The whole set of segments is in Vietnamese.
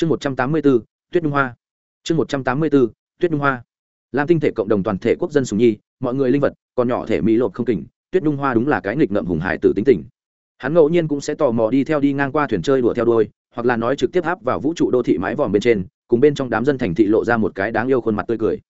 chương một trăm tám mươi b tuyết nhung hoa. Chương một trăm tám mươi b tuyết nhung hoa. Lam tinh thể cộng đồng toàn thể quốc dân sùng nhi, mọi người linh vật, còn nhỏ thể mỹ lộp không kỉnh tuyết nhung hoa đúng là cái nghịch ngợm hùng hải tử tính tình. Hắn ngẫu nhiên cũng sẽ tò mò đi theo đi ngang qua thuyền chơi đùa theo đuôi, hoặc là nói trực tiếp áp vào vũ trụ đô thị mái vòm bên trên, cùng bên trong đám dân thành thị lộ ra một cái đáng yêu khuôn mặt tươi cười.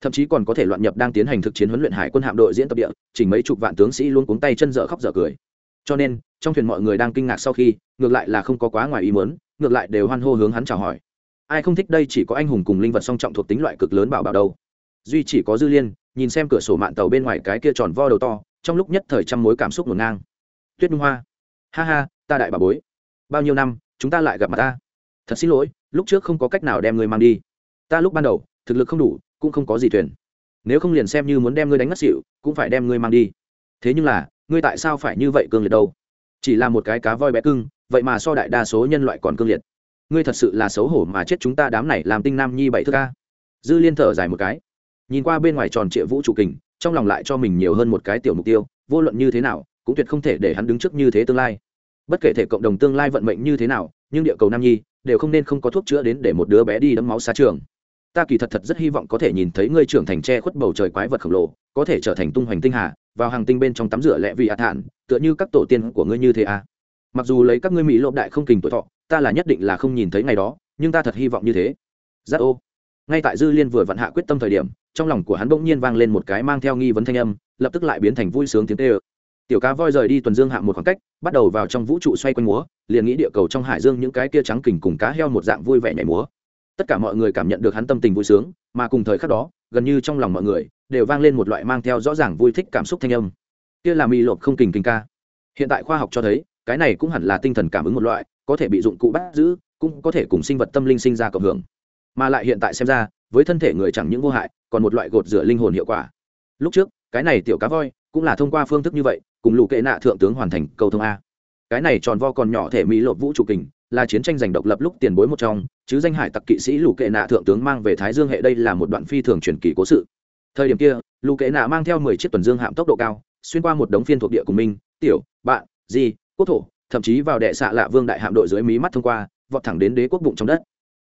Thậm chí còn có thể loạn nhập đang tiến hành thực chiến huấn luyện hải quân hạm đội diễn tập địa, chỉnh mấy chục vạn tướng sĩ luôn cuống tay chân dở khóc dở cười. Cho nên trong thuyền mọi người đang kinh ngạc sau khi, ngược lại là không có quá ngoài ý muốn, ngược lại đều hoan hô hướng hắn chào hỏi. Ai không thích đây chỉ có anh hùng cùng linh vật song trọng thuộc tính loại cực lớn bảo bảo đâu. Duy chỉ có dư liên, nhìn xem cửa sổ mạn tàu bên ngoài cái kia tròn vo đầu to, trong lúc nhất thời trăm mối cảm xúc ngổn ngang. Tuyết nhung hoa. Ha ha, ta đại bà bối. Bao nhiêu năm, chúng ta lại gặp mặt ta. Thật xin lỗi, lúc trước không có cách nào đem ngươi mang đi. Ta lúc ban đầu, thực lực không đủ, cũng không có gì thuyền. Nếu không liền xem như muốn đem ngươi đánh ngất xỉu, cũng phải đem ngươi mang đi. Thế nhưng là, ngươi tại sao phải như vậy cương liệt đâu? Chỉ là một cái cá voi bé cưng, vậy mà so đại đa số nhân loại còn cương liệt. Ngươi thật sự là xấu hổ mà chết chúng ta đám này làm tinh nam nhi bảy thước ca dư liên thở dài một cái. Nhìn qua bên ngoài tròn trịa vũ trụ kình, trong lòng lại cho mình nhiều hơn một cái tiểu mục tiêu, vô luận như thế nào, cũng tuyệt không thể để hắn đứng trước như thế tương lai. Bất kể thể cộng đồng tương lai vận mệnh như thế nào, nhưng địa cầu nam nhi đều không nên không có thuốc chữa đến để một đứa bé đi đấm máu xa trường ta kỳ thật thật rất hy vọng có thể nhìn thấy ngươi trưởng thành che khuất bầu trời quái vật khổng lồ, có thể trở thành tung hoành tinh hà, vào hàng tinh bên trong tắm rửa lẹ vị hạ thản tựa như các tổ tiên của ngươi như thế à. Mặc dù lấy các ngươi mỹ lộp đại không kình tuổi thọ, ta là nhất định là không nhìn thấy ngày đó, nhưng ta thật hy vọng như thế. Giác ô. Ngay tại dư liên vừa vặn hạ quyết tâm thời điểm, trong lòng của hắn bỗng nhiên vang lên một cái mang theo nghi vấn thanh âm, lập tức lại biến thành vui sướng tiếng tê ơ. Tiểu cá voi rời đi tuần dương hạ một khoảng cách, bắt đầu vào trong vũ trụ xoay quanh múa, liền nghĩ địa cầu trong hải dương những cái kia trắng kình cùng cá heo một dạng vui vẻ nhảy múa tất cả mọi người cảm nhận được hắn tâm tình vui sướng, mà cùng thời khắc đó, gần như trong lòng mọi người, đều vang lên một loại mang theo rõ ràng vui thích cảm xúc thanh âm. Kia là mì lộp không kình kinh ca. Hiện tại khoa học cho thấy, cái này cũng hẳn là tinh thần cảm ứng một loại, có thể bị dụng cụ bắt giữ, cũng có thể cùng sinh vật tâm linh sinh ra cộng hưởng. Mà lại hiện tại xem ra, với thân thể người chẳng những vô hại, còn một loại gột rửa linh hồn hiệu quả. Lúc trước, cái này tiểu cá voi, cũng là thông qua phương thức như vậy, cùng lũ kệ nạ thượng tướng hoàn thành cầu thông a. Cái này tròn vo còn nhỏ thể mỹ lộp vũ trụ kình, là chiến tranh giành độc lập lúc tiền bối một trong chứ danh hải tặc kỵ sĩ lũ kệ nạ thượng tướng mang về thái dương hệ đây là một đoạn phi thường truyền kỳ cố sự. Thời điểm kia lũ kệ nạ mang theo mười chiếc tuần dương hạm tốc độ cao, xuyên qua một đống phiên thuộc địa của mình, tiểu, bạn, di, quốc thổ, thậm chí vào đệ xạ lạ vương đại hạm đội dưới mí mắt thông qua, vọt thẳng đến đế quốc bụng trong đất.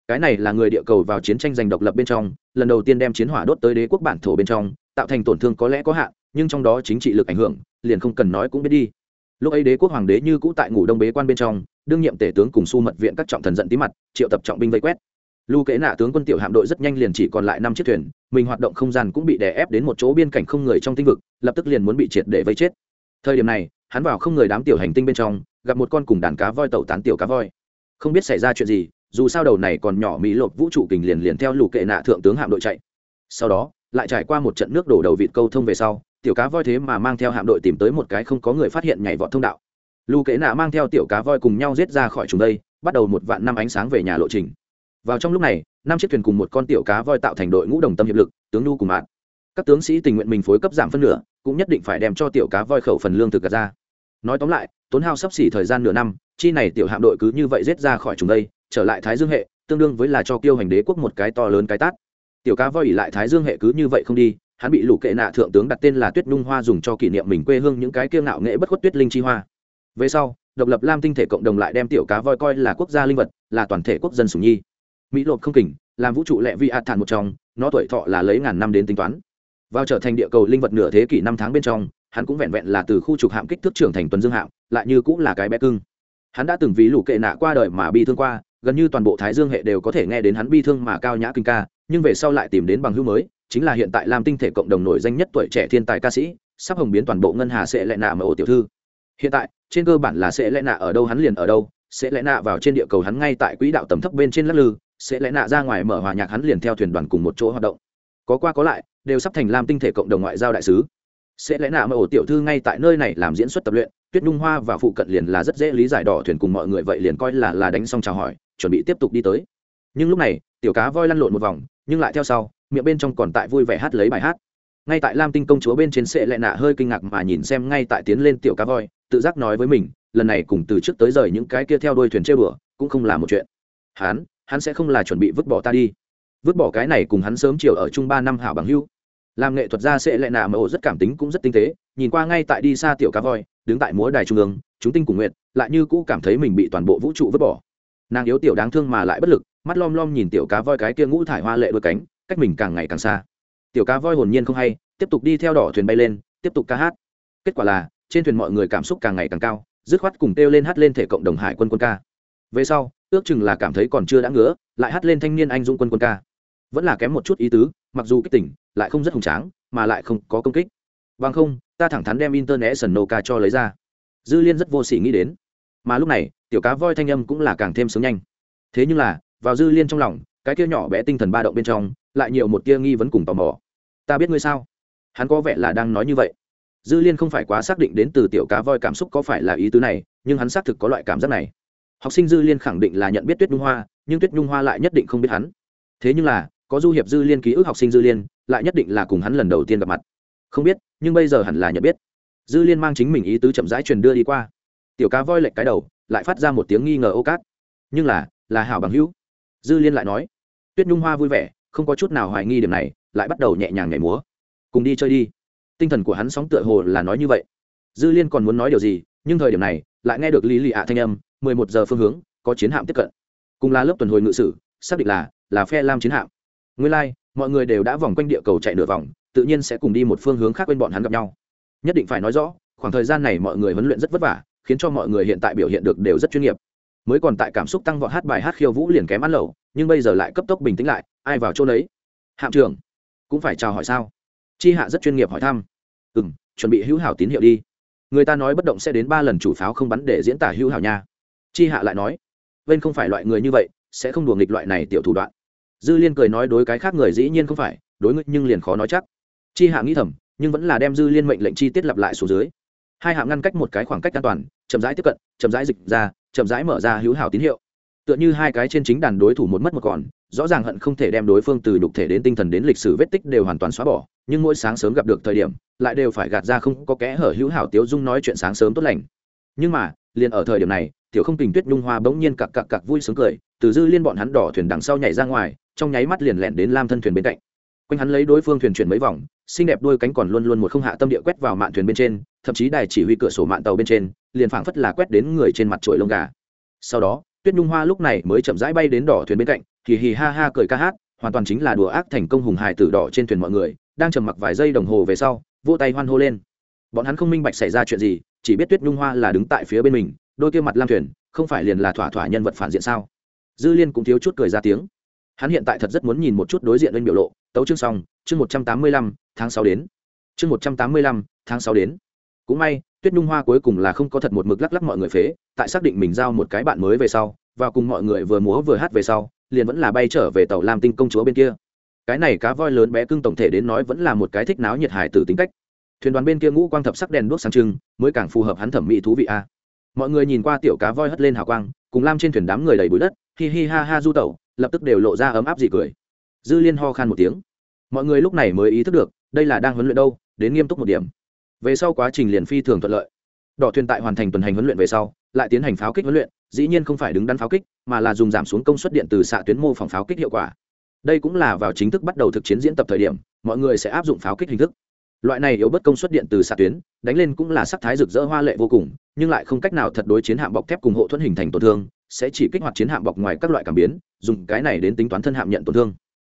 Cái này là người địa cầu vào chiến tranh giành độc lập bên trong, lần đầu tiên đem chiến hỏa đốt tới đế quốc bản thổ bên trong, tạo thành tổn thương có lẽ có hạn, nhưng trong đó chính trị lực ảnh hưởng, liền không cần nói cũng biết đi. Lúc ấy đế quốc hoàng đế như cũ tại ngủ đông bế quan bên trong đương nhiệm tể tướng cùng su mật viện các trọng thần giận tí mặt, triệu tập trọng binh vây quét. Lưu kế nạ tướng quân tiểu hạm đội rất nhanh liền chỉ còn lại năm chiếc thuyền, mình hoạt động không gian cũng bị đè ép đến một chỗ biên cảnh không người trong tinh vực, lập tức liền muốn bị triệt để vây chết. Thời điểm này, hắn vào không người đám tiểu hành tinh bên trong, gặp một con cùng đàn cá voi tẩu tán tiểu cá voi. Không biết xảy ra chuyện gì, dù sao đầu này còn nhỏ mỹ lột vũ trụ kình liền liền theo lù kệ nạ thượng tướng hạm đội chạy. Sau đó, lại trải qua một trận nước đổ đầu vịt câu thông về sau, tiểu cá voi thế mà mang theo hạm đội tìm tới một cái không có người phát hiện nhảy vọt thông đạo lù kệ nạ mang theo tiểu cá voi cùng nhau giết ra khỏi chúng đây, bắt đầu một vạn năm ánh sáng về nhà lộ trình. Vào trong lúc này, năm chiếc thuyền cùng một con tiểu cá voi tạo thành đội ngũ đồng tâm hiệp lực, tướng nu cùng mạng các tướng sĩ tình nguyện mình phối cấp giảm phân nửa, cũng nhất định phải đem cho tiểu cá voi khẩu phần lương thực gạt ra. Nói tóm lại, tốn hao sắp xỉ thời gian nửa năm, chi này tiểu hạm đội cứ như vậy giết ra khỏi chúng đây, trở lại thái dương hệ, tương đương với là cho kiêu hành đế quốc một cái to lớn cái tát. Tiểu cá voi ỉ lại thái dương hệ cứ như vậy không đi, hắn bị lũ kệ nạ thượng tướng đặt tên là tuyết nhung hoa dùng cho kỷ niệm mình quê hương những cái kiêu ngạo nghệ bất khuất tuyết linh chi hoa về sau, độc lập lam tinh thể cộng đồng lại đem tiểu cá voi coi là quốc gia linh vật, là toàn thể quốc dân sủng nhi. Mỹ lộp không kỉnh làm vũ trụ lệ vi ạt thản một trong, nó tuổi thọ là lấy ngàn năm đến tính toán. Vào trở thành địa cầu linh vật nửa thế kỷ năm tháng bên trong, hắn cũng vẹn vẹn là từ khu trục hạm kích thước trưởng thành tuần dương hạm lại như cũng là cái bé cưng. Hắn đã từng ví lũ kệ nạ qua đời mà bi thương qua, gần như toàn bộ thái dương hệ đều có thể nghe đến hắn bi thương mà cao nhã kinh ca, nhưng về sau lại tìm đến bằng hữu mới, chính là hiện tại lam tinh thể cộng đồng nổi danh nhất tuổi trẻ thiên tài ca sĩ, sắp hồng biến toàn bộ ngân hà sẽ lại nạ mà ổ tiểu thư. Hiện tại trên cơ bản là sẽ lẽ nạ ở đâu hắn liền ở đâu, sẽ lẽ nạ vào trên địa cầu hắn ngay tại quỹ đạo tầm thấp bên trên lắc lư, sẽ lẽ nạ ra ngoài mở hòa nhạc hắn liền theo thuyền đoàn cùng một chỗ hoạt động. Có qua có lại, đều sắp thành làm tinh thể cộng đồng ngoại giao đại sứ. Sẽ lẽ nạ mà ổ tiểu thư ngay tại nơi này làm diễn xuất tập luyện, tuyết nhung hoa và phụ cận liền là rất dễ lý giải đỏ thuyền cùng mọi người vậy liền coi là là đánh xong chào hỏi, chuẩn bị tiếp tục đi tới. Nhưng lúc này, tiểu cá voi lăn lộn một vòng, nhưng lại theo sau, miệng bên trong còn tại vui vẻ hát lấy bài hát ngay tại lam tinh công chúa bên trên sệ lệ nạ hơi kinh ngạc mà nhìn xem ngay tại tiến lên tiểu cá voi, tự giác nói với mình, lần này cùng từ trước tới rời những cái kia theo đuôi thuyền chơi bừa, cũng không là một chuyện. Hắn hắn sẽ không là chuẩn bị vứt bỏ ta đi. Vứt bỏ cái này cùng hắn sớm chiều ở chung ba năm hảo bằng hưu làm nghệ thuật gia sẽ lệ nạ mà ổ rất cảm tính cũng rất tinh tế, nhìn qua ngay tại đi xa tiểu cá voi, đứng tại múa đài trung ương, chúng tinh cùng nguyện, lại như cũ cảm thấy mình bị toàn bộ vũ trụ vứt bỏ. Nàng yếu tiểu đáng thương mà lại bất lực, mắt lom lom nhìn tiểu cá voi cái kia ngũ thải hoa lệ đôi cánh, cách mình càng ngày càng xa tiểu cá voi hồn nhiên không hay, tiếp tục đi theo đỏ thuyền bay lên, tiếp tục ca hát. Kết quả là, trên thuyền mọi người cảm xúc càng ngày càng cao, dứt khoát cùng kêu lên hát lên thể cộng đồng hải quân quân ca. Về sau, ước chừng là cảm thấy còn chưa đã ngứa, lại hát lên thanh niên anh dũng quân quân ca. Vẫn là kém một chút ý tứ, mặc dù kích tỉnh, lại không rất hùng tráng, mà lại không có công kích. Bằng không, ta thẳng thắn đem international ca cho lấy ra. Dư liên rất vô s ỉ nghĩ đến. Mà lúc này, tiểu cá voi thanh âm cũng là càng thêm sướng nhanh. Thế nhưng là, vào dư liên trong lòng, cái kia nhỏ bé tinh thần ba động bên trong, lại nhiều một tia nghi vấn cùng tò mò ta biết ngươi sao? Hắn có vẻ là đang nói như vậy. Dư liên không phải quá xác định đến từ tiểu cá voi cảm xúc có phải là ý tứ này, nhưng hắn xác thực có loại cảm giác này. Học sinh dư liên khẳng định là nhận biết tuyết nhung hoa, nhưng tuyết nhung hoa lại nhất định không biết hắn. Thế nhưng là, có du hiệp dư liên ký ức học sinh dư liên, lại nhất định là cùng hắn lần đầu tiên gặp mặt. Không biết, nhưng bây giờ hẳn là nhận biết. Dư liên mang chính mình ý tứ chậm rãi truyền đưa đi qua. Tiểu cá voi lệch cái đầu, lại phát ra một tiếng nghi ngờ ô cát. Nhưng là là hảo bằng hữu. Dư liên lại nói, tuyết nhung hoa vui vẻ, không có chút nào hoài nghi điểm này lại bắt đầu nhẹ nhàng nhảy múa. Cùng đi chơi đi. Tinh thần của hắn sóng tựa hồ là nói như vậy. Dư liên còn muốn nói điều gì nhưng thời điểm này lại nghe được lý lì ạ thanh âm mười một giờ phương hướng có chiến hạm tiếp cận. Cùng là lớp tuần hồi ngự sử xác định là là phe lam chiến hạm. Nguyên lai、like, mọi người đều đã vòng quanh địa cầu chạy nửa vòng tự nhiên sẽ cùng đi một phương hướng khác bên bọn hắn gặp nhau. Nhất định phải nói rõ khoảng thời gian này mọi người huấn luyện rất vất vả khiến cho mọi người hiện tại biểu hiện được đều rất chuyên nghiệp. Mới còn tại cảm xúc tăng vọt hát bài hát khiêu vũ liền kém ăn lẩu nhưng bây giờ lại cấp tốc bình tĩnh lại ai vào chỗ lấy? hạm trưởng cũng phải chào hỏi sao? Chi hạ rất chuyên nghiệp hỏi thăm. Ừ m chuẩn bị hữu hảo tín hiệu đi. Người ta nói bất động sẽ đến ba lần chủ pháo không bắn để diễn tả hữu hảo nha. Chi hạ lại nói vên không phải loại người như vậy, sẽ không đùa nghịch loại này tiểu thủ đoạn. Dư liên cười nói đối cái khác người dĩ nhiên không phải, đối nghịch nhưng liền khó nói chắc. Chi hạ nghĩ thầm, nhưng vẫn là đem dư liên mệnh lệnh chi tiết lặp lại xuống dưới. Hai hạng ngăn cách một cái khoảng cách an toàn, chậm rãi tiếp cận, chậm rãi dịch ra, chậm rãi mở ra hữu hảo tín hiệu tựa như hai cái trên chính đàn đối thủ một mất một còn, rõ ràng hận không thể đem đối phương từ nhục thể đến tinh thần đến lịch sử vết tích đều hoàn toàn xóa bỏ, nhưng mỗi sáng sớm gặp được thời điểm, lại đều phải gạt ra không có kẽ hở hữu hảo tiếu dung nói chuyện sáng sớm tốt lành. Nhưng mà, liền ở thời điểm này, tiểu không tình tuyết nhung hoa bỗng nhiên cặc cặc cặc vui sướng cười, từ dư liên bọn hắn đỏ thuyền đằng sau nhảy ra ngoài, trong nháy mắt liền lẹn đến lam thân thuyền bên cạnh. Quanh hắn lấy đối phương thuyền chuyển mấy vòng, xinh đẹp đôi cánh còn luôn luôn một không hạ tâm địa quét vào mạn thuyền bên trên, thậm chí đài chỉ huy cửa sổ mạn tàu bên trên, liền phảng phất là quét đến người trên mặt trội lông gà. Sau đó tuyết nhung hoa lúc này mới chậm rãi bay đến đỏ thuyền bên cạnh thì hì ha ha cười ca hát, hoàn toàn chính là đùa ác thành công hùng hài tử đỏ trên thuyền mọi người, đang trầm mặc vài giây đồng hồ về sau, vỗ tay hoan hô lên. Bọn hắn không minh bạch xảy ra chuyện gì, chỉ biết tuyết nhung hoa là đứng tại phía bên mình, đôi kia mặt lam thuyền, không phải liền là thỏa thỏa nhân vật phản diện sao? Dư liên cũng thiếu chút cười ra tiếng. Hắn hiện tại thật rất muốn nhìn một chút đối diện lên biểu lộ, tấu chương xong, chương một trăm tám mươi lăm, tháng sáu đến. Chương một trăm tám mươi lăm, tháng sáu đến. Cũng may tuyết nhung hoa cuối cùng là không có thật một mực lắc lắc mọi người phế, tại xác định mình giao một cái bạn mới về sau và cùng mọi người vừa múa vừa hát về sau, liền vẫn là bay trở về tàu lam tinh công chúa bên kia. Cái này cá voi lớn bé cưng tổng thể đến nói vẫn là một cái thích náo nhiệt hài tử tính cách. Thuyền đoàn bên kia ngũ quang thập sắc đèn đuốc sáng trưng, mới càng phù hợp hắn thẩm mỹ thú vị a. Mọi người nhìn qua tiểu cá voi hất lên hào quang, cùng lam trên thuyền đám người đầy bụi đất, hi hi ha ha du tẩu, lập tức đều lộ ra ấm áp dị cười. Dư liên ho khan một tiếng. Mọi người lúc này mới ý thức được, đây là đang huấn luyện đâu, đến nghiêm túc một điểm về sau quá trình liền phi thường thuận lợi. Đỏ thuyền tại hoàn thành tuần hành huấn luyện về sau, lại tiến hành pháo kích huấn luyện, dĩ nhiên không phải đứng đắn pháo kích, mà là dùng giảm xuống công suất điện từ xạ tuyến mô phỏng pháo kích hiệu quả. Đây cũng là vào chính thức bắt đầu thực chiến diễn tập thời điểm, mọi người sẽ áp dụng pháo kích hình thức. Loại này yếu bất công suất điện từ xạ tuyến, đánh lên cũng là sắc thái rực rỡ hoa lệ vô cùng, nhưng lại không cách nào thật đối chiến hạm bọc thép cùng hộ thuẫn hình thành tổn thương, sẽ chỉ kích hoạt chiến hạm bọc ngoài các loại cảm biến, dùng cái này đến tính toán thân hạm nhận tổn thương.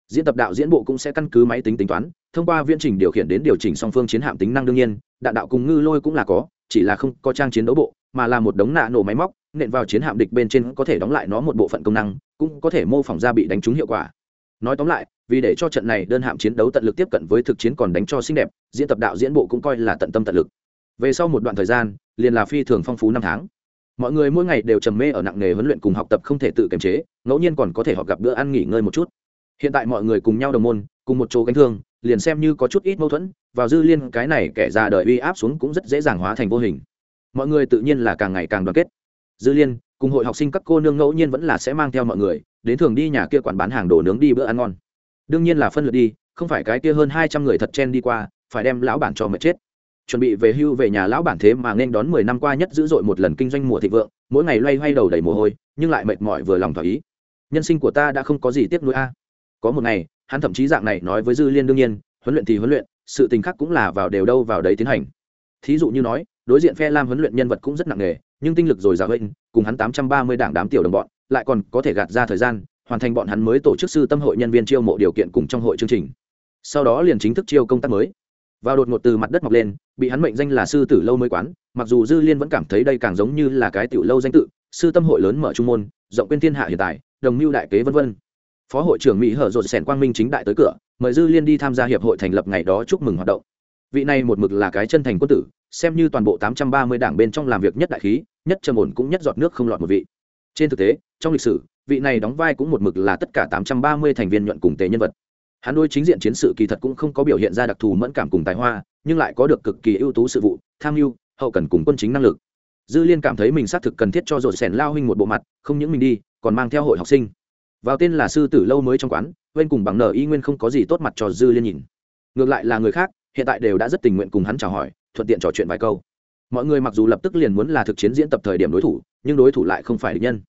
Diễn tập đạo diễn bộ cũng sẽ căn cứ máy tính tính toán thông qua viễn trình điều khiển đến điều chỉnh song phương chiến hạm tính năng đương nhiên, đạn đạo cùng ngư lôi cũng là có, chỉ là không có trang chiến đấu bộ, mà là một đống nạ nổ máy móc, nện vào chiến hạm địch bên trên có thể đóng lại nó một bộ phận công năng, cũng có thể mô phỏng ra bị đánh trúng hiệu quả. Nói tóm lại, vì để cho trận này đơn hạm chiến đấu tận lực tiếp cận với thực chiến còn đánh cho xinh đẹp, diễn tập đạo diễn bộ cũng coi là tận tâm tận lực. Về sau một đoạn thời gian, liền là phi thường phong phú năm tháng. Mọi người mỗi ngày đều trầm mê ở nặng nghề huấn luyện cùng học tập không thể tự kiềm chế, ngẫu nhiên còn có thể họ gặp bữa ăn nghỉ ngơi một chút. Hiện tại mọi người cùng nhau đồng môn, cùng một chỗ gánh thương liền xem như có chút ít mâu thuẫn, vào dư liên cái này kẻ già đời uy áp xuống cũng rất dễ dàng hóa thành vô hình. Mọi người tự nhiên là càng ngày càng đoàn kết. Dư liên, cùng hội học sinh các cô nương ngẫu nhiên vẫn là sẽ mang theo mọi người, đến thường đi nhà kia quản bán hàng đồ nướng đi bữa ăn ngon. Đương nhiên là phân lượt đi, không phải cái kia hơn hai trăm người thật chen đi qua, phải đem lão bản cho mệt chết. Chuẩn bị về hưu về nhà lão bản thế mà nên đón mười năm qua nhất dữ dội một lần kinh doanh mùa thị vượng, mỗi ngày loay hoay đầu đầy mồ hôi, nhưng lại mệt mỏi vừa lòng thỏa ý. Nhân sinh của ta đã không có gì tiếc nuối a. Có một ngày hắn thậm chí dạng này nói với dư liên đương nhiên, huấn luyện thì huấn luyện, sự tình khác cũng là vào đều đâu vào đấy tiến hành. Thí dụ như nói, đối diện phe lam huấn luyện nhân vật cũng rất nặng nề, nhưng tinh lực dồi dào hơn, cùng hắn tám trăm ba mươi đảng đám tiểu đồng bọn, lại còn có thể gạt ra thời gian, hoàn thành bọn hắn mới tổ chức sư tâm hội nhân viên chiêu mộ điều kiện cùng trong hội chương trình. Sau đó liền chính thức chiêu công tác mới. Vào đột ngột từ mặt đất mọc lên, bị hắn mệnh danh là sư tử lâu mới quán, mặc dù dư liên vẫn cảm thấy đây càng giống như là cái tiểu lâu danh tự, sư tâm hội lớn mở trung môn, rộng quên thiên hạ hiện tại, đồng mưu đại kế vân vân phó hội trưởng mỹ hở rột sẻn quang minh chính đại tới cửa, mời dư liên đi tham gia hiệp hội thành lập ngày đó chúc mừng hoạt động. Vị này một mực là cái chân thành quân tử, xem như toàn bộ tám trăm ba mươi đảng bên trong làm việc nhất đại khí, nhất trầm ổn cũng nhất giọt nước không lọt một vị. Trên thực tế, trong lịch sử, vị này đóng vai cũng một mực là tất cả tám trăm ba mươi thành viên nhuận cùng tề nhân vật. Hắn đôi chính diện chiến sự kỳ thật cũng không có biểu hiện ra đặc thù mẫn cảm cùng tài hoa, nhưng lại có được cực kỳ ưu tú sự vụ, tham mưu, hậu cần cùng quân chính năng lực. Dư liên cảm thấy mình xác thực cần thiết cho dồn sẻn lao huynh một bộ mặt, không những mình đi, còn mang theo hội học sinh vào tên là sư tử lâu mới trong quán bên cùng bằng nở y nguyên không có gì tốt mặt cho dư liên nhìn. Ngược lại là người khác, hiện tại đều đã rất tình nguyện cùng hắn chào hỏi, thuận tiện trò chuyện vài câu. Mọi người mặc dù lập tức liền muốn là thực chiến diễn tập thời điểm đối thủ, nhưng đối thủ lại không phải địch nhân.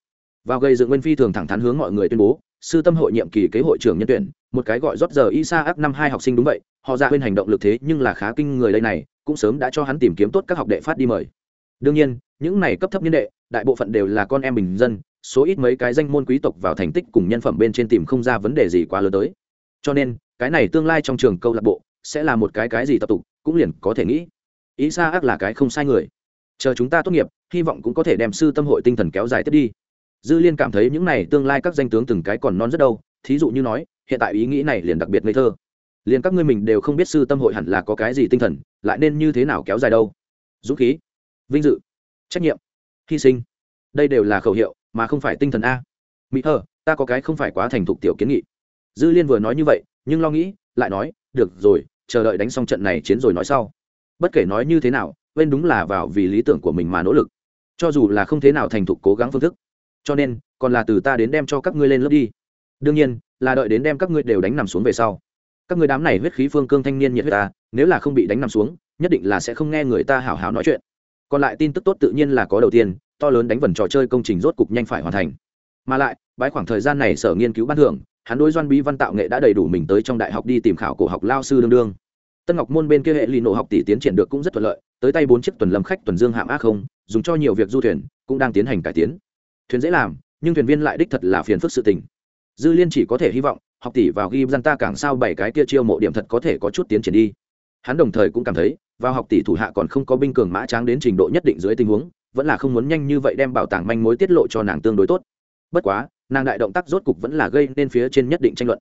Vào gây dựng nguyên phi thường thẳng thắn hướng mọi người tuyên bố, sư tâm hội nhiệm kỳ kế hội trưởng nhân tuyển, một cái gọi rót giờ y sa ấp năm hai học sinh đúng vậy, họ ra bên hành động lực thế nhưng là khá kinh người đây này, cũng sớm đã cho hắn tìm kiếm tốt các học đệ phát đi mời. Đương nhiên, những này cấp thấp nhân đệ, đại bộ phận đều là con em bình dân số ít mấy cái danh môn quý tộc vào thành tích cùng nhân phẩm bên trên tìm không ra vấn đề gì quá lớn tới. Cho nên, cái này tương lai trong trường câu lạc bộ sẽ là một cái cái gì tập tục, cũng liền có thể nghĩ. Ý xa ác là cái không sai người. Chờ chúng ta tốt nghiệp, hy vọng cũng có thể đem sư tâm hội tinh thần kéo dài tiếp đi. Dư liên cảm thấy những này tương lai các danh tướng từng cái còn non rất đâu, thí dụ như nói, hiện tại ý nghĩ này liền đặc biệt ngây thơ. Liền các ngươi mình đều không biết sư tâm hội hẳn là có cái gì tinh thần, lại nên như thế nào kéo dài đâu. Dũng khí, vinh dự, trách nhiệm, hy sinh. Đây đều là khẩu hiệu mà không phải tinh thần a. Mỹ thơ, ta có cái không phải quá thành thục tiểu kiến nghị. Dư liên vừa nói như vậy, nhưng lo nghĩ, lại nói, được rồi, chờ đợi đánh xong trận này chiến rồi nói sau. Bất kể nói như thế nào, bên đúng là vào vì lý tưởng của mình mà nỗ lực. Cho dù là không thế nào thành thục cố gắng phương thức. Cho nên, còn là từ ta đến đem cho các ngươi lên lớp đi. Đương nhiên, là đợi đến đem các ngươi đều đánh nằm xuống về sau. Các ngươi đám này huyết khí phương cương thanh niên nhiệt huyết ta, nếu là không bị đánh nằm xuống, nhất định là sẽ không nghe người ta hào hào nói chuyện. Còn lại tin tức tốt tự nhiên là có đầu tiên to lớn đánh vần trò chơi công trình rốt cục nhanh phải hoàn thành. Mà lại, bãi khoảng thời gian này sở nghiên cứu ban thưởng, hắn đối doan bí văn tạo nghệ đã đầy đủ mình tới trong đại học đi tìm khảo cổ học lao sư đương đương. Tân ngọc môn bên kia hệ lì nộ học tỷ tiến triển được cũng rất thuận lợi, tới tay bốn chiếc tuần lâm khách tuần dương hạng a không, dùng cho nhiều việc du thuyền, cũng đang tiến hành cải tiến. Thuyền dễ làm, nhưng thuyền viên lại đích thật là phiền phức sự tình. Dư liên chỉ có thể hy vọng, học tỷ vào ghi dân ta càng sao bảy cái kia chiêu mộ điểm thật có thể có chút tiến triển đi. Hắn đồng thời cũng cảm thấy, vào học tỷ thủ hạ còn không có binh cường mã tráng đến trình độ nhất định dưới tình huống vẫn là không muốn nhanh như vậy đem bảo tàng manh mối tiết lộ cho nàng tương đối tốt. Bất quá, nàng đại động tác rốt cục vẫn là gây nên phía trên nhất định tranh luận.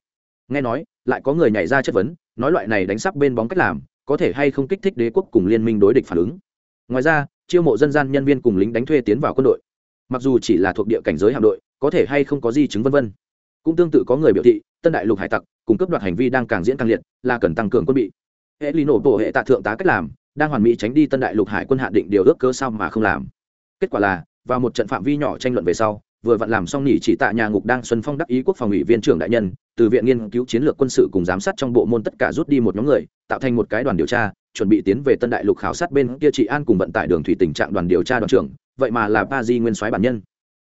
Nghe nói, lại có người nhảy ra chất vấn, nói loại này đánh sắp bên bóng cách làm, có thể hay không kích thích đế quốc cùng liên minh đối địch phản ứng. Ngoài ra, chiêu mộ dân gian nhân viên cùng lính đánh thuê tiến vào quân đội. Mặc dù chỉ là thuộc địa cảnh giới hạm đội, có thể hay không có di chứng vân vân. Cũng tương tự có người biểu thị, tân đại lục hải tặc, cùng cấp đoạt hành vi đang càng diễn càng liệt, là cần tăng cường quân bị. Hệ lý nổ bộ hệ tạ thượng tá cách làm, đang hoàn mỹ tránh đi tân đại lục hải quân hạ định điều ước cơ sao mà không làm kết quả là, vào một trận phạm vi nhỏ tranh luận về sau, vừa vặn làm xong nghỉ chỉ tạ nhà ngục đang xuân phong đắc ý quốc phòng ủy viên trưởng đại nhân, từ viện nghiên cứu chiến lược quân sự cùng giám sát trong bộ môn tất cả rút đi một nhóm người, tạo thành một cái đoàn điều tra, chuẩn bị tiến về tân đại lục khảo sát bên kia trị an cùng vận tải đường thủy tình trạng đoàn điều tra đoàn trưởng, vậy mà là ba di nguyên soái bản nhân.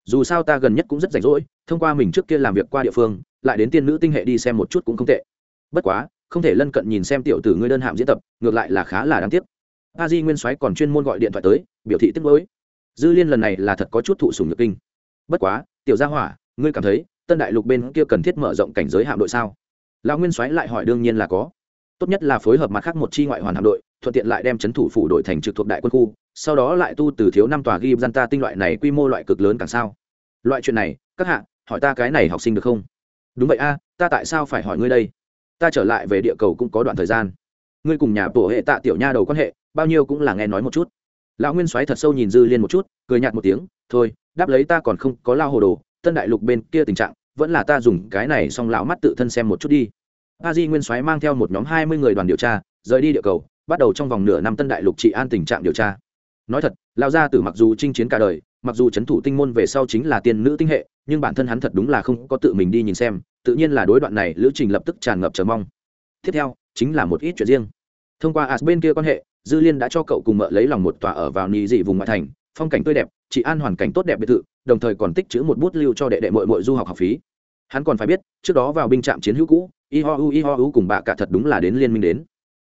Dù sao ta gần nhất cũng rất rảnh rỗi, thông qua mình trước kia làm việc qua địa phương, lại đến tiên nữ tinh hệ đi xem một chút cũng không tệ. Bất quá, không thể lân cận nhìn xem tiểu tử ngươi đơn hạm diễn tập, ngược lại là khá là đáng tiếc. A di nguyên soái còn chuyên môn gọi điện thoại tới, biểu thị tiếc mới dư liên lần này là thật có chút thụ sùng nhược kinh. Bất quá, tiểu gia hỏa, ngươi cảm thấy, tân đại lục bên kia cần thiết mở rộng cảnh giới hạm đội sao? Lão nguyên soái lại hỏi đương nhiên là có. Tốt nhất là phối hợp mặt khác một chi ngoại hoàn hạm đội, thuận tiện lại đem c h ấ n thủ phủ đội thành trực thuộc đại quân khu, sau đó lại tu từ thiếu năm tòa ghi gian ta tinh loại này quy mô loại cực lớn càng sao? Loại chuyện này, các hạ, hỏi ta cái này học sinh được không? Đúng vậy a, ta tại sao phải hỏi ngươi đây? Ta trở lại về địa cầu cũng có đoạn thời gian. Ngươi cùng nhà tổ hệ tạ tiểu nha đầu quan hệ, bao nhiêu cũng là nghe nói một chút lão nguyên soái thật sâu nhìn dư liên một chút, cười nhạt một tiếng, thôi, đáp lấy ta còn không có lao hồ đồ, tân đại lục bên kia tình trạng, vẫn là ta dùng cái này xong lão mắt tự thân xem một chút đi. A di nguyên soái mang theo một nhóm hai mươi người đoàn điều tra, rời đi địa cầu, bắt đầu trong vòng nửa năm tân đại lục trị an tình trạng điều tra. Nói thật lao gia tử mặc dù chinh chiến cả đời, mặc dù c h ấ n thủ tinh môn về sau chính là tiên nữ tinh hệ, nhưng bản thân hắn thật đúng là không có tự mình đi nhìn xem, tự nhiên là đối đoạn này lữ trình lập tức tràn ngập chờ mong. Tiếp theo, chính là một ít chuyện riêng. Thông qua as bên kia quan hệ dư liên đã cho cậu cùng mợ lấy lòng một tòa ở vào nị dị vùng ngoại thành, phong cảnh tươi đẹp, chị an hoàn cảnh tốt đẹp biệt thự, đồng thời còn tích chữ một bút lưu cho đệ đệ mội mội du học học phí. Hắn còn phải biết, trước đó vào binh trạm chiến hữu cũ, y ho u y ho u cùng bà cả thật đúng là đến liên minh đến.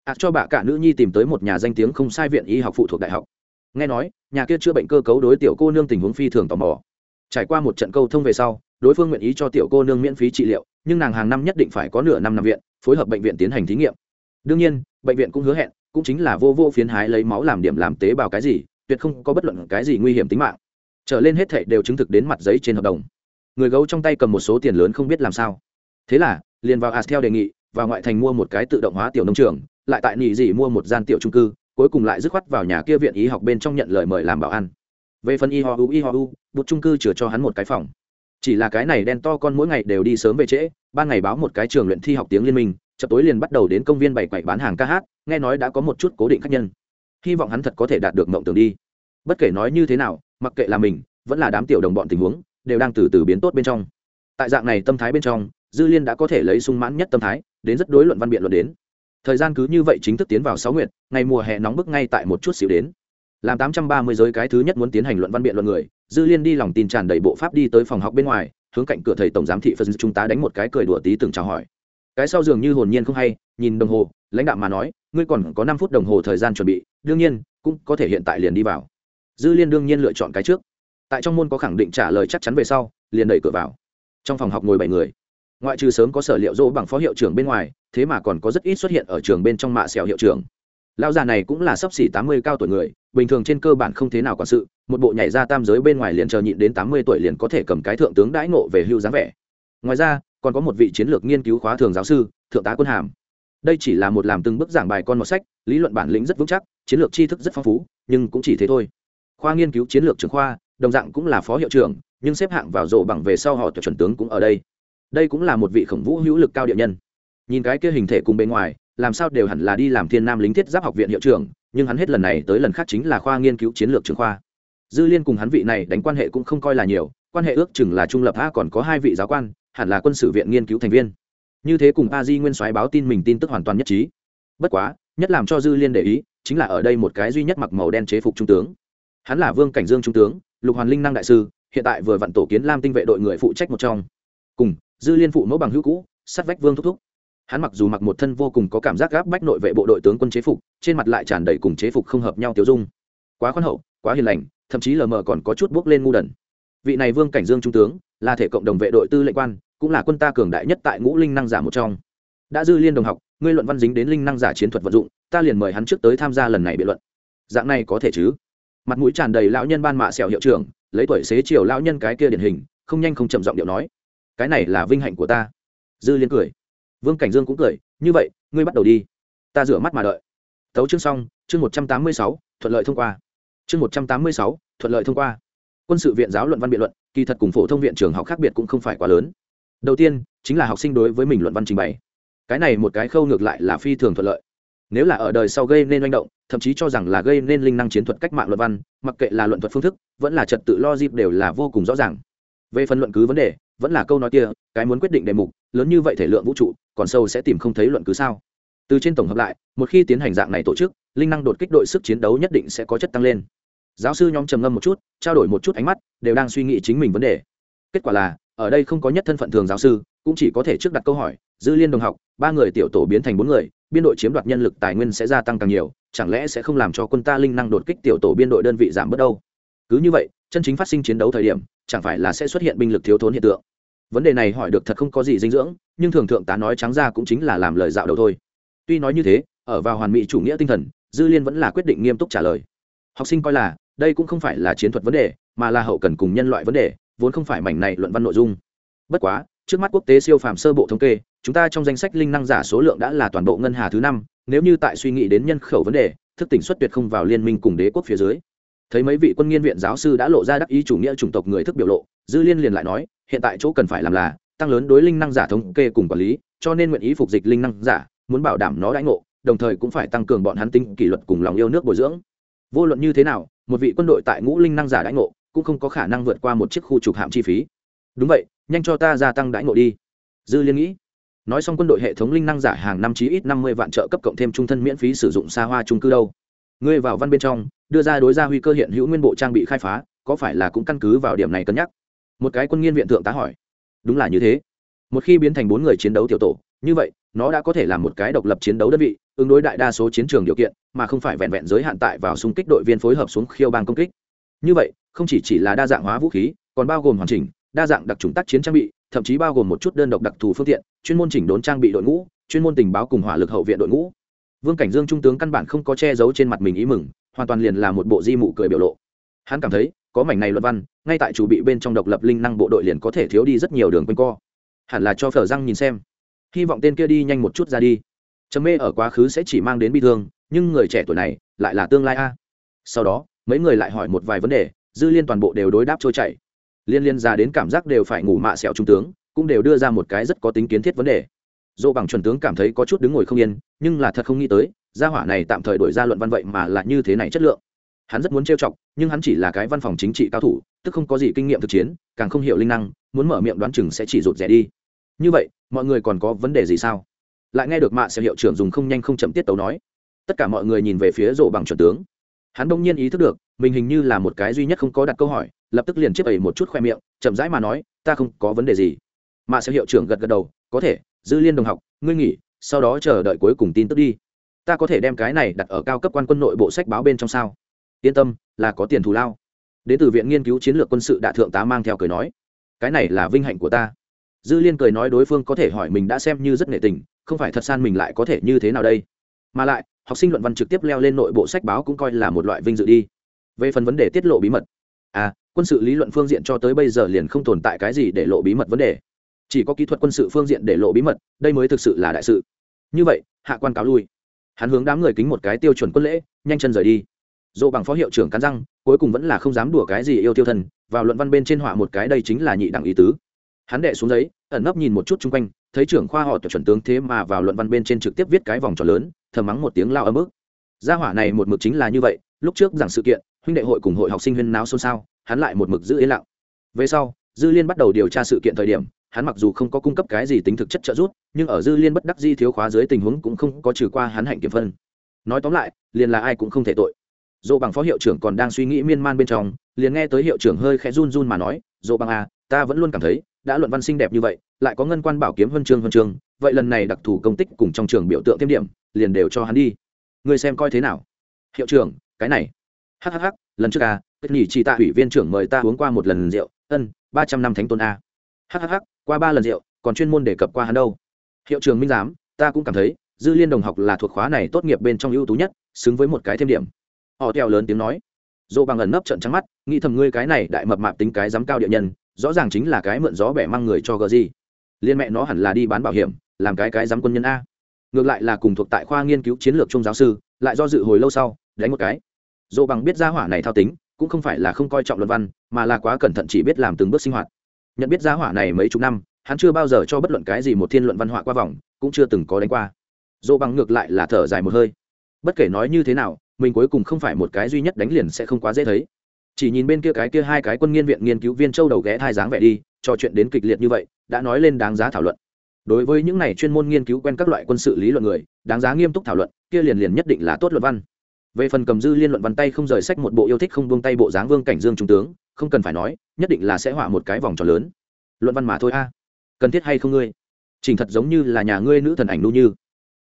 Ạ cho bà cả nữ nhi tìm tới một nhà danh tiếng không sai viện y học phụ thuộc đại học. Nghe nói, nhà kia chữa bệnh cơ cấu đối tiểu cô nương tình huống phi thường tò mò. Trải qua một trận câu thông về sau, đối phương nguyện ý cho tiểu cô nương miễn phí trị liệu, nhưng nàng hàng năm nhất định phải có nửa năm nằm viện, phối hợp bệnh viện tiến hành thí nghiệm đương nhiên, bệnh viện cũng hứa hẹn, cũng chính là vô vô phiến hái lấy máu làm điểm làm tế bào cái gì, tuyệt không có bất luận cái gì nguy hiểm tính mạng. Trở lên hết thệ đều chứng thực đến mặt giấy trên hợp đồng. Người gấu trong tay cầm một số tiền lớn không biết làm sao. Thế là, liền vào as theo đề nghị vào ngoại thành mua một cái tự động hóa tiểu nông trường, lại tại nị dị mua một gian tiểu trung cư, cuối cùng lại dứt khoát vào nhà kia viện y học bên trong nhận lời mời làm bảo ăn về phần y ho u, y ho u, bút trung cư chừa cho hắn một cái phòng. Chỉ là cái này đen to con mỗi ngày đều đi sớm về trễ, ban ngày báo một cái trường luyện thi học tiếng liên minh chập tối liền bắt đầu đến công viên bày quậy bán hàng ca hát, nghe nói đã có một chút cố định khách nhân. Hy vọng hắn thật có thể đạt được mộng tưởng đi. Bất kể nói như thế nào, mặc kệ là mình, vẫn là đám tiểu đồng bọn tình huống, đều đang từ từ biến tốt bên trong. Tại dạng này tâm thái bên trong, dư liên đã có thể lấy sung mãn nhất tâm thái, đến rất đối luận văn biện luận đến. Thời gian cứ như vậy chính thức tiến vào sáu nguyện ngày mùa hè nóng bức ngay tại một chút xịu đến. Làm tám trăm ba mươi giới cái thứ nhất muốn tiến hành luận văn biện luận người, dư liên đi lòng tin tràn đầy bộ pháp đi tới phòng học bên ngoài, hướng cạnh cửa thầy tổng giám thị phân chúng ta đánh một cái cười đùa tí từng chào hỏi cái sau dường như hồn nhiên không hay, nhìn đồng hồ, lãnh đạo mà nói, ngươi còn có năm phút đồng hồ thời gian chuẩn bị, đương nhiên, cũng có thể hiện tại liền đi vào. Dư liên đương nhiên lựa chọn cái trước. Tại trong môn có khẳng định trả lời chắc chắn về sau, liền đẩy cửa vào. Trong phòng học ngồi bảy người. Ngoại trừ sớm có sở liệu dỗ bằng phó hiệu trưởng bên ngoài, thế mà còn có rất ít xuất hiện ở trường bên trong mạ xẻo hiệu trưởng. Lão già này cũng là sấp xỉ tám mươi cao tuổi người, bình thường trên cơ bản không thế nào quản sự, một bộ nhảy ra tam giới bên ngoài liền chờ nhịn đến tám mươi tuổi liền có thể cầm cái thượng tướng đãi ngộ về hưu dáng vẻ. Ngoài ra còn có một vị chiến lược nghiên cứu khóa thường giáo sư, thượng tá quân hàm. Đây chỉ là một làm từng bước giảng bài con một sách, lý luận bản lĩnh rất vững chắc, chiến lược tri thức rất phong phú, nhưng cũng chỉ thế thôi. Khoa nghiên cứu chiến lược trường khoa, đồng dạng cũng là phó hiệu trưởng, nhưng xếp hạng vào rộ bằng về sau họ chuẩn tướng cũng ở đây. Đây cũng là một vị khổng vũ hữu lực cao địa nhân. Nhìn cái kia hình thể cùng bên ngoài, làm sao đều hẳn là đi làm thiên nam lính thiết giáp học viện hiệu trưởng, nhưng hắn hết lần này tới lần khác chính là khoa nghiên cứu chiến lược trường khoa. Dư liên cùng hắn vị này đánh quan hệ cũng không coi là nhiều, quan hệ ước chừng là trung lập a còn có hai vị giáo quan hẳn là quân sự viện nghiên cứu thành viên. Như thế cùng a di nguyên soái báo tin mình tin tức hoàn toàn nhất trí. Bất quá, nhất làm cho dư liên để ý, chính là ở đây một cái duy nhất mặc màu đen chế phục trung tướng. Hắn là vương cảnh dương trung tướng, lục hoàn linh năng đại sư, hiện tại vừa vặn tổ kiến lam tinh vệ đội người phụ trách một trong. Cùng, dư liên phụ mẫu bằng hữu cũ, sát vách vương thúc thúc. Hắn mặc dù mặc một thân vô cùng có cảm giác gáp bách nội vệ bộ đội tướng quân chế phục, trên mặt lại tràn đầy cùng chế phục không hợp nhau tiêu dung. Quá khoan hậu, quá hiền lành, thậm chí lờ mờ còn có chút bước lên ngu đần. Vị này vương cảnh dương trung tướng, là thể cộng đồng vệ đội tư lệnh quan cũng là quân ta cường đại nhất tại ngũ linh năng giả một trong. Đã dư liên đồng học, ngươi luận văn dính đến linh năng giả chiến thuật vận dụng, ta liền mời hắn trước tới tham gia lần này biện luận. Dạng này có thể chứ? Mặt mũi tràn đầy lão nhân ban mạ sẹo hiệu trưởng, lấy tuổi xế chiều lão nhân cái kia điển hình, không nhanh không chậm giọng điệu nói. Cái này là vinh hạnh của ta. Dư liên cười. Vương cảnh dương cũng cười, như vậy, ngươi bắt đầu đi. Ta rửa mắt mà đợi. Tấu chương xong, chương một trăm tám mươi sáu, thuận lợi thông qua. Chương một trăm tám mươi sáu, thuận lợi thông qua. Quân sự viện giáo luận văn biện luận, kỳ thật cùng phổ thông viện trường học khác biệt cũng không phải quá lớn đầu tiên, chính là học sinh đối với mình luận văn trình bày. Cái này một cái khâu ngược lại là phi thường thuận lợi. Nếu là ở đời sau gây nên manh động, thậm chí cho rằng là gây nên linh năng chiến thuật cách mạng luận văn, mặc kệ là luận thuật phương thức, vẫn là trật tự lo dịp đều là vô cùng rõ ràng. Về phần luận cứ vấn đề, vẫn là câu nói kia, cái muốn quyết định đề mục, lớn như vậy thể lượng vũ trụ, còn sâu sẽ tìm không thấy luận cứ sao? Từ trên tổng hợp lại, một khi tiến hành dạng này tổ chức, linh năng đột kích đội sức chiến đấu nhất định sẽ có chất tăng lên. Giáo sư nhóm trầm ngâm một chút, trao đổi một chút ánh mắt, đều đang suy nghĩ chính mình vấn đề. Kết quả là ở đây không có nhất thân phận thường giáo sư, cũng chỉ có thể trước đặt câu hỏi, dư liên đồng học, ba người tiểu tổ biến thành bốn người, biên đội chiếm đoạt nhân lực tài nguyên sẽ gia tăng càng nhiều, chẳng lẽ sẽ không làm cho quân ta linh năng đột kích tiểu tổ biên đội đơn vị giảm bớt đâu? Cứ như vậy, chân chính phát sinh chiến đấu thời điểm, chẳng phải là sẽ xuất hiện binh lực thiếu thốn hiện tượng? Vấn đề này hỏi được thật không có gì dinh dưỡng, nhưng thường thượng tá nói trắng ra cũng chính là làm lời dạo đầu thôi. Tuy nói như thế, ở vào hoàn mỹ chủ nghĩa tinh thần, dư liên vẫn là quyết định nghiêm túc trả lời. Học sinh coi là, đây cũng không phải là chiến thuật vấn đề, mà là hậu cần cùng nhân loại vấn đề vốn không phải mảnh này luận văn nội dung. Bất quá, trước mắt quốc tế siêu phàm sơ bộ thống kê, chúng ta trong danh sách linh năng giả số lượng đã là toàn bộ ngân hà thứ năm, nếu như tại suy nghĩ đến nhân khẩu vấn đề, thức tỉnh xuất tuyệt không vào liên minh cùng đế quốc phía dưới. Thấy mấy vị quân nghiên viện giáo sư đã lộ ra đắc ý chủ nghĩa chủng tộc người thức biểu lộ, dư liên liền lại nói, hiện tại chỗ cần phải làm là, tăng lớn đối linh năng giả thống kê cùng quản lý, cho nên nguyện ý phục dịch linh năng giả, muốn bảo đảm nó đãi ngộ, đồng thời cũng phải tăng cường bọn hắn tinh kỷ luật cùng lòng yêu nước bồi dưỡng. Vô luận như thế nào, một vị quân đội tại ngũ linh năng giả đãi ngộ cũng không có khả năng vượt qua một chiếc khu trục hạm chi phí. Đúng vậy, nhanh cho ta gia tăng đãi ngộ đi. Dư liên nghĩ. Nói xong quân đội hệ thống linh năng giả hàng năm chí ít năm mươi vạn trợ cấp cộng thêm trung thân miễn phí sử dụng xa hoa trung cư đâu. Ngươi vào văn bên trong, đưa ra đối gia huy cơ hiện hữu nguyên bộ trang bị khai phá, có phải là cũng căn cứ vào điểm này cân nhắc? Một cái quân nghiên viện thượng tá hỏi. Đúng là như thế. Một khi biến thành bốn người chiến đấu tiểu tổ, như vậy, nó đã có thể là một cái độc lập chiến đấu đơn vị, ứng đối đại đa số chiến trường điều kiện, mà không phải vẹn vẹn giới hạn tại vào xung kích đội viên phối hợp xuống khiêu bang công kích. Như vậy không chỉ chỉ là đa dạng hóa vũ khí, còn bao gồm hoàn chỉnh, đa dạng đặc trùng tác chiến trang bị, thậm chí bao gồm một chút đơn độc đặc thù phương tiện, chuyên môn chỉnh đốn trang bị đội ngũ, chuyên môn tình báo cùng hỏa lực hậu viện đội ngũ. Vương cảnh dương trung tướng căn bản không có che giấu trên mặt mình ý mừng, hoàn toàn liền là một bộ di mụ cười biểu lộ. Hắn cảm thấy, có mảnh này luật văn, ngay tại chủ bị bên trong độc lập linh năng bộ đội liền có thể thiếu đi rất nhiều đường quanh co. Hẳn là cho phở răng nhìn xem. Hy vọng tên kia đi nhanh một chút ra đi. Trầm mê ở quá khứ sẽ chỉ mang đến bi thương, nhưng người trẻ tuổi này lại là tương lai a. Sau đó, mấy người lại hỏi một vài vấn đề dư liên toàn bộ đều đối đáp trôi chảy. Liên liên ra đến cảm giác đều phải ngủ mạ sẹo trung tướng, cũng đều đưa ra một cái rất có tính kiến thiết vấn đề. Dỗ bằng chuẩn tướng cảm thấy có chút đứng ngồi không yên, nhưng là thật không nghĩ tới, gia hỏa này tạm thời đổi ra luận văn vậy mà là như thế này chất lượng. Hắn rất muốn trêu chọc, nhưng hắn chỉ là cái văn phòng chính trị cao thủ, tức không có gì kinh nghiệm thực chiến, càng không hiểu linh năng, muốn mở miệng đoán chừng sẽ chỉ rụt rẻ đi. Như vậy, mọi người còn có vấn đề gì sao? Lại nghe được mạ sẽ hiệu trưởng dùng không nhanh không chậm tiết tấu nói. Tất cả mọi người nhìn về phía rổ bằng chuẩn tướng hắn đông nhiên ý thức được, mình hình như là một cái duy nhất không có đặt câu hỏi, lập tức liền chiếc ẩy một chút khoe miệng, chậm rãi mà nói, ta không có vấn đề gì. Mà sẽ hiệu trưởng gật gật đầu, có thể dư liên đồng học, ngươi nghỉ, sau đó chờ đợi cuối cùng tin tức đi. Ta có thể đem cái này đặt ở cao cấp quan quân nội bộ sách báo bên trong sao? Yên tâm, là có tiền thù lao. Đến từ viện nghiên cứu chiến lược quân sự đạ thượng tá mang theo cười nói, cái này là vinh hạnh của ta. Dư liên cười nói đối phương có thể hỏi mình đã xem như rất nghệ tình, không phải thật san mình lại có thể như thế nào đây? Mà lại học sinh luận văn trực tiếp leo lên nội bộ sách báo cũng coi là một loại vinh dự đi. Về phần vấn đề tiết lộ bí mật à quân sự lý luận phương diện cho tới bây giờ liền không tồn tại cái gì để lộ bí mật vấn đề. Chỉ có kỹ thuật quân sự phương diện để lộ bí mật, đây mới thực sự là đại sự. Như vậy, hạ quan cáo lui. Hắn hướng đám người kính một cái tiêu chuẩn quân lễ, nhanh chân rời đi. Dỗ bằng phó hiệu trưởng cắn răng, cuối cùng vẫn là không dám đùa cái gì yêu tiêu thần, vào luận văn bên trên họa một cái đây chính là nhị đẳng ý tứ. Hắn đệ xuống giấy, ẩn nấp nhìn một chút chung quanh thấy trưởng khoa họ chuẩn tướng thế mà vào luận văn bên trên trực tiếp viết cái vòng tròn lớn, thầm mắng một tiếng lao ấm ức. Gia hỏa này một mực chính là như vậy, lúc trước giảng sự kiện, huynh đệ hội cùng hội học sinh huyên náo xôn xao, hắn lại một mực giữ yên lặng. Về sau, dư liên bắt đầu điều tra sự kiện thời điểm, hắn mặc dù không có cung cấp cái gì tính thực chất trợ giúp, nhưng ở dư liên bất đắc di thiếu khóa dưới tình huống cũng không có trừ qua hắn hạnh kiểm phân. Nói tóm lại, liền là ai cũng không thể tội. Dỗ bằng phó hiệu trưởng còn đang suy nghĩ miên man bên trong, liền nghe tới hiệu trưởng hơi khẽ run run mà nói, dỗ bằng à ta vẫn luôn cảm thấy đã luận văn sinh đẹp như vậy, lại có ngân quan bảo kiếm huân chương huân chương, vậy lần này đặc thù công tích cùng trong trường biểu tượng thêm điểm, liền đều cho hắn đi. Người xem coi thế nào? Hiệu trưởng, cái này. Hhh lần trước à tất nhỉ chỉ tạ ủy viên trưởng mời ta uống qua một lần rượu, ân, ba trăm năm thánh tôn a. Hhh qua ba lần rượu, còn chuyên môn đề cập qua hắn đâu. Hiệu trưởng minh giám, ta cũng cảm thấy, dư liên đồng học là thuộc khóa này tốt nghiệp bên trong ưu tú nhất, xứng với một cái thêm điểm. Họ theo lớn tiếng nói. Dỗ bằng ẩn nấp trận trắng mắt, nghĩ thầm ngươi cái này đại mập mạp tính cái dám cao địa nhân rõ ràng chính là cái mượn gió bẻ mang người cho gờ gì. Liên mẹ nó hẳn là đi bán bảo hiểm, làm cái cái giám quân nhân a. Ngược lại là cùng thuộc tại khoa nghiên cứu chiến lược trung giáo sư, lại do dự hồi lâu sau, đánh một cái. Dỗ bằng biết gia hỏa này thao tính, cũng không phải là không coi trọng luận văn, mà là quá cẩn thận chỉ biết làm từng bước sinh hoạt. Nhận biết gia hỏa này mấy chục năm, hắn chưa bao giờ cho bất luận cái gì một thiên luận văn họa qua vòng, cũng chưa từng có đánh qua. Dỗ bằng ngược lại là thở dài một hơi. Bất kể nói như thế nào, mình cuối cùng không phải một cái duy nhất đánh liền sẽ không quá dễ thấy chỉ nhìn bên kia cái kia hai cái quân nghiên viện nghiên cứu viên châu đầu ghé thai dáng vẻ đi, trò chuyện đến kịch liệt như vậy, đã nói lên đáng giá thảo luận. Đối với những này chuyên môn nghiên cứu quen các loại quân sự lý luận người, đáng giá nghiêm túc thảo luận, kia liền liền nhất định là tốt luận văn. Về phần cầm dư liên luận văn tay không rời sách một bộ yêu thích không buông tay bộ dáng vương cảnh dương trung tướng, không cần phải nói, nhất định là sẽ họa một cái vòng tròn lớn. Luận văn mà thôi a. Cần thiết hay không ngươi? Trình thật giống như là nhà ngươi nữ thần ảnh nu như.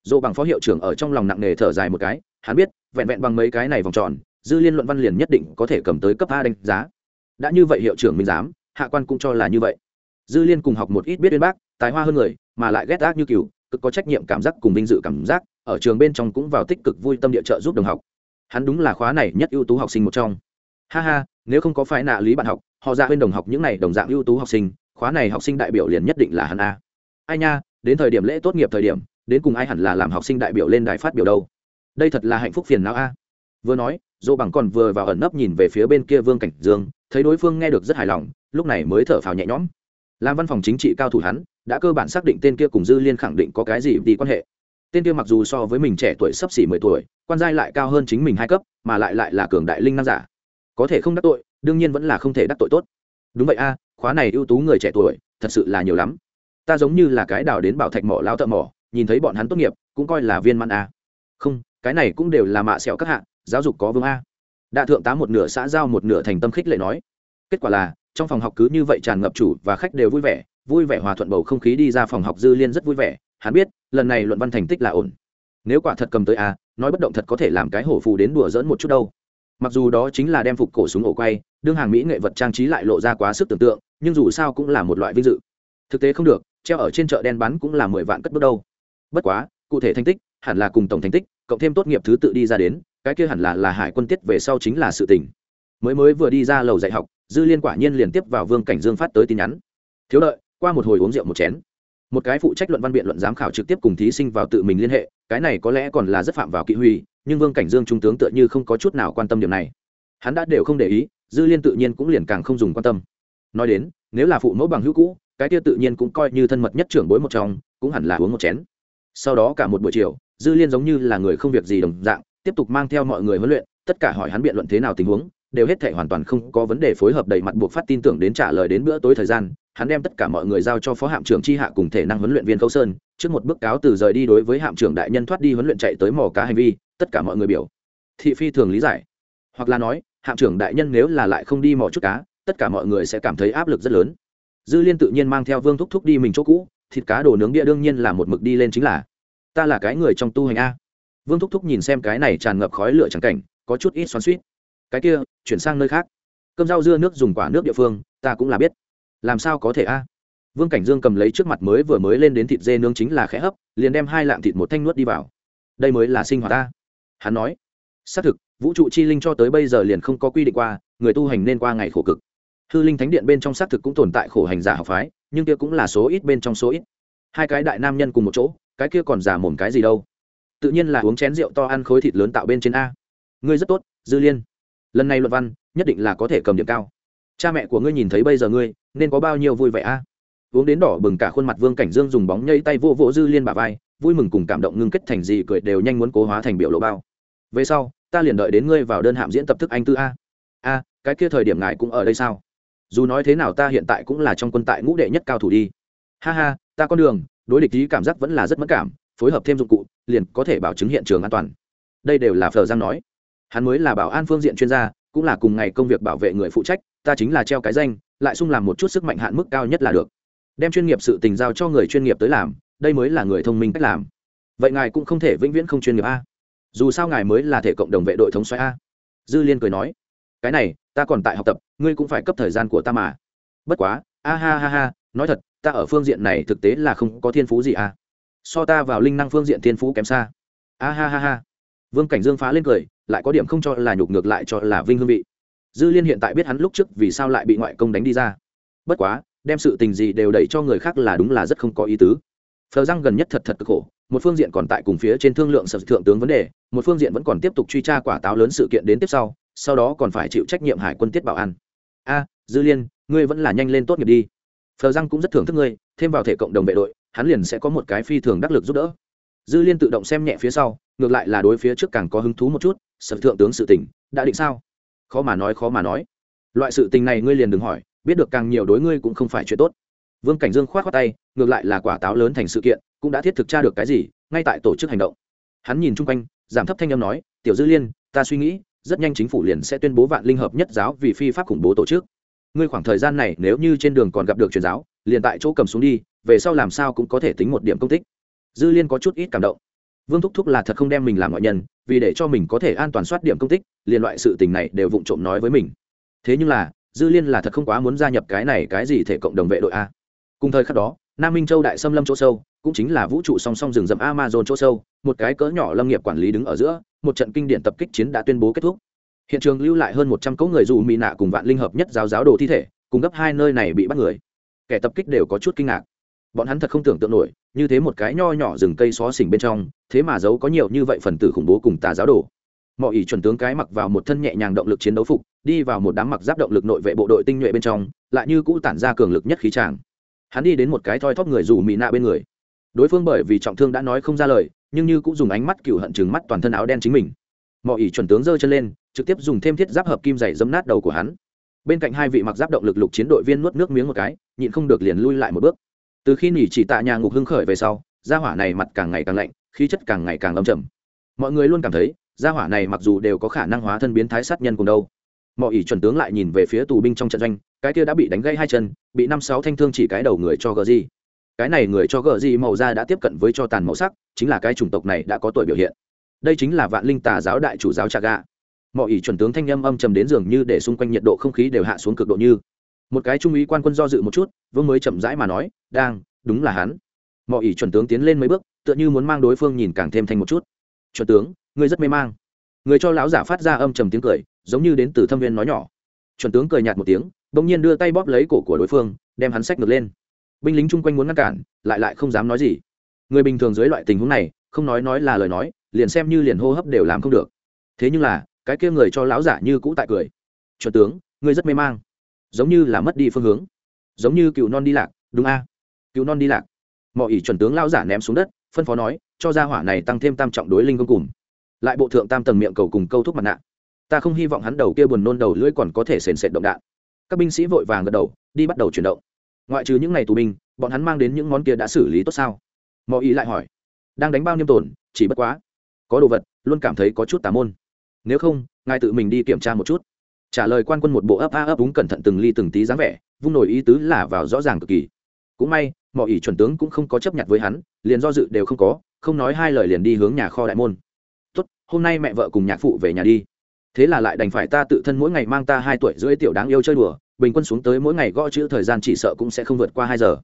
Dỗ bằng phó hiệu trưởng ở trong lòng nặng nề thở dài một cái, hắn biết, vẹn vẹn bằng mấy cái này vòng tròn dư liên luận văn liền nhất định có thể cầm tới cấp a đánh giá. Đã như vậy hiệu trưởng minh giám hạ quan cũng cho là như vậy. Dư liên cùng học một ít biết bên bác, tài hoa hơn người, mà lại ghét ác như cừu, cực có trách nhiệm cảm giác cùng vinh dự cảm giác, ở trường bên trong cũng vào tích cực vui tâm địa trợ giúp đồng học. Hắn đúng là khóa này nhất ưu tú học sinh một trong. Ha ha, nếu không có phái nạ lý bạn học, họ ra bên đồng học những này đồng dạng ưu tú học sinh, khóa này học sinh đại biểu liền nhất định là hắn a. Ai nha, đến thời điểm lễ tốt nghiệp thời điểm, đến cùng ai hẳn là làm học sinh đại biểu lên đài phát biểu đâu? Đây thật là hạnh phúc phiền não a vừa nói, dỗ bằng còn vừa vào ẩn nấp nhìn về phía bên kia vương cảnh dương, thấy đối phương nghe được rất hài lòng, lúc này mới thở phào nhẹ nhõm. Làm văn phòng chính trị cao thủ hắn, đã cơ bản xác định tên kia cùng dư liên khẳng định có cái gì đi quan hệ. Tên kia mặc dù so với mình trẻ tuổi sắp xỉ mười tuổi, quan giai lại cao hơn chính mình hai cấp, mà lại lại là cường đại linh năng giả. Có thể không đắc tội, đương nhiên vẫn là không thể đắc tội tốt. Đúng vậy a, khóa này ưu tú người trẻ tuổi, thật sự là nhiều lắm. Ta giống như là cái đào đến bảo thạch mỏ, lao thợ mỏ, nhìn thấy bọn hắn tốt nghiệp, cũng coi là viên man a. Không, cái này cũng đều là mạ sẹo các hạng giáo dục có vương a. Đạ thượng tá một nửa xã giao một nửa thành tâm khích lệ nói. Kết quả là, trong phòng học cứ như vậy tràn ngập chủ và khách đều vui vẻ vui vẻ hòa thuận bầu không khí đi ra phòng học dư liên rất vui vẻ. Hắn biết, lần này luận văn thành tích là ổn. Nếu quả thật cầm tới a, nói bất động thật có thể làm cái hổ phù đến đùa dỡn một chút đâu. Mặc dù đó chính là đem phục cổ súng ổ quay, đương hàng mỹ nghệ vật trang trí lại lộ ra quá sức tưởng tượng, nhưng dù sao cũng là một loại vinh dự. Thực tế không được, treo ở trên chợ đen bán cũng là mười vạn cất bước đâu. Bất quá, cụ thể thành tích, hẳn là cùng tổng thành tích, cộng thêm tốt nghiệp thứ tự đi ra đến cái kia hẳn là là hải quân tiết về sau chính là sự tỉnh mới mới vừa đi ra lầu dạy học, dư liên quả nhiên liền tiếp vào vương cảnh dương phát tới tin nhắn. Thiếu đợi, qua một hồi uống rượu một chén. Một cái phụ trách luận văn biện luận giám khảo trực tiếp cùng thí sinh vào tự mình liên hệ, cái này có lẽ còn là rất phạm vào kỵ huy, nhưng vương cảnh dương trung tướng tựa như không có chút nào quan tâm điểm này. Hắn đã đều không để ý, dư liên tự nhiên cũng liền càng không dùng quan tâm. Nói đến, nếu là phụ mẫu bằng hữu cũ, cái kia tự nhiên cũng coi như thân mật nhất trưởng bối một trong, cũng hẳn là uống một chén. Sau đó cả một buổi chiều, dư liên giống như là người không việc gì đồng dạng tiếp tục mang theo mọi người huấn luyện, tất cả hỏi hắn biện luận thế nào tình huống, đều hết thể hoàn toàn không có vấn đề phối hợp đầy mặt buộc phát tin tưởng đến trả lời đến bữa tối thời gian, hắn đem tất cả mọi người giao cho phó hạm trưởng chi hạ cùng thể năng huấn luyện viên khâu sơn, trước một bước cáo từ rời đi đối với hạm trưởng đại nhân thoát đi huấn luyện chạy tới mò cá hành vi, tất cả mọi người biểu. Thị phi thường lý giải. Hoặc là nói, hạm trưởng đại nhân nếu là lại không đi mò chút cá, tất cả mọi người sẽ cảm thấy áp lực rất lớn. Dư liên tự nhiên mang theo vương thúc thúc đi mình chỗ cũ, thịt cá đồ nướng địa đương nhiên là một mực đi lên chính là, ta là cái người trong tu hành a vương thúc thúc nhìn xem cái này tràn ngập khói lửa trắng cảnh, có chút ít xoắn suýt cái kia, chuyển sang nơi khác. Cơm rau dưa nước dùng quả nước địa phương, ta cũng là biết. Làm sao có thể a? Vương cảnh dương cầm lấy trước mặt mới vừa mới lên đến thịt dê nướng chính là khẽ hấp, liền đem hai lạng thịt một thanh nuốt đi vào. Đây mới là sinh hoạt ta. Hắn nói, xác thực, vũ trụ chi linh cho tới bây giờ liền không có quy định qua, người tu hành nên qua ngày khổ cực. Hư linh thánh điện bên trong xác thực cũng tồn tại khổ hành giả học phái, nhưng kia cũng là số ít bên trong số ít. Hai cái đại nam nhân cùng một chỗ, cái kia còn giả mồm cái gì đâu? Tự nhiên là uống chén rượu to ăn khối thịt lớn tạo bên trên a. Ngươi rất tốt, dư liên. Lần này luận văn, nhất định là có thể cầm điểm cao. Cha mẹ của ngươi nhìn thấy bây giờ ngươi, nên có bao nhiêu vui vẻ a? Uống đến đỏ bừng cả khuôn mặt vương cảnh dương dùng bóng nhây tay vô vỗ dư liên bà vai, vui mừng cùng cảm động ngưng kết thành gì cười đều nhanh muốn cố hóa thành biểu lộ bao. Về sau, ta liền đợi đến ngươi vào đơn hạm diễn tập thức anh tư a. A, cái kia thời điểm ngài cũng ở đây sao? Dù nói thế nào ta hiện tại cũng là trong quân tại ngũ đệ nhất cao thủ đi. Ha ha, ta con đường, đối địch ý cảm giác vẫn là rất mất cảm phối hợp thêm dụng cụ, liền có thể bảo chứng hiện trường an toàn. Đây đều là phờ giang nói. Hắn mới là bảo an phương diện chuyên gia, cũng là cùng ngày công việc bảo vệ người phụ trách, ta chính là treo cái danh, lại sung làm một chút sức mạnh hạn mức cao nhất là được. Đem chuyên nghiệp sự tình giao cho người chuyên nghiệp tới làm, đây mới là người thông minh cách làm. Vậy ngài cũng không thể vĩnh viễn không chuyên nghiệp a. Dù sao ngài mới là thể cộng đồng vệ đội thống xoáy a. Dư liên cười nói, cái này, ta còn tại học tập, ngươi cũng phải cấp thời gian của ta mà. Bất quá, a ha ha ha, nói thật, ta ở phương diện này thực tế là không có thiên phú gì a so ta vào linh năng phương diện thiên phú kém xa. A ha ha ha. Vương cảnh dương phá lên cười, lại có điểm không cho là nhục ngược lại cho là vinh hương vị. Dư liên hiện tại biết hắn lúc trước vì sao lại bị ngoại công đánh đi ra. Bất quá, đem sự tình gì đều đẩy cho người khác là đúng là rất không có ý tứ. Phờ răng gần nhất thật thật cực khổ, một phương diện còn tại cùng phía trên thương lượng sở thượng tướng vấn đề, một phương diện vẫn còn tiếp tục truy tra quả táo lớn sự kiện đến tiếp sau sau đó còn phải chịu trách nhiệm hải quân tiết bảo an. A, dư liên, ngươi vẫn là nhanh lên tốt nghiệp đi. Phờ răng cũng rất thưởng thức ngươi, thêm vào thể cộng đồng vệ đội hắn liền sẽ có một cái phi thường đắc lực giúp đỡ. Dư liên tự động xem nhẹ phía sau, ngược lại là đối phía trước càng có hứng thú một chút, sở thượng tướng sự tình, đã định sao? Khó mà nói, khó mà nói. Loại sự tình này ngươi liền đừng hỏi, biết được càng nhiều đối ngươi cũng không phải chuyện tốt. Vương cảnh dương k h o á t khoác tay, ngược lại là quả táo lớn thành sự kiện, cũng đã thiết thực tra được cái gì, ngay tại tổ chức hành động. Hắn nhìn chung quanh, giảm thấp thanh âm nói, tiểu dư liên, ta suy nghĩ, rất nhanh chính phủ liền sẽ tuyên bố vạn linh hợp nhất giáo vì phi pháp khủng bố tổ chức. Ngươi khoảng thời gian này nếu như trên đường còn gặp được truyền giáo, liền tại chỗ cầm xuống đi về sau làm sao cũng có thể tính một điểm công tích. Dư liên có chút ít cảm động. Vương thúc thúc là thật không đem mình làm ngoại nhân, vì để cho mình có thể an toàn soát điểm công tích, liền loại sự tình này đều vụng trộm nói với mình. Thế nhưng là, dư liên là thật không quá muốn gia nhập cái này cái gì thể cộng đồng vệ đội a. Cùng thời khắc đó, nam minh châu đại xâm lâm chỗ sâu, cũng chính là vũ trụ song song rừng rậm amazon chỗ sâu, một cái cỡ nhỏ lâm nghiệp quản lý đứng ở giữa, một trận kinh điển tập kích chiến đã tuyên bố kết thúc. Hiện trường lưu lại hơn một trăm cỗ người dù mỹ nạ cùng vạn linh hợp nhất giáo giáo đồ thi thể, cùng gấp hai nơi này bị bắt người. Kẻ tập kích đều có chút kinh ngạc bọn hắn thật không tưởng tượng nổi, như thế một cái nho nhỏ rừng cây xó xỉnh bên trong, thế mà giấu có nhiều như vậy phần tử khủng bố cùng tà giáo đồ. Mọi ý chuẩn tướng cái mặc vào một thân nhẹ nhàng động lực chiến đấu phục, đi vào một đám mặc giáp động lực nội vệ bộ đội tinh nhuệ bên trong, lại như cũ tản ra cường lực nhất khí tràng. Hắn đi đến một cái thoi thóp người dù mỹ nạ bên người. Đối phương bởi vì trọng thương đã nói không ra lời, nhưng như cũng dùng ánh mắt cựu hận chừng mắt toàn thân áo đen chính mình. Mọi ý chuẩn tướng giơ chân lên, trực tiếp dùng thêm thiết giáp hợp kim dày dấm nát đầu của hắn. Bên cạnh hai vị mặc giáp động lực lục chiến đội viên nuốt nước miếng một cái, nhịn không được liền lui lại một bước từ khi nỉ chỉ tạ nhà ngục hưng khởi về sau, gia hỏa này mặt càng ngày càng lạnh, khí chất càng ngày càng âm trầm. Mọi người luôn cảm thấy, gia hỏa này mặc dù đều có khả năng hóa thân biến thái sát nhân cùng đâu. Mọi ý chuẩn tướng lại nhìn về phía tù binh trong trận doanh, cái kia đã bị đánh gãy hai chân, bị năm sáu thanh thương chỉ cái đầu người cho gờ gì. Cái này người cho gờ gì màu da đã tiếp cận với cho tàn màu sắc, chính là cái chủng tộc này đã có tuổi biểu hiện. Đây chính là vạn linh tà giáo đại chủ giáo trà gà mọi ý chuẩn tướng thanh âm âm trầm đến dường như để xung quanh nhiệt độ không khí đều hạ xuống cực độ như một cái trung úy quan quân do dự một chút, vương mới chậm rãi mà nói, đang, đúng là hắn. Mọi ý chuẩn tướng tiến lên mấy bước, tựa như muốn mang đối phương nhìn càng thêm thành một chút. Chuẩn tướng, ngươi rất mê mang. Người cho lão giả phát ra âm trầm tiếng cười, giống như đến từ thâm viên nói nhỏ. Chuẩn tướng cười nhạt một tiếng, bỗng nhiên đưa tay bóp lấy cổ của đối phương, đem hắn xách ngược lên. Binh lính chung quanh muốn ngăn cản, lại lại không dám nói gì. Người bình thường dưới loại tình huống này, không nói nói là lời nói, liền xem như liền hô hấp đều làm không được. Thế nhưng là, cái kia người cho lão giả như cũ tại cười. Chuẩn tướng, ngươi rất mê mang giống như là mất đi phương hướng. Giống như cựu non đi lạc, đúng a? À? cựu non đi lạc. Mọi ý chuẩn tướng lão giả ném xuống đất, phân phó nói, cho ra hỏa này tăng thêm tam trọng đối linh công cùng. Lại bộ thượng tam tầng miệng cầu cùng câu thúc mặt nạ. Ta không hy vọng hắn đầu kia buồn nôn đầu lưỡi còn có thể sền sệt động đạn. Các binh sĩ vội vàng gật đầu, đi bắt đầu chuyển động. Ngoại trừ những ngày tù binh, bọn hắn mang đến những món kia đã xử lý tốt sao? Mọi ý lại hỏi. Đang đánh bao nhiêu tổn, chỉ bất quá. Có đồ vật, luôn cảm thấy có chút tà môn. Nếu không, ngài tự mình đi kiểm tra một chút trả lời quan quân một bộ ấp a ấp úng cẩn thận từng ly từng tí dáng vẻ, vung nổi ý tứ là vào rõ ràng cực kỳ. Cũng may mọi ý chuẩn tướng cũng không có chấp nhận với hắn, liền do dự đều không có, không nói hai lời liền đi hướng nhà kho đại môn. Tốt, hôm nay mẹ vợ cùng nhạc phụ về nhà đi. Thế là lại đành phải ta tự thân mỗi ngày mang ta hai tuổi rưỡi tiểu đáng yêu chơi đùa, bình quân xuống tới mỗi ngày gõ chữ thời gian chỉ sợ cũng sẽ không vượt qua hai giờ.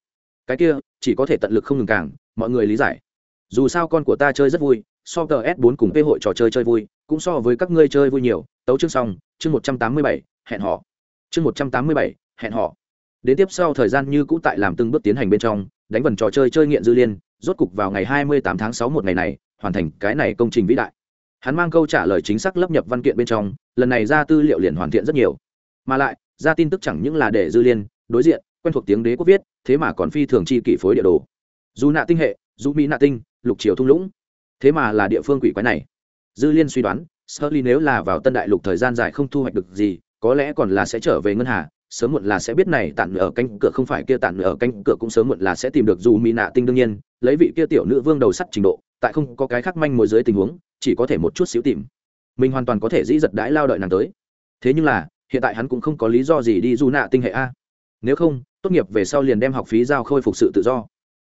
Cái kia, chỉ có thể tận lực không ngừng càng, mọi người lý giải. Dù sao con của ta chơi rất vui, so tờ s 4 cùng p hội trò chơi chơi vui, cũng so với các ngươi chơi vui nhiều tấu chương xong, chương một trăm tám mươi bảy, hẹn họ chương một trăm tám mươi bảy, hẹn họ đến tiếp sau thời gian như cũ tại làm từng bước tiến hành bên trong, đánh vần trò chơi chơi nghiện dư liên, rốt cục vào ngày hai mươi tám tháng sáu một ngày này, hoàn thành cái này công trình vĩ đại. Hắn mang câu trả lời chính xác lấp nhập văn kiện bên trong, lần này ra tư liệu liền hoàn thiện rất nhiều. Mà lại, ra tin tức chẳng những là để dư liên, đối diện, quen thuộc tiếng đế quốc viết, thế mà còn phi thường chi kỷ phối địa đồ. Dù nạ tinh hệ, dù mỹ nạ tinh, lục triều thung lũng. Thế mà là địa phương quỷ quái này. Dư liên suy đoán Sterling nếu là vào Tân Đại Lục thời gian dài không thu hoạch được gì, có lẽ còn là sẽ trở về ngân hà, sớm muộn là sẽ biết này tản ở cánh cửa không phải kia tản ở cánh cửa cũng sớm muộn là sẽ tìm được dù mỹ nạ tinh đương nhiên, lấy vị kia tiểu nữ vương đầu sắt trình độ, tại không có cái khác manh mối dưới tình huống, chỉ có thể một chút xíu tìm. Mình hoàn toàn có thể dĩ giật đãi lao đợi nàng tới. Thế nhưng là, hiện tại hắn cũng không có lý do gì đi du nạ tinh hệ a. Nếu không, tốt nghiệp về sau liền đem học phí giao khôi phục sự tự do.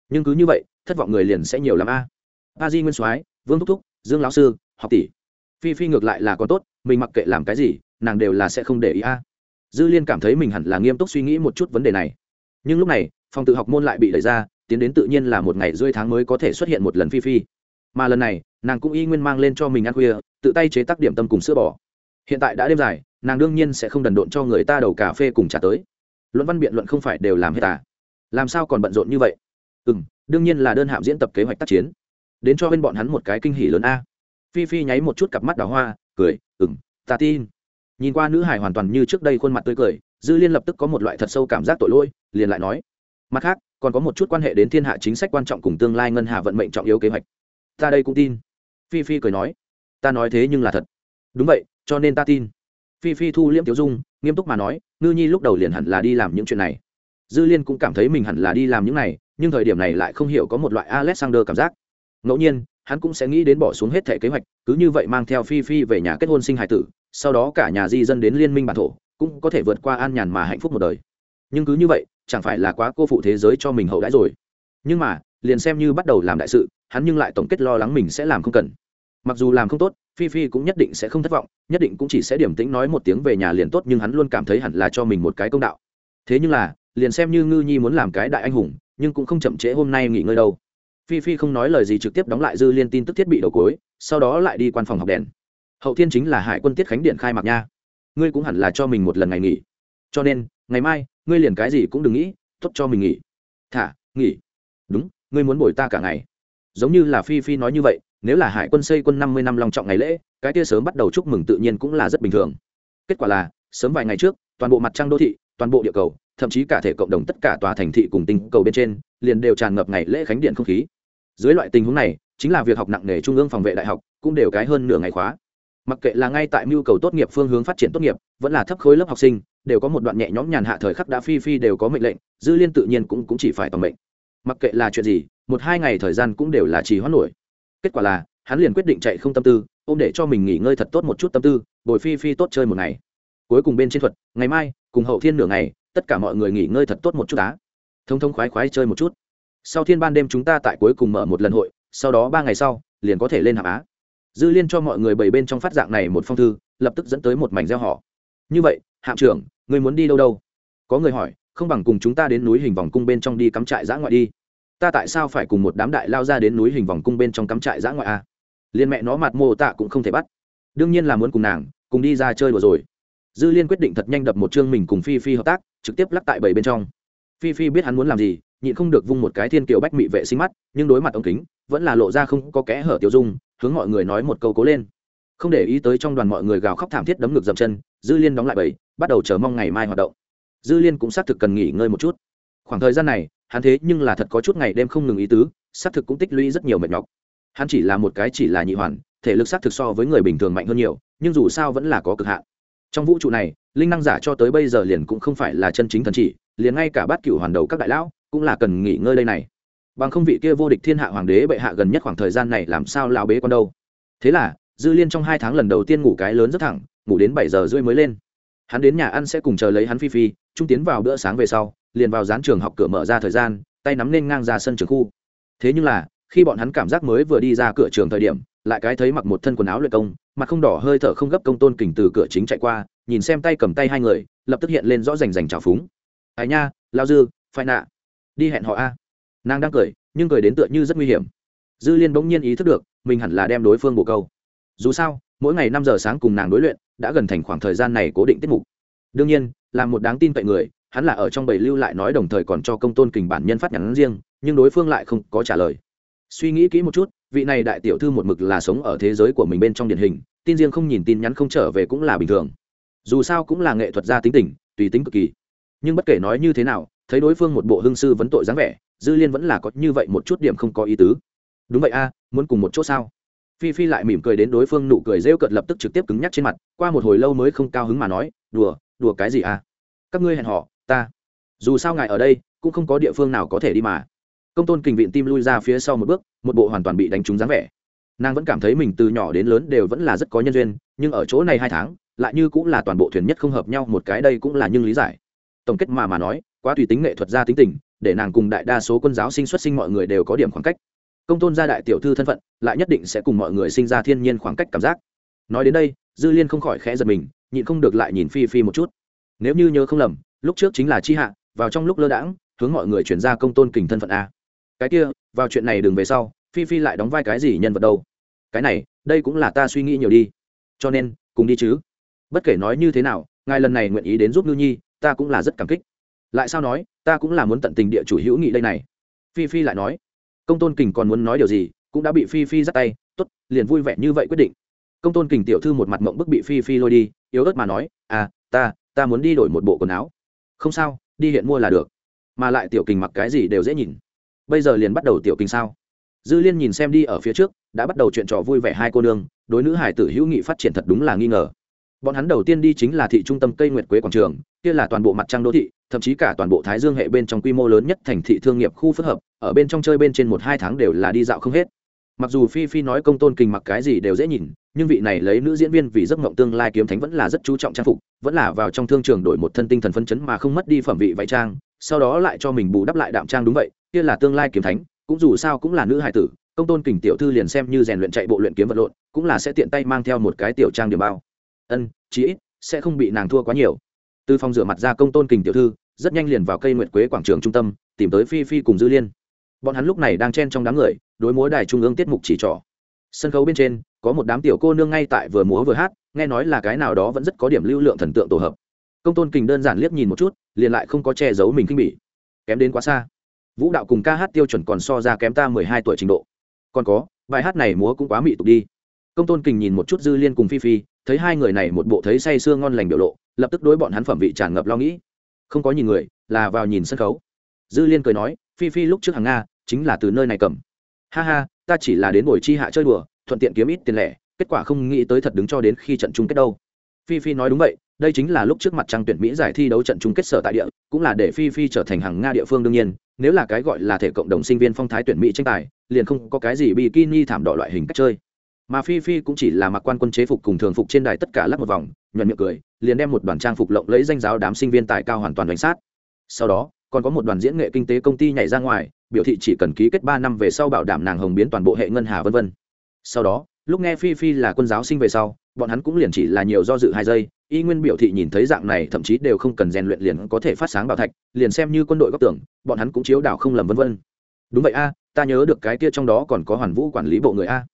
Nhưng cứ như vậy, thất vọng người liền sẽ nhiều lắm a. A Di Nguyên Soái, Vương Thúc Thúc, Dương lão sư, học tỷ phi phi ngược lại là có tốt, mình mặc kệ làm cái gì, nàng đều là sẽ không để ý a. Dư liên cảm thấy mình hẳn là nghiêm túc suy nghĩ một chút vấn đề này. Nhưng lúc này, phòng tự học môn lại bị đẩy ra, tiến đến tự nhiên là một ngày rưỡi tháng mới có thể xuất hiện một lần phi phi. Mà lần này, nàng cũng y nguyên mang lên cho mình ăn khuya, tự tay chế tác điểm tâm cùng sữa bò. Hiện tại đã đêm dài, nàng đương nhiên sẽ không đần độn cho người ta đầu cà phê cùng trả tới. Luận văn biện luận không phải đều làm hết à? Làm sao còn bận rộn như vậy? Ừ m đương nhiên là đơn hạm diễn tập kế hoạch tác chiến. Đến cho bên bọn hắn một cái kinh hỉ lớn a phi phi nháy một chút cặp mắt đào hoa, cười ừng ta tin. Nhìn qua nữ hải hoàn toàn như trước đây khuôn mặt tươi cười, dư liên lập tức có một loại thật sâu cảm giác tội lỗi, liền lại nói, mặt khác, còn có một chút quan hệ đến thiên hạ chính sách quan trọng cùng tương lai ngân hà vận mệnh trọng yếu kế hoạch. Ta đây cũng tin. Phi phi cười nói, ta nói thế nhưng là thật. Đúng vậy, cho nên ta tin. Phi phi thu liễm tiểu dung, nghiêm túc mà nói, ngư nhi lúc đầu liền hẳn là đi làm những chuyện này. Dư liên cũng cảm thấy mình hẳn là đi làm những này, nhưng thời điểm này lại không hiểu có một loại alexander cảm giác. Ngẫu nhiên hắn cũng sẽ nghĩ đến bỏ xuống hết thẻ kế hoạch, cứ như vậy mang theo phi phi về nhà kết hôn sinh hải tử, sau đó cả nhà di dân đến liên minh bản thổ, cũng có thể vượt qua an nhàn mà hạnh phúc một đời. Nhưng cứ như vậy, chẳng phải là quá cô phụ thế giới cho mình hậu đãi rồi. Nhưng mà, liền xem như bắt đầu làm đại sự, hắn nhưng lại tổng kết lo lắng mình sẽ làm không cần. Mặc dù làm không tốt, phi phi cũng nhất định sẽ không thất vọng, nhất định cũng chỉ sẽ điểm tĩnh nói một tiếng về nhà liền tốt, nhưng hắn luôn cảm thấy hẳn là cho mình một cái công đạo. Thế nhưng là, liền xem như ngư nhi muốn làm cái đại anh hùng, nhưng cũng không chậm trễ hôm nay nghỉ ngơi đâu phi phi không nói lời gì trực tiếp đóng lại dư liên tin tức thiết bị đầu cuối, sau đó lại đi quan phòng học đèn. Hậu thiên chính là hải quân tiết khánh điện khai mạc nha. Ngươi cũng hẳn là cho mình một lần ngày nghỉ. Cho nên, ngày mai, ngươi liền cái gì cũng đừng nghĩ, tốt cho mình nghỉ. Thả, nghỉ. Đúng, ngươi muốn bồi ta cả ngày. Giống như là phi phi nói như vậy, nếu là hải quân xây quân năm mươi năm long trọng ngày lễ, cái kia sớm bắt đầu chúc mừng tự nhiên cũng là rất bình thường. Kết quả là, sớm vài ngày trước, toàn bộ mặt trăng đô thị, toàn bộ địa cầu, thậm chí cả thể cộng đồng tất cả tòa thành thị cùng tinh cầu bên trên, liền đều tràn ngập ngày lễ khánh điện không khí dưới loại tình huống này chính là việc học nặng nề trung ương phòng vệ đại học cũng đều cái hơn nửa ngày khóa. Mặc kệ là ngay tại mưu cầu tốt nghiệp phương hướng phát triển tốt nghiệp vẫn là thấp khối lớp học sinh đều có một đoạn nhẹ nhõm nhàn hạ thời khắc đã phi phi đều có mệnh lệnh dư liên tự nhiên cũng, cũng chỉ phải tầm mệnh. Mặc kệ là chuyện gì một hai ngày thời gian cũng đều là trì hoãn nổi. Kết quả là hắn liền quyết định chạy không tâm tư ôm để cho mình nghỉ ngơi thật tốt một chút tâm tư bồi phi phi tốt chơi một ngày. Cuối cùng bên trên thuật ngày mai cùng hậu thiên nửa ngày tất cả mọi người nghỉ ngơi thật tốt một chút đá thông thông khoái khoái chơi một chút sau thiên ban đêm chúng ta tại cuối cùng mở một lần hội, sau đó ba ngày sau, liền có thể lên hạng á. Dư liên cho mọi người bảy bên trong phát dạng này một phong thư, lập tức dẫn tới một mảnh gieo họ. Như vậy, hạm trưởng người muốn đi đâu đâu? Có người hỏi, không bằng cùng chúng ta đến núi hình vòng cung bên trong đi cắm trại giã ngoại đi. Ta tại sao phải cùng một đám đại lao ra đến núi hình vòng cung bên trong cắm trại giã ngoại a à? liên mẹ nó mặt mô tạ cũng không thể bắt. Đương nhiên là muốn cùng nàng, cùng đi ra chơi đùa rồi. Dư liên quyết định thật nhanh đập một chương mình cùng phi phi hợp tác, trực tiếp lắc tại bảy bên trong. Phi phi biết hắn muốn làm gì nhịn không được vung một cái thiên kiều bách mị vệ sinh mắt, nhưng đối mặt ống kính, vẫn là lộ ra không có kẽ hở tiêu dung, hướng mọi người nói một câu cố lên. Không để ý tới trong đoàn mọi người gào khóc thảm thiết đấm ngực dậm chân, dư liên đóng lại bầy bắt đầu chờ mong ngày mai hoạt động. Dư liên cũng xác thực cần nghỉ ngơi một chút. Khoảng thời gian này, hắn thế nhưng là thật có chút ngày đêm không ngừng ý tứ, xác thực cũng tích lũy rất nhiều mệt nhọc. Hắn chỉ là một cái chỉ là nhị hoàn, thể lực xác thực so với người bình thường mạnh hơn nhiều, nhưng dù sao vẫn là có cực hạn. Trong vũ trụ này, linh năng giả cho tới bây giờ liền cũng không phải là chân chính thần chỉ, liền ngay cả bát cựu hoàn đầu các đại lão cũng là cần nghỉ ngơi đây này. Bằng không vị kia vô địch thiên hạ hoàng đế bệ hạ gần nhất khoảng thời gian này làm sao lao bế con đâu. Thế là, dư liên trong hai tháng lần đầu tiên ngủ cái lớn rất thẳng, ngủ đến bảy giờ rưỡi mới lên. Hắn đến nhà ăn sẽ cùng chờ lấy hắn phi phi trung tiến vào bữa sáng về sau, liền vào dán trường học cửa mở ra thời gian, tay nắm lên ngang ra sân trường khu. Thế nhưng là, khi bọn hắn cảm giác mới vừa đi ra cửa trường thời điểm, lại cái thấy mặc một thân quần áo luyện công, mặt không đỏ hơi thở không gấp công tôn kình từ cửa chính chạy qua, nhìn xem tay cầm tay hai người, lập tức hiện lên rõ rành rành trào phúng. Ai nha lao dư phải nạ đi hẹn họ a. Nàng đang cười, nhưng cười đến tựa như rất nguy hiểm. Dư liên bỗng nhiên ý thức được, mình hẳn là đem đối phương bổ câu. Dù sao, mỗi ngày năm giờ sáng cùng nàng đối luyện, đã gần thành khoảng thời gian này cố định tiết mục. Đương nhiên, là một đáng tin cậy người, hắn là ở trong bầy lưu lại nói đồng thời còn cho công tôn kình bản nhân phát nhắn riêng, nhưng đối phương lại không có trả lời. Suy nghĩ kỹ một chút, vị này đại tiểu thư một mực là sống ở thế giới của mình bên trong điển hình, tin riêng không nhìn tin nhắn không trở về cũng là bình thường. Dù sao cũng là nghệ thuật gia tính tình, tùy tính cực kỳ. Nhưng bất kể nói như thế nào thấy đối phương một bộ hương sư vấn tội dáng vẻ, dư liên vẫn là có như vậy một chút điểm không có ý tứ. Đúng vậy a, muốn cùng một chỗ sao? Phi phi lại mỉm cười đến đối phương nụ cười rêu cợt lập tức trực tiếp cứng nhắc trên mặt, qua một hồi lâu mới không cao hứng mà nói, đùa đùa cái gì a? Các ngươi hẹn họ ta. Dù sao ngài ở đây, cũng không có địa phương nào có thể đi mà. Công tôn kình viện tim lui ra phía sau một bước, một bộ hoàn toàn bị đánh trúng dáng vẻ. Nàng vẫn cảm thấy mình từ nhỏ đến lớn đều vẫn là rất có nhân duyên, nhưng ở chỗ này hai tháng, lại như cũng là toàn bộ thuyền nhất không hợp nhau, một cái đây cũng là nhưng lý giải. Tổng kết mà mà nói quá tùy tính nghệ thuật gia tính tình, để nàng cùng đại đa số quân giáo sinh xuất sinh mọi người đều có điểm khoảng cách. Công tôn gia đại tiểu thư thân phận, lại nhất định sẽ cùng mọi người sinh ra thiên nhiên khoảng cách cảm giác. Nói đến đây, dư liên không khỏi khẽ giật mình, nhịn không được lại nhìn phi phi một chút. Nếu như nhớ không lầm, lúc trước chính là chi hạ, vào trong lúc lơ đãng, hướng mọi người chuyển ra công tôn kình thân phận a. Cái kia, vào chuyện này đừng về sau, phi phi lại đóng vai cái gì nhân vật đâu? Cái này, đây cũng là ta suy nghĩ nhiều đi. Cho nên, cùng đi chứ. Bất kể nói như thế nào, ngài lần này nguyện ý đến giúp ngư nhi, ta cũng là rất cảm kích lại sao nói, ta cũng là muốn tận tình địa chủ hữu nghị đây này. Phi phi lại nói, công tôn kình còn muốn nói điều gì, cũng đã bị phi phi dắt tay t ố t liền vui vẻ như vậy quyết định. Công tôn kình tiểu thư một mặt mộng bức bị phi phi lôi đi, yếu ớt mà nói à ta ta muốn đi đổi một bộ quần áo. Không sao, đi hiện mua là được. Mà lại tiểu kình mặc cái gì đều dễ nhìn. Bây giờ liền bắt đầu tiểu kình sao? Dư liên nhìn xem đi ở phía trước, đã bắt đầu chuyện trò vui vẻ hai cô nương, đối nữ hải tử hữu nghị phát triển thật đúng là nghi ngờ bọn hắn đầu tiên đi chính là thị trung tâm cây nguyệt quế quảng trường, kia là toàn bộ mặt trăng đô thị, thậm chí cả toàn bộ thái dương hệ bên trong quy mô lớn nhất thành thị thương nghiệp khu phức hợp, ở bên trong chơi bên trên một hai tháng đều là đi dạo không hết. Mặc dù phi phi nói công tôn kình mặc cái gì đều dễ nhìn, nhưng vị này lấy nữ diễn viên vì giấc mộng tương lai kiếm thánh vẫn là rất chú trọng trang phục, vẫn là vào trong thương trường đổi một thân tinh thần phân chấn mà không mất đi phẩm vị váy trang, sau đó lại cho mình bù đắp lại đạm trang đúng vậy, kia là tương lai kiếm thánh, cũng dù sao cũng là nữ hải tử, công tôn kình tiểu thư liền xem như rèn luyện chạy bộ luyện kiếm vật lộn, cũng là sẽ tiện tay mang theo một cái tiểu trang điểm bao ân, chí ít, sẽ không bị nàng thua quá nhiều. Từ phòng rửa mặt ra công tôn kình tiểu thư, rất nhanh liền vào cây nguyệt quế quảng trường trung tâm, tìm tới phi phi cùng dư liên. Bọn hắn lúc này đang chen trong đám người, đối múa đài trung ương tiết mục chỉ trỏ. Sân khấu bên trên, có một đám tiểu cô nương ngay tại vừa múa vừa hát, nghe nói là cái nào đó vẫn rất có điểm lưu lượng thần tượng tổ hợp. Công tôn kình đơn giản liếc nhìn một chút, liền lại không có che giấu mình kinh bỉ. Kém đến quá xa. Vũ đạo cùng ca hát tiêu chuẩn còn so ra kém ta mười hai tuổi trình độ. Còn có, bài hát này múa cũng quá mị tục đi. Công tôn kình nhìn một chút dư liên cùng phi phi thấy hai người này một bộ thấy say sưa ngon lành biểu lộ, lập tức đối bọn hắn phẩm vị tràn ngập lo nghĩ. Không có nhìn người, là vào nhìn sân khấu. Dư liên cười nói, phi phi lúc trước hàng nga, chính là từ nơi này cầm. Ha ha, ta chỉ là đến buổi chi hạ chơi đùa, thuận tiện kiếm ít tiền lẻ, kết quả không nghĩ tới thật đứng cho đến khi trận chung kết đâu. Phi phi nói đúng vậy, đây chính là lúc trước mặt trăng tuyển mỹ giải thi đấu trận chung kết sở tại địa, cũng là để phi phi trở thành hàng nga địa phương đương nhiên, nếu là cái gọi là thể cộng đồng sinh viên phong thái tuyển mỹ tranh tài, liền không có cái gì bikini thảm đỏ loại hình cách chơi mà phi phi cũng chỉ là mặc quan quân chế phục cùng thường phục trên đài tất cả lắp một vòng, nhuận miệng cười, liền đem một đoàn trang phục lộng lấy danh giáo đám sinh viên tài cao hoàn toàn đánh sát. Sau đó, còn có một đoàn diễn nghệ kinh tế công ty nhảy ra ngoài, biểu thị chỉ cần ký kết ba năm về sau bảo đảm nàng hồng biến toàn bộ hệ ngân hà vân vân. Sau đó, lúc nghe phi phi là quân giáo sinh về sau, bọn hắn cũng liền chỉ là nhiều do dự hai giây, y nguyên biểu thị nhìn thấy dạng này thậm chí đều không cần rèn luyện liền có thể phát sáng bảo thạch, liền xem như quân đội góc tưởng bọn hắn cũng chiếu đảo không lầm vân vân. Đúng vậy a, ta nhớ được cái kia trong đó còn có hoàn vũ quản lý bộ người a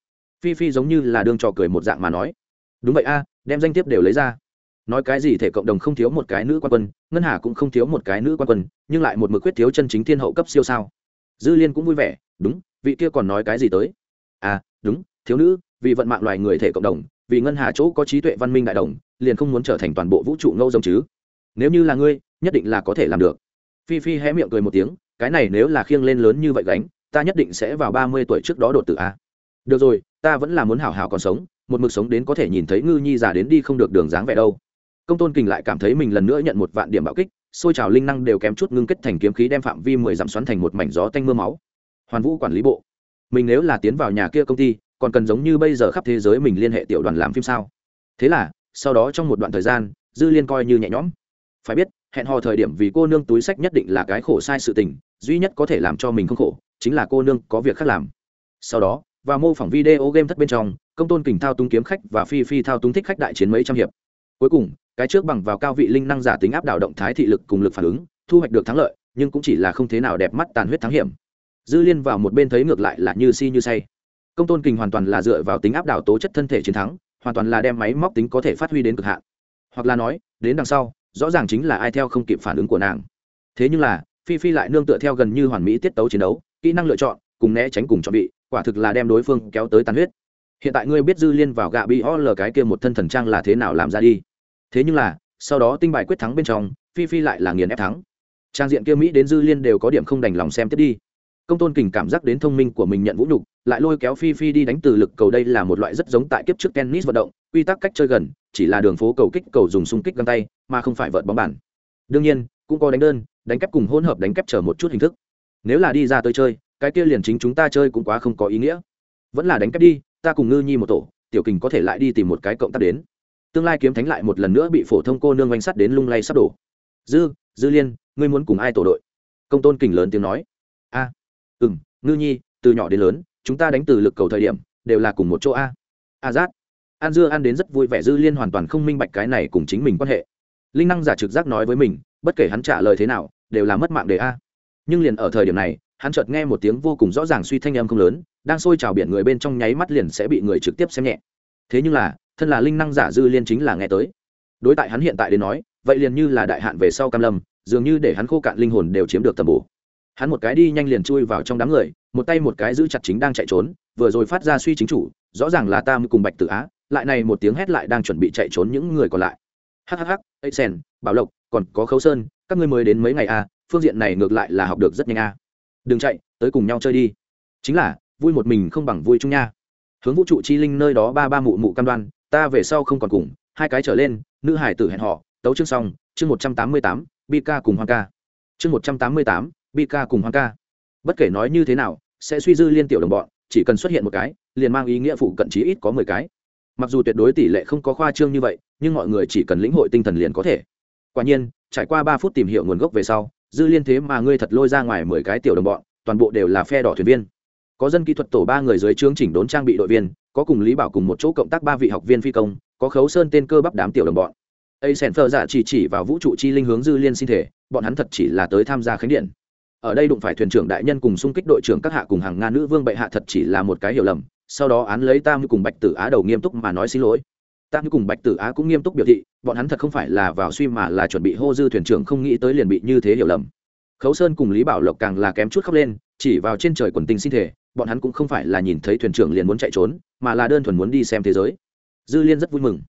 phi phi giống như là đương trò cười một dạng mà nói. Đúng vậy a, đem danh thiếp đều lấy ra. Nói cái gì thể cộng đồng không thiếu một cái nữ quan quân, ngân hà cũng không thiếu một cái nữ quan quân, nhưng lại một mực quyết thiếu chân chính thiên hậu cấp siêu sao. Dư liên cũng vui vẻ, đúng, vị kia còn nói cái gì tới? À đúng, thiếu nữ, vì vận mạng loài người thể cộng đồng, vì ngân hà chỗ có trí tuệ văn minh đại đồng, liền không muốn trở thành toàn bộ vũ trụ ngâu rồng chứ. Nếu như là ngươi, nhất định là có thể làm được. Phi phi hé miệng cười một tiếng, cái này nếu là khiêng lên lớn như vậy gánh, ta nhất định sẽ vào ba mươi tuổi trước đó đột tử a. Được rồi ta vẫn là muốn hảo hảo còn sống, một mực sống đến có thể nhìn thấy ngư nhi già đến đi không được đường dáng vẻ đâu. Công tôn kình lại cảm thấy mình lần nữa nhận một vạn điểm bạo kích, xôi trào linh năng đều kém chút ngưng kết thành kiếm khí đem phạm vi mười dặm xoắn thành một mảnh gió tanh mưa máu. Hoàn vũ quản lý bộ. Mình nếu là tiến vào nhà kia công ty, còn cần giống như bây giờ khắp thế giới mình liên hệ tiểu đoàn làm phim sao? Thế là, sau đó trong một đoạn thời gian, dư liên coi như nhẹ nhõm. Phải biết, hẹn hò thời điểm vì cô nương túi sách nhất định là cái khổ sai sự tình, duy nhất có thể làm cho mình không khổ, chính là cô nương có việc khác làm. Sau đó và mô phỏng video game thất bên trong, công tôn kình thao túng kiếm khách và phi phi thao túng thích khách đại chiến mấy trăm hiệp. Cuối cùng, cái trước bằng vào cao vị linh năng giả tính áp đảo động thái thị lực cùng lực phản ứng, thu hoạch được thắng lợi, nhưng cũng chỉ là không thế nào đẹp mắt tàn huyết thắng hiểm. Dư liên vào một bên thấy ngược lại là như si như say. Công tôn kình hoàn toàn là dựa vào tính áp đảo tố chất thân thể chiến thắng, hoàn toàn là đem máy móc tính có thể phát huy đến cực hạn. Hoặc là nói, đến đằng sau, rõ ràng chính là ai theo không kịp phản ứng của nàng. Thế nhưng là, phi phi lại nương tựa theo gần như hoàn mỹ tiết tấu chiến đấu, kỹ năng lựa chọn, cùng né tránh cùng chọn bị quả thực là đem đối phương kéo tới tàn huyết. Hiện tại ngươi biết dư liên vào gạ bị ho lờ cái kia một thân thần trang là thế nào làm ra đi. Thế nhưng là, sau đó tinh bài quyết thắng bên trong, phi phi lại là nghiền ép thắng. Trang diện kia mỹ đến dư liên đều có điểm không đành lòng xem tiếp đi. Công tôn kình cảm giác đến thông minh của mình nhận vũ nhục, lại lôi kéo phi phi đi đánh từ lực cầu đây là một loại rất giống tại kiếp trước tennis vận động, quy tắc cách chơi gần, chỉ là đường phố cầu kích cầu dùng xung kích găng tay, mà không phải vợt bóng bàn. Đương nhiên, cũng có đánh đơn, đánh kép cùng hỗn hợp đánh kép chờ một chút hình thức. Nếu là đi ra tới chơi cái kia liền chính chúng ta chơi cũng quá không có ý nghĩa. Vẫn là đánh kép đi ta cùng ngư nhi một tổ tiểu kình có thể lại đi tìm một cái cộng tác đến. Tương lai kiếm thánh lại một lần nữa bị phổ thông cô nương oanh sắt đến lung lay sắp đổ. Dư dư liên ngươi muốn cùng ai tổ đội? Công tôn kình lớn tiếng nói. A. À, ừ m ngư nhi từ nhỏ đến lớn chúng ta đánh từ lực cầu thời điểm đều là cùng một chỗ a. A giác. An dưa ăn đến rất vui vẻ dư liên hoàn toàn không minh bạch cái này cùng chính mình quan hệ. Linh năng giả trực giác nói với mình bất kể hắn trả lời thế nào đều là mất mạng đề a. Nhưng liền ở thời điểm này hắn chợt nghe một tiếng vô cùng rõ ràng suy thanh âm không lớn đang sôi trào biển người bên trong nháy mắt liền sẽ bị người trực tiếp xem nhẹ. Thế nhưng là thân là linh năng giả dư liên chính là nghe tới. Đối tại hắn hiện tại đến nói vậy liền như là đại hạn về sau cam lâm dường như để hắn khô cạn linh hồn đều chiếm được tầm bổ. Hắn một cái đi nhanh liền chui vào trong đám người một tay một cái giữ chặt chính đang chạy trốn vừa rồi phát ra suy chính chủ rõ ràng là ta cùng bạch tử á lại này một tiếng hét lại đang chuẩn bị chạy trốn những người còn lại. Hhh ấy sen bảo lộc còn có khấu sơn các ngươi mới đến mấy ngày a à, phương diện này ngược lại là học được rất nhanh a à đừng chạy, tới cùng nhau chơi đi. Chính là, vui một mình không bằng vui chung nha. Hướng vũ trụ chi linh nơi đó ba ba mụ mụ cam đoan, ta về sau không còn cùng, hai cái trở lên, nữ hải tử hẹn họ tấu chương xong, chương một trăm tám mươi tám, bi ca cùng hoàng ca. Chương một trăm tám mươi tám, bi ca cùng hoàng ca. Bất kể nói như thế nào, sẽ suy dư liên tiểu đồng bọn, chỉ cần xuất hiện một cái, liền mang ý nghĩa phụ cận trí ít có mười cái. Mặc dù tuyệt đối tỷ lệ không có khoa trương như vậy, nhưng mọi người chỉ cần lĩnh hội tinh thần liền có thể. Quả nhiên, trải qua ba phút tìm hiểu nguồn gốc về sau dư liên thế mà ngươi thật lôi ra ngoài mười cái tiểu đồng bọn, toàn bộ đều là phe đỏ thuyền viên. Có dân kỹ thuật tổ ba người dưới chương chỉnh đốn trang bị đội viên, có cùng lý bảo cùng một chỗ cộng tác ba vị học viên phi công, có khấu sơn tên cơ bắp đám tiểu đồng bọn. Ây sèn phờ dạ chỉ chỉ vào vũ trụ chi linh hướng dư liên sinh thể, bọn hắn thật chỉ là tới tham gia khánh điện. Ở đây đụng phải thuyền trưởng đại nhân cùng xung kích đội trưởng các hạ cùng hàng nga nữ vương bệ hạ thật chỉ là một cái hiểu lầm, sau đó án lấy tam cùng bạch tử á đầu nghiêm túc mà nói xin lỗi tam cùng bạch tử á cũng nghiêm túc biểu thị, bọn hắn thật không phải là vào suy mà là chuẩn bị hô dư thuyền trưởng không nghĩ tới liền bị như thế hiểu lầm. Khấu sơn cùng lý bảo lộc càng là kém chút khóc lên, chỉ vào trên trời quần tình sinh thể, bọn hắn cũng không phải là nhìn thấy thuyền trưởng liền muốn chạy trốn, mà là đơn thuần muốn đi xem thế giới. Dư liên rất vui mừng.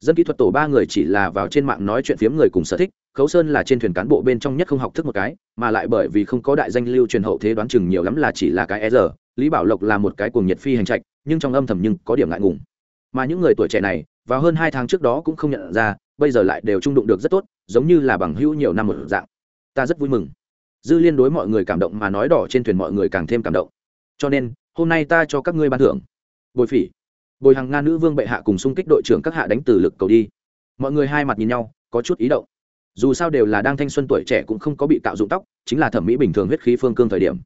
Dân kỹ thuật tổ ba người chỉ là vào trên mạng nói chuyện phiếm người cùng sở thích, khấu sơn là trên thuyền cán bộ bên trong nhất không học thức một cái, mà lại bởi vì không có đại danh lưu truyền hậu thế đoán chừng nhiều lắm là chỉ là cái e r lý bảo lộc là một cái cuồng nhiệt phi hành trạch, nhưng trong âm thầm nhưng có điểm ngại ngùng mà những người tuổi trẻ này, vào hơn hai tháng trước đó cũng không nhận ra, bây giờ lại đều trung đụng được rất tốt, giống như là bằng hữu nhiều năm một dạng. Ta rất vui mừng. Dư liên đối mọi người cảm động mà nói đỏ trên thuyền mọi người càng thêm cảm động. Cho nên, hôm nay ta cho các ngươi ban thưởng. Bồi phỉ. Bồi hàng nga nữ vương bệ hạ cùng xung kích đội trưởng các hạ đánh từ lực cầu đi. Mọi người hai mặt nhìn nhau, có chút ý động. Dù sao đều là đang thanh xuân tuổi trẻ cũng không có bị cạo dụng tóc, chính là thẩm mỹ bình thường huyết khí phương cương thời điểm.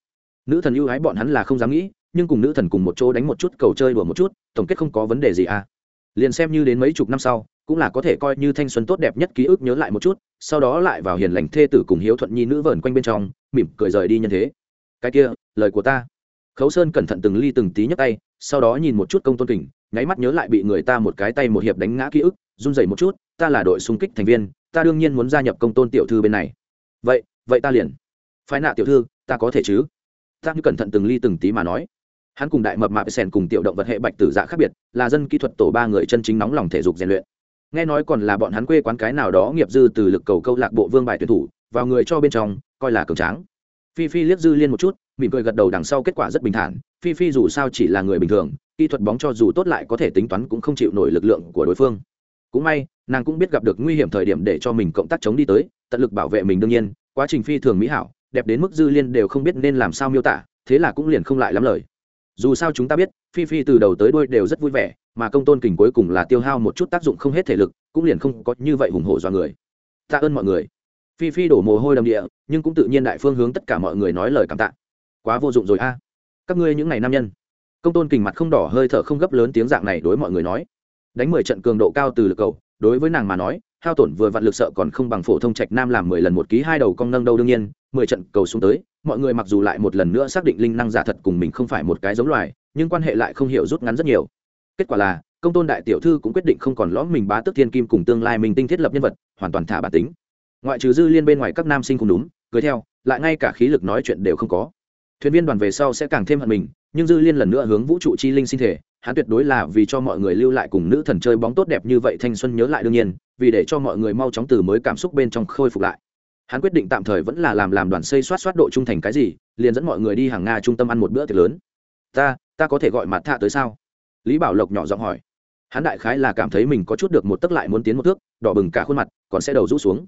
Nữ thần ưu ái bọn hắn là không dám nghĩ nhưng cùng nữ thần cùng một chỗ đánh một chút, cầu chơi đùa một chút, tổng kết không có vấn đề gì à. Liền xem như đến mấy chục năm sau, cũng là có thể coi như thanh xuân tốt đẹp nhất ký ức nhớ lại một chút, sau đó lại vào hiền lành thê tử cùng hiếu thuận nhi nữ vờn quanh bên trong, mỉm cười rời đi nhân thế. Cái kia, lời của ta. Khấu sơn cẩn thận từng ly từng tí nhấc tay, sau đó nhìn một chút công tôn kình, nháy mắt nhớ lại bị người ta một cái tay một hiệp đánh ngã ký ức, run rẩy một chút, ta là đội xung kích thành viên, ta đương nhiên muốn gia nhập công tôn tiểu thư bên này. Vậy vậy ta liền. Phái nạ tiểu thư, ta có thể chứ? Ta như cẩn thận từng ly từng tí mà nói hắn cùng đại mập mạp sèn cùng tiểu động vật hệ bạch tử dạ khác biệt, là dân kỹ thuật tổ ba người chân chính nóng lòng thể dục rèn luyện. Nghe nói còn là bọn hắn quê quán cái nào đó nghiệp dư từ lực cầu câu lạc bộ vương bài tuyển thủ, vào người cho bên trong, coi là cường tráng. Phi phi liếc dư liên một chút, mỉm cười gật đầu đằng sau kết quả rất bình thản, phi phi dù sao chỉ là người bình thường, kỹ thuật bóng cho dù tốt lại có thể tính toán cũng không chịu nổi lực lượng của đối phương. Cũng may, nàng cũng biết gặp được nguy hiểm thời điểm để cho mình cộng tác chống đi tới, tận lực bảo vệ mình đương nhiên, quá trình phi thường mỹ hảo, đẹp đến mức dư liên đều không biết nên làm sao miêu tả, thế là cũng liền không lại lắm lời dù sao chúng ta biết, phi phi từ đầu tới đuôi đều rất vui vẻ, mà công tôn kình cuối cùng là tiêu hao một chút tác dụng không hết thể lực, cũng liền không có như vậy hùng hổ do người. Tạ ơn mọi người. Phi phi đổ mồ hôi đầm địa, nhưng cũng tự nhiên đại phương hướng tất cả mọi người nói lời cảm tạ. Quá vô dụng rồi a. Các ngươi những ngày nam nhân. Công tôn kình mặt không đỏ hơi thở không gấp lớn tiếng dạng này đối mọi người nói. Đánh mười trận cường độ cao từ lực cầu, đối với nàng mà nói hao tổn vừa vặn lực sợ còn không bằng phổ thông trạch nam làm mười lần một ký, hai đầu cong nâng đâu đương nhiên, mười trận cầu xuống tới, mọi người mặc dù lại một lần nữa xác định linh năng giả thật cùng mình không phải một cái giống loài, nhưng quan hệ lại không hiểu rút ngắn rất nhiều. Kết quả là, công tôn đại tiểu thư cũng quyết định không còn lõm mình bá tức thiên kim cùng tương lai mình tinh thiết lập nhân vật, hoàn toàn thả bản tính. Ngoại trừ dư liên bên ngoài các nam sinh cũng đúng cưới theo, lại ngay cả khí lực nói chuyện đều không có. Thuyền viên đoàn về sau sẽ càng thêm hận mình, nhưng dư liên lần nữa hướng vũ trụ chi linh sinh thể, hắn tuyệt đối là vì cho mọi người lưu lại cùng nữ thần chơi bóng tốt đẹp như vậy thanh xuân nhớ lại đương nhiên vì để cho mọi người mau chóng từ mới cảm xúc bên trong khôi phục lại. Hắn quyết định tạm thời vẫn là làm làm đoàn xây soát soát độ trung thành cái gì, liền dẫn mọi người đi hàng nga trung tâm ăn một bữa tiệc lớn. Ta ta có thể gọi mặt thạ tới sao? Lý bảo lộc nhỏ giọng hỏi. Hắn đại khái là cảm thấy mình có chút được một tấc lại muốn tiến một thước, đỏ bừng cả khuôn mặt, còn sẽ đầu rũ xuống.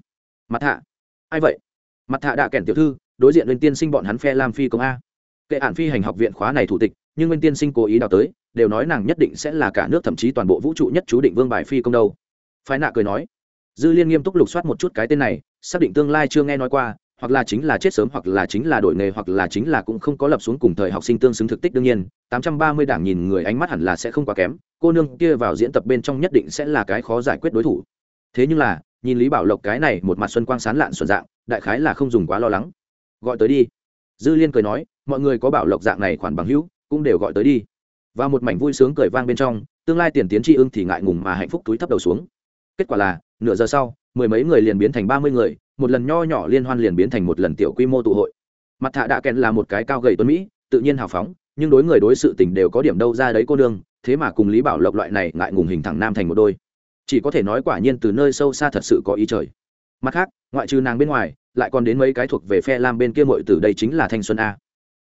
Mặt thạ? Ai vậy? Mặt thạ đã kèn tiểu thư, đối diện lên tiên sinh bọn hắn phe lam phi công a. Kệ ản phi hành học viện khóa này thủ tịch, nhưng nguyên tiên sinh cố ý đào tới, đều nói nàng nhất định sẽ là cả nước thậm chí toàn bộ vũ trụ nhất chú định vương bài phi công đâu phái nạ cười nói. Dư liên nghiêm túc lục soát một chút cái tên này, xác định tương lai chưa nghe nói qua, hoặc là chính là chết sớm, hoặc là chính là đổi nghề, hoặc là chính là cũng không có lập xuống cùng thời học sinh tương xứng thực tích đương nhiên. Tám trăm ba mươi đảng nhìn người ánh mắt hẳn là sẽ không quá kém, cô nương kia vào diễn tập bên trong nhất định sẽ là cái khó giải quyết đối thủ. Thế nhưng là, nhìn lý bảo lộc cái này một mặt xuân quang sán lạn xuân dạng, đại khái là không dùng quá lo lắng. Gọi tới đi. Dư liên cười nói, mọi người có bảo lộc dạng này khoản bằng hữu, cũng đều gọi tới đi. Và một mảnh vui sướng cười vang bên trong, tương lai tiền tiến tri ưng thì ngại ngùng mà hạnh phúc túi thấp đầu xuống kết quả là, nửa giờ sau, mười mấy người liền biến thành ba mươi người, một lần nho nhỏ liên hoan liền biến thành một lần tiểu quy mô tụ hội. Mặt thạ đạ kèn là một cái cao gầy tuấn mỹ, tự nhiên hào phóng, nhưng đối người đối sự tình đều có điểm đâu ra đấy cô đương. thế mà cùng lý bảo lộc loại này ngại ngùng hình thẳng nam thành một đôi. Chỉ có thể nói quả nhiên từ nơi sâu xa thật sự có ý trời. Mặt khác, ngoại trừ nàng bên ngoài, lại còn đến mấy cái thuộc về phe lam bên kia mội từ đây chính là thanh xuân a.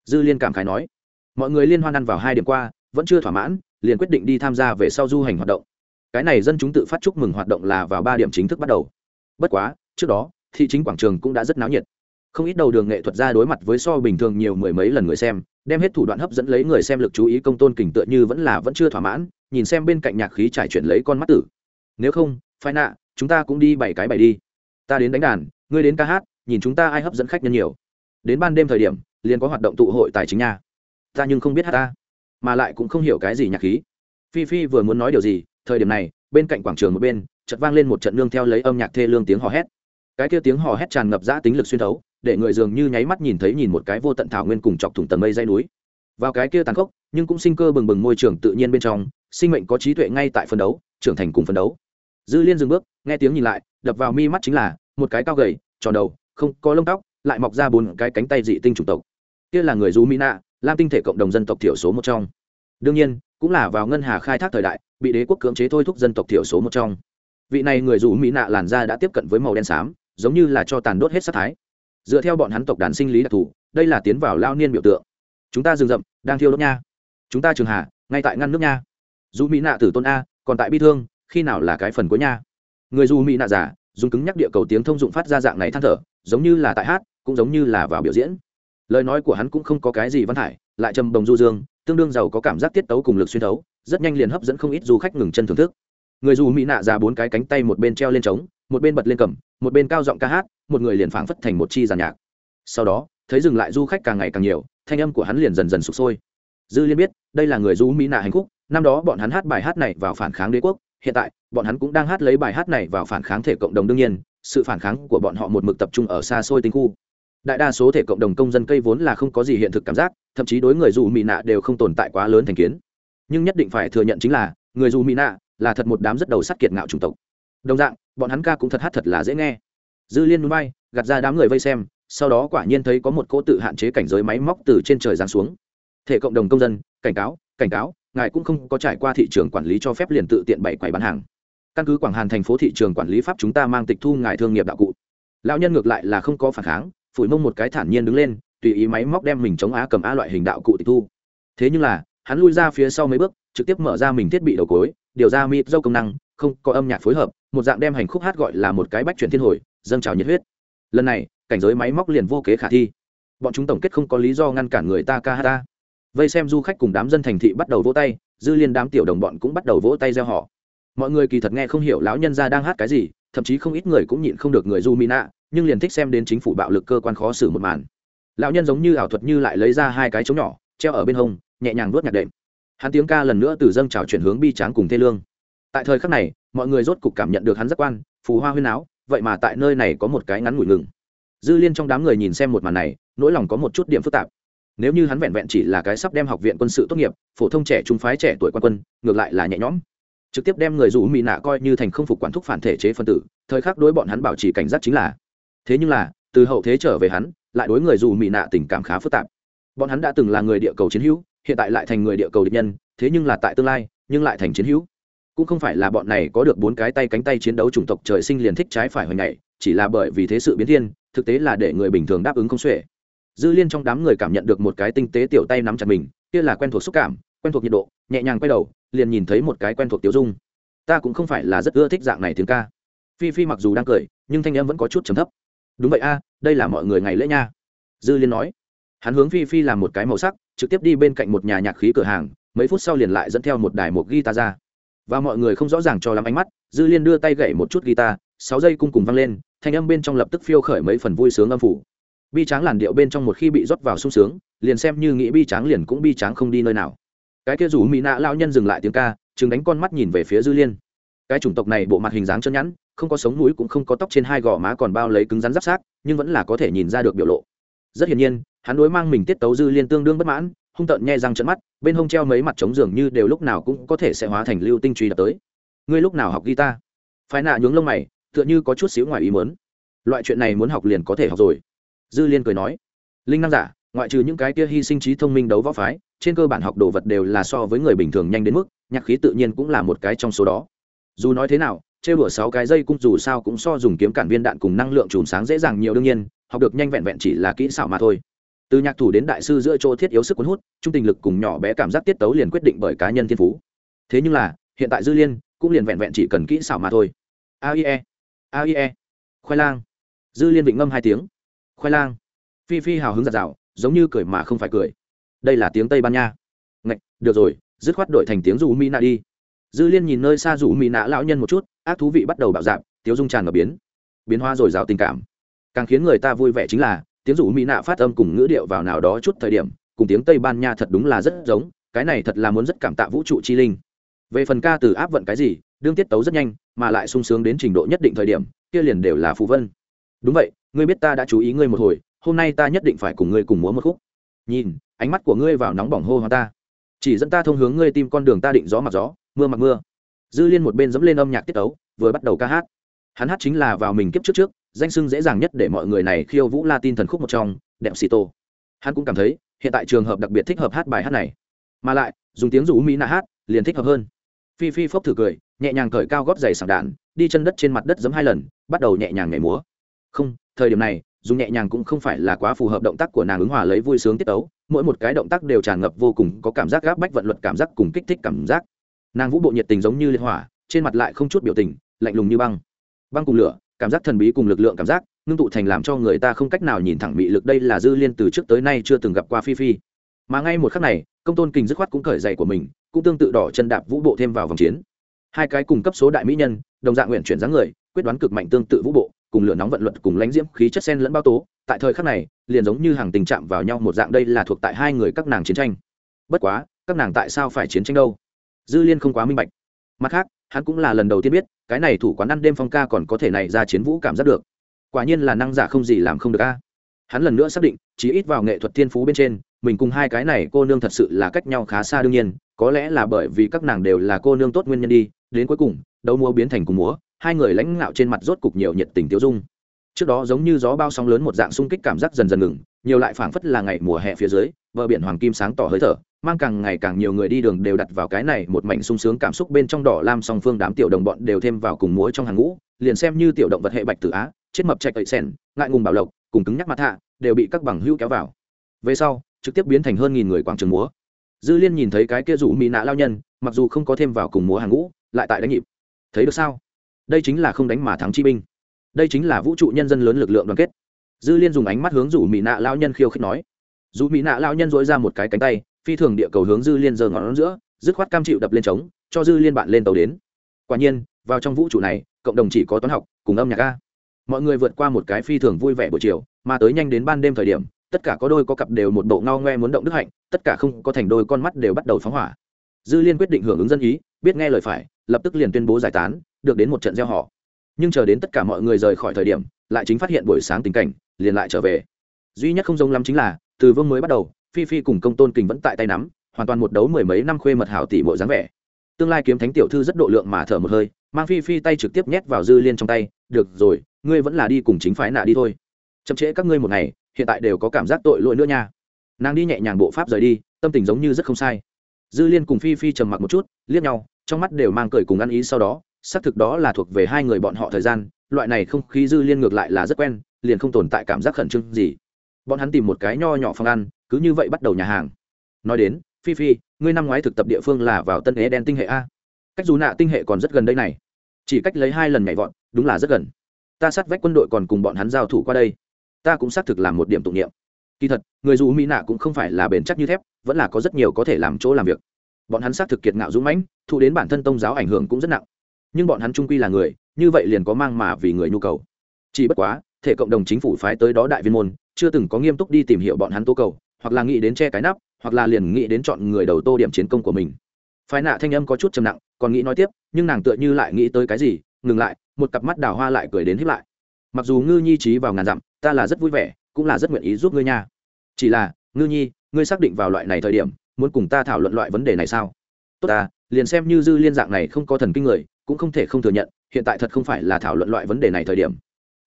Dư liên cảm khái nói, mọi người liên hoan ăn vào hai điểm qua, vẫn chưa thỏa mãn, liền quyết định đi tham gia về sau du hành hoạt động cái này dân chúng tự phát chúc mừng hoạt động là vào ba điểm chính thức bắt đầu. Bất quá, trước đó, thị chính quảng trường cũng đã rất náo nhiệt. Không ít đầu đường nghệ thuật ra đối mặt với so bình thường nhiều mười mấy lần người xem, đem hết thủ đoạn hấp dẫn lấy người xem lực chú ý công tôn kình tựa như vẫn là vẫn chưa thỏa mãn, nhìn xem bên cạnh nhạc khí trải chuyển lấy con mắt tử. Nếu không, phai nạ, chúng ta cũng đi bảy cái bảy đi. Ta đến đánh đàn, ngươi đến ca hát, nhìn chúng ta ai hấp dẫn khách nhân nhiều. Đến ban đêm thời điểm, liền có hoạt động tụ hội tài chính nha. Ta nhưng không biết hát ta, mà lại cũng không hiểu cái gì nhạc khí. Phi phi vừa muốn nói điều gì thời điểm này, bên cạnh quảng trường một bên, chợt vang lên một trận nương theo lấy âm nhạc thê lương tiếng hò hét. Cái kia tiếng hò hét tràn ngập ra tính lực xuyên thấu, để người dường như nháy mắt nhìn thấy nhìn một cái vô tận thảo nguyên cùng chọc thủng tầng mây dây núi. Vào cái kia tàn khốc, nhưng cũng sinh cơ bừng bừng môi trường tự nhiên bên trong, sinh mệnh có trí tuệ ngay tại phân đấu, trưởng thành cùng phân đấu. Dư liên dừng bước, nghe tiếng nhìn lại, đập vào mi mắt chính là một cái cao gầy, tròn đầu, không có lông tóc, lại mọc ra bốn cái cánh tay dị tinh chủng tộc. Kia là người du mỹ nạ lam tinh thể cộng đồng dân tộc thiểu số một trong đương nhiên, cũng là vào ngân hà khai thác thời đại, bị đế quốc cưỡng chế thôi thúc dân tộc thiểu số một trong. Vị này người dù mỹ nạ làn da đã tiếp cận với màu đen xám, giống như là cho tàn đốt hết sát thái. Dựa theo bọn hắn tộc đàn sinh lý đặc thù, đây là tiến vào lao niên biểu tượng. Chúng ta rừng rậm, đang thiêu đốt nha. Chúng ta trường hà, ngay tại ngăn nước nha. Dù mỹ nạ tử tôn a, còn tại bi thương, khi nào là cái phần cuối nha? Người dù mỹ nạ giả, dùng cứng nhắc địa cầu tiếng thông dụng phát ra dạng này than thở, giống như là tại hát, cũng giống như là vào biểu diễn. Lời nói của hắn cũng không có cái gì văn thải, lại trầm đồng du dương tương đương giàu có cảm giác tiết tấu cùng lực xuyên thấu, rất nhanh liền hấp dẫn không ít du khách ngừng chân thưởng thức. Người dù mỹ nạ già bốn cái cánh tay một bên treo lên trống, một bên bật lên cầm, một bên cao giọng ca hát, một người liền phảng phất thành một chi giàn nhạc. Sau đó, thấy dừng lại du khách càng ngày càng nhiều, thanh âm của hắn liền dần dần sụp sôi. Dư liên biết, đây là người du mỹ nạ hành khúc, năm đó bọn hắn hát bài hát này vào phản kháng đế quốc, hiện tại, bọn hắn cũng đang hát lấy bài hát này vào phản kháng thể cộng đồng đương nhiên, sự phản kháng của bọn họ một mực tập trung ở xa xôi tinh khu đại đa số thể cộng đồng công dân cây vốn là không có gì hiện thực cảm giác, thậm chí đối người dù mỹ nạ đều không tồn tại quá lớn thành kiến. Nhưng nhất định phải thừa nhận chính là, người dù mỹ nạ là thật một đám rất đầu sắt kiệt ngạo chủng tộc. Đồng dạng, bọn hắn ca cũng thật hát thật là dễ nghe. Dư liên núi bay, gạt ra đám người vây xem, sau đó quả nhiên thấy có một cỗ tự hạn chế cảnh giới máy móc từ trên trời giáng xuống. Thể cộng đồng công dân, cảnh cáo cảnh cáo, ngài cũng không có trải qua thị trường quản lý cho phép liền tự tiện bày quầy bán hàng. Căn cứ quảng hàn thành phố thị trường quản lý pháp chúng ta mang tịch thu ngài thương nghiệp đạo cụ. Lão nhân ngược lại là không có phản kháng phủi mông một cái thản nhiên đứng lên, tùy ý máy móc đem mình chống á cầm a loại hình đạo cụ tịch thu. Thế nhưng là, hắn lui ra phía sau mấy bước, trực tiếp mở ra mình thiết bị đầu cối, điều ra mịp dâu công năng, không có âm nhạc phối hợp, một dạng đem hành khúc hát gọi là một cái bách chuyển thiên hồi, dâng trào nhiệt huyết. Lần này, cảnh giới máy móc liền vô kế khả thi. Bọn chúng tổng kết không có lý do ngăn cản người ta ca hát ta. Vây xem du khách cùng đám dân thành thị bắt đầu vỗ tay, dư liên đám tiểu đồng bọn cũng bắt đầu vỗ tay gieo họ mọi người kỳ thật nghe không hiểu lão nhân ra đang hát cái gì, thậm chí không ít người cũng nhịn không được người du mina nhưng liền thích xem đến chính phủ bạo lực cơ quan khó xử một màn. Lão nhân giống như ảo thuật như lại lấy ra hai cái trống nhỏ, treo ở bên hông, nhẹ nhàng nuốt nhạc đệm. Hắn tiếng ca lần nữa từ dâng trào chuyển hướng bi tráng cùng thê lương. Tại thời khắc này, mọi người rốt cục cảm nhận được hắn giác quan, phù hoa huyên áo, vậy mà tại nơi này có một cái ngắn ngủi ngừng. Dư liên trong đám người nhìn xem một màn này, nỗi lòng có một chút điểm phức tạp. Nếu như hắn vẹn vẹn chỉ là cái sắp đem học viện quân sự tốt nghiệp, phổ thông trẻ trung phái trẻ tuổi quan quân, ngược lại là nhẹ nhõm. Trực tiếp đem người rủ mỹ nạ coi như thành không phục quản thúc phản thể chế phân tử, thời khắc đối bọn hắn bảo trì cảnh giác chính là thế nhưng là, từ hậu thế trở về hắn, lại đối người dù mỹ nạ tình cảm khá phức tạp. Bọn hắn đã từng là người địa cầu chiến hữu, hiện tại lại thành người địa cầu địch nhân, thế nhưng là tại tương lai, nhưng lại thành chiến hữu. Cũng không phải là bọn này có được bốn cái tay cánh tay chiến đấu chủng tộc trời sinh liền thích trái phải hồi ngày chỉ là bởi vì thế sự biến thiên, thực tế là để người bình thường đáp ứng không xuể. Dư liên trong đám người cảm nhận được một cái tinh tế tiểu tay nắm chặt mình, kia là quen thuộc xúc cảm, quen thuộc nhiệt độ, nhẹ nhàng quay đầu, liền nhìn thấy một cái quen thuộc tiểu dung. Ta cũng không phải là rất ưa thích dạng này tiếng ca. Phi phi mặc dù đang cười, nhưng thanh em vẫn có chút trầm thấp đúng vậy a, đây là mọi người ngày lễ nha. Dư liên nói. Hắn hướng phi phi làm một cái màu sắc, trực tiếp đi bên cạnh một nhà nhạc khí cửa hàng, mấy phút sau liền lại dẫn theo một đài một guitar ra. Và mọi người không rõ ràng cho lắm ánh mắt, dư liên đưa tay gậy một chút guitar, sáu giây cung cùng vang lên, thanh âm bên trong lập tức phiêu khởi mấy phần vui sướng âm phủ. Bi tráng làn điệu bên trong một khi bị rót vào sung sướng, liền xem như nghĩ bi tráng liền cũng bi tráng không đi nơi nào. Cái kia rủ mỹ nạ lao nhân dừng lại tiếng ca chừng đánh con mắt nhìn về phía dư liên. Cái chủng tộc này bộ mặt hình dáng chân nhẵn không có sống mũi cũng không có tóc trên hai gò má còn bao lấy cứng rắn giáp sát, nhưng vẫn là có thể nhìn ra được biểu lộ. Rất hiển nhiên, hắn đối mang mình tiết tấu dư liên tương đương bất mãn, hung tợn nhe răng trận mắt, bên hông treo mấy mặt trống dường như đều lúc nào cũng có thể sẽ hóa thành lưu tinh truy đập tới. Ngươi lúc nào học guitar? Phái nạ nhướng lông mày, tựa như có chút xíu ngoài ý mớn loại chuyện này muốn học liền có thể học rồi. Dư liên cười nói, linh năng giả, ngoại trừ những cái kia hy sinh trí thông minh đấu võ phái, trên cơ bản học đồ vật đều là so với người bình thường nhanh đến mức, nhạc khí tự nhiên cũng là một cái trong số đó. Dù nói thế nào trêu đùa sáu cái dây cung dù sao cũng so dùng kiếm cản viên đạn cùng năng lượng chùm sáng dễ dàng nhiều đương nhiên, học được nhanh vẹn vẹn chỉ là kỹ xảo mà thôi. Từ nhạc thủ đến đại sư giữa chỗ thiết yếu sức cuốn hút, trung tình lực cùng nhỏ bé cảm giác tiết tấu liền quyết định bởi cá nhân thiên phú. Thế nhưng là, hiện tại dư liên cũng liền vẹn vẹn chỉ cần kỹ xảo mà thôi. Aie aie khoai lang. Dư liên vịnh ngâm hai tiếng. Khoai lang. Phi phi hào hứng giặt rào giống như cười mà không phải cười. Đây là tiếng tây ban nha. Ngạch, được rồi, dứt khoát đổi thành tiếng dù mỹ nạ đi dư liên nhìn nơi xa rủ mỹ nạ lão nhân một chút, ác thú vị bắt đầu bạo dạp tiếu dung tràn ngập biến biến hoa rồi o tình cảm. Càng khiến người ta vui vẻ chính là, tiếng rủ mỹ nạ phát âm cùng ngữ điệu vào nào đó chút thời điểm, cùng tiếng tây ban nha thật đúng là rất giống, cái này thật là muốn rất cảm tạ vũ trụ chi linh. Về phần ca từ áp vận cái gì, đương tiết tấu rất nhanh, mà lại sung sướng đến trình độ nhất định thời điểm, kia liền đều là phù vân. Đúng vậy, ngươi biết ta đã chú ý ngươi một hồi, hôm nay ta nhất định phải cùng ngươi cùng múa một khúc. Nhìn, ánh mắt của ngươi vào nóng bỏng hô hoa ta. Chỉ dẫn ta thông hướng ngươi tìm con đường ta định gió mặc gió mưa mặc mưa. Dư liên một bên dẫm lên âm nhạc tiết tấu, vừa bắt đầu ca hát. Hắn hát chính là vào mình kiếp trước trước, danh sưng dễ dàng nhất để mọi người này khiêu vũ latin thần khúc một trong đẹp xì tô hắn cũng cảm thấy, hiện tại trường hợp đặc biệt thích hợp hát bài hát này. Mà lại, dùng tiếng rủ mỹ nạ hát, liền thích hợp hơn. Phi phi phốc thử cười, nhẹ nhàng cởi cao gót giày sảng đạn, đi chân đất trên mặt đất giấm hai lần, bắt đầu nhẹ nhàng nhảy múa. Không, thời điểm này, dùng nhẹ nhàng cũng không phải là quá phù hợp động tác của nàng ứng hòa lấy vui sướng tiết tấu, mỗi một cái động tác đều tràn ngập vô cùng có cảm giác gáp bách vận luật cảm giác cùng kích thích cảm giác nàng vũ bộ nhiệt tình giống như liệt hỏa, trên mặt lại không chút biểu tình, lạnh lùng như băng. Băng cùng lửa, cảm giác thần bí cùng lực lượng cảm giác, ngưng tụ thành làm cho người ta không cách nào nhìn thẳng bị lực đây là dư liên từ trước tới nay chưa từng gặp qua phi phi. Mà ngay một khắc này, công tôn kình dứt khoát cũng cởi giày của mình, cũng tương tự đỏ chân đạp vũ bộ thêm vào vòng chiến. Hai cái cùng cấp số đại mỹ nhân, đồng dạng nguyện chuyển dáng người, quyết đoán cực mạnh tương tự vũ bộ, cùng lửa nóng vận luật cùng lãnh diễm khí chất sen lẫn bao tố, tại thời khắc này, liền giống như hàng tình chạm vào nhau một dạng đây là thuộc tại hai người các nàng chiến tranh. Bất quá, các nàng tại sao phải chiến tranh đâu? Dư liên không quá minh bạch. Mặt khác, hắn cũng là lần đầu tiên biết, cái này thủ quán ăn đêm phong ca còn có thể này ra chiến vũ cảm giác được. Quả nhiên là năng giả không gì làm không được a. Hắn lần nữa xác định chỉ ít vào nghệ thuật thiên phú bên trên, mình cùng hai cái này cô nương thật sự là cách nhau khá xa đương nhiên, có lẽ là bởi vì các nàng đều là cô nương tốt nguyên nhân đi, đến cuối cùng, đấu múa biến thành cùng múa, hai người lãnh ngạo trên mặt rốt cục nhiều nhiệt tình tiêu dung. Trước đó giống như gió bao sóng lớn một dạng xung kích cảm giác dần dần ngừng, nhiều lại phảng phất là ngày mùa hè phía dưới bờ biển hoàng kim sáng tỏ hơi thở, mang càng ngày càng nhiều người đi đường đều đặt vào cái này một mảnh sung sướng cảm xúc bên trong đỏ lam song phương đám tiểu đồng bọn đều thêm vào cùng múa trong hàng ngũ, liền xem như tiểu động vật hệ bạch tử á, chết mập chạy ậy sẻn ngại ngùng bảo lộc, cùng cứng nhắc mặt hạ đều bị các bằng hữu kéo vào. Về sau, trực tiếp biến thành hơn nghìn người quảng trường múa. Dư liên nhìn thấy cái kia rủ mỹ nạ lao nhân, mặc dù không có thêm vào cùng múa hàng ngũ, lại tại đánh nhịp. Thấy được sao? Đây chính là không đánh mà thắng chi binh. Đây chính là vũ trụ nhân dân lớn lực lượng đoàn kết. Dư liên dùng ánh mắt hướng rủ mỹ nạ lao nhân khiêu khích nói dù mỹ nạ lao nhân dỗi ra một cái cánh tay, phi thường địa cầu hướng dư liên giơ ngón giữa, dứt khoát cam chịu đập lên trống, cho dư liên bạn lên tàu đến. Quả nhiên, vào trong vũ trụ này, cộng đồng chỉ có toán học, cùng âm nhạc a mọi người vượt qua một cái phi thường vui vẻ buổi chiều, mà tới nhanh đến ban đêm thời điểm, tất cả có đôi có cặp đều một bộ ngao ngoe muốn động đức hạnh, tất cả không có thành đôi con mắt đều bắt đầu phóng hỏa. Dư liên quyết định hưởng ứng dân ý, biết nghe lời phải, lập tức liền tuyên bố giải tán, được đến một trận gieo họ. Nhưng chờ đến tất cả mọi người rời khỏi thời điểm, lại chính phát hiện buổi sáng tình cảnh, liền lại trở về. Duy nhất không giống lắm chính là từ vương mới bắt đầu, phi phi cùng công tôn kình vẫn tại tay nắm, hoàn toàn một đấu mười mấy năm khuê mật hảo tỷ bộ dáng vẻ. Tương lai kiếm thánh tiểu thư rất độ lượng mà thở một hơi, mang phi phi tay trực tiếp nhét vào dư liên trong tay, được rồi, ngươi vẫn là đi cùng chính phái nạ đi thôi. Chậm trễ các ngươi một ngày, hiện tại đều có cảm giác tội lỗi nữa nha. Nàng đi nhẹ nhàng bộ pháp rời đi, tâm tình giống như rất không sai. Dư liên cùng phi phi trầm mặc một chút, liếc nhau, trong mắt đều mang cười cùng ăn ý sau đó, xác thực đó là thuộc về hai người bọn họ thời gian, loại này không khí dư liên ngược lại là rất quen, liền không tồn tại cảm giác khẩn trương gì bọn hắn tìm một cái nho nhỏ phòng ăn, cứ như vậy bắt đầu nhà hàng. Nói đến, phi phi, ngươi năm ngoái thực tập địa phương là vào tân é đen tinh hệ a. Cách dù nạ tinh hệ còn rất gần đây này. Chỉ cách lấy hai lần nhảy vọt, đúng là rất gần. Ta sát vách quân đội còn cùng bọn hắn giao thủ qua đây. Ta cũng xác thực làm một điểm tụng niệm. Kỳ thật, người dù mỹ nạ cũng không phải là bền chắc như thép, vẫn là có rất nhiều có thể làm chỗ làm việc. Bọn hắn xác thực kiệt ngạo dũng mãnh, thụ đến bản thân tông giáo ảnh hưởng cũng rất nặng. Nhưng bọn hắn trung quy là người, như vậy liền có mang mà vì người nhu cầu. Chỉ bất quá, thể cộng đồng chính phủ phái tới đó đại viên môn chưa từng có nghiêm túc đi tìm hiểu bọn hắn tố cầu, hoặc là nghĩ đến che cái nắp, hoặc là liền nghĩ đến chọn người đầu tô điểm chiến công của mình. Phái nạ thanh âm có chút trầm nặng, còn nghĩ nói tiếp, nhưng nàng tựa như lại nghĩ tới cái gì, ngừng lại, một cặp mắt đào hoa lại cười đến hiếp lại. Mặc dù ngư nhi trí vào ngàn dặm, ta là rất vui vẻ, cũng là rất nguyện ý giúp ngươi nha. Chỉ là, ngư nhi, ngươi xác định vào loại này thời điểm, muốn cùng ta thảo luận loại vấn đề này sao? Tốt ta, liền xem như dư liên dạng này không có thần kinh người, cũng không thể không thừa nhận, hiện tại thật không phải là thảo luận loại vấn đề này thời điểm.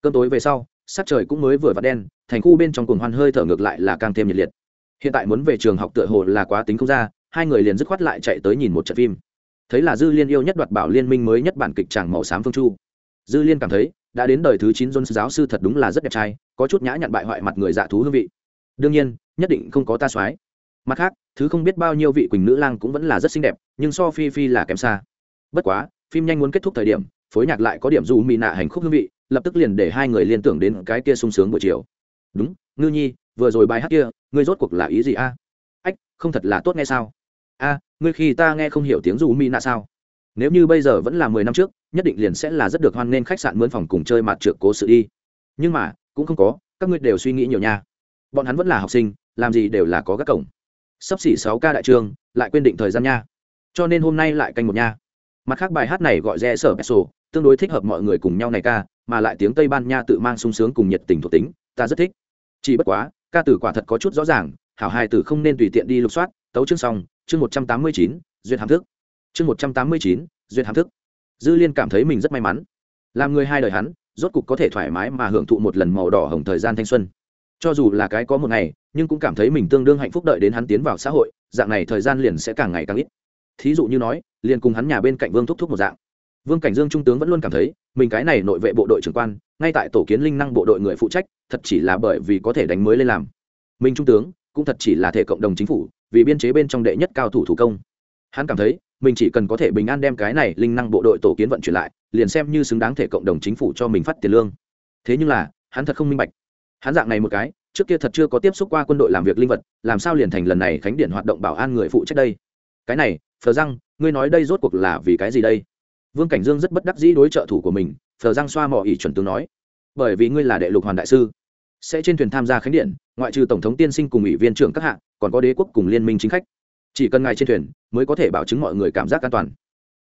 Cơn tối về sau sắc trời cũng mới vừa vặt đen thành khu bên trong cuồng hoan hơi thở ngược lại là càng thêm nhiệt liệt hiện tại muốn về trường học tựa hồ là quá tính không ra hai người liền dứt khoát lại chạy tới nhìn một trận phim thấy là dư liên yêu nhất đoạt bảo liên minh mới nhất bản kịch tràng màu xám phương chu dư liên cảm thấy đã đến đời thứ chín John giáo sư thật đúng là rất đẹp trai, có chút nhã nhặn bại hoại mặt người dạ thú hương vị. Đương nhiên, nhất định không có ta soái. Mặt khác, thứ không biết bao nhiêu vị quỳnh nữ lang cũng vẫn là rất xinh đẹp, nhưng so Phi Phi là kém xa. Bất quá, phim nhanh muốn kết thúc thời điểm, phối nhạc lại có điểm dù mì nạ hành khúc hương vị, lập tức liền để hai người liên tưởng đến cái kia sung sướng buổi chiều. Đúng, Ngư Nhi, vừa rồi bài hát kia, ngươi rốt cuộc là ý gì a? Ách, không thật là tốt nghe sao? A, ngươi khi ta nghe không hiểu tiếng dù mi nạ sao? nếu như bây giờ vẫn là mười năm trước nhất định liền sẽ là rất được hoan nghênh khách sạn mướn phòng cùng chơi mặt trượt cố sự đi nhưng mà cũng không có các ngươi đều suy nghĩ nhiều nha bọn hắn vẫn là học sinh làm gì đều là có các cổng sắp xỉ sáu ca đại trường lại quên định thời gian nha cho nên hôm nay lại canh một nha mặt khác bài hát này gọi rẽ sở peso tương đối thích hợp mọi người cùng nhau này ca mà lại tiếng tây ban nha tự mang sung sướng cùng nhiệt tình thuộc tính, ta rất thích. Chỉ bất quá, ca từ quả thật có chút rõ ràng, hảo hai tử không nên tùy tiện đi lục soát, tấu chương xong, chương một trăm tám mươi chín duyên hàm thức. Chương một trăm tám mươi chín duyên hàm thức. Dư liên cảm thấy mình rất may mắn. Làm người hai đời hắn, rốt cục có thể thoải mái mà hưởng thụ một lần màu đỏ hồng thời gian thanh xuân. Cho dù là cái có một ngày, nhưng cũng cảm thấy mình tương đương hạnh phúc đợi đến hắn tiến vào xã hội, dạng này thời gian liền sẽ càng ngày càng ít. Thí dụ như nói, liền cùng hắn nhà bên cạnh vương thúc thúc một dạng vương cảnh dương trung tướng vẫn luôn cảm thấy, mình cái này nội vệ bộ đội trưởng quan, ngay tại tổ kiến linh năng bộ đội người phụ trách, thật chỉ là bởi vì có thể đánh mới lên làm. Mình trung tướng, cũng thật chỉ là thể cộng đồng chính phủ, vì biên chế bên trong đệ nhất cao thủ thủ công. Hắn cảm thấy, mình chỉ cần có thể bình an đem cái này linh năng bộ đội tổ kiến vận chuyển lại, liền xem như xứng đáng thể cộng đồng chính phủ cho mình phát tiền lương. Thế nhưng là, hắn thật không minh bạch. Hắn dạng này một cái, trước kia thật chưa có tiếp xúc qua quân đội làm việc linh vật, làm sao liền thành lần này khánh điển hoạt động bảo an người phụ trách đây? Cái này, phờ răng, ngươi nói đây rốt cuộc là vì cái gì đây? Vương cảnh dương rất bất đắc dĩ đối trợ thủ của mình, thờ giang xoa mỏ ỉ chuẩn tướng nói, bởi vì ngươi là đệ lục hoàn đại sư, sẽ trên thuyền tham gia khánh điện, ngoại trừ tổng thống tiên sinh cùng ủy viên trưởng các hạng còn có đế quốc cùng liên minh chính khách. Chỉ cần ngài trên thuyền, mới có thể bảo chứng mọi người cảm giác an toàn.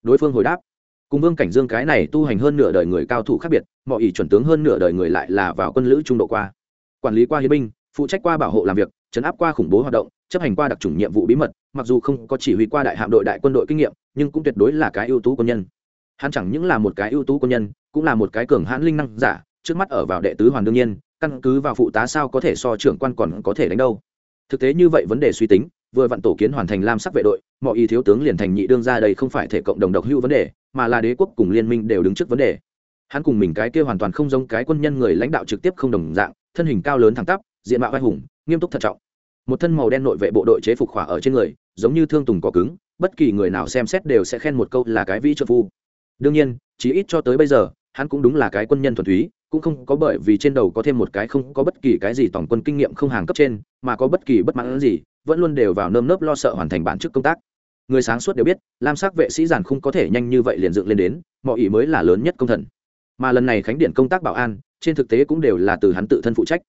Đối phương hồi đáp, cùng vương cảnh dương cái này tu hành hơn nửa đời người cao thủ khác biệt mọi ý chuẩn tướng hơn nửa đời người lại là vào quân lữ trung độ qua. Quản lý qua hiến binh, phụ trách qua bảo hộ làm việc, chấn áp qua khủng bố hoạt động, chấp hành qua đặc trùng nhiệm vụ bí mật, mặc dù không có chỉ huy qua đại hạm đội đại quân đội kinh nghiệm, nhưng cũng tuyệt đối là cái ưu tú quân nhân hắn chẳng những là một cái ưu tú quân nhân, cũng là một cái cường hãn linh năng giả, trước mắt ở vào đệ tứ hoàn đương nhiên, căn cứ vào phụ tá sao có thể so trưởng quan còn có thể đánh đâu. Thực tế như vậy vấn đề suy tính, vừa vặn tổ kiến hoàn thành lam sắc vệ đội, mọi ý thiếu tướng liền thành nhị đương ra đây không phải thể cộng đồng độc hữu vấn đề, mà là đế quốc cùng liên minh đều đứng trước vấn đề. Hắn cùng mình cái kia hoàn toàn không giống cái quân nhân người lãnh đạo trực tiếp không đồng dạng, thân hình cao lớn thẳng tắp, diện mạo vai hùng, nghiêm túc thận trọng. Một thân màu đen nội vệ bộ đội chế phục khỏa ở trên người, giống như thương tùng có cứng, bất kỳ người nào xem xét đều sẽ khen một câu là cái vĩ trợ phu đương nhiên, chí ít cho tới bây giờ, hắn cũng đúng là cái quân nhân thuần túy, cũng không có bởi vì trên đầu có thêm một cái không có bất kỳ cái gì tổng quân kinh nghiệm không hàng cấp trên, mà có bất kỳ bất mãn gì, vẫn luôn đều vào nơm nớp lo sợ hoàn thành bản chức công tác. Người sáng suốt đều biết, lam sắc vệ sĩ giản không có thể nhanh như vậy liền dựng lên đến mọi ý mới là lớn nhất công thần. Mà lần này khánh điện công tác bảo an, trên thực tế cũng đều là từ hắn tự thân phụ trách.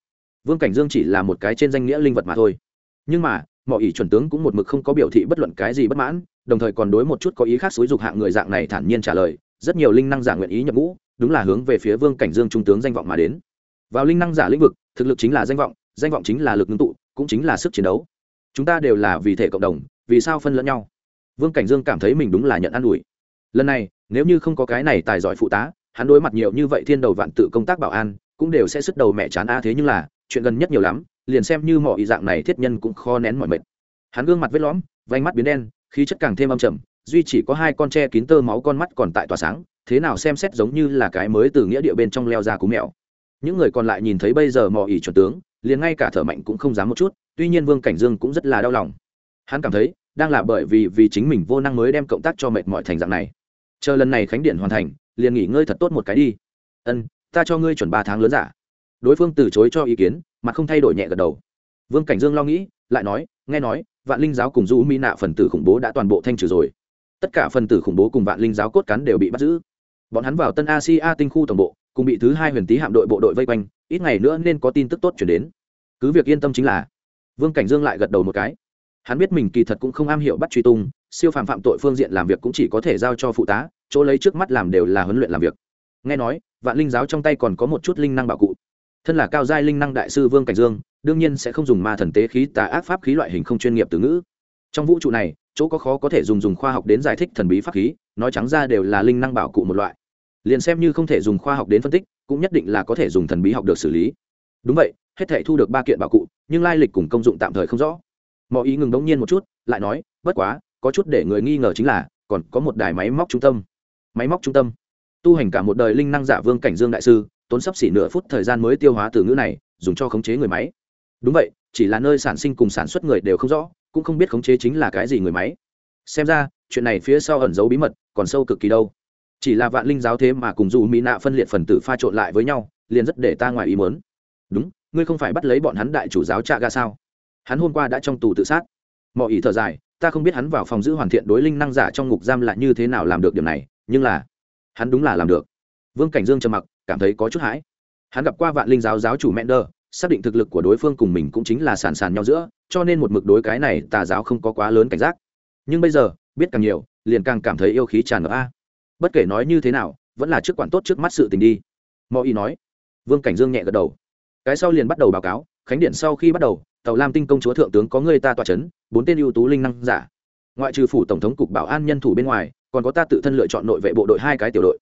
Vương cảnh dương chỉ là một cái trên danh nghĩa linh vật mà thôi. Nhưng mà mọi ý chuẩn tướng cũng một mực không có biểu thị bất luận cái gì bất mãn đồng thời còn đối một chút có ý khác xúi dục hạng người dạng này thản nhiên trả lời, rất nhiều linh năng giả nguyện ý nhập ngũ, đúng là hướng về phía vương cảnh dương trung tướng danh vọng mà đến. Vào linh năng giả lĩnh vực, thực lực chính là danh vọng danh vọng chính là lực ngưng tụ, cũng chính là sức chiến đấu. Chúng ta đều là vì thể cộng đồng, vì sao phân lẫn nhau? Vương cảnh dương cảm thấy mình đúng là nhận an ủi. Lần này, nếu như không có cái này tài giỏi phụ tá, hắn đối mặt nhiều như vậy thiên đầu vạn tự công tác bảo an, cũng đều sẽ sức đầu mẹ chán a. Thế nhưng là, chuyện gần nhất nhiều lắm, liền xem như mọi dạng này thiết nhân cũng khó nén mọi mệt. Hắn gương mặt vết lõm vánh mắt biến đen khí chất càng thêm âm trầm, duy chỉ có hai con tre kín tơ máu con mắt còn tại tỏa sáng, thế nào xem xét giống như là cái mới từ nghĩa địa bên trong leo ra cú mèo. Những người còn lại nhìn thấy bây giờ mò ỉ chuẩn tướng, liền ngay cả thở mạnh cũng không dám một chút, tuy nhiên vương cảnh dương cũng rất là đau lòng. Hắn cảm thấy, đang là bởi vì vì chính mình vô năng mới đem cộng tác cho mệt mỏi thành dạng này. Chờ lần này khánh điện hoàn thành, liền nghỉ ngơi thật tốt một cái đi. Ân, ta cho ngươi chuẩn ba tháng lớn giả. Đối phương từ chối cho ý kiến, mà không thay đổi nhẹ gật đầu. Vương cảnh dương lo nghĩ, lại nói, nghe nói vạn linh giáo cùng du mỹ nạ phần tử khủng bố đã toàn bộ thanh trừ rồi. Tất cả phần tử khủng bố cùng vạn linh giáo cốt cán đều bị bắt giữ. Bọn hắn vào tân asia tinh khu tổng bộ, cùng bị thứ hai huyền tý hạm đội bộ đội vây quanh, ít ngày nữa nên có tin tức tốt chuyển đến. Cứ việc yên tâm chính là, vương cảnh dương lại gật đầu một cái. Hắn biết mình kỳ thật cũng không am hiểu bắt truy tung, siêu phạm phạm tội phương diện làm việc cũng chỉ có thể giao cho phụ tá, chỗ lấy trước mắt làm đều là huấn luyện làm việc. Nghe nói, vạn linh giáo trong tay còn có một chút linh năng bảo cụ. Thân là cao giai linh năng đại sư vương cảnh dương đương nhiên sẽ không dùng ma thần tế khí, tà ác pháp khí loại hình không chuyên nghiệp từ ngữ. Trong vũ trụ này, chỗ có khó có thể dùng dùng khoa học đến giải thích thần bí pháp khí, nói trắng ra đều là linh năng bảo cụ một loại. Liền xem như không thể dùng khoa học đến phân tích, cũng nhất định là có thể dùng thần bí học được xử lý. Đúng vậy, hết thể thu được ba kiện bảo cụ, nhưng lai lịch cùng công dụng tạm thời không rõ. Mọi ý ngừng đống nhiên một chút, lại nói, bất quá, có chút để người nghi ngờ chính là, còn có một đài máy móc trung tâm. Máy móc trung tâm? Tu hành cả một đời linh năng giả vương cảnh dương đại sư, tốn sắp xỉ nửa phút thời gian mới tiêu hóa từ ngữ này, dùng cho khống chế người máy đúng vậy, chỉ là nơi sản sinh cùng sản xuất người đều không rõ, cũng không biết khống chế chính là cái gì người máy. Xem ra, chuyện này phía sau ẩn giấu bí mật, còn sâu cực kỳ đâu. Chỉ là vạn linh giáo thế mà cùng dù mỹ nạ phân liệt phần tử pha trộn lại với nhau, liền rất để ta ngoài ý muốn. Đúng, ngươi không phải bắt lấy bọn hắn đại chủ giáo trạ ga sao? Hắn hôm qua đã trong tù tự sát. Mọi ý thở dài, ta không biết hắn vào phòng giữ hoàn thiện đối linh năng giả trong ngục giam lại như thế nào làm được điểm này, nhưng là, hắn đúng là làm được. Vương cảnh dương trầm mặc, cảm thấy có chút hãi. Hắn gặp qua vạn linh giáo giáo chủ mender xác định thực lực của đối phương cùng mình cũng chính là sàn sàn nhau giữa, cho nên một mực đối cái này tà giáo không có quá lớn cảnh giác. Nhưng bây giờ, biết càng nhiều, liền càng cảm thấy yêu khí tràn ngập a. Bất kể nói như thế nào, vẫn là trước quản tốt trước mắt sự tình đi. Mò y nói. Vương cảnh dương nhẹ gật đầu. Cái sau liền bắt đầu báo cáo, khánh điện sau khi bắt đầu, tàu lam tinh công chúa thượng tướng có người ta tỏa c h ấ n bốn tên ưu tú linh năng giả. Ngoại trừ phủ tổng thống cục bảo an nhân thủ bên ngoài, còn có ta tự thân lựa chọn nội vệ bộ đội hai cái tiểu đội.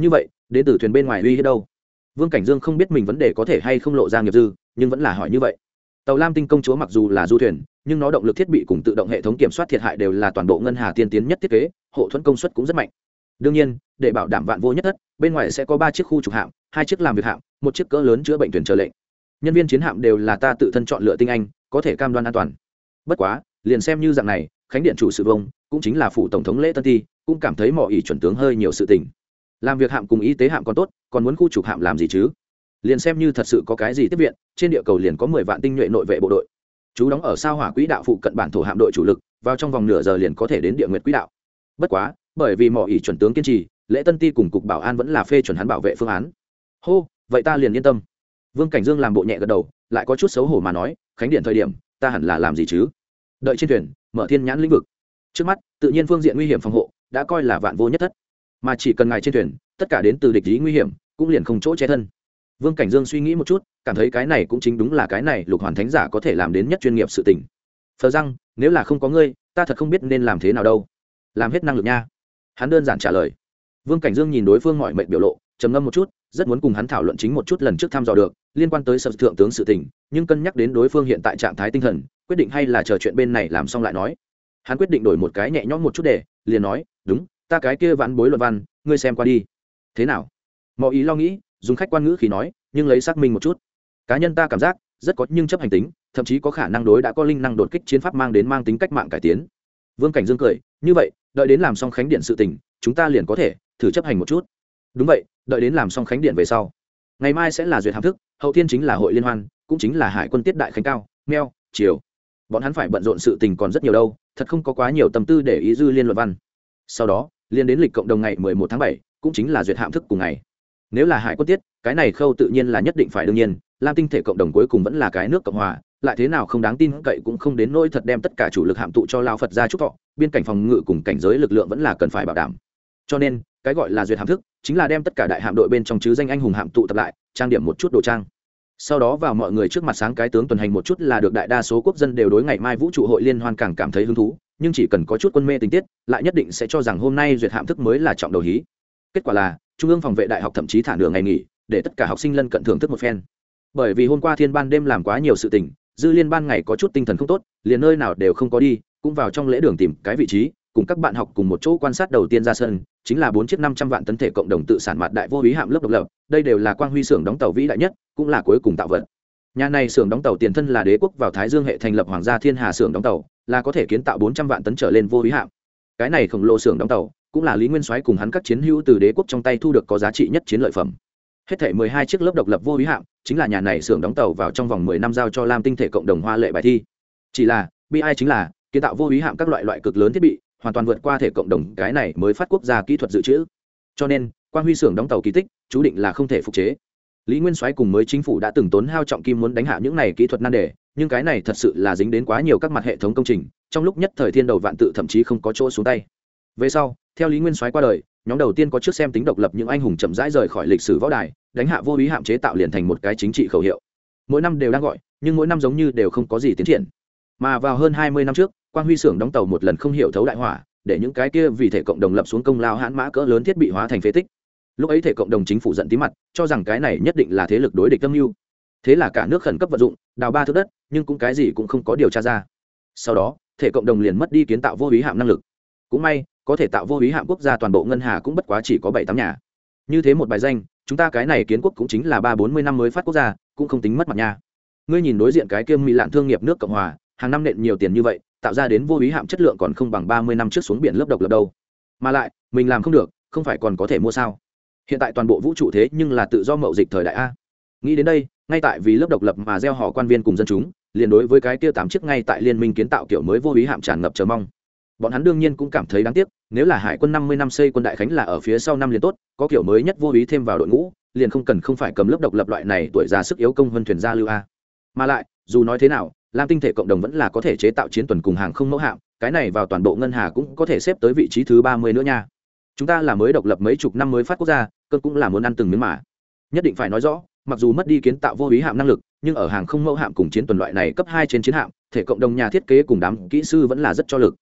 Như vậy, đến từ thuyền bên ngoài uy hết đâu? Vương cảnh dương không biết mình vấn đề có thể hay không lộ ra nghiệp dư, nhưng vẫn là hỏi như vậy. Tàu lam tinh công chúa mặc dù là du thuyền, nhưng nó động lực thiết bị cùng tự động hệ thống kiểm soát thiệt hại đều là toàn bộ ngân hà tiên tiến nhất thiết kế, hộ thuẫn công suất cũng rất mạnh. Đương nhiên, để bảo đảm vạn vô nhất thất, bên ngoài sẽ có ba chiếc khu trục hạm, hai chiếc làm việc hạm, một chiếc cỡ lớn chữa bệnh thuyền chờ lệnh. Nhân viên chiến hạm đều là ta tự thân chọn lựa tinh anh, có thể cam đoan an toàn. Bất quá, liền xem như dạng này, khánh điện chủ sự vông cũng chính là phủ tổng thống lễ tân ti, cũng cảm thấy mọi ý chuẩn tướng hơi nhiều sự tình làm việc hạm cùng y tế hạm còn tốt, còn muốn khu trục hạm làm gì chứ? Liền xem như thật sự có cái gì tiếp viện, trên địa cầu liền có mười vạn tinh nhuệ nội vệ bộ đội. Chú đóng ở sao hỏa quỹ đạo phụ cận bản thổ hạm đội chủ lực, vào trong vòng nửa giờ liền có thể đến địa nguyệt quỹ đạo. Bất quá, bởi vì mọi ý chuẩn tướng kiên trì, lễ tân ti cùng cục bảo an vẫn là phê chuẩn hắn bảo vệ phương án. Hô, vậy ta liền yên tâm. Vương cảnh dương làm bộ nhẹ gật đầu, lại có chút xấu hổ mà nói, khánh điện thời điểm, ta hẳn là làm gì chứ? Đợi trên thuyền, mở thiên nhãn lĩnh vực. Trước mắt, tự nhiên phương diện nguy hiểm phòng hộ, đã coi là vạn vô nhất thất mà chỉ cần ngài trên thuyền, tất cả đến từ địch ý nguy hiểm, cũng liền không chỗ che thân. Vương cảnh dương suy nghĩ một chút, cảm thấy cái này cũng chính đúng là cái này lục hoàn thánh giả có thể làm đến nhất chuyên nghiệp sự tình. Thờ rằng nếu là không có ngươi, ta thật không biết nên làm thế nào đâu. Làm hết năng lực nha. Hắn đơn giản trả lời. Vương cảnh dương nhìn đối phương mọi mệnh biểu lộ, trầm ngâm một chút, rất muốn cùng hắn thảo luận chính một chút lần trước thăm dò được, liên quan tới sở thượng tướng sự tình, nhưng cân nhắc đến đối phương hiện tại trạng thái tinh thần, quyết định hay là chờ chuyện bên này làm xong lại nói. Hắn quyết định đổi một cái nhẹ nhõm một chút để, liền nói, đúng ta cái kia vãn bối luận văn, ngươi xem qua đi. Thế nào? Mọi ý lo nghĩ, dùng khách quan ngữ khi nói, nhưng lấy xác minh một chút. Cá nhân ta cảm giác, rất có nhưng chấp hành tính, thậm chí có khả năng đối đã có linh năng đột kích chiến pháp mang đến mang tính cách mạng cải tiến. Vương cảnh dương cười, như vậy, đợi đến làm xong khánh điện sự tình, chúng ta liền có thể thử chấp hành một chút. Đúng vậy, đợi đến làm xong khánh điện về sau. Ngày mai sẽ là duyệt hàm thức, hậu thiên chính là hội liên hoan, cũng chính là hải quân tiết đại khánh cao, meo chiều bọn hắn phải bận rộn sự tình còn rất nhiều đâu, thật không có quá nhiều tâm tư để ý dư liên luận văn. Sau đó liên đến lịch cộng đồng ngày mười một tháng bảy, cũng chính là duyệt hạm thức cùng ngày. Nếu là hải quân tiết, cái này khâu tự nhiên là nhất định phải đương nhiên, lam tinh thể cộng đồng cuối cùng vẫn là cái nước cộng hòa, lại thế nào không đáng tin cậy cũng không đến nỗi thật đem tất cả chủ lực hạm tụ cho lao phật ra chúc thọ, biên cảnh phòng ngự cùng cảnh giới lực lượng vẫn là cần phải bảo đảm. Cho nên, cái gọi là duyệt hạm thức chính là đem tất cả đại hạm đội bên trong chứ danh anh hùng hạm tụ tập lại, trang điểm một chút đồ trang. Sau đó vào mọi người trước mặt sáng cái tướng tuần hành một chút là được đại đa số quốc dân đều đối ngày mai vũ trụ hội liên hoan càng cảm thấy hứng thú nhưng chỉ cần có chút quân mê tình tiết, lại nhất định sẽ cho rằng hôm nay duyệt hạm thức mới là trọng đầu hí. Kết quả là, trung ương phòng vệ đại học thậm chí thả nửa ngày nghỉ, để tất cả học sinh lân cận thưởng thức một phen. Bởi vì hôm qua thiên ban đêm làm quá nhiều sự tình, dư liên ban ngày có chút tinh thần không tốt, liền nơi nào đều không có đi, cũng vào trong lễ đường tìm cái vị trí, cùng các bạn học cùng một chỗ quan sát đầu tiên ra sân, chính là bốn chiếc năm trăm vạn tấn thể cộng đồng tự sản mặt đại vô ý hạm lớp độc lập, đây đều là quang huy xưởng đóng tàu vĩ đại nhất, cũng là cuối cùng tạo vật nhà này xưởng đóng tàu tiền thân là đế quốc vào thái dương hệ thành lập hoàng gia thiên hà xưởng đóng tàu, là có thể kiến tạo bốn trăm vạn tấn trở lên vô ý hạm. Cái này khổng lồ xưởng đóng tàu, cũng là lý nguyên soái cùng hắn các chiến hữu từ đế quốc trong tay thu được có giá trị nhất chiến lợi phẩm. Hết thể mười hai chiếc lớp độc lập vô ý hạm, chính là nhà này xưởng đóng tàu vào trong vòng mười năm giao cho lam tinh thể cộng đồng hoa lệ bài thi. Chỉ là, bi ai chính là, kiến tạo vô ý hạm các loại loại cực lớn thiết bị, hoàn toàn vượt qua thể cộng đồng, cái này mới phát quốc gia kỹ thuật dự trữ. Cho nên quan huy xưởng đóng tàu kỳ tích, chú định là không thể phục chế lý nguyên soái cùng mới chính phủ đã từng tốn hao trọng kim muốn đánh hạ những này kỹ thuật nan đề, nhưng cái này thật sự là dính đến quá nhiều các mặt hệ thống công trình, trong lúc nhất thời thiên đầu vạn tự thậm chí không có chỗ xuống tay. Về sau, theo lý nguyên soái qua đời, nhóm đầu tiên có trước xem tính độc lập những anh hùng chậm rãi rời khỏi lịch sử võ đài, đánh hạ vô ý hạn chế tạo liền thành một cái chính trị khẩu hiệu. Mỗi năm đều đang gọi, nhưng mỗi năm giống như đều không có gì tiến triển. Mà vào hơn hai mươi năm trước quan huy xưởng đóng tàu một lần không hiểu thấu đại hỏa, để những cái kia vì thể cộng đồng lập xuống công lao hãn mã cỡ lớn thiết bị hóa thành phế tích lúc ấy thể cộng đồng chính phủ giận tí mặt, cho rằng cái này nhất định là thế lực đối địch âm mưu. Thế là cả nước khẩn cấp vận dụng, đào ba thước đất, nhưng cũng cái gì cũng không có điều tra ra. Sau đó, thể cộng đồng liền mất đi kiến tạo vô ý hạm năng lực. Cũng may, có thể tạo vô ý hạm quốc gia toàn bộ ngân hà cũng bất quá chỉ có bảy tám nhà. Như thế một bài danh, chúng ta cái này kiến quốc cũng chính là ba bốn mươi năm mới phát quốc gia, cũng không tính mất mặt nha. Ngươi nhìn đối diện cái kiêm mỹ lạn thương nghiệp nước cộng hòa, hàng năm nện nhiều tiền như vậy, tạo ra đến vô ý hạm chất lượng còn không bằng ba mươi năm trước xuống biển lớp độc lập đâu. Mà lại, mình làm không được, không phải còn có thể mua sao? Hiện tại toàn bộ vũ trụ thế nhưng là tự do mậu dịch thời đại a. Nghĩ đến đây, ngay tại vì lớp độc lập mà gieo họ quan viên cùng dân chúng, liền đối với cái kia tám chiếc ngay tại liên minh kiến tạo kiểu mới vô ý hạm tràn ngập chờ mong. Bọn hắn đương nhiên cũng cảm thấy đáng tiếc, nếu là hải quân năm mươi năm xây quân đại khánh là ở phía sau năm liền tốt, có kiểu mới nhất vô ý thêm vào đội ngũ, liền không cần không phải cầm lớp độc lập loại này tuổi già sức yếu công hơn thuyền gia lưu a. Mà lại, dù nói thế nào, lam tinh thể cộng đồng vẫn là có thể chế tạo chiến tuần cùng hàng không mẫu hạm, cái này vào toàn bộ ngân hà cũng có thể xếp tới vị trí thứ ba mươi nữa nha chúng ta là mới độc lập mấy chục năm mới phát quốc gia, cơn cũng là muốn ăn từng miếng mà. Nhất định phải nói rõ, mặc dù mất đi kiến tạo vô ý hạm năng lực, nhưng ở hàng không mẫu hạm cùng chiến tuần loại này cấp hai trên chiến hạm, thể cộng đồng nhà thiết kế cùng đám kỹ sư vẫn là rất cho lực.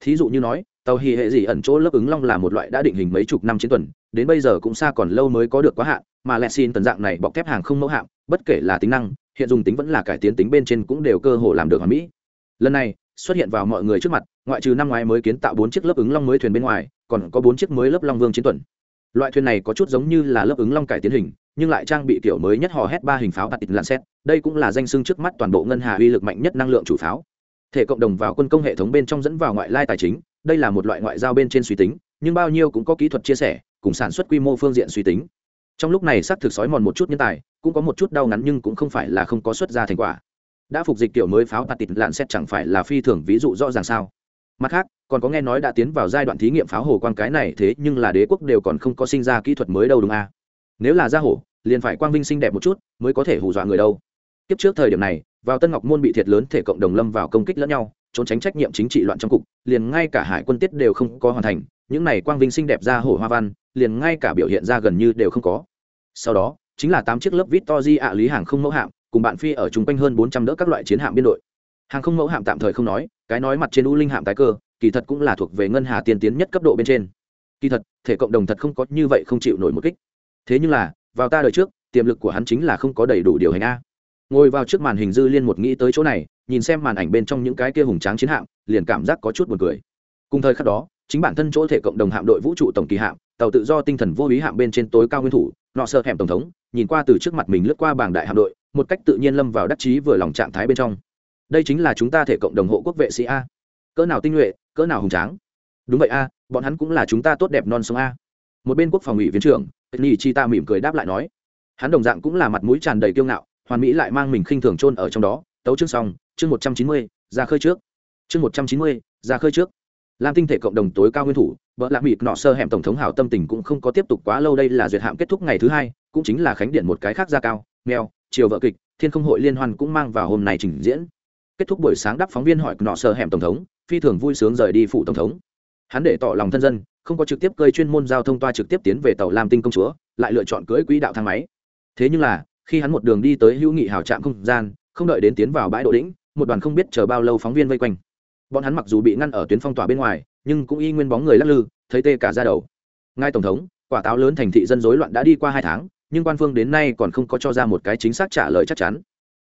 Thí dụ như nói, tàu hì hệ gì ẩn chỗ lớp ứng long là một loại đã định hình mấy chục năm chiến tuần, đến bây giờ cũng xa còn lâu mới có được quá hạn, mà lẹ xin tần dạng này bọc thép hàng không mẫu hạm, bất kể là tính năng, hiện dùng tính vẫn là cải tiến tính bên trên cũng đều cơ hồ làm được hoàn mỹ. Lần này, xuất hiện vào mọi người trước mặt, ngoại trừ năm ngoái mới kiến tạo bốn chiếc lớp ứng long mới thuyền bên ngoài còn có bốn chiếc mới lớp long vương chiến tuần. Loại thuyền này có chút giống như là lớp ứng long cải tiến hình, nhưng lại trang bị kiểu mới nhất hò hét ba hình pháo tạt tịt lặn xét đây cũng là danh sưng trước mắt toàn bộ ngân hà uy lực mạnh nhất năng lượng chủ pháo. Thể cộng đồng vào quân công hệ thống bên trong dẫn vào ngoại lai tài chính, đây là một loại ngoại giao bên trên suy tính, nhưng bao nhiêu cũng có kỹ thuật chia sẻ, cùng sản xuất quy mô phương diện suy tính. Trong lúc này xác thực sói mòn một chút nhân tài, cũng có một chút đau ngắn nhưng cũng không phải là không có xuất ra thành quả. Đã phục dịch kiểu mới pháo tạt tịt lặn xét chẳng phải là phi thường ví dụ rõ ràng sao? Mặt khác, còn có nghe nói đã tiến vào giai đoạn thí nghiệm pháo hồ quang cái này, thế nhưng là đế quốc đều còn không có sinh ra kỹ thuật mới đâu đúng à? nếu là gia hổ liền phải quang vinh xinh đẹp một chút, mới có thể hù dọa người đâu. Kiếp trước thời điểm này, vào tân ngọc môn bị thiệt lớn thể cộng đồng lâm vào công kích lẫn nhau, trốn tránh trách nhiệm chính trị loạn trong cục, liền ngay cả hải quân tiết đều không có hoàn thành, những này quang vinh xinh đẹp ra hổ hoa văn, liền ngay cả biểu hiện ra gần như đều không có. Sau đó, chính là tám chiếc lớp vít to di ạ lý hàng không mẫu hạm, cùng bạn phi ở chung quanh hơn bốn trăm đỡ các loại chiến hạm biên đội. Hàng không mẫu hạm tạm thời không nói cái nói mặt trên u linh hạm tái cơ, kỳ thật cũng là thuộc về ngân hà tiên tiến nhất cấp độ bên trên. Kỳ thật, thể cộng đồng thật không có như vậy không chịu nổi một kích. Thế nhưng là, vào ta đời trước, tiềm lực của hắn chính là không có đầy đủ điều hành a. Ngồi vào trước màn hình dư liên một nghĩ tới chỗ này, nhìn xem màn ảnh bên trong những cái kia hùng tráng chiến hạm, liền cảm giác có chút buồn cười. Cùng thời khắc đó, chính bản thân chỗ thể cộng đồng hạm đội vũ trụ tổng kỳ hạm, tàu tự do tinh thần vô ý hạm bên trên tối cao nguyên thủ, nọ sơ hẻm tổng thống, nhìn qua từ trước mặt mình lướt qua bảng đại hạm đội, một cách tự nhiên lâm vào đắc chí vừa lòng trạng thái bên trong đây chính là chúng ta thể cộng đồng hộ quốc vệ sĩ a. Cỡ nào tinh nhuệ, cỡ nào hùng tráng. Đúng vậy a, bọn hắn cũng là chúng ta tốt đẹp non sông a. Một bên quốc phòng ủy viên trưởng ni chi ta mỉm cười đáp lại nói. Hắn đồng dạng cũng là mặt mũi tràn đầy kiêu ngạo, hoàn mỹ lại mang mình khinh thường chôn ở trong đó. Tấu chương xong, chương một trăm chín mươi, ra khơi trước. Chương một trăm chín mươi, ra khơi trước. Lam tinh thể cộng đồng tối cao nguyên thủ, vợ lạc mịt nọ sơ hẻm tổng thống hảo tâm tình cũng không có tiếp tục quá lâu đây là duyệt hạm kết thúc ngày thứ hai, cũng chính là khánh điện một cái khác ra cao, mèo chiều vợ kịch, thiên không hội liên hoan cũng mang vào hôm nay trình diễn kết thúc buổi sáng đáp phóng viên hỏi nọ sơ hẻm tổng thống, phi thường vui sướng rời đi phụ tổng thống. Hắn để tỏ lòng thân dân, không có trực tiếp cơi chuyên môn giao thông toa trực tiếp tiến về tàu lam tinh công chúa, lại lựa chọn cưỡi quỹ đạo thang máy. Thế nhưng là, khi hắn một đường đi tới hữu nghị hào trạm không gian, không đợi đến tiến vào bãi độ đỉnh, một đoàn không biết chờ bao lâu phóng viên vây quanh. Bọn hắn mặc dù bị ngăn ở tuyến phong tỏa bên ngoài, nhưng cũng y nguyên bóng người lắc lư, thấy tê cả ra đầu. Ngay tổng thống, quả táo lớn thành thị dân rối loạn đã đi qua hai tháng, nhưng quan phương đến nay còn không có cho ra một cái chính xác trả lời chắc chắn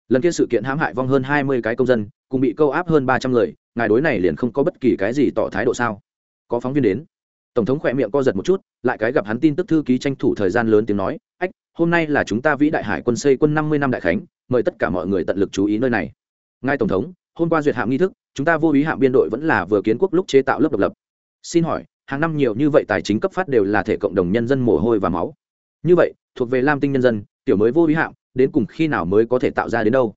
lần kia sự kiện hãm hại vong hơn hai mươi cái công dân, cùng bị câu áp hơn ba trăm người, ngài đối này liền không có bất kỳ cái gì tỏ thái độ sao? Có phóng viên đến. Tổng thống khỏe miệng co giật một chút, lại cái gặp hắn tin tức thư ký tranh thủ thời gian lớn tiếng nói, ách, hôm nay là chúng ta vĩ đại hải quân xây quân năm mươi năm đại khánh, mời tất cả mọi người tận lực chú ý nơi này. Ngài tổng thống, hôm qua duyệt hạm nghi thức, chúng ta vô ý hạm biên đội vẫn là vừa kiến quốc lúc chế tạo lớp độc lập. Xin hỏi, hàng năm nhiều như vậy tài chính cấp phát đều là thể cộng đồng nhân dân mồ hôi và máu. Như vậy, thuộc về lam tinh nhân dân, tiểu mới vô ý hạm đến cùng khi nào mới có thể tạo ra đến đâu?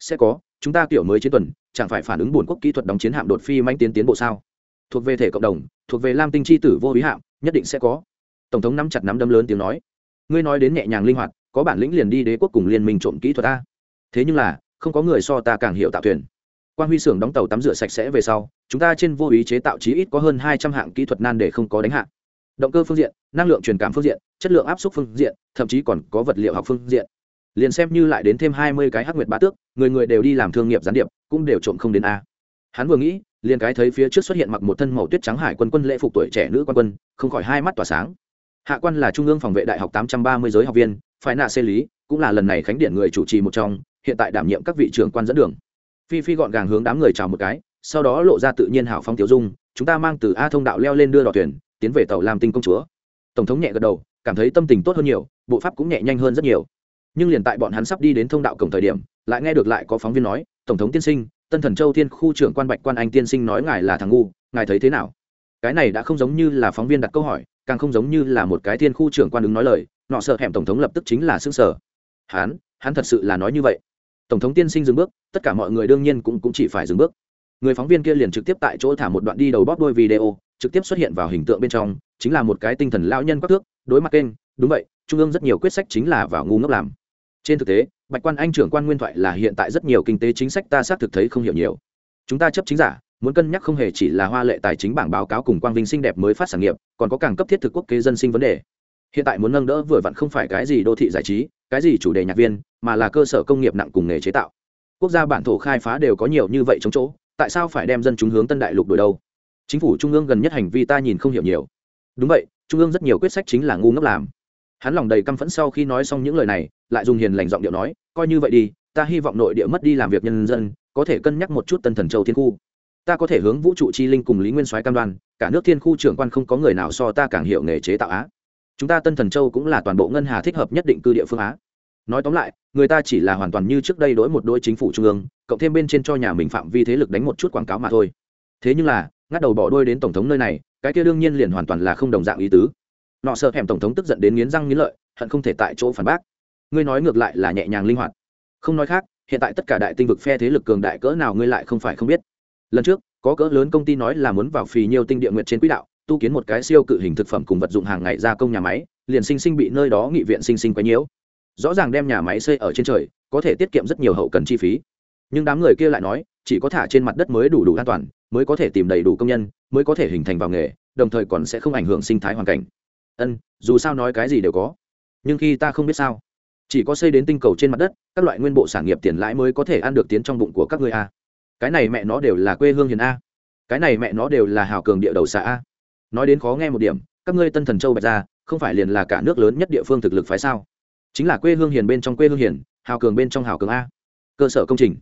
Sẽ có, chúng ta tiểu mới chiến tuần, chẳng phải phản ứng buồn quốc kỹ thuật đóng chiến hạm đột phi manh tiến tiến bộ sao? Thuộc về thể cộng đồng, thuộc về lam tinh chi tử vô ý hạm, nhất định sẽ có. Tổng thống nắm chặt nắm đấm lớn tiếng nói. Ngươi nói đến nhẹ nhàng linh hoạt, có bản lĩnh liền đi đế quốc cùng liên minh trộm kỹ thuật ta. Thế nhưng là, không có người so ta càng hiểu tạo thuyền. Quan huy xưởng đóng tàu tắm rửa sạch sẽ về sau, chúng ta trên vô ý chế tạo chí ít có hơn hai trăm hạng kỹ thuật nan để không có đánh hạn động cơ phương diện, năng lượng truyền cảm phương diện, chất lượng áp suất phương diện, thậm chí còn có vật liệu học phương diện liền xem như lại đến thêm hai mươi cái hắc nguyệt bá tước, người người đều đi làm thương nghiệp gián điệp, cũng đều trộm không đến a. Hắn vừa nghĩ, liền cái thấy phía trước xuất hiện mặc một thân màu tuyết trắng hải quân quân lễ phục tuổi trẻ nữ quan quân, không khỏi hai mắt tỏa sáng. Hạ quan là trung ương phòng vệ đại học tám trăm ba mươi giới học viên phải nạ xê lý, cũng là lần này khánh điện người chủ trì một trong, hiện tại đảm nhiệm các vị trưởng quan dẫn đường. Phi phi gọn gàng hướng đám người chào một cái, sau đó lộ ra tự nhiên hảo phong tiểu dung, chúng ta mang từ a thông đạo leo lên đưa đò thuyền, tiến về tàu làm tinh công chúa. Tổng thống nhẹ gật đầu, cảm thấy tâm tình tốt hơn nhiều, bộ pháp cũng nhẹ nhanh hơn rất nhiều nhưng liền tại bọn hắn sắp đi đến thông đạo cổng thời điểm lại nghe được lại có phóng viên nói tổng thống tiên sinh tân thần châu thiên khu trưởng quan bạch quan anh tiên sinh nói ngài là thằng ngu ngài thấy thế nào? Cái này đã không giống như là phóng viên đặt câu hỏi càng không giống như là một cái thiên khu trưởng quan ứng nói lời nọ sợ hẻm tổng thống lập tức chính là xương sở hắn hắn thật sự là nói như vậy. Tổng thống tiên sinh dừng bước tất cả mọi người đương nhiên cũng, cũng chỉ phải dừng bước. Người phóng viên kia liền trực tiếp tại chỗ thả một đoạn đi đầu bóp đôi video trực tiếp xuất hiện vào hình tượng bên trong chính là một cái tinh thần lão nhân quắc thước đối mặt kênh đúng vậy trung ương rất nhiều quyết sách chính là vào ngu ngốc làm trên thực tế, bạch quan anh trưởng quan nguyên thoại là hiện tại rất nhiều kinh tế chính sách ta xác thực thấy không hiểu nhiều. Chúng ta chấp chính giả, muốn cân nhắc không hề chỉ là hoa lệ tài chính bảng báo cáo cùng quang vinh xinh đẹp mới phát sản nghiệp, còn có càng cấp thiết thực quốc kế dân sinh vấn đề. Hiện tại muốn nâng đỡ vừa vặn không phải cái gì đô thị giải trí, cái gì chủ đề nhạc viên, mà là cơ sở công nghiệp nặng cùng nghề chế tạo. Quốc gia bản thổ khai phá đều có nhiều như vậy chống chỗ, tại sao phải đem dân chúng hướng tân đại lục đổi đâu? Chính phủ trung ương gần nhất hành vi ta nhìn không hiểu nhiều. Đúng vậy, trung ương rất nhiều quyết sách chính là ngu ngốc làm hắn lòng đầy căm phẫn sau khi nói xong những lời này, lại dùng hiền lành giọng điệu nói, coi như vậy đi, ta hy vọng nội địa mất đi làm việc nhân dân, có thể cân nhắc một chút tân thần châu thiên khu. Ta có thể hướng vũ trụ chi linh cùng lý nguyên soái cam đoan, cả nước thiên khu trưởng quan không có người nào so ta càng hiểu nghề chế tạo á. Chúng ta tân thần châu cũng là toàn bộ ngân hà thích hợp nhất định cư địa phương á. Nói tóm lại, người ta chỉ là hoàn toàn như trước đây đối một đôi chính phủ trung ương, cộng thêm bên trên cho nhà mình phạm vi thế lực đánh một chút quảng cáo mà thôi. Thế nhưng là, ngắt đầu bỏ đôi đến tổng thống nơi này, cái kia đương nhiên liền hoàn toàn là không đồng dạng ý tứ nọ sợ hẻm tổng thống tức giận đến nghiến răng nghiến lợi, hận không thể tại chỗ phản bác. Ngươi nói ngược lại là nhẹ nhàng linh hoạt. Không nói khác, hiện tại tất cả đại tinh vực phe thế lực cường đại cỡ nào ngươi lại không phải không biết. Lần trước, có cỡ lớn công ty nói là muốn vào phì nhiều tinh địa nguyệt trên quỹ đạo, tu kiến một cái siêu cự hình thực phẩm cùng vật dụng hàng ngày gia công nhà máy, liền sinh sinh bị nơi đó nghị viện sinh sinh quấy nhiễu. Rõ ràng đem nhà máy xây ở trên trời, có thể tiết kiệm rất nhiều hậu cần chi phí. Nhưng đám người kia lại nói, chỉ có thả trên mặt đất mới đủ đủ an toàn, mới có thể tìm đầy đủ công nhân, mới có thể hình thành vào nghề, đồng thời còn sẽ không ảnh hưởng sinh thái hoàn cảnh ân, dù sao nói cái gì đều có. Nhưng khi ta không biết sao, chỉ có xây đến tinh cầu trên mặt đất, các loại nguyên bộ sản nghiệp tiền lãi mới có thể ăn được tiến trong bụng của các người a. Cái này mẹ nó đều là quê hương hiền a. Cái này mẹ nó đều là hào cường địa đầu xã a. Nói đến khó nghe một điểm, các ngươi tân thần châu bạch ra, không phải liền là cả nước lớn nhất địa phương thực lực phái sao? Chính là quê hương hiền bên trong quê hương hiền, hào cường bên trong hào cường a. Cơ sở công trình,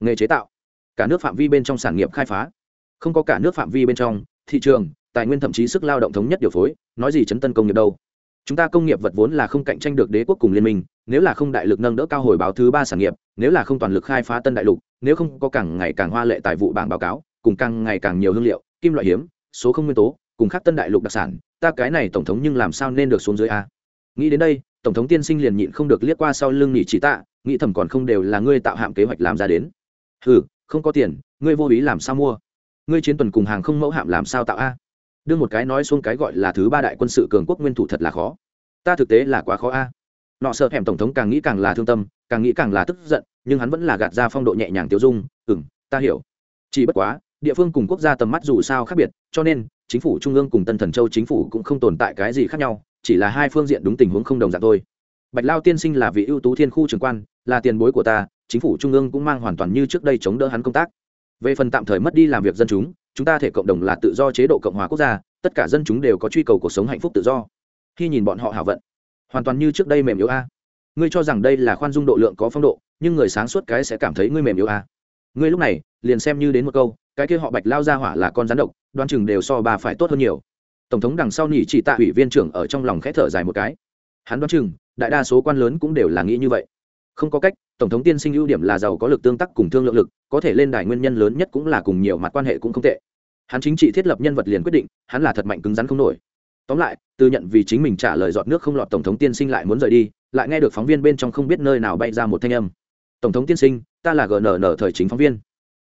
nghề chế tạo, cả nước phạm vi bên trong sản nghiệp khai phá. Không có cả nước phạm vi bên trong, thị trường tài nguyên thậm chí sức lao động thống nhất điều phối, nói gì chấn tân công nghiệp đâu. Chúng ta công nghiệp vật vốn là không cạnh tranh được đế quốc cùng liên minh, nếu là không đại lực nâng đỡ cao hồi báo thứ ba sản nghiệp, nếu là không toàn lực khai phá tân đại lục, nếu không có càng ngày càng hoa lệ tài vụ bảng báo cáo, cùng càng ngày càng nhiều hương liệu, kim loại hiếm, số không nguyên tố, cùng khác tân đại lục đặc sản, ta cái này tổng thống nhưng làm sao nên được xuống dưới a? Nghĩ đến đây, tổng thống tiên sinh liền nhịn không được liếc qua sau lưng nghỉ chỉ tạ, nghĩ thầm còn không đều là ngươi tạo hạm kế hoạch làm ra đến. Ừ không có tiền, ngươi vô ý làm sao mua? Ngươi chiến tuần cùng hàng không mẫu hạm làm sao tạo a? Đưa một cái nói xuống cái gọi là thứ ba đại quân sự cường quốc nguyên thủ thật là khó. Ta thực tế là quá khó a. Nọ sợ hẻm tổng thống càng nghĩ càng là thương tâm, càng nghĩ càng là tức giận, nhưng hắn vẫn là gạt ra phong độ nhẹ nhàng tiêu dung ừ m ta hiểu. Chỉ bất quá, địa phương cùng quốc gia tầm mắt dù sao khác biệt, cho nên, chính phủ trung ương cùng tân thần châu chính phủ cũng không tồn tại cái gì khác nhau, chỉ là hai phương diện đúng tình huống không đồng dạng thôi. Bạch lao tiên sinh là vị ưu tú thiên khu trường quan, là tiền bối của ta, chính phủ trung ương cũng mang hoàn toàn như trước đây chống đỡ hắn công tác về phần tạm thời mất đi làm việc dân chúng chúng ta thể cộng đồng là tự do chế độ cộng hòa quốc gia, tất cả dân chúng đều có truy cầu cuộc sống hạnh phúc tự do. Khi nhìn bọn họ hảo vận, hoàn toàn như trước đây mềm yếu a. Ngươi cho rằng đây là khoan dung độ lượng có phong độ, nhưng người sáng suốt cái sẽ cảm thấy ngươi mềm yếu a. Ngươi lúc này, liền xem như đến một câu, cái kia họ bạch lao ra hỏa là con rắn độc đoan chừng đều so bà phải tốt hơn nhiều. Tổng thống đằng sau nhỉ chỉ tạ ủy viên trưởng ở trong lòng khẽ thở dài một cái. Hắn đoán chừng, đại đa số quan lớn cũng đều là nghĩ như vậy không có cách, tổng thống tiên sinh ưu điểm là giàu có lực tương tác cùng thương lượng lực, có thể lên đài nguyên nhân lớn nhất cũng là cùng nhiều mặt quan hệ cũng không tệ. Hắn chính trị thiết lập nhân vật liền quyết định, hắn là thật mạnh cứng rắn không nổi. Tóm lại, từ nhận vì chính mình trả lời dọn nước không lọt tổng thống tiên sinh lại muốn rời đi, lại nghe được phóng viên bên trong không biết nơi nào bay ra một thanh âm. Tổng thống tiên sinh, ta là gnn thời chính phóng viên.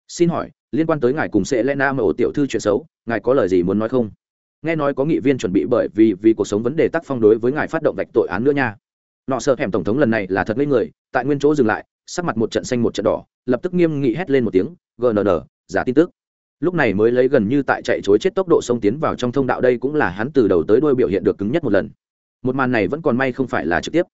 Xin hỏi, liên quan tới ngài cùng sẽ lẽ na ổ tiểu thư chuyện xấu, ngài có lời gì muốn nói không? Nghe nói có nghị viên chuẩn bị bởi vì vì cuộc sống vấn đề tác phong đối với ngài phát động vạch tội án nữa nha. Nọ sợ hẻm tổng thống lần này là thật lên người tại nguyên chỗ dừng lại, sắc mặt một trận xanh một trận đỏ, lập tức nghiêm nghị hét lên một tiếng gnn giả tin tức. Lúc này mới lấy gần như tại chạy chối chết tốc độ sông tiến vào trong thông đạo đây cũng là hắn từ đầu tới đuôi biểu hiện được cứng nhất một lần. Một màn này vẫn còn may không phải là trực tiếp.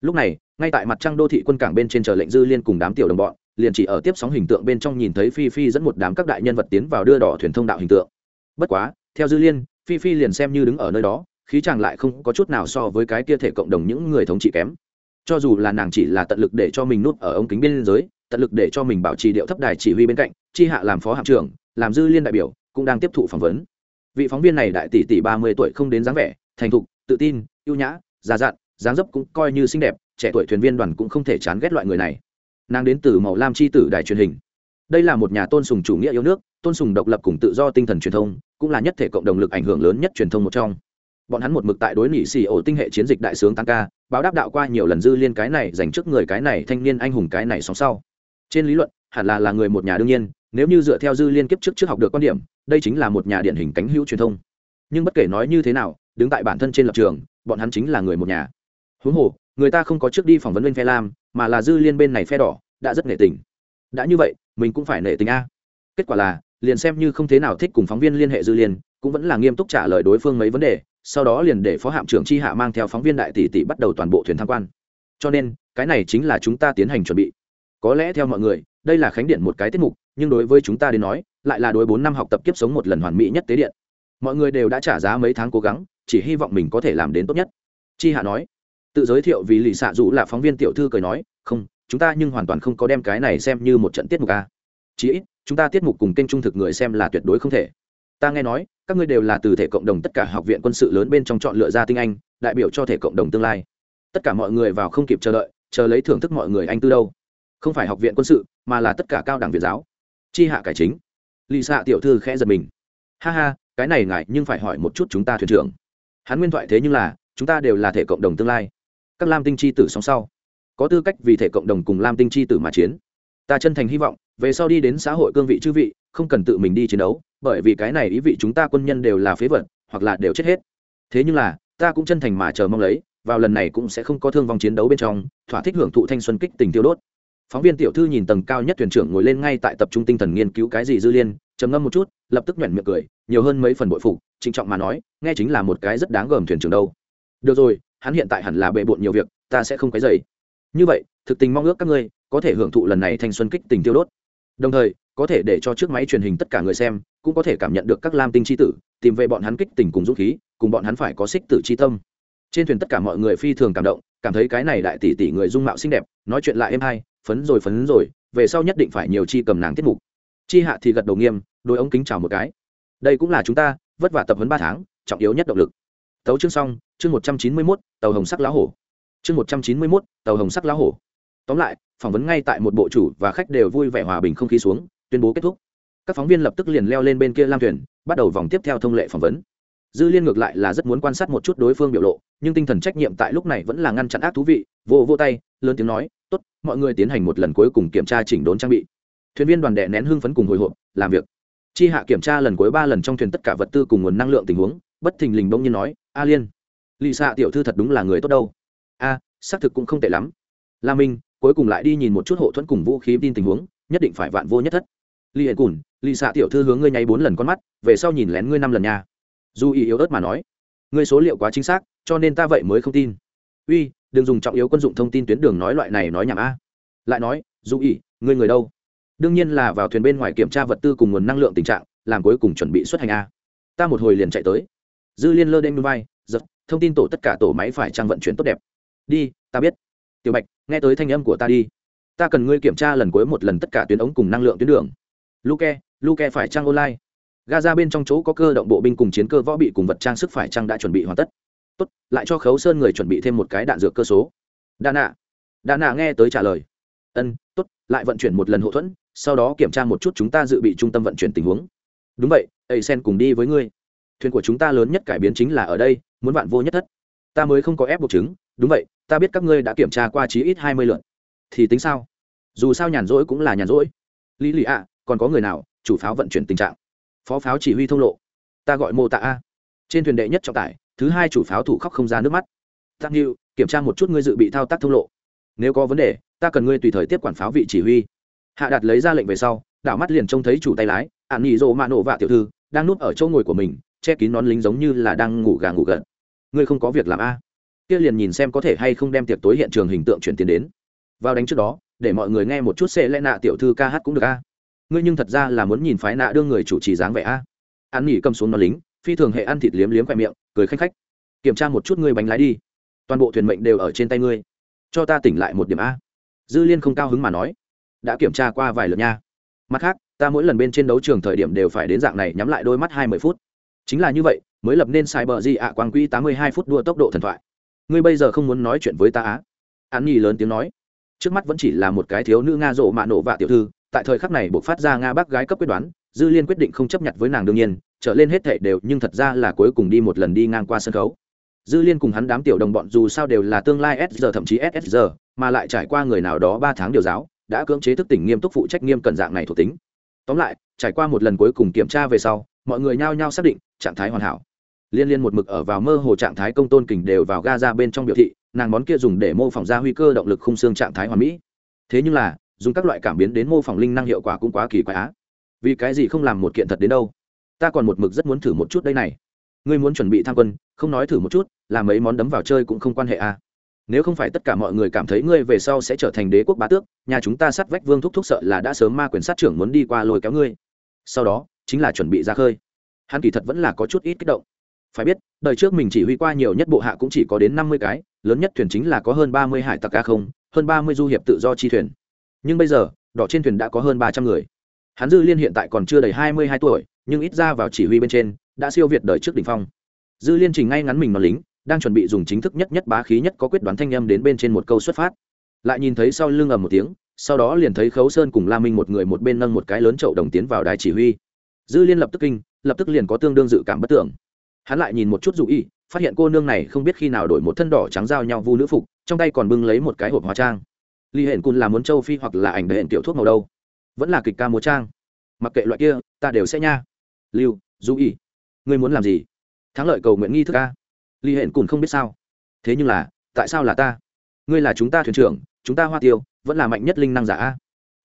Lúc này, ngay tại mặt trăng đô thị quân cảng bên trên chờ lệnh dư liên cùng đám tiểu đồng bọn, liền chỉ ở tiếp sóng hình tượng bên trong nhìn thấy phi phi dẫn một đám các đại nhân vật tiến vào đưa đỏ thuyền thông đạo hình tượng. Bất quá, theo dư liên, phi phi liền xem như đứng ở nơi đó, khí chàng lại không có chút nào so với cái kia thể cộng đồng những người thống trị kém cho dù là nàng chỉ là tận lực để cho mình nuốt ở ống kính biên giới, tận lực để cho mình bảo trì điệu thấp đài chỉ huy bên cạnh, chi hạ làm phó hạm trưởng, làm dư liên đại biểu, cũng đang tiếp thụ phỏng vấn. Vị phóng viên này đại tỷ tỷ ba mươi tuổi không đến dáng vẻ, thành thục, tự tin, ưu nhã, già dặn, dáng dấp cũng coi như xinh đẹp, trẻ tuổi thuyền viên đoàn cũng không thể chán ghét loại người này. Nàng đến từ màu lam c h i tử đài truyền hình. Đây là một nhà tôn sùng chủ nghĩa yêu nước, tôn sùng độc lập cùng tự do tinh thần truyền thông, cũng là nhất thể cộng đồng lực ảnh hưởng lớn nhất truyền thông một trong bọn hắn một mực tại đối nỉ xì ổ tinh hệ chiến dịch đại sướng tăng ca, báo đáp đạo qua nhiều lần dư liên cái này dành trước người cái này thanh niên anh hùng cái này sóng sau. Trên lý luận, hẳn là là người một nhà đương nhiên, nếu như dựa theo dư liên kiếp trước trước học được quan điểm, đây chính là một nhà điển hình cánh hữu truyền thông. Nhưng bất kể nói như thế nào, đứng tại bản thân trên lập trường, bọn hắn chính là người một nhà. Huống hồ, người ta không có trước đi phỏng vấn bên phe lam, mà là dư liên bên này phe đỏ, đã rất nể tình. Đã như vậy, mình cũng phải nể tình a. Kết quả là, liền xem như không thế nào thích cùng phóng viên liên hệ dư liên, cũng vẫn là nghiêm túc trả lời đối phương mấy vấn đề sau đó liền để phó hạm trưởng chi hạ mang theo phóng viên đại tỷ tỷ bắt đầu toàn bộ thuyền tham quan. Cho nên, cái này chính là chúng ta tiến hành chuẩn bị. Có lẽ theo mọi người, đây là khánh điện một cái tiết mục, nhưng đối với chúng ta đến nói, lại là đối bốn năm học tập kiếp sống một lần hoàn mỹ nhất tế điện. Mọi người đều đã trả giá mấy tháng cố gắng, chỉ hy vọng mình có thể làm đến tốt nhất. Chi hạ nói. Tự giới thiệu vì lì xạ dù là phóng viên tiểu thư cười nói, không, chúng ta nhưng hoàn toàn không có đem cái này xem như một trận tiết mục a chí ít, chúng ta tiết mục cùng kênh trung thực người xem là tuyệt đối không thể ta nghe nói, các ngươi đều là từ thể cộng đồng tất cả học viện quân sự lớn bên trong chọn lựa ra tinh anh, đại biểu cho thể cộng đồng tương lai. Tất cả mọi người vào không kịp chờ đợi, chờ lấy thưởng thức mọi người anh tư đâu. Không phải học viện quân sự, mà là tất cả cao đẳng việt giáo. Chi hạ cải chính. Lì xạ tiểu thư khẽ giật mình. Ha ha, cái này ngại nhưng phải hỏi một chút chúng ta thuyền trưởng. Hắn nguyên thoại thế nhưng là, chúng ta đều là thể cộng đồng tương lai. Các lam tinh chi tử sống sau. Có tư cách vì thể cộng đồng cùng lam tinh chi tử mà chiến. Ta chân thành hy vọng về sau đi đến xã hội cương vị chư vị, không cần tự mình đi chiến đấu, bởi vì cái này ý vị chúng ta quân nhân đều là phế vật, hoặc là đều chết hết. Thế nhưng là, ta cũng chân thành mà chờ mong lấy, vào lần này cũng sẽ không có thương vong chiến đấu bên trong, thỏa thích hưởng thụ thanh xuân kích tình tiêu đốt. Phóng viên tiểu thư nhìn tầng cao nhất thuyền trưởng ngồi lên ngay tại tập trung tinh thần nghiên cứu cái gì dư liên, trầm ngâm một chút, lập tức nhoẻn miệng cười, nhiều hơn mấy phần bội phục, trịnh trọng mà nói, nghe chính là một cái rất đáng gờm thuyền trưởng đâu. Được rồi, hắn hiện tại hẳn là bệ bộn nhiều việc, ta sẽ không cái dày như vậy, thực tình mong ước các ngươi, có thể hưởng thụ lần này thanh xuân kích tình tiêu đốt đồng thời, có thể để cho chiếc máy truyền hình tất cả người xem cũng có thể cảm nhận được các lam tinh c h i tử, tìm về bọn hắn kích tình cùng dũng khí, cùng bọn hắn phải có xích tử c h i tâm. Trên thuyền tất cả mọi người phi thường cảm động, cảm thấy cái này đại tỷ tỷ người dung mạo xinh đẹp, nói chuyện lại êm hay, phấn rồi phấn rồi, về sau nhất định phải nhiều chi cầm nàng tiết mục. Chi hạ thì gật đầu nghiêm, đôi ống kính chào một cái. Đây cũng là chúng ta, vất vả tập huấn ba tháng, trọng yếu nhất động lực. Tấu chương xong, chương một trăm chín mươi mốt, tàu hồng sắc lá hổ. Chương một trăm chín mươi mốt, tàu hồng sắc lá hổ tóm lại, phỏng vấn ngay tại một bộ chủ và khách đều vui vẻ hòa bình không khí xuống, tuyên bố kết thúc. Các phóng viên lập tức liền leo lên bên kia lam thuyền, bắt đầu vòng tiếp theo thông lệ phỏng vấn. Dư liên ngược lại là rất muốn quan sát một chút đối phương biểu lộ, nhưng tinh thần trách nhiệm tại lúc này vẫn là ngăn chặn ác thú vị, vô vô tay, lớn tiếng nói, tốt, mọi người tiến hành một lần cuối cùng kiểm tra chỉnh đốn trang bị. Thuyền viên đoàn đệ nén hưng phấn cùng hồi hộp, làm việc. Chi hạ kiểm tra lần cuối ba lần trong thuyền tất cả vật tư cùng nguồn năng lượng tình huống, bất thình lình bỗng nhiên nói, a liên lì xạ tiểu thư thật đúng là người tốt đâu. A, xác thực cũng không tệ lắm. La minh cuối cùng lại đi nhìn một chút hộ thuẫn cùng vũ khí tin tình huống, nhất định phải vạn vô nhất thất. Li hệ cùn li xạ tiểu thư hướng ngươi nháy bốn lần con mắt, về sau nhìn lén ngươi năm lần nha. Dù ý yếu ớt mà nói, ngươi số liệu quá chính xác, cho nên ta vậy mới không tin. Uy, đừng dùng trọng yếu quân dụng thông tin tuyến đường nói loại này nói nhảm a. Lại nói, dù ý, ngươi người đâu? Đương nhiên là vào thuyền bên ngoài kiểm tra vật tư cùng nguồn năng lượng tình trạng, làm cuối cùng chuẩn bị xuất hành a. Ta một hồi liền chạy tới. Dư liên lơ đen vai giật, thông tin tổ tất cả tổ máy phải trang vận chuyển tốt đẹp. Đi, ta biết tiểu bạch, nghe tới thanh âm của ta đi. Ta cần ngươi kiểm tra lần cuối một lần tất cả tuyến ống cùng năng lượng tuyến đường. Luke luke phải trang online? Gaza bên trong chỗ có cơ động bộ binh cùng chiến cơ võ bị cùng vật trang sức phải trang đã chuẩn bị hoàn tất? Tốt, lại cho khấu sơn người chuẩn bị thêm một cái đạn dược cơ số. Đà nạ đà nạ nghe tới trả lời. Ân, tốt, lại vận chuyển một lần hậu thuẫn, sau đó kiểm tra một chút chúng ta dự bị trung tâm vận chuyển tình huống. Đúng vậy ây sen cùng đi với ngươi. Thuyền của chúng ta lớn nhất cải biến chính là ở đây, muốn bạn vô nhất thất. Ta mới không có ép buộc chứng đúng vậy, ta biết các ngươi đã kiểm tra qua chí ít hai mươi lượt. Thì tính sao? Dù sao nhàn rỗi cũng là nhàn rỗi. Lý lì ạ, còn có người nào, chủ pháo vận chuyển tình trạng? Phó pháo chỉ huy thông lộ. Ta gọi mô tạ a. Trên thuyền đệ nhất trọng tải, thứ hai chủ pháo thủ khóc không ra nước mắt. Tăng hữu kiểm tra một chút ngươi dự bị thao tác thông lộ. Nếu có vấn đề, ta cần ngươi tùy thời tiếp quản pháo vị chỉ huy. Hạ đạt lấy ra lệnh về sau, đảo mắt liền trông thấy chủ tay lái ạn nhị rộ mạ nổ vạ tiểu thư, đang núp ở chỗ ngồi của mình, che kín nón lính giống như là đang ngủ gà ngủ gật. Ngươi không có việc làm a kia liền nhìn xem có thể hay không đem tiệc tối hiện trường hình tượng chuyển tiền đến. Vào đánh trước đó, để mọi người nghe một chút xê lẽ nạ tiểu thư ca hát cũng được a. Ngươi nhưng thật ra là muốn nhìn phái nạ đương người chủ trì dáng vẻ a. An nghỉ cầm xuống nó lính, phi thường hệ ăn thịt liếm liếm khoe miệng, cười khách khách. Kiểm tra một chút ngươi bánh lái đi. Toàn bộ thuyền mệnh đều ở trên tay ngươi. Cho ta tỉnh lại một điểm a. Dư liên không cao hứng mà nói. Đã kiểm tra qua vài lượt nha. Mặt khác, ta mỗi lần bên trên đấu trường thời điểm đều phải đến dạng này nhắm lại đôi mắt hai mươi phút. Chính là như vậy, mới lập nên sai bờ di ạ quang quỹ tám mươi hai phút đua tốc độ thần thoại ngươi bây giờ không muốn nói chuyện với ta á? An nhi lớn tiếng nói. Trước mắt vẫn chỉ là một cái thiếu nữ nga rộ mạ nổ vạ tiểu thư, tại thời khắc này buộc phát ra nga bác gái cấp quyết đoán, dư liên quyết định không chấp nhận với nàng đương nhiên, trở lên hết thệ đều, nhưng thật ra là cuối cùng đi một lần đi ngang qua sân khấu. Dư liên cùng hắn đám tiểu đồng bọn dù sao đều là tương lai s giờ thậm chí ss giờ mà lại trải qua người nào đó ba tháng điều giáo, đã cưỡng chế thức tỉnh nghiêm túc phụ trách nghiêm cẩn dạng này thuộc tính. Tóm lại, trải qua một lần cuối cùng kiểm tra về sau, mọi người nhao nhao xác định, trạng thái hoàn hảo liên liên một mực ở vào mơ hồ trạng thái công tôn kình đều vào ga ra bên trong biểu thị, nàng món kia dùng để mô phỏng ra huy cơ động lực khung xương trạng thái hoàn mỹ. Thế nhưng là, dùng các loại cảm biến đến mô phỏng linh năng hiệu quả cũng quá kỳ quái á. Vì cái gì không làm một kiện thật đến đâu? Ta còn một mực rất muốn thử một chút đây này. Ngươi muốn chuẩn bị tham quân, không nói thử một chút làm mấy món đấm vào chơi cũng không quan hệ à nếu không phải tất cả mọi người cảm thấy ngươi về sau sẽ trở thành đế quốc bá tước, nhà chúng ta sát vách vương thúc thúc sợ là đã sớm ma quyền sát trưởng muốn đi qua lôi kéo ngươi. Sau đó, chính là chuẩn bị ra khơi. Hắn kỳ thật vẫn là có chút ít kích động phải biết, đời trước mình chỉ huy qua nhiều nhất bộ hạ cũng chỉ có đến năm mươi cái, lớn nhất thuyền chính là có hơn ba mươi hải tặc a không, hơn ba mươi du hiệp tự do chi thuyền. Nhưng bây giờ, đỏ trên thuyền đã có hơn ba trăm người. Hắn dư liên hiện tại còn chưa đầy hai mươi hai tuổi, nhưng ít ra vào chỉ huy bên trên, đã siêu việt đời trước đ ỉ n h phong. Dư liên trình ngay ngắn mình nó lính, đang chuẩn bị dùng chính thức nhất nhất bá khí nhất có quyết đoán thanh â m đến bên trên một câu xuất phát. Lại nhìn thấy sau lưng ầm một tiếng, sau đó liền thấy khấu sơn cùng la minh một người một bên nâng một cái lớn chậu đồng tiến vào đài chỉ huy. Dư liên lập tức kinh, lập tức liền có tương đương dự cảm bất tưởng hắn lại nhìn một chút dù y, phát hiện cô nương này không biết khi nào đổi một thân đỏ trắng giao nhau vu nữ phục, trong tay còn bưng lấy một cái hộp hóa trang. Ly hển cun là muốn châu phi hoặc là ảnh đệ tiểu thuốc màu đâu? Vẫn là kịch ca múa trang. Mặc kệ loại kia, ta đều sẽ nha. Lưu dù y, ngươi muốn làm gì? Thắng lợi cầu nguyện nghi thức ca ly hển cun không biết sao. Thế nhưng là, tại sao là ta? Ngươi là chúng ta thuyền trưởng, chúng ta hoa tiêu, vẫn là mạnh nhất linh năng giả a.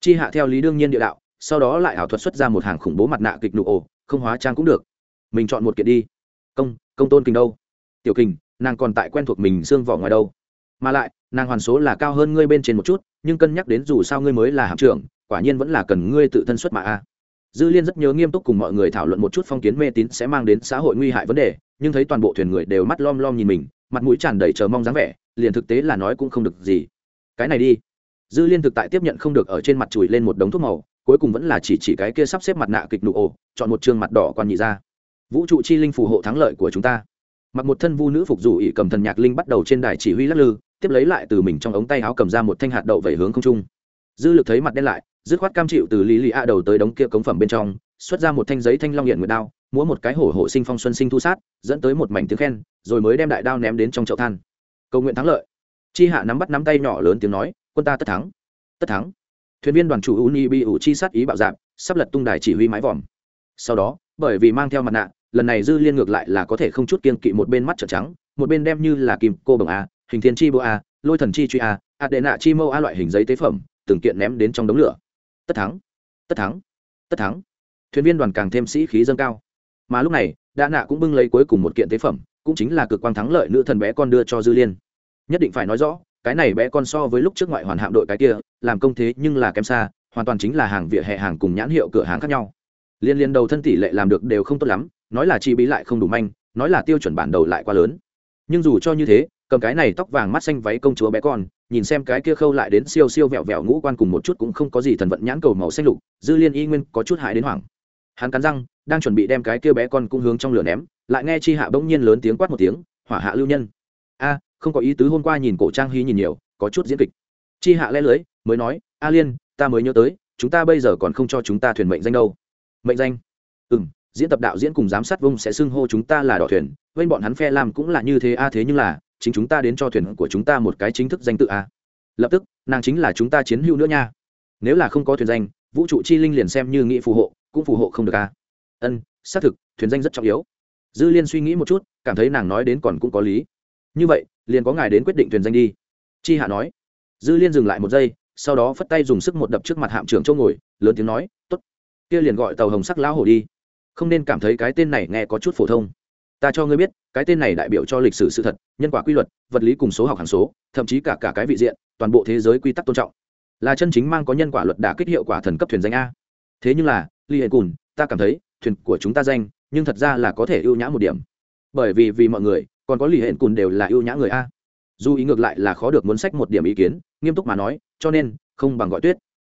Chi hạ theo lý đương nhiên địa đạo, sau đó lại ảo thuật xuất ra một hàng khủng bố mặt nạ kịch nụ ổ không hóa trang cũng được. Mình chọn một kiện đi công công tôn kình đâu? Tiểu kình, nàng còn tại quen thuộc mình xương vỏ ngoài đâu. Mà lại, nàng hoàn số là cao hơn ngươi bên trên một chút, nhưng cân nhắc đến dù sao ngươi mới là hạm trưởng, quả nhiên vẫn là cần ngươi tự thân xuất mà a. Dư liên rất nhớ nghiêm túc cùng mọi người thảo luận một chút phong kiến mê tín sẽ mang đến xã hội nguy hại vấn đề, nhưng thấy toàn bộ thuyền người đều mắt lom lom nhìn mình, mặt mũi tràn đầy chờ mong dáng vẻ, liền thực tế là nói cũng không được gì. Cái này đi. Dư liên thực tại tiếp nhận không được ở trên mặt chùi lên một đống thuốc màu, cuối cùng vẫn là chỉ chỉ cái kia sắp xếp mặt nạ kịch nụ ổ chọn một chương mặt đỏ quan nhị ra vũ trụ chi linh phù hộ thắng lợi của chúng ta mặc một thân vu nữ phục dù ỉ cầm thần nhạc linh bắt đầu trên đài chỉ huy lắc lư tiếp lấy lại từ mình trong ống tay áo cầm ra một thanh hạt đậu vẩy hướng không trung dư lực thấy mặt đen lại dứt khoát cam chịu từ lý lì a đầu tới đống kia cống phẩm bên trong xuất ra một thanh giấy thanh long hiện nguyệt đao múa một cái hổ hổ sinh phong xuân sinh thu sát dẫn tới một mảnh tiếng khen rồi mới đem đại đao ném đến trong chậu than cầu nguyện thắng lợi chi hạ nắm bắt nắm tay nhỏ lớn tiếng nói quân ta tất thắng tất thắng thuyền viên đoàn chủ uni bị ủ chi sát ý bạo dạp sắp lật tung đài chỉ huy mái vòm sau đó bởi vì mang theo mặt nạ lần này dư liên ngược lại là có thể không chút kiên kỵ một bên mắt trợn trắng, một bên đem như là kim cô bằng a, hình thiên chi bô a, lôi thần chi truy a a đệ nạ chi mâu a loại hình giấy tế phẩm, từng kiện ném đến trong đống lửa. Tất thắng tất thắng tất thắng. Thuyền viên đoàn càng thêm sĩ khí dâng cao. Mà lúc này đã nạ cũng bưng lấy cuối cùng một kiện tế phẩm, cũng chính là cực quang thắng lợi nữ thần bé con đưa cho dư liên. Nhất định phải nói rõ, cái này bé con so với lúc trước ngoại hoàn hạm đội cái kia, làm công thế nhưng là kém xa, hoàn toàn chính là hàng vỉa hè hàng cùng nhãn hiệu cửa hàng khác nhau liên liên đầu thân tỷ lệ làm được đều không tốt lắm, nói là chi bí lại không đủ manh, nói là tiêu chuẩn bản đầu lại quá lớn. Nhưng dù cho như thế, cầm cái này tóc vàng mắt xanh váy công chúa bé con, nhìn xem cái kia khâu lại đến siêu siêu vẹo vẹo ngũ quan cùng một chút cũng không có gì thần vận nhãn cầu màu xanh lục, dư liên y nguyên có chút hại đến hoảng. Hắn cắn răng, đang chuẩn bị đem cái kia bé con cũng hướng trong lửa ném, lại nghe chi hạ bỗng nhiên lớn tiếng quát một tiếng, hỏa hạ lưu nhân. A, không có ý tứ hôm qua nhìn cổ trang hy nhìn nhiều, có chút diễn kịch. Chi hạ lẽ lưới, mới nói, a liên, ta mới nhớ tới, chúng ta bây giờ còn không cho chúng ta thuyền mệnh danh đâu mệnh danh. Ừ m diễn tập đạo diễn cùng giám sát vông sẽ xưng hô chúng ta là đỏ thuyền bên bọn hắn phe làm cũng là như thế a, thế nhưng là, chính chúng ta đến cho thuyền của chúng ta một cái chính thức danh tự a. Lập tức, nàng chính là chúng ta chiến hữu nữa nha. Nếu là không có thuyền danh, vũ trụ chi linh liền xem như nghị phù hộ, cũng phù hộ không được a. Ân, xác thực, thuyền danh rất trọng yếu. Dư liên suy nghĩ một chút, cảm thấy nàng nói đến còn cũng có lý. Như vậy, liền có ngài đến quyết định thuyền danh đi. Chi hạ nói. Dư liên dừng lại một giây, sau đó phất tay dùng sức một đập trước mặt hạm trưởng châu ngồi, lớn tiếng nói t ố t kia liền gọi tàu hồng sắc lão hổ đi. Không nên cảm thấy cái tên này nghe có chút phổ thông. Ta cho ngươi biết, cái tên này đại biểu cho lịch sử sự thật, nhân quả quy luật, vật lý cùng số học hàng số, thậm chí cả cả cái vị diện, toàn bộ thế giới quy tắc tôn trọng. Là chân chính mang có nhân quả luật đã kích hiệu quả thần cấp thuyền danh a. Thế nhưng là, li hệ cùn, ta cảm thấy, thuyền của chúng ta danh, nhưng thật ra là có thể ưu nhã một điểm. Bởi vì vì mọi người, còn có lì hệ cùn đều là ưu nhã người a. Dù ý ngược lại là khó được muốn sách một điểm ý kiến, nghiêm túc mà nói, cho nên, không bằng gọi tuyết.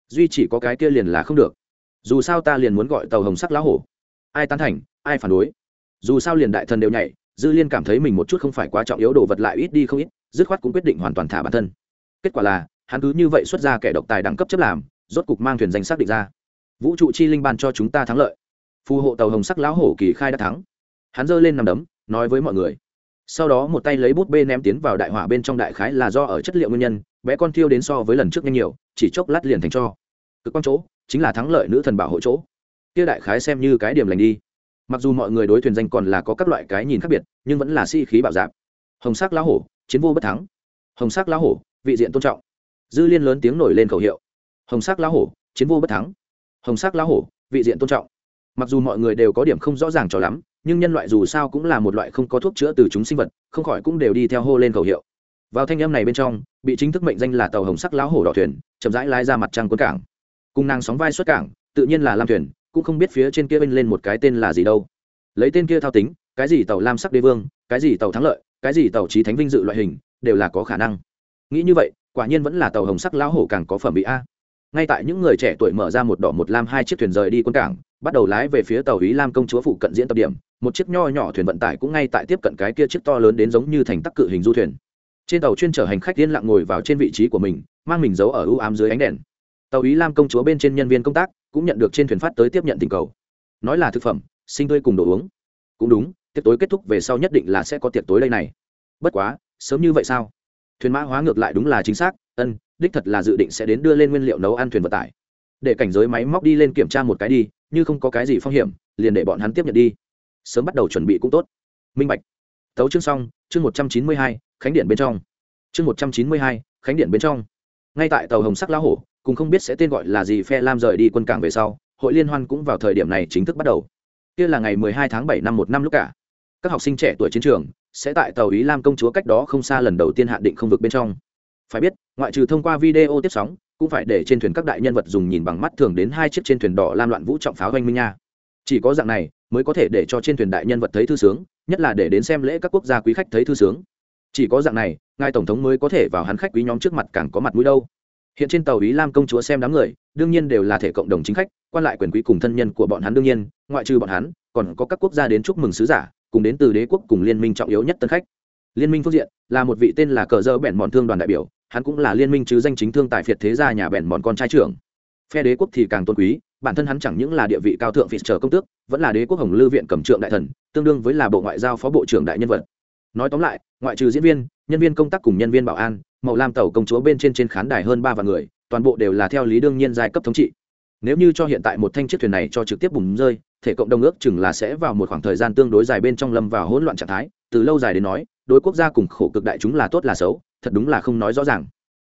Duy chỉ có cái kia liền là không được dù sao ta liền muốn gọi tàu hồng sắc lá hổ. Ai tán thành, ai phản đối? Dù sao liền đại thần đều nhảy, dư liên cảm thấy mình một chút không phải quá trọng yếu, đồ vật lại ít đi không ít, dứt khoát cũng quyết định hoàn toàn thả bản thân. Kết quả là, hắn cứ như vậy xuất ra kẻ độc tài đẳng cấp chấp làm, rốt cục mang thuyền danh xác định ra. Vũ trụ chi linh ban cho chúng ta thắng lợi. Phù hộ tàu hồng sắc lão hổ kỳ khai đã thắng. Hắn giơ lên nằm đấm, nói với mọi người. Sau đó một tay lấy bút bê ném tiến vào đại hỏa bên trong đại khái là do ở chất liệu nguyên nhân, bé con thiêu đến so với lần trước nhanh nhiều, chỉ chốc lát liền thành cho. Cực quang chỗ chính là thắng lợi nữ thần bảo hộ chỗ. Kia đại khái xem như cái điểm lành đi. Mặc dù mọi người đối thuyền danh còn là có các loại cái nhìn khác biệt, nhưng vẫn là si-khí bảo dạp hồng sắc lá hổ, chiến vô bất thắng. Hồng sắc lá hổ, vị diện tôn trọng. Dư liên lớn tiếng nổi lên khẩu hiệu. Hồng sắc lá hổ, chiến vô bất thắng. Hồng sắc lá hổ, vị diện tôn trọng. Mặc dù mọi người đều có điểm không rõ ràng cho lắm, nhưng nhân loại dù sao cũng là một loại không có thuốc chữa từ chúng sinh vật, không khỏi cũng đều đi theo hô lên khẩu hiệu. Vào thanh âm này bên trong, bị chính thức mệnh danh là tàu hồng sắc lão hổ đỏ thuyền, chậm rãi lái ra mặt trăng quân cảng cung nàng sóng vai xuất cảng, tự nhiên là lam thuyền, cũng không biết phía trên kia bên lên một cái tên là gì đâu. Lấy tên kia thao tính, cái gì tàu lam sắc đế vương, cái gì tàu thắng lợi, cái gì tàu trí thánh vinh dự loại hình, đều là có khả năng. Nghĩ như vậy, quả nhiên vẫn là tàu hồng sắc lão hổ càng có phẩm bị a. Ngay tại những người trẻ tuổi mở ra một đỏ một lam hai chiếc thuyền rời đi quân cảng, bắt đầu lái về phía tàu ý lam công chúa phụ cận diễn tập điểm, một chiếc nho nhỏ thuyền vận tải cũng ngay tại tiếp cận cái kia chiếc to lớn đến giống như thành tắc cự hình du thuyền. Trên tàu chuyên chở hành khách yên lặng ngồi vào trên vị trí của mình, mang mình giấu ở ưu ám dưới ánh đèn tàu ý lam công chúa bên trên nhân viên công tác cũng nhận được trên thuyền phát tới tiếp nhận tình cầu. Nói là thực phẩm sinh tươi cùng đồ uống. Cũng đúng, tiệc tối kết thúc về sau nhất định là sẽ có tiệc tối đây này. Bất quá, sớm như vậy sao? Thuyền mã hóa ngược lại đúng là chính xác, ân, đích thật là dự định sẽ đến đưa lên nguyên liệu nấu ăn thuyền vận tải. Để cảnh giới máy móc đi lên kiểm tra một cái đi, như không có cái gì phong hiểm, liền để bọn hắn tiếp nhận đi. Sớm bắt đầu chuẩn bị cũng tốt. Minh bạch. Tấu chương xong, chương một trăm chín mươi hai, khánh điện bên trong. Chương một trăm chín mươi hai, khánh điện bên trong. Ngay tại tàu hồng sắc lão hổ cùng không biết sẽ tên gọi là gì phe lam rời đi quân cảng về sau, hội liên hoan cũng vào thời điểm này chính thức bắt đầu. Kia là ngày 12 tháng 7 năm một năm lúc cả. Các học sinh trẻ tuổi chiến trường sẽ tại tàu ý lam công chúa cách đó không xa lần đầu tiên hạn định không vực bên trong. Phải biết, ngoại trừ thông qua video tiếp sóng, cũng phải để trên thuyền các đại nhân vật dùng nhìn bằng mắt thường đến hai chiếc trên thuyền đỏ lam loạn vũ trọng pháo oanh minh nha. Chỉ có dạng này mới có thể để cho trên thuyền đại nhân vật thấy thư sướng, nhất là để đến xem lễ các quốc gia quý khách thấy thư sướng. Chỉ có dạng này, ngài tổng thống mới có thể vào hắn khách quý nhóm trước mặt càng có mặt mũi đâu hiện trên tàu ý lam công chúa xem đám người, đương nhiên đều là thể cộng đồng chính khách, quan lại quyền quý cùng thân nhân của bọn hắn đương nhiên, ngoại trừ bọn hắn, còn có các quốc gia đến chúc mừng sứ giả, cùng đến từ đế quốc cùng liên minh trọng yếu nhất tân khách. Liên minh phương diện, là một vị tên là cờ dơ bẻn mòn thương đoàn đại biểu, hắn cũng là liên minh chứ danh chính thương tại phiệt thế gia nhà bẻn mòn con trai trưởng. Phe đế quốc thì càng tôn quý, bản thân hắn chẳng những là địa vị cao thượng vị trở công tước, vẫn là đế quốc hồng lư viện cầm trượng đại thần, tương đương với là bộ ngoại giao phó bộ trưởng đại nhân vật. Nói tóm lại, ngoại trừ diễn viên, nhân viên công tác cùng nhân viên bảo an màu lam tàu công chúa bên trên trên khán đài hơn ba vạn người, toàn bộ đều là theo lý đương nhiên giai cấp thống trị. Nếu như cho hiện tại một thanh chiếc thuyền này cho trực tiếp bùng rơi, thể cộng đồng ước chừng là sẽ vào một khoảng thời gian tương đối dài bên trong lâm vào hỗn loạn trạng thái, từ lâu dài đến nói, đối quốc gia cùng khổ cực đại chúng là tốt là xấu, thật đúng là không nói rõ ràng.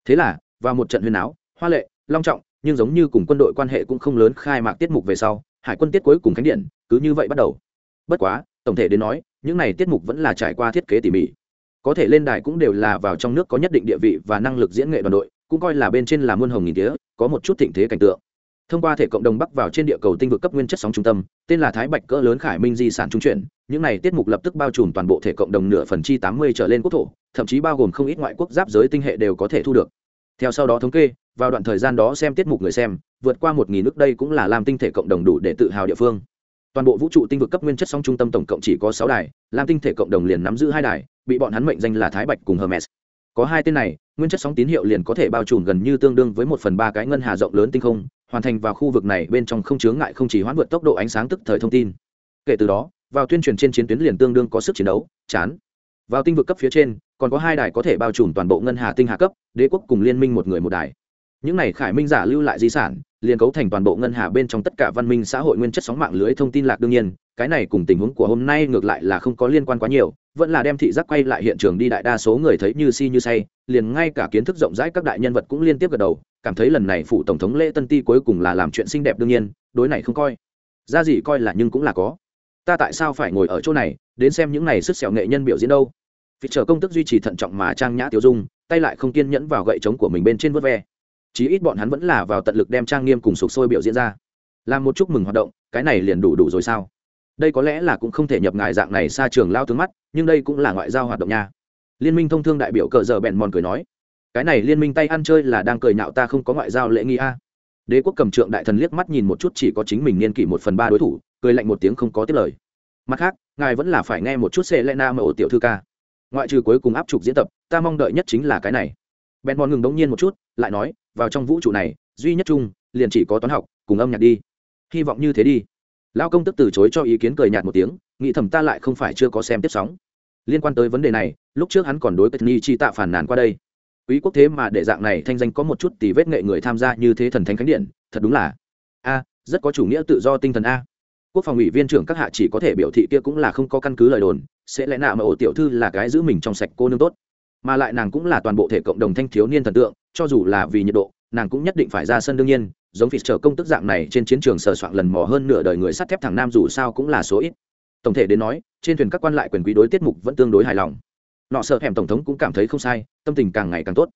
Thế là, vào một trận huyền áo, hoa lệ, long trọng, nhưng giống như cùng quân đội quan hệ cũng không lớn khai mạc tiết mục về sau, hải quân tiết cuối cùng khánh điện, cứ như vậy bắt đầu. Bất quá, tổng thể đến nói, những này tiết mục vẫn là trải qua thiết kế tỉ mỉ có thể lên đài cũng đều là vào trong nước có nhất định địa vị và năng lực diễn nghệ đoàn đội, cũng coi là bên trên là muôn hồng nghìn tía, có một chút thịnh thế cảnh tượng. Thông qua thể cộng đồng bắc vào trên địa cầu tinh vực cấp nguyên chất sóng trung tâm, tên là thái bạch cỡ lớn khải minh di sản trung chuyển, những này tiết mục lập tức bao trùm toàn bộ thể cộng đồng nửa phần chi tám mươi trở lên quốc thổ, thậm chí bao gồm không ít ngoại quốc giáp giới tinh hệ đều có thể thu được. Theo sau đó thống kê, vào đoạn thời gian đó xem tiết mục người xem, vượt qua một nghìn nước đây cũng là làm tinh thể cộng đồng đủ để tự hào địa phương toàn bộ vũ trụ tinh vực cấp nguyên chất song trung tâm tổng cộng chỉ có sáu đài, lam tinh thể cộng đồng liền nắm giữ hai đài, bị bọn hắn mệnh danh là thái bạch cùng hermes. Có hai tên này, nguyên chất sóng tín hiệu liền có thể bao trùm gần như tương đương với một phần ba cái ngân hà rộng lớn tinh không, hoàn thành vào khu vực này bên trong không chướng ngại không chỉ hoãn vượt tốc độ ánh sáng tức thời thông tin. Kể từ đó, vào tuyên truyền trên chiến tuyến liền tương đương có sức chiến đấu, chán. Vào tinh vực cấp phía trên, còn có hai đài có thể bao trùm toàn bộ ngân hà tinh hà cấp, đế quốc cùng liên minh một người một đài những này khải minh giả lưu lại di sản, liền cấu thành toàn bộ ngân hà bên trong tất cả văn minh xã hội nguyên chất sóng mạng lưới thông tin lạc đương nhiên, cái này cùng tình huống của hôm nay ngược lại là không có liên quan quá nhiều, vẫn là đem thị giác quay lại hiện trường đi đại đa số người thấy như si như say, liền ngay cả kiến thức rộng rãi các đại nhân vật cũng liên tiếp gật đầu, cảm thấy lần này phụ tổng thống lễ tân ti cuối cùng là làm chuyện xinh đẹp đương nhiên, đối này không coi. Ra gì coi là nhưng cũng là có. Ta tại sao phải ngồi ở chỗ này, đến xem những này sức sẹo nghệ nhân biểu diễn đâu? Vì chờ công tức duy trì thận trọng mà trang nhã tiêu dung, tay lại không kiên nhẫn vào gậy trống của mình bên trên vớt ve chí ít bọn hắn vẫn là vào tận lực đem trang nghiêm cùng sục sôi biểu diễn ra. Làm một chúc mừng hoạt động, cái này liền đủ đủ rồi sao? Đây có lẽ là cũng không thể nhập ngại dạng này xa trường lao tướng mắt, nhưng đây cũng là ngoại giao hoạt động nha. Liên minh thông thương đại biểu cờ giờ bèn mòn cười nói, cái này liên minh tay ăn chơi là đang cười nhạo ta không có ngoại giao lễ nghi a. Đế quốc cầm trượng đại thần liếc mắt nhìn một chút chỉ có chính mình niên kỷ một phần ba đối thủ, cười lạnh một tiếng không có tiếp lời. Mặt khác, ngài vẫn là phải nghe một chút xe lena na ổ tiểu thư ca. Ngoại trừ cuối cùng áp trục diễn tập, ta mong đợi nhất chính là cái này. Bèn mòn ngừng đống nhiên một chút, lại nói vào trong vũ trụ này, duy nhất chung, liền chỉ có toán học, cùng âm nhạc đi. Hy vọng như thế đi. Lao công tức từ chối cho ý kiến cười nhạt một tiếng, nghĩ thầm ta lại không phải chưa có xem tiếp sóng. Liên quan tới vấn đề này, lúc trước hắn còn đối với ni chi tạ phản nàn qua đây. Quý quốc thế mà để dạng này thanh danh có một chút tỷ vết nghệ người tham gia như thế thần thánh khánh điện, thật đúng là, a, rất có chủ nghĩa tự do tinh thần a. Quốc phòng ủy viên trưởng các hạ chỉ có thể biểu thị kia cũng là không có căn cứ lời đồn, sẽ lẽ nạ mà ổ tiểu thư là cái giữ mình trong sạch cô nương tốt. Mà lại nàng cũng là toàn bộ thể cộng đồng thanh thiếu niên thần tượng cho dù là vì nhiệt độ, nàng cũng nhất định phải ra sân đương nhiên, giống phỉ trở công tức dạng này trên chiến trường sờ soạn lần mò hơn nửa đời người sắt thép thằng nam dù sao cũng là số ít. Tổng thể đến nói, trên thuyền các quan lại quyền quý đối tiết mục vẫn tương đối hài lòng. Nọ sợ hẻm tổng thống cũng cảm thấy không sai, tâm tình càng ngày càng tốt.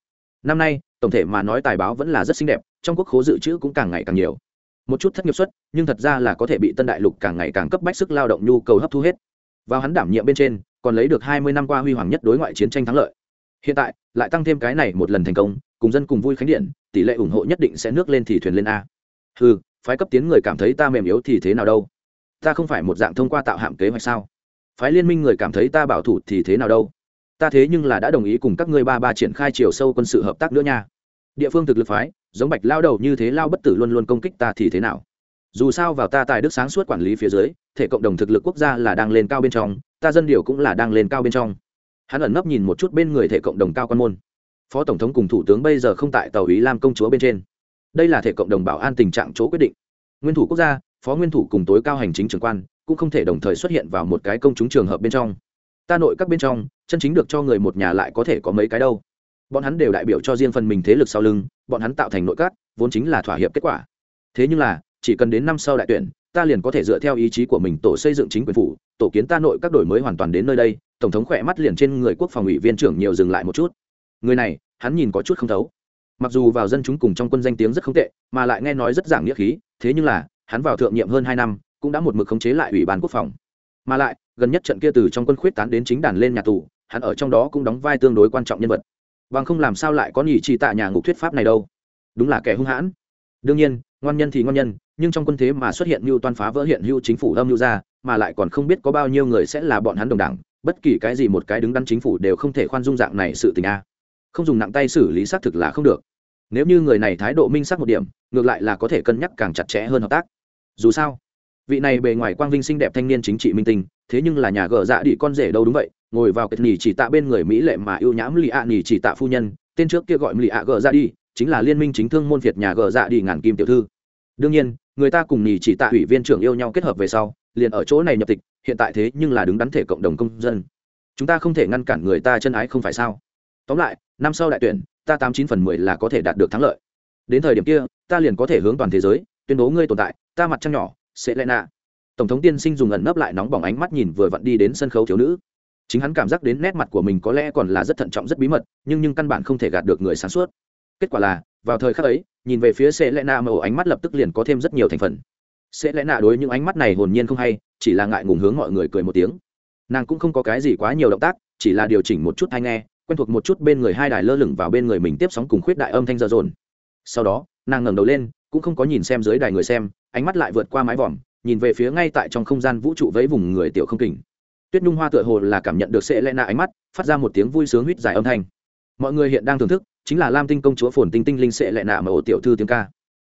Năm nay, tổng thể mà nói tài báo vẫn là rất xinh đẹp, trong quốc khố dự trữ cũng càng ngày càng nhiều. Một chút thất nghiệp suất, nhưng thật ra là có thể bị tân đại lục càng ngày càng cấp bách sức lao động nhu cầu hấp thu hết. Vào hắn đảm nhiệm bên trên, còn lấy được hai mươi năm qua huy hoàng nhất đối ngoại chiến tranh thắng lợi. Hiện tại, lại tăng thêm cái này một lần thành công cùng dân cùng vui khánh điện, tỷ lệ ủng hộ nhất định sẽ nước lên thì thuyền lên a. Ừ phái cấp tiến người cảm thấy ta mềm yếu thì thế nào đâu? Ta không phải một dạng thông qua tạo hạm kế hoạch sao? Phái liên minh người cảm thấy ta bảo thủ thì thế nào đâu? Ta thế nhưng là đã đồng ý cùng các ngươi ba ba triển khai chiều sâu quân sự hợp tác nữa nha. Địa phương thực lực phái, giống bạch lao đầu như thế lao bất tử luôn luôn công kích ta thì thế nào? Dù sao vào ta tài đức sáng suốt quản lý phía dưới, thể cộng đồng thực lực quốc gia là đang lên cao bên trong, ta dân điều cũng là đang lên cao bên trong. Hắn ẩn nấp nhìn một chút bên người thể cộng đồng cao quan môn phó tổng thống cùng thủ tướng bây giờ không tại tàu ý lam công chúa bên trên. Đây là thể cộng đồng bảo an tình trạng chỗ quyết định. Nguyên thủ quốc gia, phó nguyên thủ cùng tối cao hành chính trưởng quan cũng không thể đồng thời xuất hiện vào một cái công chúng trường hợp bên trong. Ta nội các bên trong, chân chính được cho người một nhà lại có thể có mấy cái đâu. Bọn hắn đều đại biểu cho riêng phần mình thế lực sau lưng, bọn hắn tạo thành nội các, vốn chính là thỏa hiệp kết quả. Thế nhưng là, chỉ cần đến năm sau đại tuyển, ta liền có thể dựa theo ý chí của mình tổ xây dựng chính quyền phủ, tổ kiến ta nội các đổi mới hoàn toàn đến nơi đây, tổng thống khỏe mắt liền trên người quốc phòng ủy viên trưởng nhiều dừng lại một chút người này, hắn nhìn có chút không thấu. Mặc dù vào dân chúng cùng trong quân danh tiếng rất không tệ, mà lại nghe nói rất giảng nghĩa khí, thế nhưng là, hắn vào thượng nhiệm hơn hai năm, cũng đã một mực khống chế lại ủy ban quốc phòng. Mà lại, gần nhất trận kia từ trong quân khuyết tán đến chính đàn lên nhà tù, hắn ở trong đó cũng đóng vai tương đối quan trọng nhân vật. Bằng không làm sao lại có nhị chỉ tạ nhà ngục thuyết pháp này đâu. Đúng là kẻ hung hãn. Đương nhiên, ngoan nhân thì ngoan nhân, nhưng trong quân thế mà xuất hiện mưu toan phá vỡ hiện hữu chính phủ âm mưu ra, mà lại còn không biết có bao nhiêu người sẽ là bọn hắn đồng đảng, bất kỳ cái gì một cái đứng đắn chính phủ đều không thể khoan dung dạng này sự tình a không dùng nặng tay xử lý xác thực là không được. Nếu như người này thái độ minh xác một điểm, ngược lại là có thể cân nhắc càng chặt chẽ hơn hợp tác. Dù sao, vị này bề ngoài quang vinh xinh đẹp thanh niên chính trị minh tinh, thế nhưng là nhà gờ dạ đi con rể đâu đúng vậy, ngồi vào kịch nhì chỉ tạ bên người mỹ lệ mà ưu nhãm lì ạ nhì chỉ tạ phu nhân, tên trước kia gọi lì ạ gờ dạ đi chính là liên minh chính thương môn việt nhà gờ dạ đi ngàn kim tiểu thư. Đương nhiên, người ta cùng nhì chỉ tạ ủy viên trưởng yêu nhau kết hợp về sau, liền ở chỗ này nhập tịch, hiện tại thế nhưng là đứng đắn thể cộng đồng công dân. Chúng ta không thể ngăn cản người ta chân ái không phải sao? Tóm lại, năm sau đại tuyển, ta tám chín phần mười là có thể đạt được thắng lợi. Đến thời điểm kia, ta liền có thể hướng toàn thế giới, tuyên bố ngươi tồn tại, ta mặt trăng nhỏ, sẽ lẽ nạ. Tổng thống tiên sinh dùng ẩn nấp lại nóng bỏng ánh mắt nhìn vừa vặn đi đến sân khấu thiếu nữ. Chính hắn cảm giác đến nét mặt của mình có lẽ còn là rất thận trọng, rất bí mật, nhưng nhưng căn bản không thể gạt được người sáng suốt. Kết quả là, vào thời khắc ấy, nhìn về phía sẽ lẽ nạ mà ổ ánh mắt lập tức liền có thêm rất nhiều thành phần. Sẽ lẽ nạ đối những ánh mắt này hồn nhiên không hay, chỉ là ngại ngùng hướng mọi người cười một tiếng. Nàng cũng không có cái gì quá nhiều động tác, chỉ là điều chỉnh một chút hay nghe quen thuộc một chút bên người hai đài lơ lửng vào bên người mình tiếp sóng cùng khuyết đại âm thanh dở dồn. Sau đó, nàng ngẩng đầu lên, cũng không có nhìn xem dưới đài người xem, ánh mắt lại vượt qua mái vòm, nhìn về phía ngay tại trong không gian vũ trụ với vùng người tiểu không kình. Tuyết nhung hoa tựa hồ là cảm nhận được sẽ lẽ nạ ánh mắt, phát ra một tiếng vui sướng huýt dài âm thanh. Mọi người hiện đang thưởng thức, chính là lam tinh công chúa phồn tinh tinh linh sẽ lẽ nạ mà ổ tiểu thư tiếng ca.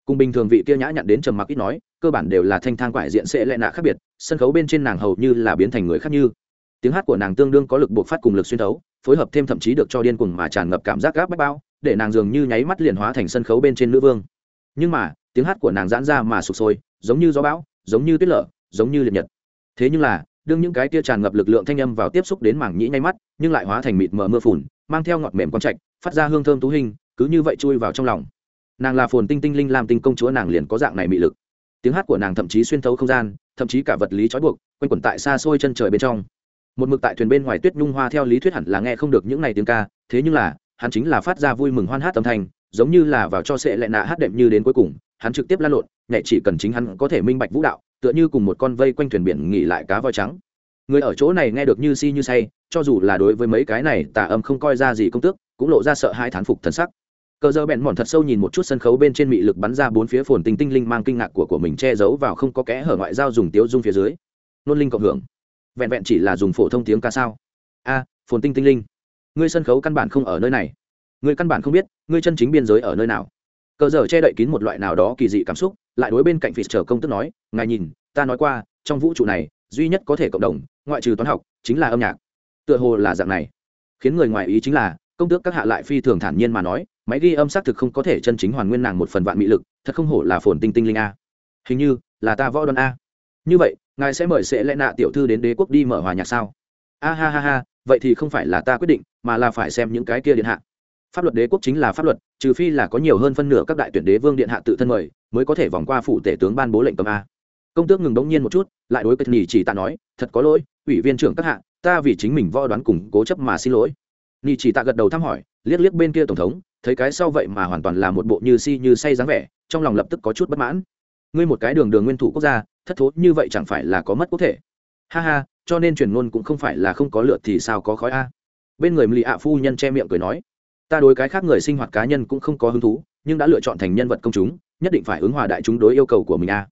Cùng bình thường vị kia nhã nhận đến trầm mặc ít nói, cơ bản đều là thanh thang quải diện sẽ lẽ nạ khác biệt, sân khấu bên trên nàng hầu như là biến thành người khác như tiếng hát của nàng tương đương có lực buộc phát cùng lực xuyên thấu, phối hợp thêm thậm chí được cho điên cuồng mà tràn ngập cảm giác gáp bách bao, để nàng dường như nháy mắt liền hóa thành sân khấu bên trên nữ vương. Nhưng mà, tiếng hát của nàng giãn ra mà sụp sôi, giống như gió bão, giống như tuyết lở, giống như liệt nhật. Thế nhưng là, đương những cái tia tràn ngập lực lượng thanh âm vào tiếp xúc đến mảng nhĩ nháy mắt, nhưng lại hóa thành mịt mờ mưa phùn, mang theo ngọt mềm con trạch, phát ra hương thơm tú hình, cứ như vậy chui vào trong lòng. Nàng là phồn tinh tinh linh làm tinh công chúa nàng liền có dạng này mị lực. Tiếng hát của nàng thậm chí xuyên thấu không gian, thậm chí cả vật lý trói buộc, quanh quẩn tại xa xôi chân trời bên trong một mực tại thuyền bên ngoài tuyết nhung hoa theo lý thuyết hẳn là nghe không được những n à y tiếng ca, thế nhưng là, hắn chính là phát ra vui mừng hoan hát âm thanh, giống như là vào cho sệ lệ nạ hát đệm như đến cuối cùng, hắn trực tiếp lan lộn nhẹ chỉ cần chính hắn có thể minh bạch vũ đạo, tựa như cùng một con vây quanh thuyền biển nghỉ lại cá voi trắng. Người ở chỗ này nghe được như si như say, cho dù là đối với mấy cái này tà âm không coi ra gì công tước, cũng lộ ra sợ hai thán phục thân sắc. Cờ dơ bẹn mòn thật sâu nhìn một chút sân khấu bên trên mị lực bắn ra bốn phía phồn tinh tinh linh mang kinh ngạc của của mình che giấu vào không có kẽ hở ngoại giao dùng tiếu dung phía dưới. Nôn linh cộng hưởng vẹn vẹn chỉ là dùng phổ thông tiếng ca sao? A, phồn tinh tinh linh. Ngươi sân khấu căn bản không ở nơi này. Ngươi căn bản không biết, ngươi chân chính biên giới ở nơi nào. Cờ dở che đậy kín một loại nào đó kỳ dị cảm xúc, lại đối bên cạnh phỉ trở công tức nói, ngài nhìn, ta nói qua, trong vũ trụ này, duy nhất có thể cộng đồng, ngoại trừ toán học, chính là âm nhạc. Tựa hồ là dạng này. Khiến người ngoài ý chính là, công tước các hạ lại phi thường thản nhiên mà nói, máy ghi âm xác thực không có thể chân chính hoàn nguyên nàng một phần vạn mỹ lực, thật không hổ là phồn tinh tinh linh a. Hình như là ta võ đoan a. Như vậy ngài sẽ mời sẽ lẽ nạ tiểu thư đến đế quốc đi mở hòa nhạc sao? A ha ha ha, vậy thì không phải là ta quyết định, mà là phải xem những cái kia điện hạ. Pháp luật đế quốc chính là pháp luật, trừ phi là có nhiều hơn phân nửa các đại tuyển đế vương điện hạ tự thân mời, mới có thể vòng qua phủ tể tướng ban bố lệnh cầm a. Công tước ngừng đống nhiên một chút, lại đối cất nhì chỉ tạ nói, thật có lỗi, ủy viên trưởng các hạ, ta vì chính mình võ đoán cùng cố chấp mà xin lỗi. Nhì chỉ tạ gật đầu thăm hỏi, liếc liếc bên kia tổng thống, thấy cái sau vậy mà hoàn toàn là một bộ như si như say dáng vẻ, trong lòng lập tức có chút bất mãn ngươi một cái đường đường nguyên thủ quốc gia, thất thố như vậy chẳng phải là có mất quốc thể. Ha ha, cho nên truyền ngôn cũng không phải là không có lượt thì sao có khói a? Bên người mlị ạ phu nhân che miệng cười nói, ta đối cái khác người sinh hoạt cá nhân cũng không có hứng thú, nhưng đã lựa chọn thành nhân vật công chúng, nhất định phải ứng hòa đại chúng đối yêu cầu của mình a.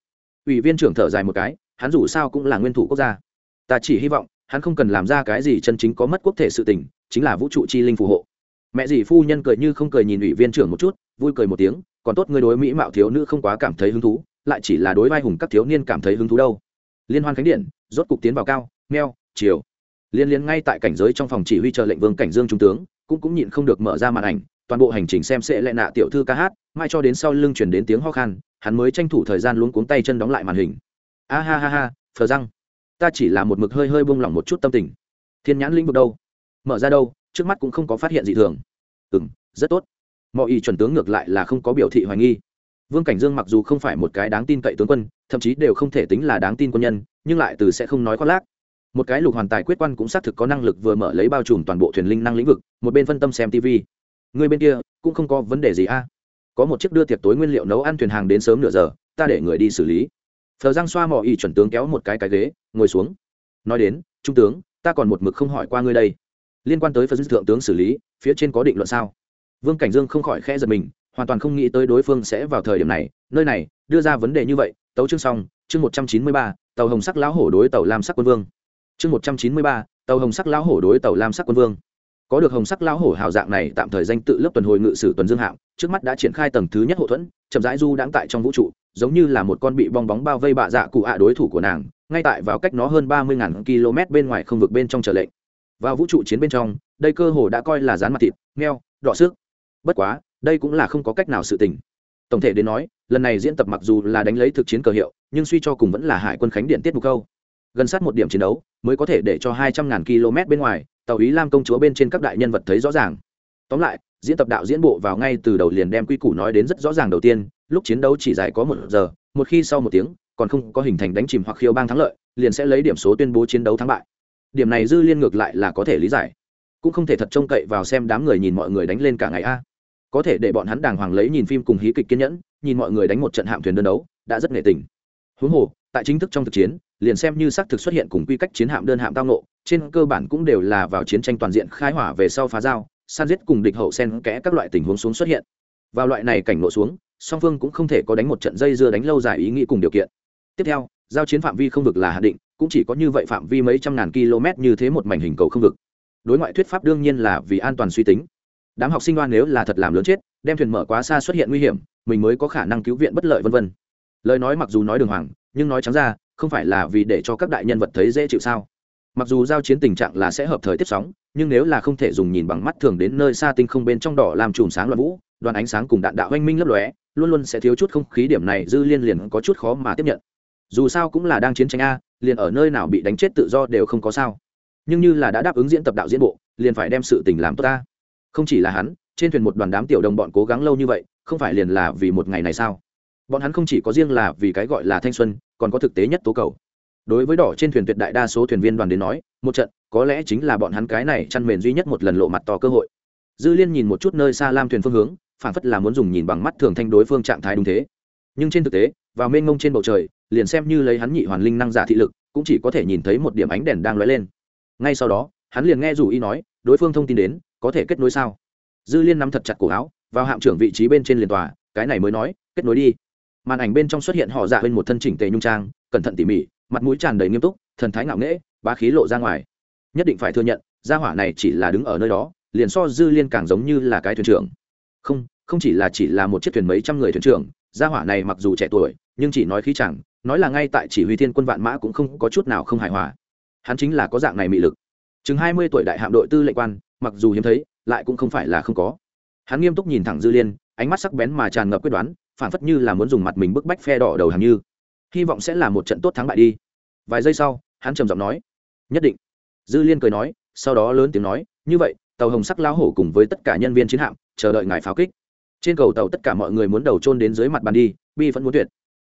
Ủy viên trưởng thở dài một cái, hắn dù sao cũng là nguyên thủ quốc gia. Ta chỉ hy vọng, hắn không cần làm ra cái gì chân chính có mất quốc thể sự tình, chính là vũ trụ chi linh phù hộ. Mẹ dì phu nhân cười như không cười nhìn ủy viên trưởng một chút, vui cười một tiếng, còn tốt người đối mỹ mạo thiếu nữ không quá cảm thấy hứng thú lại chỉ là đối vai hùng các thiếu niên cảm thấy hứng thú đâu. Liên hoan khánh điện, rốt cục tiến vào cao, meo, chiều. Liên liên ngay tại cảnh giới trong phòng chỉ huy chờ lệnh vương cảnh dương trung tướng, cũng cũng nhịn không được mở ra màn ảnh, toàn bộ hành trình xem sẽ lẹ nạ tiểu thư ca hát, mai cho đến sau lưng chuyển đến tiếng ho khan, hắn mới tranh thủ thời gian luống cuống tay chân đóng lại màn hình. A ha ha ha, phờ răng. Ta chỉ là một mực hơi hơi buông lỏng một chút tâm tình. Thiên nhãn lĩnh vực đâu? Mở ra đâu? Trước mắt cũng không có phát hiện gì thường. Ừ m rất tốt. Mọi ý chuẩn tướng ngược lại là không có biểu thị hoài nghi vương cảnh dương mặc dù không phải một cái đáng tin cậy tướng quân, thậm chí đều không thể tính là đáng tin quân nhân, nhưng lại từ sẽ không nói khoác lác. Một cái lục hoàn tài quyết quan cũng xác thực có năng lực vừa mở lấy bao trùm toàn bộ thuyền linh năng lĩnh vực, một bên phân tâm xem tv người bên kia cũng không có vấn đề gì a. Có một chiếc đưa tiệc tối nguyên liệu nấu ăn thuyền hàng đến sớm nửa giờ, ta để người đi xử lý. Thờ giang xoa mò y chuẩn tướng kéo một cái cái ghế, ngồi xuống. Nói đến, trung tướng, ta còn một mực không hỏi qua ngươi đây. Liên quan tới phật dư thượng tướng xử lý, phía trên có định luận sao? Vương cảnh dương không khỏi khẽ giật mình hoàn toàn không nghĩ tới đối phương sẽ vào thời điểm này. Nơi này, đưa ra vấn đề như vậy, tấu chương xong, chương một trăm chín mươi ba, tàu hồng sắc lão hổ đối tàu lam sắc quân vương. Chương một trăm chín mươi ba, tàu hồng sắc lão hổ đối tàu lam sắc quân vương. Có được hồng sắc lão hổ hào dạng này, tạm thời danh tự lớp tuần hồi ngự sử tuần dương hạng trước mắt đã triển khai tầng thứ nhất hậu thuẫn, chậm rãi du đãng tại trong vũ trụ, giống như là một con bị bong bóng bao vây bạ dạ cụ ạ đối thủ của nàng, ngay tại vào cách nó hơn ba mươi ngàn km bên ngoài không vực bên trong trở lệnh. Vào vũ trụ chiến bên trong, đây cơ hồ đã coi là rán mặt thịt, ngheo, đọ xước. Bất quá đây cũng là không có cách nào sự tình. Tổng thể đến nói, lần này diễn tập mặc dù là đánh lấy thực chiến cờ hiệu, nhưng suy cho cùng vẫn là hải quân khánh điện tiết mục câu. Gần sát một điểm chiến đấu, mới có thể để cho hai trăm ngàn km bên ngoài, tàu ý lam công chúa bên trên các đại nhân vật thấy rõ ràng. Tóm lại, diễn tập đạo diễn bộ vào ngay từ đầu liền đem quy củ nói đến rất rõ ràng đầu tiên, lúc chiến đấu chỉ dài có một giờ, một khi sau một tiếng, còn không có hình thành đánh chìm hoặc khiêu bang thắng lợi, liền sẽ lấy điểm số tuyên bố chiến đấu thắng bại. Điểm này dư liên ngược lại là có thể lý giải. Cũng không thể thật trông cậy vào xem đám người nhìn mọi người đánh lên cả ngày a có thể để bọn hắn đàng hoàng lấy nhìn phim cùng hí kịch kiên nhẫn, nhìn mọi người đánh một trận hạm thuyền đơn đấu, đã rất nghệ tình. Huống hồ, tại chính thức trong thực chiến, liền xem như xác thực xuất hiện cùng quy cách chiến hạm đơn hạm tao nộ trên cơ bản cũng đều là vào chiến tranh toàn diện khai hỏa về sau phá giao, san giết cùng địch hậu sen kẽ các loại tình huống xuống xuất hiện. Vào loại này cảnh nộ xuống, song phương cũng không thể có đánh một trận dây dưa đánh lâu dài ý nghĩ cùng điều kiện. Tiếp theo, giao chiến phạm vi không vực là hạ định, cũng chỉ có như vậy phạm vi mấy trăm ngàn km như thế một mảnh hình cầu không vực. Đối ngoại thuyết pháp đương nhiên là vì an toàn suy tính đám học sinh đoan nếu là thật làm lớn chết, đem thuyền mở quá xa xuất hiện nguy hiểm, mình mới có khả năng cứu viện bất lợi vân vân. Lời nói mặc dù nói đường hoàng, nhưng nói trắng ra, không phải là vì để cho các đại nhân vật thấy dễ chịu sao? Mặc dù giao chiến tình trạng là sẽ hợp thời tiếp sóng, nhưng nếu là không thể dùng nhìn bằng mắt thường đến nơi xa tinh không bên trong đỏ làm chùm sáng loạn vũ, đoàn ánh sáng cùng đạn đạo oanh minh lấp lóe, luôn luôn sẽ thiếu chút không khí điểm này dư liên liền có chút khó mà tiếp nhận. Dù sao cũng là đang chiến tranh a, liền ở nơi nào bị đánh chết tự do đều không có sao. Nhưng như là đã đáp ứng diễn tập đạo diễn bộ, liền phải đem sự tình làm tốt ta không chỉ là hắn, trên thuyền một đoàn đám tiểu đồng bọn cố gắng lâu như vậy, không phải liền là vì một ngày này sao? Bọn hắn không chỉ có riêng là vì cái gọi là thanh xuân, còn có thực tế nhất tố cầu. Đối với đỏ trên thuyền tuyệt đại đa số thuyền viên đoàn đến nói, một trận, có lẽ chính là bọn hắn cái này chăn mền duy nhất một lần lộ mặt to cơ hội. Dư liên nhìn một chút nơi xa lam thuyền phương hướng phản phất là muốn dùng nhìn bằng mắt thường thanh đối phương trạng thái đúng thế. Nhưng trên thực tế, vào mênh mông trên bầu trời, liền xem như lấy hắn nhị hoàn linh năng giả thị lực, cũng chỉ có thể nhìn thấy một điểm ánh đèn đang lóe lên. Ngay sau đó, hắn liền nghe rủ y nói, đối phương thông tin đến có thể kết nối sao? Dư liên nắm thật chặt cổ áo, vào hạm trưởng vị trí bên trên liền tòa, cái này mới nói, kết nối đi. Màn ảnh bên trong xuất hiện họ dạ bên một thân chỉnh tề nhung trang, cẩn thận tỉ mỉ, mặt mũi tràn đầy nghiêm túc, thần thái ngạo nghễ, bá khí lộ ra ngoài. Nhất định phải thừa nhận, gia hỏa này chỉ là đứng ở nơi đó, liền so dư liên càng giống như là cái thuyền trưởng. Không không chỉ là chỉ là một chiếc thuyền mấy trăm người thuyền trưởng, gia hỏa này mặc dù trẻ tuổi, nhưng chỉ nói khí chẳng, nói là ngay tại chỉ huy thiên quân vạn mã cũng không có chút nào không hài hòa. Hắn chính là có dạng này mị lực chừng hai mươi tuổi đại hạm đội tư lệnh quan, mặc dù hiếm thấy, lại cũng không phải là không có. Hắn nghiêm túc nhìn thẳng dư liên, ánh mắt sắc bén mà tràn ngập quyết đoán phản phất như là muốn dùng mặt mình bức bách phe đỏ đầu hàng như. Hy vọng sẽ là một trận tốt thắng bại đi. Vài giây sau, hắn trầm giọng nói, nhất định. Dư liên cười nói, sau đó lớn tiếng nói, như vậy, tàu hồng sắc lao hổ cùng với tất cả nhân viên chiến hạm, chờ đợi ngài pháo kích. Trên cầu tàu tất cả mọi người muốn đầu trôn đến dưới mặt bàn đi, bi vẫn muốn tuyệt.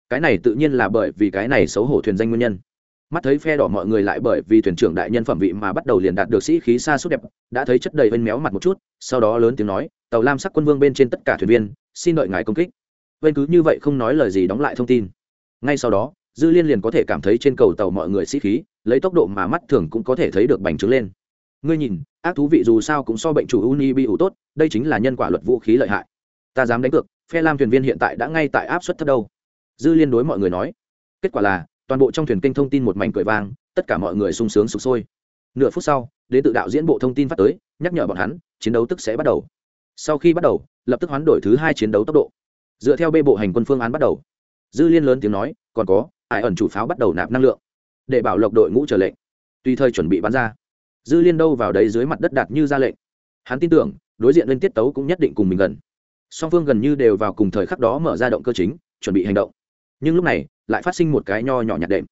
Cái này tự nhiên là bởi vì cái này xấu hổ thuyền danh nguyên nhân mắt thấy phe đỏ mọi người lại bởi vì thuyền trưởng đại nhân phẩm vị mà bắt đầu liền đạt được sĩ khí xa suốt đẹp, đã thấy chất đầy bên méo mặt một chút, sau đó lớn tiếng nói, tàu lam sắc quân vương bên trên tất cả thuyền viên, xin đợi ngài công kích. Bên cứ như vậy không nói lời gì đóng lại thông tin. Ngay sau đó, dư liên liền có thể cảm thấy trên cầu tàu mọi người sĩ khí, lấy tốc độ mà mắt thường cũng có thể thấy được bành trướng lên. Ngươi nhìn, ác thú vị dù sao cũng so bệnh chủ uni bị ủ tốt, đây chính là nhân quả luật vũ khí lợi hại. Ta dám đánh cược, phe lam thuyền viên hiện tại đã ngay tại áp suất thấp đâu. Dư liên đối mọi người nói. Kết quả là toàn bộ trong thuyền kênh thông tin một mảnh cười vang, tất cả mọi người sung sướng sụp sôi. Nửa phút sau, đến tự đạo diễn bộ thông tin phát tới, nhắc nhở bọn hắn, chiến đấu tức sẽ bắt đầu. Sau khi bắt đầu, lập tức hoán đổi thứ hai chiến đấu tốc độ. Dựa theo bê bộ hành quân phương án bắt đầu. Dư liên lớn tiếng nói, còn có, ải ẩn chủ pháo bắt đầu nạp năng lượng. Để bảo lộc đội ngũ trở lệnh. Tùy thời chuẩn bị bắn ra. Dư liên đâu vào đấy dưới mặt đất đạt như ra lệnh. Hắn tin tưởng, đối diện lên tiết tấu cũng nhất định cùng mình gần. Song phương gần như đều vào cùng thời khắc đó mở ra động cơ chính, chuẩn bị hành động. Nhưng lúc này lại phát sinh một cái nho nhỏ nhạt đệm.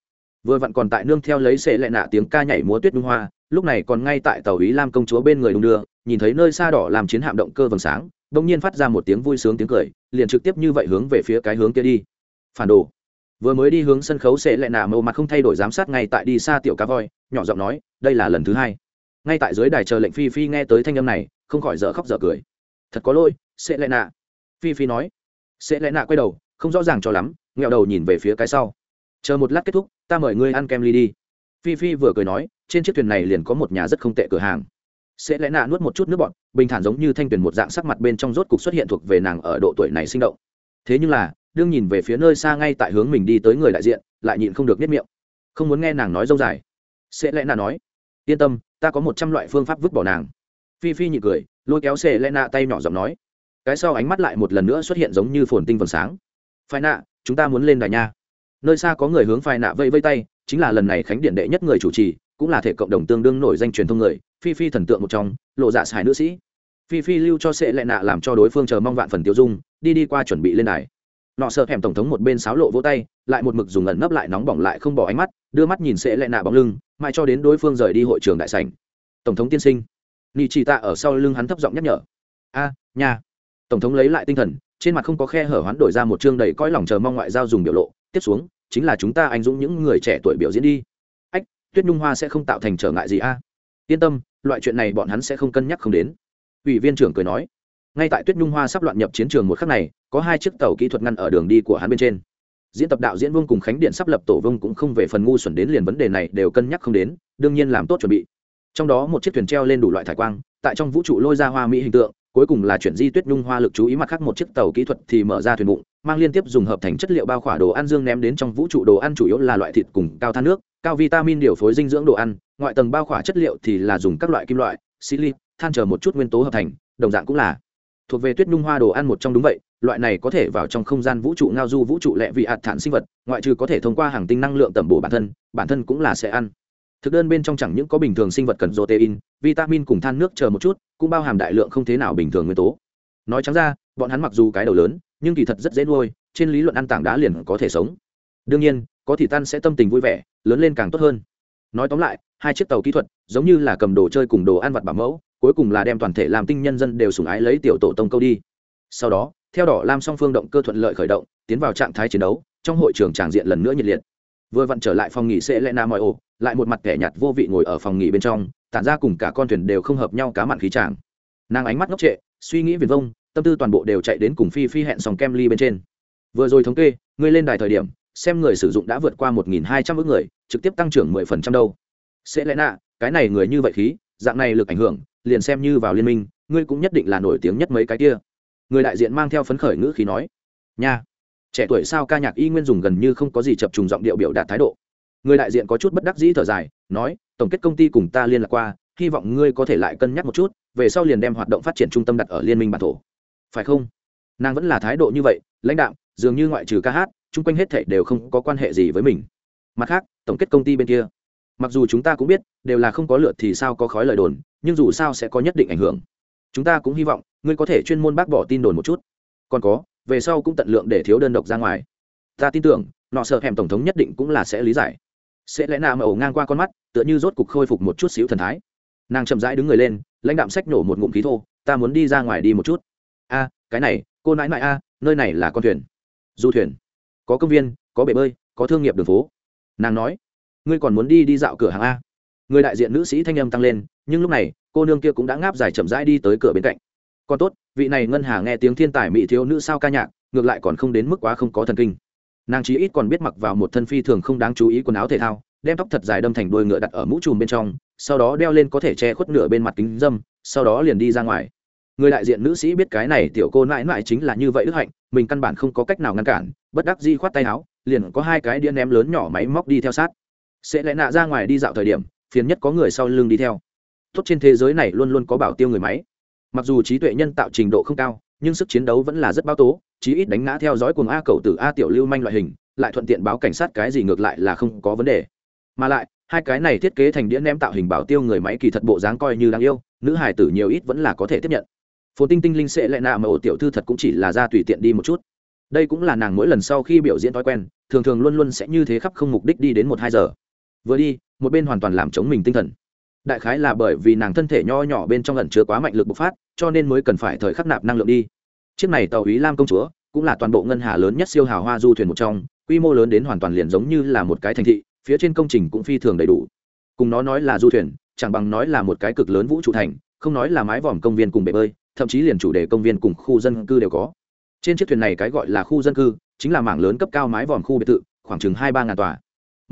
Vừa vặn còn tại nương theo lấy xệ lệ nạ tiếng ca nhảy múa tuyết nhung hoa, lúc này còn ngay tại tàu ý lam công chúa bên người đung đưa, nhìn thấy nơi xa đỏ làm chiến hạm động cơ vầng sáng, bỗng nhiên phát ra một tiếng vui sướng tiếng cười, liền trực tiếp như vậy hướng về phía cái hướng kia đi. Phản đồ. Vừa mới đi hướng sân khấu sẽ lệ nạ màu mặt không thay đổi giám sát ngay tại đi xa tiểu cá voi, nhỏ giọng nói, đây là lần thứ hai. Ngay tại dưới đài chờ lệnh phi phi nghe tới thanh âm này, không khỏi dở khóc dở cười. Thật có lỗi sẽ lệ nạ. Phi phi nói. Sẽ lệ nạ quay đầu, không rõ ràng cho lắm nghẹo đầu nhìn về phía cái sau. Chờ một lát kết thúc, ta mời ngươi ăn kem ly đi. Phi phi vừa cười nói, trên chiếc thuyền này liền có một nhà rất không tệ cửa hàng. Sẽ lẽ nạ nuốt một chút nước bọt, bình thản giống như thanh tuyền một dạng sắc mặt bên trong rốt cục xuất hiện thuộc về nàng ở độ tuổi này sinh động. Thế nhưng là, đương nhìn về phía nơi xa ngay tại hướng mình đi tới người đại diện, lại nhịn không được biết miệng. Không muốn nghe nàng nói dâu dài. Sẽ lẽ nạ nói, yên tâm, ta có một trăm loại phương pháp vứt bỏ nàng. Phi phi nhị cười, lôi kéo sẽ lẽ nạ tay nhỏ giọng nói, cái sau ánh mắt lại một lần nữa xuất hiện giống như phồn tinh vầng sáng. Phải nạ chúng ta muốn lên đài nha. Nơi xa có người hướng phai nạ vây vây tay, chính là lần này khánh điện đệ nhất người chủ trì, cũng là thể cộng đồng tương đương nổi danh truyền thông người, phi phi thần tượng một trong, lộ dạ xài nữ sĩ. Phi phi lưu cho sệ lệ nạ làm cho đối phương chờ mong vạn phần tiêu dung, đi đi qua chuẩn bị lên đài. Nọ sợ hẻm tổng thống một bên sáo lộ vỗ tay, lại một mực dùng ẩn nấp lại nóng bỏng lại không bỏ ánh mắt, đưa mắt nhìn sệ lệ nạ bóng lưng, mãi cho đến đối phương rời đi hội trường đại sảnh. Tổng thống tiên sinh, nị chỉ tạ ở sau lưng hắn thấp giọng nhắc nhở. A, nha. Tổng thống lấy lại tinh thần trên mặt không có khe hở hoán đổi ra một chương đầy cõi lòng chờ mong ngoại giao dùng biểu lộ. Tiếp xuống, chính là chúng ta anh dũng những người trẻ tuổi biểu diễn đi. Ách, tuyết nhung hoa sẽ không tạo thành trở ngại gì a? Yên tâm, loại chuyện này bọn hắn sẽ không cân nhắc không đến. Ủy viên trưởng cười nói. Ngay tại tuyết nhung hoa sắp loạn nhập chiến trường một khắc này, có hai chiếc tàu kỹ thuật ngăn ở đường đi của hắn bên trên. Diễn tập đạo diễn vương cùng khánh điện sắp lập tổ vương cũng không về phần ngu xuẩn đến liền vấn đề này đều cân nhắc không đến, đương nhiên làm tốt chuẩn bị. Trong đó một chiếc thuyền treo lên đủ loại thải quang, tại trong vũ trụ lôi ra hoa mỹ hình tượng cuối cùng là chuyển di tuyết nhung hoa lực chú ý mặt khác một chiếc tàu kỹ thuật thì mở ra thuyền bụng, mang liên tiếp dùng hợp thành chất liệu bao khỏa đồ ăn dương ném đến trong vũ trụ. Đồ ăn chủ yếu là loại thịt cùng cao than nước, cao vitamin điều phối dinh dưỡng đồ ăn, ngoại tầng bao khỏa chất liệu thì là dùng các loại kim loại, sili, than chờ một chút nguyên tố hợp thành, đồng dạng cũng là thuộc về tuyết nhung hoa đồ ăn một trong đúng vậy. Loại này có thể vào trong không gian vũ trụ ngao du vũ trụ lẹ vị hạt thản sinh vật, ngoại trừ có thể thông qua hàng tinh năng lượng tẩm bổ bản thân bản thân cũng là sẽ ăn thực đơn bên trong chẳng những có bình thường sinh vật cần protein, vitamin cùng than nước chờ một chút, cũng bao hàm đại lượng không thế nào bình thường nguyên tố. Nói trắng ra, bọn hắn mặc dù cái đầu lớn, nhưng kỳ thật rất dễ nuôi, trên lý luận ăn tảng đá liền có thể sống. Đương nhiên, có thì tan sẽ tâm tình vui vẻ, lớn lên càng tốt hơn. Nói tóm lại, hai chiếc tàu kỹ thuật, giống như là cầm đồ chơi cùng đồ ăn vặt bảo mẫu, cuối cùng là đem toàn thể làm tinh nhân dân đều sủng ái lấy tiểu tổ tông câu đi. Sau đó, theo đỏ lam song phương động cơ thuận lợi khởi động, tiến vào trạng thái chiến đấu, trong hội trường tràng diện lần nữa nhiệt liệt vừa vặn trở lại phòng nghỉ sẽ lẽ na mọi ồ lại một mặt kẻ nhạt vô vị ngồi ở phòng nghỉ bên trong, tản ra cùng cả con thuyền đều không hợp nhau cá mặn khí tràng nàng ánh mắt ngốc trệ, suy nghĩ viền vông, tâm tư toàn bộ đều chạy đến cùng phi phi hẹn sòng kem ly bên trên. Vừa rồi thống kê, ngươi lên đài thời điểm, xem người sử dụng đã vượt qua một nghìn hai trăm ước người, trực tiếp tăng trưởng mười phần trăm đâu. Sẽ lẽ nạ cái này người như vậy khí, dạng này lực ảnh hưởng, liền xem như vào liên minh, ngươi cũng nhất định là nổi tiếng nhất mấy cái kia. Người đại diện mang theo phấn khởi ngữ khí nói, nha trẻ tuổi sao ca nhạc y nguyên dùng gần như không có gì chập trùng giọng điệu biểu đạt thái độ. Người đại diện có chút bất đắc dĩ thở dài, nói, tổng kết công ty cùng ta liên lạc qua, hy vọng ngươi có thể lại cân nhắc một chút, về sau liền đem hoạt động phát triển trung tâm đặt ở liên minh bản thổ. Phải không? Nàng vẫn là thái độ như vậy, lãnh đạo dường như ngoại trừ ca hát, chung quanh hết thảy đều không có quan hệ gì với mình. Mặt khác, tổng kết công ty bên kia, mặc dù chúng ta cũng biết, đều là không có lượt thì sao có khói lời đồn, nhưng dù sao sẽ có nhất định ảnh hưởng. Chúng ta cũng hy vọng, ngươi có thể chuyên môn bác bỏ tin đồn một chút. Còn có về sau cũng tận lượng để thiếu đơn độc ra ngoài. Ta tin tưởng, nọ sợ hẻm tổng thống nhất định cũng là sẽ lý giải. Sẽ lẽ nào mà ổ ngang qua con mắt, tựa như rốt cục khôi phục một chút xíu thần thái. Nàng chậm rãi đứng người lên, lãnh đạm sách nổ một ngụm khí thô, ta muốn đi ra ngoài đi một chút. A, cái này, cô nãi nãi a, nơi này là con thuyền. Du thuyền. Có công viên, có bể bơi, có thương nghiệp đường phố. Nàng nói. Ngươi còn muốn đi đi dạo cửa hàng a? Người đại diện nữ sĩ thanh âm tăng lên, nhưng lúc này, cô nương kia cũng đã ngáp dài chậm rãi đi tới cửa bên cạnh còn tốt, vị này ngân hà nghe tiếng thiên tài mỹ thiếu nữ sao ca nhạc, ngược lại còn không đến mức quá không có thần kinh. Nàng chí ít còn biết mặc vào một thân phi thường không đáng chú ý quần áo thể thao, đem tóc thật dài đâm thành đuôi ngựa đặt ở mũ trùm bên trong, sau đó đeo lên có thể che khuất nửa bên mặt kính dâm, sau đó liền đi ra ngoài. Người đại diện nữ sĩ biết cái này tiểu cô mãi mãi chính là như vậy đức hạnh, mình căn bản không có cách nào ngăn cản, bất đắc di khoát tay áo, liền có hai cái đĩa ném lớn nhỏ máy móc đi theo sát. Sẽ lẽ nạ ra ngoài đi dạo thời điểm, phiền nhất có người sau lưng đi theo. Tốt trên thế giới này luôn luôn có bảo tiêu người máy mặc dù trí tuệ nhân tạo trình độ không cao, nhưng sức chiến đấu vẫn là rất bao tố, chí ít đánh ngã theo dõi cùng a cầu từ a tiểu lưu manh loại hình, lại thuận tiện báo cảnh sát cái gì ngược lại là không có vấn đề. Mà lại, hai cái này thiết kế thành đĩa ném tạo hình bảo tiêu người máy kỳ thật bộ dáng coi như đáng yêu, nữ hải tử nhiều ít vẫn là có thể tiếp nhận. Phồn tinh tinh linh sẽ lại nạ mà ổ tiểu thư thật cũng chỉ là ra tùy tiện đi một chút. Đây cũng là nàng mỗi lần sau khi biểu diễn thói quen, thường thường luôn luôn sẽ như thế khắp không mục đích đi đến một hai giờ. Vừa đi, một bên hoàn toàn làm chống mình tinh thần đại khái là bởi vì nàng thân thể nho nhỏ bên trong ẩn chứa quá mạnh lực bộc phát, cho nên mới cần phải thời khắc nạp năng lượng đi. Chiếc này tàu ý lam công chúa, cũng là toàn bộ ngân hà lớn nhất siêu hào hoa du thuyền một trong, quy mô lớn đến hoàn toàn liền giống như là một cái thành thị, phía trên công trình cũng phi thường đầy đủ. Cùng nó nói là du thuyền, chẳng bằng nói là một cái cực lớn vũ trụ thành, không nói là mái vòm công viên cùng bể bơi, thậm chí liền chủ đề công viên cùng khu dân cư đều có. Trên chiếc thuyền này cái gọi là khu dân cư, chính là mảng lớn cấp cao mái vòm khu biệt thự, khoảng chừng hai ba ngàn tòa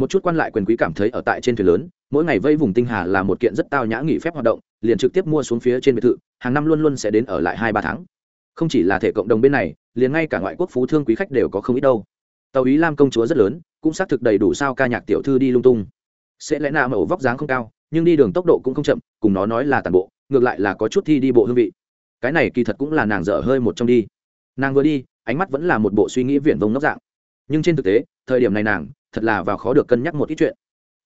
một chút quan lại quyền quý cảm thấy ở tại trên thuyền lớn, mỗi ngày vây vùng tinh hà là một kiện rất tao nhã nghỉ phép hoạt động, liền trực tiếp mua xuống phía trên biệt thự, hàng năm luôn luôn sẽ đến ở lại hai ba tháng. Không chỉ là thể cộng đồng bên này, liền ngay cả ngoại quốc phú thương quý khách đều có không ít đâu. Tàu ý lam công chúa rất lớn, cũng xác thực đầy đủ sao ca nhạc tiểu thư đi lung tung. Sẽ lẽ nào mẫu vóc dáng không cao, nhưng đi đường tốc độ cũng không chậm, cùng nó nói là tàn bộ, ngược lại là có chút thi đi bộ hương vị. Cái này kỳ thật cũng là nàng dở hơi một trong đi. Nàng vừa đi, ánh mắt vẫn là một bộ suy nghĩ viển vông nóc dạng. Nhưng trên thực tế, thời điểm này nàng thật là vào khó được cân nhắc một ít chuyện.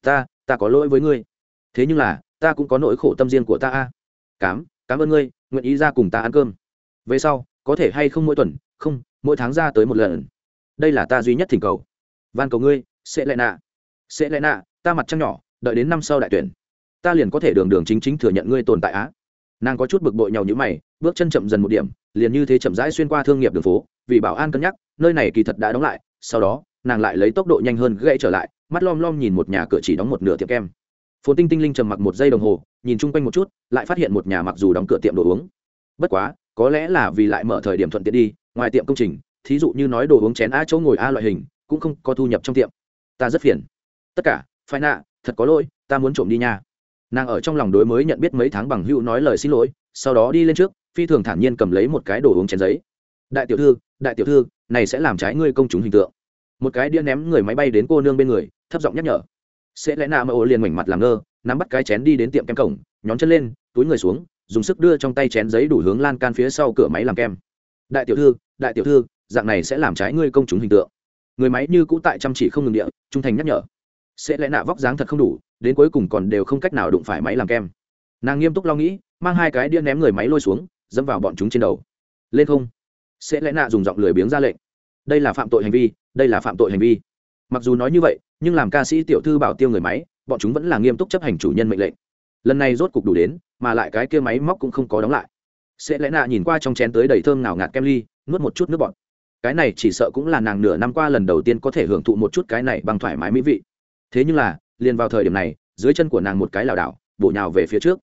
Ta ta có lỗi với ngươi. Thế nhưng là, ta cũng có nỗi khổ tâm riêng của ta a. Cám cảm ơn ngươi, nguyện ý ra cùng ta ăn cơm. Về sau, có thể hay không mỗi tuần, không, mỗi tháng ra tới một lần. Đây là ta duy nhất thỉnh cầu. Van cầu ngươi, sẽ lại nạ. Sẽ lại nạ, ta mặt trăng nhỏ, đợi đến năm sau đại tuyển. Ta liền có thể đường đường chính chính thừa nhận ngươi tồn tại á. Nàng có chút bực bội nhau như mày, bước chân chậm dần một điểm, liền như thế chậm rãi xuyên qua thương nghiệp đường phố, vì bảo an cân nhắc, nơi này kỳ thật đã đóng lại, sau đó nàng lại lấy tốc độ nhanh hơn gãy trở lại, mắt lom lom nhìn một nhà cửa chỉ đóng một nửa tiệm kem. Phồn tinh tinh linh trầm mặc một giây đồng hồ, nhìn chung quanh một chút, lại phát hiện một nhà mặc dù đóng cửa tiệm đồ uống. Bất quá, có lẽ là vì lại mở thời điểm thuận tiện đi, ngoài tiệm công trình, thí dụ như nói đồ uống chén a chỗ ngồi a loại hình, cũng không có thu nhập trong tiệm. Ta rất phiền. Tất cả, phải nạ, thật có lỗi, ta muốn trộm đi nha. Nàng ở trong lòng đối mới nhận biết mấy tháng bằng hữu nói lời xin lỗi, sau đó đi lên trước, phi thường thản nhiên cầm lấy một cái đồ uống chén giấy. Đại tiểu thư, đại tiểu thư, này sẽ làm trái ngươi công chúng hình tượng một cái đĩa ném người máy bay đến cô nương bên người, thấp giọng nhắc nhở. Sẽ lẽ nạ mà ô liền mảnh mặt làm ngơ, nắm bắt cái chén đi đến tiệm kem cổng, nhón chân lên, túi người xuống, dùng sức đưa trong tay chén giấy đủ hướng lan can phía sau cửa máy làm kem. Đại tiểu thư, đại tiểu thư, dạng này sẽ làm trái ngươi công chúng hình tượng. Người máy như cũ tại chăm chỉ không ngừng địa, trung thành nhắc nhở. Sẽ lẽ nạ vóc dáng thật không đủ, đến cuối cùng còn đều không cách nào đụng phải máy làm kem. Nàng nghiêm túc lo nghĩ, mang hai cái đĩa ném người máy lôi xuống, dẫm vào bọn chúng trên đầu. Lên không. Sẽ lẽ nạ dùng giọng lười biếng ra lệnh đây là phạm tội hành vi, đây là phạm tội hành vi. Mặc dù nói như vậy, nhưng làm ca sĩ tiểu thư bảo tiêu người máy, bọn chúng vẫn là nghiêm túc chấp hành chủ nhân mệnh lệnh. Lần này rốt cục đủ đến, mà lại cái kia máy móc cũng không có đóng lại. Sẽ lẽ nạ nhìn qua trong chén tới đầy thơm nào ngạt kem ly, nuốt một chút nước bọt. Cái này chỉ sợ cũng là nàng nửa năm qua lần đầu tiên có thể hưởng thụ một chút cái này bằng thoải mái mỹ vị. Thế nhưng là, liền vào thời điểm này, dưới chân của nàng một cái lảo đảo, bổ nhào về phía trước.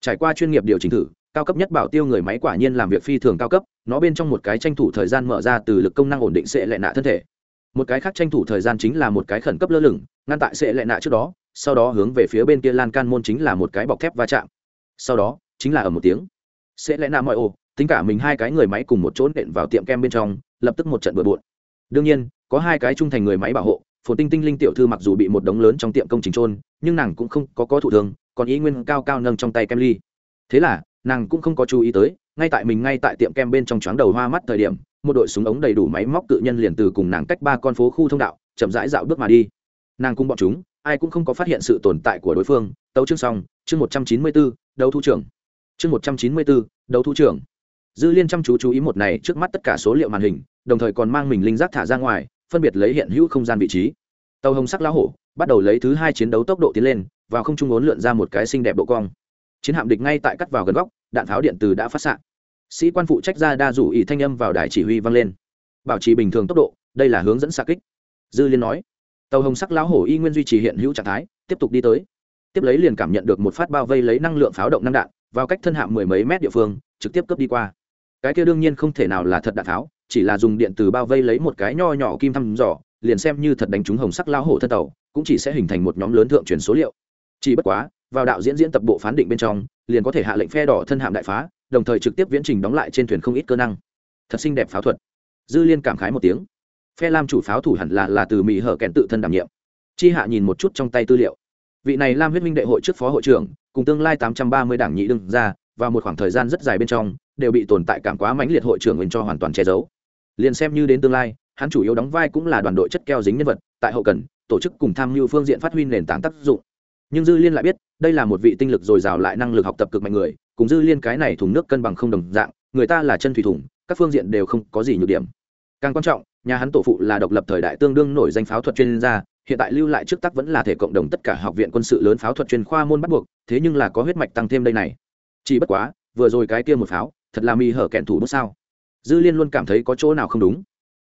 Trải qua chuyên nghiệp điều chỉnh thử cao cấp nhất bảo tiêu người máy quả nhiên làm việc phi thường cao cấp, nó bên trong một cái tranh thủ thời gian mở ra từ lực công năng ổn định sẽ lệ nạ thân thể. Một cái khác tranh thủ thời gian chính là một cái khẩn cấp lơ lửng, ngăn tại sẽ lệ nạ trước đó, sau đó hướng về phía bên kia lan can môn chính là một cái bọc thép va chạm. Sau đó, chính là ở một tiếng. Sẽ lẽ nạ mọi ô tính cả mình hai cái người máy cùng một chỗ nện vào tiệm kem bên trong, lập tức một trận bừa bộn. Đương nhiên, có hai cái trung thành người máy bảo hộ, phồn tinh tinh linh tiểu thư mặc dù bị một đống lớn trong tiệm công trình trôn nhưng nàng cũng không có có thụ thường còn ý nguyên cao cao nâng trong tay kem ly. Thế là nàng cũng không có chú ý tới, ngay tại mình ngay tại tiệm kem bên trong chóng đầu hoa mắt thời điểm, một đội súng ống đầy đủ máy móc cự nhân liền từ cùng nàng cách ba con phố khu thông đạo, chậm rãi dạo bước mà đi. Nàng cùng bọn chúng, ai cũng không có phát hiện sự tồn tại của đối phương. Tấu chương xong, chương một trăm chín mươi bốn đấu thu trưởng. Chương một trăm chín mươi bốn đấu thu trưởng. Dư liên chăm chú chú ý một này trước mắt tất cả số liệu màn hình, đồng thời còn mang mình linh giác thả ra ngoài, phân biệt lấy hiện hữu không gian vị trí. Tàu hồng sắc lá hổ bắt đầu lấy thứ hai chiến đấu tốc độ tiến lên, vào không trung ốn lượn ra một cái xinh đẹp độ cong. Chiến hạm địch ngay tại cắt vào gần góc đạn pháo điện từ đã phát xạ. Sĩ quan phụ trách ra đa rủ ý thanh âm vào đài chỉ huy vang lên. Bảo trì bình thường tốc độ, đây là hướng dẫn xa kích. Dư liên nói. Tàu hồng sắc lão hổ y nguyên duy trì hiện hữu trạng thái, tiếp tục đi tới. Tiếp lấy liền cảm nhận được một phát bao vây lấy năng lượng pháo động năng đạn, vào cách thân hạ mười mấy mét địa phương, trực tiếp cướp đi qua. Cái kia đương nhiên không thể nào là thật đạn tháo, chỉ là dùng điện từ bao vây lấy một cái nho nhỏ kim thăm dò, liền xem như thật đánh trúng hồng sắc lão hổ thân tàu, cũng chỉ sẽ hình thành một nhóm lớn thượng truyền số liệu. Chỉ bất quá, vào đạo diễn diễn tập bộ phán định bên trong liền có thể hạ lệnh phe đỏ thân hạm đại phá, đồng thời trực tiếp viễn trình đóng lại trên thuyền không ít cơ năng. Thật xinh đẹp pháo thuật. Dư liên cảm khái một tiếng. Phe lam chủ pháo thủ hẳn là là từ mỹ hở kèn tự thân đảm nhiệm. Chi hạ nhìn một chút trong tay tư liệu. Vị này lam huyết minh đệ hội trước phó hội trưởng, cùng tương lai tám trăm ba mươi đảng nhị đương ra, và một khoảng thời gian rất dài bên trong, đều bị tồn tại cảm quá mãnh liệt hội trưởng mình cho hoàn toàn che giấu. Liền xem như đến tương lai, hắn chủ yếu đóng vai cũng là đoàn đội chất keo dính nhân vật, tại hậu cần, tổ chức cùng tham mưu phương diện phát huy nền tảng tác dụng. Nhưng dư liên lại biết đây là một vị tinh lực dồi dào lại năng lực học tập cực mạnh người, cùng dư liên cái này thùng nước cân bằng không đồng dạng, người ta là chân thủy thủng các phương diện đều không có gì nhược điểm. Càng quan trọng, nhà hắn tổ phụ là độc lập thời đại tương đương nổi danh pháo thuật chuyên gia, hiện tại lưu lại trước tắc vẫn là thể cộng đồng tất cả học viện quân sự lớn pháo thuật chuyên khoa môn bắt buộc, thế nhưng là có huyết mạch tăng thêm đây này. Chỉ bất quá, vừa rồi cái kia một pháo, thật là mì hở kẹn thủ bút sao. Dư liên luôn cảm thấy có chỗ nào không đúng.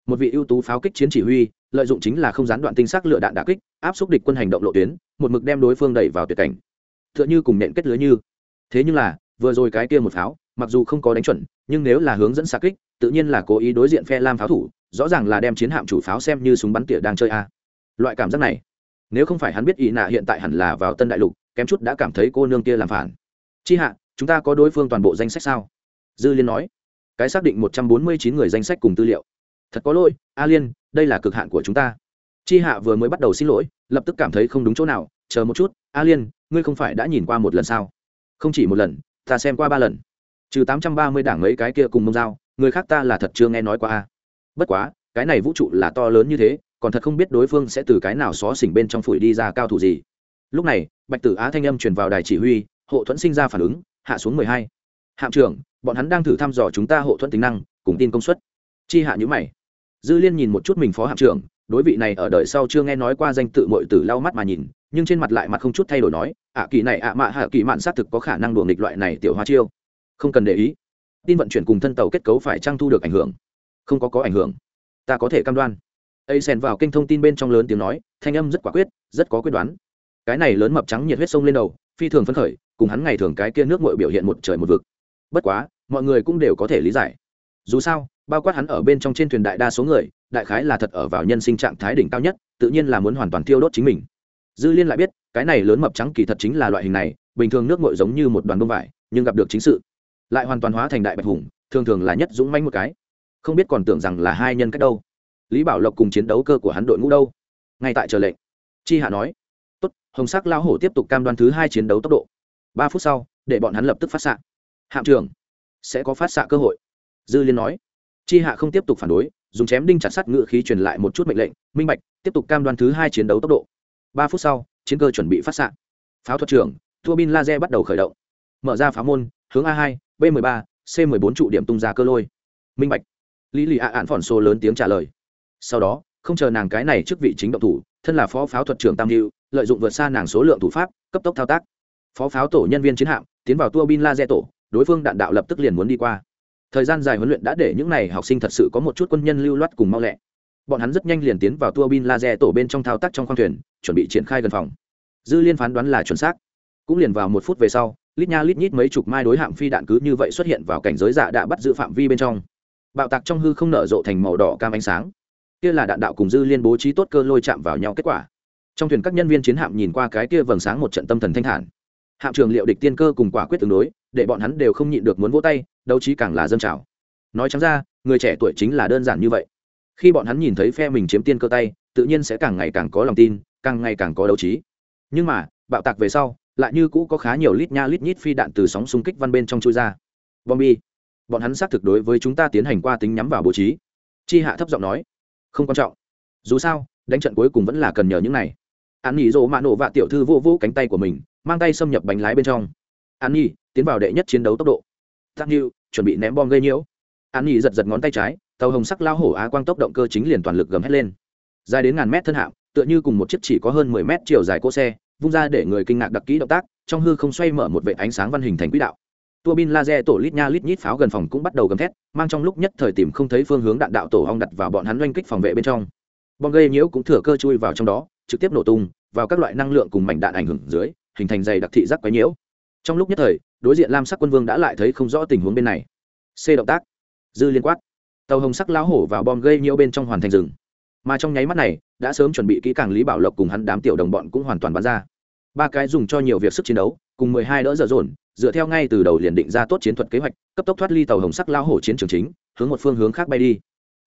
Một vị ưu tú pháo kích chiến chỉ huy, lợi dụng chính là không gián đoạn tinh xác lựa đạn đà kích, áp xúc địch quân hành động lộ tuyến, một mực đem đối phương đẩy vào tuyệt cảnh t h ư ợ n h ư cùng nện kết lưới như. Thế nhưng là, vừa rồi cái kia một pháo, mặc dù không có đánh chuẩn, nhưng nếu là hướng dẫn xa kích, tự nhiên là cố ý đối diện phe lam pháo thủ, rõ ràng là đem chiến hạm chủ pháo xem như súng bắn tỉa đang chơi a. Loại cảm giác này, nếu không phải hắn biết ý nạ hiện tại hẳn là vào tân đại lục, kém chút đã cảm thấy cô nương kia làm phản. Chi hạ, chúng ta có đối phương toàn bộ danh sách sao? Dư liên nói. Cái xác định một trăm bốn mươi chín người danh sách cùng tư liệu. Thật có lỗi, a liên, đây là cực hạn của chúng ta. Chi hạ vừa mới bắt đầu xin lỗi, lập tức cảm thấy không đúng chỗ nào, chờ một chút, a liên ngươi không phải đã nhìn qua một lần sao? Không chỉ một lần, ta xem qua ba lần. Trừ tám trăm ba mươi đảng mấy cái kia cùng mông dao, người khác ta là thật chưa nghe nói qua a. Bất quá, cái này vũ trụ là to lớn như thế, còn thật không biết đối phương sẽ từ cái nào xó xỉnh bên trong phủi đi ra cao thủ gì. Lúc này, bạch tử á thanh âm truyền vào đài chỉ huy, hộ thuẫn sinh ra phản ứng, hạ xuống mười hai. Hạm trưởng, bọn hắn đang thử thăm dò chúng ta hộ thuẫn tính năng, cùng tin công suất. Chi hạ nhữ mày. Dư liên nhìn một chút mình phó hạm trưởng, đối vị này ở đời sau chưa nghe nói qua danh tự mội tử lau mắt mà nhìn nhưng trên mặt lại mặt không chút thay đổi nói, ạ kỳ này, ạ mạ hạ kỳ mạn xác thực có khả năng đùa nghịch loại này tiểu hoa chiêu. Không cần để ý. Tin vận chuyển cùng thân tàu kết cấu phải trang thu được ảnh hưởng? Không có có ảnh hưởng. Ta có thể cam đoan. Ấy xèn vào kênh thông tin bên trong lớn tiếng nói, thanh âm rất quả quyết, rất có quyết đoán. Cái này lớn mập trắng nhiệt huyết sông lên đầu, phi thường phấn khởi, cùng hắn ngày thường cái kia nước mội biểu hiện một trời một vực. Bất quá, mọi người cũng đều có thể lý giải. Dù sao, bao quát hắn ở bên trong trên thuyền đại đa số người, đại khái là thật ở vào nhân sinh trạng thái đỉnh cao nhất, tự nhiên là muốn hoàn toàn thiêu đốt chính mình dư liên lại biết, cái này lớn mập trắng kỳ thật chính là loại hình này, bình thường nước ngội giống như một đoàn bông vải, nhưng gặp được chính sự. Lại hoàn toàn hóa thành đại bạch hùng, thường thường là nhất dũng manh một cái. Không biết còn tưởng rằng là hai nhân cách đâu. Lý bảo lộc cùng chiến đấu cơ của hắn đội ngũ đâu? Ngay tại chờ lệnh. Chi hạ nói. Tốt, hồng sắc lao hổ tiếp tục cam đoan thứ hai chiến đấu tốc độ. Ba phút sau, để bọn hắn lập tức phát xạ. Hạm trưởng, sẽ có phát xạ cơ hội. Dư liên nói. Chi hạ không tiếp tục phản đối, dùng chém đinh chặt sắt ngựa khí truyền lại một chút mệnh lệnh, minh bạch, tiếp tục cam đoan thứ hai chiến đấu tốc độ ba phút sau, chiến cơ chuẩn bị phát xạ. Pháo thuật trưởng, thua bin laser bắt đầu khởi động. Mở ra pháo môn, hướng a hai, b 13 c 14 trụ điểm tung ra cơ lôi. Minh bạch. Lý lì ạ ạn phỏn xô lớn tiếng trả lời. Sau đó, không chờ nàng cái này trước vị chính động thủ, thân là phó pháo thuật trưởng tam hữu lợi dụng vượt xa nàng số lượng thủ pháp, cấp tốc thao tác. Phó pháo tổ nhân viên chiến hạm, tiến vào tua bin laser tổ, đối phương đạn đạo lập tức liền muốn đi qua. Thời gian dài huấn luyện đã để những n à y học sinh thật sự có một chút quân nhân lưu loát cùng mau lẹ bọn hắn rất nhanh liền tiến vào tua bin laser tổ bên trong thao tác trong khoang thuyền, chuẩn bị triển khai gần phòng. Dư liên phán đoán là chuẩn xác. Cũng liền vào một phút về sau, lít nha lít nhít mấy chục mai đối hạm phi đạn cứ như vậy xuất hiện vào cảnh giới dạ đã bắt giữ phạm vi bên trong. Bạo tạc trong hư không nở rộ thành màu đỏ cam ánh sáng. Kia là đạn đạo cùng dư liên bố trí tốt cơ lôi chạm vào nhau kết quả. Trong thuyền các nhân viên chiến hạm nhìn qua cái kia vầng sáng một trận tâm thần thanh thản. Hạm trường liệu địch tiên cơ cùng quả quyết tương đối, để bọn hắn đều không nhịn được muốn vỗ tay, đấu trí càng là dâng trào. Nói chẳng ra, người trẻ tuổi chính là đơn giản như vậy khi bọn hắn nhìn thấy phe mình chiếm tiên cơ tay, tự nhiên sẽ càng ngày càng có lòng tin, càng ngày càng có đấu trí. Nhưng mà, bạo tạc về sau, lại như cũ có khá nhiều lít nha lít nhít phi đạn từ sóng xung kích văn bên trong chui ra. Bombi, bọn hắn xác thực đối với chúng ta tiến hành qua tính nhắm vào bố trí. Chi hạ thấp giọng nói, không quan trọng. Dù sao, đánh trận cuối cùng vẫn là cần nhờ những này. An nghỉ rộ mạ nổ vạ tiểu thư vô vô cánh tay của mình, mang tay xâm nhập bánh lái bên trong. An nghỉ tiến vào đệ nhất chiến đấu tốc độ. Tắc như chuẩn bị ném bom gây nhiễu. An nghỉ giật giật ngón tay trái tàu hồng sắc lao hổ á quang tốc động cơ chính liền toàn lực gầm hét lên. Dài đến ngàn mét thân hạm, tựa như cùng một chiếc chỉ có hơn mười mét chiều dài cỗ xe, vung ra để người kinh ngạc đặc kỹ động tác, trong hư không xoay mở một vệ ánh sáng văn hình thành quỹ đạo. Tua bin laser tổ lít nha lít nhít pháo gần phòng cũng bắt đầu gầm thét, mang trong lúc nhất thời tìm không thấy phương hướng đạn đạo tổ hong đặt vào bọn hắn oanh kích phòng vệ bên trong. Bom gây nhiễu cũng thừa cơ chui vào trong đó, trực tiếp nổ tung, vào các loại năng lượng cùng mảnh đạn ảnh hưởng dưới, hình thành dày đặc thị giác quấy nhiễu. Trong lúc nhất thời, đối diện lam sắc quân vương đã lại thấy không rõ tình huống bên này. C động tác. Dư liên quát tàu hồng sắc lão hổ vào bom gây nhiễu bên trong hoàn thành rừng. Mà trong nháy mắt này, đã sớm chuẩn bị kỹ càng lý bảo lộc cùng hắn đám tiểu đồng bọn cũng hoàn toàn bắn ra. Ba cái dùng cho nhiều việc sức chiến đấu, cùng mười hai đỡ dở dồn, dựa theo ngay từ đầu liền định ra tốt chiến thuật kế hoạch, cấp tốc thoát ly tàu hồng sắc lão hổ chiến trường chính, hướng một phương hướng khác bay đi.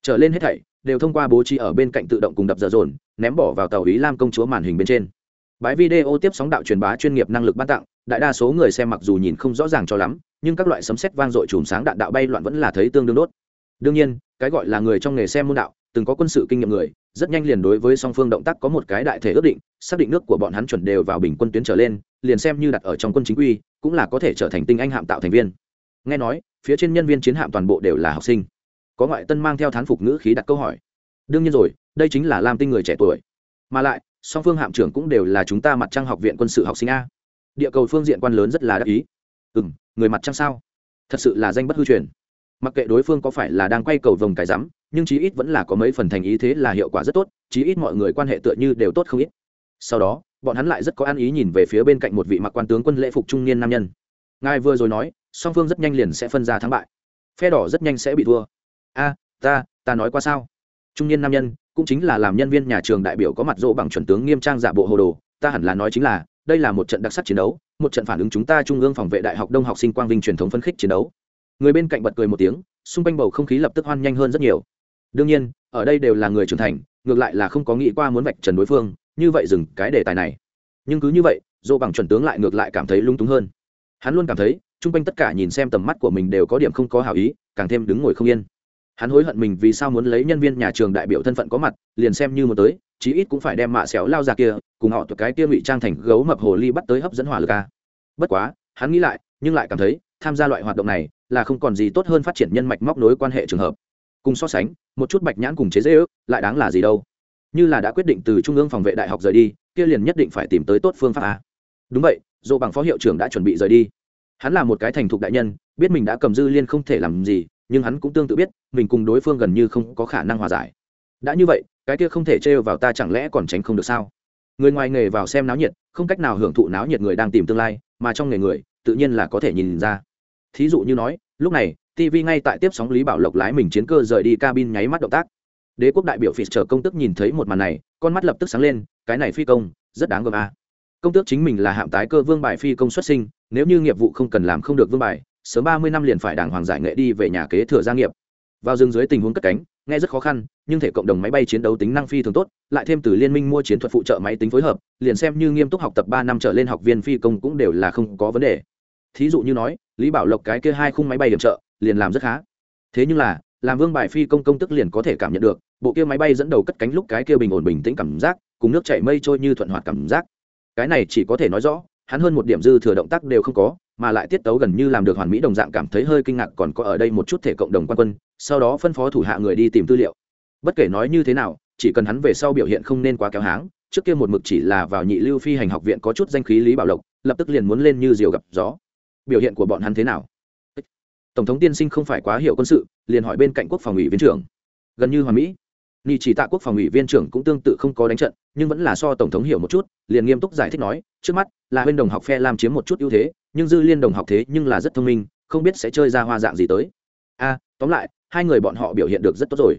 Trở lên hết thảy, đều thông qua bố trí ở bên cạnh tự động cùng đập dở dồn, ném bỏ vào tàu ý lam công chúa màn hình bên trên. Bãi video tiếp sóng đạo truyền bá chuyên nghiệp năng lực ban tặng, đại đa số người xem mặc dù nhìn không rõ ràng cho lắm, nhưng các loại sấm sét vang dội chùm sáng đạn đạo bay loạn vẫn là thấy tương đương đốt đương nhiên, cái gọi là người trong nghề xem môn đạo, từng có quân sự kinh nghiệm người, rất nhanh liền đối với song phương động tác có một cái đại thể ước định, xác định nước của bọn hắn chuẩn đều vào bình quân tuyến trở lên, liền xem như đặt ở trong quân chính quy, cũng là có thể trở thành tinh anh hạm tạo thành viên. Nghe nói, phía trên nhân viên chiến hạm toàn bộ đều là học sinh. Có ngoại tân mang theo thán phục ngữ khí đặt câu hỏi. Đương nhiên rồi, đây chính là lam tinh người trẻ tuổi. Mà lại, song phương hạm trưởng cũng đều là chúng ta mặt trăng học viện quân sự học sinh a. Địa cầu phương diện quan lớn rất là đắc ý. Ừ m người mặt trăng sao? Thật sự là danh bất hư truyền mặc kệ đối phương có phải là đang quay cầu vồng cái rắm, nhưng chí ít vẫn là có mấy phần thành ý thế là hiệu quả rất tốt, chí ít mọi người quan hệ tựa như đều tốt không ít. Sau đó, bọn hắn lại rất có ăn ý nhìn về phía bên cạnh một vị mặc quan tướng quân lễ phục trung niên nam nhân. Ngài vừa rồi nói, song phương rất nhanh liền sẽ phân ra thắng bại. Phe đỏ rất nhanh sẽ bị thua. A, ta ta nói qua sao? Trung niên nam nhân, cũng chính là làm nhân viên nhà trường đại biểu có mặt rộ bằng chuẩn tướng nghiêm trang giả bộ hồ đồ, ta hẳn là nói chính là, đây là một trận đặc sắc chiến đấu, một trận phản ứng chúng ta trung ương phòng vệ đại học đông học sinh quang vinh truyền thống phân khích chiến đấu người bên cạnh bật cười một tiếng, xung quanh bầu không khí lập tức hoan nhanh hơn rất nhiều. Đương nhiên, ở đây đều là người trưởng thành, ngược lại là không có nghĩ qua muốn vạch trần đối phương, như vậy dừng cái đề tài này. Nhưng cứ như vậy, dỗ bằng chuẩn tướng lại ngược lại cảm thấy lung túng hơn. Hắn luôn cảm thấy, chung quanh tất cả nhìn xem tầm mắt của mình đều có điểm không có hảo ý, càng thêm đứng ngồi không yên. Hắn hối hận mình vì sao muốn lấy nhân viên nhà trường đại biểu thân phận có mặt, liền xem như một tới, chí ít cũng phải đem mạ xéo lao ra kia, cùng họ tụi cái kia ngụy trang thành gấu mập hồ ly bắt tới hấp dẫn hỏa lực ca bất quá, hắn nghĩ lại, nhưng lại cảm thấy, tham gia loại hoạt động này là không còn gì tốt hơn phát triển nhân mạch móc nối quan hệ trường hợp. Cùng so sánh, một chút bạch nhãn cùng chế dễ ước, lại đáng là gì đâu? Như là đã quyết định từ trung ương phòng vệ đại học rời đi, kia liền nhất định phải tìm tới tốt phương pháp a. Đúng vậy, dỗ bằng phó hiệu trưởng đã chuẩn bị rời đi. Hắn là một cái thành thục đại nhân, biết mình đã cầm dư liên không thể làm gì, nhưng hắn cũng tương tự biết, mình cùng đối phương gần như không có khả năng hòa giải. Đã như vậy, cái kia không thể trêu vào ta chẳng lẽ còn tránh không được sao? Người ngoài nghề vào xem náo nhiệt, không cách nào hưởng thụ náo nhiệt người đang tìm tương lai, mà trong nghề người, tự nhiên là có thể nhìn ra. Thí dụ như nói lúc này tv ngay tại tiếp sóng lý bảo lộc lái mình chiến cơ rời đi cabin nháy mắt động tác. Đế quốc đại biểu phỉ chờ công tức nhìn thấy một màn này, con mắt lập tức sáng lên, cái này phi công, rất đáng gờm a. Công tước chính mình là hạm tái cơ vương bài phi công xuất sinh, nếu như nghiệp vụ không cần làm không được vương bài, sớm ba mươi năm liền phải đàng hoàng giải nghệ đi về nhà kế thừa gia nghiệp. Vào rừng dưới tình huống cất cánh, nghe rất khó khăn, nhưng thể cộng đồng máy bay chiến đấu tính năng phi thường tốt, lại thêm từ liên minh mua chiến thuật phụ trợ máy tính phối hợp, liền xem như nghiêm túc học tập ba năm trở lên học viên phi công cũng đều là không có vấn đề thí dụ như nói, lý bảo lộc cái kia hai khung máy bay điểm trợ, liền làm rất khá. Thế nhưng là, làm vương bài phi công công tức liền có thể cảm nhận được, bộ kia máy bay dẫn đầu cất cánh lúc cái kia bình ổn bình tĩnh cảm giác, cùng nước chảy mây trôi như thuận hoạt cảm giác. Cái này chỉ có thể nói rõ, hắn hơn một điểm dư thừa động tác đều không có, mà lại tiết tấu gần như làm được hoàn mỹ đồng dạng cảm thấy hơi kinh ngạc còn có ở đây một chút thể cộng đồng quan quân, sau đó phân phó thủ hạ người đi tìm tư liệu. Bất kể nói như thế nào, chỉ cần hắn về sau biểu hiện không nên quá kéo háng, trước kia một mực chỉ là vào nhị lưu phi hành học viện có chút danh khí lý bảo lộc, lập tức liền muốn lên như diều gặp gió biểu hiện của bọn hắn thế nào? Tổng thống tiên sinh không phải quá hiểu quân sự, liền hỏi bên cạnh quốc phòng ủy viên trưởng. Gần như hoàn mỹ. Ni chỉ tạ quốc phòng ủy viên trưởng cũng tương tự không có đánh trận, nhưng vẫn là so tổng thống hiểu một chút, liền nghiêm túc giải thích nói, trước mắt là bên đồng học phe làm chiếm một chút ưu thế, nhưng dư liên đồng học thế nhưng là rất thông minh, không biết sẽ chơi ra hoa dạng gì tới. A, tóm lại, hai người bọn họ biểu hiện được rất tốt rồi.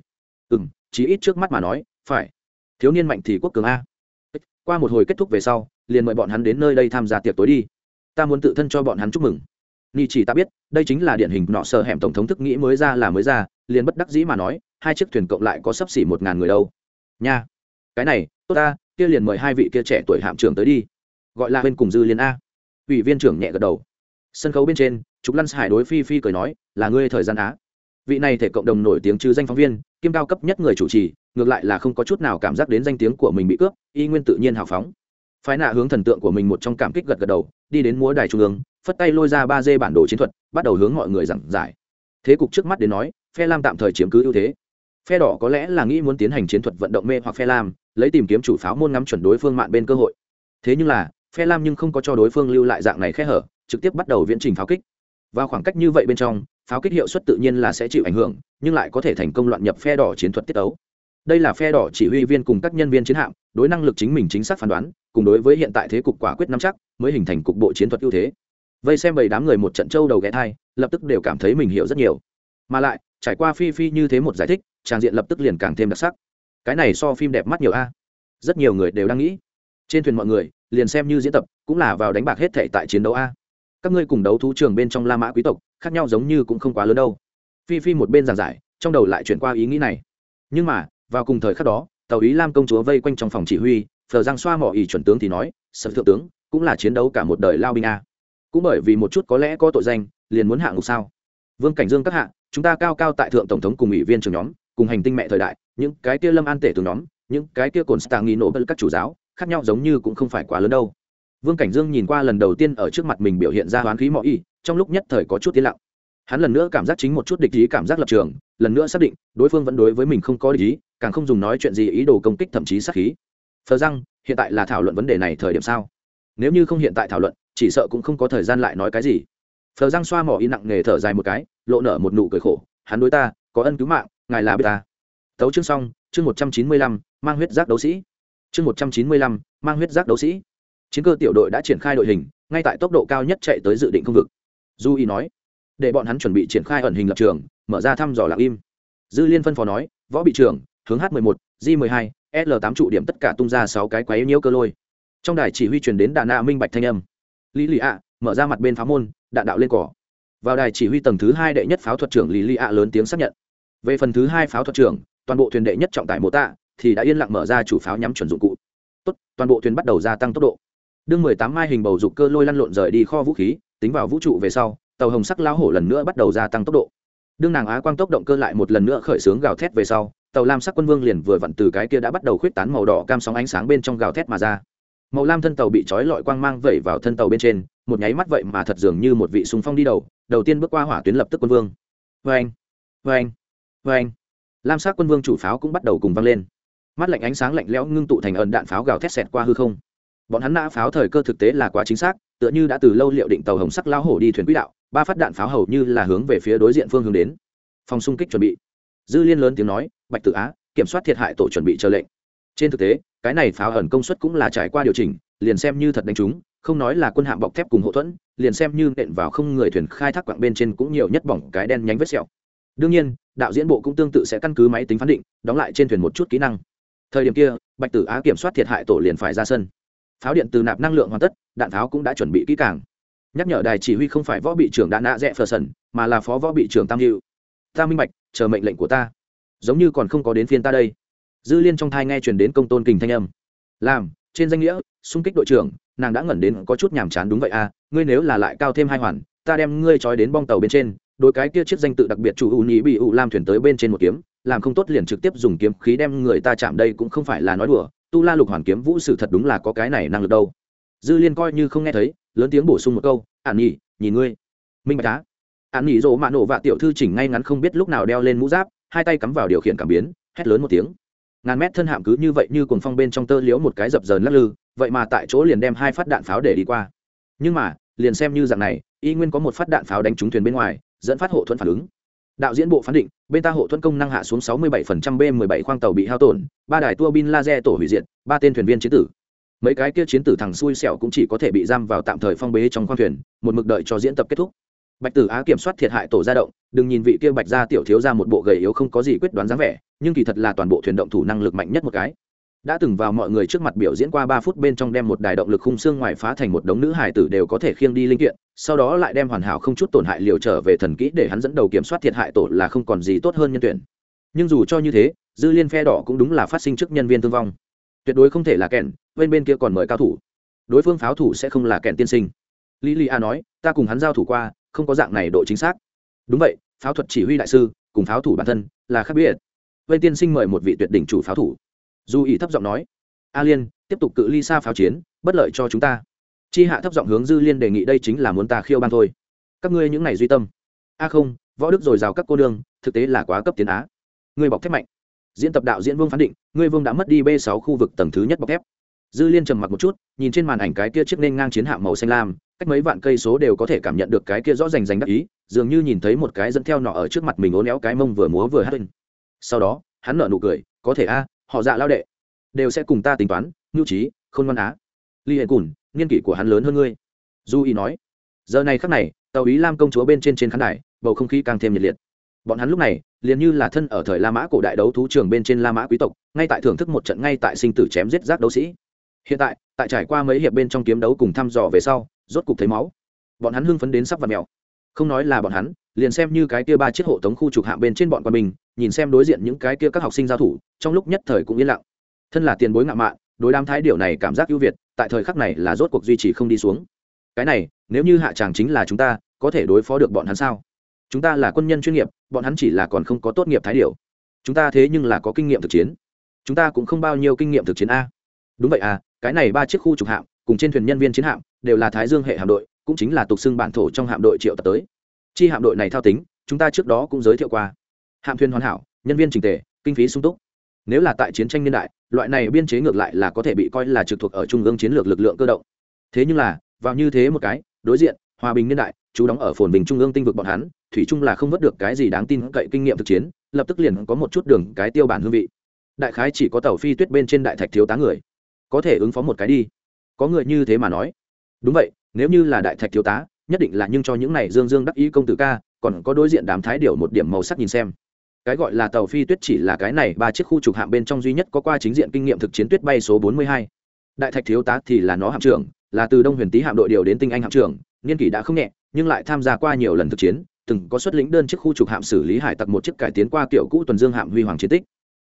Ừ m chí ít trước mắt mà nói, phải. Thiếu niên mạnh thì quốc cường a. Qua một hồi kết thúc về sau, liền mời bọn hắn đến nơi đây tham gia tiệc tối đi ta muốn tự thân cho bọn hắn chúc mừng. Ni chỉ ta biết, đây chính là điển hình nọ sợ hẻm tổng thống thức nghĩ mới ra là mới ra, liền bất đắc dĩ mà nói, hai chiếc thuyền cộng lại có sấp xỉ một ngàn người đâu. Nha, cái này, tốt ta, kia liền mời hai vị kia trẻ tuổi hạm trưởng tới đi. Gọi là bên cùng dư liên a. Ủy viên trưởng nhẹ gật đầu. Sân khấu bên trên, trục lăn hải đối phi phi cười nói, là ngươi thời gian á. Vị này thể cộng đồng nổi tiếng chứ danh phóng viên kim cao cấp nhất người chủ trì, ngược lại là không có chút nào cảm giác đến danh tiếng của mình bị cướp, y nguyên tự nhiên hào phóng phái nạ hướng thần tượng của mình một trong cảm kích gật gật đầu, đi đến múa đài trung ương, phất tay lôi ra ba dê bản đồ chiến thuật, bắt đầu hướng mọi người giảng giải. Thế cục trước mắt đến nói, phe lam tạm thời chiếm cứ ưu thế. Phe đỏ có lẽ là nghĩ muốn tiến hành chiến thuật vận động mê hoặc phe lam, lấy tìm kiếm chủ pháo môn ngắm chuẩn đối phương mạng bên cơ hội. Thế nhưng là, phe lam nhưng không có cho đối phương lưu lại dạng này khe hở, trực tiếp bắt đầu viễn trình pháo kích. Và khoảng cách như vậy bên trong, pháo kích hiệu suất tự nhiên là sẽ chịu ảnh hưởng, nhưng lại có thể thành công loạn nhập phe đỏ chiến thuật tiết ấu đây là phe đỏ chỉ huy viên cùng các nhân viên chiến hạm, đối năng lực chính mình chính xác phán đoán, cùng đối với hiện tại thế cục quả quyết nắm chắc, mới hình thành cục bộ chiến thuật ưu thế. Vây xem bảy đám người một trận châu đầu ghé thai, lập tức đều cảm thấy mình hiểu rất nhiều. Mà lại, trải qua phi phi như thế một giải thích trang diện lập tức liền càng thêm đặc sắc. Cái này so phim đẹp mắt nhiều a. Rất nhiều người đều đang nghĩ. Trên thuyền mọi người, liền xem như diễn tập, cũng là vào đánh bạc hết thể tại chiến đấu a. Các ngươi cùng đấu thú trường bên trong la mã quý tộc, khác nhau giống như cũng không quá lớn đâu. Phi phi một bên giảng giải, trong đầu lại chuyển qua ý nghĩ này. Nhưng mà vào cùng thời khắc đó, tàu ý lam công chúa vây quanh trong phòng chỉ huy, phờ giang xoa mỏ ý chuẩn tướng thì nói, sở thượng tướng, cũng là chiến đấu cả một đời lao binh a. Cũng bởi vì một chút có lẽ có tội danh, liền muốn hạ ngục sao? Vương cảnh dương các hạ, chúng ta cao cao tại thượng tổng thống cùng ủy viên trường nhóm, cùng hành tinh mẹ thời đại, những cái kia lâm an tể tướng nhóm, những cái kia cồn stang nghi nổ bất các chủ giáo, khác nhau giống như cũng không phải quá lớn đâu. Vương cảnh dương nhìn qua lần đầu tiên ở trước mặt mình biểu hiện ra hoán khí mọi y trong lúc nhất thời có chút tiến lặng hắn lần nữa cảm giác chính một chút địch ý cảm giác lập trường, lần nữa xác định, đối phương vẫn đối với mình không có địch ý, càng không dùng nói chuyện gì ý đồ công kích thậm chí sát khí. Phờ răng, hiện tại là thảo luận vấn đề này thời điểm sao? Nếu như không hiện tại thảo luận, chỉ sợ cũng không có thời gian lại nói cái gì. Phờ răng xoa mỏ y nặng nghề thở dài một cái, lộ nở một nụ cười khổ. Hắn đối ta, có ân cứu mạng, ngài là biết ta. Tấu chương xong, chương một trăm chín mươi lăm, mang huyết giác đấu sĩ. Chương một trăm chín mươi lăm, mang huyết giác đấu sĩ. Chiến cơ tiểu đội đã triển khai đội hình, ngay tại tốc độ cao nhất chạy tới dự định không vực. Du y nói để bọn hắn chuẩn bị triển khai ẩn hình lập trường, mở ra thăm dò lặng im. Dư liên phân phó nói, võ bị trưởng, hướng h 11 g 12 l 8 trụ điểm tất cả tung ra sáu cái quái nhiễu cơ lôi. Trong đài chỉ huy truyền đến đạn nạ minh bạch thanh âm. Lý lì ạ, mở ra mặt bên pháo môn, đạn đạo lên cỏ. Vào đài chỉ huy tầng thứ hai đệ nhất pháo thuật trưởng lý lì ạ lớn tiếng xác nhận. Về phần thứ hai pháo thuật trưởng, toàn bộ thuyền đệ nhất trọng tải mô tạ, thì đã yên lặng mở ra chủ pháo nhắm chuẩn dụng cụ. Tốt, toàn bộ thuyền bắt đầu gia tăng tốc độ. Đương mười tám mai hình bầu dục cơ lôi lăn lộn rời đi kho vũ khí, tính vào vũ trụ về sau tàu hồng sắc lao hổ lần nữa bắt đầu gia tăng tốc độ. Đương nàng á quang tốc động cơ lại một lần nữa khởi xướng gào thét về sau, tàu lam sắc quân vương liền vừa vặn từ cái kia đã bắt đầu khuyết tán màu đỏ cam sóng ánh sáng bên trong gào thét mà ra. Màu lam thân tàu bị trói lọi quang mang vẩy vào thân tàu bên trên, một nháy mắt vậy mà thật dường như một vị súng phong đi đầu đầu tiên bước qua hỏa tuyến lập tức quân vương. Vê anh vê anh vê anh lam sắc quân vương chủ pháo cũng bắt đầu cùng vang lên. Mắt lạnh ánh sáng lạnh lẽo ngưng tụ thành ẩn đạn pháo gào thét xẹt qua hư không bọn hắn nã pháo thời cơ thực tế là quá chính xác, tựa như đã từ lâu liệu định tàu hồng sắc lao hổ đi thuyền quỹ đạo, ba phát đạn pháo hầu như là hướng về phía đối diện phương hướng đến. Phòng xung kích chuẩn bị. Dư liên lớn tiếng nói, bạch tự á, kiểm soát thiệt hại tổ chuẩn bị chờ lệnh. Trên thực tế, cái này pháo ẩn công suất cũng là trải qua điều chỉnh, liền xem như thật đánh chúng không nói là quân hạm bọc thép cùng hậu thuẫn, liền xem như nện vào không người thuyền khai thác quạng bên trên cũng nhiều nhất bỏng cái đen nhánh vết sẹo. Đương nhiên, đạo diễn bộ cũng tương tự sẽ căn cứ máy tính phán định, đóng lại trên thuyền một chút kỹ năng. Thời điểm kia, bạch tử á kiểm soát thiệt hại tổ liền phải ra sân pháo điện từ nạp năng lượng hoàn tất, đạn pháo cũng đã chuẩn bị kỹ càng. Nhắc nhở đài chỉ huy không phải võ bị trưởng đạn nạ rẽ phờ sần, mà là phó võ bị trưởng tam hữu. Ta minh bạch, chờ mệnh lệnh của ta. Giống như còn không có đến phiên ta đây. Dư liên trong thai nghe truyền đến công tôn kình thanh âm. Làm, trên danh nghĩa, xung kích đội trưởng, nàng đã ngẩn đến có chút nhàm chán đúng vậy à ngươi nếu là lại cao thêm hai hoàn, ta đem ngươi trói đến bong tàu bên trên đôi cái kia chiếc danh tự đặc biệt chủ ưu nhĩ bị ưu lam thuyền tới bên trên một kiếm, làm không tốt liền trực tiếp dùng kiếm khí đem người ta chạm đây cũng không phải là nói đùa tu la lục hoàn kiếm vũ sử thật đúng là có cái này năng lực đâu. Dư liên coi như không nghe thấy, lớn tiếng bổ sung một câu ạn nhỉ nhìn ngươi. Minh bạch đá ạn nhỉ rộ mạ nổ vạ tiểu thư chỉnh ngay ngắn không biết lúc nào đeo lên mũ giáp, hai tay cắm vào điều khiển cảm biến, hét lớn một tiếng. Ngàn mét thân hạm cứ như vậy như cuồng phong bên trong tơ liếu một cái dập dờn lắc lư, vậy mà tại chỗ liền đem hai phát đạn pháo để đi qua. Nhưng mà, liền xem như dạng này, y nguyên có một phát đạn pháo đánh trúng thuyền bên ngoài, dẫn phát hộ thuẫn phản ứng đạo diễn bộ phán định, bên ta hộ thuẫn công năng hạ xuống 67% b 17 khoang tàu bị hao tổn, ba đài tua bin laser tổ hủy diệt, ba tên thuyền viên chiến tử. Mấy cái kia chiến tử thằng xui xẻo cũng chỉ có thể bị giam vào tạm thời phong bế trong khoang thuyền, một mực đợi cho diễn tập kết thúc. Bạch tử á kiểm soát thiệt hại tổ gia động, đừng nhìn vị kia bạch gia tiểu thiếu ra một bộ gầy yếu không có gì quyết đoán dáng vẻ, nhưng kỳ thật là toàn bộ thuyền động thủ năng lực mạnh nhất một cái đã từng vào mọi người trước mặt biểu diễn qua ba phút bên trong đem một đài động lực khung xương ngoài phá thành một đống nữ hải tử đều có thể khiêng đi linh kiện, sau đó lại đem hoàn hảo không chút tổn hại liều trở về thần kỹ để hắn dẫn đầu kiểm soát thiệt hại tổ là không còn gì tốt hơn nhân tuyển. Nhưng dù cho như thế, dư liên phe đỏ cũng đúng là phát sinh trước nhân viên thương vong. Tuyệt đối không thể là kèn, bên bên kia còn mời cao thủ. Đối phương pháo thủ sẽ không là kèn tiên sinh. Lý a nói, ta cùng hắn giao thủ qua, không có dạng này độ chính xác. Đúng vậy, pháo thuật chỉ huy đại sư, cùng pháo thủ bản thân là khác biệt. Vây tiên sinh mời một vị tuyệt đỉnh chủ pháo thủ dù ý thấp giọng nói, a liên, tiếp tục cự ly xa pháo chiến, bất lợi cho chúng ta. Chi hạ thấp giọng hướng dư liên đề nghị đây chính là muốn ta khiêu ban thôi. Các ngươi những ngày duy tâm. A không, võ đức dồi dào các cô đương thực tế là quá cấp tiến á. Ngươi bọc thép mạnh. Diễn tập đạo diễn vương phán định, ngươi vương đã mất đi b sáu khu vực tầng thứ nhất bọc thép. Dư liên trầm mặc một chút, nhìn trên màn ảnh cái kia chiếc nên ngang chiến hạm màu xanh lam, cách mấy vạn cây số đều có thể cảm nhận được cái kia rõ rành rành đắc ý, dường như nhìn thấy một cái dẫn theo nọ ở trước mặt mình ố néo cái mông vừa múa vừa hát lên. Sau đó, hắn nở nụ cười, có thể a họ dạ lao đệ, đều sẽ cùng ta tính toán ngưu trí, khôn ngoan á. Ly hệ cùn, niên kỷ của hắn lớn hơn ngươi. Du y nói, giờ này khắc này tàu ý lam công chúa bên trên trên khán đài, bầu không khí càng thêm nhiệt liệt. Bọn hắn lúc này, liền như là thân ở thời la mã cổ đại đấu thú trường bên trên la mã quý tộc, ngay tại thưởng thức một trận ngay tại sinh tử chém giết giác đấu sĩ. Hiện tại tại trải qua mấy hiệp bên trong kiếm đấu cùng thăm dò về sau, rốt cục thấy máu. Bọn hắn hưng phấn đến sắp và mèo. Không nói là bọn hắn, liền xem như cái tia ba chiếc hộ tống khu trục hạng bên trên bọn quân mình nhìn xem đối diện những cái kia các học sinh giao thủ, trong lúc nhất thời cũng yên lặng. Thân là tiền bối ngạo mạn, đối đám thái điều này cảm giác ưu việt, tại thời khắc này là rốt cuộc duy trì không đi xuống. Cái này, nếu như hạ tràng chính là chúng ta, có thể đối phó được bọn hắn sao? Chúng ta là quân nhân chuyên nghiệp, bọn hắn chỉ là còn không có tốt nghiệp thái điều. Chúng ta thế nhưng là có kinh nghiệm thực chiến. Chúng ta cũng không bao nhiêu kinh nghiệm thực chiến a. Đúng vậy à cái này ba chiếc khu trục hạm, cùng trên thuyền nhân viên chiến hạm, đều là thái dương hệ hạm đội, cũng chính là tục xưng bản thổ trong hạm đội triệu tập tới. Chi hạm đội này thao tính, chúng ta trước đó cũng giới thiệu qua hạm thuyền hoàn hảo, nhân viên trình tề, kinh phí sung túc. Nếu là tại chiến tranh niên đại, loại này biên chế ngược lại là có thể bị coi là trực thuộc ở trung ương chiến lược lực lượng cơ động. Thế nhưng là, vào như thế một cái, đối diện, hòa bình niên đại, chú đóng ở phồn bình trung ương tinh vực bọn hắn, thủy chung là không vớt được cái gì đáng tin cậy kinh nghiệm thực chiến, lập tức liền có một chút đường cái tiêu bản hương vị. Đại khái chỉ có tàu phi tuyết bên trên đại thạch thiếu tá người, có thể ứng phó một cái đi. Có người như thế mà nói. Đúng vậy, nếu như là đại thạch thiếu tá, nhất định là nhưng cho những này dương dương đắc ý công tử ca, còn có đối diện đám thái điều một điểm màu sắc nhìn xem cái gọi là tàu phi tuyết chỉ là cái này, ba chiếc khu trục hạm bên trong duy nhất có qua chính diện kinh nghiệm thực chiến tuyết bay số bốn mươi hai. Đại thạch thiếu tá thì là nó hạm trưởng, là từ đông huyền tý hạm đội điều đến tinh anh hạm trưởng, niên kỷ đã không nhẹ, nhưng lại tham gia qua nhiều lần thực chiến, từng có xuất lĩnh đơn chiếc khu trục hạm xử lý hải tặc một chiếc cải tiến qua kiểu cũ tuần dương hạm huy hoàng chiến tích.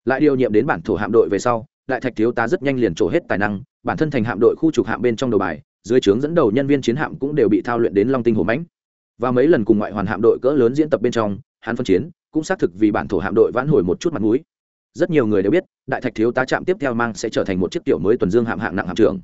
Lại điều nhiệm đến bản thổ hạm đội về sau, đại thạch thiếu tá rất nhanh liền trổ hết tài năng, bản thân thành hạm đội khu trục hạm bên trong đầu bài, dưới trướng dẫn đầu nhân viên chiến hạm cũng đều bị thao luyện đến long tinh hổ mãnh. Và mấy lần cùng ngoại hoàn hạm đội cỡ lớn diễn tập bên trong, hắn phân chiến cũng xác thực vì bản thổ hạm đội vãn hồi một chút mặt mũi. Rất nhiều người đều biết, đại thạch thiếu tá chạm tiếp theo mang sẽ trở thành một chiếc tiểu mới tuần dương hạm hạng nặng hạm trưởng.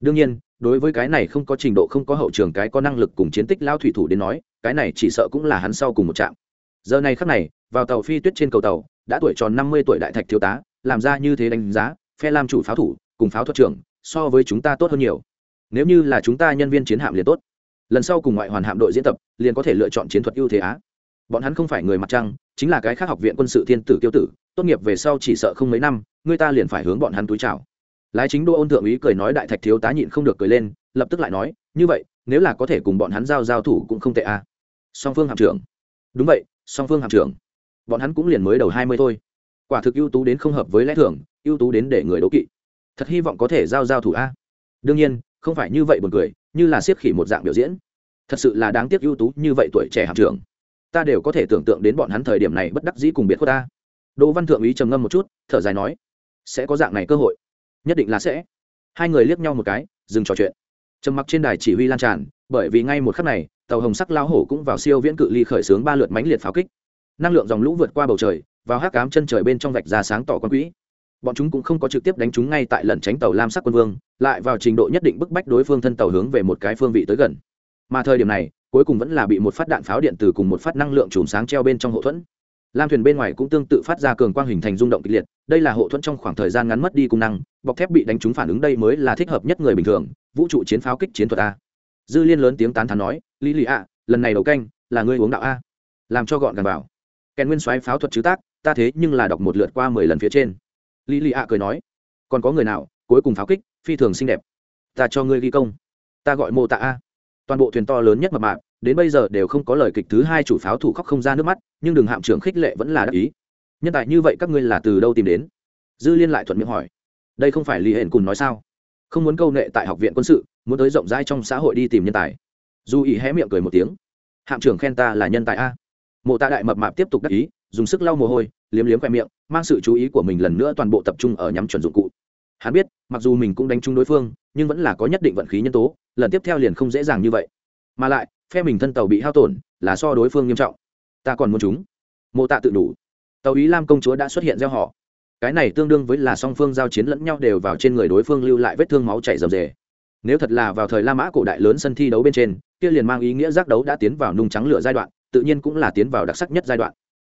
Đương nhiên, đối với cái này không có trình độ, không có hậu trường, cái có năng lực cùng chiến tích lao thủy thủ đến nói, cái này chỉ sợ cũng là hắn sau cùng một trạm. Giờ này khắc này, vào tàu phi tuyết trên cầu tàu, đã tuổi tròn năm mươi tuổi đại thạch thiếu tá, làm ra như thế đánh giá, phe làm chủ pháo thủ, cùng pháo thuật trưởng, so với chúng ta tốt hơn nhiều. Nếu như là chúng ta nhân viên chiến hạm liền tốt. Lần sau cùng ngoại hoàn hạm đội diễn tập, liền có thể lựa chọn chiến thuật ưu thế á. Bọn hắn không phải người mặt trăng chính là cái khác học viện quân sự thiên tử tiêu tử, tốt nghiệp về sau chỉ sợ không mấy năm, người ta liền phải hướng bọn hắn túi chào. Lái chính đô ôn thượng úy cười nói đại thạch thiếu tá nhịn không được cười lên, lập tức lại nói, như vậy, nếu là có thể cùng bọn hắn giao giao thủ cũng không tệ a song phương hạm trưởng. Đúng vậy, song phương hạm trưởng. Bọn hắn cũng liền mới đầu hai mươi thôi. Quả thực ưu tú đến không hợp với lẽ thường, ưu tú đến để người đố kỵ. Thật hy vọng có thể giao giao thủ a. Đương nhiên, không phải như vậy buồn cười, như là siết khỉ một dạng biểu diễn. Thật sự là đáng tiếc ưu tú như vậy tuổi trẻ hạm trưởng ta đều có thể tưởng tượng đến bọn hắn thời điểm này bất đắc dĩ cùng biệt của ta. Đỗ văn thượng úy trầm ngâm một chút, thở dài nói, sẽ có dạng này cơ hội. Nhất định là sẽ. Hai người liếc nhau một cái, dừng trò chuyện. Trầm mặc trên đài chỉ huy lan tràn, bởi vì ngay một khắc này, tàu hồng sắc lao hổ cũng vào siêu viễn cự ly khởi xướng ba lượt mánh liệt pháo kích. Năng lượng dòng lũ vượt qua bầu trời, vào hắc cám chân trời bên trong vạch ra sáng tỏ con quỹ. Bọn chúng cũng không có trực tiếp đánh chúng ngay tại lần tránh tàu lam sắc quân vương, lại vào trình độ nhất định bức bách đối phương thân tàu hướng về một cái phương vị tới gần. Mà thời điểm này cuối cùng vẫn là bị một phát đạn pháo điện từ cùng một phát năng lượng chùm sáng treo bên trong hộ thuẫn. Lam thuyền bên ngoài cũng tương tự phát ra cường quang hình thành rung động kịch liệt, đây là hộ thuẫn trong khoảng thời gian ngắn mất đi công năng, bọc thép bị đánh trúng phản ứng đây mới là thích hợp nhất người bình thường, vũ trụ chiến pháo kích chiến thuật a. Dư liên lớn tiếng tán thán nói, lý lì a, lần này đầu canh, là ngươi uống đạo a. Làm cho gọn gàng vào kèn nguyên xoáy pháo thuật chứ tác, ta thế nhưng là đọc một lượt qua mười lần phía trên. Lý lì a cười nói, còn có người nào, cuối cùng pháo kích, phi thường xinh đẹp. Ta cho ngươi ghi công. Ta gọi mô tạ a toàn bộ thuyền to lớn nhất mập mạp, đến bây giờ đều không có lời kịch thứ hai chủ pháo thủ khóc không ra nước mắt, nhưng đường hạm trưởng khích lệ vẫn là đắc ý. Nhân tài như vậy các ngươi là từ đâu tìm đến? Dư liên lại thuận miệng hỏi. Đây không phải lì hển cùng nói sao? Không muốn câu nệ tại học viện quân sự, muốn tới rộng rãi trong xã hội đi tìm nhân tài. Dù ý hé miệng cười một tiếng. Hạm trưởng khen ta là nhân tài a. Mộ tạ đại mập mạp tiếp tục đắc ý, dùng sức lau mồ hôi, liếm liếm khoe miệng, mang sự chú ý của mình lần nữa toàn bộ tập trung ở nhắm chuẩn dụng cụ hắn biết, mặc dù mình cũng đánh trúng đối phương, nhưng vẫn là có nhất định vận khí nhân tố, lần tiếp theo liền không dễ dàng như vậy. Mà lại, phe mình thân tàu bị hao tổn, là so đối phương nghiêm trọng. Ta còn muốn chúng mô tạ tự đủ. Tàu ý lam công chúa đã xuất hiện gieo họ. Cái này tương đương với là song phương giao chiến lẫn nhau đều vào trên người đối phương lưu lại vết thương máu chảy rầm rề. Nếu thật là vào thời la mã cổ đại lớn sân thi đấu bên trên, kia liền mang ý nghĩa giác đấu đã tiến vào nung trắng lửa giai đoạn, tự nhiên cũng là tiến vào đặc sắc nhất giai đoạn.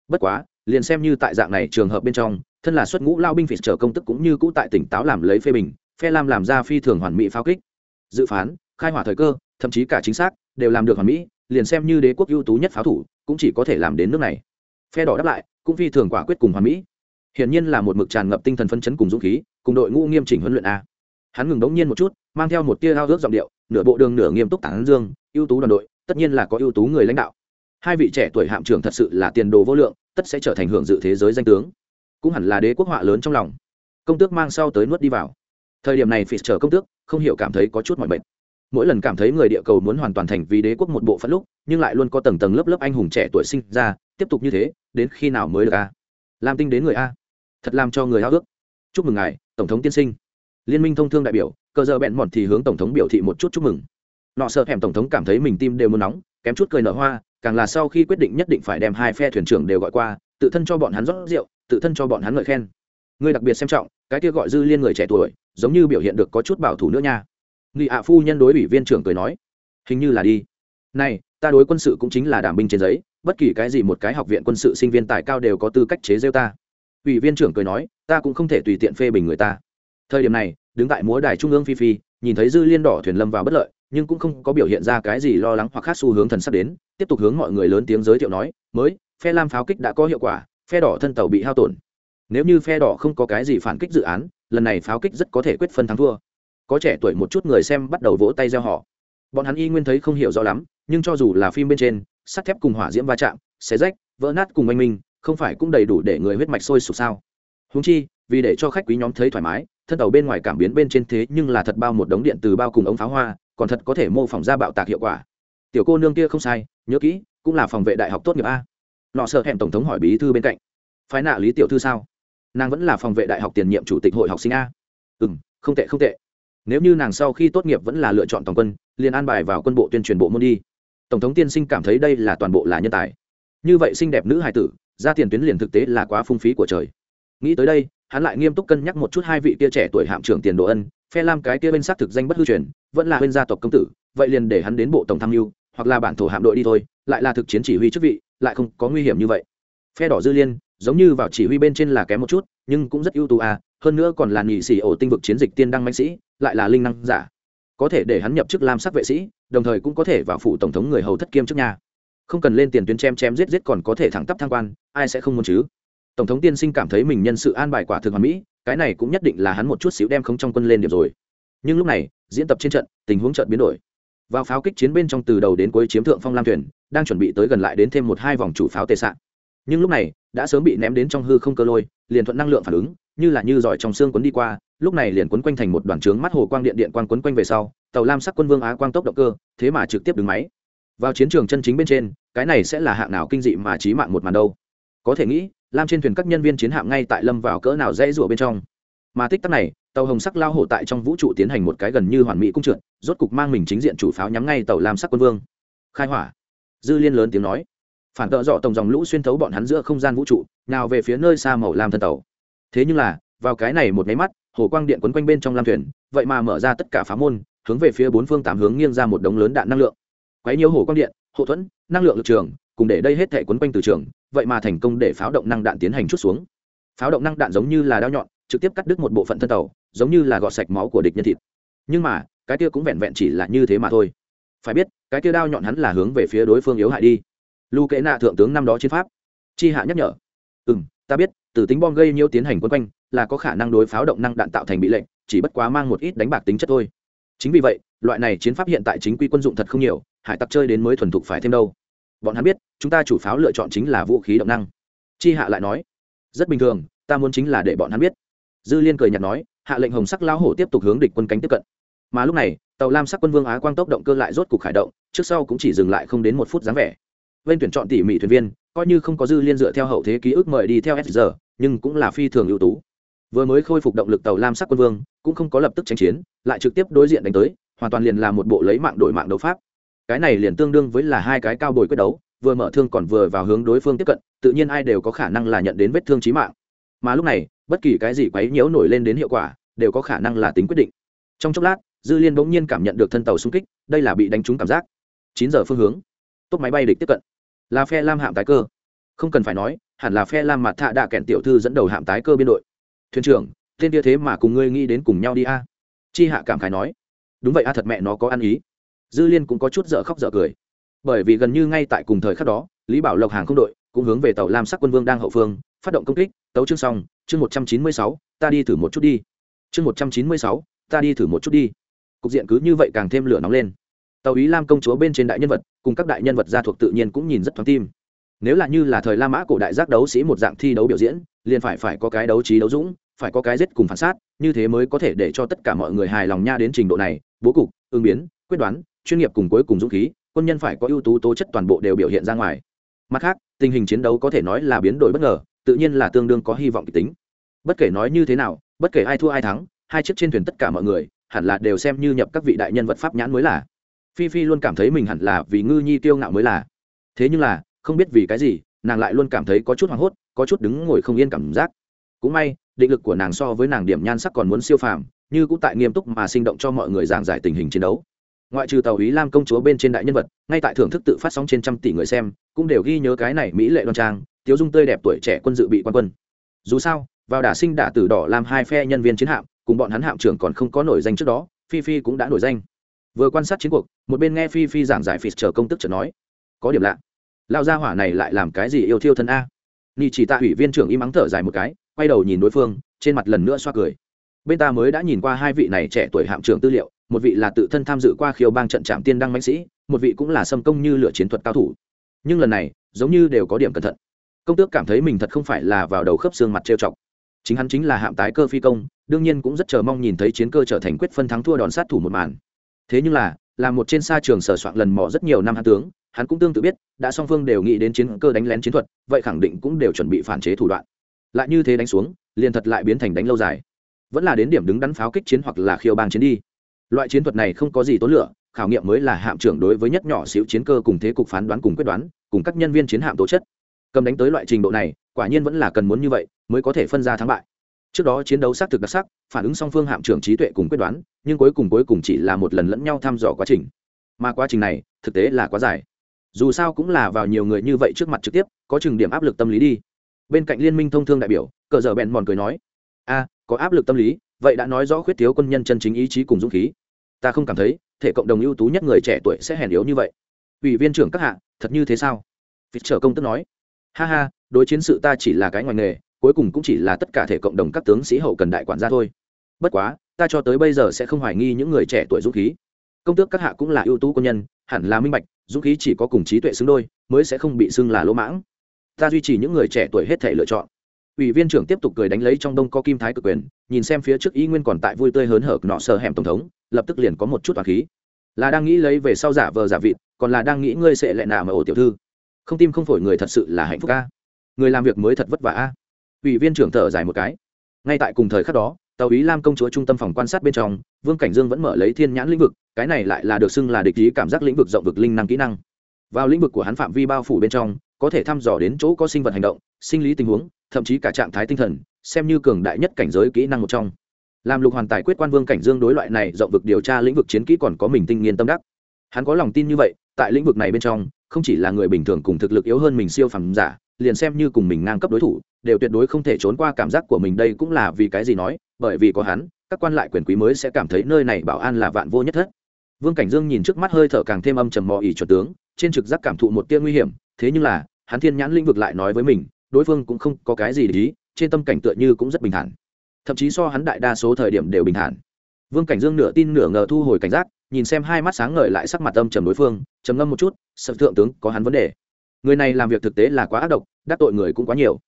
Bất quá liền xem như tại dạng này trường hợp bên trong, thân là xuất ngũ lao binh phỉ trở công tức cũng như cũ tại tỉnh táo làm lấy phê bình, phe lam làm ra phi thường hoàn mỹ pháo kích. Dự phán, khai hỏa thời cơ, thậm chí cả chính xác, đều làm được hoàn mỹ, liền xem như đế quốc ưu tú nhất pháo thủ, cũng chỉ có thể làm đến nước này. Phe đỏ đáp lại, cũng phi thường quả quyết cùng hoàn mỹ. Hiển nhiên là một mực tràn ngập tinh thần phân chấn cùng dũng khí, cùng đội ngũ nghiêm chỉnh huấn luyện a. Hắn ngừng đống nhiên một chút, mang theo một tia ao ước giọng điệu, nửa bộ đường nửa nghiêm túc tản dương, ưu tú đoàn đội, tất nhiên là có ưu tú người lãnh đạo hai vị trẻ tuổi hạm trưởng thật sự là tiền đồ vô lượng, tất sẽ trở thành hưởng dự thế giới danh tướng. Cũng hẳn là đế quốc họa lớn trong lòng. Công tước mang sau tới nuốt đi vào. Thời điểm này phì chờ công tước, không hiểu cảm thấy có chút mọi mệt. Mỗi lần cảm thấy người địa cầu muốn hoàn toàn thành vì đế quốc một bộ phận lúc, nhưng lại luôn có tầng tầng lớp lớp anh hùng trẻ tuổi sinh ra, tiếp tục như thế, đến khi nào mới được a? Làm tinh đến người a? Thật làm cho người háo ước chúc mừng ngài, tổng thống tiên sinh. Liên minh thông thương đại biểu, cờ giờ bẹn mòn thì hướng tổng thống biểu thị một chút chúc mừng. Nọ sợ hẻm tổng thống cảm thấy mình tim đều muốn nóng, kém chút cười nở hoa càng là sau khi quyết định nhất định phải đem hai phe thuyền trưởng đều gọi qua, tự thân cho bọn hắn rót rượu, tự thân cho bọn hắn ngợi khen. Người đặc biệt xem trọng, cái kia gọi dư liên người trẻ tuổi, giống như biểu hiện được có chút bảo thủ nữa nha. Nghị ạ phu nhân đối ủy viên trưởng cười nói, hình như là đi. Này, ta đối quân sự cũng chính là đảm binh trên giấy, bất kỳ cái gì một cái học viện quân sự sinh viên tài cao đều có tư cách chế rêu ta. Ủy viên trưởng cười nói, ta cũng không thể tùy tiện phê bình người ta. Thời điểm này đứng tại múa đài trung ương phi phi, nhìn thấy dư liên đỏ thuyền lâm vào bất lợi, nhưng cũng không có biểu hiện ra cái gì lo lắng hoặc khác xu hướng thần sắp đến, tiếp tục hướng mọi người lớn tiếng giới thiệu nói, mới, phe lam pháo kích đã có hiệu quả, phe đỏ thân tàu bị hao tổn. Nếu như phe đỏ không có cái gì phản kích dự án, lần này pháo kích rất có thể quyết phân thắng thua. Có trẻ tuổi một chút người xem bắt đầu vỗ tay gieo họ bọn hắn y nguyên thấy không hiểu rõ lắm, nhưng cho dù là phim bên trên, sắt thép cùng hỏa diễm va chạm, xé rách, vỡ nát cùng oanh minh, không phải cũng đầy đủ để người huyết mạch sôi sục sao? Húng chi, vì để cho khách quý nhóm thấy thoải mái thân tàu bên ngoài cảm biến bên trên thế nhưng là thật bao một đống điện từ bao cùng ống pháo hoa, còn thật có thể mô phỏng ra bạo tạc hiệu quả. Tiểu cô nương kia không sai, nhớ kỹ, cũng là phòng vệ đại học tốt nghiệp a. Nọ sợ hẹn tổng thống hỏi bí thư bên cạnh. Phái nạ lý tiểu thư sao? Nàng vẫn là phòng vệ đại học tiền nhiệm chủ tịch hội học sinh a. Ừ m không tệ không tệ. Nếu như nàng sau khi tốt nghiệp vẫn là lựa chọn toàn quân, liền an bài vào quân bộ tuyên truyền bộ môn đi. Tổng thống tiên sinh cảm thấy đây là toàn bộ là nhân tài. Như vậy xinh đẹp nữ hài tử, ra tiền tuyến liền thực tế là quá phung phí của trời. Nghĩ tới đây hắn lại nghiêm túc cân nhắc một chút hai vị kia trẻ tuổi hạm trưởng tiền đồ ân, phe lam cái kia bên xác thực danh bất hư truyền, vẫn là bên gia tộc công tử, vậy liền để hắn đến bộ tổng tham mưu, hoặc là bản thổ hạm đội đi thôi, lại là thực chiến chỉ huy chức vị, lại không có nguy hiểm như vậy. Phe đỏ dư liên, giống như vào chỉ huy bên trên là kém một chút, nhưng cũng rất ưu tú à hơn nữa còn là nhị sĩ ổ tinh vực chiến dịch tiên đăng mạnh sĩ, lại là linh năng giả. Có thể để hắn nhập chức lam sắc vệ sĩ, đồng thời cũng có thể vào phủ tổng thống người hầu thất kiêm trước nhà không cần lên tiền tuyến chém chém giết giết còn có thể thẳng tắp thăng quan, ai sẽ không muốn chứ? Tổng thống tiên sinh cảm thấy mình nhân sự an bài quả thực hoàn mỹ, cái này cũng nhất định là hắn một chút xíu đem không trong quân lên điểm rồi. Nhưng lúc này, diễn tập trên trận, tình huống trận biến đổi. Vào pháo kích chiến bên trong từ đầu đến cuối chiếm thượng phong lam thuyền, đang chuẩn bị tới gần lại đến thêm một hai vòng chủ pháo tệ sạn. Nhưng lúc này, đã sớm bị ném đến trong hư không cơ lôi, liền thuận năng lượng phản ứng, như là như giỏi trong xương quấn đi qua, lúc này liền quấn quanh thành một đoàn trướng mắt hồ quang điện điện quang quấn quanh về sau, tàu lam sắc quân vương á quang tốc động cơ, thế mà trực tiếp đứng máy. Vào chiến trường chân chính bên trên, cái này sẽ là hạng nào kinh dị mà trí mạng một màn đâu? Có thể nghĩ, lam trên thuyền các nhân viên chiến hạm ngay tại lâm vào cỡ nào dễ rủa bên trong. Mà tích tắc này, tàu hồng sắc lao hổ tại trong vũ trụ tiến hành một cái gần như hoàn mỹ cung trượt, rốt cục mang mình chính diện chủ pháo nhắm ngay tàu lam sắc quân vương. Khai hỏa. Dư liên lớn tiếng nói. Phản tợ dọ tổng dòng lũ xuyên thấu bọn hắn giữa không gian vũ trụ, nào về phía nơi xa màu lam thân tàu. Thế nhưng là, vào cái này một máy mắt, hồ quang điện quấn quanh bên trong lam thuyền, vậy mà mở ra tất cả phá môn, hướng về phía bốn phương tám hướng nghiêng ra một đống lớn đạn năng lượng. Quấy nhiều hồ quang điện hộ thuẫn, năng lượng lực trường cùng để đây hết thể quấn quanh từ trường, vậy mà thành công để pháo động năng đạn tiến hành chút xuống. Pháo động năng đạn giống như là đao nhọn, trực tiếp cắt đứt một bộ phận thân tàu, giống như là gọt sạch máu của địch nhân thịt. Nhưng mà, cái kia cũng vẹn vẹn chỉ là như thế mà thôi. Phải biết, cái kia đao nhọn hắn là hướng về phía đối phương yếu hại đi. Lu kệ nạ thượng tướng năm đó chiến pháp. Chi hạ nhắc nhở. Ừ m ta biết, từ tính bom gây nhiêu tiến hành quân quanh, là có khả năng đối pháo động năng đạn tạo thành bị lệnh, chỉ bất quá mang một ít đánh bạc tính chất thôi. Chính vì vậy, loại này chiến pháp hiện tại chính quy quân dụng thật không nhiều, hải tặc chơi đến mới thuần thục phải thêm đâu bọn hắn biết, chúng ta chủ pháo lựa chọn chính là vũ khí động năng. Chi hạ lại nói, rất bình thường, ta muốn chính là để bọn hắn biết. Dư liên cười nhạt nói, hạ lệnh hồng sắc lao hổ tiếp tục hướng địch quân cánh tiếp cận. Mà lúc này, tàu lam sắc quân vương á quang tốc động cơ lại rốt cục khởi động, trước sau cũng chỉ dừng lại không đến một phút dáng vẻ. Bên tuyển chọn tỉ mỉ thuyền viên, coi như không có dư liên dựa theo hậu thế ký ức mời đi theo s nhưng cũng là phi thường ưu tú. Vừa mới khôi phục động lực tàu lam sắc quân vương, cũng không có lập tức tranh chiến, lại trực tiếp đối diện đánh tới, hoàn toàn liền là một bộ lấy mạng đổi mạng đấu pháp cái này liền tương đương với là hai cái cao bồi quyết đấu, vừa mở thương còn vừa vào hướng đối phương tiếp cận, tự nhiên ai đều có khả năng là nhận đến vết thương chí mạng. Mà lúc này, bất kỳ cái gì quấy nhiễu nổi lên đến hiệu quả, đều có khả năng là tính quyết định. Trong chốc lát, dư liên bỗng nhiên cảm nhận được thân tàu xung kích, đây là bị đánh trúng cảm giác. Chín giờ phương hướng. Tốt máy bay địch tiếp cận. Là phe lam hạm tái cơ. Không cần phải nói, hẳn là phe lam mặt thạ đạ kẹn tiểu thư dẫn đầu hạm tái cơ biên đội. Thuyền trưởng, tên kia thế mà cùng ngươi nghĩ đến cùng nhau đi a. Chi hạ cảm khái nói. Đúng vậy a, thật mẹ nó có ăn ý dư liên cũng có chút dở khóc dở cười. Bởi vì gần như ngay tại cùng thời khắc đó, lý bảo lộc hàng không đội cũng hướng về tàu lam sắc quân vương đang hậu phương, phát động công kích, tấu chương xong, chương một trăm chín mươi sáu, ta đi thử một chút đi. Chương một trăm chín mươi sáu, ta đi thử một chút đi. Cục diện cứ như vậy càng thêm lửa nóng lên. Tàu ý lam công chúa bên trên đại nhân vật, cùng các đại nhân vật gia thuộc tự nhiên cũng nhìn rất thoáng tim. Nếu là như là thời la mã cổ đại giác đấu sĩ một dạng thi đấu biểu diễn, liền phải phải có cái đấu trí đấu dũng, phải có cái giết cùng phản sát, như thế mới có thể để cho tất cả mọi người hài lòng nha đến trình độ này. Bố cục, ứng biến, quyết đoán chuyên nghiệp cùng cuối cùng dũng khí, quân nhân phải có ưu tú tố chất toàn bộ đều biểu hiện ra ngoài. Mặt khác, tình hình chiến đấu có thể nói là biến đổi bất ngờ, tự nhiên là tương đương có hy vọng kịch tính. Bất kể nói như thế nào, bất kể ai thua ai thắng, hai chiếc trên thuyền tất cả mọi người, hẳn là đều xem như nhập các vị đại nhân vật pháp nhãn mới là. Phi phi luôn cảm thấy mình hẳn là vì ngư nhi tiêu ngạo mới là. Thế nhưng là, không biết vì cái gì, nàng lại luôn cảm thấy có chút hoảng hốt, có chút đứng ngồi không yên cảm giác. Cũng may, định lực của nàng so với nàng điểm nhan sắc còn muốn siêu phàm, như cũng tại nghiêm túc mà sinh động cho mọi người giảng giải tình hình chiến đấu ngoại trừ tàu ý lam công chúa bên trên đại nhân vật, ngay tại thưởng thức tự phát sóng trên trăm tỷ người xem, cũng đều ghi nhớ cái này mỹ lệ đoan trang, tiếu dung tươi đẹp tuổi trẻ quân dự bị quan quân. Dù sao, vào đả sinh đả tử đỏ làm hai phe nhân viên chiến hạm, cùng bọn hắn hạm trưởng còn không có nổi danh trước đó, phi phi cũng đã nổi danh. Vừa quan sát chiến cuộc, một bên nghe phi phi giảng giải phì chờ công tức trở nói, có điểm lạ. Lao gia hỏa này lại làm cái gì yêu thiêu thân a? Ni chỉ tạ ủy viên trưởng im ắng thở dài một cái, quay đầu nhìn đối phương, trên mặt lần nữa xoa cười. Bên ta mới đã nhìn qua hai vị này trẻ tuổi hạm trưởng tư liệu một vị là tự thân tham dự qua khiêu bang trận trạm tiên đăng mạnh sĩ, một vị cũng là xâm công như lựa chiến thuật cao thủ. Nhưng lần này, giống như đều có điểm cẩn thận. Công tước cảm thấy mình thật không phải là vào đầu khớp xương mặt trêu chọc. Chính hắn chính là hạm tái cơ phi công, đương nhiên cũng rất chờ mong nhìn thấy chiến cơ trở thành quyết phân thắng thua đòn sát thủ một màn. Thế nhưng là là một trên xa trường sở soạn lần mò rất nhiều năm hắn tướng, hắn cũng tương tự biết, đã song phương đều nghĩ đến chiến cơ đánh lén chiến thuật, vậy khẳng định cũng đều chuẩn bị phản chế thủ đoạn. Lại như thế đánh xuống, liền thật lại biến thành đánh lâu dài. Vẫn là đến điểm đứng đắn pháo kích chiến hoặc là khiêu bang chiến đi loại chiến thuật này không có gì tốn lửa, khảo nghiệm mới là hạm trưởng đối với nhất nhỏ xíu chiến cơ cùng thế cục phán đoán cùng quyết đoán, cùng các nhân viên chiến hạm tố chất. Cầm đánh tới loại trình độ này, quả nhiên vẫn là cần muốn như vậy, mới có thể phân ra thắng bại. Trước đó chiến đấu xác thực đặc sắc, phản ứng song phương hạm trưởng trí tuệ cùng quyết đoán, nhưng cuối cùng cuối cùng chỉ là một lần lẫn nhau thăm dò quá trình. Mà quá trình này, thực tế là quá dài. Dù sao cũng là vào nhiều người như vậy trước mặt trực tiếp, có chừng điểm áp lực tâm lý đi. Bên cạnh liên minh thông thương đại biểu, cờ dở bèn mòn cười nói, a, có áp lực tâm lý vậy đã nói rõ khuyết thiếu quân nhân chân chính ý chí cùng dũng khí. Ta không cảm thấy, thể cộng đồng ưu tú nhất người trẻ tuổi sẽ hèn yếu như vậy. Ủy viên trưởng các hạ, thật như thế sao? Vịt trở công tức nói. Ha ha, đối chiến sự ta chỉ là cái ngoài nghề, cuối cùng cũng chỉ là tất cả thể cộng đồng các tướng sĩ hậu cần đại quản gia thôi. Bất quá, ta cho tới bây giờ sẽ không hoài nghi những người trẻ tuổi dũng khí. Công tước các hạ cũng là ưu tú quân nhân, hẳn là minh bạch, dũng khí chỉ có cùng trí tuệ xứng đôi, mới sẽ không bị xưng là lỗ mãng. Ta duy trì những người trẻ tuổi hết thể lựa chọn ủy viên trưởng tiếp tục cười đánh lấy trong đông có kim thái cực quyền, nhìn xem phía trước ý nguyên còn tại vui tươi hớn hở nọ sờ hẻm tổng thống, lập tức liền có một chút toàn khí. Là đang nghĩ lấy về sau giả vờ giả vịt, còn là đang nghĩ ngươi sẽ lại nào mà ổ tiểu thư. Không tim không phổi người thật sự là hạnh phúc a. Người làm việc mới thật vất vả a. Ủy viên trưởng thở dài một cái. Ngay tại cùng thời khắc đó, tàu ý lam công chúa trung tâm phòng quan sát bên trong, vương cảnh dương vẫn mở lấy thiên nhãn lĩnh vực, cái này lại là được xưng là địch ý cảm giác lĩnh vực rộng vực linh năng kỹ năng. Vào lĩnh vực của hắn phạm vi bao phủ bên trong, có thể thăm dò đến chỗ có sinh vật hành động, sinh lý tình huống thậm chí cả trạng thái tinh thần, xem như cường đại nhất cảnh giới kỹ năng một trong. Làm lục hoàn tài quyết quan vương cảnh dương đối loại này rộng vực điều tra lĩnh vực chiến kỹ còn có mình tinh nghiên tâm đắc. Hắn có lòng tin như vậy, tại lĩnh vực này bên trong, không chỉ là người bình thường cùng thực lực yếu hơn mình siêu phẩm giả, liền xem như cùng mình ngang cấp đối thủ, đều tuyệt đối không thể trốn qua cảm giác của mình đây cũng là vì cái gì nói, bởi vì có hắn, các quan lại quyền quý mới sẽ cảm thấy nơi này bảo an là vạn vô nhất thất. Vương cảnh dương nhìn trước mắt hơi thở càng thêm âm trầm mò ỉ chuẩn tướng, trên trực giác cảm thụ một tia nguy hiểm, thế nhưng là, hắn thiên nhãn lĩnh vực lại nói với mình đối phương cũng không có cái gì để ý, trên tâm cảnh tựa như cũng rất bình thản. Thậm chí so hắn đại đa số thời điểm đều bình thản. Vương cảnh dương nửa tin nửa ngờ thu hồi cảnh giác, nhìn xem hai mắt sáng ngời lại sắc mặt âm trầm đối phương, trầm ngâm một chút, sợ thượng tướng có hắn vấn đề. Người này làm việc thực tế là quá ác độc, đắc tội người cũng quá nhiều.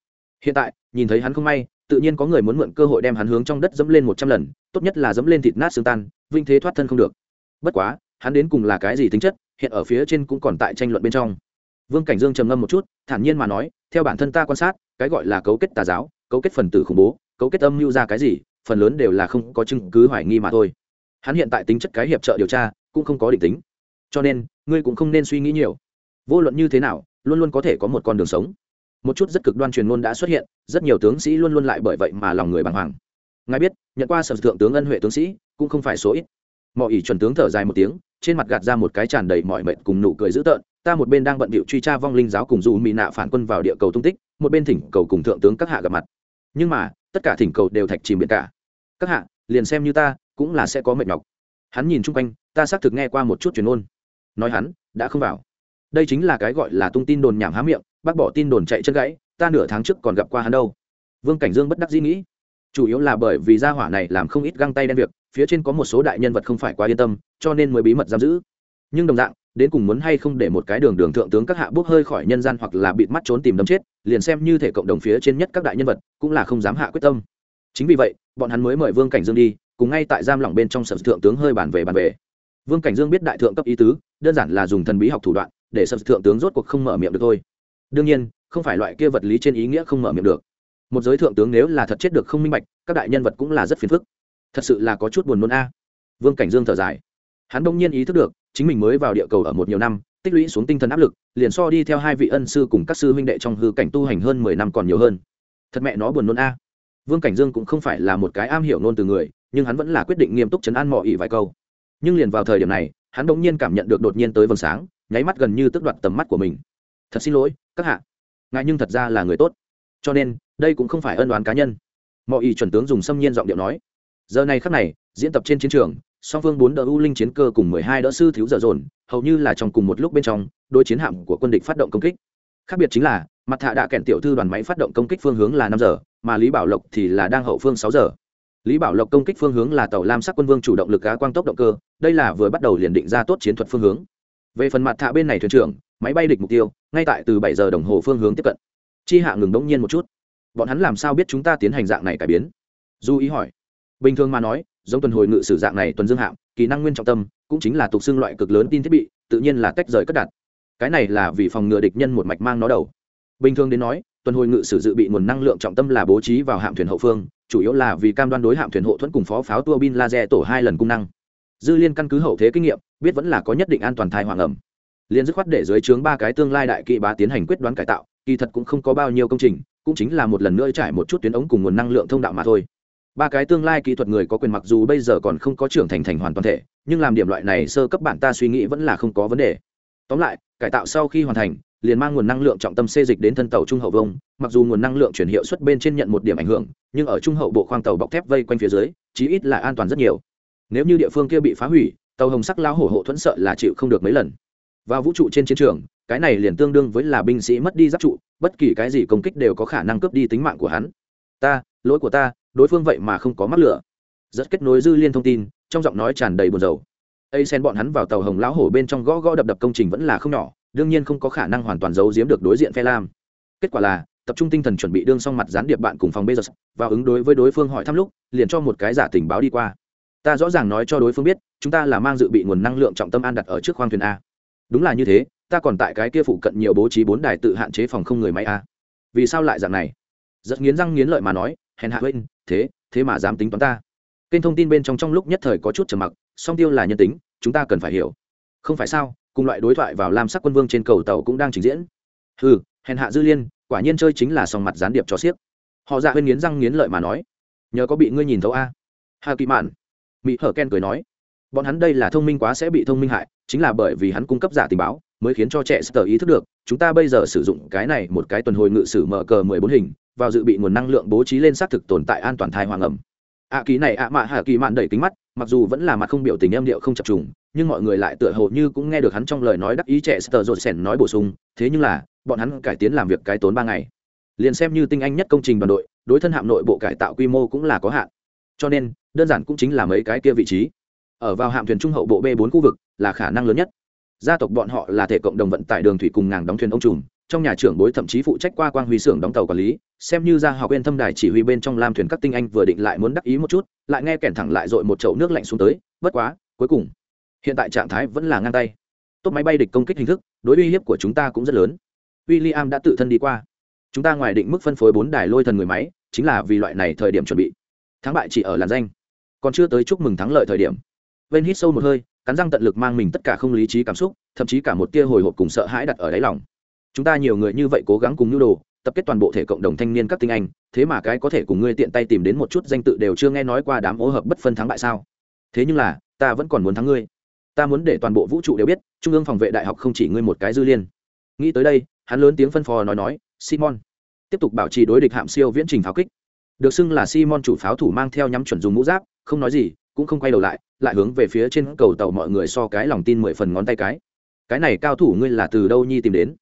Hiện tại, nhìn thấy hắn không may, tự nhiên có người muốn mượn cơ hội đem hắn hướng trong đất dẫm lên một trăm lần, tốt nhất là dẫm lên thịt nát xương tan, vinh thế thoát thân không được. Bất quá, hắn đến cùng là cái gì tính chất, hiện ở phía trên cũng còn tại tranh luận bên trong vương cảnh dương trầm ngâm một chút, thản nhiên mà nói, theo bản thân ta quan sát, cái gọi là cấu kết tà giáo, cấu kết phần tử khủng bố, cấu kết âm mưu ra cái gì, phần lớn đều là không có chứng cứ hoài nghi mà thôi. Hắn hiện tại tính chất cái hiệp trợ điều tra, cũng không có định tính. Cho nên, ngươi cũng không nên suy nghĩ nhiều. Vô luận như thế nào, luôn luôn có thể có một con đường sống. Một chút rất cực đoan truyền ngôn đã xuất hiện, rất nhiều tướng sĩ luôn luôn lại bởi vậy mà lòng người bàng hoàng. Ngài biết, nhận qua sở thượng tướng ân huệ tướng sĩ, cũng không phải số ít. Mọi ỷ chuẩn tướng thở dài một tiếng, trên mặt gạt ra một cái tràn đầy mọi mệt cùng nụ cười dữ tợn ta một bên đang bận bịu truy tra vong linh giáo cùng dù mỹ nạ phản quân vào địa cầu tung tích, một bên thỉnh cầu cùng thượng tướng các hạ gặp mặt. Nhưng mà, tất cả thỉnh cầu đều thạch chìm biển cả. Các hạ, liền xem như ta, cũng là sẽ có mệt nhọc. Hắn nhìn chung quanh, ta xác thực nghe qua một chút truyền ôn. Nói hắn, đã không vào. Đây chính là cái gọi là tung tin đồn nhảm há miệng, bác bỏ tin đồn chạy chân gãy, ta nửa tháng trước còn gặp qua hắn đâu. Vương cảnh dương bất đắc dĩ nghĩ. Chủ yếu là bởi vì gia hỏa này làm không ít găng tay đen việc, phía trên có một số đại nhân vật không phải quá yên tâm, cho nên mới bí mật giam giữ. Nhưng đồng dạng đến cùng muốn hay không để một cái đường đường thượng tướng các hạ bước hơi khỏi nhân gian hoặc là bịt mắt trốn tìm đâm chết, liền xem như thể cộng đồng phía trên nhất các đại nhân vật, cũng là không dám hạ quyết tâm. Chính vì vậy, bọn hắn mới mời vương cảnh dương đi, cùng ngay tại giam lỏng bên trong sở thượng tướng hơi bàn về bàn về. Vương cảnh dương biết đại thượng cấp ý tứ, đơn giản là dùng thần bí học thủ đoạn, để sở thượng tướng rốt cuộc không mở miệng được thôi. Đương nhiên, không phải loại kia vật lý trên ý nghĩa không mở miệng được. Một giới thượng tướng nếu là thật chết được không minh bạch, các đại nhân vật cũng là rất phiền phức. Thật sự là có chút buồn nôn a. Vương cảnh dương thở dài. Hắn đông nhiên ý thức được chính mình mới vào địa cầu ở một nhiều năm, tích lũy xuống tinh thần áp lực, liền so đi theo hai vị ân sư cùng các sư huynh đệ trong hư cảnh tu hành hơn mười năm còn nhiều hơn. Thật mẹ nó buồn nôn a. Vương cảnh dương cũng không phải là một cái am hiểu nôn từ người, nhưng hắn vẫn là quyết định nghiêm túc chấn an mọi ý vài câu. Nhưng liền vào thời điểm này, hắn đ ỗ n g nhiên cảm nhận được đột nhiên tới vầng sáng, nháy mắt gần như tức đoạt tầm mắt của mình. Thật xin lỗi, các hạ. Ngại nhưng thật ra là người tốt. Cho nên, đây cũng không phải ân đoán cá nhân. Mọi ý chuẩn tướng dùng xâm nhiên giọng điệu nói. Giờ này khắc này, diễn tập trên chiến trường song phương bốn đỡ u linh chiến cơ cùng mười hai đỡ sư thiếu dở dồn, hầu như là trong cùng một lúc bên trong đôi chiến hạm của quân địch phát động công kích. Khác biệt chính là, mặt thạ đã kèn tiểu thư đoàn máy phát động công kích phương hướng là năm giờ, mà lý bảo lộc thì là đang hậu phương sáu giờ. Lý bảo lộc công kích phương hướng là tàu lam sắc quân vương chủ động lực cá quang tốc động cơ, đây là vừa bắt đầu liền định ra tốt chiến thuật phương hướng. Về phần mặt thạ bên này thuyền trưởng, máy bay địch mục tiêu, ngay tại từ bảy giờ đồng hồ phương hướng tiếp cận. Chi hạ ngừng đống nhiên một chút. Bọn hắn làm sao biết chúng ta tiến hành dạng này cải biến? Du ý hỏi. Bình thường mà nói giống tuần hồi ngự sử dạng này tuần dương hạm, kỹ năng nguyên trọng tâm, cũng chính là tục xưng loại cực lớn tin thiết bị, tự nhiên là tách rời cất đặt. Cái này là vì phòng ngừa địch nhân một mạch mang nó đầu. Bình thường đến nói, tuần hồi ngự sử dự bị nguồn năng lượng trọng tâm là bố trí vào hạm thuyền hậu phương, chủ yếu là vì cam đoan đối hạm thuyền hộ thuẫn cùng phó pháo tua bin laser tổ hai lần cung năng. Dư liên căn cứ hậu thế kinh nghiệm, biết vẫn là có nhất định an toàn thai hoàng ẩm. Liên dứt khoát để dưới trướng ba cái tương lai đại kỵ bá tiến hành quyết đoán cải tạo, kỳ thật cũng không có bao nhiêu công trình, cũng chính là một lần nữa trải một chút tuyến ống cùng nguồn năng lượng thông đạo mà thôi ba cái tương lai kỹ thuật người có quyền mặc dù bây giờ còn không có trưởng thành thành hoàn toàn thể, nhưng làm điểm loại này sơ cấp bản ta suy nghĩ vẫn là không có vấn đề. Tóm lại, cải tạo sau khi hoàn thành, liền mang nguồn năng lượng trọng tâm xê dịch đến thân tàu trung hậu vông, mặc dù nguồn năng lượng chuyển hiệu suất bên trên nhận một điểm ảnh hưởng, nhưng ở trung hậu bộ khoang tàu bọc thép vây quanh phía dưới, chí ít là an toàn rất nhiều. Nếu như địa phương kia bị phá hủy, tàu hồng sắc lao hổ hộ thuẫn sợ là chịu không được mấy lần. Vào vũ trụ trên chiến trường, cái này liền tương đương với là binh sĩ mất đi giáp trụ, bất kỳ cái gì công kích đều có khả năng cướp đi tính mạng của hắn ta, lỗi của ta, đối phương vậy mà không có mắc lửa. Rất kết nối dư liên thông tin, trong giọng nói tràn đầy buồn rầu. Ây sen bọn hắn vào tàu hồng lão hổ bên trong gõ gõ đập đập công trình vẫn là không nhỏ, đương nhiên không có khả năng hoàn toàn giấu giếm được đối diện phe lam. Kết quả là, tập trung tinh thần chuẩn bị đương xong mặt gián điệp bạn cùng phòng bây giờ và ứng đối với đối phương hỏi thăm lúc, liền cho một cái giả tình báo đi qua. Ta rõ ràng nói cho đối phương biết, chúng ta là mang dự bị nguồn năng lượng trọng tâm an đặt ở trước khoang thuyền a. Đúng là như thế, ta còn tại cái kia phụ cận nhiều bố trí bốn đài tự hạn chế phòng không người máy a. Vì sao lại dạng này? Rất nghiến răng nghiến lợi mà nói, hèn hạ huynh, thế thế mà dám tính toán ta. Kênh thông tin bên trong trong lúc nhất thời có chút trầm mặc, song tiêu là nhân tính, chúng ta cần phải hiểu. Không phải sao, cùng loại đối thoại vào lam sắc quân vương trên cầu tàu cũng đang trình diễn. Ừ hèn hạ dư liên, quả nhiên chơi chính là song mặt gián điệp cho xiếc họ dạ huyên nghiến răng nghiến lợi mà nói, nhờ có bị ngươi nhìn thấu a. Hà kỳ mạn mỹ hở ken cười nói, bọn hắn đây là thông minh quá sẽ bị thông minh hại, chính là bởi vì hắn cung cấp giả tình báo, mới khiến cho trẻ sờ ý thức được, chúng ta bây giờ sử dụng cái này một cái tuần hồi ngự sử mở cờ mười bốn hình vào dự bị nguồn năng lượng bố trí lên xác thực tồn tại an toàn thai hoàng ẩm. Ạ ký này ạ mạ hạ kỳ mạn đẩy kính mắt, mặc dù vẫn là mặt không biểu tình em điệu không chập trùng, nhưng mọi người lại tựa hồ như cũng nghe được hắn trong lời nói đắc ý trẻ sờ rột sẻn nói bổ sung, thế nhưng là, bọn hắn cải tiến làm việc cái tốn ba ngày. Liền xem như tinh anh nhất công trình đoàn đội, đối thân hạm nội bộ cải tạo quy mô cũng là có hạn. Cho nên, đơn giản cũng chính là mấy cái kia vị trí. Ở vào hạm thuyền trung hậu bộ b bốn khu vực là khả năng lớn nhất. Gia tộc bọn họ là thể cộng đồng vận tải đường thủy cùng ngàng đóng thuyền ông trùm trong nhà trưởng bối thậm chí phụ trách qua quang huy xưởng đóng tàu quản lý, xem như ra học bên thâm đài chỉ huy bên trong lam thuyền các tinh anh vừa định lại muốn đắc ý một chút, lại nghe kèn thẳng lại dội một chậu nước lạnh xuống tới, bất quá, cuối cùng, hiện tại trạng thái vẫn là ngang tay. Tốt máy bay địch công kích hình thức, đối uy hiếp của chúng ta cũng rất lớn. W i l l i am đã tự thân đi qua. Chúng ta ngoài định mức phân phối bốn đài lôi thần người máy, chính là vì loại này thời điểm chuẩn bị. Thắng bại chỉ ở làn danh. Còn chưa tới chúc mừng thắng lợi thời điểm. Bên hít sâu một hơi, cắn răng tận lực mang mình tất cả không lý trí cảm xúc, thậm chí cả một tia hồi hộp cùng sợ hãi đặt ở đáy lòng chúng ta nhiều người như vậy cố gắng cùng nhu đồ, tập kết toàn bộ thể cộng đồng thanh niên các tinh anh, thế mà cái có thể cùng ngươi tiện tay tìm đến một chút danh tự đều chưa nghe nói qua đám ô hợp bất phân thắng bại sao? Thế nhưng là, ta vẫn còn muốn thắng ngươi. Ta muốn để toàn bộ vũ trụ đều biết, trung ương phòng vệ đại học không chỉ ngươi một cái dư liên. Nghĩ tới đây, hắn lớn tiếng phân phò nói nói, simon. Tiếp tục bảo trì đối địch hạm siêu viễn trình pháo kích. Được xưng là simon chủ pháo thủ mang theo nhắm chuẩn dùng mũ giáp, không nói gì, cũng không quay đầu lại lại hướng về phía trên cầu tàu mọi người so cái lòng tin mười phần ngón tay cái. Cái này cao thủ ngươi là từ đâu nhi tìm đến?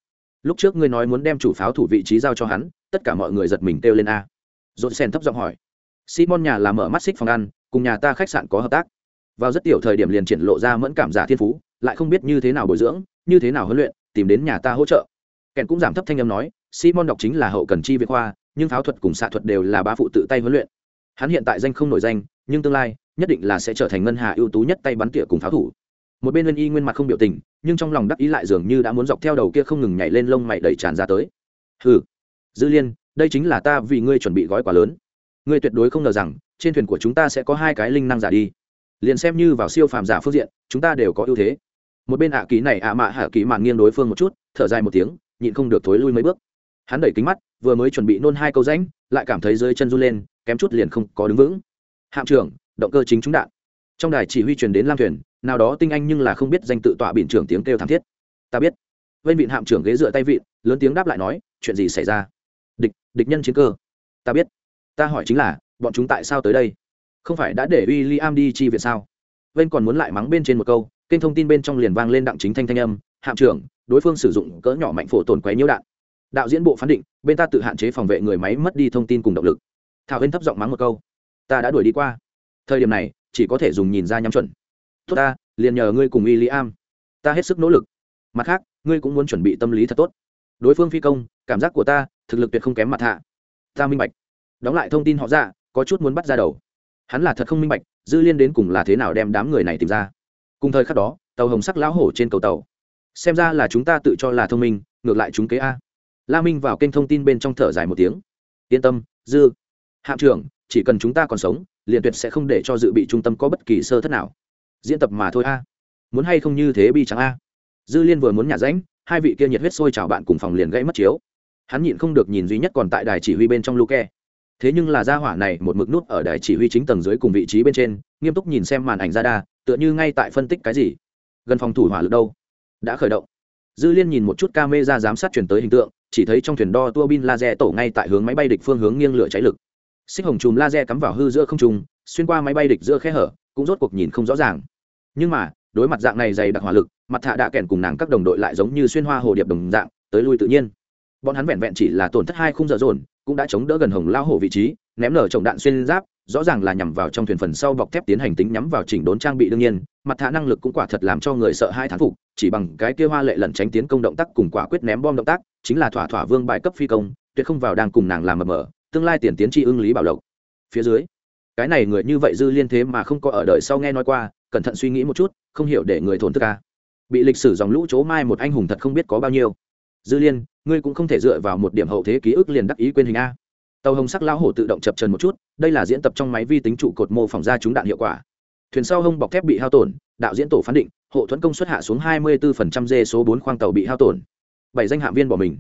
Lúc trước ngươi nói muốn đem chủ pháo thủ vị trí giao cho hắn, tất cả mọi người giật mình kêu lên a. Dồn sen thấp giọng hỏi. Simon nhà làm mở mắt xích phòng ăn, cùng nhà ta khách sạn có hợp tác. Vào rất tiểu thời điểm liền triển lộ ra mẫn cảm giả thiên phú, lại không biết như thế nào bồi dưỡng, như thế nào huấn luyện, tìm đến nhà ta hỗ trợ. Kèn cũng giảm thấp thanh âm nói, simon đọc chính là hậu cần chi viện khoa, nhưng pháo thuật cùng xạ thuật đều là bá phụ tự tay huấn luyện. Hắn hiện tại danh không nổi danh, nhưng tương lai, nhất định là sẽ trở thành ngân hà ưu tú nhất tay bắn tỉa cùng pháo thủ. Một bên nguyên y nguyên mặt không biểu tình nhưng trong lòng đắc ý lại dường như đã muốn dọc theo đầu kia không ngừng nhảy lên lông mày đầy tràn ra tới. Ừ dư liên, đây chính là ta vì ngươi chuẩn bị gói quà lớn. Ngươi tuyệt đối không ngờ rằng, trên thuyền của chúng ta sẽ có hai cái linh năng giả đi. Liền xem như vào siêu phàm giả phương diện, chúng ta đều có ưu thế. Một bên ạ à ký này ạ mạ hạ ký mạn nghiêng đối phương một chút, thở dài một tiếng, nhịn không được thối lui mấy bước. Hắn đẩy kính mắt, vừa mới chuẩn bị nôn hai câu rãnh, lại cảm thấy dưới chân run lên, kém chút liền không có đứng vững. Hạm trưởng, động cơ chính trúng đạn. Trong đài chỉ huy truyền đến lam thuyền nào đó tinh anh nhưng là không biết danh tự tọa biển trưởng tiếng kêu thảm thiết. Ta biết. Bên vịn hạm trưởng ghế dựa tay vịn, lớn tiếng đáp lại nói, chuyện gì xảy ra? Địch địch nhân chiến cơ. Ta biết. Ta hỏi chính là, bọn chúng tại sao tới đây? Không phải đã để w i l l i am đi chi viện sao? Bên còn muốn lại mắng bên trên một câu, kênh thông tin bên trong liền vang lên đặng chính thanh thanh âm, hạm trưởng, đối phương sử dụng cỡ nhỏ mạnh phổ tồn quấy nhiễu đạn. Đạo diễn bộ phán định, bên ta tự hạn chế phòng vệ người máy mất đi thông tin cùng động lực. Thảo hên thấp giọng mắng một câu, ta đã đuổi đi qua. Thời điểm này, chỉ có thể dùng nhìn ra nhắm chuẩn tốt ta, liền nhờ ngươi cùng y lý am ta hết sức nỗ lực. Mặt khác, ngươi cũng muốn chuẩn bị tâm lý thật tốt. Đối phương phi công, cảm giác của ta, thực lực tuyệt không kém mặt hạ. Ta minh bạch. Đóng lại thông tin họ ra có chút muốn bắt ra đầu. Hắn là thật không minh bạch, dư liên đến cùng là thế nào đem đám người này tìm ra. Cùng thời khắc đó, tàu hồng sắc lão hổ trên cầu tàu. Xem ra là chúng ta tự cho là thông minh, ngược lại chúng kế a. La minh vào kênh thông tin bên trong thở dài một tiếng. Yên tâm, dư. Hạm trưởng, chỉ cần chúng ta còn sống, liền tuyệt sẽ không để cho dự bị trung tâm có bất kỳ sơ thất nào diễn tập mà thôi a. Muốn hay không như thế bi trắng a. Dư liên vừa muốn nhả ránh, hai vị kia nhiệt huyết sôi chào bạn cùng phòng liền gãy mất chiếu. Hắn nhịn không được nhìn duy nhất còn tại đài chỉ huy bên trong luke. Thế nhưng là gia hỏa này một mực nút ở đài chỉ huy chính tầng dưới cùng vị trí bên trên, nghiêm túc nhìn xem màn ảnh ra đa tựa như ngay tại phân tích cái gì. Gần phòng thủ hỏa lực đâu? Đã khởi động. Dư liên nhìn một chút ca mê ra giám sát chuyển tới hình tượng, chỉ thấy trong thuyền đo tua bin laser tổ ngay tại hướng máy bay địch phương hướng nghiêng lửa cháy lực. Xích hồng chùm laser cắm vào hư giữa không trung, xuyên qua máy bay địch giữa khe hở cũng rốt cuộc nhìn không rõ ràng. Nhưng mà, đối mặt dạng này dày đặc hỏa lực, mặt thạ đạ kèn cùng nàng các đồng đội lại giống như xuyên hoa hồ điệp đồng dạng, tới lui tự nhiên. Bọn hắn vẹn vẹn chỉ là tổn thất hai khung giờ dồn, cũng đã chống đỡ gần hồng lao hổ vị trí, ném nở trồng đạn xuyên giáp, rõ ràng là nhằm vào trong thuyền phần sau bọc thép tiến hành tính nhắm vào chỉnh đốn trang bị đương nhiên, mặt thạ năng lực cũng quả thật làm cho người sợ hai thán phục, chỉ bằng cái kia hoa lệ lẩn tránh tiến công động tác cùng quả quyết ném bom động tác, chính là thỏa thỏa vương bài cấp phi công, tuyệt không vào đang cùng nàng làm mờ mờ, tương lai tiền tiến tri ưng lý bảo lộc. Phía dưới cái này người như vậy dư liên thế mà không có ở đời sau nghe nói qua, cẩn thận suy nghĩ một chút, không hiểu để người thổn thức ca bị lịch sử dòng lũ chỗ mai một anh hùng thật không biết có bao nhiêu. Dư liên, ngươi cũng không thể dựa vào một điểm hậu thế ký ức liền đắc ý quên hình a. Tàu hồng sắc lao hổ tự động chập trần một chút, đây là diễn tập trong máy vi tính trụ cột mô phỏng ra trúng đạn hiệu quả. Thuyền sau hông bọc thép bị hao tổn, đạo diễn tổ phán định, hộ thuẫn công suất hạ xuống 24% dê số 4 khoang tàu bị hao tổn. Bảy danh hạm viên bỏ mình.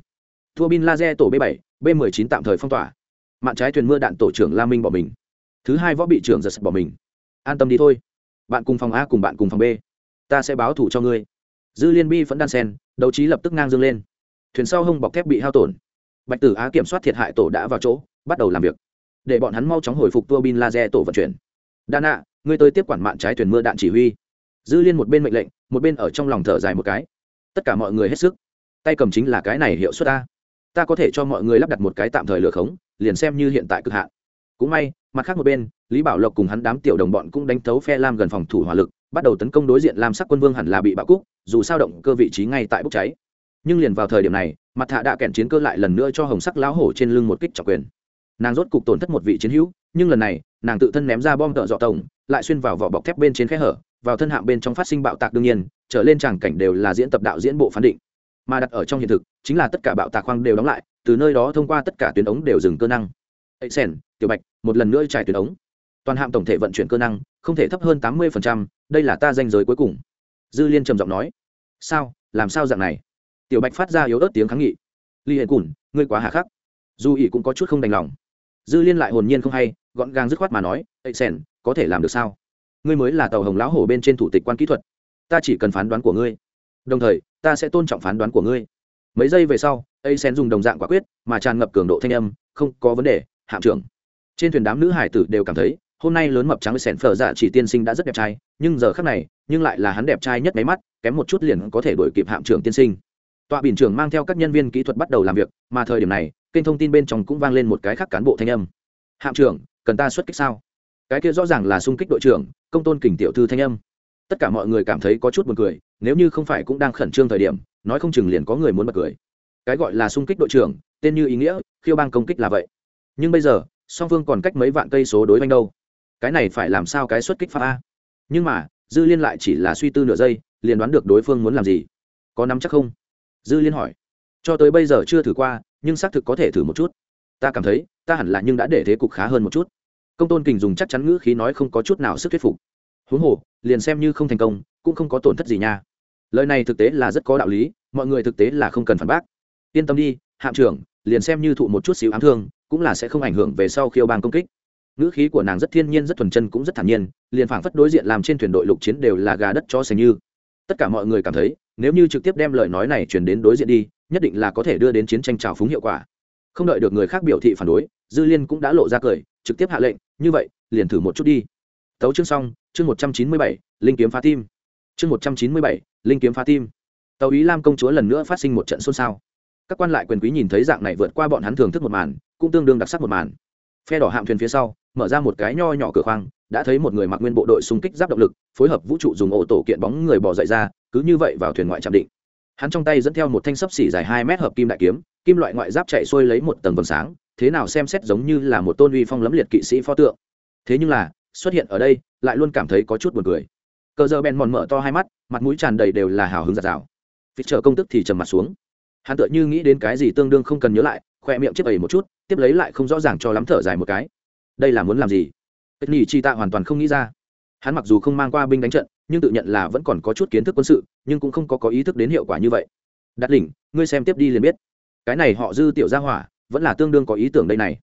Thua bin laser tổ b 7 b 19 tạm thời phong tỏa. Mạn trái thuyền mưa đạn tổ trưởng la minh bỏ mình thứ hai võ bị trưởng giật bỏ mình. An tâm đi thôi. Bạn cùng phòng a cùng bạn cùng phòng b. Ta sẽ báo thủ cho ngươi. Dư liên bi vẫn đan sen đấu trí lập tức ngang dương lên. Thuyền sau hông bọc thép bị hao tổn. Bạch tử á kiểm soát thiệt hại tổ đã vào chỗ, bắt đầu làm việc. Để bọn hắn mau chóng hồi phục tua bin laser tổ vận chuyển. Đa nạ ngươi tới tiếp quản mạn trái thuyền mưa đạn chỉ huy. Dư liên một bên mệnh lệnh, một bên ở trong lòng thở dài một cái. Tất cả mọi người hết sức. Tay cầm chính là cái này hiệu suất ta ta có thể cho mọi người lắp đặt một cái tạm thời lửa khống, liền xem như hiện tại cực hạn cũng may, mặt khác một bên, lý bảo lộc cùng hắn đám tiểu đồng bọn cũng đánh thấu phe lam gần phòng thủ hỏa lực, bắt đầu tấn công đối diện lam sắc quân vương hẳn là bị bạo cúc, dù sao động cơ vị trí ngay tại bốc cháy. Nhưng liền vào thời điểm này, mặt hạ đã kẹn chiến cơ lại lần nữa cho hồng sắc lão hổ trên lưng một kích trọng quyền. Nàng rốt cục tổn thất một vị chiến hữu, nhưng lần này, nàng tự thân ném ra bom tợ dọ tổng, lại xuyên vào vỏ bọc thép bên trên khe hở, vào thân hạng bên trong phát sinh bạo tạc đương nhiên, trở lên tràng cảnh đều là diễn tập đạo diễn bộ phán định. Mà đặt ở trong hiện thực, chính là tất cả bạo tạc khoang đều đóng lại, từ nơi đó thông qua tất cả tuyến ống đều dừng cơ năng ấy sen tiểu bạch, một lần nữa trải tuyến ống. Toàn hạm tổng thể vận chuyển cơ năng, không thể thấp hơn tám mươi đây là ta danh giới cuối cùng. Dư liên trầm giọng nói. Sao? Làm sao dạng này? Tiểu bạch phát ra yếu ớt tiếng kháng nghị. Ly hệ cùn, ngươi quá hà khắc. Dù ỉ cũng có chút không đành lòng. Dư liên lại hồn nhiên không hay, gọn gàng dứt khoát mà nói ấy sen có thể làm được sao? Ngươi mới là tàu hồng lão hổ bên trên thủ tịch quan kỹ thuật. Ta chỉ cần phán đoán của ngươi. Đồng thời, ta sẽ tôn trọng phán đoán của ngươi. Mấy giây về sau ấy sen dùng đồng dạng quả quyết, mà tràn ngập cường độ thanh âm, không có vấn đề hạm trưởng. Trên thuyền đám nữ hải tử đều cảm thấy, hôm nay lớn mập trắng với sẻn phở dạ chỉ tiên sinh đã rất đẹp trai, nhưng giờ khác này, nhưng lại là hắn đẹp trai nhất máy mắt, kém một chút liền có thể đổi kịp hạm trưởng tiên sinh. Tọa biển trưởng mang theo các nhân viên kỹ thuật bắt đầu làm việc, mà thời điểm này, kênh thông tin bên trong cũng vang lên một cái khác cán bộ thanh âm. Hạm trưởng, cần ta xuất kích sao? Cái kia rõ ràng là xung kích đội trưởng, công tôn kình tiểu thư thanh âm. Tất cả mọi người cảm thấy có chút buồn cười, nếu như không phải cũng đang khẩn trương thời điểm, nói không chừng liền có người muốn bật cười. Cái gọi là xung kích đội trưởng, tên như ý nghĩa, khiêu bang công kích là vậy nhưng bây giờ, song phương còn cách mấy vạn cây số đối với đâu? Cái này phải làm sao cái xuất kích pháp a? Nhưng mà, dư liên lại chỉ là suy tư nửa giây, liền đoán được đối phương muốn làm gì. Có nắm chắc không? Dư liên hỏi. Cho tới bây giờ chưa thử qua, nhưng xác thực có thể thử một chút. Ta cảm thấy, ta hẳn là nhưng đã để thế cục khá hơn một chút. Công tôn kình dùng chắc chắn ngữ khí nói không có chút nào sức thuyết phục. Huống hồ, liền xem như không thành công, cũng không có tổn thất gì nha. Lời này thực tế là rất có đạo lý, mọi người thực tế là không cần phản bác. Yên tâm đi, hạm trưởng, liền xem như thụ một chút xíu ám thương cũng là sẽ không ảnh hưởng về sau khiêu bang công kích. Ngữ khí của nàng rất thiên nhiên, rất thuần chân cũng rất thản nhiên, liền phảng phất đối diện làm trên thuyền đội lục chiến đều là gà đất cho sành như. Tất cả mọi người cảm thấy, nếu như trực tiếp đem lời nói này chuyển đến đối diện đi, nhất định là có thể đưa đến chiến tranh trào phúng hiệu quả. Không đợi được người khác biểu thị phản đối, dư liên cũng đã lộ ra cười, trực tiếp hạ lệnh, như vậy, liền thử một chút đi. Tấu chương xong, chương một trăm chín mươi bảy, linh kiếm phá tim. Chương một trăm chín mươi bảy, linh kiếm phá tim. Tàu ý lam công chúa lần nữa phát sinh một trận xôn xao các quan lại quyền quý nhìn thấy dạng này vượt qua bọn hắn thưởng thức một màn, cũng tương đương đặc sắc một màn. Phe đỏ hạm thuyền phía sau, mở ra một cái nho nhỏ cửa khoang, đã thấy một người mặc nguyên bộ đội xung kích giáp động lực, phối hợp vũ trụ dùng ổ tổ kiện bóng người bỏ dậy ra, cứ như vậy vào thuyền ngoại trạm định. Hắn trong tay dẫn theo một thanh sấp xỉ dài hai mét hợp kim đại kiếm, kim loại ngoại giáp chạy xuôi lấy một tầng vầng sáng, thế nào xem xét giống như là một tôn uy phong lẫm liệt kỵ sĩ pho tượng. Thế nhưng là, xuất hiện ở đây, lại luôn cảm thấy có chút buồn cười. Cờ giờ bèn mòn mở to hai mắt, mặt mũi tràn đầy đều là hào hứng giạt rào vịt chờ công tức thì trầm mặt xuống hắn tựa như nghĩ đến cái gì tương đương không cần nhớ lại, khoe miệng chiếc ẩy một chút, tiếp lấy lại không rõ ràng cho lắm thở dài một cái. Đây là muốn làm gì? Tất nhì chi tạ hoàn toàn không nghĩ ra. Hắn mặc dù không mang qua binh đánh trận, nhưng tự nhận là vẫn còn có chút kiến thức quân sự, nhưng cũng không có có ý thức đến hiệu quả như vậy. Đặt đỉnh, ngươi xem tiếp đi liền biết. Cái này họ dư tiểu gia hỏa, vẫn là tương đương có ý tưởng đây này.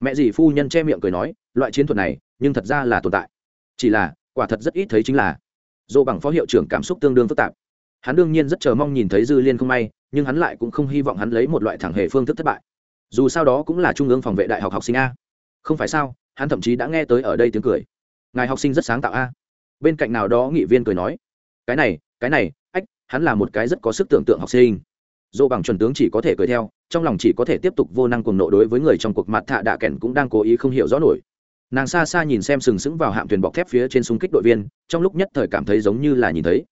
Mẹ dì phu nhân che miệng cười nói, loại chiến thuật này, nhưng thật ra là tồn tại. Chỉ là, quả thật rất ít thấy chính là. Dỗ bằng phó hiệu trưởng cảm xúc tương đương phức tạp. Hắn đương nhiên rất chờ mong nhìn thấy dư liên không may nhưng hắn lại cũng không hy vọng hắn lấy một loại thẳng hề phương thức thất bại. Dù sao đó cũng là trung ương phòng vệ đại học học sinh a. Không phải sao, hắn thậm chí đã nghe tới ở đây tiếng cười. Ngài học sinh rất sáng tạo a. Bên cạnh nào đó nghị viên cười nói, cái này cái này, ách, hắn là một cái rất có sức tưởng tượng học sinh. Dỗ bằng chuẩn tướng chỉ có thể cười theo, trong lòng chỉ có thể tiếp tục vô năng cuồng nộ đối với người trong cuộc mặt thạ đạ kèn cũng đang cố ý không hiểu rõ nổi. Nàng xa xa nhìn xem sừng sững vào hạm thuyền bọc thép phía trên xung kích đội viên, trong lúc nhất thời cảm thấy giống như là nhìn thấy.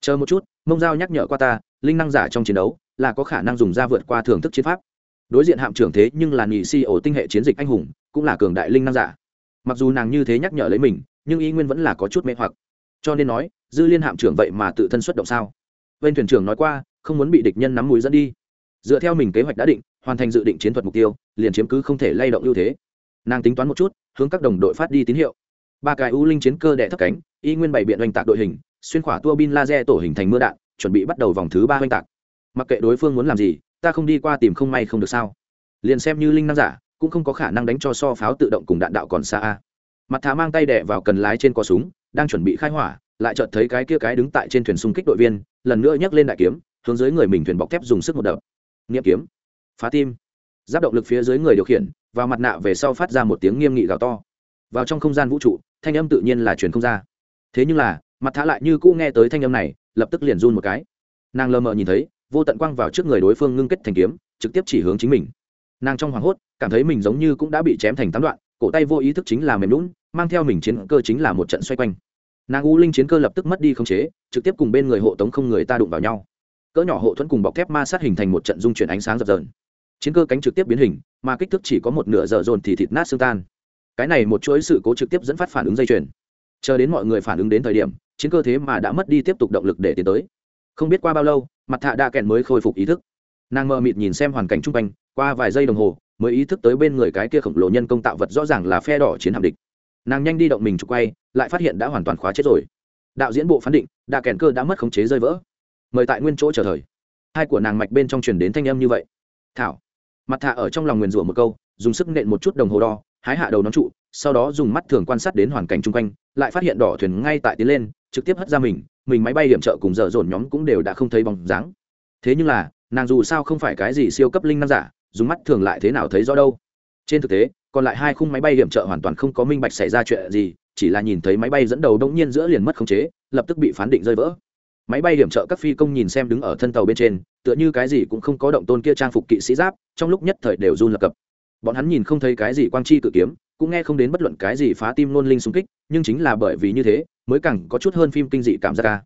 Chờ một chút, mông dao nhắc nhở qua ta, linh năng giả trong chiến đấu là có khả năng dùng ra vượt qua thưởng thức chiến pháp. Đối diện hạm trưởng thế nhưng là nhị si ổ tinh hệ chiến dịch anh hùng, cũng là cường đại linh năng giả. Mặc dù nàng như thế nhắc nhở lấy mình, nhưng ý nguyên vẫn là có chút mê hoặc. Cho nên nói, dư liên hạm trưởng vậy mà tự thân xuất động sao? Bên thuyền trưởng nói qua, không muốn bị địch nhân nắm mùi dẫn đi. Dựa theo mình kế hoạch đã định, hoàn thành dự định chiến thuật mục tiêu, liền chiếm cứ không thể lay động ưu thế. Nàng tính toán một chút, hướng các đồng đội phát đi tín hiệu. Ba cái u linh chiến cơ đẻ thấp cánh, y nguyên bảy biện oanh tạc đội hình, xuyên khỏa tua bin laser tổ hình thành mưa đạn, chuẩn bị bắt đầu vòng thứ ba oanh tạc mặc kệ đối phương muốn làm gì, ta không đi qua tìm không may không được sao? Liền xem như linh năng giả, cũng không có khả năng đánh cho so pháo tự động cùng đạn đạo còn xa a. Mặt thả mang tay đẻ vào cần lái trên cò súng, đang chuẩn bị khai hỏa, lại chợt thấy cái kia cái đứng tại trên thuyền xung kích đội viên, lần nữa nhấc lên đại kiếm, hướng dưới người mình thuyền bọc thép dùng sức một đập. Nghiệm kiếm. Phá tim. Giáp động lực phía dưới người điều khiển và mặt nạ về sau phát ra một tiếng nghiêm nghị gào to. Vào trong không gian vũ trụ, thanh âm tự nhiên là truyền không ra. Thế nhưng là, mặt thả lại như cũ nghe tới thanh âm này, lập tức liền run một cái. Nàng lờ mờ nhìn thấy vô tận quang vào trước người đối phương ngưng kết thành kiếm, trực tiếp chỉ hướng chính mình. Nàng trong hoảng hốt, cảm thấy mình giống như cũng đã bị chém thành tám đoạn, cổ tay vô ý thức chính là mềm lún mang theo mình chiến cơ chính là một trận xoay quanh. Nàng u linh chiến cơ lập tức mất đi khống chế, trực tiếp cùng bên người hộ tống không người ta đụng vào nhau. Cỡ nhỏ hộ thuẫn cùng bọc thép ma sát hình thành một trận dung chuyển ánh sáng dập dờn. Chiến cơ cánh trực tiếp biến hình, mà kích thước chỉ có một nửa giờ dồn thì thịt nát xương tan. Cái này một chuỗi sự cố trực tiếp dẫn phát phản ứng dây chuyền. Chờ đến mọi người phản ứng đến thời điểm, chiến cơ thế mà đã mất đi tiếp tục động lực để tiến tới không biết qua bao lâu, mặt thạ đạ kèn mới khôi phục ý thức. Nàng mơ mịt nhìn xem hoàn cảnh chung quanh, qua vài giây đồng hồ, mới ý thức tới bên người cái kia khổng lồ nhân công tạo vật rõ ràng là phe đỏ chiến hạm địch. Nàng nhanh đi động mình chụp quay, lại phát hiện đã hoàn toàn khóa chết rồi. Đạo diễn bộ phán định, đạ kèn cơ đã mất khống chế rơi vỡ. Mời tại nguyên chỗ chờ thời. Hai của nàng mạch bên trong truyền đến thanh âm như vậy. Thảo. Mặt thạ ở trong lòng nguyền rủa một câu, dùng sức nện một chút đồng hồ đo, hái hạ đầu nón trụ, sau đó dùng mắt thường quan sát đến hoàn cảnh chung quanh, lại phát hiện đỏ thuyền ngay tại tiến lên trực tiếp hất ra mình mình máy bay điểm trợ cùng dở dồn nhóm cũng đều đã không thấy bóng dáng. Thế nhưng là, nàng dù sao không phải cái gì siêu cấp linh năng giả, dùng mắt thường lại thế nào thấy rõ đâu. Trên thực tế, còn lại hai khung máy bay điểm trợ hoàn toàn không có minh bạch xảy ra chuyện gì, chỉ là nhìn thấy máy bay dẫn đầu đông nhiên giữa liền mất khống chế, lập tức bị phán định rơi vỡ. Máy bay điểm trợ các phi công nhìn xem đứng ở thân tàu bên trên, tựa như cái gì cũng không có động tôn kia trang phục kỵ sĩ giáp, trong lúc nhất thời đều run lập cập. Bọn hắn nhìn không thấy cái gì quang chi cự kiếm, cũng nghe không đến bất luận cái gì phá tim nôn linh xung kích, nhưng chính là bởi vì như thế mới càng có chút hơn phim kinh dị cảm giác ca.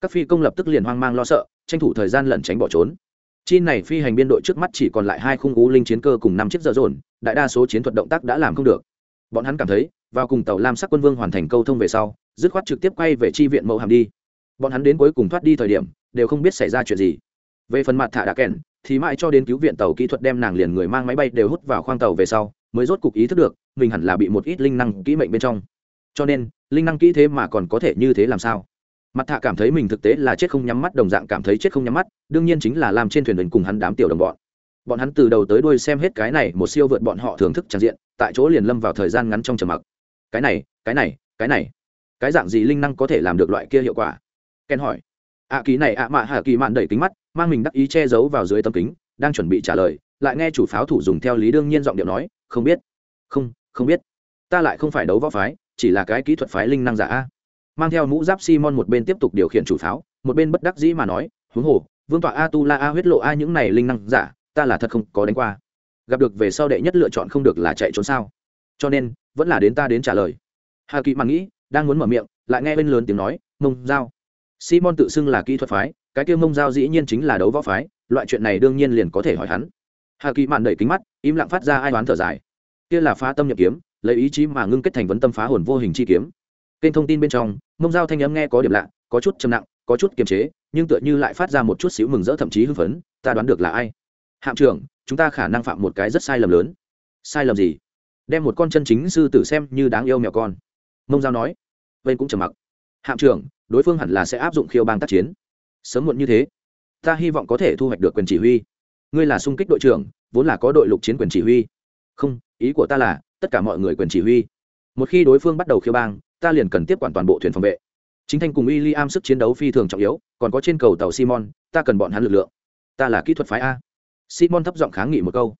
Các phi công lập tức liền hoang mang lo sợ, tranh thủ thời gian lẩn tránh bỏ trốn. Chi này phi hành biên đội trước mắt chỉ còn lại hai khung ú linh chiến cơ cùng năm chiếc dở dồn, đại đa số chiến thuật động tác đã làm không được. Bọn hắn cảm thấy, vào cùng tàu lam sắc quân vương hoàn thành câu thông về sau, dứt khoát trực tiếp quay về chi viện mẫu hàm đi. Bọn hắn đến cuối cùng thoát đi thời điểm, đều không biết xảy ra chuyện gì. Về phần mặt thả đã kèn thì mãi cho đến cứu viện tàu kỹ thuật đem nàng liền người mang máy bay đều hút vào khoang tàu về sau, mới rốt cục ý thức được, mình hẳn là bị một ít linh năng kỹ mệnh bên trong cho nên linh năng kỹ thế mà còn có thể như thế làm sao? Mặt thạ cảm thấy mình thực tế là chết không nhắm mắt đồng dạng cảm thấy chết không nhắm mắt đương nhiên chính là làm trên thuyền đỉnh cùng hắn đám tiểu đồng bọn. Bọn hắn từ đầu tới đuôi xem hết cái này một siêu vượt bọn họ thưởng thức tràn diện tại chỗ liền lâm vào thời gian ngắn trong trầm mặc. Cái này cái này cái này. Cái dạng gì linh năng có thể làm được loại kia hiệu quả? Ken hỏi. Ạ à, kỳ này ạ mạ hạ kỳ mạn đẩy kính mắt mang mình đắc ý che giấu vào dưới tấm kính đang chuẩn bị trả lời lại nghe chủ pháo thủ dùng theo lý đương nhiên giọng điệu nói không biết không không biết. Ta lại không phải đấu võ phái chỉ là cái kỹ thuật phái linh năng giả a. Mang theo mũ giáp simon một bên tiếp tục điều khiển chủ pháo, một bên bất đắc dĩ mà nói, huống hồ, vương tọa a tu la a huyết lộ a những này linh năng giả, ta là thật không có đánh qua. Gặp được về sau đệ nhất lựa chọn không được là chạy trốn sao? Cho nên, vẫn là đến ta đến trả lời. Hà kỳ mà nghĩ, đang muốn mở miệng, lại nghe bên lớn tiếng nói, mông dao simon tự xưng là kỹ thuật phái, cái kia mông dao dĩ nhiên chính là đấu võ phái, loại chuyện này đương nhiên liền có thể hỏi hắn. Hà kỳ mạn đẩy kính mắt, im lặng phát ra ai đoán thở dài. Kia là phá tâm nhập kiếm lấy ý chí mà ngưng kết thành vấn tâm phá hồn vô hình chi kiếm. Kênh thông tin bên trong, mông dao thanh âm nghe có điểm lạ, có chút trầm nặng, có chút kiềm chế, nhưng tựa như lại phát ra một chút xíu mừng rỡ thậm chí hưng phấn, ta đoán được là ai? Hạm trưởng, chúng ta khả năng phạm một cái rất sai lầm lớn. Sai lầm gì? Đem một con chân chính sư tử xem như đáng yêu mèo con. Mông giao nói. Vên cũng trầm mặc. Hạm trưởng, đối phương hẳn là sẽ áp dụng khiêu bang tác chiến. Sớm muộn như thế, ta hy vọng có thể thu hoạch được quyền chỉ huy. Ngươi là sung kích đội trưởng, vốn là có đội lục chiến quyền chỉ huy. Không, ý của ta là tất cả mọi người quyền chỉ huy. Một khi đối phương bắt đầu khiêu bang, ta liền cần tiếp quản toàn bộ thuyền phòng vệ. Chính thanh cùng w i l l i am sức chiến đấu phi thường trọng yếu, còn có trên cầu tàu simon, ta cần bọn hắn lực lượng. Ta là kỹ thuật phái a. Simon thấp giọng kháng nghị một câu.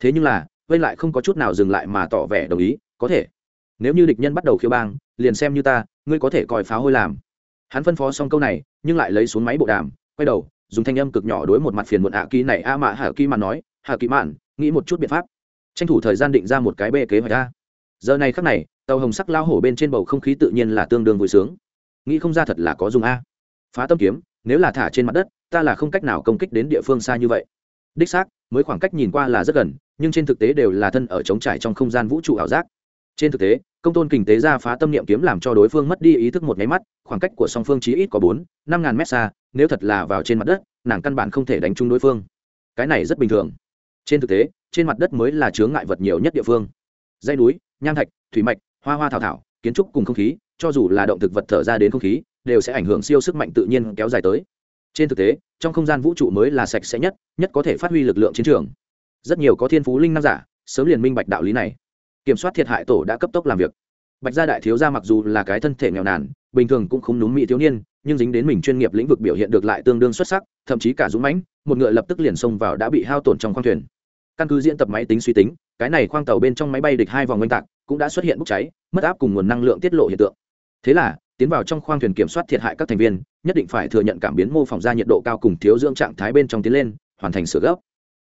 Thế nhưng là vây lại không có chút nào dừng lại mà tỏ vẻ đồng ý, có thể. Nếu như địch nhân bắt đầu khiêu bang, liền xem như ta, ngươi có thể coi pháo hôi làm. Hắn phân phó xong câu này, nhưng lại lấy xuống máy bộ đàm, quay đầu, dùng thanh âm cực nhỏ đối một mặt phiền muộn ạ kỳ này a mạ hạ kỳ mạn nói, hạ kỳ mạn, nghĩ một chút biện pháp tranh thủ thời gian định ra một cái bê kế hoạch ra, giờ này khắc này tàu hồng sắc lao hổ bên trên bầu không khí tự nhiên là tương đương vui sướng. Nghĩ không ra thật là có dùng a. Phá tâm kiếm nếu là thả trên mặt đất ta là không cách nào công kích đến địa phương xa như vậy. Đích xác mới khoảng cách nhìn qua là rất gần nhưng trên thực tế đều là thân ở trống trải trong không gian vũ trụ ảo giác. Trên thực tế công tôn kình tế ra phá tâm niệm kiếm làm cho đối phương mất đi ý thức một nháy mắt khoảng cách của song phương chí ít có bốn năm ngàn mét xa nếu thật là vào trên mặt đất nàng căn bản không thể đánh trúng đối phương. Cái này rất bình thường trên thực tế, trên mặt đất mới là chướng ngại vật nhiều nhất địa phương. Dây núi, nham thạch, thủy mạch, hoa hoa thảo thảo, kiến trúc cùng không khí, cho dù là động thực vật thở ra đến không khí, đều sẽ ảnh hưởng siêu sức mạnh tự nhiên kéo dài tới. Trên thực tế, trong không gian vũ trụ mới là sạch sẽ nhất nhất có thể phát huy lực lượng chiến trường. Rất nhiều có thiên phú linh năng giả, sớm liền minh bạch đạo lý này. Kiểm soát thiệt hại tổ đã cấp tốc làm việc. Bạch gia đại thiếu gia mặc dù là cái thân thể nghèo nàn, bình thường cũng không núm mỹ thiếu niên, nhưng dính đến mình chuyên nghiệp lĩnh vực biểu hiện được lại tương đương xuất sắc, thậm chí cả dũng mãnh, một ngựa lập tức liền xông vào đã bị hao tổn trong khoang thuyền căn cứ diễn tập máy tính suy tính, cái này khoang tàu bên trong máy bay địch hai vòng oanh tạc cũng đã xuất hiện bốc cháy, mất áp cùng nguồn năng lượng tiết lộ hiện tượng. Thế là, tiến vào trong khoang thuyền kiểm soát thiệt hại các thành viên, nhất định phải thừa nhận cảm biến mô phỏng ra nhiệt độ cao cùng thiếu dưỡng trạng thái bên trong tiến lên, hoàn thành sửa gấp.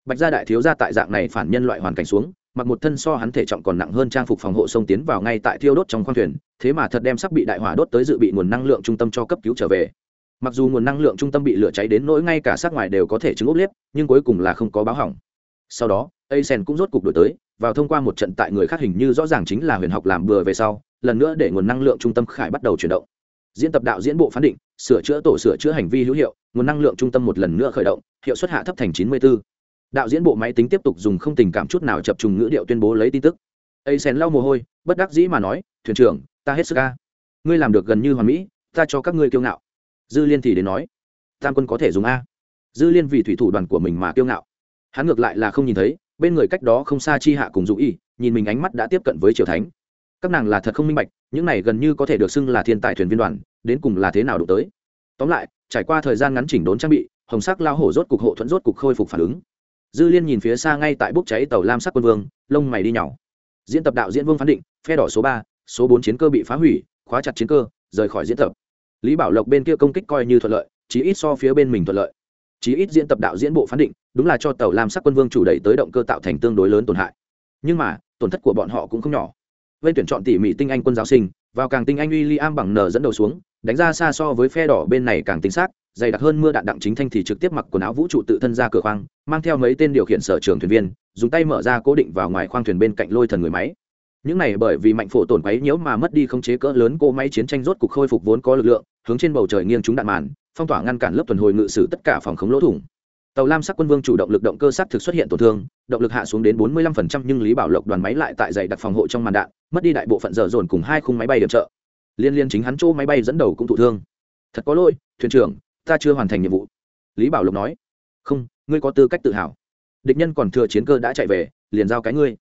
Bạch gia đại thiếu gia tại dạng này phản nhân loại hoàn cảnh xuống, mặc một thân so hắn thể trọng còn nặng hơn trang phục phòng hộ sông tiến vào ngay tại thiêu đốt trong khoang thuyền, thế mà thật đem sắp bị đại hỏa đốt tới dự bị nguồn năng lượng trung tâm cho cấp cứu trở về. Mặc dù nguồn năng lượng trung tâm bị lửa cháy đến nỗi ngay cả sát ngoài đều có thể chứng ốp liếp, nhưng cuối cùng là không có báo hỏng sau đó A Sen cũng rốt cục đổi tới, vào thông qua một trận tại người khác hình như rõ ràng chính là huyền học làm bừa về sau, lần nữa để nguồn năng lượng trung tâm khải bắt đầu chuyển động. Diễn tập đạo diễn bộ phán định, sửa chữa tổ sửa chữa hành vi hữu hiệu, nguồn năng lượng trung tâm một lần nữa khởi động, hiệu suất hạ thấp thành chín mươi bốn. đạo diễn bộ máy tính tiếp tục dùng không tình cảm chút nào chập trùng ngữ điệu tuyên bố lấy tin tức. A sen lau mồ hôi, bất đắc dĩ mà nói, thuyền trưởng, ta hết sức ca ngươi làm được gần như hoàn mỹ, ta cho các ngươi kiêu ngạo. Dư liên thì đến nói, tam quân có thể dùng a. Dư liên vì thủy thủ đoàn của mình mà kiêu ngạo hắn ngược lại là không nhìn thấy, bên người cách đó không xa chi hạ cùng dụ y, nhìn mình ánh mắt đã tiếp cận với triều thánh. Các nàng là thật không minh bạch, những này gần như có thể được xưng là thiên tài thuyền viên đoàn, đến cùng là thế nào đụng tới. Tóm lại, trải qua thời gian ngắn chỉnh đốn trang bị, hồng sắc lao hổ rốt cục hộ thuẫn rốt cục khôi phục phản ứng. Dư liên nhìn phía xa ngay tại bốc cháy tàu lam sắc quân vương, lông mày đi nhỏ diễn tập đạo diễn vương phán định, phe đỏ số ba, số bốn chiến cơ bị phá hủy, khóa chặt chiến cơ, rời khỏi diễn tập. Lý bảo lộc bên kia công kích coi như thuận lợi, chí ít so phía bên mình thuận lợi. Chí ít diễn tập đạo diễn bộ phán định đúng là cho tàu lam sắc quân vương chủ đẩy tới động cơ tạo thành tương đối lớn tổn hại. Nhưng mà, tổn thất của bọn họ cũng không nhỏ. Vây tuyển chọn tỉ mỉ tinh anh quân giáo sinh, vào càng tinh anh uy li am bằng n dẫn đầu xuống, đánh ra xa so với phe đỏ bên này càng tính xác, dày đặc hơn mưa đạn đặng chính thanh thì trực tiếp mặc quần áo vũ trụ tự thân ra cửa khoang, mang theo mấy tên điều khiển sở trường thuyền viên, dùng tay mở ra cố định vào ngoài khoang thuyền bên cạnh lôi thần người máy. Những này bởi vì mạnh phổ tổn quấy nhiễu mà mất đi không chế cỡ lớn, cỗ máy chiến tranh rốt cục khôi phục vốn có lực lượng, hướng trên bầu trời nghiêng chúng đạn màn, phong tỏa ngăn cản lớp tuần hồi ngự sử tất cả phòng khống lỗ thủng tàu lam sắc quân vương chủ động lực động cơ sắc thực xuất hiện tổn thương, động lực hạ xuống đến 45% nhưng lý bảo lộc đoàn máy lại tại dày đặc phòng hộ trong màn đạn, mất đi đại bộ phận dở dồn cùng hai khung máy bay điểm trợ. Liên liên chính hắn chỗ máy bay dẫn đầu cũng thụ thương. Thật có lỗi, thuyền trưởng, ta chưa hoàn thành nhiệm vụ. Lý bảo lộc nói. Không, ngươi có tư cách tự hào. Địch nhân còn thừa chiến cơ đã chạy về, liền giao cái ngươi.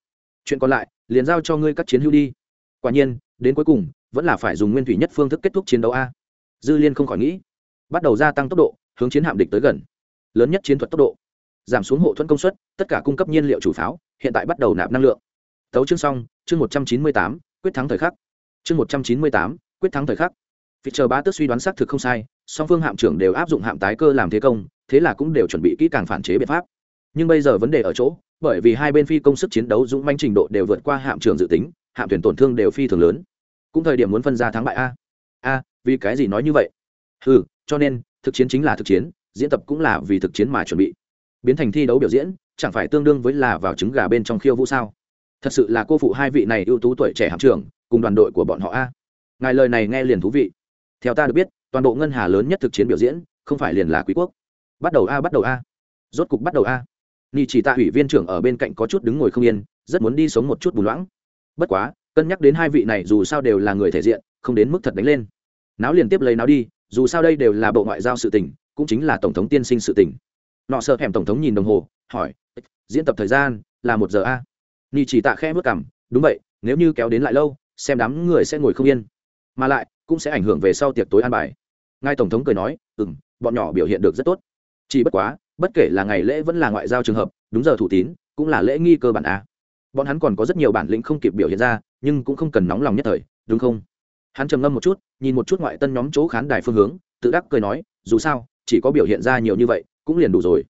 Chuyện còn lại, liền giao cho ngươi các chiến hữu đi. Quả nhiên, đến cuối cùng, vẫn là phải dùng nguyên thủy nhất phương thức kết thúc chiến đấu a. Dư liên không khỏi nghĩ. Bắt đầu gia tăng tốc độ, hướng chiến hạm địch tới gần lớn nhất chiến thuật tốc độ. Giảm xuống hộ thuẫn công suất, tất cả cung cấp nhiên liệu chủ pháo, hiện tại bắt đầu nạp năng lượng. Tấu chương xong, chương một trăm chín mươi tám, quyết thắng thời khắc. Chương một trăm chín mươi tám, quyết thắng thời khắc. Vị chờ bá tước suy đoán xác thực không sai, song phương hạm trưởng đều áp dụng hạm tái cơ làm thế công, thế là cũng đều chuẩn bị kỹ càng phản chế biện pháp. Nhưng bây giờ vấn đề ở chỗ, bởi vì hai bên phi công sức chiến đấu dũng manh trình độ đều vượt qua hạm trưởng dự tính, hạm thuyền tổn thương đều phi thường lớn. Cũng thời điểm muốn phân ra thắng bại a. A, vì cái gì nói như vậy? Ừ cho nên, thực chiến chính là thực chiến diễn tập cũng là vì thực chiến mà chuẩn bị. Biến thành thi đấu biểu diễn, chẳng phải tương đương với là vào trứng gà bên trong khiêu vũ sao? Thật sự là cô phụ hai vị này ưu tú tuổi trẻ hạm trưởng, cùng đoàn đội của bọn họ a. Ngài lời này nghe liền thú vị. Theo ta được biết, toàn bộ ngân hà lớn nhất thực chiến biểu diễn, không phải liền là quý quốc. Bắt đầu a, bắt đầu a. Rốt cục bắt đầu a. Ni chỉ tạ ủy viên trưởng ở bên cạnh có chút đứng ngồi không yên, rất muốn đi sống một chút bùn loãng. Bất quá, cân nhắc đến hai vị này dù sao đều là người thể diện, không đến mức thật đánh lên. Náo liền tiếp lấy náo đi, dù sao đây đều là bộ ngoại giao sự tình cũng chính là tổng thống tiên sinh sự tỉnh nọ sợ hẻm tổng thống nhìn đồng hồ, hỏi, diễn tập thời gian là một giờ a? Ni chỉ tạ khẽ bước cảm đúng vậy, nếu như kéo đến lại lâu, xem đám người sẽ ngồi không yên. Mà lại, cũng sẽ ảnh hưởng về sau tiệc tối an bài. Ngài tổng thống cười nói ừ m bọn nhỏ biểu hiện được rất tốt. Chỉ bất quá, bất kể là ngày lễ vẫn là ngoại giao trường hợp, đúng giờ thủ tín, cũng là lễ nghi cơ bản a. Bọn hắn còn có rất nhiều bản lĩnh không kịp biểu hiện ra, nhưng cũng không cần nóng lòng nhất thời, đúng không? Hắn trầm ngâm một chút, nhìn một chút ngoại tân nhóm chỗ khán đài phương hướng, tự đắc cười nói, dù sao chỉ có biểu hiện ra nhiều như vậy cũng liền đủ rồi.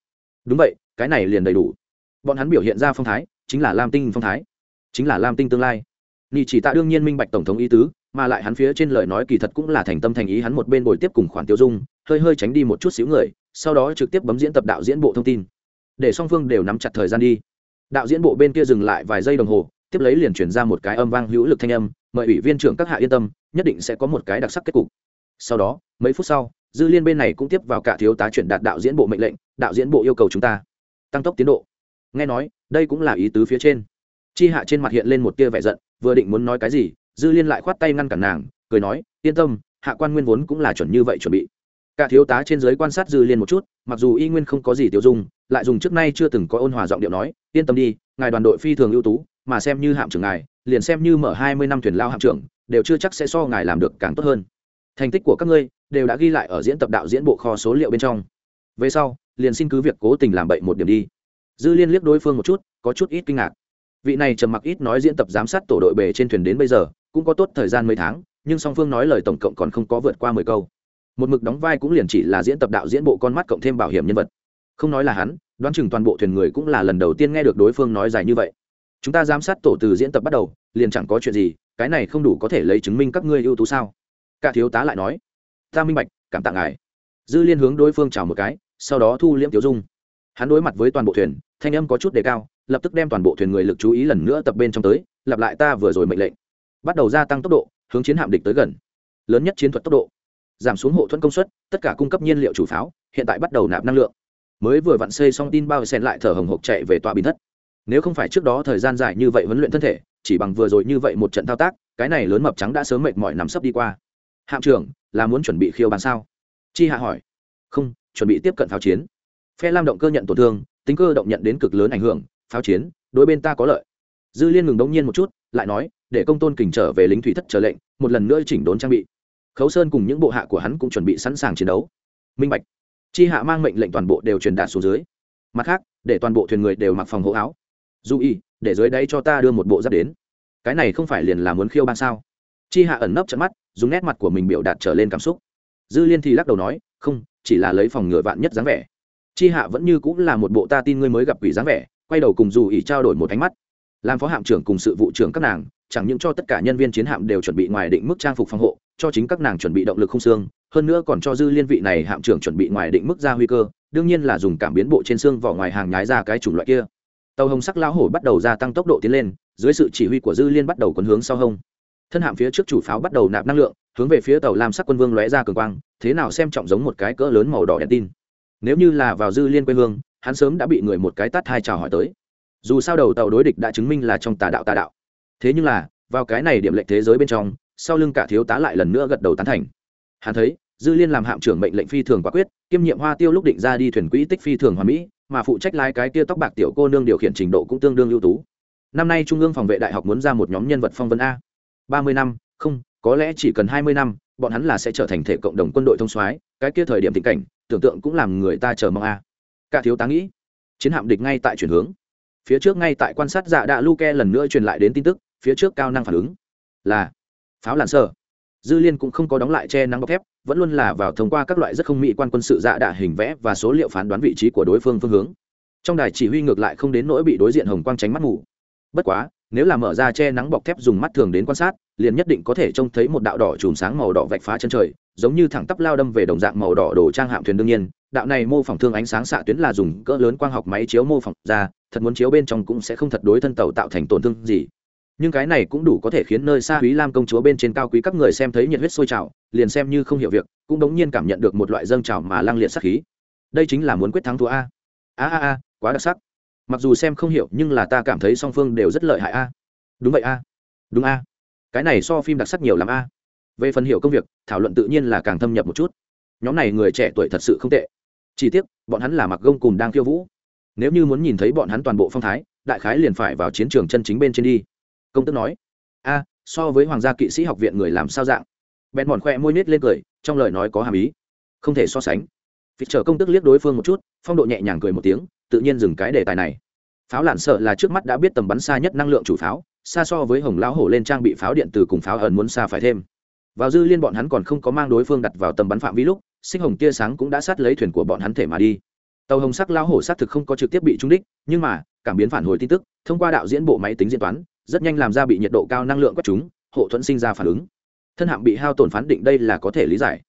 Đúng vậy, cái này liền đầy đủ. Bọn hắn biểu hiện ra phong thái, chính là lam tinh phong thái, chính là lam tinh tương lai. Nhị chỉ tạ đương nhiên minh bạch tổng thống ý tứ, mà lại hắn phía trên lời nói kỳ thật cũng là thành tâm thành ý hắn một bên bồi tiếp cùng khoản tiêu dung, hơi hơi tránh đi một chút xíu người, sau đó trực tiếp bấm diễn tập đạo diễn bộ thông tin. Để song phương đều nắm chặt thời gian đi. Đạo diễn bộ bên kia dừng lại vài giây đồng hồ, tiếp lấy liền chuyển ra một cái âm vang hữu lực thanh âm, mời ủy viên trưởng các hạ yên tâm, nhất định sẽ có một cái đặc sắc kết cục. Sau đó, mấy phút sau dư liên bên này cũng tiếp vào cả thiếu tá chuyển đạt đạo diễn bộ mệnh lệnh, đạo diễn bộ yêu cầu chúng ta tăng tốc tiến độ. Nghe nói, đây cũng là ý tứ phía trên. Chi hạ trên mặt hiện lên một tia vẻ giận, vừa định muốn nói cái gì, dư liên lại khoát tay ngăn cản nàng, cười nói, yên tâm, hạ quan nguyên vốn cũng là chuẩn như vậy chuẩn bị. Cả thiếu tá trên giới quan sát dư liên một chút, mặc dù y nguyên không có gì tiêu dung lại dùng trước nay chưa từng có ôn hòa giọng điệu nói, yên tâm đi, ngài đoàn đội phi thường ưu tú, mà xem như hạm trưởng ngài, liền xem như mở hai mươi năm thuyền lao hạm trưởng, đều chưa chắc sẽ so ngài làm được càng tốt hơn. Thành tích của các ngươi đều đã ghi lại ở diễn tập đạo diễn bộ kho số liệu bên trong. Về sau, liền xin cứ việc cố tình làm bậy một điểm đi. Dư liên liếc đối phương một chút, có chút ít kinh ngạc. Vị này trầm mặc ít nói diễn tập giám sát tổ đội bề trên thuyền đến bây giờ, cũng có tốt thời gian mấy tháng, nhưng song phương nói lời tổng cộng còn không có vượt qua mười câu. Một mực đóng vai cũng liền chỉ là diễn tập đạo diễn bộ con mắt cộng thêm bảo hiểm nhân vật. Không nói là hắn, đoán chừng toàn bộ thuyền người cũng là lần đầu tiên nghe được đối phương nói dài như vậy. Chúng ta giám sát tổ từ diễn tập bắt đầu, liền chẳng có chuyện gì, cái này không đủ có thể lấy chứng minh các ngươi ưu tú sao? Cả thiếu tá lại nói ta minh bạch, cảm tạ ngài. Dư liên hướng đối phương chào một cái, sau đó thu liễm tiểu dung. Hắn đối mặt với toàn bộ thuyền, thanh âm có chút đề cao, lập tức đem toàn bộ thuyền người lực chú ý lần nữa tập bên trong tới, lặp lại ta vừa rồi mệnh lệnh. Bắt đầu gia tăng tốc độ, hướng chiến hạm địch tới gần. Lớn nhất chiến thuật tốc độ. Giảm xuống hộ thuẫn công suất, tất cả cung cấp nhiên liệu chủ pháo, hiện tại bắt đầu nạp năng lượng. Mới vừa vặn xây xong tin bao sen lại thở hồng hộc chạy về tòa bình thất. Nếu không phải trước đó thời gian dài như vậy huấn luyện thân thể, chỉ bằng vừa rồi như vậy một trận thao tác, cái này lớn mập trắng đã sớm mệt mỏi nằm sấp đi qua hạm trưởng là muốn chuẩn bị khiêu bàn sao chi hạ hỏi không chuẩn bị tiếp cận pháo chiến phe lam động cơ nhận tổn thương tính cơ động nhận đến cực lớn ảnh hưởng pháo chiến đối bên ta có lợi dư liên ngừng đống nhiên một chút lại nói để công tôn kình trở về lính thủy thất trở lệnh một lần nữa chỉnh đốn trang bị khấu sơn cùng những bộ hạ của hắn cũng chuẩn bị sẵn sàng chiến đấu minh bạch chi hạ mang mệnh lệnh toàn bộ đều truyền đạt xuống dưới mặt khác để toàn bộ thuyền người đều mặc phòng hộ áo dù y để dưới đây cho ta đưa một bộ giáp đến cái này không phải liền là muốn khiêu ban sao chi hạ ẩn nấp trận mắt, dùng nét mặt của mình biểu đạt trở lên cảm xúc. Dư liên thì lắc đầu nói, không, chỉ là lấy phòng ngựa vạn nhất dáng vẻ. Chi hạ vẫn như cũng là một bộ ta tin ngươi mới gặp quỷ dáng vẻ, quay đầu cùng dù ỉ trao đổi một ánh mắt. Làm phó hạm trưởng cùng sự vụ trưởng các nàng, chẳng những cho tất cả nhân viên chiến hạm đều chuẩn bị ngoài định mức trang phục phòng hộ, cho chính các nàng chuẩn bị động lực không xương, hơn nữa còn cho dư liên vị này hạm trưởng chuẩn bị ngoài định mức ra huy cơ, đương nhiên là dùng cảm biến bộ trên xương vỏ ngoài hàng nhái ra cái chủng loại kia. Tàu hồng sắc lão hổ bắt đầu gia tăng tốc độ tiến lên, dưới sự chỉ huy của dư liên bắt đầu quấn hướng sau hông thân hạm phía trước chủ pháo bắt đầu nạp năng lượng, hướng về phía tàu lam sắc quân vương lóe ra cường quang, thế nào xem trọng giống một cái cỡ lớn màu đỏ đèn tin. Nếu như là vào dư liên quê hương, hắn sớm đã bị người một cái tát hai chào hỏi tới. Dù sao đầu tàu đối địch đã chứng minh là trong tà đạo tà đạo. Thế nhưng là, vào cái này điểm lệnh thế giới bên trong, sau lưng cả thiếu tá lại lần nữa gật đầu tán thành. Hắn thấy, dư liên làm hạm trưởng mệnh lệnh phi thường quả quyết, kiêm nhiệm hoa tiêu lúc định ra đi thuyền quỹ tích phi thường hòa mỹ, mà phụ trách lái cái tia tóc bạc tiểu cô nương điều khiển trình độ cũng tương đương ưu tú. Năm nay trung ương phòng vệ đại học muốn ra một nhóm nhân vật phong vân a ba mươi năm, không, có lẽ chỉ cần hai mươi năm, bọn hắn là sẽ trở thành thể cộng đồng quân đội thông soái, cái kia thời điểm tình cảnh, tưởng tượng cũng làm người ta chờ mong a. Cả thiếu tá nghĩ, chiến hạm địch ngay tại chuyển hướng. Phía trước ngay tại quan sát dạ đạ luke lần nữa truyền lại đến tin tức, phía trước cao năng phản ứng là pháo làn sơ dư liên cũng không có đóng lại che nắng bọc thép, vẫn luôn là vào thông qua các loại rất không mỹ quan quân sự dạ đạ hình vẽ và số liệu phán đoán vị trí của đối phương phương hướng. Trong đài chỉ huy ngược lại không đến nỗi bị đối diện hồng quang tránh mắt mù. Bất quá nếu là mở ra che nắng bọc thép dùng mắt thường đến quan sát liền nhất định có thể trông thấy một đạo đỏ chùm sáng màu đỏ vạch phá chân trời giống như thẳng tắp lao đâm về đồng dạng màu đỏ đồ trang hạm thuyền đương nhiên đạo này mô phỏng thương ánh sáng xạ tuyến là dùng cỡ lớn quang học máy chiếu mô phỏng ra thật muốn chiếu bên trong cũng sẽ không thật đối thân tàu tạo thành tổn thương gì nhưng cái này cũng đủ có thể khiến nơi xa quý Lam công chúa bên trên cao quý các người xem thấy nhiệt huyết sôi trào, liền xem như không hiểu việc, cũng đống nhiên cảm nhận được một loại dâng trào mà lăng liệt sắc khí. Đây chính là muốn quyết thắng thua a. A a a, quá đặc sắc. Mặc dù xem không hiểu, nhưng là ta cảm thấy song phương đều rất lợi hại a. Đúng vậy a. Đúng a. Cái này so phim đặc sắc nhiều lắm a. Về phần hiểu công việc, thảo luận tự nhiên là càng thâm nhập một chút. Nhóm này người trẻ tuổi thật sự không tệ. Chỉ tiếc, bọn hắn là mặc gông cùng đang khiêu vũ. Nếu như muốn nhìn thấy bọn hắn toàn bộ phong thái, đại khái liền phải vào chiến trường chân chính bên trên đi công tước nói a so với hoàng gia kỵ sĩ học viện người làm sao dạng bèn mòn khoe môi nết lên cười trong lời nói có hàm ý không thể so sánh Phịch chờ công tức liếc đối phương một chút, phong độ nhẹ nhàng cười một tiếng, tự nhiên dừng cái đề tài này. Pháo lạn sợ là trước mắt đã biết tầm bắn xa nhất năng lượng chủ pháo, xa so với hồng lão hổ lên trang bị pháo điện từ cùng pháo ẩn muốn xa phải thêm. Vào dư liên bọn hắn còn không có mang đối phương đặt vào tầm bắn phạm vi lúc, sinh hồng tia sáng cũng đã sát lấy thuyền của bọn hắn thể mà đi. Tàu hồng sắc lão hổ xác thực không có trực tiếp bị trúng đích, nhưng mà cảm biến phản hồi tin tức, thông qua đạo diễn bộ máy tính diễn toán, rất nhanh làm ra bị nhiệt độ cao năng lượng quét chúng hộ thuẫn sinh ra phản ứng thân hạm bị hao tổn phán định đây là có thể lý giải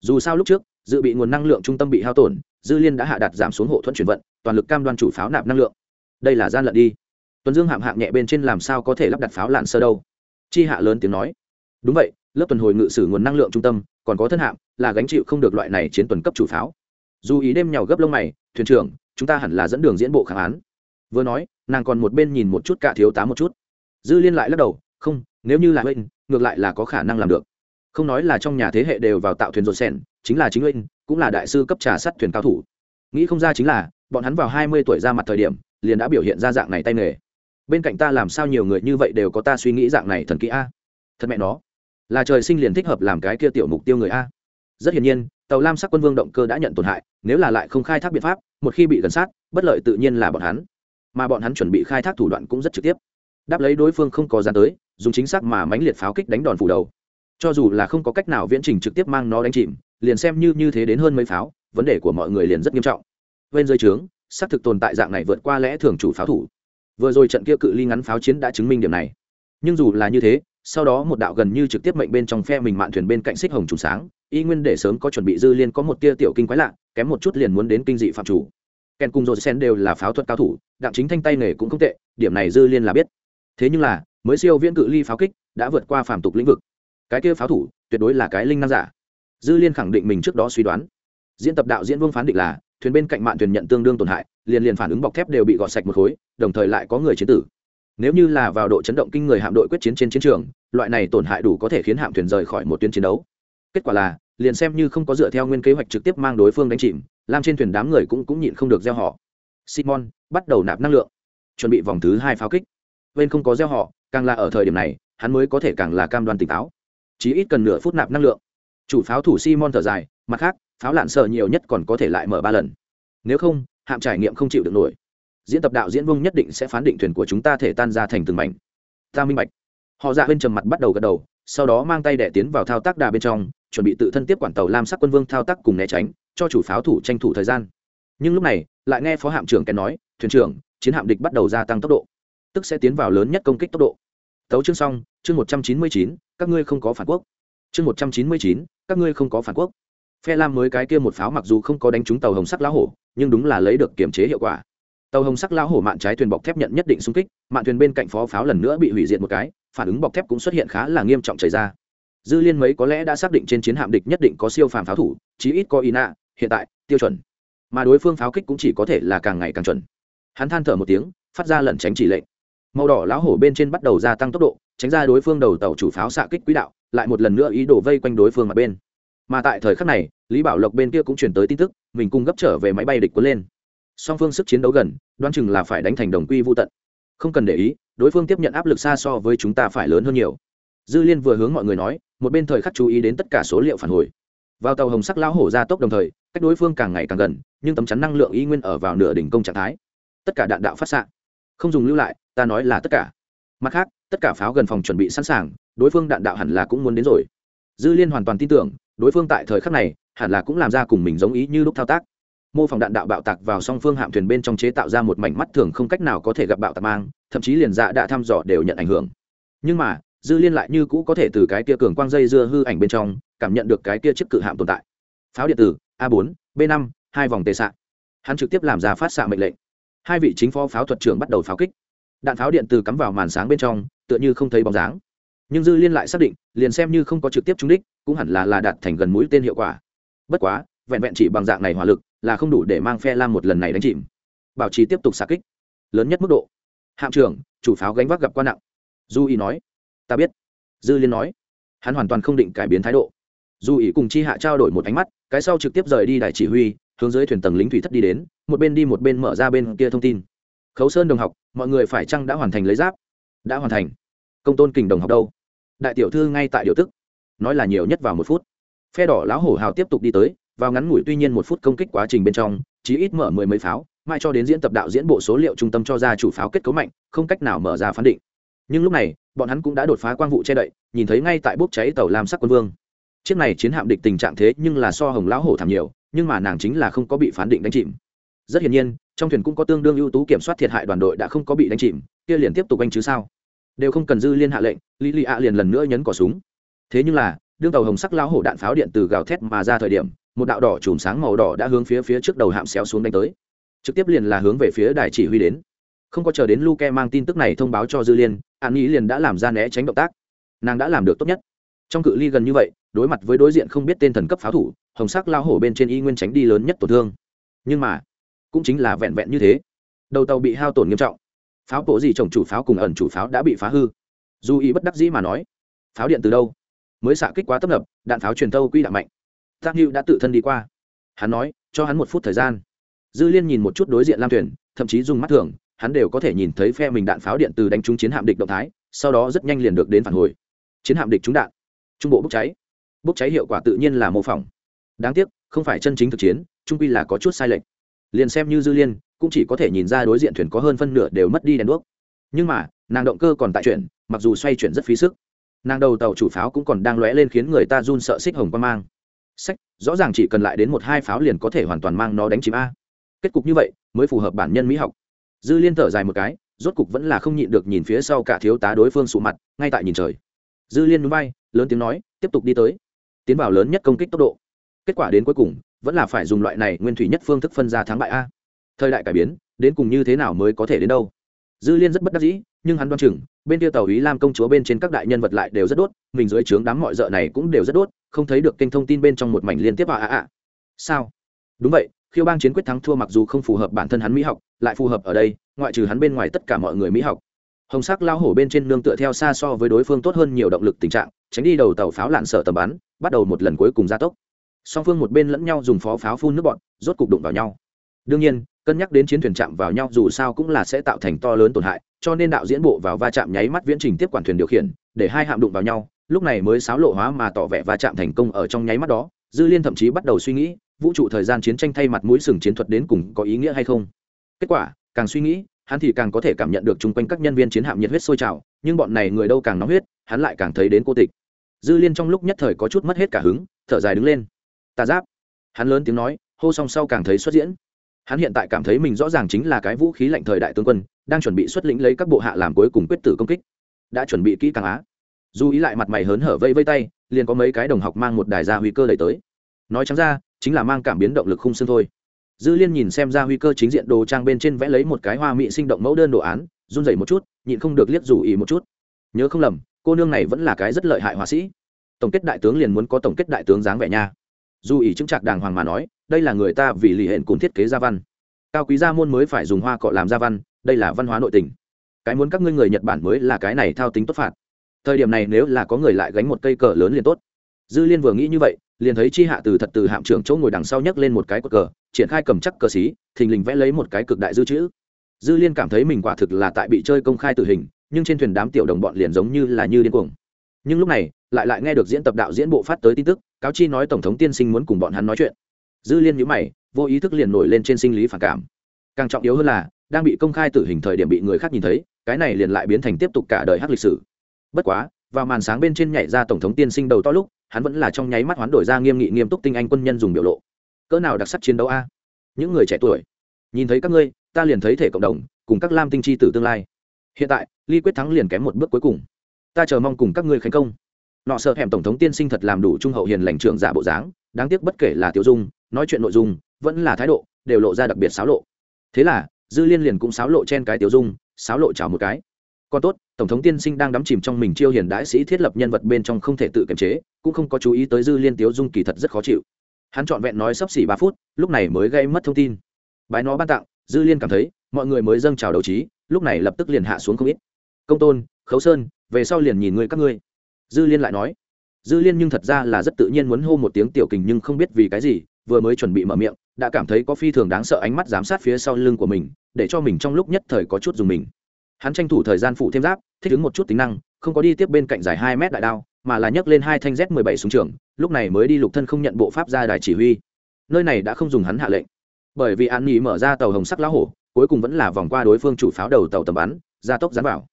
dù sao lúc trước dự bị nguồn năng lượng trung tâm bị hao tổn dư liên đã hạ đặt giảm xuống hộ thuẫn chuyển vận, toàn lực cam đoan chủ pháo nạp năng lượng. Đây là gian lận đi. Tuần dương hạm hạng nhẹ bên trên làm sao có thể lắp đặt pháo lạn sơ đâu? Chi hạ lớn tiếng nói. Đúng vậy, lớp tuần hồi ngự sử nguồn năng lượng trung tâm, còn có thân hạm, là gánh chịu không được loại này chiến tuần cấp chủ pháo. Dù ý đêm nhào gấp lông mày, thuyền trưởng, chúng ta hẳn là dẫn đường diễn bộ kháng án. Vừa nói, nàng còn một bên nhìn một chút cả thiếu tá một chút. Dư liên lại lắc đầu, không, nếu như là huynh ngược lại là có khả năng làm được. Không nói là trong nhà thế hệ đều vào tạo thuyền rột sen chính là chính huynh cũng là đại sư cấp trà sắt thuyền cao thủ. Nghĩ không ra chính là, bọn hắn vào hai mươi tuổi ra mặt thời điểm, liền đã biểu hiện ra dạng này tay nghề. Bên cạnh ta làm sao nhiều người như vậy đều có ta suy nghĩ dạng này thần kỹ a? Thật mẹ nó. Là trời sinh liền thích hợp làm cái kia tiểu mục tiêu người a. Rất hiển nhiên, tàu lam sắc quân vương động cơ đã nhận tổn hại, nếu là lại không khai thác biện pháp, một khi bị gần sát, bất lợi tự nhiên là bọn hắn. Mà bọn hắn chuẩn bị khai thác thủ đoạn cũng rất trực tiếp. Đáp lấy đối phương không có dán tới, dùng chính xác mà mãnh liệt pháo kích đánh đòn phủ đầu. Cho dù là không có cách nào viễn trình trực tiếp mang nó đánh chìm liền xem như như thế đến hơn mấy pháo, vấn đề của mọi người liền rất nghiêm trọng. Bên dưới trướng, xác thực tồn tại dạng này vượt qua lẽ thường chủ pháo thủ. Vừa rồi trận kia cự ly ngắn pháo chiến đã chứng minh điểm này. Nhưng dù là như thế, sau đó một đạo gần như trực tiếp mệnh bên trong phe mình mạn thuyền bên cạnh xích hồng trùng sáng, y nguyên để sớm có chuẩn bị dư liên có một tia tiểu kinh quái lạ, kém một chút liền muốn đến kinh dị phạm chủ. Ken cùng rồi sen đều là pháo thuật cao thủ, đặng chính thanh tay nghề cũng không tệ, điểm này dư liên là biết. Thế nhưng là, mới siêu viễn cự ly pháo kích đã vượt qua phàm tục lĩnh vực. Cái kia pháo thủ, tuyệt đối là cái linh năng giả dư liên khẳng định mình trước đó suy đoán. Diễn tập đạo diễn vương phán định là, thuyền bên cạnh mạn thuyền nhận tương đương tổn hại, liền liền phản ứng bọc thép đều bị gọt sạch một khối, đồng thời lại có người chiến tử. Nếu như là vào độ chấn động kinh người hạm đội quyết chiến trên chiến trường, loại này tổn hại đủ có thể khiến hạm thuyền rời khỏi một tuyến chiến đấu. Kết quả là, liền xem như không có dựa theo nguyên kế hoạch trực tiếp mang đối phương đánh chìm, làm trên thuyền đám người cũng cũng nhịn không được gieo họ. Simon, bắt đầu nạp năng lượng. Chuẩn bị vòng thứ hai pháo kích. Bên không có gieo họ, càng là ở thời điểm này, hắn mới có thể càng là cam đoan tỉnh táo. Chỉ ít cần nửa phút nạp năng lượng chủ pháo thủ simon thở dài, mặt khác, pháo lạn sợ nhiều nhất còn có thể lại mở ba lần. Nếu không, hạm trải nghiệm không chịu được nổi. Diễn tập đạo diễn vung nhất định sẽ phán định thuyền của chúng ta thể tan ra thành từng mảnh. Ta minh bạch. Họ dạ bên trầm mặt bắt đầu gật đầu, sau đó mang tay đẻ tiến vào thao tác đà bên trong, chuẩn bị tự thân tiếp quản tàu lam sắc quân vương thao tác cùng né tránh, cho chủ pháo thủ tranh thủ thời gian. Nhưng lúc này, lại nghe phó hạm trưởng kén nói, thuyền trưởng, chiến hạm địch bắt đầu gia tăng tốc độ, tức sẽ tiến vào lớn nhất công kích tốc độ. Tấu chương xong, chương một trăm chín mươi chín, các ngươi không có phản quốc. Chương một trăm chín mươi chín các ngươi không có phản quốc. Phe lam mới cái kia một pháo mặc dù không có đánh trúng tàu hồng sắc lão hổ, nhưng đúng là lấy được kiểm chế hiệu quả. Tàu hồng sắc lão hổ mạn trái thuyền bọc thép nhận nhất định xung kích, mạn thuyền bên cạnh phó pháo lần nữa bị hủy diệt một cái, phản ứng bọc thép cũng xuất hiện khá là nghiêm trọng chảy ra. Dư liên mấy có lẽ đã xác định trên chiến hạm địch nhất định có siêu phàm pháo thủ, chí ít có ina, hiện tại, tiêu chuẩn. Mà đối phương pháo kích cũng chỉ có thể là càng ngày càng chuẩn. Hắn than thở một tiếng, phát ra lẩn tránh chỉ lệnh màu đỏ lão hổ bên trên bắt đầu gia tăng tốc độ, tránh ra đối phương đầu tàu chủ pháo xạ kích quỹ đạo, lại một lần nữa ý đổ vây quanh đối phương mặt bên. Mà tại thời khắc này, lý bảo lộc bên kia cũng chuyển tới tin tức, mình cung gấp trở về máy bay địch cuốn lên. Song phương sức chiến đấu gần, đoán chừng là phải đánh thành đồng quy vô tận. Không cần để ý, đối phương tiếp nhận áp lực xa so với chúng ta phải lớn hơn nhiều. Dư liên vừa hướng mọi người nói, một bên thời khắc chú ý đến tất cả số liệu phản hồi. Vào tàu hồng sắc lão hổ ra tốc đồng thời, cách đối phương càng ngày càng gần, nhưng tấm chắn năng lượng y nguyên ở vào nửa đỉnh công trạng thái. Tất cả đạn đạo phát xạ không dùng lưu lại, ta nói là tất cả. Mặt khác, tất cả pháo gần phòng chuẩn bị sẵn sàng, đối phương đạn đạo hẳn là cũng muốn đến rồi. Dư liên hoàn toàn tin tưởng, đối phương tại thời khắc này, hẳn là cũng làm ra cùng mình giống ý như lúc thao tác. Mô phỏng đạn đạo bạo tạc vào song phương hạm thuyền bên trong chế tạo ra một mảnh mắt thường không cách nào có thể gặp bạo tạc mang, thậm chí liền dạ đã thăm dò đều nhận ảnh hưởng. Nhưng mà, dư liên lại như cũ có thể từ cái kia cường quang dây dưa hư ảnh bên trong, cảm nhận được cái kia chiếc cự hạm tồn tại. Pháo điện tử, a 4 b 5 hai vòng tề xạ hắn trực tiếp làm ra phát xạ mệnh lệnh hai vị chính phó pháo thuật trưởng bắt đầu pháo kích. Đạn pháo điện từ cắm vào màn sáng bên trong, tựa như không thấy bóng dáng. Nhưng dư liên lại xác định, liền xem như không có trực tiếp trúng đích, cũng hẳn là là đạt thành gần mũi tên hiệu quả. Bất quá, vẹn vẹn chỉ bằng dạng này hỏa lực, là không đủ để mang phe lam một lần này đánh chìm. Bảo trì tiếp tục xạ kích. Lớn nhất mức độ. Hạm trưởng, chủ pháo gánh vác gặp quan nặng. Du ý nói. Ta biết. Dư liên nói. Hắn hoàn toàn không định cải biến thái độ. Du ý cùng chi hạ trao đổi một ánh mắt, cái sau trực tiếp rời đi đài chỉ huy hướng dưới thuyền tầng lính thủy thất đi đến, một bên đi một bên mở ra bên kia thông tin. Khấu sơn đồng học, mọi người phải chăng đã hoàn thành lấy giáp? Đã hoàn thành. Công tôn kình đồng học đâu? Đại tiểu thư ngay tại điều tức. Nói là nhiều nhất vào một phút. Phe đỏ lão hổ hào tiếp tục đi tới, vào ngắn ngủi tuy nhiên một phút công kích quá trình bên trong, chí ít mở mười mấy pháo mai cho đến diễn tập đạo diễn bộ số liệu trung tâm cho ra chủ pháo kết cấu mạnh, không cách nào mở ra phán định. Nhưng lúc này, bọn hắn cũng đã đột phá quang vụ che đậy, nhìn thấy ngay tại bốc cháy tàu lam sắc quân vương. Chiếc này chiến hạm địch tình trạng thế nhưng là so hồng lão hổ thảm nhiều nhưng mà nàng chính là không có bị phán định đánh chìm. Rất hiển nhiên, trong thuyền cũng có tương đương ưu tú kiểm soát thiệt hại đoàn đội đã không có bị đánh chìm, kia liền tiếp tục anh chứ sao? Đều không cần dư liên hạ lệnh, lý lì ạ liền lần nữa nhấn cỏ súng. Thế nhưng là, đương tàu hồng sắc lao hổ đạn pháo điện từ gào thét mà ra thời điểm, một đạo đỏ chùm sáng màu đỏ đã hướng phía phía trước đầu hạm xéo xuống đánh tới. Trực tiếp liền là hướng về phía đài chỉ huy đến. Không có chờ đến luke mang tin tức này thông báo cho dư liên, an nghĩ liền đã làm ra né tránh động tác. Nàng đã làm được tốt nhất. Trong cự ly gần như vậy, đối mặt với đối diện không biết tên thần cấp pháo thủ hồng sắc lao hổ bên trên y nguyên tránh đi lớn nhất tổn thương. Nhưng mà, cũng chính là vẹn vẹn như thế. Đầu tàu bị hao tổn nghiêm trọng. Pháo bộ gì chồng chủ pháo cùng ẩn chủ pháo đã bị phá hư. Dù ý bất đắc dĩ mà nói, pháo điện từ đâu? Mới xạ kích quá tấp nập, đạn pháo truyền tâu quy đạn mạnh. Tác hữu đã tự thân đi qua. Hắn nói, cho hắn một phút thời gian. Dư liên nhìn một chút đối diện lam thuyền, thậm chí dùng mắt thường, hắn đều có thể nhìn thấy phe mình đạn pháo điện từ đánh trúng chiến hạm địch động thái, sau đó rất nhanh liền được đến phản hồi. Chiến hạm địch trúng đạn. Trung bộ bốc cháy. Bốc cháy hiệu quả tự nhiên là mô phỏng đáng tiếc, không phải chân chính thực chiến, trung quy là có chút sai lệch. Liền xem như dư liên, cũng chỉ có thể nhìn ra đối diện thuyền có hơn phân nửa đều mất đi đèn đuốc. Nhưng mà, nàng động cơ còn tại chuyển, mặc dù xoay chuyển rất phí sức. Nàng đầu tàu chủ pháo cũng còn đang lóe lên khiến người ta run sợ xích hồng qua mang. Sách, rõ ràng chỉ cần lại đến một hai pháo liền có thể hoàn toàn mang nó đánh chìm a. Kết cục như vậy, mới phù hợp bản nhân mỹ học. Dư liên thở dài một cái, rốt cục vẫn là không nhịn được nhìn phía sau cả thiếu tá đối phương sụ mặt, ngay tại nhìn trời. Dư liên núi bay lớn tiếng nói, tiếp tục đi tới. Tiến vào lớn nhất công kích tốc độ kết quả đến cuối cùng, vẫn là phải dùng loại này nguyên thủy nhất phương thức phân ra thắng bại a. Thời đại cải biến, đến cùng như thế nào mới có thể đến đâu? Dư liên rất bất đắc dĩ, nhưng hắn đoan chừng, bên kia tàu ý lam công chúa bên trên các đại nhân vật lại đều rất đốt, mình dưới trướng đám mọi d này cũng đều rất đốt, không thấy được kênh thông tin bên trong một mảnh liên tiếp à à à sao? Đúng vậy, khiêu bang chiến quyết thắng thua mặc dù không phù hợp bản thân hắn mỹ học, lại phù hợp ở đây, ngoại trừ hắn bên ngoài tất cả mọi người mỹ học. Hồng sắc lao hổ bên trên nương tựa theo xa so với đối phương tốt hơn nhiều động lực tình trạng, tránh đi đầu tàu pháo lạn sở tầm bắn, bắt đầu một lần cuối cùng gia tốc song phương một bên lẫn nhau dùng phó pháo phun nước bọn, rốt cục đụng vào nhau. Đương nhiên, cân nhắc đến chiến thuyền chạm vào nhau dù sao cũng là sẽ tạo thành to lớn tổn hại, cho nên đạo diễn bộ vào va chạm nháy mắt viễn trình tiếp quản thuyền điều khiển, để hai hạm đụng vào nhau, lúc này mới xáo lộ hóa mà tỏ vẻ va chạm thành công ở trong nháy mắt đó. Dư liên thậm chí bắt đầu suy nghĩ, vũ trụ thời gian chiến tranh thay mặt mũi sừng chiến thuật đến cùng có ý nghĩa hay không? Kết quả, càng suy nghĩ, hắn thì càng có thể cảm nhận được chung quanh các nhân viên chiến hạm nhiệt huyết sôi trào, nhưng bọn này người đâu càng nóng huyết, hắn lại càng thấy đến cô tịch. Dư liên trong lúc nhất thời có chút mất hết cả hứng, thở dài đứng lên tà giáp. Hắn lớn tiếng nói, hô song sau càng thấy xuất diễn. Hắn hiện tại cảm thấy mình rõ ràng chính là cái vũ khí lạnh thời đại tướng quân, đang chuẩn bị xuất lĩnh lấy các bộ hạ làm cuối cùng quyết tử công kích. Đã chuẩn bị kỹ càng á. Dù ý lại mặt mày hớn hở vây vây tay, liền có mấy cái đồng học mang một đài gia huy cơ đẩy tới. Nói trắng ra, chính là mang cảm biến động lực khung xương thôi. Dư liên nhìn xem ra huy cơ chính diện đồ trang bên trên vẽ lấy một cái hoa mỹ sinh động mẫu đơn đồ án, run rẩy một chút, nhịn không được liếc dù ý một chút. Nhớ không lầm, cô nương này vẫn là cái rất lợi hại họa sĩ. Tổng kết đại tướng liền muốn có tổng kết đại tướng dáng vẻ nha dù ý chứng trạc đàng hoàng mà nói, đây là người ta vì lì hẹn cùng thiết kế gia văn. Cao quý gia môn mới phải dùng hoa cọ làm gia văn, đây là văn hóa nội tình. Cái muốn các ngươi người nhật bản mới là cái này thao tính tốt phạt. Thời điểm này nếu là có người lại gánh một cây cờ lớn liền tốt. Dư liên vừa nghĩ như vậy, liền thấy chi hạ từ thật từ hạm trưởng chỗ ngồi đằng sau nhấc lên một cái cờ cờ, triển khai cầm chắc cờ xí, thình lình vẽ lấy một cái cực đại dư chữ. Dư liên cảm thấy mình quả thực là tại bị chơi công khai tử hình, nhưng trên thuyền đám tiểu đồng bọn liền giống như là như điên cuồng. Nhưng lúc này, lại lại nghe được diễn tập đạo diễn bộ phát tới tin tức cáo chi nói tổng thống tiên sinh muốn cùng bọn hắn nói chuyện. Dư liên nhữ mày, vô ý thức liền nổi lên trên sinh lý phản cảm. Càng trọng yếu hơn là, đang bị công khai tử hình thời điểm bị người khác nhìn thấy, cái này liền lại biến thành tiếp tục cả đời hát lịch sử. Bất quá, vào màn sáng bên trên nhảy ra tổng thống tiên sinh đầu to lúc, hắn vẫn là trong nháy mắt hoán đổi ra nghiêm nghị nghiêm túc tinh anh quân nhân dùng biểu lộ. Cỡ nào đặc sắc chiến đấu a? Những người trẻ tuổi. Nhìn thấy các ngươi, ta liền thấy thể cộng đồng, cùng các lam tinh chi tử tương lai. Hiện tại ly quyết thắng liền kém một bước cuối cùng. Ta chờ mong cùng các ngươi khánh công nọ sợ hẻm tổng thống tiên sinh thật làm đủ trung hậu hiền lành trưởng giả bộ dáng, đáng tiếc bất kể là tiểu dung, nói chuyện nội dung, vẫn là thái độ, đều lộ ra đặc biệt xáo lộ. Thế là, dư liên liền cũng xáo lộ trên cái tiểu dung, xáo lộ chào một cái. Còn tốt, tổng thống tiên sinh đang đắm chìm trong mình chiêu hiền đại sĩ thiết lập nhân vật bên trong không thể tự kiềm chế, cũng không có chú ý tới dư liên tiểu dung kỳ thật rất khó chịu. Hắn trọn vẹn nói sắp xỉ ba phút, lúc này mới gây mất thông tin. Bài nó ban tặng, dư liên cảm thấy, mọi người mới dâng chào đấu trí, lúc này lập tức liền hạ xuống không ít. Công tôn, khấu sơn, về sau liền nhìn người các ngươi dư liên lại nói, dư liên nhưng thật ra là rất tự nhiên muốn hô một tiếng tiểu kình nhưng không biết vì cái gì, vừa mới chuẩn bị mở miệng, đã cảm thấy có phi thường đáng sợ ánh mắt giám sát phía sau lưng của mình, để cho mình trong lúc nhất thời có chút dùng mình. Hắn tranh thủ thời gian phụ thêm giáp, thích ứng một chút tính năng, không có đi tiếp bên cạnh dài hai mét đại đao, mà là nhấc lên hai thanh z 17 súng trường, lúc này mới đi lục thân không nhận bộ pháp ra đài chỉ huy. Nơi này đã không dùng hắn hạ lệnh. Bởi vì an nghỉ mở ra tàu hồng sắc lá hổ, cuối cùng vẫn là vòng qua đối phương chủ pháo đầu tàu tầm bắn ra tốc dán vào.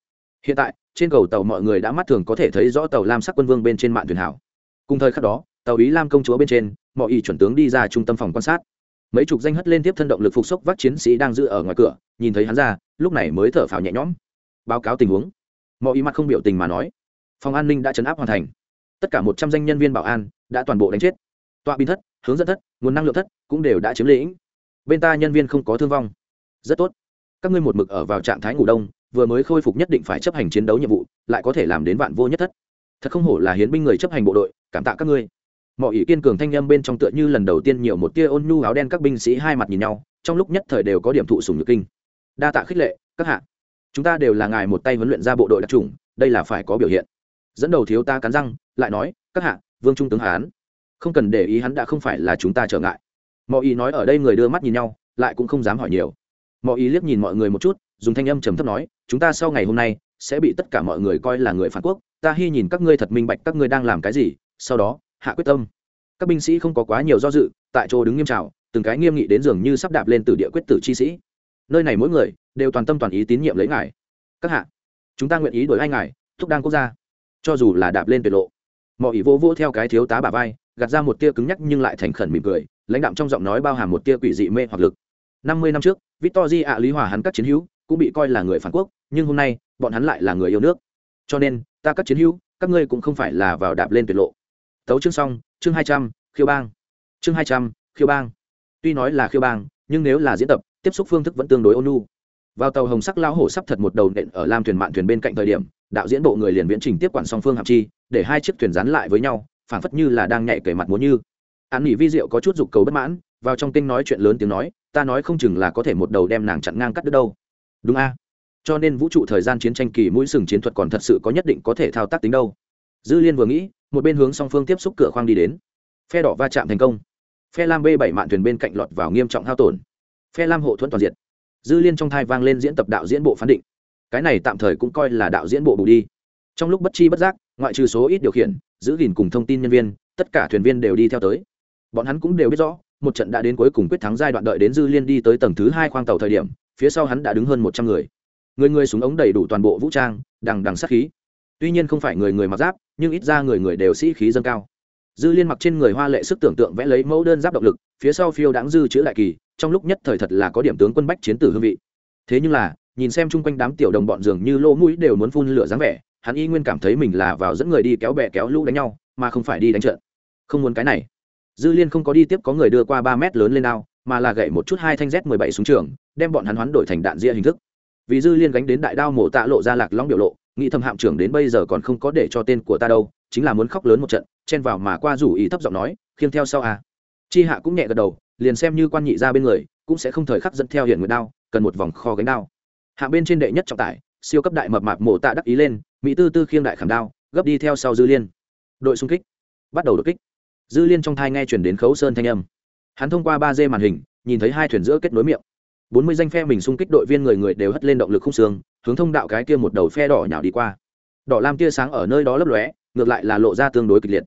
Hiện tại trên cầu tàu mọi người đã mắt thường có thể thấy rõ tàu lam sắc quân vương bên trên mạng thuyền hảo. Cùng thời khắc đó, tàu ý lam công chúa bên trên, mọi ý chuẩn tướng đi ra trung tâm phòng quan sát. Mấy chục danh hất lên tiếp thân động lực phục sốc vác chiến sĩ đang giữ ở ngoài cửa, nhìn thấy hắn ra, lúc này mới thở phào nhẹ nhõm. Báo cáo tình huống. Mọi ý mặt không biểu tình mà nói, phòng an ninh đã chấn áp hoàn thành. Tất cả một trăm danh nhân viên bảo an đã toàn bộ đánh chết. Tọa bin thất, hướng dẫn thất, nguồn năng lượng thất cũng đều đã chiếm lĩnh. Bên ta nhân viên không có thương vong. Rất tốt. Các ngươi một mực ở vào trạng thái ngủ đông vừa mới khôi phục nhất định phải chấp hành chiến đấu nhiệm vụ, lại có thể làm đến vạn vô nhất thất. Thật không hổ là hiến binh người chấp hành bộ đội, cảm tạ các ngươi. Mọi ý kiên cường thanh â bên trong tựa như lần đầu tiên nhiều một tia ôn nhu áo đen các binh sĩ hai mặt nhìn nhau, trong lúc nhất thời đều có điểm thụ sùng nhược kinh. Đa tạ khích lệ, các hạ. Chúng ta đều là ngài một tay huấn luyện ra bộ đội đặc trùng đây là phải có biểu hiện. Dẫn đầu thiếu ta cắn răng, lại nói, các hạ, vương trung tướng hán. Không cần để ý hắn đã không phải là chúng ta trở ngại. Mọi ý nói ở đây người đưa mắt nhìn nhau, lại cũng không dám hỏi nhiều. Mọi ý liếc nhìn mọi người một chút dùng thanh âm trầm thấp nói, chúng ta sau ngày hôm nay sẽ bị tất cả mọi người coi là người phản quốc. Ta hy nhìn các ngươi thật minh bạch các ngươi đang làm cái gì, sau đó, hạ quyết tâm. Các binh sĩ không có quá nhiều do dự, tại chỗ đứng nghiêm trào, từng cái nghiêm nghị đến dường như sắp đạp lên từ địa quyết tử chi sĩ. Nơi này mỗi người đều toàn tâm toàn ý tín nhiệm lấy ngài. Các hạ, chúng ta nguyện ý đổi hai ngài, thúc đăng quốc gia. Cho dù là đạp lên tuyệt lộ mọi ý vô vô theo cái thiếu tá bà vai, gạt ra một tia cứng nhắc nhưng lại thành khẩn mỉm cười, lãnh đạm trong giọng nói bao hàm một tia quỷ dị mê hoặc lực. Năm mươi năm trước victor di ạ lý hòa hắn các chiến hữu cũng bị coi là người phản quốc, nhưng hôm nay, bọn hắn lại là người yêu nước. Cho nên, ta các chiến hữu, các ngươi cũng không phải là vào đạp lên tuyệt lộ. Tấu chương xong, chương hai trăm, khiêu bang. Chương hai trăm, khiêu bang. Tuy nói là khiêu bang, nhưng nếu là diễn tập, tiếp xúc phương thức vẫn tương đối ôn nhu. Vào tàu hồng sắc lao hổ sắp thật một đầu nện ở lam thuyền mạn thuyền bên cạnh thời điểm, đạo diễn bộ người liền viễn trình tiếp quản song phương hạm chi, để hai chiếc thuyền dán lại với nhau, phảng phất như là đang nhảy cầy mặt muốn như. An nghỉ vi diệu có chút dục cầu bất mãn, vào trong tinh nói chuyện lớn tiếng nói, ta nói không chừng là có thể một đầu đem nàng chặn ngang cắt đứt đâu đúng a. Cho nên vũ trụ thời gian chiến tranh kỳ mũi sừng chiến thuật còn thật sự có nhất định có thể thao tác tính đâu. Dư liên vừa nghĩ, một bên hướng song phương tiếp xúc cửa khoang đi đến. Phe đỏ va chạm thành công. Phe lam b bảy mạn thuyền bên cạnh lọt vào nghiêm trọng hao tổn. Phe lam hộ thuẫn toàn diện. Dư liên trong thai vang lên diễn tập đạo diễn bộ phán định. Cái này tạm thời cũng coi là đạo diễn bộ bù đi. Trong lúc bất chi bất giác, ngoại trừ số ít điều khiển, giữ gìn cùng thông tin nhân viên, tất cả thuyền viên đều đi theo tới. Bọn hắn cũng đều biết rõ, một trận đã đến cuối cùng quyết thắng giai đoạn đợi đến dư liên đi tới tầng thứ hai khoang tàu thời điểm phía sau hắn đã đứng hơn một trăm người. Người người súng ống đầy đủ toàn bộ vũ trang, đằng đằng sát khí. Tuy nhiên không phải người người mặc giáp, nhưng ít ra người người đều sĩ khí dâng cao. Dư liên mặc trên người hoa lệ sức tưởng tượng vẽ lấy mẫu đơn giáp động lực, phía sau phiêu đáng dư chữ đại kỳ, trong lúc nhất thời thật là có điểm tướng quân bách chiến tử hương vị. Thế nhưng là, nhìn xem chung quanh đám tiểu đồng bọn dường như lỗ mũi đều muốn phun lửa dáng vẻ, hắn y nguyên cảm thấy mình là vào dẫn người đi kéo bè kéo lũ đánh nhau, mà không phải đi đánh trận. Không muốn cái này. Dư liên không có đi tiếp có người đưa qua ba mét lớn lên ao mà là gậy một chút hai thanh z mười bảy súng trường, đem bọn hắn hoán đổi thành đạn ria hình thức. Vì dư liên gánh đến đại đao mổ tạ lộ ra lạc long biểu lộ, nghĩ thầm hạm trưởng đến bây giờ còn không có để cho tên của ta đâu, chính là muốn khóc lớn một trận, chen vào mà qua rủ ý thấp giọng nói, khiêng theo sau à. chi hạ cũng nhẹ gật đầu, liền xem như quan nhị ra bên người, cũng sẽ không thời khắc dẫn theo hiện nguyện đao, cần một vòng kho gánh đao. Hạ bên trên đệ nhất trọng tải, siêu cấp đại mập mạp mổ tạ đắc ý lên, mỹ tư tư khiêng đại khảm đao, gấp đi theo sau dư liên. Đội xung kích, bắt đầu đột kích. Dư liên trong thai nghe chuyển đến khấu sơn thanh âm hắn thông qua ba d màn hình, nhìn thấy hai thuyền giữa kết nối miệng. Bốn mươi danh phe mình xung kích đội viên người người đều hất lên động lực không xương, hướng thông đạo cái kia một đầu phe đỏ nhào đi qua. Đỏ lam tia sáng ở nơi đó lấp lóe, ngược lại là lộ ra tương đối kịch liệt.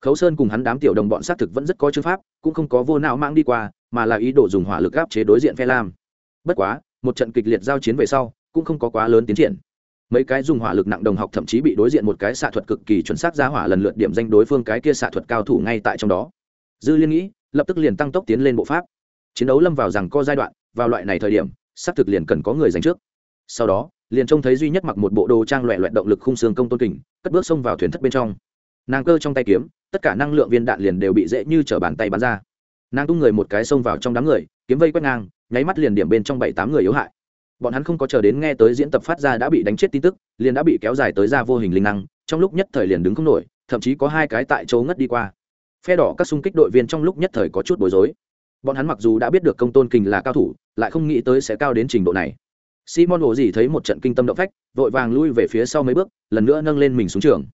Khấu sơn cùng hắn đám tiểu đồng bọn xác thực vẫn rất có chữ pháp, cũng không có vô não mang đi qua, mà là ý đồ dùng hỏa lực áp chế đối diện phe lam. Bất quá, một trận kịch liệt giao chiến về sau, cũng không có quá lớn tiến triển. Mấy cái dùng hỏa lực nặng đồng học thậm chí bị đối diện một cái xạ thuật cực kỳ chuẩn xác ra hỏa lần lượt điểm danh đối phương cái kia xạ thuật cao thủ ngay tại trong đó. Dư liên nghĩ lập tức liền tăng tốc tiến lên bộ pháp. Chiến đấu lâm vào rằng co giai đoạn, vào loại này thời điểm, xác thực liền cần có người giành trước. Sau đó, liền trông thấy duy nhất mặc một bộ đồ trang loẹ loẹt động lực khung xương công tôn kình, cất bước xông vào thuyền thất bên trong. Nàng cơ trong tay kiếm, tất cả năng lượng viên đạn liền đều bị dễ như t bàn tay bắn ra. Nàng tung người một cái xông vào trong đám người, kiếm vây quét ngang, nháy mắt liền điểm bên trong bảy tám người yếu hại. Bọn hắn không có chờ đến nghe tới diễn tập phát ra đã bị đánh chết tin tức, liền đã bị kéo dài tới ra vô hình linh năng, trong lúc nhất thời liền đứng không nổi, thậm chí có hai cái tại chỗ ngất đi qua phe đỏ các xung kích đội viên trong lúc nhất thời có chút bối rối. Bọn hắn mặc dù đã biết được công tôn kình là cao thủ, lại không nghĩ tới sẽ cao đến trình độ này. Simon ổ gì thấy một trận kinh tâm động phách, vội vàng lui về phía sau mấy bước, lần nữa nâng lên mình xuống trường.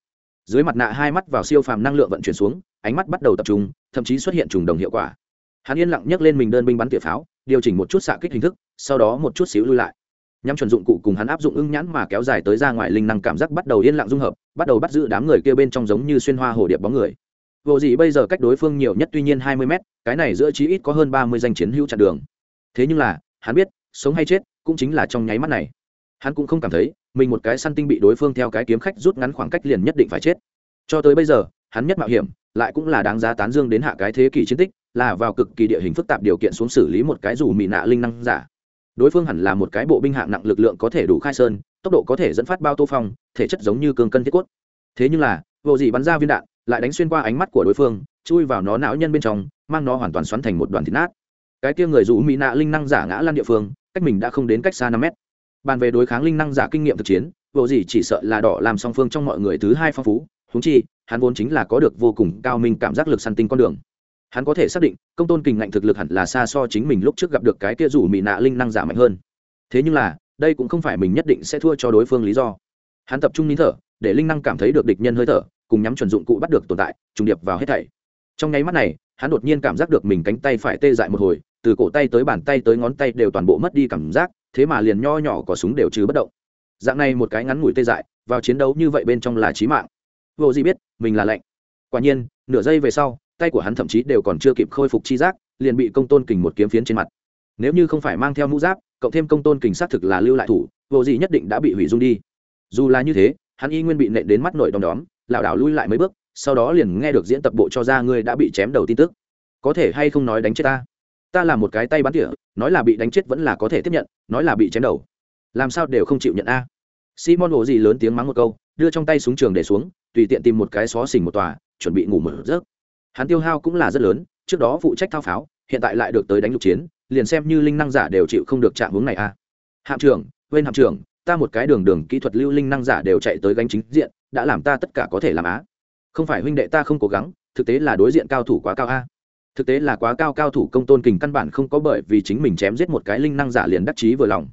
Dưới mặt nạ hai mắt vào siêu phàm năng lượng vận chuyển xuống, ánh mắt bắt đầu tập trung, thậm chí xuất hiện trùng đồng hiệu quả. Hắn yên lặng nhấc lên mình đơn binh bắn tỉa pháo, điều chỉnh một chút xạ kích hình thức, sau đó một chút xíu lui lại. Nhắm chuẩn dụng cụ cùng hắn áp dụng ưng nhãn mà kéo dài tới ra ngoài linh năng cảm giác bắt đầu yên lặng dung hợp, bắt đầu bắt giữ đám người kia bên trong giống như xuyên hoa hồ điệp bóng người vô gì bây giờ cách đối phương nhiều nhất tuy nhiên hai mươi mét, cái này giữa chí ít có hơn ba mươi danh chiến hữu chặn đường. Thế nhưng là, hắn biết, sống hay chết cũng chính là trong nháy mắt này. Hắn cũng không cảm thấy, mình một cái săn tinh bị đối phương theo cái kiếm khách rút ngắn khoảng cách liền nhất định phải chết. Cho tới bây giờ, hắn nhất mạo hiểm, lại cũng là đáng giá tán dương đến hạ cái thế kỷ chiến tích, là vào cực kỳ địa hình phức tạp điều kiện xuống xử lý một cái dù mị nạ linh năng giả. Đối phương hẳn là một cái bộ binh hạng nặng lực lượng có thể đủ khai sơn, tốc độ có thể dẫn phát bao tô phong, thể chất giống như cương cân thiết cốt. Thế nhưng là, vô gì bắn ra viên đạn lại đánh xuyên qua ánh mắt của đối phương, chui vào nó não nhân bên trong, mang nó hoàn toàn xoắn thành một đoàn thịt nát. Cái kia người rủ mỹ nạ linh năng giả ngã lan địa phương, cách mình đã không đến cách xa năm mét. Bàn về đối kháng linh năng giả kinh nghiệm thực chiến, vô gì chỉ sợ là đỏ làm song phương trong mọi người thứ hai phong phú húng chi, hắn vốn chính là có được vô cùng cao minh cảm giác lực săn tinh con đường. Hắn có thể xác định, công tôn kình ngạnh thực lực hẳn là xa so chính mình lúc trước gặp được cái kia rủ mỹ nạ linh năng giả mạnh hơn. Thế nhưng là, đây cũng không phải mình nhất định sẽ thua cho đối phương lý do. Hắn tập trung nín thở để linh năng cảm thấy được địch nhân hơi thở, cùng nhắm chuẩn dụng cụ bắt được tồn tại, trùng điệp vào hết thảy. Trong nháy mắt này, hắn đột nhiên cảm giác được mình cánh tay phải tê dại một hồi, từ cổ tay tới bàn tay tới ngón tay đều toàn bộ mất đi cảm giác, thế mà liền nho nhỏ có súng đều trừ bất động. Dạng này một cái ngắn ngủi tê dại, vào chiến đấu như vậy bên trong là trí mạng. Vô gì biết, mình là lạnh. Quả nhiên, nửa giây về sau, tay của hắn thậm chí đều còn chưa kịp khôi phục chi giác, liền bị công tôn kình một kiếm phiến trên mặt. Nếu như không phải mang theo mũ giáp, cộng thêm công tôn kình xác thực là lưu lại thủ, vô gì nhất định đã bị hủy dung đi. Dù là như thế hắn y nguyên bị nện đến mắt nổi đom đóm, lảo đảo lui lại mấy bước, sau đó liền nghe được diễn tập bộ cho ra ngươi đã bị chém đầu tin tức. Có thể hay không nói đánh chết ta? Ta là một cái tay bắn tỉa, nói là bị đánh chết vẫn là có thể tiếp nhận, nói là bị chém đầu. Làm sao đều không chịu nhận a? Simon hồ gì lớn tiếng mắng một câu, đưa trong tay súng trường để xuống, tùy tiện tìm một cái xó xỉnh một tòa, chuẩn bị ngủ mở giấc. Hắn tiêu hao cũng là rất lớn, trước đó phụ trách thao pháo, hiện tại lại được tới đánh lục chiến, liền xem như linh năng giả đều chịu không được chạm hướng này a. Hạm trưởng bên hạm trưởng ta một cái đường đường kỹ thuật lưu linh năng giả đều chạy tới gánh chính diện, đã làm ta tất cả có thể làm á. Không phải huynh đệ ta không cố gắng, thực tế là đối diện cao thủ quá cao a. Thực tế là quá cao cao thủ công tôn kình căn bản không có bởi vì chính mình chém giết một cái linh năng giả liền đắc chí vừa lòng.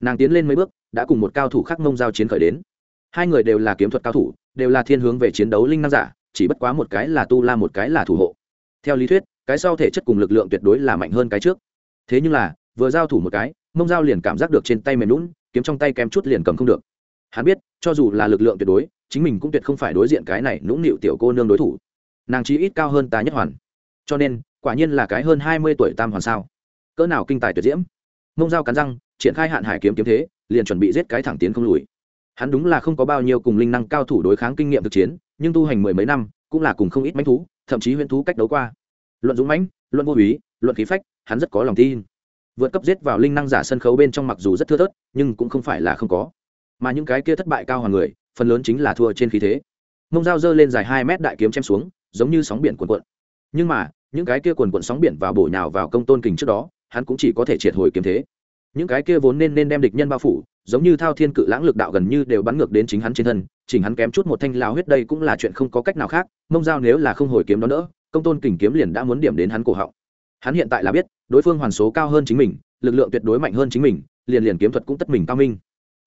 Nàng tiến lên mấy bước, đã cùng một cao thủ khác mông giao chiến khởi đến. Hai người đều là kiếm thuật cao thủ, đều là thiên hướng về chiến đấu linh năng giả, chỉ bất quá một cái là tu la một cái là thủ hộ. Theo lý thuyết, cái sau thể chất cùng lực lượng tuyệt đối là mạnh hơn cái trước. Thế nhưng là, vừa giao thủ một cái, mông giao liền cảm giác được trên tay mềm lún kiếm trong tay kém chút liền cầm không được. Hắn biết, cho dù là lực lượng tuyệt đối, chính mình cũng tuyệt không phải đối diện cái này nũng nịu tiểu cô nương đối thủ. Nàng chí ít cao hơn ta nhất hoàn. Cho nên, quả nhiên là cái hơn hai mươi tuổi tam hoàn sao. Cỡ nào kinh tài tuyệt diễm. Mông dao cắn răng, triển khai hạn hải kiếm kiếm thế, liền chuẩn bị giết cái thẳng tiến không lùi. Hắn đúng là không có bao nhiêu cùng linh năng cao thủ đối kháng kinh nghiệm thực chiến, nhưng tu hành mười mấy năm, cũng là cùng không ít mánh thú, thậm chí huyễn thú cách đấu qua. Luận dũng mãnh, luận vô úy, luận khí phách, hắn rất có lòng tin vượt cấp giết vào linh năng giả sân khấu bên trong mặc dù rất thưa thớt, nhưng cũng không phải là không có. Mà những cái kia thất bại cao hoàng người, phần lớn chính là thua trên khí thế. Mông dao dơ lên dài hai mét đại kiếm chém xuống, giống như sóng biển cuộn cuộn. Nhưng mà, những cái kia cuộn cuộn sóng biển vào bổ nhào vào công tôn kình trước đó, hắn cũng chỉ có thể triệt hồi kiếm thế. Những cái kia vốn nên nên đem địch nhân bao phủ, giống như thao thiên cự lãng lực đạo gần như đều bắn ngược đến chính hắn trên thân, chỉnh hắn kém chút một thanh lao huyết đây cũng là chuyện không có cách nào khác. Mông dao nếu là không hồi kiếm đó nữa, công tôn kình kiếm liền đã muốn điểm đến hắn cổ họng hắn hiện tại là biết, đối phương hoàn số cao hơn chính mình, lực lượng tuyệt đối mạnh hơn chính mình, liền liền kiếm thuật cũng tất mình cao minh.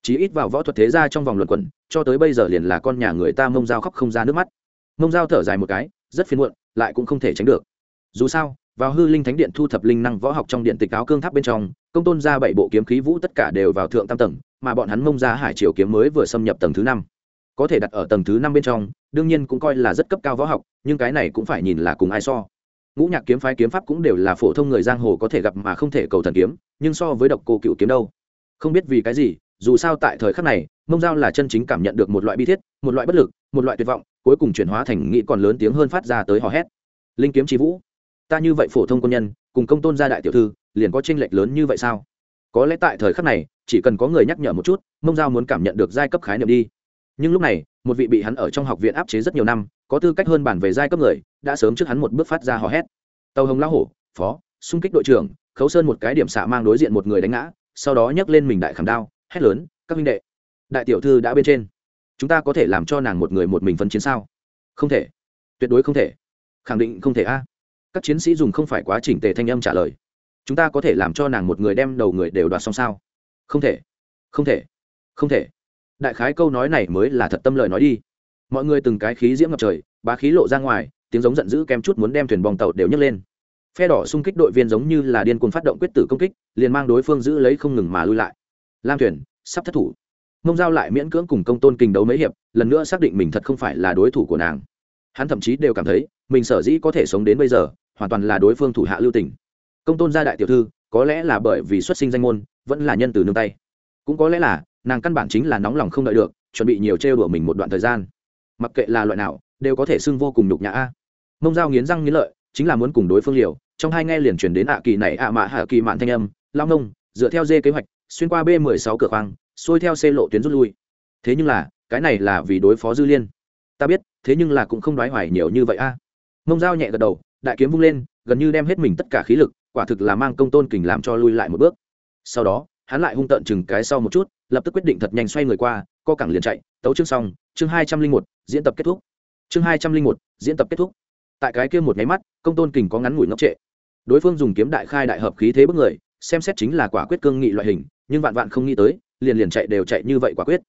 Chí ít vào võ thuật thế gia trong vòng luận quẩn, cho tới bây giờ liền là con nhà người ta mông dao khóc không ra nước mắt. Mông dao thở dài một cái, rất phiền muộn, lại cũng không thể tránh được. Dù sao, vào hư linh thánh điện thu thập linh năng võ học trong điện tịch áo cương tháp bên trong, công tôn ra bảy bộ kiếm khí vũ tất cả đều vào thượng tam tầng, mà bọn hắn mông ra hải triều kiếm mới vừa xâm nhập tầng thứ năm. Có thể đặt ở tầng thứ năm bên trong, đương nhiên cũng coi là rất cấp cao võ học, nhưng cái này cũng phải nhìn là cùng ai so ngũ nhạc kiếm phái kiếm pháp cũng đều là phổ thông người giang hồ có thể gặp mà không thể cầu thần kiếm, nhưng so với độc cô cựu kiếm đâu. Không biết vì cái gì, dù sao tại thời khắc này, mông giao là chân chính cảm nhận được một loại bi thiết, một loại bất lực, một loại tuyệt vọng, cuối cùng chuyển hóa thành nghĩ còn lớn tiếng hơn phát ra tới hò hét. Linh kiếm trí vũ, ta như vậy phổ thông quân nhân, cùng công tôn gia đại tiểu thư, liền có tranh lệch lớn như vậy sao? Có lẽ tại thời khắc này, chỉ cần có người nhắc nhở một chút, mông giao muốn cảm nhận được giai cấp khái niệm đi nhưng lúc này, một vị bị hắn ở trong học viện áp chế rất nhiều năm, có tư cách hơn bản về giai cấp người, đã sớm trước hắn một bước phát ra hò hét. Tàu hồng lão hổ, phó, xung kích đội trưởng, khấu sơn một cái điểm xạ mang đối diện một người đánh ngã, sau đó nhấc lên mình đại khảm đao, hét lớn, các minh đệ, đại tiểu thư đã bên trên. Chúng ta có thể làm cho nàng một người một mình phân chiến sao? Không thể. Tuyệt đối không thể. Khẳng định không thể a. Các chiến sĩ dùng không phải quá trình tề thanh âm trả lời. Chúng ta có thể làm cho nàng một người đem đầu người đều đoạt xong sao? Không thể. Không thể. Không thể đại khái câu nói này mới là thật tâm lời nói đi. Mọi người từng cái khí diễm ngập trời, bá khí lộ ra ngoài, tiếng giống giận dữ kem chút muốn đem thuyền bong tàu đều nhấc lên. Phe đỏ xung kích đội viên giống như là điên cuồng phát động quyết tử công kích, liền mang đối phương giữ lấy không ngừng mà lui lại. Lam thuyền, sắp thất thủ. Mông giao lại miễn cưỡng cùng công tôn kình đấu mấy hiệp, lần nữa xác định mình thật không phải là đối thủ của nàng. Hắn thậm chí đều cảm thấy, mình sở dĩ có thể sống đến bây giờ, hoàn toàn là đối phương thủ hạ lưu tình. Công tôn gia đại tiểu thư, có lẽ là bởi vì xuất sinh danh môn, vẫn là nhân từ nương tay. Cũng có lẽ là nàng căn bản chính là nóng lòng không đợi được, chuẩn bị nhiều trêu đùa mình một đoạn thời gian. Mặc kệ là loại nào, đều có thể xưng vô cùng nhục nhã a. Mông dao nghiến răng nghiến lợi, chính là muốn cùng đối phương liều, trong hai nghe liền chuyển đến ạ kỳ này ạ mạ hạ kỳ mạn thanh âm lao nông dựa theo dê kế hoạch, xuyên qua b mười sáu cửa khoang, xuôi theo xe lộ tuyến rút lui. Thế nhưng là, cái này là vì đối phó dư liên. Ta biết, thế nhưng là cũng không nói hoài nhiều như vậy a. Mông dao nhẹ gật đầu, đại kiếm vung lên, gần như đem hết mình tất cả khí lực, quả thực là mang công tôn kình làm cho lui lại một bước. Sau đó hắn lại hung tợn chừng cái sau một chút, lập tức quyết định thật nhanh xoay người qua, co cẳng liền chạy, tấu chương xong, chương hai trăm linh một, diễn tập kết thúc. Chương hai trăm linh một, diễn tập kết thúc. Tại cái kia một nháy mắt, công tôn kình có ngắn ngủi ngốc trệ. Đối phương dùng kiếm đại khai đại hợp khí thế bức người, xem xét chính là quả quyết cương nghị loại hình, nhưng vạn vạn không nghĩ tới, liền liền chạy đều chạy như vậy quả quyết.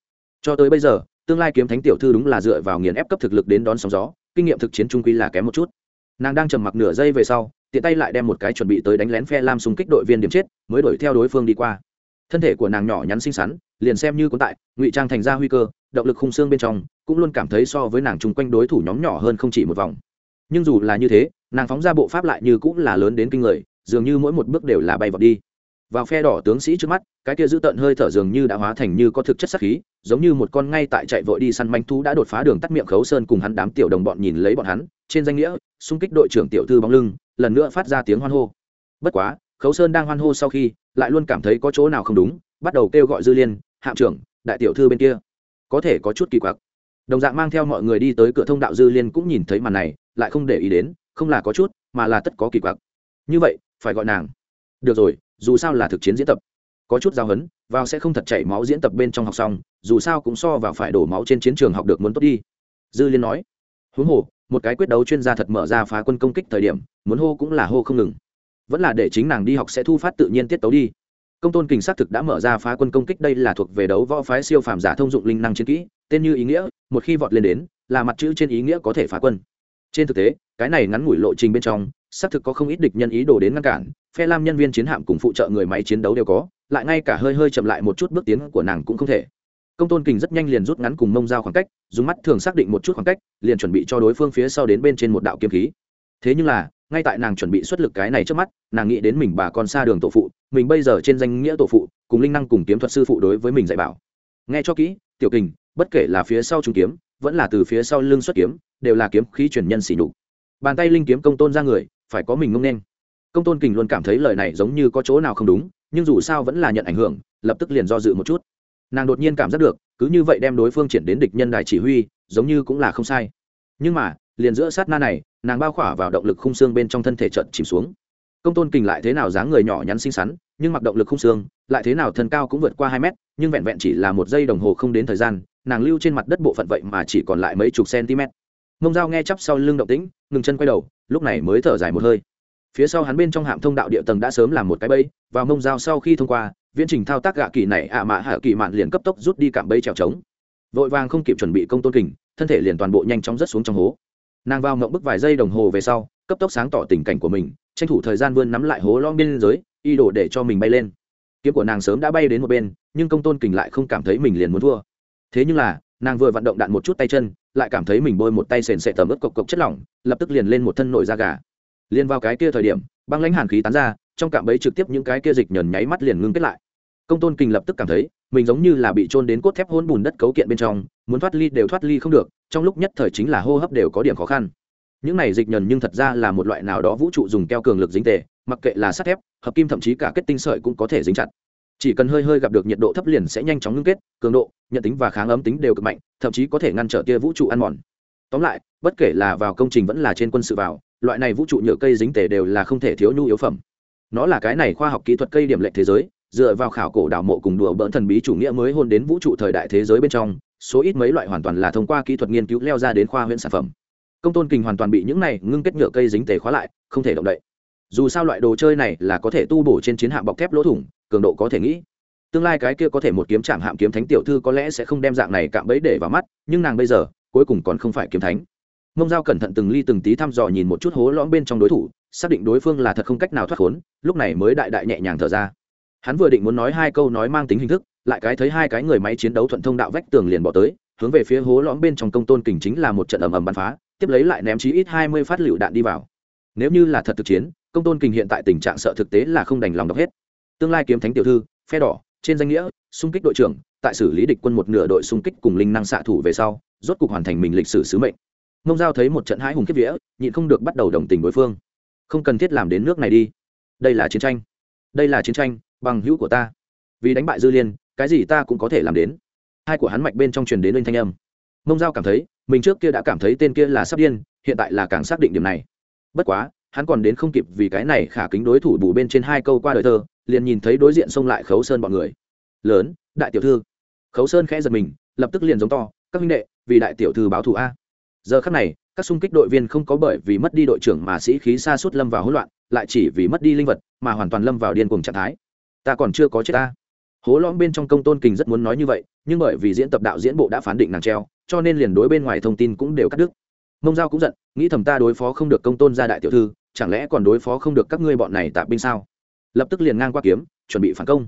Cho tới bây giờ, tương lai kiếm thánh tiểu thư đúng là dựa vào nghiền ép cấp thực lực đến đón sóng gió, kinh nghiệm thực chiến trung quy là kém một chút. Nàng đang trầm mặc nửa giây về sau, tiện tay lại đem một cái chuẩn bị tới đánh lén phe lam xung kích đội viên điểm chết, mới đuổi theo đối phương đi qua thân thể của nàng nhỏ nhắn xinh xắn, liền xem như có tại, ngụy trang thành ra huy cơ, động lực khung xương bên trong, cũng luôn cảm thấy so với nàng chung quanh đối thủ nhóm nhỏ hơn không chỉ một vòng. Nhưng dù là như thế, nàng phóng ra bộ pháp lại như cũng là lớn đến kinh người, dường như mỗi một bước đều là bay vọt đi. Vào phe đỏ tướng sĩ trước mắt, cái kia giữ tận hơi thở dường như đã hóa thành như có thực chất sắc khí, giống như một con ngay tại chạy vội đi săn manh thú đã đột phá đường tắt miệng khấu sơn cùng hắn đám tiểu đồng bọn nhìn lấy bọn hắn, trên danh nghĩa, xung kích đội trưởng tiểu thư bóng lưng, lần nữa phát ra tiếng hoan hô. Bất quá khấu sơn đang hoan hô sau khi, lại luôn cảm thấy có chỗ nào không đúng, bắt đầu kêu gọi dư liên, hạm trưởng, đại tiểu thư bên kia. Có thể có chút kỳ quặc. Đồng dạng mang theo mọi người đi tới cửa thông đạo dư liên cũng nhìn thấy màn này, lại không để ý đến, không là có chút, mà là tất có kỳ quặc. Như vậy, phải gọi nàng. Được rồi, dù sao là thực chiến diễn tập. Có chút giao hấn, vào sẽ không thật chảy máu diễn tập bên trong học xong, dù sao cũng so vào phải đổ máu trên chiến trường học được muốn tốt đi. Dư liên nói. Huống hồ, một cái quyết đấu chuyên gia thật mở ra phá quân công kích thời điểm, muốn hô cũng là hô không ngừng vẫn là để chính nàng đi học sẽ thu phát tự nhiên tiết tấu đi. Công tôn kình xác thực đã mở ra phá quân công kích, đây là thuộc về đấu võ phái siêu phàm giả thông dụng linh năng chiến kỹ, tên như ý nghĩa, một khi vọt lên đến, là mặt chữ trên ý nghĩa có thể phá quân. Trên thực tế, cái này ngắn ngủi lộ trình bên trong, xác thực có không ít địch nhân ý đồ đến ngăn cản, phe lam nhân viên chiến hạm cùng phụ trợ người máy chiến đấu đều có, lại ngay cả hơi hơi chậm lại một chút bước tiến của nàng cũng không thể. Công tôn kình rất nhanh liền rút ngắn cùng mông dao khoảng cách, dùng mắt thường xác định một chút khoảng cách, liền chuẩn bị cho đối phương phía sau đến bên trên một đạo kiếm khí thế nhưng là, ngay tại nàng chuẩn bị xuất lực cái này trước mắt, nàng nghĩ đến mình bà con xa đường tổ phụ, mình bây giờ trên danh nghĩa tổ phụ, cùng linh năng cùng kiếm thuật sư phụ đối với mình dạy bảo. Nghe cho kỹ, tiểu kình, bất kể là phía sau trung kiếm, vẫn là từ phía sau lưng xuất kiếm, đều là kiếm khí truyền nhân xỉ nhục. Bàn tay linh kiếm công tôn ra người, phải có mình ngông nên công tôn kình luôn cảm thấy lời này giống như có chỗ nào không đúng, nhưng dù sao vẫn là nhận ảnh hưởng, lập tức liền do dự một chút. Nàng đột nhiên cảm giác được, cứ như vậy đem đối phương triển đến địch nhân đài chỉ huy, giống như cũng là không sai. Nhưng mà, liền giữa sát na này nàng bao khỏa vào động lực khung xương bên trong thân thể trận chìm xuống. Công tôn kình lại thế nào dáng người nhỏ nhắn xinh xắn, nhưng mặc động lực khung xương, lại thế nào thân cao cũng vượt qua hai mét, nhưng vẹn vẹn chỉ là một giây đồng hồ không đến thời gian, nàng lưu trên mặt đất bộ phận vậy mà chỉ còn lại mấy chục cm mông dao nghe chắp sau lưng động tĩnh, ngừng chân quay đầu, lúc này mới thở dài một hơi. Phía sau hắn bên trong hạm thông đạo địa tầng đã sớm làm một cái bẫy, và mông dao sau khi thông qua, viễn trình thao tác gạ kỳ này, ạ mạ hạ kỳ mạn liền cấp tốc rút đi cạm bẫy trèo trống. Vội vàng không kịp chuẩn bị công tôn kình, thân thể liền toàn bộ nhanh chóng rớt xuống trong hố nàng vào mộng bức vài giây đồng hồ về sau, cấp tốc sáng tỏ tình cảnh của mình, tranh thủ thời gian vươn nắm lại hố lon biên giới, y đổ để cho mình bay lên. Kiếm của nàng sớm đã bay đến một bên, nhưng công tôn kình lại không cảm thấy mình liền muốn thua. Thế nhưng là, nàng vừa vận động đạn một chút tay chân, lại cảm thấy mình bôi một tay sền sệ tầm ướp cộc cộc chất lỏng, lập tức liền lên một thân nổi da gà. Liền vào cái kia thời điểm, băng lãnh hàn khí tán ra, trong cạm ấy trực tiếp những cái kia dịch nhờn nháy mắt liền ngưng kết lại. Công tôn kình lập tức cảm thấy mình giống như là bị trôn đến cốt thép hôn bùn đất cấu kiện bên trong, muốn thoát ly đều thoát ly không được, trong lúc nhất thời chính là hô hấp đều có điểm khó khăn. Những này dịch nhờn nhưng thật ra là một loại nào đó vũ trụ dùng keo cường lực dính tề, mặc kệ là sắt thép, hợp kim thậm chí cả kết tinh sợi cũng có thể dính chặt. Chỉ cần hơi hơi gặp được nhiệt độ thấp liền sẽ nhanh chóng ngưng kết, cường độ, nhận tính và kháng ấm tính đều cực mạnh, thậm chí có thể ngăn trở tia vũ trụ ăn mòn. Tóm lại, bất kể là vào công trình vẫn là trên quân sự vào, loại này vũ trụ nhựa cây dính tề đều là không thể thiếu nhu yếu phẩm. Nó là cái này khoa học kỹ thuật cây điểm lệnh thế giới dựa vào khảo cổ đảo mộ cùng đùa bỡn thần bí chủ nghĩa mới hôn đến vũ trụ thời đại thế giới bên trong, số ít mấy loại hoàn toàn là thông qua kỹ thuật nghiên cứu leo ra đến khoa huyện sản phẩm. Công tôn kình hoàn toàn bị những này ngưng kết nhựa cây dính tề khóa lại, không thể động đậy. Dù sao loại đồ chơi này là có thể tu bổ trên chiến hạm bọc thép lỗ thủng, cường độ có thể nghĩ. Tương lai cái kia có thể một kiếm chạm hạm kiếm thánh tiểu thư có lẽ sẽ không đem dạng này cạm bẫy để vào mắt, nhưng nàng bây giờ, cuối cùng còn không phải kiếm thánh. Mông dao cẩn thận từng ly từng tí thăm dò nhìn một chút hố lõm bên trong đối thủ, xác định đối phương là thật không cách nào thoát khốn, lúc này mới đại đại nhẹ nhàng thở ra hắn vừa định muốn nói hai câu nói mang tính hình thức, lại cái thấy hai cái người máy chiến đấu thuận thông đạo vách tường liền bỏ tới, hướng về phía hố lõm bên trong công tôn kình chính là một trận ầm ầm bắn phá, tiếp lấy lại ném chí ít hai mươi phát lựu đạn đi vào. Nếu như là thật thực chiến, công tôn kình hiện tại tình trạng sợ thực tế là không đành lòng đọc hết. Tương lai kiếm thánh tiểu thư, phe đỏ, trên danh nghĩa, xung kích đội trưởng, tại xử lý địch quân một nửa đội xung kích cùng linh năng xạ thủ về sau, rốt cục hoàn thành mình lịch sử sứ mệnh. Ngông giao thấy một trận hãi hùng kiếp vía, nhịn không được bắt đầu đồng tình đối phương. Không cần thiết làm đến nước này đi. Đây là chiến tranh. Đây là chiến tranh bằng hữu của ta. Vì đánh bại dư liên, cái gì ta cũng có thể làm đến. Hai của hắn mạch bên trong truyền đến lên thanh âm. Mông giao cảm thấy, mình trước kia đã cảm thấy tên kia là sắp điên, hiện tại là càng xác định điểm này. Bất quá, hắn còn đến không kịp vì cái này khả kính đối thủ bù bên trên hai câu qua đời thơ, liền nhìn thấy đối diện xông lại khấu sơn bọn người. Lớn, đại tiểu thư. Khấu sơn khẽ giật mình, lập tức liền giống to, các huynh đệ, vì đại tiểu thư báo thù a. Giờ khắc này, các xung kích đội viên không có bởi vì mất đi đội trưởng mà sĩ khí xa suốt lâm vào hỗn loạn, lại chỉ vì mất đi linh vật mà hoàn toàn lâm vào điên cuồng trạng thái ta còn chưa có chết ta. Hố lõm bên trong công tôn kình rất muốn nói như vậy, nhưng bởi vì diễn tập đạo diễn bộ đã phán định nàng treo, cho nên liền đối bên ngoài thông tin cũng đều cắt đứt. Mông giao cũng giận, nghĩ thầm ta đối phó không được công tôn gia đại tiểu thư, chẳng lẽ còn đối phó không được các ngươi bọn này tạp binh sao? Lập tức liền ngang qua kiếm, chuẩn bị phản công.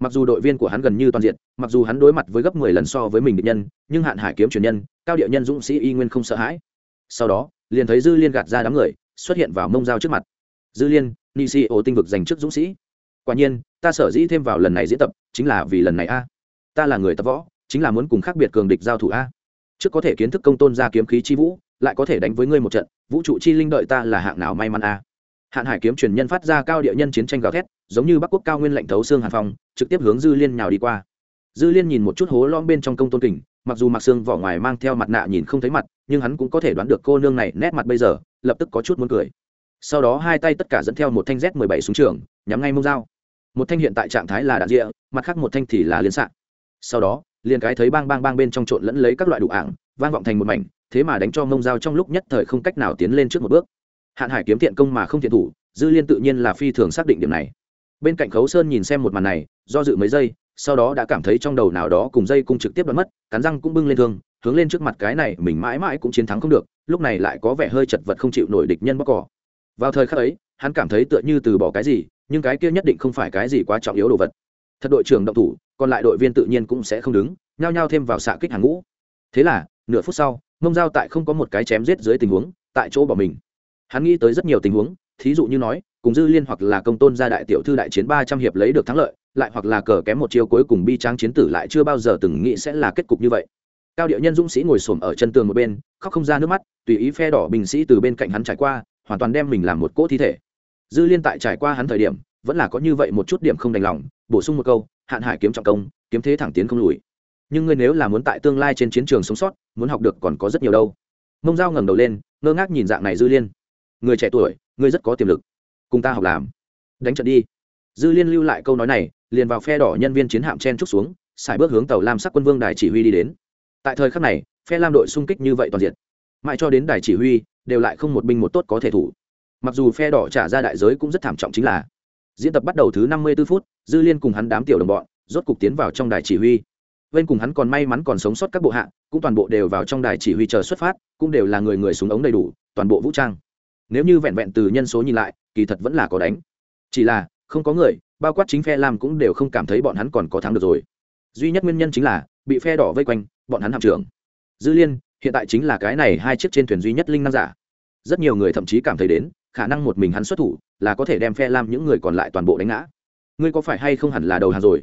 Mặc dù đội viên của hắn gần như toàn diện, mặc dù hắn đối mặt với gấp mười lần so với mình địch nhân, nhưng hạn hải kiếm truyền nhân, cao địa nhân dũng sĩ y nguyên không sợ hãi. Sau đó, liền thấy dư liên gạt ra đám người, xuất hiện vào mông dao trước mặt. Dư liên ni si ô tinh vực dành trước dũng sĩ quả nhiên, ta sở dĩ thêm vào lần này diễn tập, chính là vì lần này a. Ta là người tập võ, chính là muốn cùng khác biệt cường địch giao thủ a. Trước có thể kiến thức công tôn ra kiếm khí chi vũ, lại có thể đánh với ngươi một trận, vũ trụ chi linh đợi ta là hạng nào may mắn a. Hạn hải kiếm truyền nhân phát ra cao địa nhân chiến tranh gào thét, giống như bắc quốc cao nguyên lạnh thấu xương hàn phong, trực tiếp hướng dư liên nhào đi qua. Dư liên nhìn một chút hố lõm bên trong công tôn kình, mặc dù mặc xương vỏ ngoài mang theo mặt nạ nhìn không thấy mặt, nhưng hắn cũng có thể đoán được cô nương này nét mặt bây giờ, lập tức có chút muốn cười. Sau đó hai tay tất cả dẫn theo một thanh z 17 súng trường, nhắm ngay mông dao một thanh hiện tại trạng thái là đạn rịa, mặt khác một thanh thì là liên xạ. Sau đó, liền cái thấy bang bang bang bên trong trộn lẫn lấy các loại đủ ảng, vang vọng thành một mảnh, thế mà đánh cho mông dao trong lúc nhất thời không cách nào tiến lên trước một bước. Hạn hải kiếm thiện công mà không thiện thủ, dư liên tự nhiên là phi thường xác định điểm này. Bên cạnh khấu sơn nhìn xem một màn này, do dự mấy giây, sau đó đã cảm thấy trong đầu nào đó cùng dây cung trực tiếp đoán mất, cắn răng cũng bưng lên thương, hướng lên trước mặt cái này mình mãi mãi cũng chiến thắng không được, lúc này lại có vẻ hơi chật vật không chịu nổi địch nhân bóc cỏ. Vào thời khắc ấy, hắn cảm thấy tựa như từ bỏ cái gì nhưng cái kia nhất định không phải cái gì quá trọng yếu đồ vật. Thật đội trưởng động thủ, còn lại đội viên tự nhiên cũng sẽ không đứng, nhao nhao thêm vào xạ kích hàng ngũ. Thế là, nửa phút sau mông giao tại không có một cái chém giết dưới tình huống, tại chỗ bỏ mình. Hắn nghĩ tới rất nhiều tình huống, thí dụ như nói, cùng dư liên hoặc là công tôn gia đại tiểu thư đại chiến ba trăm hiệp lấy được thắng lợi, lại hoặc là cờ kém một chiêu cuối cùng bi tráng chiến tử lại chưa bao giờ từng nghĩ sẽ là kết cục như vậy. Cao điệu nhân dũng sĩ ngồi xổm ở chân tường một bên, khóc không ra nước mắt, tùy ý phe đỏ binh sĩ từ bên cạnh hắn trải qua, hoàn toàn đem mình làm một cỗ thi thể dư liên tại trải qua hắn thời điểm, vẫn là có như vậy một chút điểm không đành lòng, bổ sung một câu, hạn hải kiếm trọng công, kiếm thế thẳng tiến không lùi. Nhưng ngươi nếu là muốn tại tương lai trên chiến trường sống sót, muốn học được còn có rất nhiều đâu. Mông dao ngẩng đầu lên, ngơ ngác nhìn dạng này dư liên. Người trẻ tuổi, ngươi rất có tiềm lực. Cùng ta học làm. Đánh trận đi. Dư liên lưu lại câu nói này, liền vào phe đỏ nhân viên chiến hạm chen trúc xuống, xài bước hướng tàu lam sắc quân vương đài chỉ huy đi đến. Tại thời khắc này, phe lam đội xung kích như vậy toàn diện. Mãi cho đến đài chỉ huy, đều lại không một binh một tốt có thể thủ mặc dù phe đỏ trả ra đại giới cũng rất thảm trọng chính là, diễn tập bắt đầu thứ năm mươi 54 phút, dư liên cùng hắn đám tiểu đồng bọn, rốt cục tiến vào trong đài chỉ huy. Bên cùng hắn còn may mắn còn sống sót các bộ hạ, cũng toàn bộ đều vào trong đài chỉ huy chờ xuất phát, cũng đều là người người súng ống đầy đủ, toàn bộ vũ trang. Nếu như vẹn vẹn từ nhân số nhìn lại, kỳ thật vẫn là có đánh. Chỉ là, không có người, bao quát chính phe làm cũng đều không cảm thấy bọn hắn còn có thắng được rồi. Duy nhất nguyên nhân chính là, bị phe đỏ vây quanh, bọn hắn hạm trưởng. Dư liên, hiện tại chính là cái này hai chiếc trên thuyền duy nhất linh năng giả. Rất nhiều người thậm chí cảm thấy đến khả năng một mình hắn xuất thủ là có thể đem phe lam những người còn lại toàn bộ đánh ngã ngươi có phải hay không hẳn là đầu hàng rồi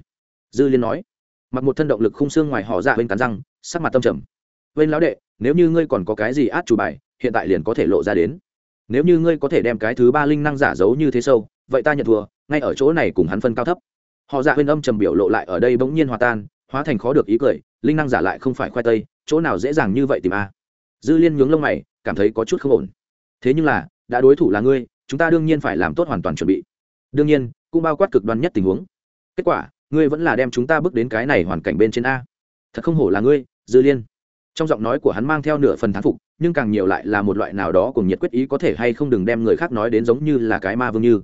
dư liên nói mặc một thân động lực khung xương ngoài họ ra bên cắn răng sắc mặt tâm trầm bên lão đệ nếu như ngươi còn có cái gì át chủ bài hiện tại liền có thể lộ ra đến nếu như ngươi có thể đem cái thứ ba linh năng giả giấu như thế sâu vậy ta nhận thua ngay ở chỗ này cùng hắn phân cao thấp họ dạ bên âm trầm biểu lộ lại ở đây bỗng nhiên hòa tan hóa thành khó được ý cười linh năng giả lại không phải khoai tây chỗ nào dễ dàng như vậy tìm a dư liên nhướng lông mày cảm thấy có chút không ổn thế nhưng là đã đối thủ là ngươi, chúng ta đương nhiên phải làm tốt hoàn toàn chuẩn bị. Đương nhiên, cũng bao quát cực đoan nhất tình huống. Kết quả, ngươi vẫn là đem chúng ta bước đến cái này hoàn cảnh bên trên a. Thật không hổ là ngươi, dư liên. Trong giọng nói của hắn mang theo nửa phần thán phục, nhưng càng nhiều lại là một loại nào đó cùng nhiệt quyết ý có thể hay không đừng đem người khác nói đến giống như là cái ma vương như.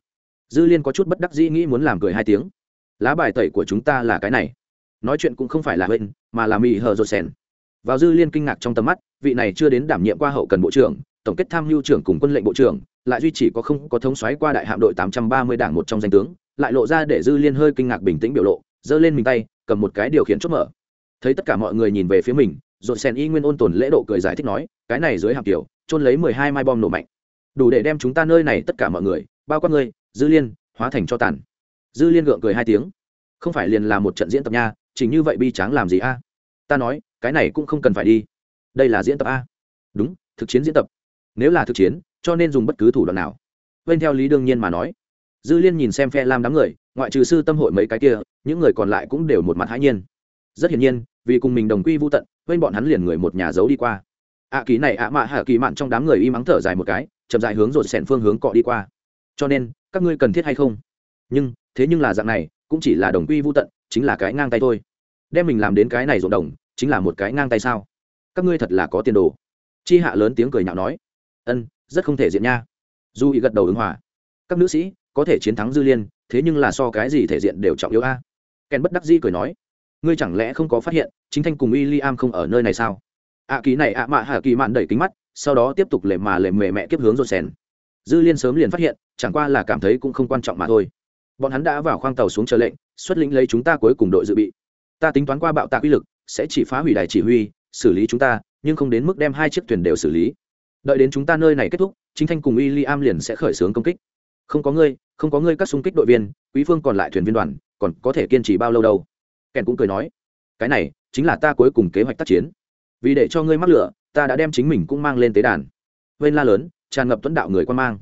Dư liên có chút bất đắc dĩ nghĩ muốn làm cười hai tiếng. Lá bài tẩy của chúng ta là cái này. Nói chuyện cũng không phải là bên mà là mỹ hờ rột sèn. vào dư liên kinh ngạc trong tầm mắt, vị này chưa đến đảm nhiệm qua hậu cần bộ trưởng tổng kết tham mưu trưởng cùng quân lệnh bộ trưởng, lại duy chỉ có không có thống xoáy qua đại hạm đội 830 đảng một trong danh tướng, lại lộ ra để dư liên hơi kinh ngạc bình tĩnh biểu lộ, giơ lên mình tay, cầm một cái điều khiển chốt mở. Thấy tất cả mọi người nhìn về phía mình, rồi sen y nguyên ôn tồn lễ độ cười giải thích nói, cái này dưới hạm tiểu trôn lấy mười hai mai bom nổ mạnh. Đủ để đem chúng ta nơi này tất cả mọi người, bao quát ngươi, dư liên, hóa thành cho tàn. Dư liên gượng cười hai tiếng. Không phải liền là một trận diễn tập nha, chỉ như vậy bi tráng làm gì a? Ta nói, cái này cũng không cần phải đi. Đây là diễn tập a. Đúng, thực chiến diễn tập nếu là thực chiến cho nên dùng bất cứ thủ đoạn nào. Bên theo lý đương nhiên mà nói. Dư liên nhìn xem phe lam đám người ngoại trừ sư tâm hội mấy cái kia những người còn lại cũng đều một mặt hãi nhiên. Rất hiển nhiên vì cùng mình đồng quy vô tận bên bọn hắn liền người một nhà giấu đi qua. Ạ à, kỳ này ạ mạ hạ kỳ mạn trong đám người y mắng thở dài một cái chậm dài hướng rồi xẹn phương hướng cọ đi qua. Cho nên các ngươi cần thiết hay không? Nhưng thế nhưng là dạng này cũng chỉ là đồng quy vô tận chính là cái ngang tay thôi. Đem mình làm đến cái này ruộng đồng chính là một cái ngang tay sao? Các ngươi thật là có tiền đồ. Chi hạ lớn tiếng cười nhạo nói ân rất không thể diện nha. Du ý gật đầu ứng hòa. Các nữ sĩ có thể chiến thắng dư liên thế nhưng là so cái gì thể diện đều trọng yếu a. À? ken bất đắc di cười nói. Ngươi chẳng lẽ không có phát hiện chính thanh cùng w i l l i am không ở nơi này sao? Ạ à, kỳ này ạ mạ hạ kỳ mạn đẩy kính mắt sau đó tiếp tục lề mà lề mề mẹ kiếp hướng rồi sèn dư liên sớm liền phát hiện chẳng qua là cảm thấy cũng không quan trọng mà thôi. Bọn hắn đã vào khoang tàu xuống chờ lệnh xuất lĩnh lấy chúng ta cuối cùng đội dự bị. Ta tính toán qua bạo tạc uy lực sẽ chỉ phá hủy đài chỉ huy xử lý chúng ta nhưng không đến mức đem hai chiếc thuyền đều xử lý đợi đến chúng ta nơi này kết thúc, chính thanh cùng w i l l i am liền sẽ khởi xướng công kích. Không có ngươi, không có ngươi các xung kích đội viên, quý phương còn lại thuyền viên đoàn, còn có thể kiên trì bao lâu đâu? Kèn cũng cười nói, cái này chính là ta cuối cùng kế hoạch tác chiến. Vì để cho ngươi mắc lửa, ta đã đem chính mình cũng mang lên tế đàn. Vên la lớn, tràn ngập tuấn đạo người quan mang.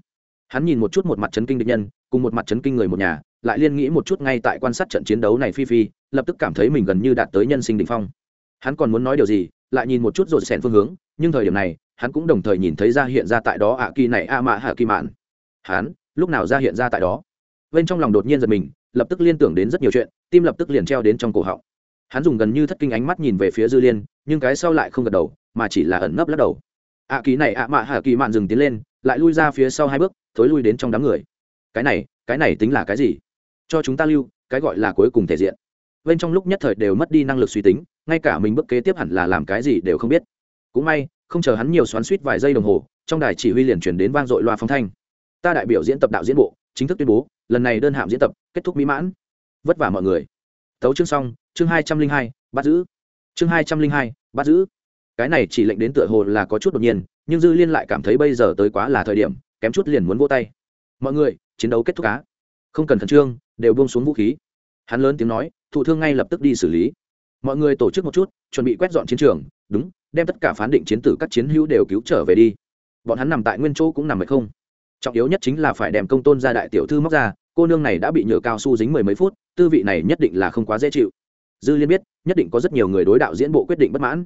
Hắn nhìn một chút một mặt chấn kinh địch nhân, cùng một mặt chấn kinh người một nhà, lại liên nghĩ một chút ngay tại quan sát trận chiến đấu này phi phi, lập tức cảm thấy mình gần như đạt tới nhân sinh đ ỉ n h phong. Hắn còn muốn nói điều gì lại nhìn một chút rồi xẻn phương hướng nhưng thời điểm này hắn cũng đồng thời nhìn thấy ra hiện ra tại đó ạ kỳ này a mạ hạ kỳ mạn. Hắn lúc nào ra hiện ra tại đó? Bên trong lòng đột nhiên giật mình lập tức liên tưởng đến rất nhiều chuyện tim lập tức liền treo đến trong cổ họng. Hắn dùng gần như thất kinh ánh mắt nhìn về phía dư liên nhưng cái sau lại không gật đầu mà chỉ là ẩn nấp lắc đầu. Ạ à, kỳ này ạ mạ hạ kỳ mạn dừng tiến lên lại lui ra phía sau hai bước thối lui đến trong đám người. Cái này cái này tính là cái gì? Cho chúng ta lưu cái gọi là cuối cùng thể diện. Bên trong lúc nhất thời đều mất đi năng lực suy tính ngay cả mình bước kế tiếp hẳn là làm cái gì đều không biết. Cũng may, không chờ hắn nhiều xoắn suýt vài giây đồng hồ, trong đài chỉ huy liền chuyển đến vang dội loa phóng thanh. Ta đại biểu diễn tập đạo diễn bộ, chính thức tuyên bố, lần này đơn hạm diễn tập kết thúc mỹ mãn. Vất vả mọi người. Tấu chương xong, chương hai trăm linh hai, bắt giữ. Chương hai trăm linh hai, bắt giữ. Cái này chỉ lệnh đến tựa hồ là có chút đột nhiên, nhưng dư liên lại cảm thấy bây giờ tới quá là thời điểm, kém chút liền muốn vô tay. Mọi người, chiến đấu kết thúc cá không cần khẩn trương, đều buông xuống vũ khí. Hắn lớn tiếng nói, thụ thương ngay lập tức đi xử lý mọi người tổ chức một chút, chuẩn bị quét dọn chiến trường, đúng, đem tất cả phán định chiến tử các chiến hữu đều cứu trở về đi. Bọn hắn nằm tại nguyên chỗ cũng nằm hay không. Trọng yếu nhất chính là phải đem công tôn ra đại tiểu thư móc ra, cô nương này đã bị nhựa cao su dính mười mấy phút, tư vị này nhất định là không quá dễ chịu. Dư liên biết, nhất định có rất nhiều người đối đạo diễn bộ quyết định bất mãn.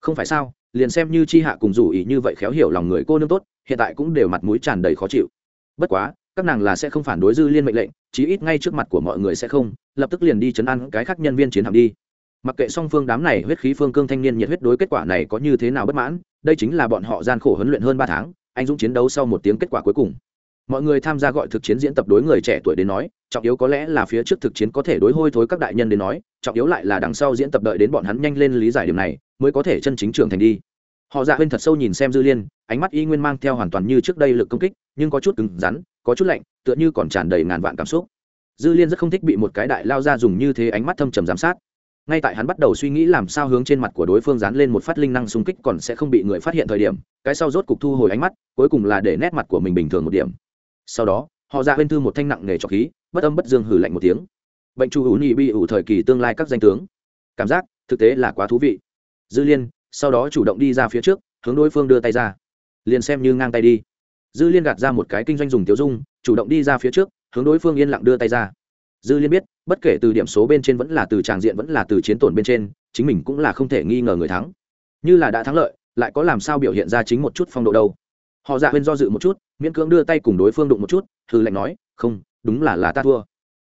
Không phải sao, liền xem như chi hạ cùng rủ ý như vậy khéo hiểu lòng người cô nương tốt, hiện tại cũng đều mặt mũi tràn đầy khó chịu. Bất quá, các nàng là sẽ không phản đối dư liên mệnh lệnh, chí ít ngay trước mặt của mọi người sẽ không, lập tức liền đi chấn an cái khác nhân viên chiến hạm đi mặc kệ song phương đám này huyết khí phương cương thanh niên nhiệt huyết đối kết quả này có như thế nào bất mãn, đây chính là bọn họ gian khổ huấn luyện hơn ba tháng, anh dũng chiến đấu sau một tiếng kết quả cuối cùng. Mọi người tham gia gọi thực chiến diễn tập đối người trẻ tuổi đến nói, trọng yếu có lẽ là phía trước thực chiến có thể đối hôi thối các đại nhân đến nói, trọng yếu lại là đằng sau diễn tập đợi đến bọn hắn nhanh lên lý giải điểm này, mới có thể chân chính trưởng thành đi. Họ dạ bên thật sâu nhìn xem dư liên, ánh mắt y nguyên mang theo hoàn toàn như trước đây lực công kích, nhưng có chút cứng rắn, có chút lạnh, tựa như còn tràn đầy ngàn vạn cảm xúc. Dư liên rất không thích bị một cái đại lao ra dùng như thế ánh mắt thâm trầm giám sát ngay tại hắn bắt đầu suy nghĩ làm sao hướng trên mặt của đối phương dán lên một phát linh năng xung kích còn sẽ không bị người phát hiện thời điểm, cái sau rốt cục thu hồi ánh mắt, cuối cùng là để nét mặt của mình bình thường một điểm. Sau đó, họ ra bên thư một thanh nặng nghề trọc khí, bất âm bất dương hử lạnh một tiếng. Bệnh chu hữu nhị bị ủ thời kỳ tương lai các danh tướng. Cảm giác, thực tế là quá thú vị. Dư liên, sau đó chủ động đi ra phía trước, hướng đối phương đưa tay ra. Liền xem như ngang tay đi. Dư liên gạt ra một cái kinh doanh dùng tiêu dung, chủ động đi ra phía trước, hướng đối phương yên lặng đưa tay ra dư liên biết, bất kể từ điểm số bên trên vẫn là từ tràng diện vẫn là từ chiến tổn bên trên, chính mình cũng là không thể nghi ngờ người thắng. Như là đã thắng lợi, lại có làm sao biểu hiện ra chính một chút phong độ đâu. Họ dạ huyên do dự một chút, miễn cưỡng đưa tay cùng đối phương đụng một chút hư lệnh nói, không, đúng là là ta thua.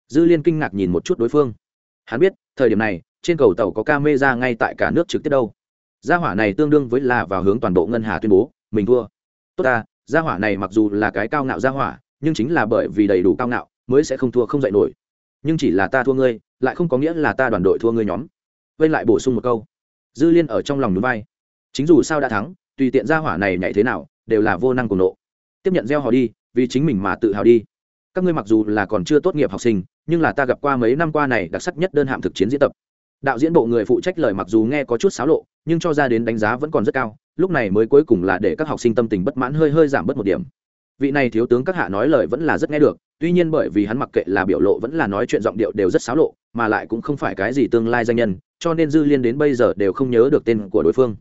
Dư liên kinh ngạc nhìn một chút đối phương. Hắn biết, thời điểm này, trên cầu tàu có ca mê ra ngay tại cả nước trực tiếp đâu. Gia hỏa này tương đương với là vào hướng toàn bộ ngân hà tuyên bố, mình thua. Tốt ta, gia hỏa này mặc dù là cái cao ngạo gia hỏa, nhưng chính là bởi vì đầy đủ cao ngạo, mới sẽ không thua không dạy nổi nhưng chỉ là ta thua ngươi, lại không có nghĩa là ta đoàn đội thua ngươi nhóm. Vây lại bổ sung một câu. Dư liên ở trong lòng núi vai. Chính dù sao đã thắng, tùy tiện gia hỏa này nhảy thế nào, đều là vô năng cùng nộ. Tiếp nhận gieo họ đi, vì chính mình mà tự hào đi. Các ngươi mặc dù là còn chưa tốt nghiệp học sinh, nhưng là ta gặp qua mấy năm qua này đặc sắc nhất đơn hạm thực chiến diễn tập. Đạo diễn bộ người phụ trách lời mặc dù nghe có chút xáo lộ, nhưng cho ra đến đánh giá vẫn còn rất cao, lúc này mới cuối cùng là để các học sinh tâm tình bất mãn hơi hơi giảm bớt một điểm vị này thiếu tướng các hạ nói lời vẫn là rất nghe được, tuy nhiên bởi vì hắn mặc kệ là biểu lộ vẫn là nói chuyện giọng điệu đều rất xáo lộ, mà lại cũng không phải cái gì tương lai danh nhân, cho nên dư liên đến bây giờ đều không nhớ được tên của đối phương.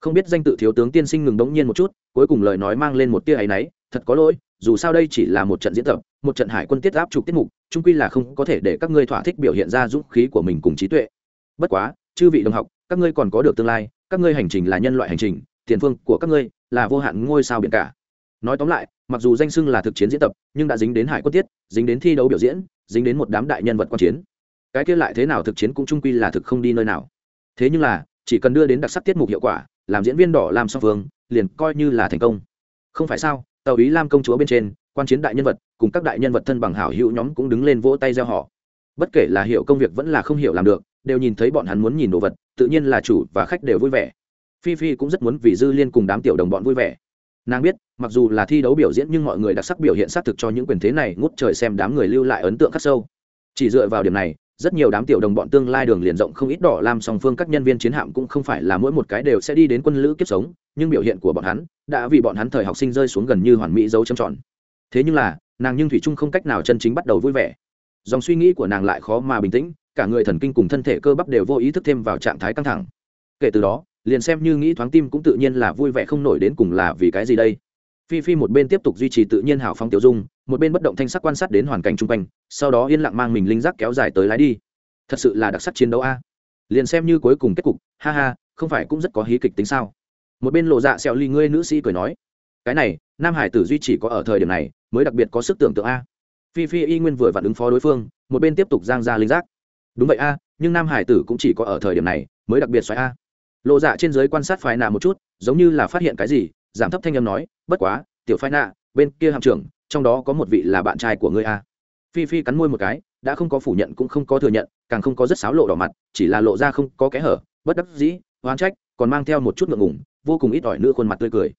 Không biết danh tự thiếu tướng tiên sinh ngừng đống nhiên một chút, cuối cùng lời nói mang lên một tia áy náy, thật có lỗi, dù sao đây chỉ là một trận diễn tập, một trận hải quân tiết áp trục tiết mục trung quy là không có thể để các ngươi thỏa thích biểu hiện ra dũng khí của mình cùng trí tuệ. Bất quá, chư vị đồng học, các ngươi còn có được tương lai, các ngươi hành trình là nhân loại hành trình, tiền phương của các ngươi là vô hạn ngôi sao biển cả nói tóm lại, mặc dù danh xưng là thực chiến diễn tập, nhưng đã dính đến hải quân tiết, dính đến thi đấu biểu diễn, dính đến một đám đại nhân vật quan chiến. Cái kia lại thế nào thực chiến cũng trung quy là thực không đi nơi nào. Thế nhưng là, chỉ cần đưa đến đặc sắc tiết mục hiệu quả, làm diễn viên đỏ làm song phương, liền coi như là thành công. Không phải sao, tàu ý lam công chúa bên trên, quan chiến đại nhân vật, cùng các đại nhân vật thân bằng hảo hữu nhóm cũng đứng lên vỗ tay gieo họ. Bất kể là hiểu công việc vẫn là không hiểu làm được, đều nhìn thấy bọn hắn muốn nhìn đồ vật, tự nhiên là chủ và khách đều vui vẻ. Phi phi cũng rất muốn vì dư liên cùng đám tiểu đồng bọn vui vẻ nàng biết, mặc dù là thi đấu biểu diễn nhưng mọi người đặc sắc biểu hiện xác thực cho những quyền thế này ngút trời xem đám người lưu lại ấn tượng khắc sâu. Chỉ dựa vào điểm này, rất nhiều đám tiểu đồng bọn tương lai đường liền rộng không ít đỏ làm song phương các nhân viên chiến hạm cũng không phải là mỗi một cái đều sẽ đi đến quân lữ kiếp sống, nhưng biểu hiện của bọn hắn đã vì bọn hắn thời học sinh rơi xuống gần như hoàn mỹ dấu châm tròn. Thế nhưng là, nàng nhưng thủy trung không cách nào chân chính bắt đầu vui vẻ. Dòng suy nghĩ của nàng lại khó mà bình tĩnh, cả người thần kinh cùng thân thể cơ bắp đều vô ý thức thêm vào trạng thái căng thẳng. Kể từ đó liền xem như nghĩ thoáng tim cũng tự nhiên là vui vẻ không nổi đến cùng là vì cái gì đây. Phi phi một bên tiếp tục duy trì tự nhiên hào phong tiểu dung, một bên bất động thanh sắc quan sát đến hoàn cảnh chung quanh, sau đó yên lặng mang mình linh giác kéo dài tới lái đi. Thật sự là đặc sắc chiến đấu a. Liền xem như cuối cùng kết cục, ha ha, không phải cũng rất có hí kịch tính sao? Một bên lộ dạ xẹo ly ngươi nữ sĩ cười nói, cái này, nam hải tử duy chỉ có ở thời điểm này, mới đặc biệt có sức tưởng tượng a. Phi phi y nguyên vừa vặn ứng phó đối phương, một bên tiếp tục giang ra linh giác. Đúng vậy a, nhưng nam hải tử cũng chỉ có ở thời điểm này, mới đặc biệt xoáy a lộ dạ trên giới quan sát phái nạ một chút, giống như là phát hiện cái gì, giảm thấp thanh âm nói, bất quá, tiểu phái nạ, bên kia hạm trưởng, trong đó có một vị là bạn trai của ngươi a. Phi phi cắn môi một cái, đã không có phủ nhận cũng không có thừa nhận, càng không có rất xáo lộ đỏ mặt, chỉ là lộ ra không có kẽ hở, bất đắc dĩ, oán trách, còn mang theo một chút ngượng ngủng vô cùng ít ỏi nữ khuôn mặt tươi cười.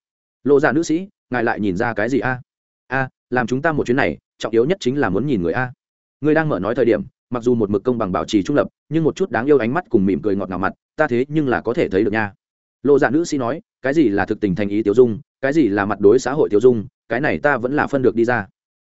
Lộ ra nữ sĩ, ngài lại nhìn ra cái gì a? A, làm chúng ta một chuyến này, trọng yếu nhất chính là muốn nhìn người a. Người đang mở nói thời điểm mặc dù một mực công bằng bảo trì trung lập, nhưng một chút đáng yêu ánh mắt cùng mỉm cười ngọt ngào mặt, ta thế nhưng là có thể thấy được nha. Lộ dạ nữ sĩ nói, cái gì là thực tình thành ý tiêu dung, cái gì là mặt đối xã hội tiêu dung, cái này ta vẫn là phân được đi ra.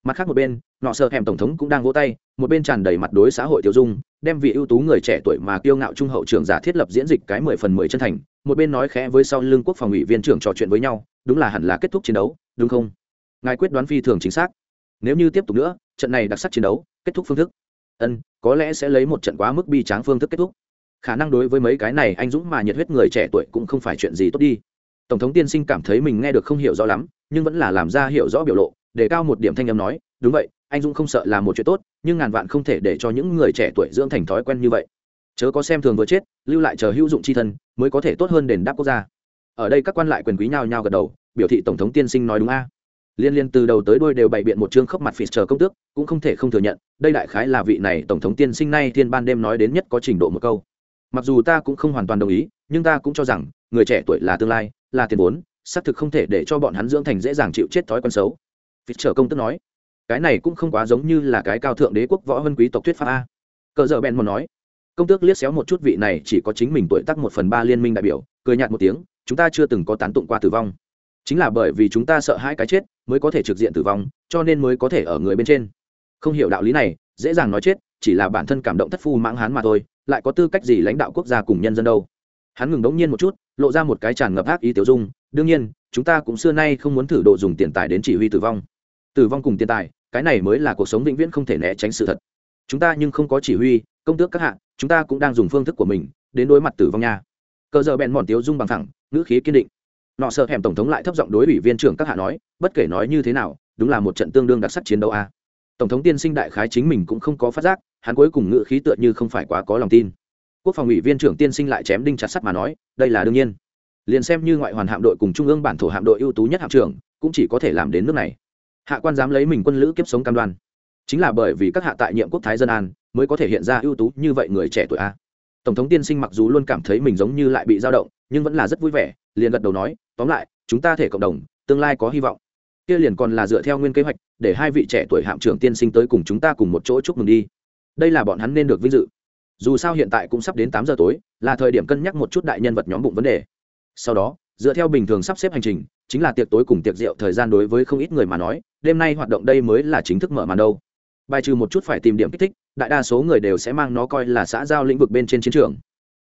Mặt khác một bên, nọ sợ hẻm tổng thống cũng đang vỗ tay, một bên tràn đầy mặt đối xã hội tiêu dung, đem vị ưu tú người trẻ tuổi mà kiêu ngạo trung hậu trưởng giả thiết lập diễn dịch cái mười phần mười chân thành, một bên nói khẽ với sau lưng quốc phòng ủy viên trưởng trò chuyện với nhau, đúng là hẳn là kết thúc chiến đấu, đúng không? Ngài quyết đoán phi thường chính xác. Nếu như tiếp tục nữa, trận này đặc sắc chiến đấu, kết thúc phương thức ân, có lẽ sẽ lấy một trận quá mức bi tráng phương thức kết thúc. Khả năng đối với mấy cái này anh dũng mà nhiệt huyết người trẻ tuổi cũng không phải chuyện gì tốt đi. Tổng thống tiên sinh cảm thấy mình nghe được không hiểu rõ lắm, nhưng vẫn là làm ra hiểu rõ biểu lộ, để cao một điểm thanh âm nói, đúng vậy, anh dũng không sợ là một chuyện tốt, nhưng ngàn vạn không thể để cho những người trẻ tuổi dưỡng thành thói quen như vậy. Chớ có xem thường vừa chết, lưu lại chờ hữu dụng c h i thân, mới có thể tốt hơn đền đáp quốc gia. Ở đây các quan lại quyền quý nhao nhao gật đầu, biểu thị tổng thống tiên sinh nói đúng a. Liên liên từ đầu tới đuôi đều bày biện một chương khốc mặt phì chờ công tước, cũng không thể không thừa nhận đây đại khái là vị này tổng thống tiên sinh nay thiên ban đêm nói đến nhất có trình độ một câu. Mặc dù ta cũng không hoàn toàn đồng ý, nhưng ta cũng cho rằng, người trẻ tuổi là tương lai, là tiền vốn, xác thực không thể để cho bọn hắn dưỡng thành dễ dàng chịu chết thói quen xấu. Vịt trở công tước nói, cái này cũng không quá giống như là cái cao thượng đế quốc võ vân quý tộc thuyết pháp a. Cờ dở bèn một nói, công tước liếc xéo một chút vị này chỉ có chính mình tuổi tác một phần ba liên minh đại biểu, cười nhạt một tiếng, chúng ta chưa từng có tán tụng qua tử vong. Chính là bởi vì chúng ta sợ hãi cái chết, mới có thể trực diện tử vong, cho nên mới có thể ở người bên trên không hiểu đạo lý này, dễ dàng nói chết, chỉ là bản thân cảm động thất phu mãng hán mà thôi, lại có tư cách gì lãnh đạo quốc gia cùng nhân dân đâu? Hắn ngừng đống nhiên một chút, lộ ra một cái tràn ngập ác ý tiểu dung, đương nhiên, chúng ta cũng xưa nay không muốn thử độ dùng tiền tài đến chỉ huy tử vong. Tử vong cùng tiền tài, cái này mới là cuộc sống vĩnh viễn không thể né tránh sự thật. Chúng ta nhưng không có chỉ huy, công tước các hạ, chúng ta cũng đang dùng phương thức của mình, đến đối mặt tử vong nha. Cờ giờ bèn mòn tiếu dung bằng thẳng, ngữ khí kiên định. Nọ sợ hẻm tổng thống lại thấp giọng đối ủy viên trưởng các hạ nói, bất kể nói như thế nào, đúng là một trận tương đương đặc sắc chiến đấu a tổng thống tiên sinh đại khái chính mình cũng không có phát giác, hắn cuối cùng ngự khí tựa như không phải quá có lòng tin. Quốc phòng ủy viên trưởng tiên sinh lại chém đinh chặt sắt mà nói, đây là đương nhiên. Liền xem như ngoại hoàn hạm đội cùng trung ương bản thổ hạm đội ưu tú nhất hạm trưởng, cũng chỉ có thể làm đến nước này. Hạ quan dám lấy mình quân lữ kiếp sống cam đoan. Chính là bởi vì các hạ tại nhiệm quốc thái dân an, mới có thể hiện ra ưu tú như vậy người trẻ tuổi a. Tổng thống tiên sinh mặc dù luôn cảm thấy mình giống như lại bị dao động, nhưng vẫn là rất vui vẻ, liền gật đầu nói, tóm lại, chúng ta thể cộng đồng, tương lai có hy vọng kia liền còn là dựa theo nguyên kế hoạch, để hai vị trẻ tuổi hạm trưởng tiên sinh tới cùng chúng ta cùng một chỗ chúc mừng đi. Đây là bọn hắn nên được vinh dự. Dù sao hiện tại cũng sắp đến tám giờ tối, là thời điểm cân nhắc một chút đại nhân vật nhóm bụng vấn đề. Sau đó, dựa theo bình thường sắp xếp hành trình, chính là tiệc tối cùng tiệc rượu thời gian đối với không ít người mà nói, đêm nay hoạt động đây mới là chính thức mở màn đâu. Bài trừ một chút phải tìm điểm kích thích, đại đa số người đều sẽ mang nó coi là xã giao lĩnh vực bên trên chiến trường.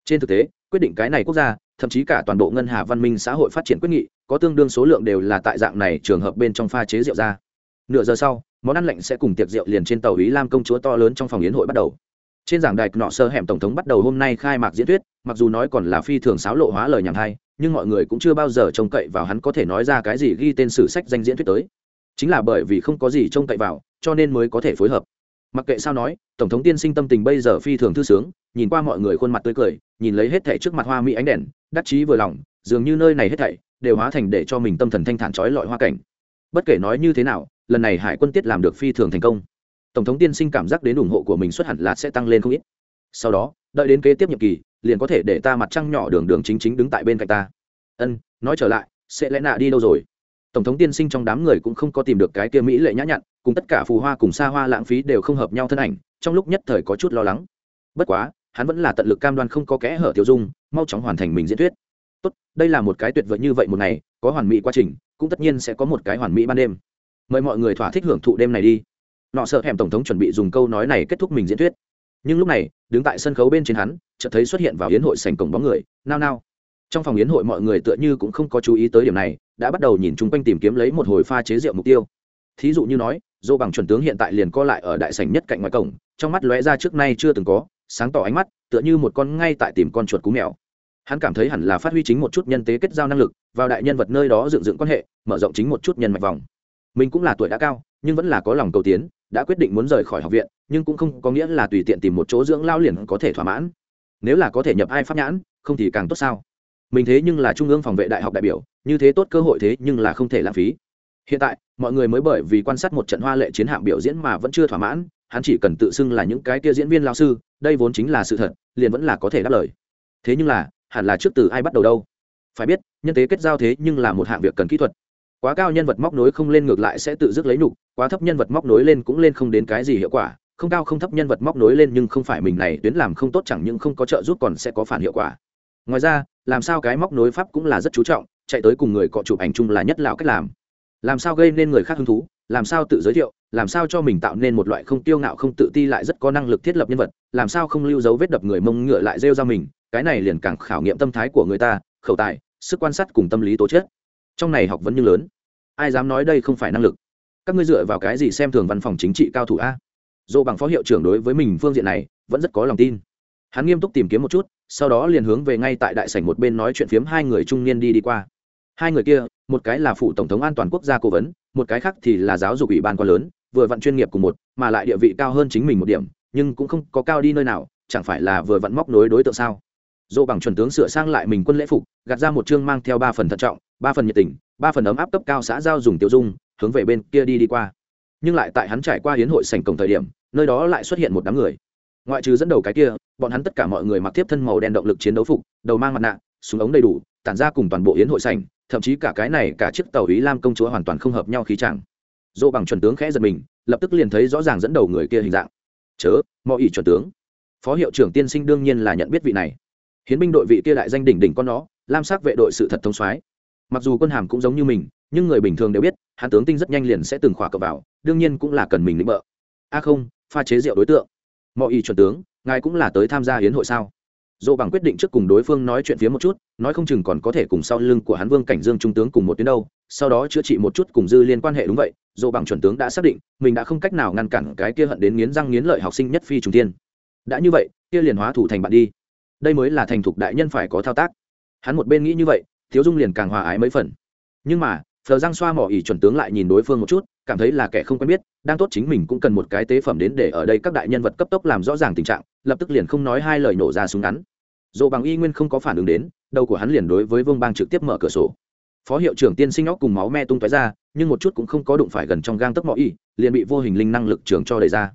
Trên thực tế, quyết định cái này quốc gia thậm chí cả toàn bộ ngân hà văn minh xã hội phát triển quyết nghị, có tương đương số lượng đều là tại dạng này trường hợp bên trong pha chế rượu ra. Nửa giờ sau, món ăn lạnh sẽ cùng tiệc rượu liền trên tàu ý lam công chúa to lớn trong phòng yến hội bắt đầu. Trên giảng đài nọ sơ hẻm tổng thống bắt đầu hôm nay khai mạc diễn thuyết, mặc dù nói còn là phi thường sáo lộ hóa lời nhảm hay, nhưng mọi người cũng chưa bao giờ trông cậy vào hắn có thể nói ra cái gì ghi tên sử sách danh diễn thuyết tới. Chính là bởi vì không có gì trông cậy vào, cho nên mới có thể phối hợp. Mặc kệ sao nói, tổng thống tiên sinh tâm tình bây giờ phi thường thư sướng nhìn qua mọi người khuôn mặt tươi cười, nhìn lấy hết thảy trước mặt hoa mỹ ánh đèn, đắc chí vừa lòng, dường như nơi này hết thảy đều hóa thành để cho mình tâm thần thanh thản trói lọi hoa cảnh. Bất kể nói như thế nào, lần này hải quân tiết làm được phi thường thành công. Tổng thống tiên sinh cảm giác đến ủng hộ của mình xuất hẳn là sẽ tăng lên không ít. Sau đó, đợi đến kế tiếp nhiệm kỳ, liền có thể để ta mặt trăng nhỏ đường đường chính chính đứng tại bên cạnh ta. Ân, nói trở lại, sẽ lẽ nạ đi đâu rồi? Tổng thống tiên sinh trong đám người cũng không có tìm được cái kia mỹ lệ nhã nhặn, cùng tất cả phù hoa cùng xa hoa lãng phí đều không hợp nhau thân ảnh, trong lúc nhất thời có chút lo lắng. Bất quá hắn vẫn là tận lực cam đoan không có kẽ hở tiêu dung, mau chóng hoàn thành mình diễn thuyết. Tốt, đây là một cái tuyệt vời như vậy một ngày, có hoàn mỹ quá trình, cũng tất nhiên sẽ có một cái hoàn mỹ ban đêm. Mời mọi người thỏa thích hưởng thụ đêm này đi. Nọ sợ hẻm tổng thống chuẩn bị dùng câu nói này kết thúc mình diễn thuyết. Nhưng lúc này, đứng tại sân khấu bên trên hắn, chợt thấy xuất hiện vào yến hội sành cổng bóng người, nao nao. Trong phòng yến hội mọi người tựa như cũng không có chú ý tới điểm này, đã bắt đầu nhìn chung quanh tìm kiếm lấy một hồi pha chế rượu mục tiêu. Thí dụ như nói, dô bằng chuẩn tướng hiện tại liền co lại ở đại sảnh nhất cạnh ngoài cổng, trong mắt lóe ra trước nay chưa từng có sáng tỏ ánh mắt, tựa như một con ngay tại tìm con chuột cú mèo. Hắn cảm thấy hẳn là phát huy chính một chút nhân tế kết giao năng lực, vào đại nhân vật nơi đó dựng dựng quan hệ, mở rộng chính một chút nhân mạch vòng. Mình cũng là tuổi đã cao, nhưng vẫn là có lòng cầu tiến, đã quyết định muốn rời khỏi học viện, nhưng cũng không có nghĩa là tùy tiện tìm một chỗ dưỡng lao liền có thể thỏa mãn. Nếu là có thể nhập ai pháp nhãn, không thì càng tốt sao? Mình thế nhưng là trung ương phòng vệ đại học đại biểu, như thế tốt cơ hội thế nhưng là không thể lãng phí. Hiện tại, mọi người mới bởi vì quan sát một trận hoa lệ chiến hạm biểu diễn mà vẫn chưa thỏa mãn hắn chỉ cần tự xưng là những cái kia diễn viên lao sư, đây vốn chính là sự thật, liền vẫn là có thể đáp lời. Thế nhưng là, hẳn là trước từ ai bắt đầu đâu? Phải biết, nhân tế kết giao thế nhưng là một hạng việc cần kỹ thuật. Quá cao nhân vật móc nối không lên ngược lại sẽ tự dứt lấy nhục, quá thấp nhân vật móc nối lên cũng lên không đến cái gì hiệu quả, không cao không thấp nhân vật móc nối lên nhưng không phải mình này, tuyến làm không tốt chẳng những không có trợ giúp còn sẽ có phản hiệu quả. Ngoài ra, làm sao cái móc nối pháp cũng là rất chú trọng, chạy tới cùng người cọ chụp ảnh chung là nhất lão cách làm. Làm sao gây nên người khác hứng thú, làm sao tự giới thiệu làm sao cho mình tạo nên một loại không tiêu ngạo không tự ti lại rất có năng lực thiết lập nhân vật, làm sao không lưu dấu vết đập người mông ngựa lại rêu ra mình, cái này liền càng khảo nghiệm tâm thái của người ta, khẩu tài, sức quan sát cùng tâm lý tố chất. Trong này học vấn như lớn. Ai dám nói đây không phải năng lực? Các ngươi dựa vào cái gì xem thường văn phòng chính trị cao thủ a? Dỗ bằng phó hiệu trưởng đối với mình phương diện này, vẫn rất có lòng tin. Hắn nghiêm túc tìm kiếm một chút, sau đó liền hướng về ngay tại đại sảnh một bên nói chuyện phiếm hai người trung niên đi đi qua. Hai người kia, một cái là phụ tổng thống an toàn quốc gia cố vấn, một cái khác thì là giáo dục ủy ban quá lớn vừa vặn chuyên nghiệp cùng một, mà lại địa vị cao hơn chính mình một điểm, nhưng cũng không có cao đi nơi nào, chẳng phải là vừa vặn móc nối đối tượng sao? Dỗ bằng chuẩn tướng sửa sang lại mình quân lễ phục, gạt ra một chương mang theo ba phần thận trọng, ba phần nhiệt tình, ba phần ấm áp cấp cao xã giao dùng tiêu dung, hướng về bên kia đi đi qua. Nhưng lại tại hắn trải qua hiến hội sành cổng thời điểm, nơi đó lại xuất hiện một đám người. Ngoại trừ dẫn đầu cái kia, bọn hắn tất cả mọi người mặc tiếp thân màu đen động lực chiến đấu phục, đầu mang mặt nạ, súng ống đầy đủ, tản ra cùng toàn bộ hiến hội sành thậm chí cả cái này cả chiếc tàu ý lam công chúa hoàn toàn không hợp nhau khí chẳng dỗ bằng chuẩn tướng khẽ giật mình, lập tức liền thấy rõ ràng dẫn đầu người kia hình dạng. Chớ mọi ý chuẩn tướng. Phó hiệu trưởng tiên sinh đương nhiên là nhận biết vị này. Hiến binh đội vị kia đại danh đỉnh đỉnh con nó, lam sắc vệ đội sự thật thông soái. Mặc dù quân hàm cũng giống như mình, nhưng người bình thường đều biết hắn tướng tinh rất nhanh liền sẽ từng khỏa cập vào, đương nhiên cũng là cần mình lĩnh bợ. A không, pha chế rượu đối tượng. Mọi ý chuẩn tướng, ngài cũng là tới tham gia hiến hội sao? Dỗ bằng quyết định trước cùng đối phương nói chuyện phía một chút, nói không chừng còn có thể cùng sau lưng của hắn vương cảnh dương trung tướng cùng một tuyến đâu. Sau đó chữa trị một chút cùng dư liên quan hệ đúng vậy, dỗ bằng chuẩn tướng đã xác định, mình đã không cách nào ngăn cản cái kia hận đến nghiến răng nghiến lợi học sinh nhất phi trùng tiên đã như vậy, kia liền hóa thủ thành bạn đi. Đây mới là thành thục đại nhân phải có thao tác. Hắn một bên nghĩ như vậy, thiếu dung liền càng hòa ái mấy phần. Nhưng mà, phờ giang xoa mỏ ỉ chuẩn tướng lại nhìn đối phương một chút, cảm thấy là kẻ không quen biết, đang tốt chính mình cũng cần một cái tế phẩm đến để ở đây các đại nhân vật cấp tốc làm rõ ràng tình trạng, lập tức liền không nói hai lời nổ ra súng ngắn dồ bằng y nguyên không có phản ứng đến, đầu của hắn liền đối với vương bang trực tiếp mở cửa sổ. Phó hiệu trưởng tiên sinh óc cùng máu me tung tói ra, nhưng một chút cũng không có đụng phải gần trong gang tấc mọi y, liền bị vô hình linh năng lực trường cho đẩy ra.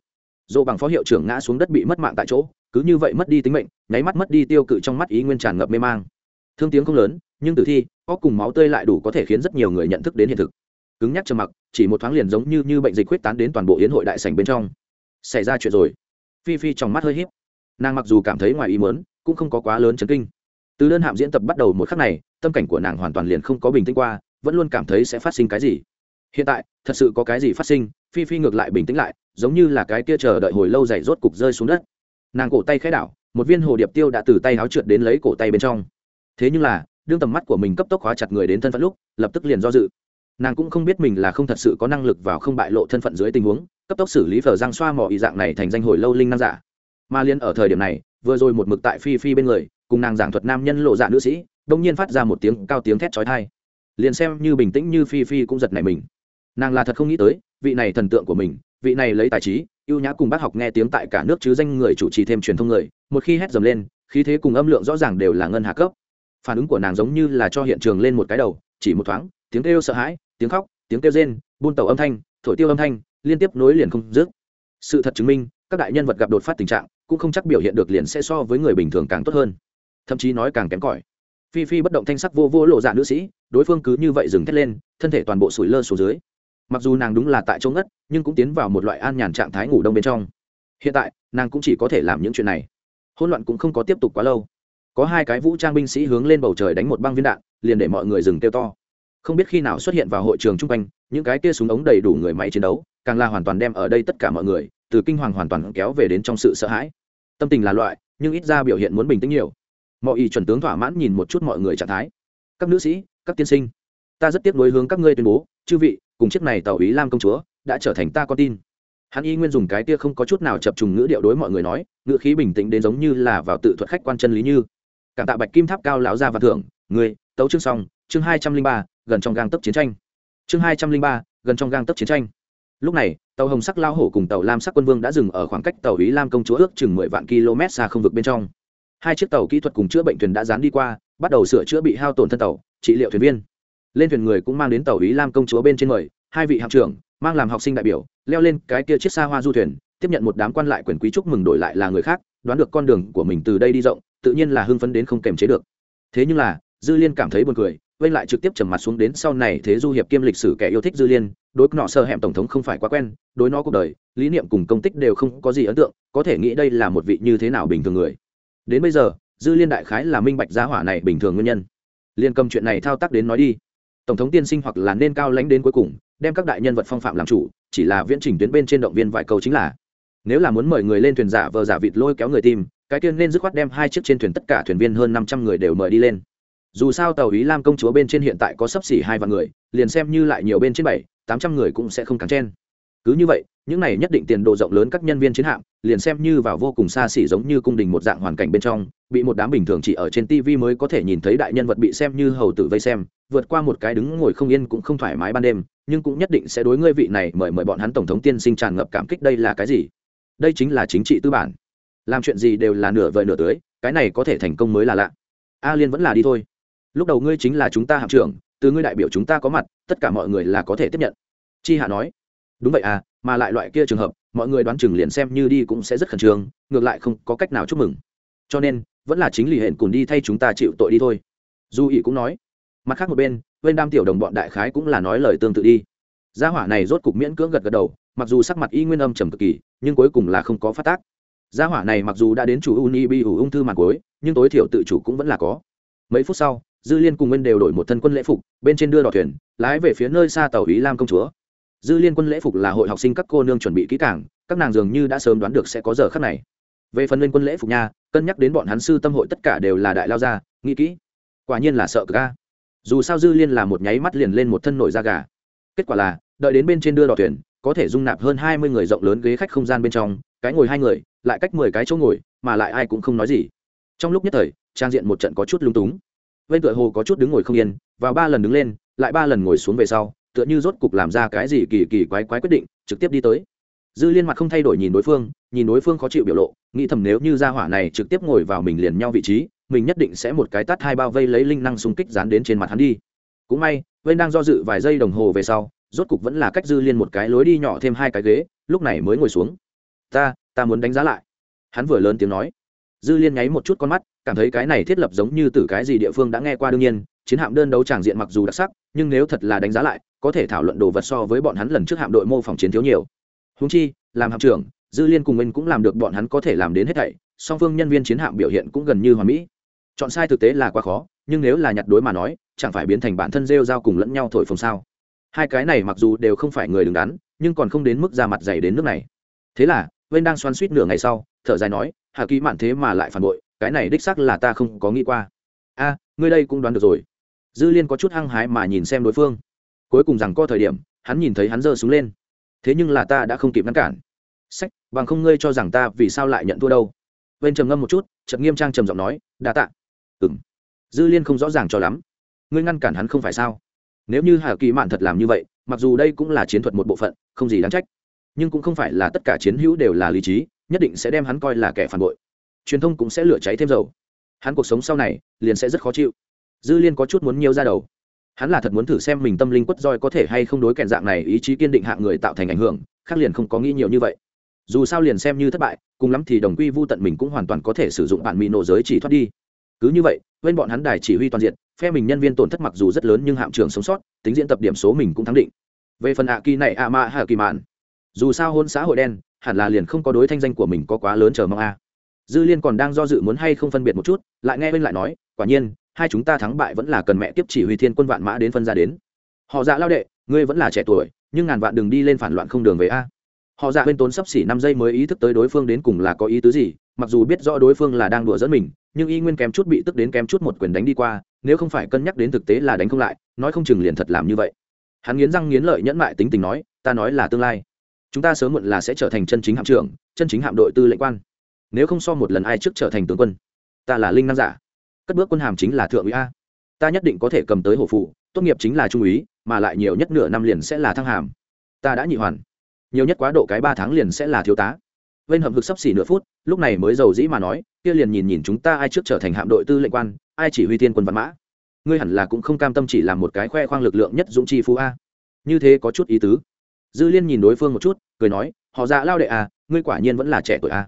Dồ bằng phó hiệu trưởng ngã xuống đất bị mất mạng tại chỗ, cứ như vậy mất đi tính mệnh, nháy mắt mất đi tiêu cự trong mắt ý nguyên tràn ngập mê mang. Thương tiếng không lớn, nhưng tử thi óc cùng máu tươi lại đủ có thể khiến rất nhiều người nhận thức đến hiện thực. Cứng nhắc trầm mặc, chỉ một thoáng liền giống như như bệnh dịch huyết tán đến toàn bộ yến hội đại sảnh bên trong. Xảy ra chuyện rồi. Phi phi trong mắt hơi híp. Nàng mặc dù cảm thấy ngoài ý muốn cũng không có quá lớn chấn kinh. Từ đơn hạm diễn tập bắt đầu một khắc này, tâm cảnh của nàng hoàn toàn liền không có bình tĩnh qua, vẫn luôn cảm thấy sẽ phát sinh cái gì. Hiện tại, thật sự có cái gì phát sinh, phi phi ngược lại bình tĩnh lại, giống như là cái kia chờ đợi hồi lâu dày rốt cục rơi xuống đất. Nàng cổ tay khẽ đảo, một viên hồ điệp tiêu đã từ tay áo trượt đến lấy cổ tay bên trong. Thế nhưng là, đương tầm mắt của mình cấp tốc hóa chặt người đến thân phận lúc, lập tức liền do dự. Nàng cũng không biết mình là không thật sự có năng lực vào không bại lộ thân phận dưới tình huống, cấp tốc xử lý phở giang xoa mỏ ý dạng này thành danh hồi lâu linh năng giả. Mà liên ở thời điểm này vừa rồi một mực tại phi phi bên người, cùng nàng giảng thuật nam nhân lộ dạ nữ sĩ, đông nhiên phát ra một tiếng cao tiếng thét trói thai liền xem như bình tĩnh như phi phi cũng giật nảy mình. Nàng là thật không nghĩ tới, vị này thần tượng của mình, vị này lấy tài trí, ưu nhã cùng bác học nghe tiếng tại cả nước chứ danh người chủ trì thêm truyền thông người, một khi hét dầm lên, khí thế cùng âm lượng rõ ràng đều là ngân hạ cấp. Phản ứng của nàng giống như là cho hiện trường lên một cái đầu, chỉ một thoáng, tiếng kêu sợ hãi, tiếng khóc, tiếng kêu rên, buôn tàu âm thanh, thổi tiêu âm thanh, liên tiếp nối liền không dứt. Sự thật chứng minh, các đại nhân vật gặp đột phát tình trạng cũng không chắc biểu hiện được liền sẽ so với người bình thường càng tốt hơn. Thậm chí nói càng kém cỏi. Phi phi bất động thanh sắc vô vô lộ dạ nữ sĩ, đối phương cứ như vậy dừng thét lên, thân thể toàn bộ sủi lơ xuống dưới. Mặc dù nàng đúng là tại chỗ ngất, nhưng cũng tiến vào một loại an nhàn trạng thái ngủ đông bên trong. Hiện tại, nàng cũng chỉ có thể làm những chuyện này. Hỗn loạn cũng không có tiếp tục quá lâu. Có hai cái vũ trang binh sĩ hướng lên bầu trời đánh một băng viên đạn, liền để mọi người dừng kêu to. Không biết khi nào xuất hiện vào hội trường chung quanh, những cái kia súng ống đầy đủ người máy chiến đấu, càng là hoàn toàn đem ở đây tất cả mọi người từ kinh hoàng hoàn toàn kéo về đến trong sự sợ hãi. Tâm tình là loại, nhưng ít ra biểu hiện muốn bình tĩnh nhiều. Mọi ý chuẩn tướng thỏa mãn nhìn một chút mọi người trạng thái. Các nữ sĩ, các tiên sinh, ta rất tiếc nuối hướng các ngươi tuyên bố, chư vị, cùng chiếc này tàu ý lam công chúa đã trở thành ta con tin. Hắn y nguyên dùng cái tia không có chút nào chập trùng ngữ điệu đối mọi người nói, ngữ khí bình tĩnh đến giống như là vào tự thuật khách quan chân lý như. Cảm tạ bạch kim tháp cao lão gia và thưởng người tấu chương xong, chương hai trăm linh ba, gần trong gang tấp chiến tranh. Chương hai trăm linh ba, gần trong gang tấp chiến tranh lúc này, tàu hồng sắc lao hổ cùng tàu lam sắc quân vương đã dừng ở khoảng cách tàu ý lam công chúa ước chừng mười vạn km xa không vực bên trong. Hai chiếc tàu kỹ thuật cùng chữa bệnh thuyền đã dán đi qua, bắt đầu sửa chữa bị hao tổn thân tàu, trị liệu thuyền viên. Lên thuyền người cũng mang đến tàu ý lam công chúa bên trên người hai vị hạm trưởng, mang làm học sinh đại biểu, leo lên cái kia chiếc xa hoa du thuyền, tiếp nhận một đám quan lại quyền quý chúc mừng đổi lại là người khác, đoán được con đường của mình từ đây đi rộng, tự nhiên là hưng phấn đến không kềm chế được. Thế nhưng là, dư liên cảm thấy buồn cười vây lại trực tiếp trầm mặt xuống đến sau này thế du hiệp kiêm lịch sử kẻ yêu thích dư liên, đối nọ sơ hẻm tổng thống không phải quá quen, đối nó cuộc đời, lý niệm cùng công tích đều không có gì ấn tượng, có thể nghĩ đây là một vị như thế nào bình thường người. Đến bây giờ, dư liên đại khái là minh bạch giá hỏa này bình thường nguyên nhân. Liên cầm chuyện này thao tác đến nói đi. Tổng thống tiên sinh hoặc là nên cao lãnh đến cuối cùng, đem các đại nhân vật phong phạm làm chủ, chỉ là viễn trình tuyến bên trên động viên vài câu chính là. Nếu là muốn mời người lên thuyền giả vờ giả vịt lôi kéo người tìm, cái tiên nên dứt khoát đem hai chiếc trên thuyền tất cả thuyền viên hơn năm trăm người đều mời đi lên dù sao tàu ý lam công chúa bên trên hiện tại có sấp xỉ hai vạn người, liền xem như lại nhiều bên trên bảy, tám trăm người cũng sẽ không cắn chen cứ như vậy, những này nhất định tiền độ rộng lớn các nhân viên chiến hạm, liền xem như vào vô cùng xa xỉ giống như cung đình một dạng hoàn cảnh bên trong, bị một đám bình thường chỉ ở trên tv mới có thể nhìn thấy đại nhân vật bị xem như hầu tử vây xem, vượt qua một cái đứng ngồi không yên cũng không thoải mái ban đêm, nhưng cũng nhất định sẽ đối ngươi vị này mời mời bọn hắn tổng thống tiên sinh tràn ngập cảm kích đây là cái gì? Đây chính là chính trị tư bản. Làm chuyện gì đều là nửa vời nửa tưới, cái này có thể thành công mới là lạ. A liên vẫn là đi thôi lúc đầu ngươi chính là chúng ta hạm trưởng, từ ngươi đại biểu chúng ta có mặt, tất cả mọi người là có thể tiếp nhận. Chi hạ nói. Đúng vậy à mà lại loại kia trường hợp, mọi người đoán chừng liền xem như đi cũng sẽ rất khẩn trương, ngược lại không có cách nào chúc mừng. Cho nên, vẫn là chính lì hẹn cùng đi thay chúng ta chịu tội đi thôi. Du ỉ cũng nói. Mặt khác một bên bên đam tiểu đồng bọn đại khái cũng là nói lời tương tự đi. Gia hỏa này rốt cục miễn cưỡng gật gật đầu, mặc dù sắc mặt y nguyên âm trầm cực kỳ, nhưng cuối cùng là không có phát tác. Gia hỏa này mặc dù đã đến chủ uni bi ủ ung thư mặt cuối, nhưng tối thiểu tự chủ cũng vẫn là có. Mấy phút sau dư liên cùng nguyên đều đổi một thân quân lễ phục, bên trên đưa đò thuyền, lái về phía nơi xa tàu ý lam công chúa. Dư liên quân lễ phục là hội học sinh các cô nương chuẩn bị kỹ càng, các nàng dường như đã sớm đoán được sẽ có giờ khắc này. Về phần lên quân lễ phục nha, cân nhắc đến bọn hắn sư tâm hội tất cả đều là đại lao gia, nghĩ kỹ. Quả nhiên là sợ ga dù sao dư liên là một nháy mắt liền lên một thân nổi da gà. Kết quả là, đợi đến bên trên đưa đò thuyền, có thể dung nạp hơn hai mươi người rộng lớn ghế khách không gian bên trong, cái ngồi hai người, lại cách mười cái chỗ ngồi, mà lại ai cũng không nói gì. Trong lúc nhất thời, trang diện một trận có chút lung túng. Vây tựa hồ có chút đứng ngồi không yên, vào ba lần đứng lên, lại ba lần ngồi xuống về sau, tựa như rốt cục làm ra cái gì kỳ kỳ quái quái quyết định, trực tiếp đi tới. Dư liên mặt không thay đổi nhìn đối phương, nhìn đối phương khó chịu biểu lộ, nghĩ thầm nếu như Ra hỏa này trực tiếp ngồi vào mình liền nhau vị trí, mình nhất định sẽ một cái tắt hai bao vây lấy linh năng xung kích dán đến trên mặt hắn đi. Cũng may Vây đang do dự vài giây đồng hồ về sau, rốt cục vẫn là cách dư liên một cái lối đi nhỏ thêm hai cái ghế, lúc này mới ngồi xuống. Ta ta muốn đánh giá lại. Hắn vừa lớn tiếng nói. Dư liên nháy một chút con mắt cảm thấy cái này thiết lập giống như từ cái gì địa phương đã nghe qua đương nhiên, chiến hạm đơn đấu tràng diện mặc dù đặc sắc, nhưng nếu thật là đánh giá lại, có thể thảo luận đồ vật so với bọn hắn lần trước hạm đội mô phỏng chiến thiếu nhiều. Húng chi, làm hạm trưởng, dư liên cùng mình cũng làm được bọn hắn có thể làm đến hết thảy, song phương nhân viên chiến hạm biểu hiện cũng gần như hoàn mỹ. Chọn sai thực tế là quá khó, nhưng nếu là nhặt đối mà nói, chẳng phải biến thành bản thân rêu dao cùng lẫn nhau thổi phồng sao? Hai cái này mặc dù đều không phải người đứng đắn, nhưng còn không đến mức ra mặt dày đến nước này. Thế là vên đang xoắn suýt nửa ngày sau, thở dài nói, hà ký mạn thế mà lại phản bội cái này đích xác là ta không có nghĩ qua. A, ngươi đây cũng đoán được rồi. Dư liên có chút hăng hái mà nhìn xem đối phương. Cuối cùng rằng có thời điểm, hắn nhìn thấy hắn giơ súng lên. Thế nhưng là ta đã không kịp ngăn cản. Sách, bằng không ngươi cho rằng ta vì sao lại nhận thua đâu. Vên trầm ngâm một chút, chợt nghiêm trang trầm giọng nói, đa tạ. M dư liên không rõ ràng cho lắm. Ngươi ngăn cản hắn không phải sao? Nếu như hà kỳ mạn thật làm như vậy, mặc dù đây cũng là chiến thuật một bộ phận, không gì đáng trách. Nhưng cũng không phải là tất cả chiến hữu đều là lý trí, nhất định sẽ đem hắn coi là kẻ phản bội truyền thông cũng sẽ lửa cháy thêm dầu. Hắn cuộc sống sau này liền sẽ rất khó chịu. Dư liên có chút muốn nhiều ra đầu. Hắn là thật muốn thử xem mình tâm linh quất roi có thể hay không đối kèn dạng này ý chí kiên định hạng người tạo thành ảnh hưởng, khác liền không có nghĩ nhiều như vậy. Dù sao liền xem như thất bại, cùng lắm thì đồng quy vô tận mình cũng hoàn toàn có thể sử dụng bản mỹ nổ giới chỉ thoát đi. Cứ như vậy, bên bọn hắn đài chỉ huy toàn diện, phe mình nhân viên tổn thất mặc dù rất lớn nhưng hạm trưởng sống sót, tính diễn tập điểm số mình cũng thắng định. Về phần ạ kỳ này ạ mạ hạ kỳ mạn dù sao hôn xã hội đen, hẳn là liền không có đối thanh danh của mình có quá lớn chờ mong a dư liên còn đang do dự muốn hay không phân biệt một chút, lại nghe bên lại nói, quả nhiên, hai chúng ta thắng bại vẫn là cần mẹ tiếp chỉ huy thiên quân vạn mã đến phân ra đến. Họ dạ lao đệ, ngươi vẫn là trẻ tuổi, nhưng ngàn vạn đừng đi lên phản loạn không đường về a. Họ dạ bên tốn sắp xỉ năm giây mới ý thức tới đối phương đến cùng là có ý tứ gì, mặc dù biết rõ đối phương là đang đùa dẫn mình, nhưng y nguyên kém chút bị tức đến kém chút một quyền đánh đi qua, nếu không phải cân nhắc đến thực tế là đánh không lại, nói không chừng liền thật làm như vậy. Hắn nghiến răng nghiến lợi nhẫn mại tính tình nói, ta nói là tương lai. Chúng ta sớm muộn là sẽ trở thành chân chính hạm trưởng, chân chính hạm đội tư lệnh quan nếu không so một lần ai trước trở thành tướng quân, ta là linh năng giả. Cất bước quân hàm chính là thượng úy a. Ta nhất định có thể cầm tới hổ phụ, tốt nghiệp chính là trung úy, mà lại nhiều nhất nửa năm liền sẽ là thăng hàm. Ta đã nhị hoàn. Nhiều nhất quá độ cái ba tháng liền sẽ là thiếu tá. Vên hầm hực sắp xỉ nửa phút, lúc này mới giàu dĩ mà nói, kia liền nhìn nhìn chúng ta ai trước trở thành hạm đội tư lệnh quan, ai chỉ huy tiên quân văn mã. Ngươi hẳn là cũng không cam tâm chỉ làm một cái khoe khoang lực lượng nhất dũng chi phú a. Như thế có chút ý tứ. Dư liên nhìn đối phương một chút, cười nói, họ dạ lao đệ à ngươi quả nhiên vẫn là trẻ tuổi a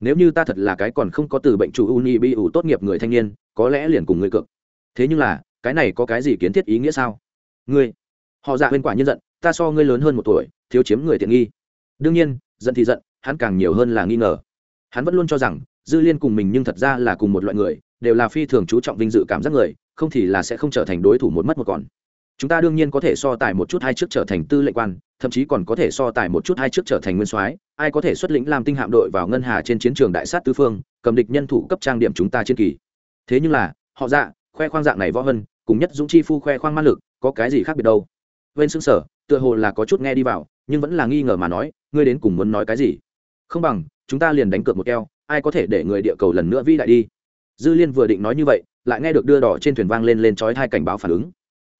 nếu như ta thật là cái còn không có từ bệnh chủ uni bi ủ tốt nghiệp người thanh niên, có lẽ liền cùng ngươi cược. Thế nhưng là, cái này có cái gì kiến thiết ý nghĩa sao? Ngươi, họ dạ bên quả nhân giận, ta so ngươi lớn hơn một tuổi, thiếu chiếm người tiện nghi. Đương nhiên, giận thì giận, hắn càng nhiều hơn là nghi ngờ. Hắn vẫn luôn cho rằng, dư liên cùng mình nhưng thật ra là cùng một loại người, đều là phi thường chú trọng vinh dự cảm giác người, không thì là sẽ không trở thành đối thủ một mất một còn chúng ta đương nhiên có thể so tài một chút hai trước trở thành tư lệnh quan, thậm chí còn có thể so tài một chút hai trước trở thành nguyên soái. Ai có thể xuất lĩnh làm tinh hạm đội vào ngân hà trên chiến trường đại sát tứ phương, cầm địch nhân thủ cấp trang điểm chúng ta trên kỳ? Thế nhưng là, họ dạ khoe khoang dạng này võ hân, cùng nhất dũng chi phu khoe khoang man lực, có cái gì khác biệt đâu? Vên xương sở, tựa hồ là có chút nghe đi vào, nhưng vẫn là nghi ngờ mà nói, ngươi đến cùng muốn nói cái gì? Không bằng, chúng ta liền đánh cược một keo, ai có thể để người địa cầu lần nữa vĩ đại đi? Dư liên vừa định nói như vậy, lại nghe được đưa đỏ trên thuyền vang lên lên trói hai cảnh báo phản ứng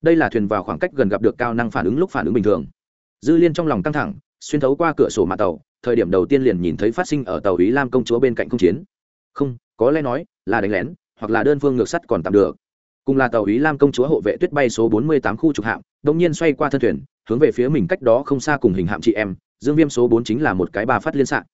đây là thuyền vào khoảng cách gần gặp được cao năng phản ứng lúc phản ứng bình thường. Dư liên trong lòng căng thẳng, xuyên thấu qua cửa sổ mạ tàu, thời điểm đầu tiên liền nhìn thấy phát sinh ở tàu ý lam công chúa bên cạnh không chiến. Không, có lẽ nói là đánh lén, hoặc là đơn phương ngược sắt còn tạm được. Cùng là tàu ý lam công chúa hộ vệ tuyết bay số 48 khu trục hạm đông nhiên xoay qua thân thuyền, hướng về phía mình cách đó không xa cùng hình hạm chị em, dương viêm số 4 chính là một cái ba phát liên xạ.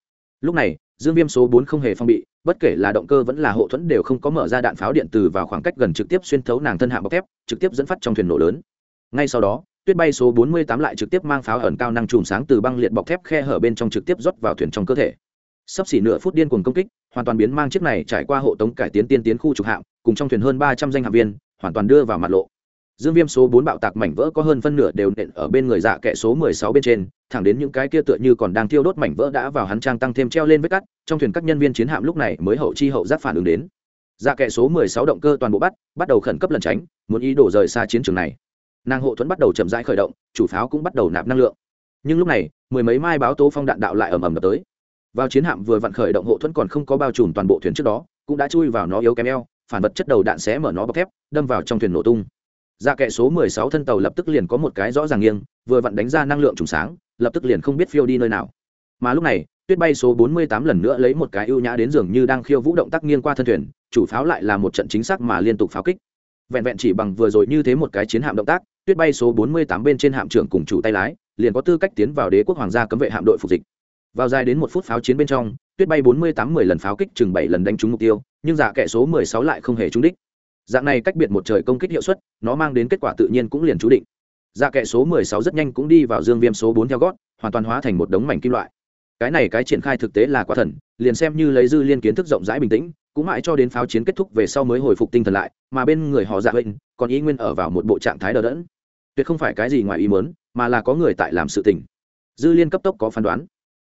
Lúc này dương viêm số bốn không hề phong bị, bất kể là động cơ vẫn là hộ thuẫn đều không có mở ra đạn pháo điện từ vào khoảng cách gần trực tiếp xuyên thấu nàng thân hạ bọc thép, trực tiếp dẫn phát trong thuyền nổ lớn. Ngay sau đó, tuyết bay số 48 lại trực tiếp mang pháo ẩn cao năng chùm sáng từ băng liệt bọc thép khe hở bên trong trực tiếp rót vào thuyền trong cơ thể. Sắp xỉ nửa phút điên cuồng công kích, hoàn toàn biến mang chiếc này trải qua hộ tống cải tiến tiên tiến khu trục hạm, cùng trong thuyền hơn ba trăm danh hạm viên, hoàn toàn đưa vào mặt lộ dương viêm số bốn bạo tạc mảnh vỡ có hơn phân nửa đều nện ở bên người dạ kệ số mười sáu bên trên, thẳng đến những cái kia tựa như còn đang thiêu đốt mảnh vỡ đã vào hắn trang tăng thêm treo lên vết cắt, trong thuyền các nhân viên chiến hạm lúc này mới hậu chi hậu giác phản ứng đến. Dạ kệ số mười sáu động cơ toàn bộ bắt bắt đầu khẩn cấp lẩn tránh, muốn ý đổ rời xa chiến trường này. Nàng hộ thuẫn bắt đầu chậm rãi khởi động, chủ pháo cũng bắt đầu nạp năng lượng. Nhưng lúc này, mười mấy mai báo tố phong đạn đạo lại ầm ầm đập tới. Vào chiến hạm vừa vặn khởi động hộ thuẫn còn không có bao trùm toàn bộ thuyền trước đó, cũng đã chui vào nó yếu kém eo, phản vật chất đầu đạn xé mở nó bọc thép, đâm vào trong thuyền nổ tung dạ kệ số mười sáu thân tàu lập tức liền có một cái rõ ràng nghiêng, vừa vặn đánh ra năng lượng trùng sáng, lập tức liền không biết phiêu đi nơi nào. Mà lúc này, tuyết bay số bốn mươi tám lần nữa lấy một cái ưu nhã đến dường như đang khiêu vũ động tác nghiêng qua thân thuyền, chủ pháo lại là một trận chính xác mà liên tục pháo kích. Vẹn vẹn chỉ bằng vừa rồi như thế một cái chiến hạm động tác, tuyết bay số 48 bên trên hạm trưởng cùng chủ tay lái, liền có tư cách tiến vào đế quốc hoàng gia cấm vệ hạm đội phục dịch. Vào dài đến một phút pháo chiến bên trong, tuyết bay 48 10 lần pháo kích chừng bảy lần đánh trúng mục tiêu, nhưng giả kệ số 16 lại không hề trúng đích dạng này cách biệt một trời công kích hiệu suất, nó mang đến kết quả tự nhiên cũng liền chú định. Dạ kệ số 16 rất nhanh cũng đi vào dương viêm số 4 theo gót, hoàn toàn hóa thành một đống mảnh kim loại. Cái này cái triển khai thực tế là quá thần, liền xem như lấy dư liên kiến thức rộng rãi bình tĩnh, cũng mãi cho đến pháo chiến kết thúc về sau mới hồi phục tinh thần lại, mà bên người họ dạ bệnh còn ý nguyên ở vào một bộ trạng thái đờ đẫn. Tuyệt không phải cái gì ngoài ý muốn, mà là có người tại làm sự tình. Dư liên cấp tốc có phán đoán.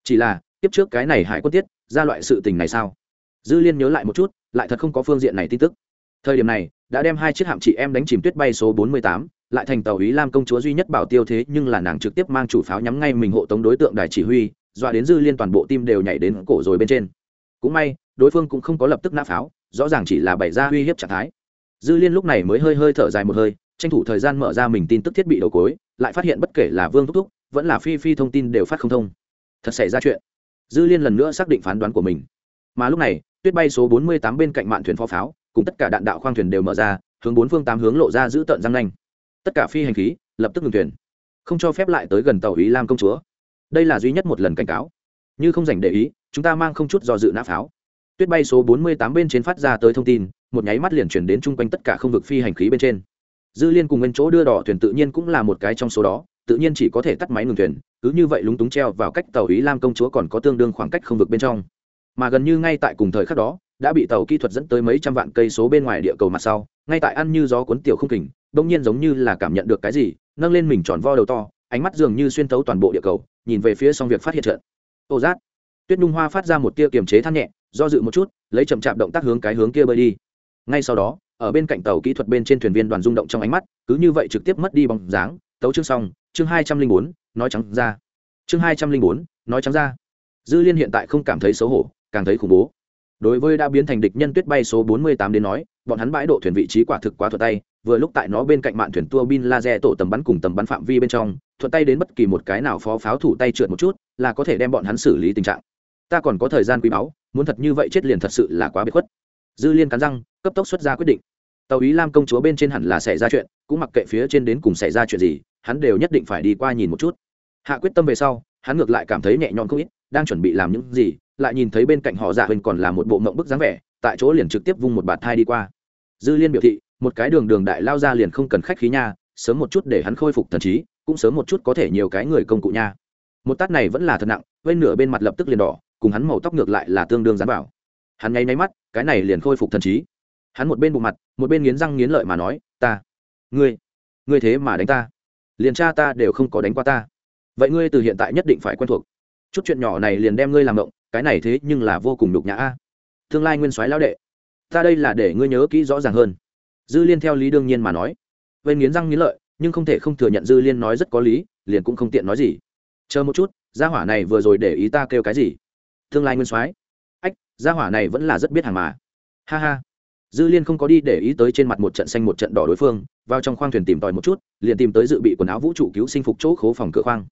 Chỉ là, tiếp trước cái này hải quân tiết, ra loại sự tình này sao? Dư liên nhớ lại một chút, lại thật không có phương diện này tin tức thời điểm này đã đem hai chiếc hạm chị em đánh chìm tuyết bay số 48, lại thành tàu ý lam công chúa duy nhất bảo tiêu thế nhưng là nàng trực tiếp mang chủ pháo nhắm ngay mình hộ tống đối tượng đài chỉ huy dọa đến dư liên toàn bộ tim đều nhảy đến cổ rồi bên trên. Cũng may đối phương cũng không có lập tức nã pháo rõ ràng chỉ là bày ra uy hiếp trạng thái. Dư liên lúc này mới hơi hơi thở dài một hơi tranh thủ thời gian mở ra mình tin tức thiết bị đầu cối lại phát hiện bất kể là vương thúc thúc vẫn là phi phi thông tin đều phát không thông. Thật xảy ra chuyện. Dư liên lần nữa xác định phán đoán của mình. Mà lúc này tuyết bay số 48 bên cạnh mạn thuyền phó pháo cùng tất cả đạn đạo khoang thuyền đều mở ra, hướng bốn phương tám hướng lộ ra giữ tận răng nanh. Tất cả phi hành khí, lập tức ngừng thuyền. Không cho phép lại tới gần tàu ý lam công chúa. Đây là duy nhất một lần cảnh cáo. Như không dành để ý, chúng ta mang không chút do dự nã pháo. Tuyết bay số 48 bên trên phát ra tới thông tin, một nháy mắt liền chuyển đến chung quanh tất cả không vực phi hành khí bên trên. Dư liên cùng bên chỗ đưa đỏ thuyền tự nhiên cũng là một cái trong số đó, tự nhiên chỉ có thể tắt máy ngừng thuyền, cứ như vậy lúng túng treo vào cách tàu ý lam công chúa còn có tương đương khoảng cách không vực bên trong. Mà gần như ngay tại cùng thời khắc đó đã bị tàu kỹ thuật dẫn tới mấy trăm vạn cây số bên ngoài địa cầu mặt sau, ngay tại ăn như gió cuốn tiểu không kình đông nhiên giống như là cảm nhận được cái gì, nâng lên mình tròn vo đầu to, ánh mắt dường như xuyên tấu toàn bộ địa cầu, nhìn về phía xong việc phát hiện trận. Ô giác tuyết nhung hoa phát ra một tia kiềm chế than nhẹ, do dự một chút, lấy chậm chạp động tác hướng cái hướng kia bơi đi. Ngay sau đó, ở bên cạnh tàu kỹ thuật bên trên thuyền viên đoàn rung động trong ánh mắt, cứ như vậy trực tiếp mất đi bóng dáng. Tấu chương xong, chương hai trăm linh bốn, nói trắng ra. Chương hai trăm linh bốn, nói trắng ra. Dư liên hiện tại không cảm thấy xấu hổ, càng thấy khủng bố đối với đã biến thành địch nhân tuyết bay số 48 đến nói, bọn hắn bãi độ thuyền vị trí quả thực quá thuận tay, vừa lúc tại nó bên cạnh mạn thuyền tua bin laser tổ tầm bắn cùng tầm bắn phạm vi bên trong, thuận tay đến bất kỳ một cái nào phó pháo thủ tay trượt một chút, là có thể đem bọn hắn xử lý tình trạng. Ta còn có thời gian quý báu, muốn thật như vậy chết liền thật sự là quá biệt khuất. Dư liên cắn răng, cấp tốc xuất ra quyết định. Tàu ý lam công chúa bên trên hẳn là xảy ra chuyện, cũng mặc kệ phía trên đến cùng xảy ra chuyện gì, hắn đều nhất định phải đi qua nhìn một chút. Hạ quyết tâm về sau, hắn ngược lại cảm thấy nhẹ nhõm không ít, đang chuẩn bị làm những gì lại nhìn thấy bên cạnh họ dạ hình còn là một bộ mộng bức dáng vẻ, tại chỗ liền trực tiếp vung một bạt thai đi qua. Dư liên biểu thị, một cái đường đường đại lao ra liền không cần khách khí nha, sớm một chút để hắn khôi phục thần trí, cũng sớm một chút có thể nhiều cái người công cụ nha. Một tát này vẫn là thật nặng bên nửa bên mặt lập tức liền đỏ, cùng hắn màu tóc ngược lại là tương đương dán vào hắn nháy nháy mắt, cái này liền khôi phục thần trí. Hắn một bên bụng mặt, một bên nghiến răng nghiến lợi mà nói, ta, ngươi ngươi thế mà đánh ta. Liền cha ta đều không có đánh qua ta. Vậy ngươi từ hiện tại nhất định phải quen thuộc. Chút chuyện nhỏ này liền đem ngươi làm động cái này thế nhưng là vô cùng nhục nhã a. Tương lai nguyên soái lão đệ, ta đây là để ngươi nhớ kỹ rõ ràng hơn. Dư liên theo lý đương nhiên mà nói. Bên nghiến răng nghiến lợi, nhưng không thể không thừa nhận dư liên nói rất có lý, liền cũng không tiện nói gì. Chờ một chút, gia hỏa này vừa rồi để ý ta kêu cái gì? Tương lai nguyên soái. Ách, gia hỏa này vẫn là rất biết hàng mà. Ha ha. Dư liên không có đi để ý tới trên mặt một trận xanh một trận đỏ đối phương, vào trong khoang thuyền tìm tòi một chút, liền tìm tới dự bị quần áo vũ trụ cứu sinh phục chỗ khố phòng cửa khoang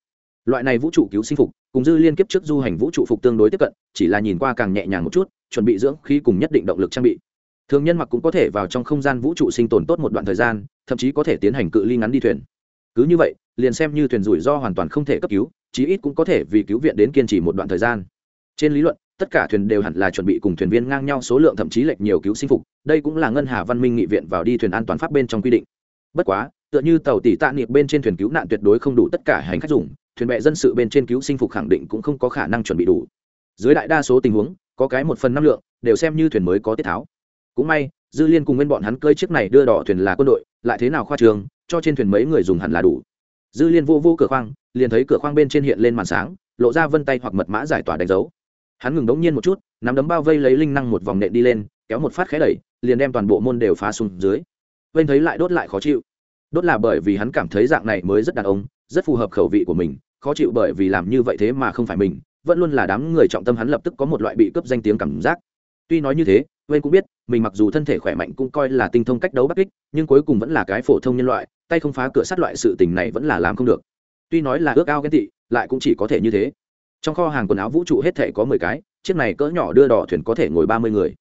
loại này vũ trụ cứu sinh phục, cùng dư liên kiếp trước du hành vũ trụ phục tương đối tiếp cận, chỉ là nhìn qua càng nhẹ nhàng một chút, chuẩn bị dưỡng khí cùng nhất định động lực trang bị. Thường nhân mặc cũng có thể vào trong không gian vũ trụ sinh tồn tốt một đoạn thời gian, thậm chí có thể tiến hành cự ly ngắn đi thuyền. Cứ như vậy, liền xem như thuyền rủi ro hoàn toàn không thể cấp cứu, chí ít cũng có thể vì cứu viện đến kiên trì một đoạn thời gian. Trên lý luận, tất cả thuyền đều hẳn là chuẩn bị cùng thuyền viên ngang nhau số lượng thậm chí lệch nhiều cứu sinh phục, đây cũng là ngân hà văn minh nghị viện vào đi thuyền an toàn pháp bên trong quy định. Bất quá, tựa như tàu tỷ tạ niệm bên trên thuyền cứu nạn tuyệt đối không đủ tất cả hành khách dùng thuyền bè dân sự bên trên cứu sinh phục khẳng định cũng không có khả năng chuẩn bị đủ. Dưới đại đa số tình huống, có cái một phần năm lượng, đều xem như thuyền mới có tiết tháo. Cũng may, dư liên cùng bên bọn hắn cơi chiếc này đưa đỏ thuyền là quân đội, lại thế nào khoa trường, cho trên thuyền mấy người dùng hẳn là đủ. Dư liên vô vô cửa khoang, liền thấy cửa khoang bên trên hiện lên màn sáng, lộ ra vân tay hoặc mật mã giải tỏa đánh dấu. Hắn ngừng đống nhiên một chút, nắm đấm bao vây lấy linh năng một vòng nện đi lên, kéo một phát khé đẩy, liền đem toàn bộ môn đều phá xuống dưới. Vênh thấy lại đốt lại khó chịu. Đốt là bởi vì hắn cảm thấy dạng này mới rất đàn ông rất phù hợp khẩu vị của mình, khó chịu bởi vì làm như vậy thế mà không phải mình, vẫn luôn là đám người trọng tâm hắn lập tức có một loại bị cướp danh tiếng cảm giác. Tuy nói như thế vên cũng biết, mình mặc dù thân thể khỏe mạnh cũng coi là tinh thông cách đấu bắt kích, nhưng cuối cùng vẫn là cái phổ thông nhân loại, tay không phá cửa sát loại sự tình này vẫn là làm không được. Tuy nói là ước ao ghen tị, lại cũng chỉ có thể như thế. Trong kho hàng quần áo vũ trụ hết thể có mười cái, chiếc này cỡ nhỏ đưa đỏ thuyền có thể ngồi ba mươi người.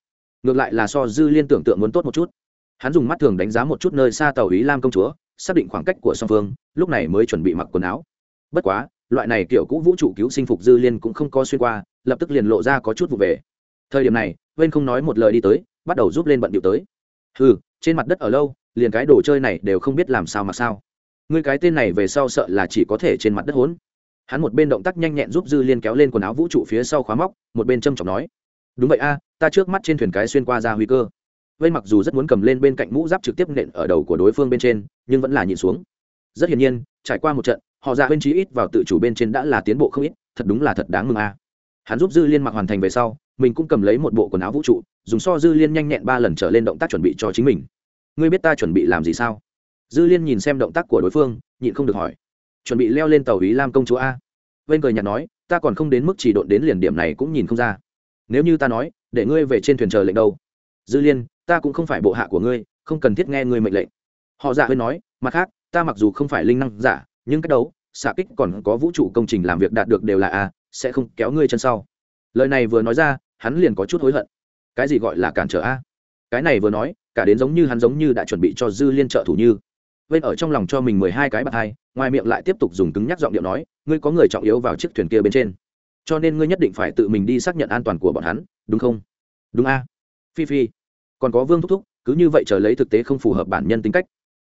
Ngược lại là so dư liên tưởng tượng muốn tốt một chút. Hắn dùng mắt thường đánh giá một chút nơi xa tàu ý lam công chúa xác định khoảng cách của song phương, lúc này mới chuẩn bị mặc quần áo. Bất quá, loại này kiểu cũ vũ trụ cứu sinh phục dư liên cũng không có xuyên qua, lập tức liền lộ ra có chút vụ về. Thời điểm này vên không nói một lời đi tới, bắt đầu giúp lên bận điệu tới. Ừ trên mặt đất ở lâu, liền cái đồ chơi này đều không biết làm sao mà sao. Người cái tên này về sau sợ là chỉ có thể trên mặt đất hốn. Hắn một bên động tác nhanh nhẹn giúp dư liên kéo lên quần áo vũ trụ phía sau khóa móc, một bên trâm trọng nói, đúng vậy a, ta trước mắt trên thuyền cái xuyên qua ra nguy cơ vây mặc dù rất muốn cầm lên bên cạnh mũ giáp trực tiếp nện ở đầu của đối phương bên trên, nhưng vẫn là nhìn xuống. Rất hiển nhiên, trải qua một trận, họ ra bên trí ít vào tự chủ bên trên đã là tiến bộ không ít, thật đúng là thật đáng mừng a. Hắn giúp dư liên mặc hoàn thành về sau, mình cũng cầm lấy một bộ quần áo vũ trụ, dùng so dư liên nhanh nhẹn ba lần trở lên động tác chuẩn bị cho chính mình. Ngươi biết ta chuẩn bị làm gì sao? Dư liên nhìn xem động tác của đối phương, nhịn không được hỏi. Chuẩn bị leo lên tàu ý lam công chúa a? Vên cười nhạt nói, ta còn không đến mức chỉ độn đến liền điểm này cũng nhìn không ra. Nếu như ta nói, để ngươi về trên thuyền chờ lệnh đâu. Dư liên ta cũng không phải bộ hạ của ngươi, không cần thiết nghe ngươi mệnh lệnh. Họ dạ hơi nói, mặt khác, ta mặc dù không phải linh năng giả, nhưng cách đấu, xạ kích còn có vũ trụ công trình làm việc đạt được đều là a, sẽ không kéo ngươi chân sau. Lời này vừa nói ra, hắn liền có chút hối hận. Cái gì gọi là cản trở a? Cái này vừa nói, cả đến giống như hắn giống như đã chuẩn bị cho dư liên trợ thủ như. Bên ở trong lòng cho mình mười hai cái bạc hai, ngoài miệng lại tiếp tục dùng cứng nhắc giọng điệu nói, ngươi có người trọng yếu vào chiếc thuyền kia bên trên. Cho nên ngươi nhất định phải tự mình đi xác nhận an toàn của bọn hắn, đúng không? Đúng a. Phi phi còn có vương thúc thúc, cứ như vậy chờ lấy thực tế không phù hợp bản nhân tính cách.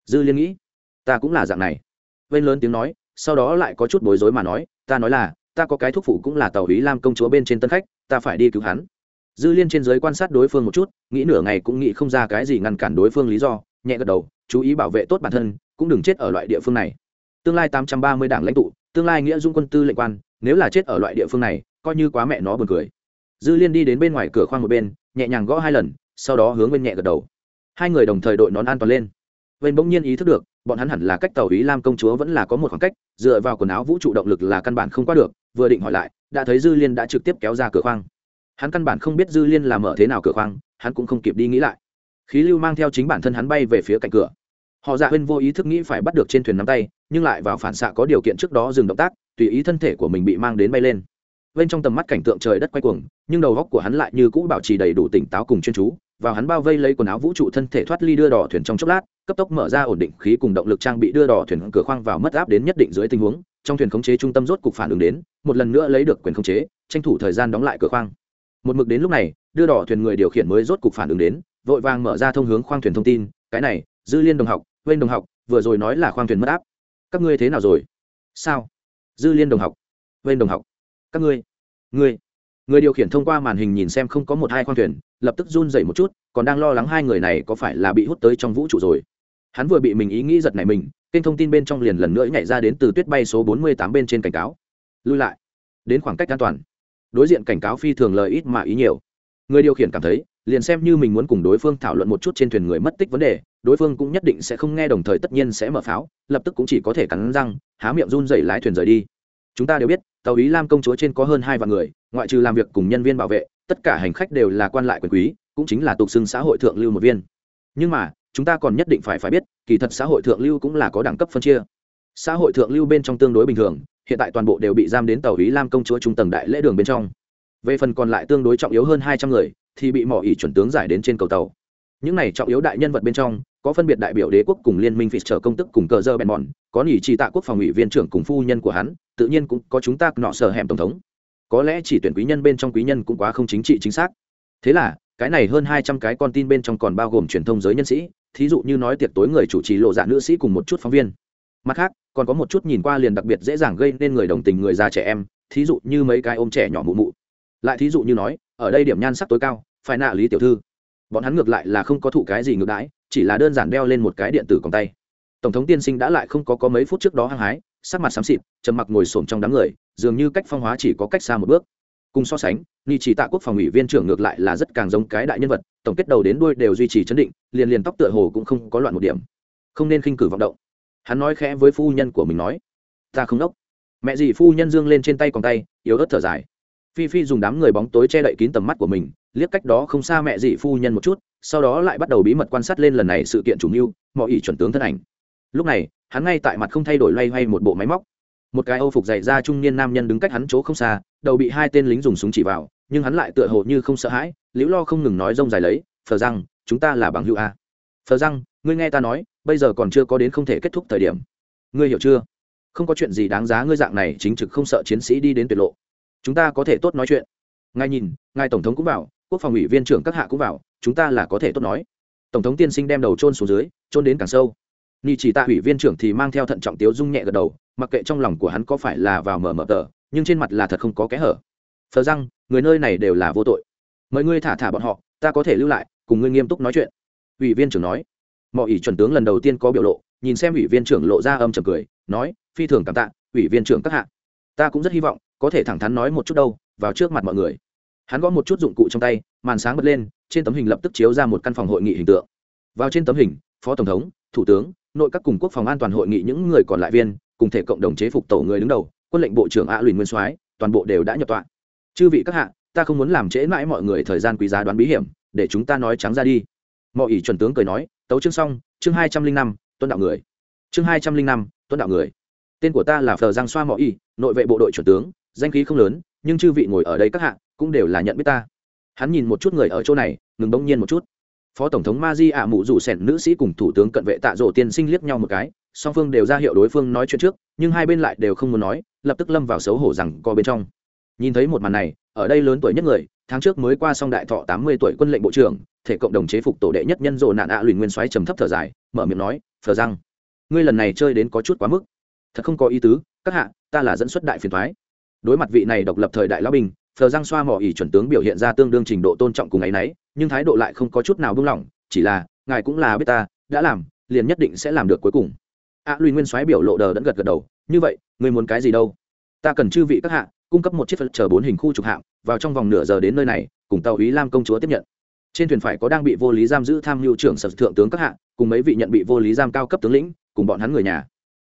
Dư liên nghĩ, ta cũng là dạng này. Bên lớn tiếng nói, sau đó lại có chút bối rối mà nói, ta nói là, ta có cái thúc phụ cũng là tàu ý lam công chúa bên trên tân khách, ta phải đi cứu hắn. Dư liên trên giới quan sát đối phương một chút, nghĩ nửa ngày cũng nghĩ không ra cái gì ngăn cản đối phương lý do, nhẹ gật đầu, chú ý bảo vệ tốt bản thân, cũng đừng chết ở loại địa phương này. Tương lai tám trăm ba mươi đảng lãnh tụ, tương lai nghĩa dung quân tư lệnh quan, nếu là chết ở loại địa phương này, coi như quá mẹ nó buồn cười. Dư liên đi đến bên ngoài cửa khoang một bên, nhẹ nhàng gõ hai lần sau đó hướng bên nhẹ gật đầu. Hai người đồng thời đội nón an toàn lên. Bên bỗng nhiên ý thức được, bọn hắn hẳn là cách tàu ý lam công chúa vẫn là có một khoảng cách, dựa vào quần áo vũ trụ động lực là căn bản không qua được, vừa định hỏi lại, đã thấy dư liên đã trực tiếp kéo ra cửa khoang. Hắn căn bản không biết dư liên làm mở thế nào cửa khoang, hắn cũng không kịp đi nghĩ lại. Khí lưu mang theo chính bản thân hắn bay về phía cạnh cửa. Họ dạ huyên vô ý thức nghĩ phải bắt được trên thuyền nắm tay, nhưng lại vào phản xạ có điều kiện trước đó dừng động tác, tùy ý thân thể của mình bị mang đến bay lên. Bên trong tầm mắt cảnh tượng trời đất quay cuồng, nhưng đầu góc của hắn lại như cũ bảo trì đầy đủ tỉnh táo cùng chuyên chú vào hắn bao vây lấy quần áo vũ trụ thân thể thoát ly đưa đỏ thuyền trong chốc lát, cấp tốc mở ra ổn định khí cùng động lực trang bị đưa đỏ thuyền cửa khoang vào mất áp đến nhất định dưới tình huống, trong thuyền khống chế trung tâm rốt cục phản ứng đến, một lần nữa lấy được quyền khống chế, tranh thủ thời gian đóng lại cửa khoang. Một mực đến lúc này, đưa đỏ thuyền người điều khiển mới rốt cục phản ứng đến, vội vàng mở ra thông hướng khoang thuyền thông tin, cái này, dư liên đồng học bên đồng học, vừa rồi nói là khoang thuyền mất áp. Các ngươi thế nào rồi? Sao? Dư liên đồng học bên đồng học, các ngươi ngươi, người điều khiển thông qua màn hình nhìn xem không có một hai khoang thuyền lập tức run dậy một chút, còn đang lo lắng hai người này có phải là bị hút tới trong vũ trụ rồi. Hắn vừa bị mình ý nghĩ giật này mình, kênh thông tin bên trong liền lần nữa nhảy ra đến từ tuyết bay số bốn mươi tám bên trên cảnh cáo. Lui lại. Đến khoảng cách an toàn. Đối diện cảnh cáo phi thường lời ít mà ý nhiều. Người điều khiển cảm thấy, liền xem như mình muốn cùng đối phương thảo luận một chút trên thuyền người mất tích vấn đề, đối phương cũng nhất định sẽ không nghe đồng thời tất nhiên sẽ mở pháo, lập tức cũng chỉ có thể cắn răng, há miệng run dậy lái thuyền rời đi. Chúng ta đều biết, tàu ý lam công chúa trên có hơn hai vạn người, ngoại trừ làm việc cùng nhân viên bảo vệ tất cả hành khách đều là quan lại quyền quý, cũng chính là tục xưng xã hội thượng lưu một viên. Nhưng mà, chúng ta còn nhất định phải phải biết, kỳ thật xã hội thượng lưu cũng là có đẳng cấp phân chia. Xã hội thượng lưu bên trong tương đối bình thường, hiện tại toàn bộ đều bị giam đến tàu ý lam công chúa trung tầng đại lễ đường bên trong. Về phần còn lại tương đối trọng yếu hơn hai trăm người, thì bị mỏ ỉ chuẩn tướng giải đến trên cầu tàu. Những này trọng yếu đại nhân vật bên trong, có phân biệt đại biểu đế quốc cùng liên minh phịt trở công tức cùng cờ dơ bèn mòn, có nỉ chỉ tạ quốc phòng ủy viên trưởng cùng phu nhân của hắn, tự nhiên cũng có chúng ta nọ sở hẻm tổng thống có lẽ chỉ tuyển quý nhân bên trong quý nhân cũng quá không chính trị chính xác. Thế là, cái này hơn hai trăm cái con tin bên trong còn bao gồm truyền thông giới nhân sĩ, thí dụ như nói tiệc tối người chủ trì lộ dạ nữ sĩ cùng một chút phóng viên. Mặt khác, còn có một chút nhìn qua liền đặc biệt dễ dàng gây nên người đồng tình người già trẻ em, thí dụ như mấy cái ôm trẻ nhỏ mụ mụ. Lại thí dụ như nói, ở đây điểm nhan sắc tối cao, phải nạ lý tiểu thư. Bọn hắn ngược lại là không có thụ cái gì ngược đãi, chỉ là đơn giản đeo lên một cái điện tử còng tay. Tổng thống tiên sinh đã lại không có có mấy phút trước đó hăng hái sắc mặt xám xịt, trầm mặc ngồi xổm trong đám người, dường như cách phong hóa chỉ có cách xa một bước. Cùng so sánh ni chỉ tạ quốc phòng ủy viên trưởng ngược lại là rất càng giống cái đại nhân vật, tổng kết đầu đến đuôi đều duy trì chấn định, liền liền tóc tựa hồ cũng không có loạn một điểm. Không nên khinh cử vọng động. Hắn nói khẽ với phu nhân của mình nói, ta không đốc. Mẹ dì phu nhân dương lên trên tay còn tay, yếu ớt thở dài. Phi phi dùng đám người bóng tối che đậy kín tầm mắt của mình, liếc cách đó không xa mẹ dì phu nhân một chút, sau đó lại bắt đầu bí mật quan sát lên lần này sự kiện chủ mưu mọi ý chuẩn tướng thân ảnh lúc này, hắn ngay tại mặt không thay đổi loay hoay một bộ máy móc. Một cái âu phục dày ra trung niên nam nhân đứng cách hắn chỗ không xa, đầu bị hai tên lính dùng súng chỉ vào, nhưng hắn lại tựa hồ như không sợ hãi, liễu lo không ngừng nói rông dài lấy, phờ rằng chúng ta là bằng hữu a. Phờ rằng ngươi nghe ta nói, bây giờ còn chưa có đến không thể kết thúc thời điểm. Ngươi hiểu chưa? Không có chuyện gì đáng giá ngươi dạng này chính trực không sợ chiến sĩ đi đến tuyệt lộ. Chúng ta có thể tốt nói chuyện. Ngài nhìn, ngài tổng thống cũng vào, quốc phòng ủy viên trưởng các hạ cũng vào, chúng ta là có thể tốt nói. Tổng thống tiên sinh đem đầu trôn xuống dưới trôn đến càng sâu ni chỉ tạ ủy viên trưởng thì mang theo thận trọng tiếu dung nhẹ gật đầu, mặc kệ trong lòng của hắn có phải là vào mở mở tờ, nhưng trên mặt là thật không có kẽ hở. Phờ rằng người nơi này đều là vô tội. Mời ngươi thả thả bọn họ, ta có thể lưu lại, cùng ngươi nghiêm túc nói chuyện. Ủy viên trưởng nói. Mọi ủy chuẩn tướng lần đầu tiên có biểu lộ, nhìn xem ủy viên trưởng lộ ra âm trầm cười, nói, phi thường cảm tạ, ủy viên trưởng các hạ. Ta cũng rất hy vọng, có thể thẳng thắn nói một chút đâu, vào trước mặt mọi người. Hắn gõ một chút dụng cụ trong tay, màn sáng bật lên, trên tấm hình lập tức chiếu ra một căn phòng hội nghị hình tượng. Vào trên tấm hình, phó tổng thống, thủ tướng nội các cùng quốc phòng an toàn hội nghị những người còn lại viên, cùng thể cộng đồng chế phục tổ người đứng đầu, quân lệnh bộ trưởng ạ lùi nguyên soái, toàn bộ đều đã nhập tọa. Chư vị các hạ, ta không muốn làm trễ mãi mọi người thời gian quý giá đoán bí hiểm, để chúng ta nói trắng ra đi. Mọi ý chuẩn tướng cười nói, tấu chương xong, chương hai trăm linh năm, tuân đạo người. Chương hai trăm linh năm, tuân đạo người. Tên của ta là phờ giang xoa mọi y nội vệ bộ đội chuẩn tướng, danh khí không lớn, nhưng chư vị ngồi ở đây các hạ, cũng đều là nhận biết ta. Hắn nhìn một chút người ở chỗ này, ngừng bỗng nhiên một chút phó tổng thống ma di ạ mụ rủ sẻn nữ sĩ cùng thủ tướng cận vệ tạ rộ tiên sinh liếc nhau một cái, song phương đều ra hiệu đối phương nói chuyện trước, nhưng hai bên lại đều không muốn nói, lập tức lâm vào xấu hổ rằng co bên trong nhìn thấy một màn này, ở đây lớn tuổi nhất người, tháng trước mới qua xong đại thọ tám mươi tuổi quân lệnh bộ trưởng, thể cộng đồng chế phục tổ đệ nhất nhân rộ nạn ạ à lùi nguyên xoáy trầm thấp thở dài, mở miệng nói thờ răng, ngươi lần này chơi đến có chút quá mức thật không có ý tứ, các hạ, ta là dẫn xuất đại phiền thoái đối mặt vị này độc lập thời đại lão bình thờ răng xoa mỏ ỉ chuẩn tướng biểu hiện ra tương đương trình độ tôn trọng cùng ấy nấy nhưng thái độ lại không có chút nào buông lỏng chỉ là ngài cũng là biết ta đã làm liền nhất định sẽ làm được cuối cùng. A à, lùi nguyên soái biểu lộ đờ đẫn gật gật đầu như vậy ngươi muốn cái gì đâu? Ta cần chư vị các hạ cung cấp một chiếc phật chờ bốn hình khu trục hạng vào trong vòng nửa giờ đến nơi này cùng tàu ý lam công chúa tiếp nhận. Trên thuyền phải có đang bị vô lý giam giữ tham mưu trưởng sở thượng tướng các hạ cùng mấy vị nhận bị vô lý giam cao cấp tướng lĩnh cùng bọn hắn người nhà.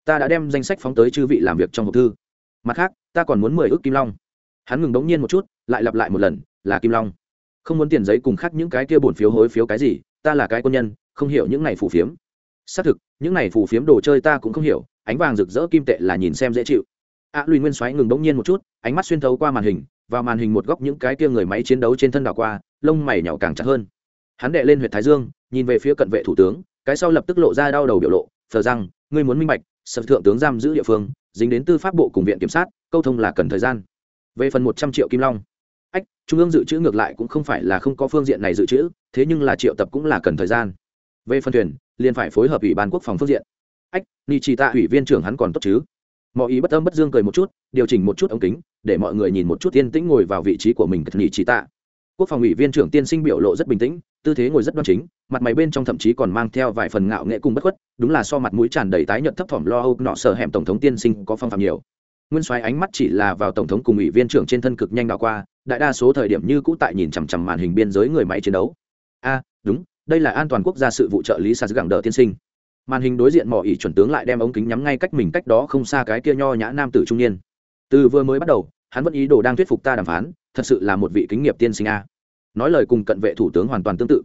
Ta đã đem danh sách phóng tới chư vị làm việc trong hộp thư. Mặt khác ta còn muốn mười ước kim long hắn ngừng đống nhiên một chút lại lặp lại một lần là kim long. Không muốn tiền giấy cùng khác những cái kia bổn phiếu hối phiếu cái gì ta là cái quân nhân không hiểu những này phù phiếm. Xác thực những này phù phiếm đồ chơi ta cũng không hiểu ánh vàng rực rỡ kim tệ là nhìn xem dễ chịu. A à, lùi nguyên xoáy ngừng đống nhiên một chút ánh mắt xuyên thấu qua màn hình vào màn hình một góc những cái kia người máy chiến đấu trên thân đảo qua lông mày nhỏ càng chặt hơn. Hắn đệ lên huyện thái dương nhìn về phía cận vệ thủ tướng cái sau lập tức lộ ra đau đầu biểu lộ thờ rằng ngươi muốn minh bạch sở thượng tướng giam giữ địa phương dính đến tư pháp bộ cùng viện kiểm sát câu thông là cần thời gian về phần một trăm triệu kim long. Ách, trung ương dự trữ ngược lại cũng không phải là không có phương diện này dự trữ, thế nhưng là triệu tập cũng là cần thời gian. Về phần thuyền, liền phải phối hợp ủy ban quốc phòng phương diện. Ách ni chỉ tạ ủy viên trưởng hắn còn tốt chứ? Mọi ý bất âm bất dương cười một chút, điều chỉnh một chút ống kính, để mọi người nhìn một chút yên tĩnh ngồi vào vị trí của mình ni chỉ tạ. Quốc phòng ủy viên trưởng tiên sinh biểu lộ rất bình tĩnh, tư thế ngồi rất đoan chính, mặt mày bên trong thậm chí còn mang theo vài phần ngạo nghệ cùng bất khuất, đúng là so mặt mũi tràn đầy tái nhợt thấp thỏm lo âu, nọ sợ hẻm tổng thống tiên sinh có phong phạm nhiều nguyên soái ánh mắt chỉ là vào tổng thống cùng ủy viên trưởng trên thân cực nhanh đảo qua, đại đa số thời điểm như cũ tại nhìn chằm chằm màn hình biên giới người máy chiến đấu. A, đúng, đây là an toàn quốc gia sự vụ trợ lý sa gẳng đờ tiên sinh. Màn hình đối diện mỏ ỉ chuẩn tướng lại đem ống kính nhắm ngay cách mình cách đó không xa cái kia nho nhã nam tử trung niên. Từ vừa mới bắt đầu, hắn vẫn ý đồ đang thuyết phục ta đàm phán, thật sự là một vị kính nghiệp tiên sinh a. Nói lời cùng cận vệ thủ tướng hoàn toàn tương tự.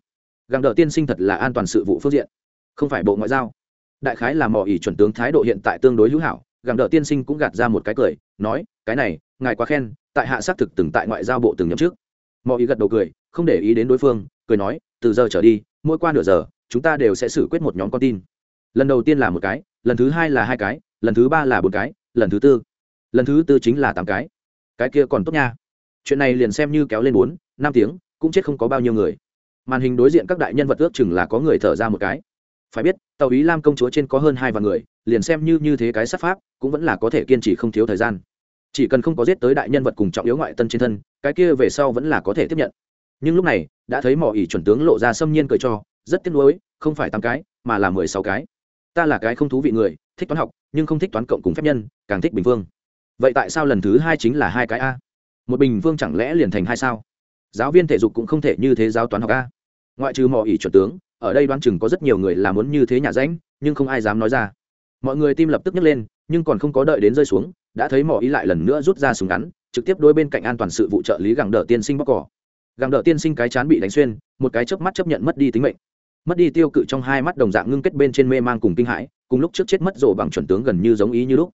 Gẳng đờ tiên sinh thật là an toàn sự vụ phương diện, không phải bộ ngoại giao. Đại khái là mỏ ỉ chuẩn tướng thái độ hiện tại tương đối hữu hảo gặng đỡ tiên sinh cũng gạt ra một cái cười, nói, cái này, ngài quá khen, tại hạ xác thực từng tại ngoại giao bộ từng nhậm trước mọi ý gật đầu cười, không để ý đến đối phương, cười nói, từ giờ trở đi, mỗi qua nửa giờ, chúng ta đều sẽ xử quyết một nhóm con tin. Lần đầu tiên là một cái, lần thứ hai là hai cái, lần thứ ba là bốn cái, lần thứ tư, lần thứ tư chính là tám cái. Cái kia còn tốt nha. Chuyện này liền xem như kéo lên bốn, năm tiếng, cũng chết không có bao nhiêu người. Màn hình đối diện các đại nhân vật ước chừng là có người thở ra một cái. Phải biết, tàu ý lam công chúa trên có hơn hai vạn người liền xem như như thế cái sát pháp, cũng vẫn là có thể kiên trì không thiếu thời gian. Chỉ cần không có giết tới đại nhân vật cùng trọng yếu ngoại tân trên thân, cái kia về sau vẫn là có thể tiếp nhận. Nhưng lúc này, đã thấy mỏ ỉ chuẩn tướng lộ ra xâm nhiên cười cho, rất tiếc nuối, không phải tám cái, mà là mười sáu cái. Ta là cái không thú vị người, thích toán học, nhưng không thích toán cộng cùng phép nhân, càng thích bình phương vậy tại sao lần thứ hai chính là hai cái a? Một bình phương chẳng lẽ liền thành hai sao? Giáo viên thể dục cũng không thể như thế giáo toán học a. Ngoại trừ mỏ ỉ chuẩn tướng, ở đây đoán chừng có rất nhiều người là muốn như thế nhà ránh, nhưng không ai dám nói ra mọi người tim lập tức nhấc lên, nhưng còn không có đợi đến rơi xuống, đã thấy mỏ ý lại lần nữa rút ra súng ngắn, trực tiếp đôi bên cạnh an toàn sự vụ trợ lý gẳng đỡ tiên sinh bóc cỏ. Gẳng đỡ tiên sinh cái chán bị đánh xuyên, một cái chớp mắt chấp nhận mất đi tính mệnh. Mất đi tiêu cự trong hai mắt đồng dạng ngưng kết bên trên mê mang cùng kinh hãi, cùng lúc trước chết mất rộ bằng chuẩn tướng gần như giống ý như lúc.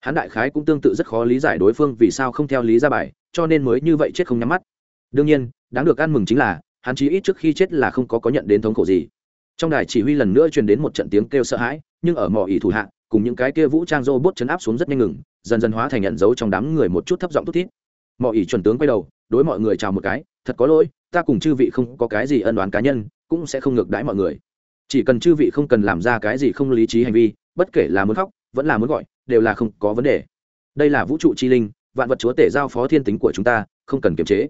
Hắn đại khái cũng tương tự rất khó lý giải đối phương vì sao không theo lý ra bài, cho nên mới như vậy chết không nhắm mắt. Đương nhiên, đáng được ăn mừng chính là, hắn chí ít trước khi chết là không có có nhận đến thống khổ gì. Trong đài chỉ huy lần nữa truyền đến một trận tiếng kêu sợ hãi, nhưng ở mỏ ỉ thủ hạ cùng những cái kia vũ trang rô bốt chấn áp xuống rất nhanh ngừng, dần dần hóa thành nhận dấu trong đám người một chút thấp giọng thút thít. Mọi ỷ chuẩn tướng quay đầu, đối mọi người chào một cái, thật có lỗi, ta cùng chư vị không có cái gì ân oán cá nhân, cũng sẽ không ngược đãi mọi người. Chỉ cần chư vị không cần làm ra cái gì không lý trí hành vi, bất kể là muốn khóc, vẫn là muốn gọi, đều là không có vấn đề. Đây là vũ trụ chi linh, vạn vật chúa tể giao phó thiên tính của chúng ta, không cần kiềm chế.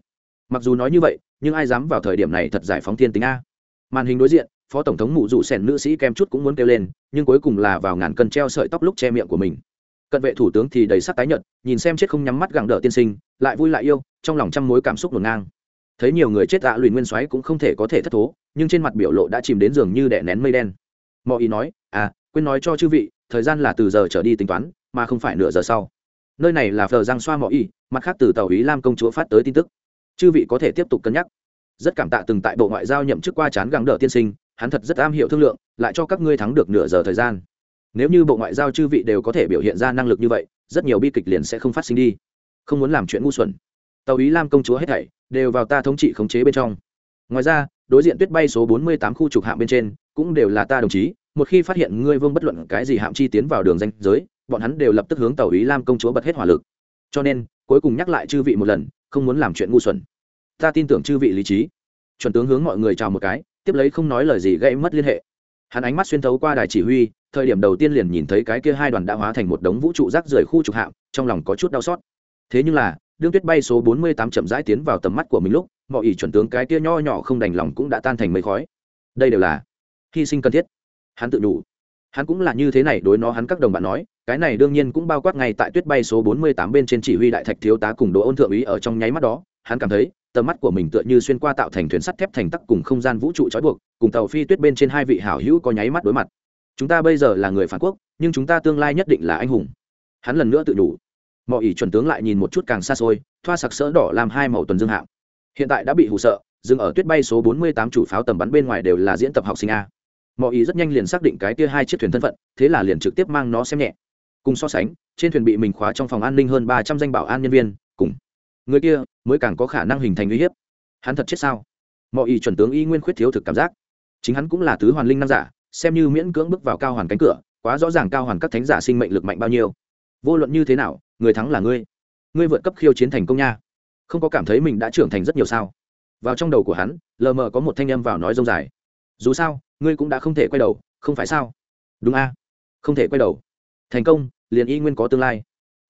Mặc dù nói như vậy, nhưng ai dám vào thời điểm này thật giải phóng thiên tính a? Màn hình đối diện phó tổng thống mụ dụ sẻn nữ sĩ kem chút cũng muốn kêu lên, nhưng cuối cùng là vào ngàn cân treo sợi tóc lúc che miệng của mình. Cận vệ thủ tướng thì đầy sắc tái nhợt, nhìn xem chết không nhắm mắt gặng đỡ tiên sinh, lại vui lại yêu, trong lòng trăm mối cảm xúc ngổn ngang. Thấy nhiều người chết dạ lùi nguyên xoáy cũng không thể có thể thất thố, nhưng trên mặt biểu lộ đã chìm đến giường như đè nén mây đen. Mọi ý nói à quên nói cho chư vị, thời gian là từ giờ trở đi tính toán, mà không phải nửa giờ sau. Nơi này là phờ giang xoa mọi ý mặt khác từ tàu ý lam công chúa phát tới tin tức. Chư vị có thể tiếp tục cân nhắc. Rất cảm tạ từng tại bộ ngoại giao nhậm chức qua chán gắng đỡ tiên sinh hắn thật rất am hiểu thương lượng, lại cho các ngươi thắng được nửa giờ thời gian. Nếu như bộ ngoại giao chư vị đều có thể biểu hiện ra năng lực như vậy, rất nhiều bi kịch liền sẽ không phát sinh đi. Không muốn làm chuyện ngu xuẩn. Tàu ý lam công chúa hết thảy đều vào ta thống trị khống chế bên trong. Ngoài ra, đối diện tuyết bay số 48 khu trục hạm bên trên cũng đều là ta đồng chí, một khi phát hiện ngươi vương bất luận cái gì hạm chi tiến vào đường danh giới, bọn hắn đều lập tức hướng tàu ý lam công chúa bật hết hỏa lực. Cho nên, cuối cùng nhắc lại chư vị một lần, không muốn làm chuyện ngu xuẩn. Ta tin tưởng chư vị lý trí. Chuẩn tướng hướng mọi người chào một cái tiếp lấy không nói lời gì gây mất liên hệ. Hắn ánh mắt xuyên thấu qua đài chỉ huy, thời điểm đầu tiên liền nhìn thấy cái kia hai đoàn đã hóa thành một đống vũ trụ rác rời khu trục hạm, trong lòng có chút đau xót. Thế nhưng là, đương tuyết bay số 48 chậm rãi tiến vào tầm mắt của mình lúc, mọi ý chuẩn tướng cái kia nho nhỏ không đành lòng cũng đã tan thành mây khói. Đây đều là hy sinh cần thiết. Hắn tự đủ. Hắn cũng là như thế này, đối nó hắn các đồng bạn nói, cái này đương nhiên cũng bao quát ngay tại tuyết bay số 48 bên trên chỉ huy đại thạch thiếu tá cùng đỗ ôn thượng úy ở trong nháy mắt đó hắn cảm thấy, tầm mắt của mình tựa như xuyên qua tạo thành thuyền sắt thép thành tắc cùng không gian vũ trụ trói buộc, cùng tàu phi tuyết bên trên hai vị hảo hữu có nháy mắt đối mặt. Chúng ta bây giờ là người phản quốc, nhưng chúng ta tương lai nhất định là anh hùng. Hắn lần nữa tự đủ mọi ý chuẩn tướng lại nhìn một chút càng xa xôi, thoa sặc sỡ đỏ làm hai màu tuần dương hạm hiện tại đã bị hụ sợ, dừng ở tuyết bay số 48 chủ pháo tầm bắn bên ngoài đều là diễn tập học sinh a. Mọi ý rất nhanh liền xác định cái kia hai chiếc thuyền thân phận, thế là liền trực tiếp mang nó xem nhẹ. Cùng so sánh, trên thuyền bị mình khóa trong phòng an ninh hơn ba trăm danh bảo an nhân viên, cùng người kia mới càng có khả năng hình thành uy hiếp. Hắn thật chết sao? Mọi ý chuẩn tướng y nguyên khuyết thiếu thực cảm giác. Chính hắn cũng là tứ hoàn linh nam giả, xem như miễn cưỡng bước vào cao hoàn cánh cửa, quá rõ ràng cao hoàn các thánh giả sinh mệnh lực mạnh bao nhiêu. Vô luận như thế nào, người thắng là ngươi. Ngươi vượt cấp khiêu chiến thành công nha. Không có cảm thấy mình đã trưởng thành rất nhiều sao? Vào trong đầu của hắn, lờ mờ có một thanh âm vào nói rông dài. Dù sao, ngươi cũng đã không thể quay đầu, không phải sao? Đúng a. Không thể quay đầu. Thành công, liền y nguyên có tương lai.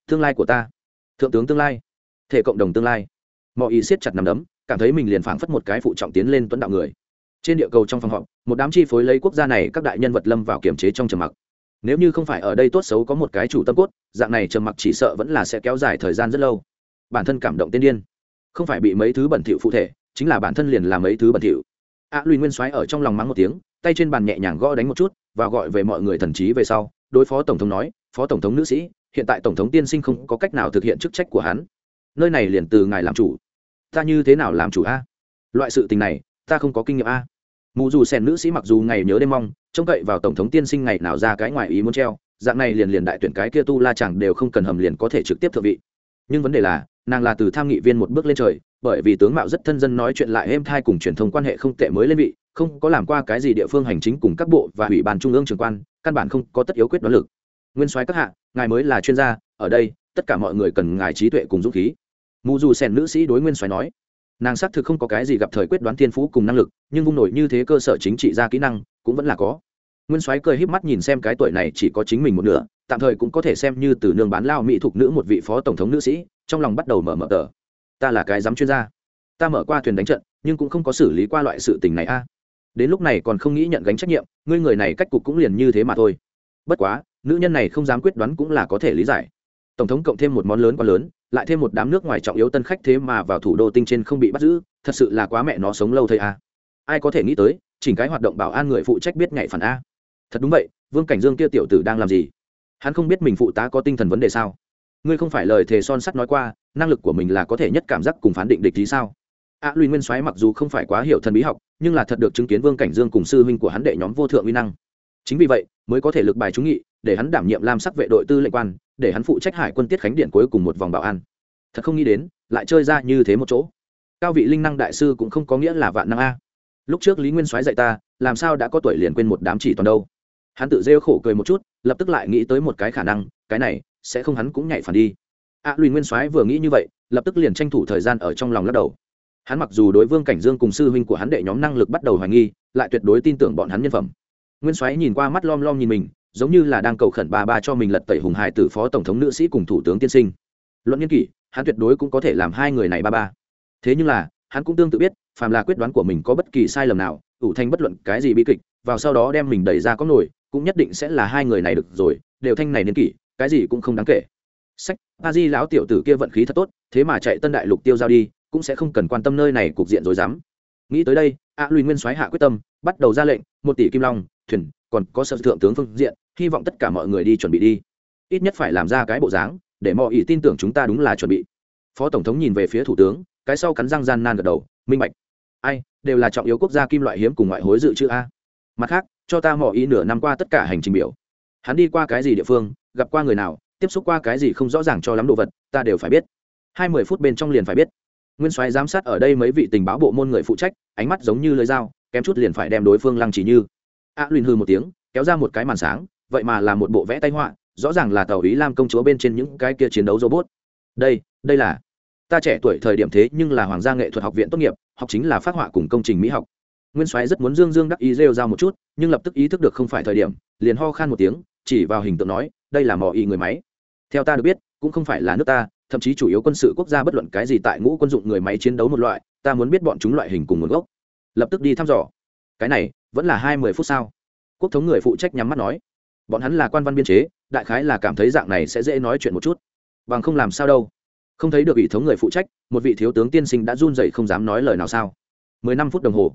Tương lai của ta. Thượng tướng tương lai thể cộng đồng tương lai. Mọi ý siết chặt nằm đấm cảm thấy mình liền phảng phất một cái phụ trọng tiến lên tuấn đạo người. Trên địa cầu trong phòng họp một đám chi phối lấy quốc gia này các đại nhân vật lâm vào kiểm chế trong trầm mặc. Nếu như không phải ở đây tốt xấu có một cái chủ tâm cốt dạng này trầm mặc chỉ sợ vẫn là sẽ kéo dài thời gian rất lâu. Bản thân cảm động tiên điên. Không phải bị mấy thứ bẩn thỉu phụ thể chính là bản thân liền làm mấy thứ bẩn thỉu. A à, lùi nguyên soái ở trong lòng mắng một tiếng tay trên bàn nhẹ nhàng gõ đánh một chút và gọi về mọi người thần trí về sau đối phó tổng thống nói phó tổng thống nữ sĩ hiện tại tổng thống tiên sinh không có cách nào thực hiện chức trách của hắn nơi này liền từ ngài làm chủ. Ta như thế nào làm chủ a? Loại sự tình này, ta không có kinh nghiệm a. Mù dù sèn nữ sĩ mặc dù ngày nhớ đêm mong, trông cậy vào tổng thống tiên sinh ngày nào ra cái ngoài ý muốn treo, dạng này liền liền đại tuyển cái kia tu la chẳng đều không cần hầm liền có thể trực tiếp thượng vị. Nhưng vấn đề là, nàng là từ tham nghị viên một bước lên trời, bởi vì tướng mạo rất thân dân nói chuyện lại êm thai cùng truyền thông quan hệ không tệ mới lên vị, không có làm qua cái gì địa phương hành chính cùng các bộ và ủy ban trung ương trường quan, căn bản không có tất yếu quyết đoán lực. Nguyên soái các hạ, ngài mới là chuyên gia, ở đây, tất cả mọi người cần ngài trí tuệ cùng dũng khí mù dù sèn nữ sĩ đối nguyên xoáy nói, nàng xác thực không có cái gì gặp thời quyết đoán thiên phú cùng năng lực, nhưng vung nổi như thế cơ sở chính trị ra kỹ năng, cũng vẫn là có. Nguyên soái cười híp mắt nhìn xem cái tuổi này chỉ có chính mình một nửa, tạm thời cũng có thể xem như từ nương bán lao mỹ thuộc nữ một vị phó tổng thống nữ sĩ, trong lòng bắt đầu mở mở tờ. Ta là cái dám chuyên gia. Ta mở qua thuyền đánh trận, nhưng cũng không có xử lý qua loại sự tình này a. Đến lúc này còn không nghĩ nhận gánh trách nhiệm, ngươi người này cách cục cũng liền như thế mà thôi. Bất quá, nữ nhân này không dám quyết đoán cũng là có thể lý giải. Tổng thống cộng thêm một món lớn quá lớn lại thêm một đám nước ngoài trọng yếu tân khách thế mà vào thủ đô tinh trên không bị bắt giữ thật sự là quá mẹ nó sống lâu thầy a ai có thể nghĩ tới chỉnh cái hoạt động bảo an người phụ trách biết nhảy phản a. Thật đúng vậy vương cảnh dương kia tiểu tử đang làm gì? Hắn không biết mình phụ tá có tinh thần vấn đề sao? Ngươi không phải lời thề son sắt nói qua năng lực của mình là có thể nhất cảm giác cùng phán định địch lý sao? A à, luy nguyên soái mặc dù không phải quá hiểu thần bí học nhưng là thật được chứng kiến vương cảnh dương cùng sư huynh của hắn đệ nhóm vô thượng uy năng. Chính vì vậy mới có thể lực bài trúng nghị để hắn đảm nhiệm lam sắc vệ đội tư lệnh quan để hắn phụ trách hải quân tiết khánh điện cuối cùng một vòng bảo an. Thật không nghĩ đến lại chơi ra như thế một chỗ. Cao vị linh năng đại sư cũng không có nghĩa là vạn năng a. Lúc trước lý nguyên soái dạy ta làm sao đã có tuổi liền quên một đám chỉ toàn đâu. Hắn tự rêu khổ cười một chút lập tức lại nghĩ tới một cái khả năng cái này sẽ không hắn cũng nhảy phản đi. A à, lùi nguyên soái vừa nghĩ như vậy lập tức liền tranh thủ thời gian ở trong lòng lắc đầu. Hắn mặc dù đối vương cảnh dương cùng sư huynh của hắn đệ nhóm năng lực bắt đầu hoài nghi lại tuyệt đối tin tưởng bọn hắn nhân phẩm. Nguyên soái nhìn qua mắt lom lom nhìn mình giống như là đang cầu khẩn ba ba cho mình lật tẩy hùng hải tử phó tổng thống nữ sĩ cùng thủ tướng tiên sinh. Luận nghiên kỷ hắn tuyệt đối cũng có thể làm hai người này ba ba. Thế nhưng là hắn cũng tương tự biết phàm là quyết đoán của mình có bất kỳ sai lầm nào ủ thanh bất luận cái gì bi kịch vào sau đó đem mình đẩy ra có nổi cũng nhất định sẽ là hai người này được rồi đều thanh này niên kỷ cái gì cũng không đáng kể. Sách a di lão tiểu tử kia vận khí thật tốt thế mà chạy tân đại lục tiêu giao đi cũng sẽ không cần quan tâm nơi này cục diện rồi dám. Nghĩ tới đây a à, lùi nguyên soái hạ quyết tâm bắt đầu ra lệnh một tỷ kim long thuyền còn có sở thượng tướng phương diện hy vọng tất cả mọi người đi chuẩn bị đi. Ít nhất phải làm ra cái bộ dáng để mọi ý tin tưởng chúng ta đúng là chuẩn bị. Phó tổng thống nhìn về phía thủ tướng cái sau cắn răng gian nan gật đầu minh bạch. Ai đều là trọng yếu quốc gia kim loại hiếm cùng ngoại hối dự trữ a. Mặt khác cho ta mọi ý nửa năm qua tất cả hành trình biểu. Hắn đi qua cái gì địa phương gặp qua người nào tiếp xúc qua cái gì không rõ ràng cho lắm đồ vật ta đều phải biết. Hai mươi phút bên trong liền phải biết. Nguyên soái giám sát ở đây mấy vị tình báo bộ môn người phụ trách ánh mắt giống như lưới dao kém chút liền phải đem đối phương lăng chỉ như. A à, luyện hư một tiếng kéo ra một cái màn sáng vậy mà là một bộ vẽ tay họa, rõ ràng là tàu ý lam công chúa bên trên những cái kia chiến đấu robot. Đây đây là, ta trẻ tuổi thời điểm thế nhưng là hoàng gia nghệ thuật học viện tốt nghiệp, học chính là phát họa cùng công trình mỹ học. Nguyên soái rất muốn dương dương đắc ý rêu ra một chút, nhưng lập tức ý thức được không phải thời điểm, liền ho khan một tiếng, chỉ vào hình tượng nói, đây là mỏ ý người máy. Theo ta được biết, cũng không phải là nước ta, thậm chí chủ yếu quân sự quốc gia bất luận cái gì tại ngũ quân dụng người máy chiến đấu một loại, ta muốn biết bọn chúng loại hình cùng nguồn gốc. Lập tức đi thăm dò. Cái này, vẫn là hai mươi phút sau. Quốc thống người phụ trách nhắm mắt nói bọn hắn là quan văn biên chế, đại khái là cảm thấy dạng này sẽ dễ nói chuyện một chút. Bằng không làm sao đâu. Không thấy được ủy thống người phụ trách, một vị thiếu tướng tiên sinh đã run dậy không dám nói lời nào sao. Mười năm phút đồng hồ.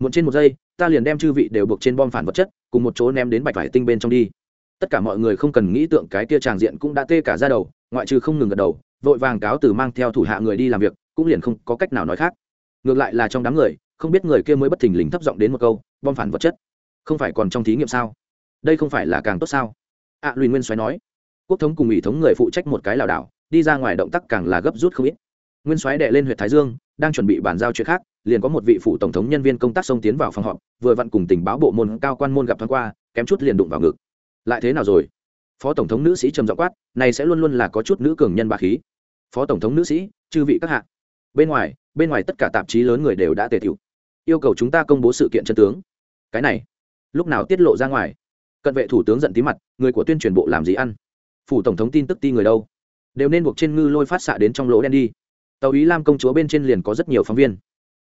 Một trên một giây, ta liền đem chư vị đều buộc trên bom phản vật chất, cùng một chỗ ném đến bạch vải tinh bên trong đi. Tất cả mọi người không cần nghĩ tượng cái kia tràng diện cũng đã tê cả ra đầu, ngoại trừ không ngừng gật đầu, vội vàng cáo từ mang theo thủ hạ người đi làm việc, cũng liền không có cách nào nói khác. Ngược lại là trong đám người, không biết người kia mới bất thình lình thấp giọng đến một câu, bom phản vật chất, không phải còn trong thí nghiệm sao? Đây không phải là càng tốt sao? Ạ à, lùi nguyên Soái nói. Quốc thống cùng ủy thống người phụ trách một cái lảo đảo đi ra ngoài động tác càng là gấp rút không ít. Nguyên soái đệ lên huyện thái dương đang chuẩn bị bàn giao chuyện khác liền có một vị phủ tổng thống nhân viên công tác xông tiến vào phòng họp vừa vặn cùng tình báo bộ môn cao quan môn gặp thoáng qua kém chút liền đụng vào ngực. Lại thế nào rồi? Phó tổng thống nữ sĩ trầm giọng quát này sẽ luôn luôn là có chút nữ cường nhân bà khí. Phó tổng thống nữ sĩ chư vị các hạ. Bên ngoài bên ngoài tất cả tạp chí lớn người đều đã tề tiểu. Yêu cầu chúng ta công bố sự kiện chân tướng. Cái này lúc nào tiết lộ ra ngoài? Cận vệ thủ tướng giận tí mặt, người của tuyên truyền bộ làm gì ăn? Phủ tổng thống tin tức ti người đâu? Đều nên buộc trên ngư lôi phát xạ đến trong lỗ đen đi. Tàu ý lam công chúa bên trên liền có rất nhiều phóng viên.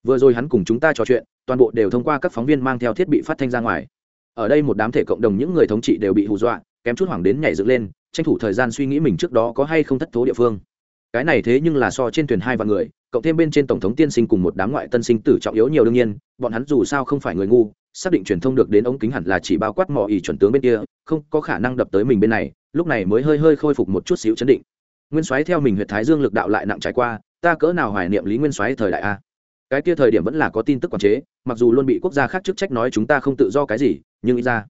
Vừa rồi hắn cùng chúng ta trò chuyện, toàn bộ đều thông qua các phóng viên mang theo thiết bị phát thanh ra ngoài. Ở đây một đám thể cộng đồng những người thống trị đều bị hù dọa, kém chút hoảng đến nhảy dựng lên, tranh thủ thời gian suy nghĩ mình trước đó có hay không thất thố địa phương. Cái này thế nhưng là so trên thuyền hai vạn người, cộng thêm bên trên tổng thống tiên sinh cùng một đám ngoại tân sinh tử trọng yếu nhiều đương nhiên, bọn hắn dù sao không phải người ngu xác định truyền thông được đến ống kính hẳn là chỉ bao quát mò ỉ chuẩn tướng bên kia, không có khả năng đập tới mình bên này, lúc này mới hơi hơi khôi phục một chút xíu chấn định. Nguyên soái theo mình huyện thái dương lực đạo lại nặng trải qua, ta cỡ nào hoài niệm lý nguyên soái thời đại a? Cái kia thời điểm vẫn là có tin tức quản chế, mặc dù luôn bị quốc gia khác chức trách nói chúng ta không tự do cái gì, nhưng ý ra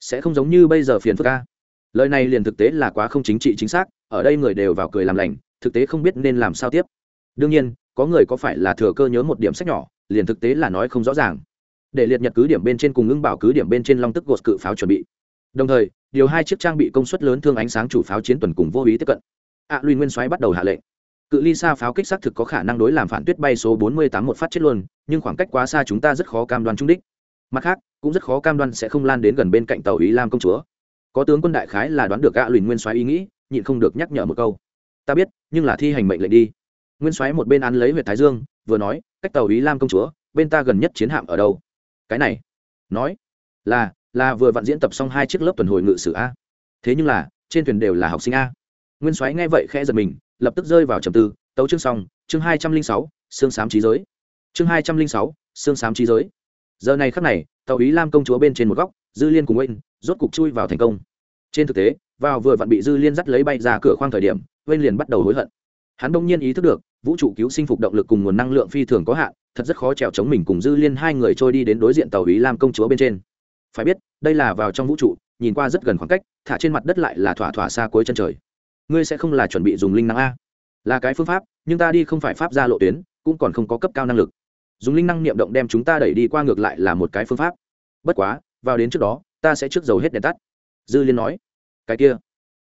sẽ không giống như bây giờ phiền phức a. Lời này liền thực tế là quá không chính trị chính xác, ở đây người đều vào cười làm lành, thực tế không biết nên làm sao tiếp. Đương nhiên, có người có phải là thừa cơ nhớ một điểm sách nhỏ, liền thực tế là nói không rõ ràng để liệt nhật cứ điểm bên trên cùng ngưng bảo cứ điểm bên trên long tức gột cự pháo chuẩn bị. Đồng thời điều hai chiếc trang bị công suất lớn thương ánh sáng chủ pháo chiến tuần cùng vô ý tiếp cận. Ạ à, luy nguyên soái bắt đầu hạ lệnh. Cự ly xa pháo kích xác thực có khả năng đối làm phản tuyết bay số 48 một phát chết luôn nhưng khoảng cách quá xa chúng ta rất khó cam đoan trung đích. Mặt khác cũng rất khó cam đoan sẽ không lan đến gần bên cạnh tàu ý lam công chúa. Có tướng quân đại khái là đoán được ạ à, lùi nguyên soái ý nghĩ nhịn không được nhắc nhở một câu. Ta biết nhưng là thi hành mệnh lệnh đi. Nguyên soái một bên ăn lấy huyệt thái dương vừa nói cách tàu ý lam công chúa bên ta gần nhất chiến hạm ở đâu? Cái này. Nói, là là vừa vặn diễn tập xong hai chiếc lớp tuần hồi ngự sử a. Thế nhưng là, trên thuyền đều là học sinh a. Nguyên soái nghe vậy khẽ giật mình, lập tức rơi vào trầm tư, tấu chương xong, chương hai trăm linh sáu, xương xám trí giới. Chương hai trăm linh sáu, xương xám trí giới. Giờ này khắc này, tàu ý lam công chúa bên trên một góc, dư liên cùng quên rốt cục chui vào thành công. Trên thực tế, vào vừa vặn bị dư liên dắt lấy bay ra cửa khoang thời điểm quên liền bắt đầu hối hận. Hắn đông nhiên ý thức được vũ trụ cứu sinh phục động lực cùng nguồn năng lượng phi thường có hạn, thật rất khó trèo chống mình cùng dư liên hai người trôi đi đến đối diện tàu ý lam công chúa bên trên. Phải biết, đây là vào trong vũ trụ, nhìn qua rất gần khoảng cách, thả trên mặt đất lại là thỏa thỏa xa cuối chân trời. Ngươi sẽ không là chuẩn bị dùng linh năng a. Là cái phương pháp, nhưng ta đi không phải pháp ra lộ tuyến, cũng còn không có cấp cao năng lực. Dùng linh năng niệm động đem chúng ta đẩy đi qua ngược lại là một cái phương pháp. Bất quá, vào đến trước đó, ta sẽ trước dầu hết đèn tắt. Dư liên nói. Cái kia.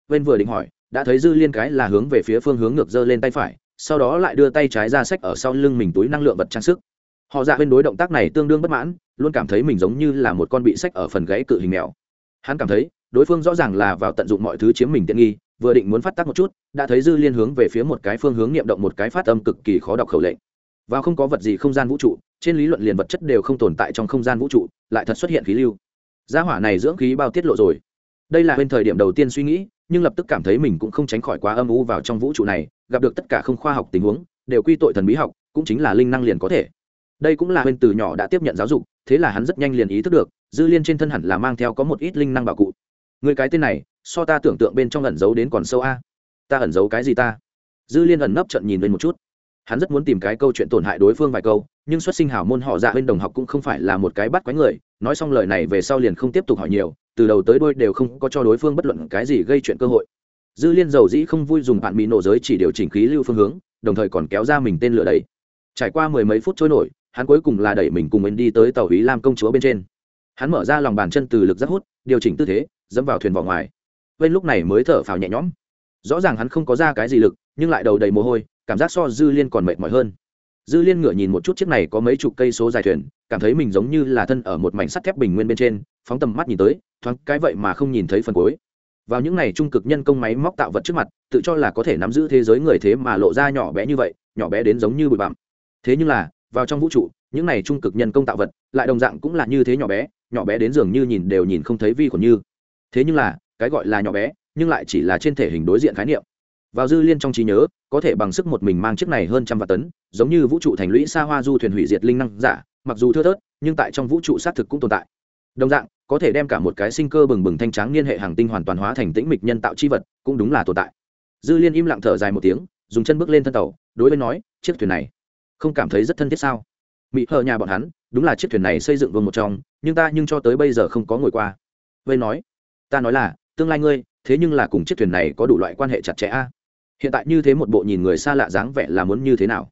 Vên vừa định hỏi, đã thấy dư liên cái là hướng về phía phương hướng ngược dơ lên tay phải sau đó lại đưa tay trái ra sách ở sau lưng mình túi năng lượng vật trang sức. Họ dạ bên đối động tác này tương đương bất mãn, luôn cảm thấy mình giống như là một con bị sách ở phần gãy cự hình mèo. Hắn cảm thấy, đối phương rõ ràng là vào tận dụng mọi thứ chiếm mình tiện nghi, vừa định muốn phát tác một chút, đã thấy dư liên hướng về phía một cái phương hướng niệm động một cái phát âm cực kỳ khó đọc khẩu lệnh. Và không có vật gì không gian vũ trụ, trên lý luận liền vật chất đều không tồn tại trong không gian vũ trụ, lại thật xuất hiện khí lưu. Gia hỏa này dưỡng khí bao tiết lộ rồi. Đây là bên thời điểm đầu tiên suy nghĩ nhưng lập tức cảm thấy mình cũng không tránh khỏi quá âm u vào trong vũ trụ này, gặp được tất cả không khoa học tình huống, đều quy tội thần bí học, cũng chính là linh năng liền có thể. Đây cũng là bên từ nhỏ đã tiếp nhận giáo dục, thế là hắn rất nhanh liền ý thức được, dư liên trên thân hẳn là mang theo có một ít linh năng bảo cụ. Người cái tên này, so ta tưởng tượng bên trong ẩn giấu đến còn sâu a. Ta ẩn giấu cái gì ta? Dư liên ẩn nấp trận nhìn lên một chút hắn rất muốn tìm cái câu chuyện tổn hại đối phương vài câu, nhưng xuất sinh hảo môn họ dạ bên đồng học cũng không phải là một cái bắt quái người, nói xong lời này về sau liền không tiếp tục hỏi nhiều, từ đầu tới đôi đều không có cho đối phương bất luận cái gì gây chuyện cơ hội. Dư liên dầu dĩ không vui dùng bạn mỹ nổ giới chỉ điều chỉnh khí lưu phương hướng, đồng thời còn kéo ra mình tên lửa đầy trải qua mười mấy phút trôi nổi, hắn cuối cùng là đẩy mình cùng mình đi tới tàu ý lam công chúa bên trên. Hắn mở ra lòng bàn chân từ lực rất hút, điều chỉnh tư thế, dẫm vào thuyền vỏ ngoài. Bên lúc này mới thở phào nhẹ nhõm. Rõ ràng hắn không có ra cái gì lực, nhưng lại đầu đầy mồ hôi cảm giác so dư liên còn mệt mỏi hơn. Dư liên ngựa nhìn một chút chiếc này có mấy chục cây số dài thuyền, cảm thấy mình giống như là thân ở một mảnh sắt thép bình nguyên bên trên, phóng tầm mắt nhìn tới, thoáng cái vậy mà không nhìn thấy phần cuối. Vào những này trung cực nhân công máy móc tạo vật trước mặt, tự cho là có thể nắm giữ thế giới người thế mà lộ ra nhỏ bé như vậy, nhỏ bé đến giống như bụi bặm. Thế nhưng là, vào trong vũ trụ, những này trung cực nhân công tạo vật, lại đồng dạng cũng là như thế nhỏ bé nhỏ bé đến dường như nhìn đều nhìn không thấy vi khuẩn như. Thế nhưng là, cái gọi là nhỏ bé, nhưng lại chỉ là trên thể hình đối diện khái niệm vào dư liên trong trí nhớ, có thể bằng sức một mình mang chiếc này hơn trăm vạn tấn, giống như vũ trụ thành lũy xa hoa du thuyền hủy diệt linh năng giả, mặc dù thưa thớt, nhưng tại trong vũ trụ xác thực cũng tồn tại. Đồng dạng, có thể đem cả một cái sinh cơ bừng bừng thanh tráng niên hệ hàng tinh hoàn toàn hóa thành tĩnh mịch nhân tạo chi vật, cũng đúng là tồn tại. Dư liên im lặng thở dài một tiếng, dùng chân bước lên thân tàu, đối với nói, chiếc thuyền này, không cảm thấy rất thân thiết sao? Mỹ hờ nhà bọn hắn, đúng là chiếc thuyền này xây dựng vương một trong, nhưng ta nhưng cho tới bây giờ không có ngồi qua. Vây nói, ta nói là, tương lai ngươi, thế nhưng là cùng chiếc thuyền này có đủ loại quan hệ chặt chẽ a hiện tại như thế một bộ nhìn người xa lạ dáng vẻ là muốn như thế nào?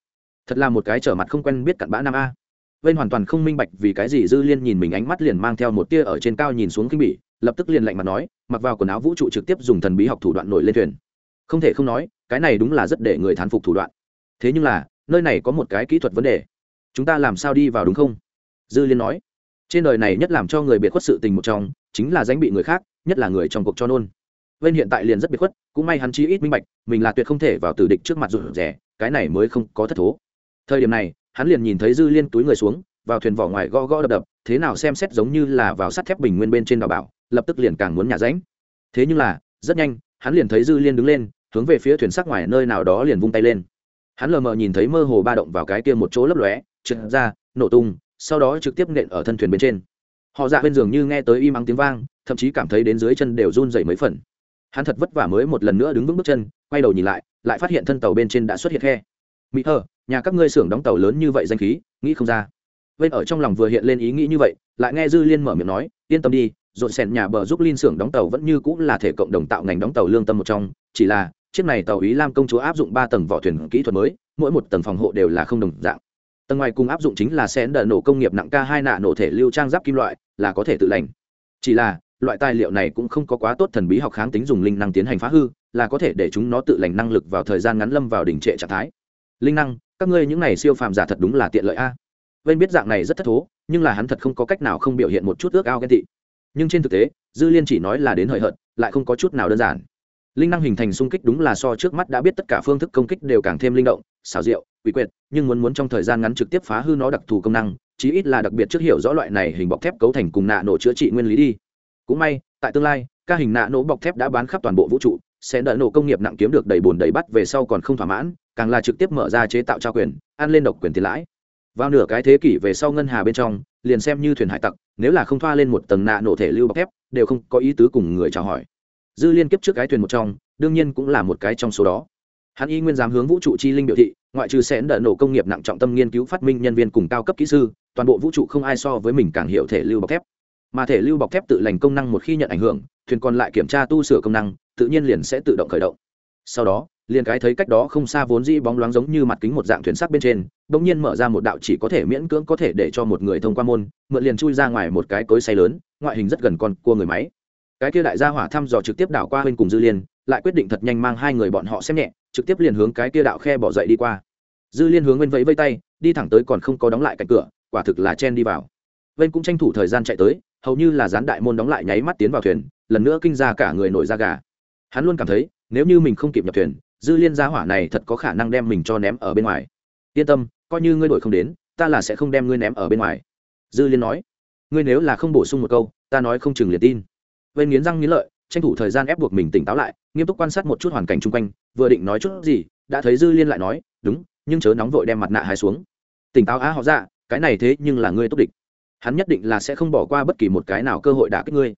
Thật là một cái trở mặt không quen biết cặn bã nam a. Vên hoàn toàn không minh bạch vì cái gì dư liên nhìn mình ánh mắt liền mang theo một tia ở trên cao nhìn xuống kinh bỉ, lập tức liền lạnh mặt nói, mặc vào quần áo vũ trụ trực tiếp dùng thần bí học thủ đoạn nổi lên thuyền. Không thể không nói, cái này đúng là rất để người thán phục thủ đoạn. Thế nhưng là, nơi này có một cái kỹ thuật vấn đề. Chúng ta làm sao đi vào đúng không? Dư liên nói. Trên đời này nhất làm cho người biệt khuất sự tình một trong, chính là danh bị người khác, nhất là người trong cuộc cho nôn. Vên hiện tại liền rất biệt khuất, cũng may hắn chí ít minh bạch, mình là tuyệt không thể vào tử địch trước mặt rụt rẻ cái này mới không có thất thố. Thời điểm này, hắn liền nhìn thấy dư liên túi người xuống, vào thuyền vỏ ngoài gõ gõ đập đập, thế nào xem xét giống như là vào sắt thép bình nguyên bên trên đào bảo, lập tức liền càng muốn nhả ránh. Thế nhưng là, rất nhanh, hắn liền thấy dư liên đứng lên, hướng về phía thuyền sắc ngoài nơi nào đó liền vung tay lên. Hắn lờ mờ nhìn thấy mơ hồ ba động vào cái kia một chỗ lấp lóe, trượt ra, nổ tung, sau đó trực tiếp nện ở thân thuyền bên trên. Họ dạ bên giường như nghe tới im ắng tiếng vang, thậm chí cảm thấy đến dưới chân đều run rẩy mấy phần hắn thật vất vả mới một lần nữa đứng vững bước chân, quay đầu nhìn lại lại phát hiện thân tàu bên trên đã xuất hiện khe. Mỹ thơ, nhà các ngươi xưởng đóng tàu lớn như vậy danh khí, nghĩ không ra. Bên ở trong lòng vừa hiện lên ý nghĩ như vậy, lại nghe dư liên mở miệng nói, yên tâm đi, dồn sèn nhà bờ giúp liên xưởng đóng tàu vẫn như cũng là thể cộng đồng tạo ngành đóng tàu lương tâm một trong, chỉ là chiếc này tàu ý lam công chúa áp dụng ba tầng vỏ thuyền kỹ thuật mới, mỗi một tầng phòng hộ đều là không đồng dạng. Tầng ngoài cùng áp dụng chính là xén đờ nổ công nghiệp nặng ca hai nạ nổ thể lưu trang giáp kim loại, là có thể tự lành. Chỉ là loại tài liệu này cũng không có quá tốt thần bí học kháng tính dùng linh năng tiến hành phá hư, là có thể để chúng nó tự lành năng lực vào thời gian ngắn lâm vào đỉnh trệ trạng thái. Linh năng, các ngươi những này siêu phàm giả thật đúng là tiện lợi a. Vên biết dạng này rất thất thố, nhưng là hắn thật không có cách nào không biểu hiện một chút ước ao ghen tị. Nhưng trên thực tế, dư liên chỉ nói là đến hời hợt, lại không có chút nào đơn giản. Linh năng hình thành xung kích đúng là so trước mắt đã biết tất cả phương thức công kích đều càng thêm linh động, xảo diệu, quỷ quyệt, nhưng muốn muốn trong thời gian ngắn trực tiếp phá hư nó đặc thù công năng, chí ít là đặc biệt trước hiểu rõ loại này hình bọc thép cấu thành cùng nạ nổ chữa trị nguyên lý đi cũng may, tại tương lai, ca hình nạ nổ bọc thép đã bán khắp toàn bộ vũ trụ, sẽ đợi nổ công nghiệp nặng kiếm được đầy bùn đầy bắt về sau còn không thỏa mãn, càng là trực tiếp mở ra chế tạo trao quyền, ăn lên độc quyền tiền lãi. Vào nửa cái thế kỷ về sau ngân hà bên trong, liền xem như thuyền hải tặc, nếu là không thoa lên một tầng nạ nổ thể lưu bọc thép, đều không có ý tứ cùng người chào hỏi. Dư liên kiếp trước cái thuyền một trong, đương nhiên cũng là một cái trong số đó. Hắn y nguyên dám hướng vũ trụ chi linh biểu thị, ngoại trừ sẽ đỡ nổ công nghiệp nặng trọng tâm nghiên cứu phát minh nhân viên cùng cao cấp kỹ sư, toàn bộ vũ trụ không ai so với mình càng hiểu thể lưu bọc thép mà thể lưu bọc thép tự lành công năng một khi nhận ảnh hưởng, thuyền còn lại kiểm tra tu sửa công năng, tự nhiên liền sẽ tự động khởi động. Sau đó, liền cái thấy cách đó không xa vốn dĩ bóng loáng giống như mặt kính một dạng thuyền sắc bên trên, bỗng nhiên mở ra một đạo chỉ có thể miễn cưỡng có thể để cho một người thông qua môn, mượn liền chui ra ngoài một cái cối say lớn, ngoại hình rất gần con cua người máy. Cái kia đại gia hỏa thăm dò trực tiếp đảo qua bên cùng dư liên, lại quyết định thật nhanh mang hai người bọn họ xem nhẹ, trực tiếp liền hướng cái kia đạo khe bỏ dậy đi qua. Dư liên hướng bên vẫy vây tay, đi thẳng tới còn không có đóng lại cạnh cửa, quả thực là chen đi vào. Bên cũng tranh thủ thời gian chạy tới hầu như là dán đại môn đóng lại nháy mắt tiến vào thuyền, lần nữa kinh ra cả người nổi da gà. Hắn luôn cảm thấy, nếu như mình không kịp nhập thuyền, dư liên gia hỏa này thật có khả năng đem mình cho ném ở bên ngoài. Yên tâm, coi như ngươi đổi không đến, ta là sẽ không đem ngươi ném ở bên ngoài. Dư liên nói, ngươi nếu là không bổ sung một câu, ta nói không chừng liền tin. Bên nghiến răng nghiến lợi, tranh thủ thời gian ép buộc mình tỉnh táo lại, nghiêm túc quan sát một chút hoàn cảnh chung quanh, vừa định nói chút gì, đã thấy dư liên lại nói, đúng, nhưng chớ nóng vội đem mặt nạ hai xuống. Tỉnh táo á, họ ra cái này thế nhưng là ngươi tốt địch hắn nhất định là sẽ không bỏ qua bất kỳ một cái nào cơ hội đả kích ngươi.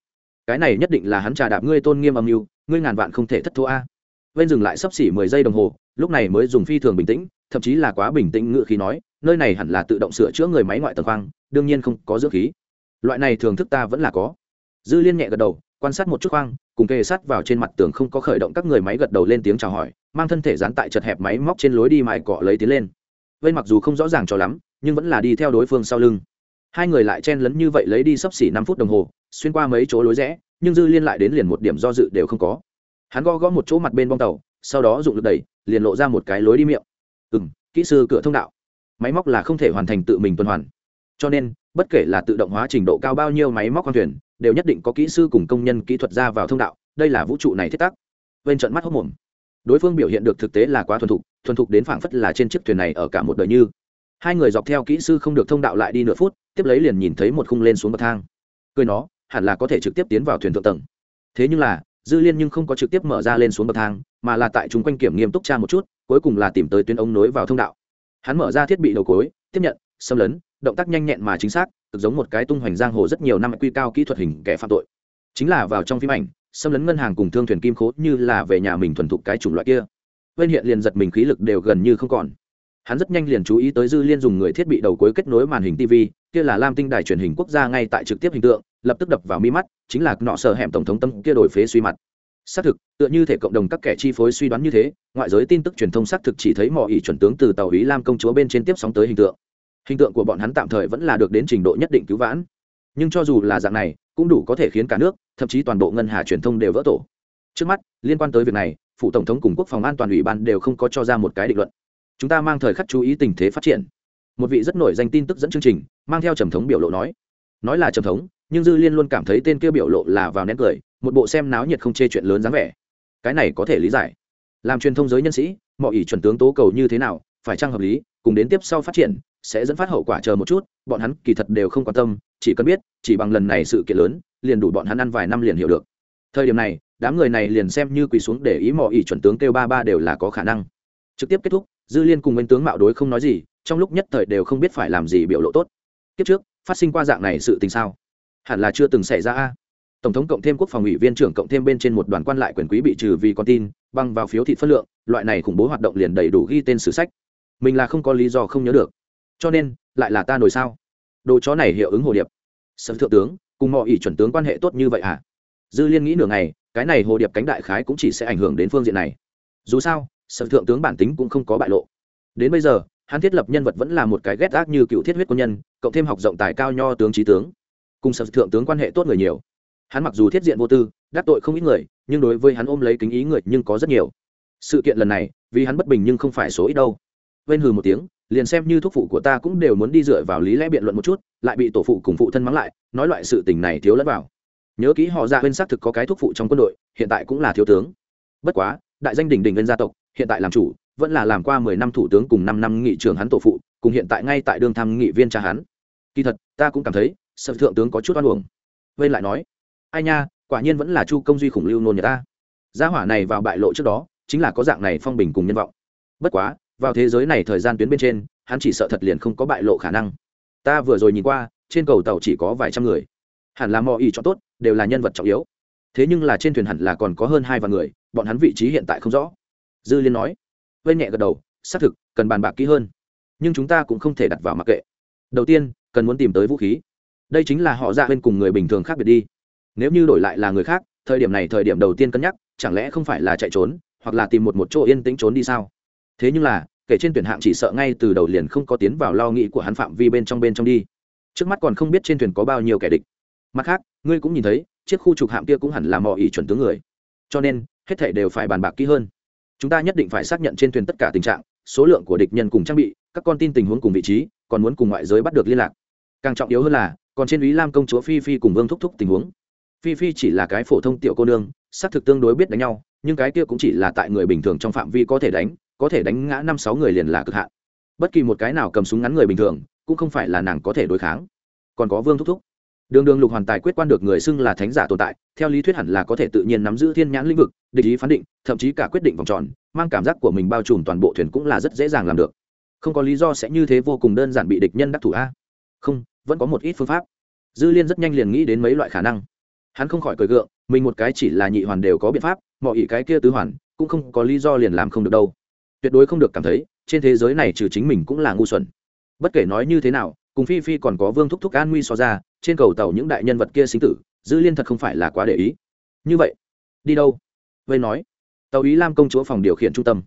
Cái này nhất định là hắn trà đạp ngươi tôn nghiêm âm mưu, ngươi ngàn vạn không thể thất thua a. Bên dừng lại sấp xỉ mười giây đồng hồ, lúc này mới dùng phi thường bình tĩnh, thậm chí là quá bình tĩnh ngự khí nói, nơi này hẳn là tự động sửa chữa người máy ngoại tầng khoang, đương nhiên không có dưỡng khí. Loại này thường thức ta vẫn là có. Dư liên nhẹ gật đầu, quan sát một chút khoang, cùng kề sát vào trên mặt tường không có khởi động các người máy gật đầu lên tiếng chào hỏi, mang thân thể dán tại chật hẹp máy móc trên lối đi mài cọ lấy tiến lên. Vây mặc dù không rõ ràng cho lắm, nhưng vẫn là đi theo đối phương sau lưng hai người lại chen lấn như vậy lấy đi sấp xỉ năm phút đồng hồ, xuyên qua mấy chỗ lối rẽ, nhưng dư liên lại đến liền một điểm do dự đều không có. Hắn gõ gõ một chỗ mặt bên bong tàu, sau đó dụng lực đẩy, liền lộ ra một cái lối đi miệng. Ừ m kỹ sư cửa thông đạo. Máy móc là không thể hoàn thành tự mình tuần hoàn. Cho nên, bất kể là tự động hóa trình độ cao bao nhiêu máy móc con thuyền, đều nhất định có kỹ sư cùng công nhân kỹ thuật ra vào thông đạo, đây là vũ trụ này thiết tắc. Bên trận mắt hốc mồm. Đối phương biểu hiện được thực tế là quá thuần thục thuần thục đến phảng phất là trên chiếc thuyền này ở cả một đời như hai người dọc theo kỹ sư không được thông đạo lại đi nửa phút, tiếp lấy liền nhìn thấy một khung lên xuống bậc thang. Cười nó, hẳn là có thể trực tiếp tiến vào thuyền thượng tầng. Thế nhưng là, dư liên nhưng không có trực tiếp mở ra lên xuống bậc thang, mà là tại chúng quanh kiểm nghiêm túc tra một chút, cuối cùng là tìm tới tuyến ống nối vào thông đạo. Hắn mở ra thiết bị đầu cối, tiếp nhận, xâm lấn, động tác nhanh nhẹn mà chính xác, cực giống một cái tung hoành giang hồ rất nhiều năm quy cao kỹ thuật hình kẻ phạm tội. Chính là vào trong phim ảnh, xâm lấn ngân hàng cùng thương thuyền kim khố như là về nhà mình thuần thục cái chủng loại kia. Bên hiện liền giật mình khí lực đều gần như không còn hắn rất nhanh liền chú ý tới dư liên dùng người thiết bị đầu cuối kết nối màn hình tv, kia là lam tinh đài truyền hình quốc gia ngay tại trực tiếp hình tượng, lập tức đập vào mi mắt, chính là nọ sợ hẻm tổng thống tâm kia đổi phế suy mặt. Xác thực, tựa như thể cộng đồng các kẻ chi phối suy đoán như thế, ngoại giới tin tức truyền thông xác thực chỉ thấy mọi ý chuẩn tướng từ tàu ý lam công chúa bên trên tiếp sóng tới hình tượng. Hình tượng của bọn hắn tạm thời vẫn là được đến trình độ nhất định cứu vãn. Nhưng cho dù là dạng này, cũng đủ có thể khiến cả nước, thậm chí toàn bộ ngân hà truyền thông đều vỡ tổ. Trước mắt, liên quan tới việc này, phủ tổng thống cùng quốc phòng an toàn ủy ban đều không có cho ra một cái định luận chúng ta mang thời khắc chú ý tình thế phát triển. Một vị rất nổi danh tin tức dẫn chương trình, mang theo trầm thống biểu lộ nói. Nói là trầm thống, nhưng dư liên luôn cảm thấy tên kia biểu lộ là vào nén cười, một bộ xem náo nhiệt không chê chuyện lớn dáng vẻ. Cái này có thể lý giải. Làm truyền thông giới nhân sĩ mọi ý chuẩn tướng tố cầu như thế nào, phải trang hợp lý, cùng đến tiếp sau phát triển, sẽ dẫn phát hậu quả chờ một chút, bọn hắn kỳ thật đều không quan tâm, chỉ cần biết, chỉ bằng lần này sự kiện lớn, liền đủ bọn hắn ăn vài năm liền hiểu được. Thời điểm này, đám người này liền xem như quỳ xuống để ý mọi ý chuẩn tướng kêu ba ba đều là có khả năng trực tiếp kết thúc, dư liên cùng anh tướng mạo đối không nói gì, trong lúc nhất thời đều không biết phải làm gì biểu lộ tốt. Kiếp trước, phát sinh qua dạng này sự tình sao? Hẳn là chưa từng xảy ra a. Tổng thống cộng thêm quốc phòng ủy viên trưởng cộng thêm bên trên một đoàn quan lại quyền quý bị trừ vì con tin, băng vào phiếu thị phất lượng, loại này khủng bố hoạt động liền đầy đủ ghi tên sử sách. Mình là không có lý do không nhớ được. Cho nên, lại là ta nổi sao? Đồ chó này hiệu ứng hồ điệp. Sở thượng tướng, cùng mọi ỷ chuẩn tướng quan hệ tốt như vậy à? Dư liên nghĩ nửa ngày, cái này hồ điệp cánh đại khái cũng chỉ sẽ ảnh hưởng đến phương diện này. Dù sao sở thượng tướng bản tính cũng không có bại lộ. Đến bây giờ, hắn thiết lập nhân vật vẫn là một cái ghét ác như cựu thiết huyết quân nhân, cộng thêm học rộng tài cao nho tướng trí tướng. Cùng sở thượng tướng quan hệ tốt người nhiều. Hắn mặc dù thiết diện vô tư, đắc tội không ít người, nhưng đối với hắn ôm lấy kính ý người nhưng có rất nhiều. Sự kiện lần này, vì hắn bất bình nhưng không phải số ít đâu. Vên hừ một tiếng, liền xem như thúc phụ của ta cũng đều muốn đi dựa vào lý lẽ biện luận một chút, lại bị tổ phụ cùng phụ thân mắng lại, nói loại sự tình này thiếu lẫn vào. Nhớ kỹ họ ra bên xác thực có cái thúc phụ trong quân đội, hiện tại cũng là thiếu tướng. Bất quá đại danh đỉnh đỉnh lên gia tộc, hiện tại làm chủ, vẫn là làm qua mười năm thủ tướng cùng năm năm nghị trưởng hắn tổ phụ, cùng hiện tại ngay tại đương tham nghị viên cha hắn. Kỳ thật, ta cũng cảm thấy sợ thượng tướng có chút oan uổng. Vên lại nói, ai nha, quả nhiên vẫn là chu công duy khủng lưu nôn nhà ta. Gia hỏa này vào bại lộ trước đó, chính là có dạng này phong bình cùng nhân vọng. Bất quá, vào thế giới này thời gian tuyến bên trên, hắn chỉ sợ thật liền không có bại lộ khả năng. Ta vừa rồi nhìn qua, trên cầu tàu chỉ có vài trăm người. Hẳn là mọi ý cho tốt, đều là nhân vật trọng yếu. Thế nhưng là trên thuyền hẳn là còn có hơn hai vạn người bọn hắn vị trí hiện tại không rõ. Dư liên nói. Vây nhẹ gật đầu, xác thực, cần bàn bạc kỹ hơn. Nhưng chúng ta cũng không thể đặt vào mặc kệ. Đầu tiên, cần muốn tìm tới vũ khí. Đây chính là họ dạ ra bên cùng người bình thường khác biệt đi. Nếu như đổi lại là người khác, thời điểm này thời điểm đầu tiên cân nhắc, chẳng lẽ không phải là chạy trốn, hoặc là tìm một một chỗ yên tĩnh trốn đi sao? Thế nhưng là, kể trên tuyển hạng chỉ sợ ngay từ đầu liền không có tiến vào lo nghĩ của hắn phạm vi bên trong bên trong đi. Trước mắt còn không biết trên thuyền có bao nhiêu kẻ địch. Mặt khác, ngươi cũng nhìn thấy, chiếc khu trục hạm kia cũng hẳn là mò ỉ chuẩn tướng người. Cho nên hết thể đều phải bàn bạc kỹ hơn. Chúng ta nhất định phải xác nhận trên thuyền tất cả tình trạng, số lượng của địch nhân cùng trang bị, các con tin tình huống cùng vị trí, còn muốn cùng ngoại giới bắt được liên lạc. Càng trọng yếu hơn là, còn trên ý lam công chúa phi phi cùng vương thúc thúc tình huống. Phi phi chỉ là cái phổ thông tiểu cô nương, xác thực tương đối biết đánh nhau, nhưng cái kia cũng chỉ là tại người bình thường trong phạm vi có thể đánh, có thể đánh ngã năm sáu người liền là cực hạn. Bất kỳ một cái nào cầm súng ngắn người bình thường, cũng không phải là nàng có thể đối kháng. Còn có vương thúc thúc đường đường lục hoàn tài quyết quan được người xưng là thánh giả tồn tại, theo lý thuyết hẳn là có thể tự nhiên nắm giữ thiên nhãn lĩnh vực, địch ý phán định, thậm chí cả quyết định vòng tròn, mang cảm giác của mình bao trùm toàn bộ thuyền cũng là rất dễ dàng làm được. Không có lý do sẽ như thế vô cùng đơn giản bị địch nhân đắc thủ a. Không, vẫn có một ít phương pháp. Dư liên rất nhanh liền nghĩ đến mấy loại khả năng. Hắn không khỏi cười gượng, mình một cái chỉ là nhị hoàn đều có biện pháp, mọi ý cái kia tứ hoàn, cũng không có lý do liền làm không được đâu. Tuyệt đối không được cảm thấy, trên thế giới này trừ chính mình cũng là ngu xuẩn. Bất kể nói như thế nào, cùng phi phi còn có vương thúc thúc an nguy so ra trên cầu tàu những đại nhân vật kia sinh tử dư liên thật không phải là quá để ý. Như vậy, đi đâu? Vây nói. Tàu ý lam công chúa phòng điều khiển trung tâm.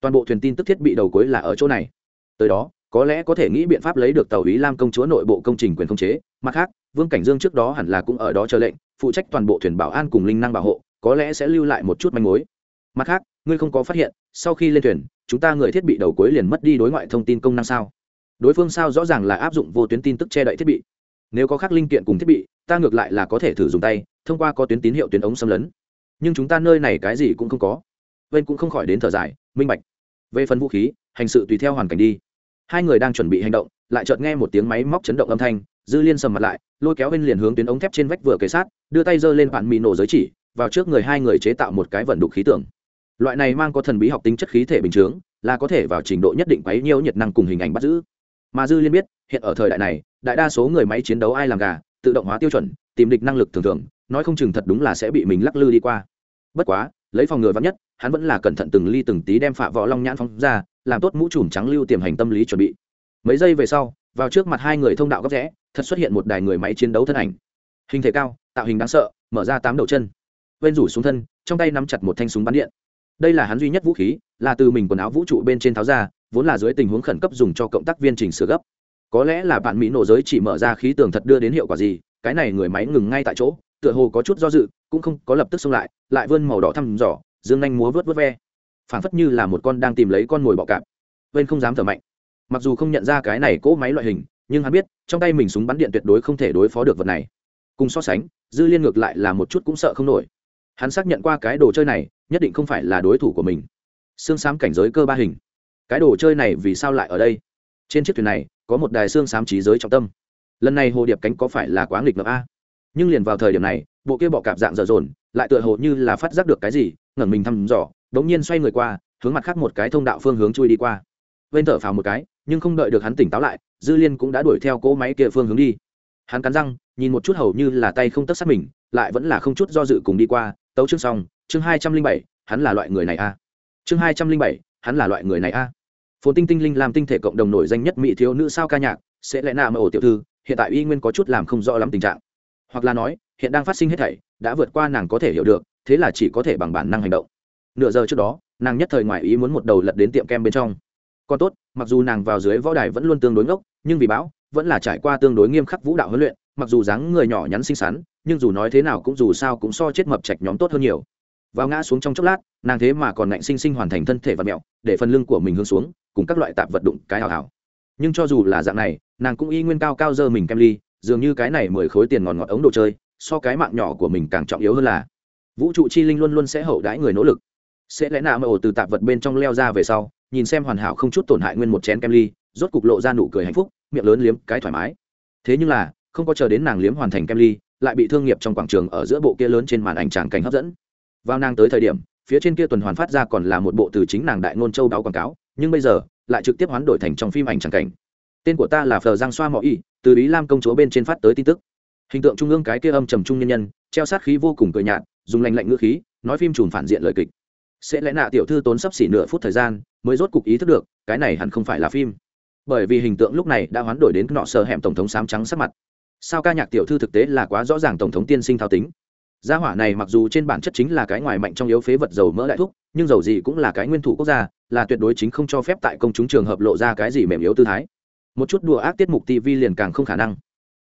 Toàn bộ thuyền tin tức thiết bị đầu cuối là ở chỗ này. Tới đó, có lẽ có thể nghĩ biện pháp lấy được tàu ý lam công chúa nội bộ công trình quyền khống chế. Mặt khác, vương cảnh dương trước đó hẳn là cũng ở đó chờ lệnh, phụ trách toàn bộ thuyền bảo an cùng linh năng bảo hộ, có lẽ sẽ lưu lại một chút manh mối. Mặt khác, ngươi không có phát hiện, sau khi lên thuyền, chúng ta người thiết bị đầu cuối liền mất đi đối ngoại thông tin công năng sao? Đối phương sao rõ ràng là áp dụng vô tuyến tin tức che đậy thiết bị? Nếu có khác linh kiện cùng thiết bị, ta ngược lại là có thể thử dùng tay, thông qua có tuyến tín hiệu tuyến ống xâm lấn. Nhưng chúng ta nơi này cái gì cũng không có. Vên cũng không khỏi đến thở dài, minh bạch. Về phần vũ khí, hành sự tùy theo hoàn cảnh đi. Hai người đang chuẩn bị hành động, lại chợt nghe một tiếng máy móc chấn động âm thanh, dư liên sầm mặt lại, lôi kéo vên liền hướng tuyến ống thép trên vách vừa kề sát, đưa tay giơ lên bạn mì nổ giới chỉ, vào trước người hai người chế tạo một cái vận đục khí tưởng loại này mang có thần bí học tính chất khí thể bình chướng, là có thể vào trình độ nhất định quấy nhiễu nhiệt năng cùng hình ảnh bắt giữ. Mà dư liên biết, hiện ở thời đại này đại đa số người máy chiến đấu ai làm gà, tự động hóa tiêu chuẩn, tìm địch năng lực thường thường, nói không chừng thật đúng là sẽ bị mình lắc lư đi qua. Bất quá, lấy phòng ngừa vắn nhất, hắn vẫn là cẩn thận từng ly từng tí đem phạ võ long nhãn phóng ra, làm tốt mũ trùm trắng lưu tiềm hành tâm lý chuẩn bị. Mấy giây về sau, vào trước mặt hai người thông đạo góc rẽ, thật xuất hiện một đài người máy chiến đấu thân ảnh. Hình thể cao, tạo hình đáng sợ, mở ra tám đầu chân. Bên rủ xuống thân, trong tay nắm chặt một thanh súng bắn điện. Đây là hắn duy nhất vũ khí, là từ mình quần áo vũ trụ bên trên tháo ra, vốn là dưới tình huống khẩn cấp dùng cho cộng tác viên chỉnh sửa gấp có lẽ là bạn mỹ nổ giới chỉ mở ra khí tường thật đưa đến hiệu quả gì, cái này người máy ngừng ngay tại chỗ, tựa hồ có chút do dự, cũng không có lập tức xông lại lại vươn màu đỏ thăm dò, dương nhanh múa vớt vớt ve. Phản phất như là một con đang tìm lấy con mồi bọ cạp. Vên không dám thở mạnh. Mặc dù không nhận ra cái này cỗ máy loại hình, nhưng hắn biết, trong tay mình súng bắn điện tuyệt đối không thể đối phó được vật này. Cùng so sánh, dư liên ngược lại là một chút cũng sợ không nổi. Hắn xác nhận qua cái đồ chơi này, nhất định không phải là đối thủ của mình. Xương xám cảnh giới cơ ba hình. Cái đồ chơi này vì sao lại ở đây? Trên chiếc thuyền này, có một đài xương xám trí giới trọng tâm. Lần này hồ điệp cánh có phải là quá nghịch ngợm a? Nhưng liền vào thời điểm này, bộ kia bọ cạp dạng dở dồn, lại tựa hồ như là phát giác được cái gì, ngẩng mình thăm dò đống nhiên xoay người qua, hướng mặt khác một cái thông đạo phương hướng chui đi qua. Bên thở phào một cái, nhưng không đợi được hắn tỉnh táo lại, dư liên cũng đã đuổi theo cỗ máy kia phương hướng đi. Hắn cắn răng, nhìn một chút hầu như là tay không tất sát mình, lại vẫn là không chút do dự cùng đi qua, tấu chương xong, chương hai trăm linh bảy, hắn là loại người này a. Chương hai trăm linh bảy, hắn là loại người này a phồn tinh tinh linh làm tinh thể cộng đồng nổi danh nhất mỹ thiếu nữ sao ca nhạc, sẽ lẽ nào mà ổ tiểu thư, hiện tại y nguyên có chút làm không rõ lắm tình trạng. Hoặc là nói, hiện đang phát sinh hết thảy, đã vượt qua nàng có thể hiểu được, thế là chỉ có thể bằng bản năng hành động. Nửa giờ trước đó, nàng nhất thời ngoại ý muốn một đầu lật đến tiệm kem bên trong. Còn tốt, mặc dù nàng vào dưới võ đài vẫn luôn tương đối ngốc, nhưng vì bão, vẫn là trải qua tương đối nghiêm khắc vũ đạo huấn luyện, mặc dù dáng người nhỏ nhắn xinh xắn, nhưng dù nói thế nào cũng dù sao cũng so chết mập chạch nhóm tốt hơn nhiều. Vào ngã xuống trong chốc lát, nàng thế mà còn ngạnh sinh sinh hoàn thành thân thể và mẹo, để phần lưng của mình hướng xuống cùng các loại tạp vật đụng cái hào hào. Nhưng cho dù là dạng này, nàng cũng y nguyên cao cao dơ mình kem ly, dường như cái này mười khối tiền ngọt ngọt ống đồ chơi, so cái mạng nhỏ của mình càng trọng yếu hơn là vũ trụ chi linh luôn luôn sẽ hậu đãi người nỗ lực. Sẽ lẽ nào mà ổ từ tạp vật bên trong leo ra về sau, nhìn xem hoàn hảo không chút tổn hại nguyên một chén kem ly, rốt cục lộ ra nụ cười hạnh phúc, miệng lớn liếm cái thoải mái. Thế nhưng là, không có chờ đến nàng liếm hoàn thành kem ly, lại bị thương nghiệp trong quảng trường ở giữa bộ kia lớn trên màn ảnh tràng cảnh hấp dẫn. Vào nàng tới thời điểm, phía trên kia tuần hoàn phát ra còn là một bộ từ chính nàng đại ngôn châu báo quảng cáo nhưng bây giờ lại trực tiếp hoán đổi thành trong phim ảnh tràng cảnh. Tên của ta là phờ giang xoa mọ y, từ ý lam công chúa bên trên phát tới tin tức. Hình tượng trung ương cái kia âm trầm trung nhân nhân, treo sát khí vô cùng cười nhạt, dùng lành lạnh ngữ khí, nói phim trùm phản diện lời kịch. Sẽ lẽ nạ tiểu thư tốn sắp xỉ nửa phút thời gian mới rốt cục ý thức được, cái này hẳn không phải là phim. Bởi vì hình tượng lúc này đã hoán đổi đến nọ sờ hẻm tổng thống sám trắng sắc mặt. Sao ca nhạc tiểu thư thực tế là quá rõ ràng tổng thống tiên sinh thao tính? Gia hỏa này mặc dù trên bản chất chính là cái ngoài mạnh trong yếu phế vật dầu mỡ đại thúc, nhưng dầu gì cũng là cái nguyên thủ quốc gia, là tuyệt đối chính không cho phép tại công chúng trường hợp lộ ra cái gì mềm yếu tư thái. Một chút đùa ác tiết mục tv liền càng không khả năng.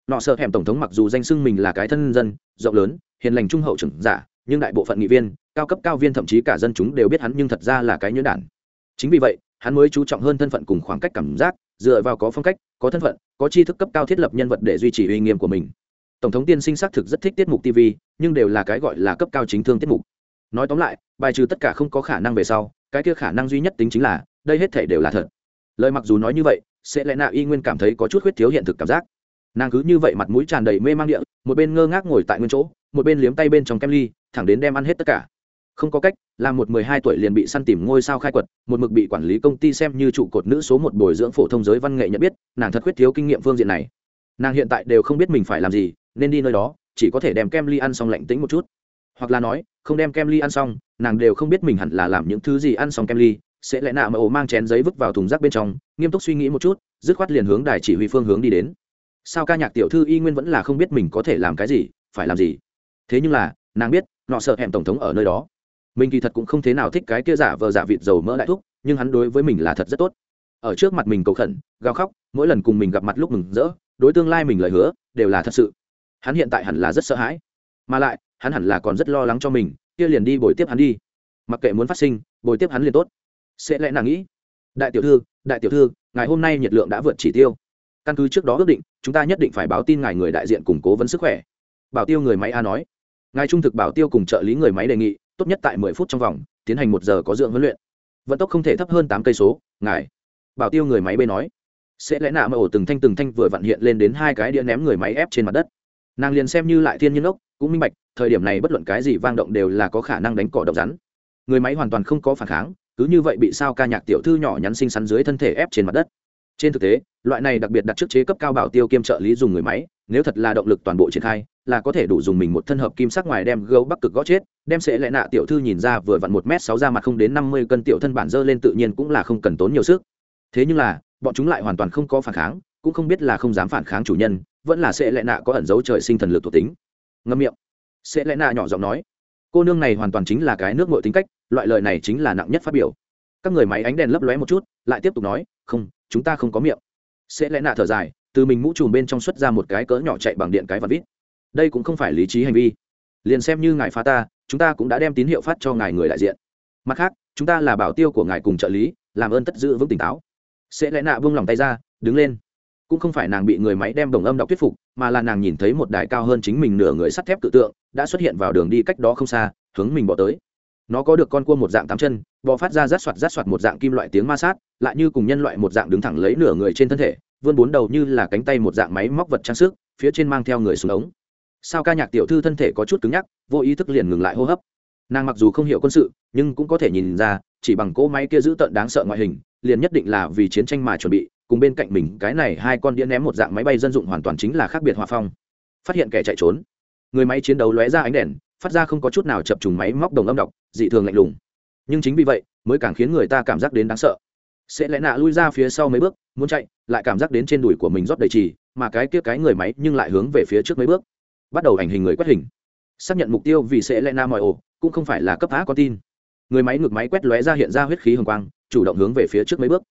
Nọ sợ hẻm tổng thống mặc dù danh xưng mình là cái thân dân, rộng lớn, hiền lành trung hậu trưởng giả, nhưng đại bộ phận nghị viên, cao cấp cao viên thậm chí cả dân chúng đều biết hắn nhưng thật ra là cái nhuyễn đản. Chính vì vậy, hắn mới chú trọng hơn thân phận cùng khoảng cách cảm giác, dựa vào có phong cách, có thân phận, có tri thức cấp cao thiết lập nhân vật để duy trì uy nghiêm của mình tổng thống tiên sinh xác thực rất thích tiết mục tv nhưng đều là cái gọi là cấp cao chính thương tiết mục. Nói tóm lại, bài trừ tất cả không có khả năng về sau, cái kia khả năng duy nhất tính chính là, đây hết thể đều là thật. Lời mặc dù nói như vậy, sẽ lẽ nạ y nguyên cảm thấy có chút khuyết thiếu hiện thực cảm giác? Nàng cứ như vậy mặt mũi tràn đầy mê mang địa, một bên ngơ ngác ngồi tại nguyên chỗ, một bên liếm tay bên trong kem ly, thẳng đến đem ăn hết tất cả. Không có cách, là một mười hai tuổi liền bị săn tìm ngôi sao khai quật, một mực bị quản lý công ty xem như trụ cột nữ số một bồi dưỡng phổ thông giới văn nghệ nhận biết, nàng thật khuyết thiếu kinh nghiệm phương diện này nàng hiện tại đều không biết mình phải làm gì, nên đi nơi đó, chỉ có thể đem kem ly ăn xong lạnh tĩnh một chút. Hoặc là nói, không đem kem ly ăn xong, nàng đều không biết mình hẳn là làm những thứ gì ăn xong kem ly, sẽ lẽ nạ mà ổ mang chén giấy vứt vào thùng rác bên trong, nghiêm túc suy nghĩ một chút, dứt khoát liền hướng đài chỉ huy phương hướng đi đến. Sao ca nhạc tiểu thư y nguyên vẫn là không biết mình có thể làm cái gì, phải làm gì? Thế nhưng là, nàng biết, nọ sợ hẹn tổng thống ở nơi đó. Mình kỳ thật cũng không thế nào thích cái kia giả vờ giả vịt dầu mỡ đại thúc, nhưng hắn đối với mình là thật rất tốt. Ở trước mặt mình cầu khẩn, gào khóc, mỗi lần cùng mình gặp mặt lúc mừng rỡ đối tương lai mình lời hứa, đều là thật sự. Hắn hiện tại hẳn là rất sợ hãi. Mà lại, hắn hẳn là còn rất lo lắng cho mình, kia liền đi bồi tiếp hắn đi. Mặc kệ muốn phát sinh, bồi tiếp hắn liền tốt. Sẽ lẽ nàng nghĩ, đại tiểu thư, đại tiểu thư, ngày hôm nay nhiệt lượng đã vượt chỉ tiêu. Căn cứ trước đó ước định, chúng ta nhất định phải báo tin ngài người đại diện củng cố vấn sức khỏe. Bảo tiêu người máy a nói. Ngài trung thực bảo tiêu cùng trợ lý người máy đề nghị, tốt nhất tại mười phút trong vòng, tiến hành một giờ có dưỡng huấn luyện. Vận tốc không thể thấp hơn tám cây số, ngài. Bảo tiêu người máy b nói sẽ lẽ nạ mà ổ từng thanh từng thanh vừa vặn hiện lên đến hai cái đĩa ném người máy ép trên mặt đất. Nàng liền xem như lại thiên nhiên ốc, cũng minh bạch, thời điểm này bất luận cái gì vang động đều là có khả năng đánh cỏ độc rắn. Người máy hoàn toàn không có phản kháng, cứ như vậy bị sao ca nhạc tiểu thư nhỏ nhắn xinh xắn dưới thân thể ép trên mặt đất. Trên thực tế, loại này đặc biệt đặt trước chế cấp cao bảo tiêu kiêm trợ lý dùng người máy, nếu thật là động lực toàn bộ triển khai, là có thể đủ dùng mình một thân hợp kim sắc ngoài đem gấu bắc cực gõ chết, đem sẽ lẽ nạ tiểu thư nhìn ra vừa vặn một m sáu ra mặt không đến năm mươi cân tiểu thân bản dơ lên tự nhiên cũng là không cần tốn nhiều sức. Thế nhưng là bọn chúng lại hoàn toàn không có phản kháng, cũng không biết là không dám phản kháng chủ nhân, vẫn là sẽ lẽ nạ có ẩn dấu trời sinh thần lực thuộc tính. Ngâm miệng. Sẽ lẽ nạ nhỏ giọng nói, cô nương này hoàn toàn chính là cái nước ngội tính cách, loại lời này chính là nặng nhất phát biểu. Các người máy ánh đèn lấp lóe một chút, lại tiếp tục nói, không, chúng ta không có miệng. Sẽ lẽ nạ thở dài, từ mình mũ trùm bên trong xuất ra một cái cỡ nhỏ chạy bằng điện cái và vít. Đây cũng không phải lý trí hành vi. Liền xem như ngài phá ta, chúng ta cũng đã đem tín hiệu phát cho ngài người đại diện. Mặt khác, chúng ta là bảo tiêu của ngài cùng trợ lý, làm ơn tất giữ vững tỉnh táo sẽ lẽ nạ buông lòng tay ra, đứng lên. Cũng không phải nàng bị người máy đem đồng âm đọc thuyết phục, mà là nàng nhìn thấy một đài cao hơn chính mình nửa người sắt thép tự tượng, đã xuất hiện vào đường đi cách đó không xa, hướng mình bỏ tới. Nó có được con cua một dạng tám chân, bò phát ra rát soạt rát soạt một dạng kim loại tiếng ma sát, lại như cùng nhân loại một dạng đứng thẳng lấy nửa người trên thân thể, vươn bốn đầu như là cánh tay một dạng máy móc vật trang sức, phía trên mang theo người xuống ống. Sao ca nhạc tiểu thư thân thể có chút cứng nhắc, vô ý thức liền ngừng lại hô hấp. Nàng mặc dù không hiểu quân sự, nhưng cũng có thể nhìn ra, chỉ bằng cỗ máy kia giữ tợn đáng sợ ngoại hình liền nhất định là vì chiến tranh mà chuẩn bị, cùng bên cạnh mình cái này hai con đĩa ném một dạng máy bay dân dụng hoàn toàn chính là khác biệt hòa phong. Phát hiện kẻ chạy trốn. Người máy chiến đấu lóe ra ánh đèn, phát ra không có chút nào chập trùng máy móc đồng âm đọc, dị thường lạnh lùng. Nhưng chính vì vậy, mới càng khiến người ta cảm giác đến đáng sợ. Sẽ lẽ nạ lui ra phía sau mấy bước, muốn chạy, lại cảm giác đến trên đùi của mình rót đầy trì, mà cái kia cái người máy nhưng lại hướng về phía trước mấy bước. Bắt đầu ảnh hình người quét hình. Xác nhận mục tiêu vì sẽ lẽ na mọi ổ, cũng không phải là cấp phá con tin. Người máy ngược máy quét lóe ra hiện ra huyết khí hồng quang chủ động hướng về phía trước mấy bước.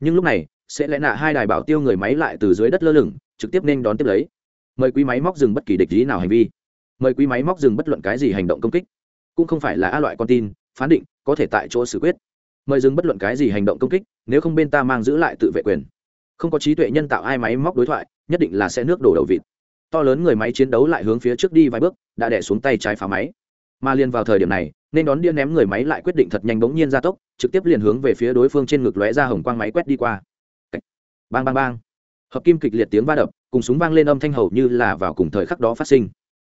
Nhưng lúc này, sẽ lẽ nạ hai đài bảo tiêu người máy lại từ dưới đất lơ lửng, trực tiếp nên đón tiếp lấy. Mời quý máy móc dừng bất kỳ địch lý nào hành vi. Mời quý máy móc dừng bất luận cái gì hành động công kích. Cũng không phải là a loại con tin, phán định, có thể tại chỗ xử quyết. Mời dừng bất luận cái gì hành động công kích, nếu không bên ta mang giữ lại tự vệ quyền. Không có trí tuệ nhân tạo ai máy móc đối thoại, nhất định là sẽ nước đổ đầu vịt. To lớn người máy chiến đấu lại hướng phía trước đi vài bước, đã đẻ xuống tay trái phá máy. Mà liền vào thời điểm này, nên đón điên ném người máy lại quyết định thật nhanh bỗng nhiên ra tốc trực tiếp liền hướng về phía đối phương trên ngực lóe ra hồng quang máy quét đi qua. Bang bang bang. Hợp kim kịch liệt tiếng va đập, cùng súng vang lên âm thanh hầu như là vào cùng thời khắc đó phát sinh.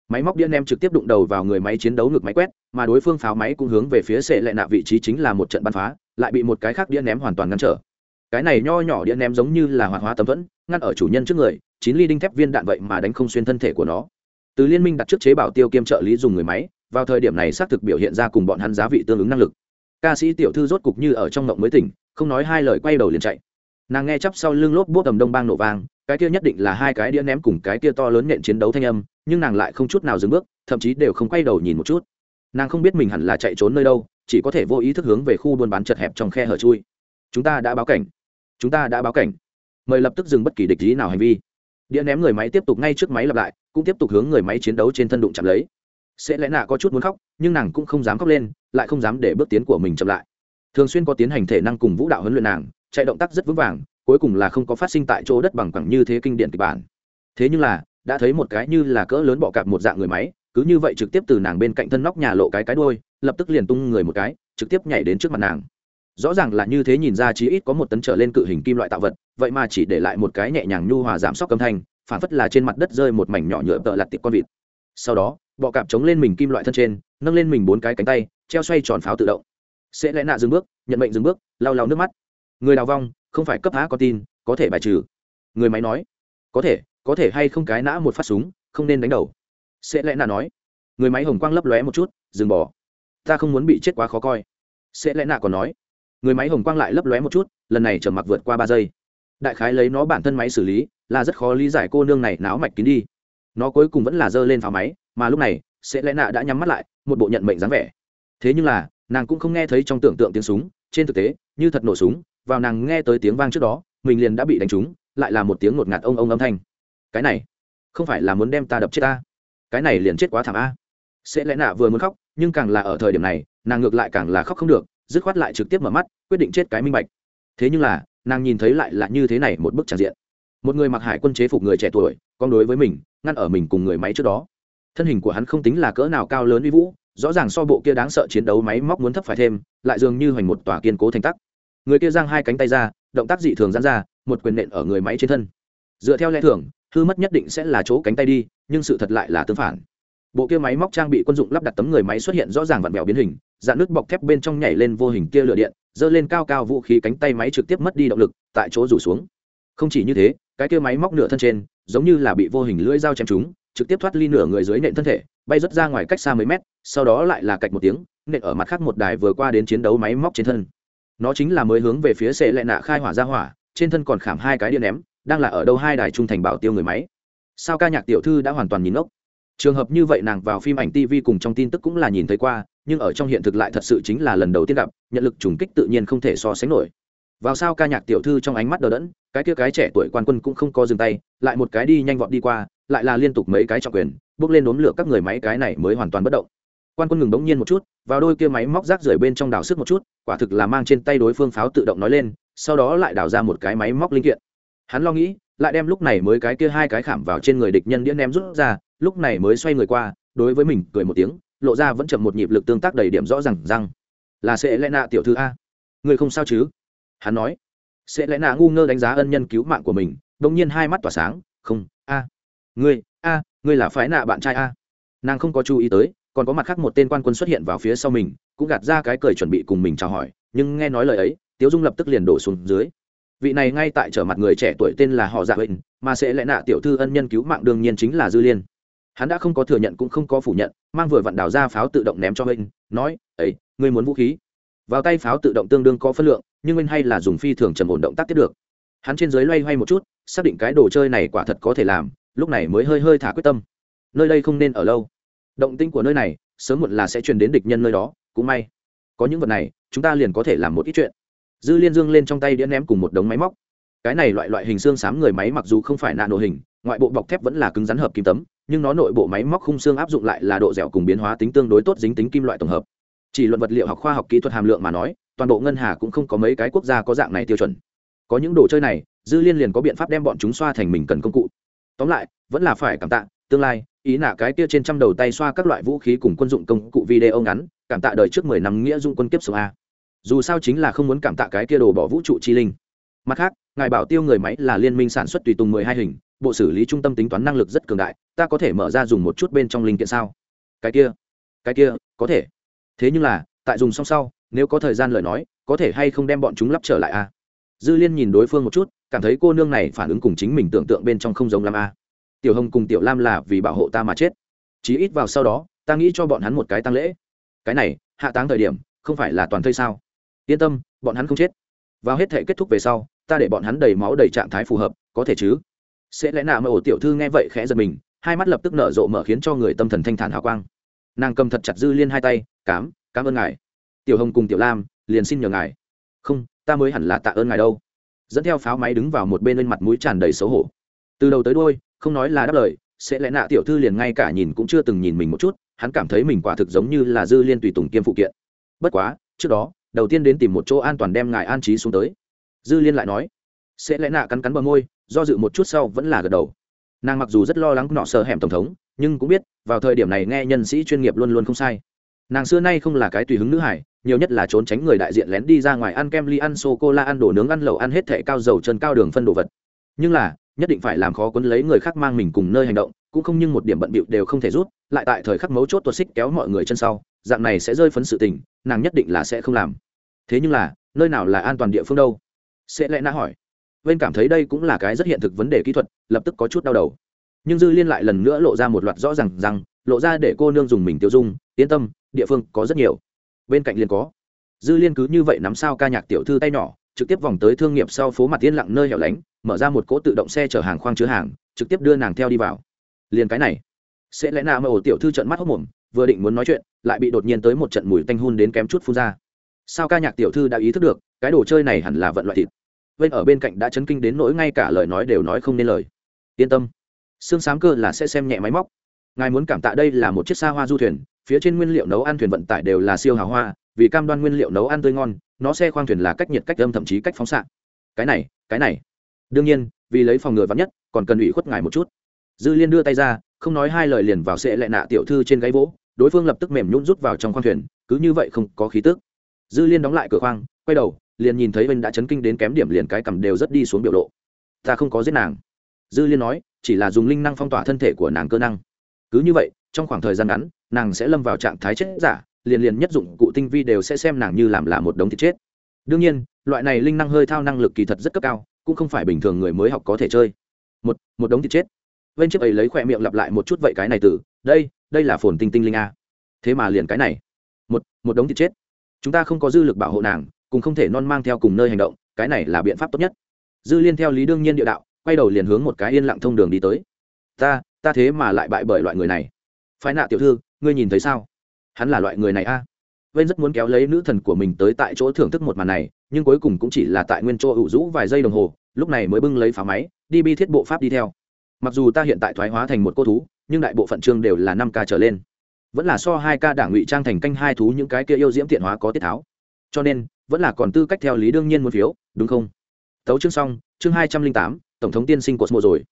Máy móc điện ném trực tiếp đụng đầu vào người máy chiến đấu ngược máy quét, mà đối phương pháo máy cũng hướng về phía sệ lệ nạ vị trí chính là một trận bắn phá, lại bị một cái khác điện ném hoàn toàn ngăn trở. Cái này nho nhỏ điện ném giống như là hoạt hóa tấm thuẫn, ngăn ở chủ nhân trước người, chín ly đinh thép viên đạn vậy mà đánh không xuyên thân thể của nó. Từ liên minh đặt trước chế bảo tiêu kiêm trợ lý dùng người máy, vào thời điểm này xác thực biểu hiện ra cùng bọn hắn giá vị tương ứng năng lực ca sĩ tiểu thư rốt cục như ở trong ngộng mới tỉnh, không nói hai lời quay đầu liền chạy. Nàng nghe chắp sau lưng lốp bút tầm đông bang nổ vang, cái kia nhất định là hai cái đĩa ném cùng cái kia to lớn nện chiến đấu thanh âm, nhưng nàng lại không chút nào dừng bước, thậm chí đều không quay đầu nhìn một chút. Nàng không biết mình hẳn là chạy trốn nơi đâu, chỉ có thể vô ý thức hướng về khu buôn bán chật hẹp trong khe hở chui. Chúng ta đã báo cảnh. Chúng ta đã báo cảnh. Mời lập tức dừng bất kỳ địch lý nào hành vi. Đĩa ném người máy tiếp tục ngay trước máy lặp lại, cũng tiếp tục hướng người máy chiến đấu trên thân đụng chạm lấy sẽ lẽ nạ có chút muốn khóc, nhưng nàng cũng không dám khóc lên, lại không dám để bước tiến của mình chậm lại. Thường xuyên có tiến hành thể năng cùng vũ đạo huấn luyện nàng, chạy động tác rất vững vàng, cuối cùng là không có phát sinh tại chỗ đất bằng cẳng như thế kinh điển kịch bản. Thế nhưng là, đã thấy một cái như là cỡ lớn bọ cạp một dạng người máy, cứ như vậy trực tiếp từ nàng bên cạnh thân nóc nhà lộ cái cái đôi lập tức liền tung người một cái, trực tiếp nhảy đến trước mặt nàng. Rõ ràng là như thế nhìn ra chí ít có một tấn trở lên cự hình kim loại tạo vật, vậy mà chỉ để lại một cái nhẹ nhàng nhu hòa giảm sóc âm thanh, phản phất là trên mặt đất rơi một mảnh nhỏ nhựa tợ lặt tiệp con vịt. Sau đó bọ cạp chống lên mình kim loại thân trên, nâng lên mình bốn cái cánh tay, treo xoay tròn pháo tự động. Sẽ lẽ nạ dừng bước, nhận mệnh dừng bước, lau lau nước mắt. Người đào vong, không phải cấp há có tin, có thể bài trừ. Người máy nói, có thể có thể hay không cái nã một phát súng, không nên đánh đầu. Sẽ lẽ nạ nói, người máy hồng quang lấp lóe một chút, dừng bỏ. Ta không muốn bị chết quá khó coi. Sẽ lẽ nạ còn nói, người máy hồng quang lại lấp lóe một chút, lần này trở mặc vượt qua ba giây. Đại khái lấy nó bản thân máy xử lý, là rất khó lý giải cô nương này náo mạch kín đi. Nó cuối cùng vẫn là giơ lên pháo máy mà lúc này, sẽ lẽ nạ đã nhắm mắt lại, một bộ nhận mệnh dáng vẻ. Thế nhưng là, nàng cũng không nghe thấy trong tưởng tượng tiếng súng, trên thực tế, như thật nổ súng, vào nàng nghe tới tiếng vang trước đó, mình liền đã bị đánh trúng, lại là một tiếng ngột ngạt ông ông âm thanh. Cái này, không phải là muốn đem ta đập chết ta? Cái này liền chết quá thảm a. Sẽ lẽ nạ vừa muốn khóc, nhưng càng là ở thời điểm này, nàng ngược lại càng là khóc không được, dứt khoát lại trực tiếp mở mắt, quyết định chết cái minh bạch. Thế nhưng là, nàng nhìn thấy lại là như thế này một bức tràn diện. Một người mặc hải quân chế phục người trẻ tuổi, con đối với mình, ngăn ở mình cùng người máy trước đó thân hình của hắn không tính là cỡ nào cao lớn uy vũ, rõ ràng so bộ kia đáng sợ chiến đấu máy móc muốn thấp phải thêm, lại dường như hoành một tòa kiên cố thành tắc. Người kia giang hai cánh tay ra, động tác dị thường dán ra, một quyền nện ở người máy trên thân. Dựa theo lẽ thường, hư mất nhất định sẽ là chỗ cánh tay đi, nhưng sự thật lại là tương phản. Bộ kia máy móc trang bị quân dụng lắp đặt tấm người máy xuất hiện rõ ràng vặn vẹo biến hình, dạn nước bọc thép bên trong nhảy lên vô hình kia lửa điện giơ lên cao cao vũ khí cánh tay máy trực tiếp mất đi động lực, tại chỗ rủ xuống. Không chỉ như thế, cái kia máy móc nửa thân trên, giống như là bị vô hình lưỡi dao chém trúng trực tiếp thoát ly nửa người dưới nện thân thể, bay rớt ra ngoài cách xa mấy mét, sau đó lại là cạch một tiếng, nện ở mặt khác một đài vừa qua đến chiến đấu máy móc trên thân. Nó chính là mới hướng về phía sệ lại nạ khai hỏa ra hỏa, trên thân còn khảm hai cái điện ném, đang là ở đâu hai đài trung thành bảo tiêu người máy. Sao ca nhạc tiểu thư đã hoàn toàn nhìn ngốc. Trường hợp như vậy nàng vào phim ảnh tv cùng trong tin tức cũng là nhìn thấy qua, nhưng ở trong hiện thực lại thật sự chính là lần đầu tiên gặp, nhận lực trùng kích tự nhiên không thể so sánh nổi vào sao ca nhạc tiểu thư trong ánh mắt đờ đẫn, cái kia cái trẻ tuổi quan quân cũng không có dừng tay, lại một cái đi nhanh vọt đi qua, lại là liên tục mấy cái trọng quyền, bước lên đốn lửa các người máy cái này mới hoàn toàn bất động. Quan quân ngừng bỗng nhiên một chút, vào đôi kia máy móc rác rưởi bên trong đào sức một chút, quả thực là mang trên tay đối phương pháo tự động nói lên, sau đó lại đào ra một cái máy móc linh kiện. Hắn lo nghĩ, lại đem lúc này mới cái kia hai cái khảm vào trên người địch nhân đĩa ném rút ra, lúc này mới xoay người qua, đối với mình cười một tiếng, lộ ra vẫn chậm một nhịp lực tương tác đầy điểm rõ rằng rằng, là sẽ lẽ nạ tiểu thư a. Người không sao chứ? Hắn nói, sẽ lẽ nạ ngu ngơ đánh giá ân nhân cứu mạng của mình, đ ỗ n g nhiên hai mắt tỏa sáng, không, a, ngươi a, ngươi là phái nạ bạn trai a. Nàng không có chú ý tới, còn có mặt khác một tên quan quân xuất hiện vào phía sau mình, cũng gạt ra cái cười chuẩn bị cùng mình chào hỏi, nhưng nghe nói lời ấy, tiếu dung lập tức liền đổ xuống dưới. Vị này ngay tại trở mặt người trẻ tuổi tên là họ dạ bệnh mà sẽ lẽ nạ tiểu thư ân nhân cứu mạng đương nhiên chính là dư liên. Hắn đã không có thừa nhận cũng không có phủ nhận, mang vừa vặn đào ra pháo tự động ném cho huynh nói, ấy, ngươi muốn vũ khí? Vào tay pháo tự động tương đương có phân lượng nhưng huynh hay là dùng phi thường trầm ổn động tác tiếp được. Hắn trên dưới loay hoay một chút, xác định cái đồ chơi này quả thật có thể làm, lúc này mới hơi hơi thả quyết tâm. Nơi đây không nên ở lâu. Động tinh của nơi này, sớm muộn là sẽ truyền đến địch nhân nơi đó, cũng may. Có những vật này, chúng ta liền có thể làm một ít chuyện. Dư liên dương lên trong tay đĩa ném cùng một đống máy móc. Cái này loại loại hình xương xám người máy mặc dù không phải nạn nổ hình, ngoại bộ bọc thép vẫn là cứng rắn hợp kim tấm, nhưng nó nội bộ máy móc khung xương áp dụng lại là độ dẻo cùng biến hóa tính tương đối tốt dính tính kim loại tổng hợp chỉ luận vật liệu học khoa học kỹ thuật hàm lượng mà nói, toàn bộ ngân hà cũng không có mấy cái quốc gia có dạng này tiêu chuẩn. Có những đồ chơi này, dư liên liền có biện pháp đem bọn chúng xoa thành mình cần công cụ. Tóm lại, vẫn là phải cảm tạ, tương lai, ý nạ cái kia trên trăm đầu tay xoa các loại vũ khí cùng quân dụng công cụ video ngắn, cảm tạ đời trước mười năm nghĩa dung quân kiếp số a. Dù sao chính là không muốn cảm tạ cái kia đồ bỏ vũ trụ chi linh. Mặt khác, ngài bảo tiêu người máy là liên minh sản xuất tùy tùng mười hai hình, bộ xử lý trung tâm tính toán năng lực rất cường đại, ta có thể mở ra dùng một chút bên trong linh kiện sao? Cái kia cái kia, có thể thế nhưng là, tại dùng xong sau, nếu có thời gian lời nói, có thể hay không đem bọn chúng lắp trở lại a à? dư liên nhìn đối phương một chút, cảm thấy cô nương này phản ứng cùng chính mình tưởng tượng bên trong không giống lam a à. tiểu hồng cùng tiểu lam là vì bảo hộ ta mà chết. Chí ít vào sau đó, ta nghĩ cho bọn hắn một cái tăng lễ. Cái này, hạ táng thời điểm, không phải là toàn thây sao? Yên tâm, bọn hắn không chết. Vào hết thể kết thúc về sau, ta để bọn hắn đầy máu đầy trạng thái phù hợp, có thể chứ? Sẽ lẽ nào mà ổ tiểu thư nghe vậy khẽ giật mình, hai mắt lập tức nở rộ mở khiến cho người tâm thần thanh thản hào quang nàng cầm thật chặt dư liên hai tay, cám cảm ơn ngài. Tiểu hồng cùng tiểu lam, liền xin nhờ ngài. Không, ta mới hẳn là tạ ơn ngài đâu. Dẫn theo pháo máy đứng vào một bên lên mặt mũi tràn đầy xấu hổ. Từ đầu tới đôi không nói là đáp lời, sẽ lẽ nạ tiểu thư liền ngay cả nhìn cũng chưa từng nhìn mình một chút, hắn cảm thấy mình quả thực giống như là dư liên tùy tùng kiêm phụ kiện. Bất quá, trước đó, đầu tiên đến tìm một chỗ an toàn đem ngài an trí xuống tới. Dư liên lại nói, sẽ lẽ nạ cắn cắn bờ môi, do dự một chút sau vẫn là gật đầu. Nàng mặc dù rất lo lắng nọ sợ hẻm tổng thống nhưng cũng biết, vào thời điểm này nghe nhân sĩ chuyên nghiệp luôn luôn không sai. Nàng xưa nay không là cái tùy hứng nữ hải, nhiều nhất là trốn tránh người đại diện lén đi ra ngoài ăn kem ly, ăn sô cô la ăn đồ nướng, ăn lẩu, ăn hết thẻ cao dầu, chân cao đường phân đồ vật. Nhưng là, nhất định phải làm khó quấn lấy người khác mang mình cùng nơi hành động, cũng không nhưng một điểm bận bịu đều không thể rút, lại tại thời khắc mấu chốt tuột xích kéo mọi người chân sau, dạng này sẽ rơi phấn sự tình, nàng nhất định là sẽ không làm. Thế nhưng là, nơi nào là an toàn địa phương đâu? Sẽ lẽ na hỏi. Vên cảm thấy đây cũng là cái rất hiện thực vấn đề kỹ thuật, lập tức có chút đau đầu nhưng dư liên lại lần nữa lộ ra một loạt rõ ràng rằng, lộ ra để cô nương dùng mình tiêu dung, yên tâm, địa phương có rất nhiều. Bên cạnh liền có. Dư liên cứ như vậy nắm sao ca nhạc tiểu thư tay nhỏ, trực tiếp vòng tới thương nghiệp sau phố mặt yên lặng nơi hẻo lánh, mở ra một cỗ tự động xe chở hàng khoang chứa hàng, trực tiếp đưa nàng theo đi vào. Liền cái này. Sẽ lẽ nào mà ổ tiểu thư trận mắt hốc mồm, vừa định muốn nói chuyện, lại bị đột nhiên tới một trận mùi tanh hun đến kém chút phun ra. Sao ca nhạc tiểu thư đã ý thức được, cái đồ chơi này hẳn là vận loại thịt. Bên ở bên cạnh đã chấn kinh đến nỗi ngay cả lời nói đều nói không nên lời. Yên tâm xương sám cơ là sẽ xem nhẹ máy móc. Ngài muốn cảm tạ đây là một chiếc xa hoa du thuyền, phía trên nguyên liệu nấu ăn thuyền vận tải đều là siêu hào hoa, vì cam đoan nguyên liệu nấu ăn tươi ngon, nó xe khoang thuyền là cách nhiệt cách âm thậm chí cách phóng xạ. Cái này cái này. Đương nhiên, vì lấy phòng ngừa vắn nhất, còn cần ủy khuất ngài một chút. Dư liên đưa tay ra, không nói hai lời liền vào sệ lại nạ tiểu thư trên gáy vỗ, đối phương lập tức mềm nhún rút vào trong khoang thuyền, cứ như vậy không có khí tức. Dư liên đóng lại cửa khoang, quay đầu, liền nhìn thấy vinh đã chấn kinh đến kém điểm liền cái cầm đều rất đi xuống biểu lộ. Ta không có giết nàng. Dư liên nói chỉ là dùng linh năng phong tỏa thân thể của nàng cơ năng. Cứ như vậy, trong khoảng thời gian ngắn, nàng sẽ lâm vào trạng thái chết giả, liền liền nhất dụng cụ tinh vi đều sẽ xem nàng như làm là một đống thịt chết. Đương nhiên, loại này linh năng hơi thao năng lực kỳ thật rất cấp cao, cũng không phải bình thường người mới học có thể chơi. Một một đống thịt chết. Bên chiếc ấy lấy khỏe miệng lặp lại một chút vậy cái này từ, đây đây là phồn tinh tinh linh a. Thế mà liền cái này. Một một đống thịt chết. Chúng ta không có dư lực bảo hộ nàng cùng không thể non mang theo cùng nơi hành động, cái này là biện pháp tốt nhất. Dư liên theo lý đương nhiên địa đạo quay đầu liền hướng một cái yên lặng thông đường đi tới. Ta ta thế mà lại bại bởi loại người này. Phái nạ tiểu thư, ngươi nhìn thấy sao? Hắn là loại người này a. À? vên rất muốn kéo lấy nữ thần của mình tới tại chỗ thưởng thức một màn này, nhưng cuối cùng cũng chỉ là tại nguyên chỗ ủ rũ vài giây đồng hồ, lúc này mới bưng lấy phá máy, đi bi thiết bộ pháp đi theo. Mặc dù ta hiện tại thoái hóa thành một cô thú, nhưng đại bộ phận chương đều là năm ca trở lên. Vẫn là so hai ca đảng ngụy trang thành canh hai thú những cái kia yêu diễm tiện hóa có tiết tháo. Cho nên, vẫn là còn tư cách theo lý đương nhiên một phiếu, đúng không? Tấu chương xong, chương hai trăm linh tám tổng thống tiên sinh của smo rồi.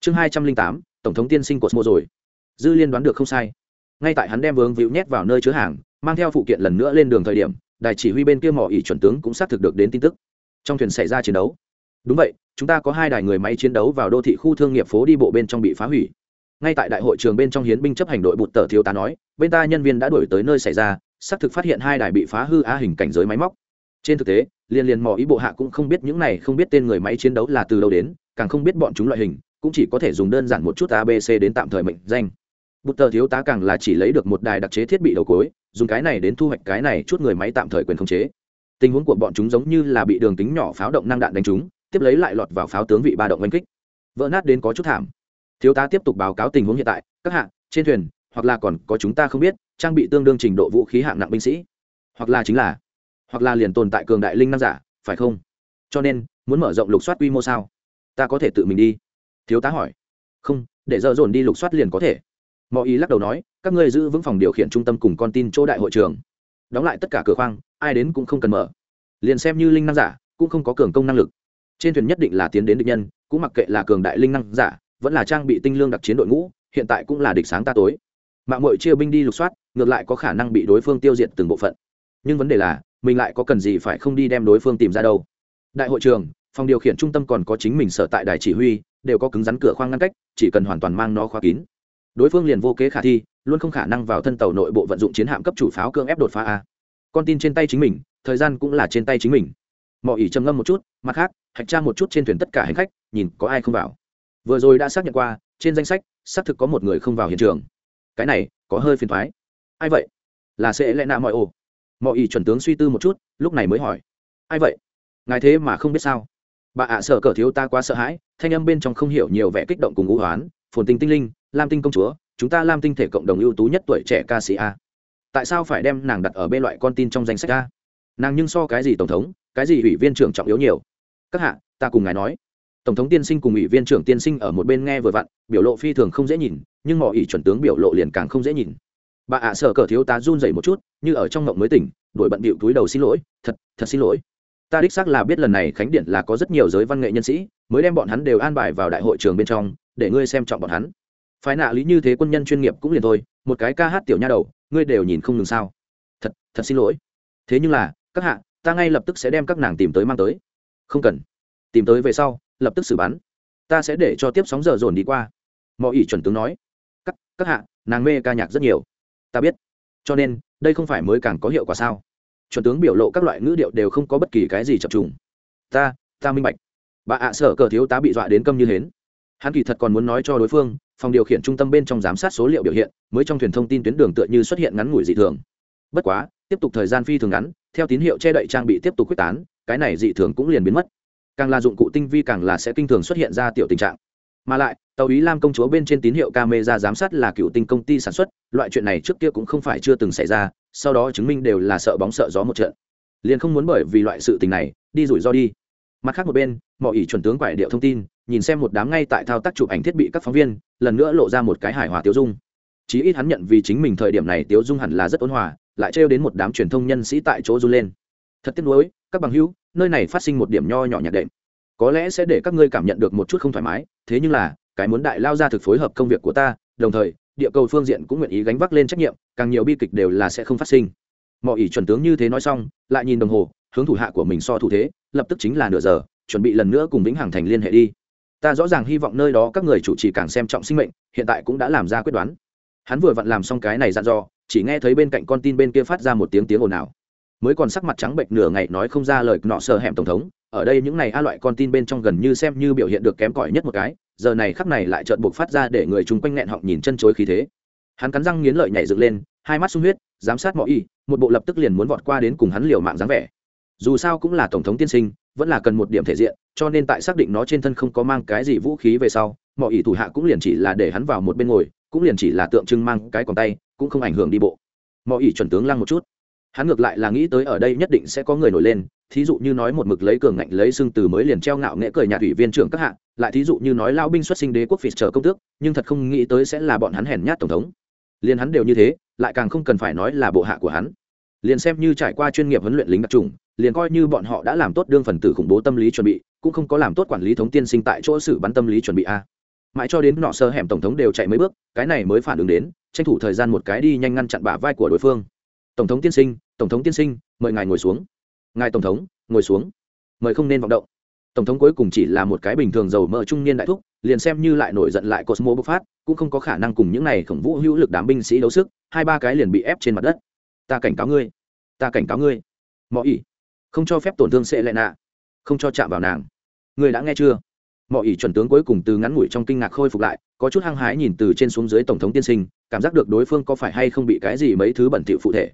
Chương hai trăm linh tám, tổng thống tiên sinh của smo rồi. Dư liên đoán được không sai. Ngay tại hắn đem vướng víu nhét vào nơi chứa hàng, mang theo phụ kiện lần nữa lên đường thời điểm, đài chỉ huy bên kia mỏ ỉ chuẩn tướng cũng xác thực được đến tin tức. Trong thuyền xảy ra chiến đấu. Đúng vậy, chúng ta có hai đài người máy chiến đấu vào đô thị khu thương nghiệp phố đi bộ bên trong bị phá hủy. Ngay tại đại hội trường bên trong hiến binh chấp hành đội bụt tờ thiếu tá nói, bên ta nhân viên đã đuổi tới nơi xảy ra, xác thực phát hiện hai đài bị phá hư á hình cảnh giới máy móc. Trên thực tế, liên liên mò ý bộ hạ cũng không biết những này không biết tên người máy chiến đấu là từ đâu đến càng không biết bọn chúng loại hình, cũng chỉ có thể dùng đơn giản một chút abc đến tạm thời mệnh danh. Bút tờ thiếu tá càng là chỉ lấy được một đài đặc chế thiết bị đầu cối, dùng cái này đến thu hoạch cái này chút người máy tạm thời quyền khống chế. Tình huống của bọn chúng giống như là bị đường kính nhỏ pháo động năng đạn đánh trúng, tiếp lấy lại lọt vào pháo tướng vị ba động oanh kích. Vỡ nát đến có chút thảm. Thiếu tá tiếp tục báo cáo tình huống hiện tại, các hạng trên thuyền, hoặc là còn có chúng ta không biết, trang bị tương đương trình độ vũ khí hạng nặng binh sĩ. Hoặc là chính là, hoặc là liền tồn tại cường đại linh năng giả, phải không? Cho nên, muốn mở rộng lục soát quy mô sao? Ta có thể tự mình đi. Thiếu tá hỏi. Không, để dợ dồn đi lục soát liền có thể. Mọi ý lắc đầu nói, các ngươi giữ vững phòng điều khiển trung tâm cùng con tin chỗ đại hội trường. Đóng lại tất cả cửa khoang, ai đến cũng không cần mở. Liền xem như linh năng giả, cũng không có cường công năng lực. Trên thuyền nhất định là tiến đến địch nhân, cũng mặc kệ là cường đại linh năng giả, vẫn là trang bị tinh lương đặc chiến đội ngũ, hiện tại cũng là địch sáng ta tối. Mạng mội chia binh đi lục soát, ngược lại có khả năng bị đối phương tiêu diệt từng bộ phận. Nhưng vấn đề là, mình lại có cần gì phải không đi đem đối phương tìm ra đâu. Đại hội trường phòng điều khiển trung tâm còn có chính mình sở tại đài chỉ huy, đều có cứng rắn cửa khoang ngăn cách, chỉ cần hoàn toàn mang nó khóa kín. Đối phương liền vô kế khả thi, luôn không khả năng vào thân tàu nội bộ vận dụng chiến hạm cấp chủ pháo cương ép đột phá a. Con tin trên tay chính mình, thời gian cũng là trên tay chính mình. Mọi ý trầm ngâm một chút, mặt khác, hạch tra một chút trên thuyền tất cả hành khách, nhìn có ai không vào. Vừa rồi đã xác nhận qua, trên danh sách, xác thực có một người không vào hiện trường. Cái này, có hơi phiền thoái. Ai vậy? Là sẽ lẽ nạ mọi ồ mọi ý chuẩn tướng suy tư một chút, lúc này mới hỏi. Ai vậy? Ngài thế mà không biết sao? Bà ạ sở cờ thiếu ta quá sợ hãi, thanh âm bên trong không hiểu nhiều vẻ kích động cùng ngũ hoán, phồn tinh tinh linh, lam tinh công chúa, chúng ta lam tinh thể cộng đồng ưu tú nhất tuổi trẻ ca sĩ a. Tại sao phải đem nàng đặt ở bên loại con tin trong danh sách a? Nàng nhưng so cái gì tổng thống, cái gì ủy viên trưởng trọng yếu nhiều? Các hạ, ta cùng ngài nói. Tổng thống tiên sinh cùng ủy viên trưởng tiên sinh ở một bên nghe vừa vặn, biểu lộ phi thường không dễ nhìn, nhưng mọi ỷ chuẩn tướng biểu lộ liền càng không dễ nhìn. Bà ạ sở cờ thiếu tá run dậy một chút, như ở trong ngộng mới tỉnh, đuổi bận bịu túi đầu xin lỗi, thật thật xin lỗi ta đích xác là biết lần này khánh điện là có rất nhiều giới văn nghệ nhân sĩ, mới đem bọn hắn đều an bài vào đại hội trường bên trong, để ngươi xem trọng bọn hắn. Phái nạ lý như thế quân nhân chuyên nghiệp cũng liền thôi, một cái ca hát tiểu nha đầu, ngươi đều nhìn không ngừng sao? Thật thật xin lỗi. Thế nhưng là, các hạ, ta ngay lập tức sẽ đem các nàng tìm tới mang tới. Không cần. Tìm tới về sau, lập tức xử bắn. Ta sẽ để cho tiếp sóng giờ dồn đi qua. Mọi ý chuẩn tướng nói. Các các hạ, nàng mê ca nhạc rất nhiều. Ta biết. Cho nên, đây không phải mới càng có hiệu quả sao? Chuẩn tướng biểu lộ các loại ngữ điệu đều không có bất kỳ cái gì chập trùng. Ta ta minh bạch. Bà ạ sợ cờ thiếu tá bị dọa đến câm như hến. Hắn kỳ thật còn muốn nói cho đối phương, phòng điều khiển trung tâm bên trong giám sát số liệu biểu hiện, mới trong thuyền thông tin tuyến đường tựa như xuất hiện ngắn ngủi dị thường. Bất quá, tiếp tục thời gian phi thường ngắn, theo tín hiệu che đậy trang bị tiếp tục quyết tán, cái này dị thường cũng liền biến mất. Càng là dụng cụ tinh vi càng là sẽ kinh thường xuất hiện ra tiểu tình trạng. Mà lại, tàu ý lam công chúa bên trên tín hiệu camera giám sát là cựu tinh công ty sản xuất, loại chuyện này trước kia cũng không phải chưa từng xảy ra sau đó chứng minh đều là sợ bóng sợ gió một trận. Liền không muốn bởi vì loại sự tình này, đi rủi ro đi. Mặt khác một bên mọi ý chuẩn tướng quải điệu thông tin, nhìn xem một đám ngay tại thao tác chụp ảnh thiết bị các phóng viên, lần nữa lộ ra một cái hài hòa tiêu dung. Chí ít hắn nhận vì chính mình thời điểm này tiêu dung hẳn là rất ôn hòa, lại trêu đến một đám truyền thông nhân sĩ tại chỗ run lên. Thật tiếc nuối, các bằng hữu, nơi này phát sinh một điểm nho nhỏ nhạt đệm. Có lẽ sẽ để các ngươi cảm nhận được một chút không thoải mái, thế nhưng là, cái muốn đại lao ra thực phối hợp công việc của ta, đồng thời địa cầu phương diện cũng nguyện ý gánh vác lên trách nhiệm, càng nhiều bi kịch đều là sẽ không phát sinh. Mọi ý chuẩn tướng như thế nói xong, lại nhìn đồng hồ, hướng thủ hạ của mình so thủ thế, lập tức chính là nửa giờ, chuẩn bị lần nữa cùng vĩnh hằng thành liên hệ đi. Ta rõ ràng hy vọng nơi đó các người chủ trì càng xem trọng sinh mệnh, hiện tại cũng đã làm ra quyết đoán. Hắn vừa vặn làm xong cái này dặn dò, chỉ nghe thấy bên cạnh con tin bên kia phát ra một tiếng tiếng ồn ào. Mới còn sắc mặt trắng bệnh nửa ngày nói không ra lời, nọ sợ hẻm tổng thống, ở đây những này a loại con tin bên trong gần như xem như biểu hiện được kém cỏi nhất một cái giờ này khắp này lại trợn buộc phát ra để người chung quanh nghẹn họng nhìn chân chối khí thế. Hắn cắn răng nghiến lợi nhảy dựng lên, hai mắt sung huyết, giám sát mọi y, một bộ lập tức liền muốn vọt qua đến cùng hắn liều mạng dáng vẻ. Dù sao cũng là tổng thống tiên sinh, vẫn là cần một điểm thể diện, cho nên tại xác định nó trên thân không có mang cái gì vũ khí về sau, mọi ý thủ hạ cũng liền chỉ là để hắn vào một bên ngồi, cũng liền chỉ là tượng trưng mang cái còn tay, cũng không ảnh hưởng đi bộ. Mọi ý chuẩn tướng lăng một chút hắn ngược lại là nghĩ tới ở đây nhất định sẽ có người nổi lên, thí dụ như nói một mực lấy cường ngạnh lấy xương từ mới liền treo ngạo nghệ cười nhà thủy viên trưởng các hạng lại thí dụ như nói lao binh xuất sinh đế quốc phỉ chờ công tước, nhưng thật không nghĩ tới sẽ là bọn hắn hèn nhát tổng thống. Liền hắn đều như thế, lại càng không cần phải nói là bộ hạ của hắn. Liền xem như trải qua chuyên nghiệp huấn luyện lính đặc trùng, liền coi như bọn họ đã làm tốt đương phần tử khủng bố tâm lý chuẩn bị, cũng không có làm tốt quản lý thống tiên sinh tại chỗ sự bắn tâm lý chuẩn bị a. Mãi cho đến nọ sơ hẻm tổng thống đều chạy mấy bước, cái này mới phản ứng đến, tranh thủ thời gian một cái đi nhanh ngăn chặn bả vai của đối phương tổng thống tiên sinh, tổng thống tiên sinh, mời ngài ngồi xuống. Ngài tổng thống, ngồi xuống. Mời không nên vọng động. Tổng thống cuối cùng chỉ là một cái bình thường giàu mỡ trung niên đại thúc, liền xem như lại nổi giận lại cosmo bộc phát, cũng không có khả năng cùng những này khổng vũ hữu lực đám binh sĩ đấu sức, hai ba cái liền bị ép trên mặt đất. Ta cảnh cáo ngươi. Ta cảnh cáo ngươi. Mọi ý không cho phép tổn thương sẽ lệ nạ. Không cho chạm vào nàng. Ngươi đã nghe chưa? Mọi ý chuẩn tướng cuối cùng từ ngắn ngủi trong kinh ngạc khôi phục lại, có chút hăng hái nhìn từ trên xuống dưới tổng thống tiên sinh, cảm giác được đối phương có phải hay không bị cái gì mấy thứ bẩn thỉu phụ thể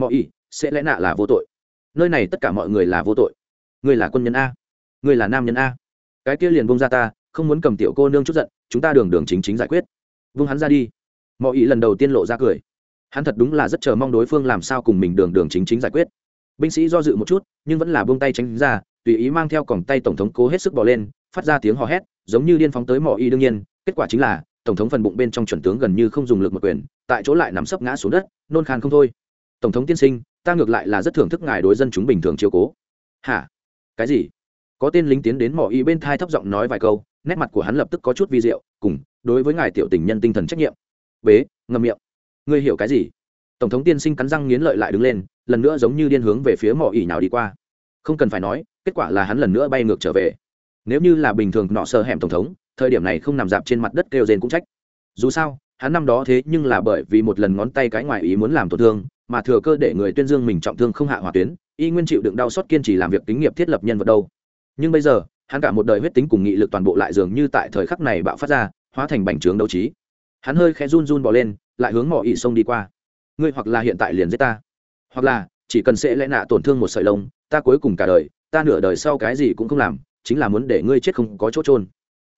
mọi ý sẽ lẽ nạ là vô tội. Nơi này tất cả mọi người là vô tội. Ngươi là quân nhân a. Ngươi là nam nhân a. Cái kia liền bông ra ta, không muốn cầm tiểu cô nương chút giận, chúng ta đường đường chính chính giải quyết. Vung hắn ra đi. Mọi ý lần đầu tiên lộ ra cười. Hắn thật đúng là rất chờ mong đối phương làm sao cùng mình đường đường chính chính giải quyết. Binh sĩ do dự một chút, nhưng vẫn là buông tay tránh ra, tùy ý mang theo còng tay tổng thống cố hết sức bỏ lên, phát ra tiếng hò hét, giống như điên phóng tới mọi ý đương nhiên. Kết quả chính là, tổng thống phần bụng bên trong chuẩn tướng gần như không dùng lực một quyền, tại chỗ lại nằm sấp ngã xuống đất, nôn khan không thôi tổng thống tiên sinh, ta ngược lại là rất thưởng thức ngài đối dân chúng bình thường chiếu cố. Hả? Cái gì? Có tên lính tiến đến mỏ y bên thai thấp giọng nói vài câu, nét mặt của hắn lập tức có chút vi diệu, cùng, đối với ngài tiểu tình nhân tinh thần trách nhiệm. Bế ngầm miệng. Ngươi hiểu cái gì? Tổng thống tiên sinh cắn răng nghiến lợi lại đứng lên, lần nữa giống như điên hướng về phía mỏ ỉ nào đi qua. Không cần phải nói, kết quả là hắn lần nữa bay ngược trở về. Nếu như là bình thường nọ sơ hẻm tổng thống, thời điểm này không nằm dạp trên mặt đất kêu rên cũng trách. Dù sao, hắn năm đó thế nhưng là bởi vì một lần ngón tay cái ngoài ý muốn làm tổn thương mà thừa cơ để người tuyên dương mình trọng thương không hạ hỏa tuyến, y nguyên chịu đựng đau xót kiên trì làm việc tính nghiệp thiết lập nhân vật đâu. Nhưng bây giờ, hắn cả một đời huyết tính cùng nghị lực toàn bộ lại dường như tại thời khắc này bạo phát ra, hóa thành bành trướng đấu trí. Hắn hơi khẽ run run bỏ lên, lại hướng mỏ ỉ sông đi qua. Ngươi hoặc là hiện tại liền giết ta, hoặc là chỉ cần sẽ lẽ nạ tổn thương một sợi lông, ta cuối cùng cả đời, ta nửa đời sau cái gì cũng không làm, chính là muốn để ngươi chết không có chỗ trôn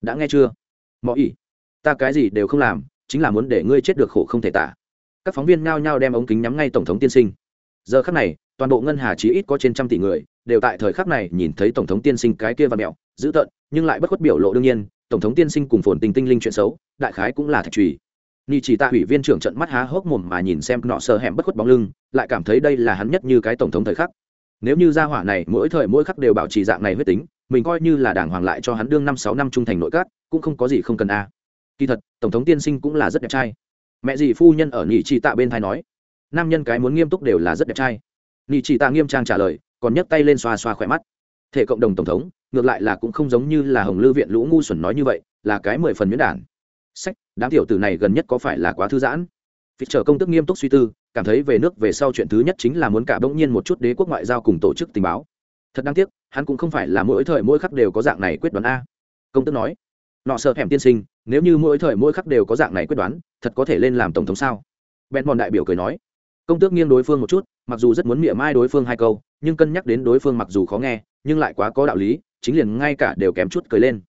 đã nghe chưa? Mỏ ỉ, ta cái gì đều không làm, chính là muốn để ngươi chết được khổ không thể tả các phóng viên ngao nhao đem ống kính nhắm ngay tổng thống tiên sinh. Giờ khắc này, toàn bộ ngân hà chí ít có trên trăm tỷ người, đều tại thời khắc này nhìn thấy tổng thống tiên sinh cái kia và mẹo, dữ tợn, nhưng lại bất khuất biểu lộ đương nhiên, tổng thống tiên sinh cùng phồn tình tinh linh chuyện xấu, đại khái cũng là thạch trùy ni chỉ tạ ủy viên trưởng trận mắt há hốc mồm mà nhìn xem nọ sờ hẻm bất khuất bóng lưng, lại cảm thấy đây là hắn nhất như cái tổng thống thời khắc. Nếu như gia hỏa này mỗi thời mỗi khắc đều bảo trì dạng này huyết tính, mình coi như là đảng hoàng lại cho hắn đương năm sáu năm trung thành nội các, cũng không có gì không cần a. Kỳ thật, tổng thống tiên sinh cũng là rất đẹp trai mẹ dì phu nhân ở nhị chỉ tạ bên thai nói. Nam nhân cái muốn nghiêm túc đều là rất đẹp trai. Nhị chỉ tạ nghiêm trang trả lời, còn nhấc tay lên xoa xoa khỏe mắt. Thể cộng đồng tổng thống, ngược lại là cũng không giống như là hồng lư viện lũ ngu xuẩn nói như vậy, là cái mười phần miễn đản. Sách, đám tiểu tử này gần nhất có phải là quá thư giãn? Vì chờ công tức nghiêm túc suy tư, cảm thấy về nước về sau chuyện thứ nhất chính là muốn cả bỗng nhiên một chút đế quốc ngoại giao cùng tổ chức tình báo. Thật đáng tiếc, hắn cũng không phải là mỗi thời mỗi khắc đều có dạng này quyết đoán a. Công tức nói nọ sợ hẻm tiên sinh, nếu như mỗi thời mỗi khắc đều có dạng này quyết đoán, thật có thể lên làm tổng thống sao? Bèn mòn đại biểu cười nói. Công tước nghiêng đối phương một chút, mặc dù rất muốn miệng mai đối phương hai câu, nhưng cân nhắc đến đối phương mặc dù khó nghe, nhưng lại quá có đạo lý, chính liền ngay cả đều kém chút cười lên.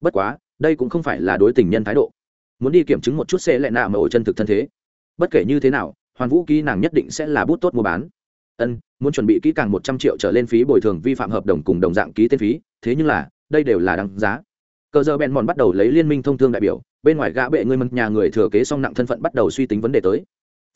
Bất quá, đây cũng không phải là đối tình nhân thái độ. Muốn đi kiểm chứng một chút sẽ lại nạ mà ổ chân thực thân thế. Bất kể như thế nào, hoàn vũ ký nàng nhất định sẽ là bút tốt mua bán. Ân, muốn chuẩn bị kỹ càng một trăm triệu trở lên phí bồi thường vi phạm hợp đồng cùng đồng dạng ký tên phí, thế nhưng là, đây đều là đáng giá cờ giờ bèn mòn bắt đầu lấy liên minh thông thương đại biểu, bên ngoài gã bệ ngươi mân nhà người thừa kế song nặng thân phận bắt đầu suy tính vấn đề tới.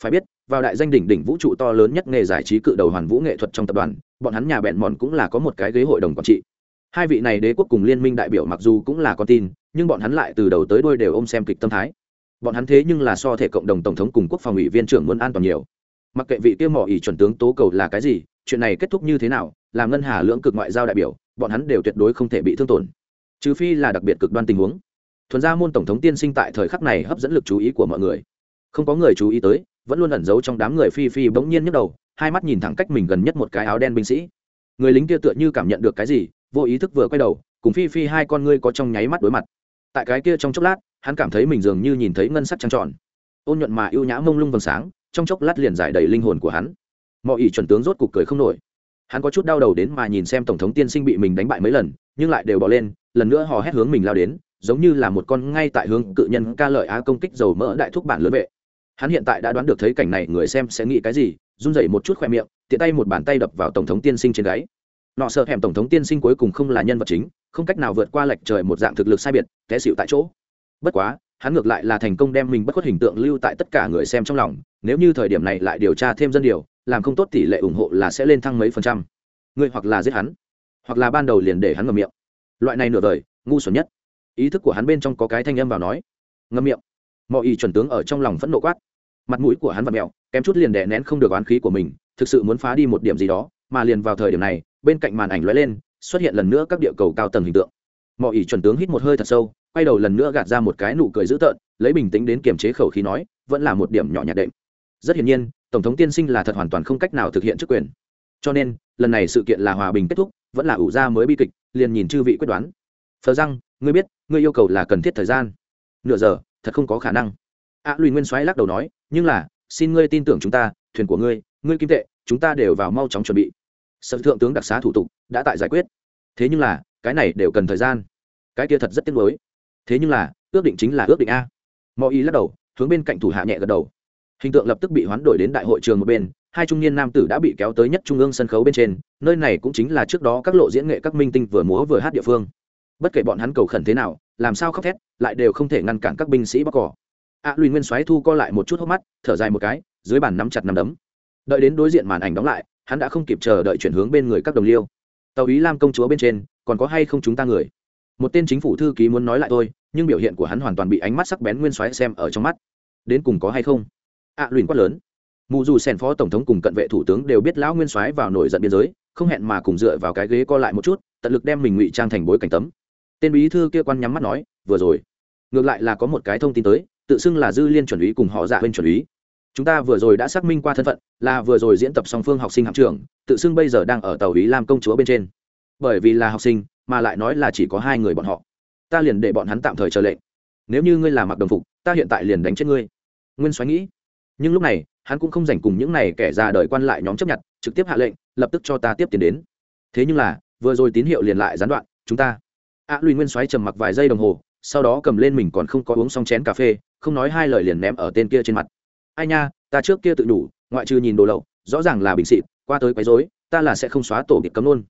Phải biết, vào đại danh đỉnh đỉnh vũ trụ to lớn nhất nghề giải trí cự đầu hoàn vũ nghệ thuật trong tập đoàn, bọn hắn nhà bèn mòn cũng là có một cái ghế hội đồng quản trị. Hai vị này đế quốc cùng liên minh đại biểu mặc dù cũng là con tin, nhưng bọn hắn lại từ đầu tới đôi đều ôm xem kịch tâm thái. Bọn hắn thế nhưng là so thể cộng đồng tổng thống cùng quốc phòng ủy viên trưởng muốn an toàn nhiều. Mặc kệ vị tiêu mỏ ỷ chuẩn tướng tố cầu là cái gì, chuyện này kết thúc như thế nào, làm ngân hà lưỡng cực ngoại giao đại biểu, bọn hắn đều tuyệt đối không thể bị thương tổn trừ phi là đặc biệt cực đoan tình huống. Thuần gia môn tổng thống tiên sinh tại thời khắc này hấp dẫn lực chú ý của mọi người. Không có người chú ý tới, vẫn luôn ẩn giấu trong đám người phi phi bỗng nhiên nhức đầu, hai mắt nhìn thẳng cách mình gần nhất một cái áo đen binh sĩ. Người lính kia tựa như cảm nhận được cái gì, vô ý thức vừa quay đầu, cùng phi phi hai con ngươi có trong nháy mắt đối mặt. Tại cái kia trong chốc lát, hắn cảm thấy mình dường như nhìn thấy ngân sắc trăng tròn. Ôn nhuận mà ưu nhã mông lung vầng sáng, trong chốc lát liền giải đầy linh hồn của hắn. Mọi ý chuẩn tướng rốt cục cười không nổi hắn có chút đau đầu đến mà nhìn xem tổng thống tiên sinh bị mình đánh bại mấy lần, nhưng lại đều bỏ lên, lần nữa hò hét hướng mình lao đến, giống như là một con ngay tại hướng cự nhân ca lợi á công kích dầu mỡ đại thúc bản lớn vệ. Hắn hiện tại đã đoán được thấy cảnh này, người xem sẽ nghĩ cái gì, run rẩy một chút khoe miệng, tiện tay một bàn tay đập vào tổng thống tiên sinh trên gáy. Nọ sợ hẻm tổng thống tiên sinh cuối cùng không là nhân vật chính, không cách nào vượt qua lệch trời một dạng thực lực sai biệt, té xịu tại chỗ. Bất quá, hắn ngược lại là thành công đem mình bất khuất hình tượng lưu tại tất cả người xem trong lòng, nếu như thời điểm này lại điều tra thêm dân điều làm không tốt tỷ lệ ủng hộ là sẽ lên thăng mấy phần trăm. Người hoặc là giết hắn, hoặc là ban đầu liền để hắn ngậm miệng. Loại này nửa đời, ngu xuẩn nhất. Ý thức của hắn bên trong có cái thanh âm vào nói, ngậm miệng. Mọi ý chuẩn tướng ở trong lòng phẫn nộ quát. Mặt mũi của hắn và mẹo kém chút liền đè nén không được oán khí của mình, thực sự muốn phá đi một điểm gì đó, mà liền vào thời điểm này, bên cạnh màn ảnh lóe lên, xuất hiện lần nữa các địa cầu cao tầng hình tượng. Mọi ý chuẩn tướng hít một hơi thật sâu, quay đầu lần nữa gạt ra một cái nụ cười dữ tợn, lấy bình tĩnh đến kiềm chế khẩu khí nói, vẫn là một điểm nhỏ nhạt đệm. Rất hiển nhiên tổng thống tiên sinh là thật hoàn toàn không cách nào thực hiện chức quyền. Cho nên lần này sự kiện là hòa bình kết thúc vẫn là ủ ra mới bi kịch liền nhìn chư vị quyết đoán. Phờ răng ngươi biết ngươi yêu cầu là cần thiết thời gian. Nửa giờ thật không có khả năng. A à, lùi nguyên soái lắc đầu nói nhưng là xin ngươi tin tưởng chúng ta thuyền của ngươi ngươi kim tệ chúng ta đều vào mau chóng chuẩn bị. Sở thượng tướng đặc xá thủ tục đã tại giải quyết. Thế nhưng là cái này đều cần thời gian. Cái kia thật rất tiếc nuối. Thế nhưng là ước định chính là ước định a. Mọi ý lắc đầu hướng bên cạnh thủ hạ nhẹ gật đầu hình tượng lập tức bị hoán đổi đến đại hội trường một bên hai trung niên nam tử đã bị kéo tới nhất trung ương sân khấu bên trên nơi này cũng chính là trước đó các lộ diễn nghệ các minh tinh vừa múa vừa hát địa phương. Bất kể bọn hắn cầu khẩn thế nào làm sao khóc thét lại đều không thể ngăn cản các binh sĩ bóc cỏ. A à, lùi nguyên soái thu co lại một chút hốc mắt thở dài một cái dưới bàn nắm chặt nắm đấm. Đợi đến đối diện màn ảnh đóng lại hắn đã không kịp chờ đợi chuyển hướng bên người các đồng liêu. Tàu ý lam công chúa bên trên còn có hay không chúng ta người? Một tên chính phủ thư ký muốn nói lại tôi nhưng biểu hiện của hắn hoàn toàn bị ánh mắt sắc bén nguyên soái xem ở trong mắt. Đến cùng có hay không? Ạ à, luyện quát lớn. Mù dù sèn phó tổng thống cùng cận vệ thủ tướng đều biết lão nguyên soái vào nổi giận biên giới không hẹn mà cùng dựa vào cái ghế co lại một chút tận lực đem mình ngụy trang thành bối cảnh tấm. Tên bí thư kia quan nhắm mắt nói vừa rồi ngược lại là có một cái thông tin tới tự xưng là dư liên chuẩn úy cùng họ dạ bên chuẩn úy. Chúng ta vừa rồi đã xác minh qua thân phận là vừa rồi diễn tập song phương học sinh hạm trưởng tự xưng bây giờ đang ở tàu ý làm công chúa bên trên. Bởi vì là học sinh mà lại nói là chỉ có hai người bọn họ. Ta liền để bọn hắn tạm thời chờ lệnh. Nếu như ngươi là mặc đồng phục ta hiện tại liền đánh chết ngươi. Nguyên soái nghĩ nhưng lúc này hắn cũng không dành cùng những này kẻ già đời quan lại nhóm chấp nhận trực tiếp hạ lệnh lập tức cho ta tiếp tiền đến. Thế nhưng là vừa rồi tín hiệu liền lại gián đoạn chúng ta. A à, lùi nguyên xoáy trầm mặc vài giây đồng hồ sau đó cầm lên mình còn không có uống xong chén cà phê không nói hai lời liền ném ở tên kia trên mặt. Ai nha ta trước kia tự đủ ngoại trừ nhìn đồ lậu rõ ràng là bình xịt qua tới quấy rối ta là sẽ không xóa tổ biệt cấm luôn.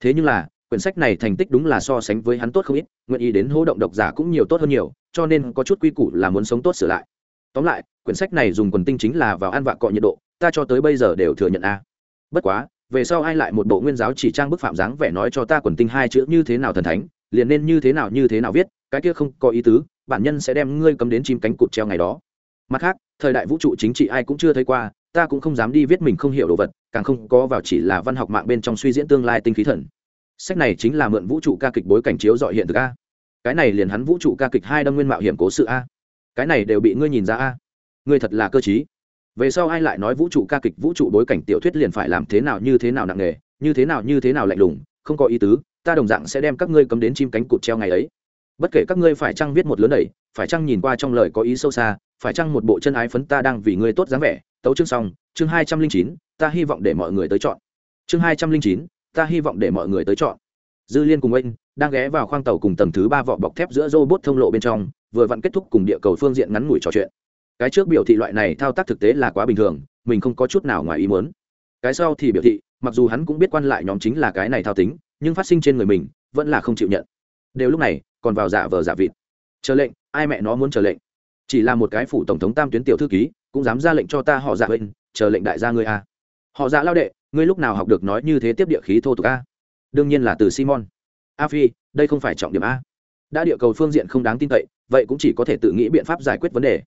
Thế nhưng là quyển sách này thành tích đúng là so sánh với hắn tốt không ít nguyện ý đến hỗ động độc giả cũng nhiều tốt hơn nhiều cho nên có chút quy củ là muốn sống tốt sửa lại tóm lại, quyển sách này dùng quần tinh chính là vào ăn vạ cọ nhiệt độ, ta cho tới bây giờ đều thừa nhận a. Bất quá, về sau ai lại một bộ nguyên giáo chỉ trang bức phạm dáng vẻ nói cho ta quần tinh hai chữ như thế nào thần thánh, liền nên như thế nào như thế nào viết, cái kia không có ý tứ, bản nhân sẽ đem ngươi cấm đến chim cánh cụt treo ngày đó. Mặt khác, thời đại vũ trụ chính trị ai cũng chưa thấy qua, ta cũng không dám đi viết mình không hiểu đồ vật, càng không có vào chỉ là văn học mạng bên trong suy diễn tương lai tinh khí thần. Sách này chính là mượn vũ trụ ca kịch bối cảnh chiếu dọi hiện thực a. Cái này liền hắn vũ trụ ca kịch hai đâm nguyên mạo hiểm cố sự a cái này đều bị ngươi nhìn ra a. Ngươi thật là cơ t về sau ai lại nói vũ trụ ca kịch, vũ trụ bối cảnh tiểu thuyết liền phải làm thế nào như thế nào nặng nề, như thế nào, như thế nào lạnh lùng, không có ý tứ, ta đồng dạng sẽ đem các ngươi cấm đến chim cánh cụt treo ngày ấy. Bất kể các ngươi phải chăng viết một lớn đẩy phải chăng nhìn qua trong lời có ý sâu xa, phải chăng một bộ chân ái phấn ta đang vì ngươi tốt dáng vẻ, tấu chương xong, chương hai trăm linh chín, ta hy vọng để mọi người tới chọn. Chương hai trăm linh chín, ta hy vọng để mọi người tới chọn. Dư liên cùng anh đang ghé vào khoang tàu cùng tầng thứ ba vỏ bọc thép giữa robot thông lộ bên trong, vừa vặn kết thúc cùng địa cầu phương diện ngắn ngủi trò chuyện. Cái trước biểu thị loại này thao tác thực tế là quá bình thường, mình không có chút nào ngoài ý muốn. Cái sau thì biểu thị, mặc dù hắn cũng biết quan lại nhóm chính là cái này thao tính, nhưng phát sinh trên người mình, vẫn là không chịu nhận. Đều lúc này, còn vào giả vờ giả vịt. Chờ lệnh, ai mẹ nó muốn chờ lệnh? Chỉ là một cái phủ tổng thống tam tuyến tiểu thư ký, cũng dám ra lệnh cho ta họ giả bên chờ lệnh đại gia ngươi a. Họ giả lao đệ, ngươi lúc nào học được nói như thế tiếp địa khí thô tục a? Đương nhiên là từ simon a phi, đây không phải trọng điểm a. Đã địa cầu phương diện không đáng tin cậy, vậy cũng chỉ có thể tự nghĩ biện pháp giải quyết vấn đề.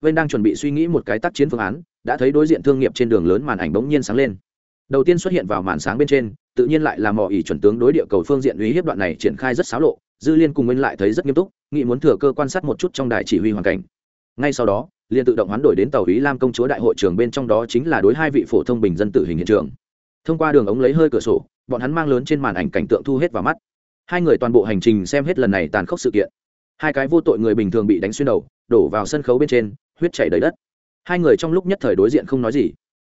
Vên đang chuẩn bị suy nghĩ một cái tác chiến phương án, đã thấy đối diện thương nghiệp trên đường lớn màn ảnh bỗng nhiên sáng lên. Đầu tiên xuất hiện vào màn sáng bên trên, tự nhiên lại là mỏ ỉ chuẩn tướng đối địa cầu phương diện uy hiếp đoạn này triển khai rất xáo lộ, dư liên cùng nguyên lại thấy rất nghiêm túc, nghĩ muốn thừa cơ quan sát một chút trong đài chỉ huy hoàn cảnh. Ngay sau đó liên tự động hoán đổi đến tàu ý lam công chúa đại hội trường bên trong đó chính là đối hai vị phổ thông bình dân tử hình hiện trường. Thông qua đường ống lấy hơi cửa sổ, bọn hắn mang lớn trên màn ảnh cảnh tượng thu hết vào mắt hai người toàn bộ hành trình xem hết lần này tàn khốc sự kiện. Hai cái vô tội người bình thường bị đánh xuyên đầu, đổ vào sân khấu bên trên, huyết chảy đầy đất. Hai người trong lúc nhất thời đối diện không nói gì.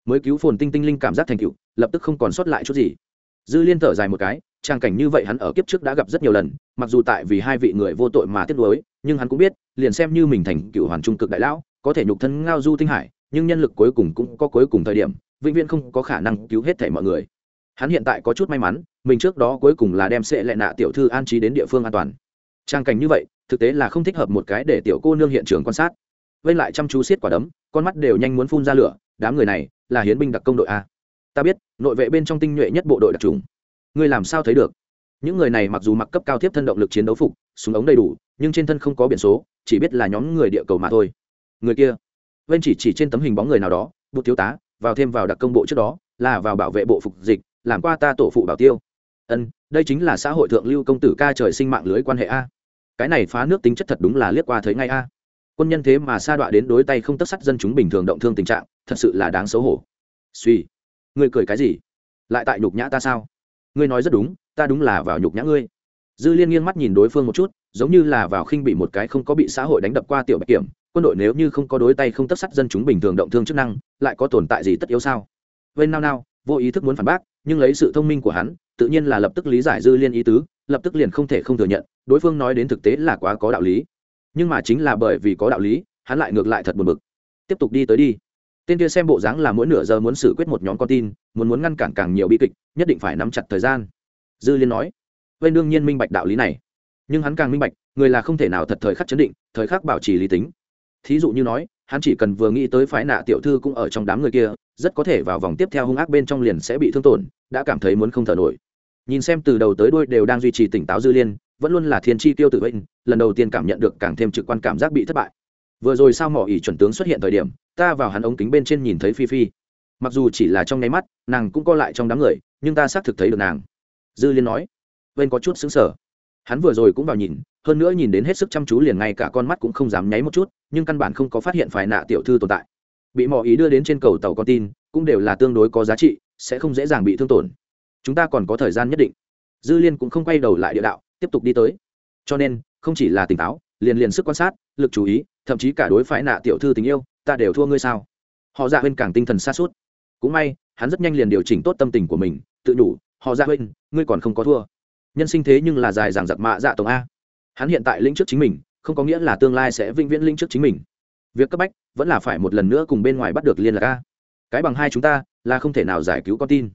Mới cứu phồn tinh tinh linh cảm giác thành cựu lập tức không còn sót lại chút gì. Dư liên thở dài một cái trang cảnh như vậy hắn ở kiếp trước đã gặp rất nhiều lần, mặc dù tại vì hai vị người vô tội mà tiếc nuối, nhưng hắn cũng biết, liền xem như mình thành cựu hoàn trung cực đại lão, có thể nhục thân ngao du tinh hải, nhưng nhân lực cuối cùng cũng có cuối cùng thời điểm, vĩnh viễn không có khả năng cứu hết thảy mọi người. Hắn hiện tại có chút may mắn mình trước đó cuối cùng là đem sệ lệ nạ tiểu thư an trí đến địa phương an toàn. Trang cảnh như vậy, thực tế là không thích hợp một cái để tiểu cô nương hiện trường quan sát. Vây lại chăm chú xiết quả đấm, con mắt đều nhanh muốn phun ra lửa, đám người này là hiến binh đặc công đội a. Ta biết, nội vệ bên trong tinh nhuệ nhất bộ đội đặc trùng ngươi làm sao thấy được? Những người này mặc dù mặc cấp cao tiếp thân động lực chiến đấu phục, súng ống đầy đủ, nhưng trên thân không có biển số, chỉ biết là nhóm người địa cầu mà thôi. Người kia vên chỉ chỉ trên tấm hình bóng người nào đó bút thiếu tá, vào thêm vào đặc công bộ trước đó, là vào bảo vệ bộ phục dịch, làm qua ta tổ phụ bảo tiêu ân, đây chính là xã hội thượng lưu công tử ca trời sinh mạng lưới quan hệ a. Cái này phá nước tính chất thật đúng là liếc qua thấy ngay a. Quân nhân thế mà sa đọa đến đối tay không tất sắt dân chúng bình thường động thương tình trạng, thật sự là đáng xấu hổ. Suy, ngươi cười cái gì? Lại tại nhục nhã ta sao? Ngươi nói rất đúng, ta đúng là vào nhục nhã ngươi. Dư liên nghiêng mắt nhìn đối phương một chút, giống như là vào khinh bị một cái không có bị xã hội đánh đập qua tiểu bạch kiểm. Quân đội nếu như không có đối tay không tất sắt dân chúng bình thường động thương chức năng, lại có tồn tại gì tất yếu sao? Vên nao nao, vô ý thức muốn phản bác nhưng lấy sự thông minh của hắn, tự nhiên là lập tức lý giải dư liên ý tứ, lập tức liền không thể không thừa nhận, đối phương nói đến thực tế là quá có đạo lý. Nhưng mà chính là bởi vì có đạo lý, hắn lại ngược lại thật buồn bực. Tiếp tục đi tới đi. Tên kia xem bộ dáng là mỗi nửa giờ muốn xử quyết một nhóm con tin, muốn muốn ngăn cản càng nhiều bi kịch, nhất định phải nắm chặt thời gian. Dư liên nói vậy đương nhiên minh bạch đạo lý này. Nhưng hắn càng minh bạch, người là không thể nào thật thời khắc chấn định, thời khắc bảo trì lý tính. Thí dụ như nói, hắn chỉ cần vừa nghĩ tới phái nạ tiểu thư cũng ở trong đám người kia rất có thể vào vòng tiếp theo hung ác bên trong liền sẽ bị thương tổn, đã cảm thấy muốn không thở nổi. Nhìn xem từ đầu tới đuôi đều đang duy trì tỉnh táo dư liên, vẫn luôn là thiên chi tiêu tự bệnh lần đầu tiên cảm nhận được càng thêm trực quan cảm giác bị thất bại. Vừa rồi sao mỏ ỉ chuẩn tướng xuất hiện thời điểm, ta vào hắn ống kính bên trên nhìn thấy phi phi. Mặc dù chỉ là trong nháy mắt, nàng cũng co lại trong đám người, nhưng ta xác thực thấy được nàng. Dư liên nói, bên có chút xứng sở hắn vừa rồi cũng vào nhìn, hơn nữa nhìn đến hết sức chăm chú liền ngay cả con mắt cũng không dám nháy một chút, nhưng căn bản không có phát hiện phải nạ tiểu thư tồn tại bị mò ý đưa đến trên cầu tàu con tin, cũng đều là tương đối có giá trị, sẽ không dễ dàng bị thương tổn. Chúng ta còn có thời gian nhất định. Dư liên cũng không quay đầu lại địa đạo, tiếp tục đi tới. Cho nên, không chỉ là tỉnh táo, liền liền sức quan sát, lực chú ý, thậm chí cả đối phái nạ tiểu thư tình yêu, ta đều thua ngươi sao? Họ dạ huyên càng tinh thần xa suốt cũng may, hắn rất nhanh liền điều chỉnh tốt tâm tình của mình, tự đủ, họ dạ huyên ngươi còn không có thua. Nhân sinh thế nhưng là dài dàng giặc mạ dạ tổng a. Hắn hiện tại lĩnh trước chính mình, không có nghĩa là tương lai sẽ vĩnh viễn lĩnh trước chính mình việc cấp bách vẫn là phải một lần nữa cùng bên ngoài bắt được liên lạc a. Cái bằng hai chúng ta là không thể nào giải cứu con tin.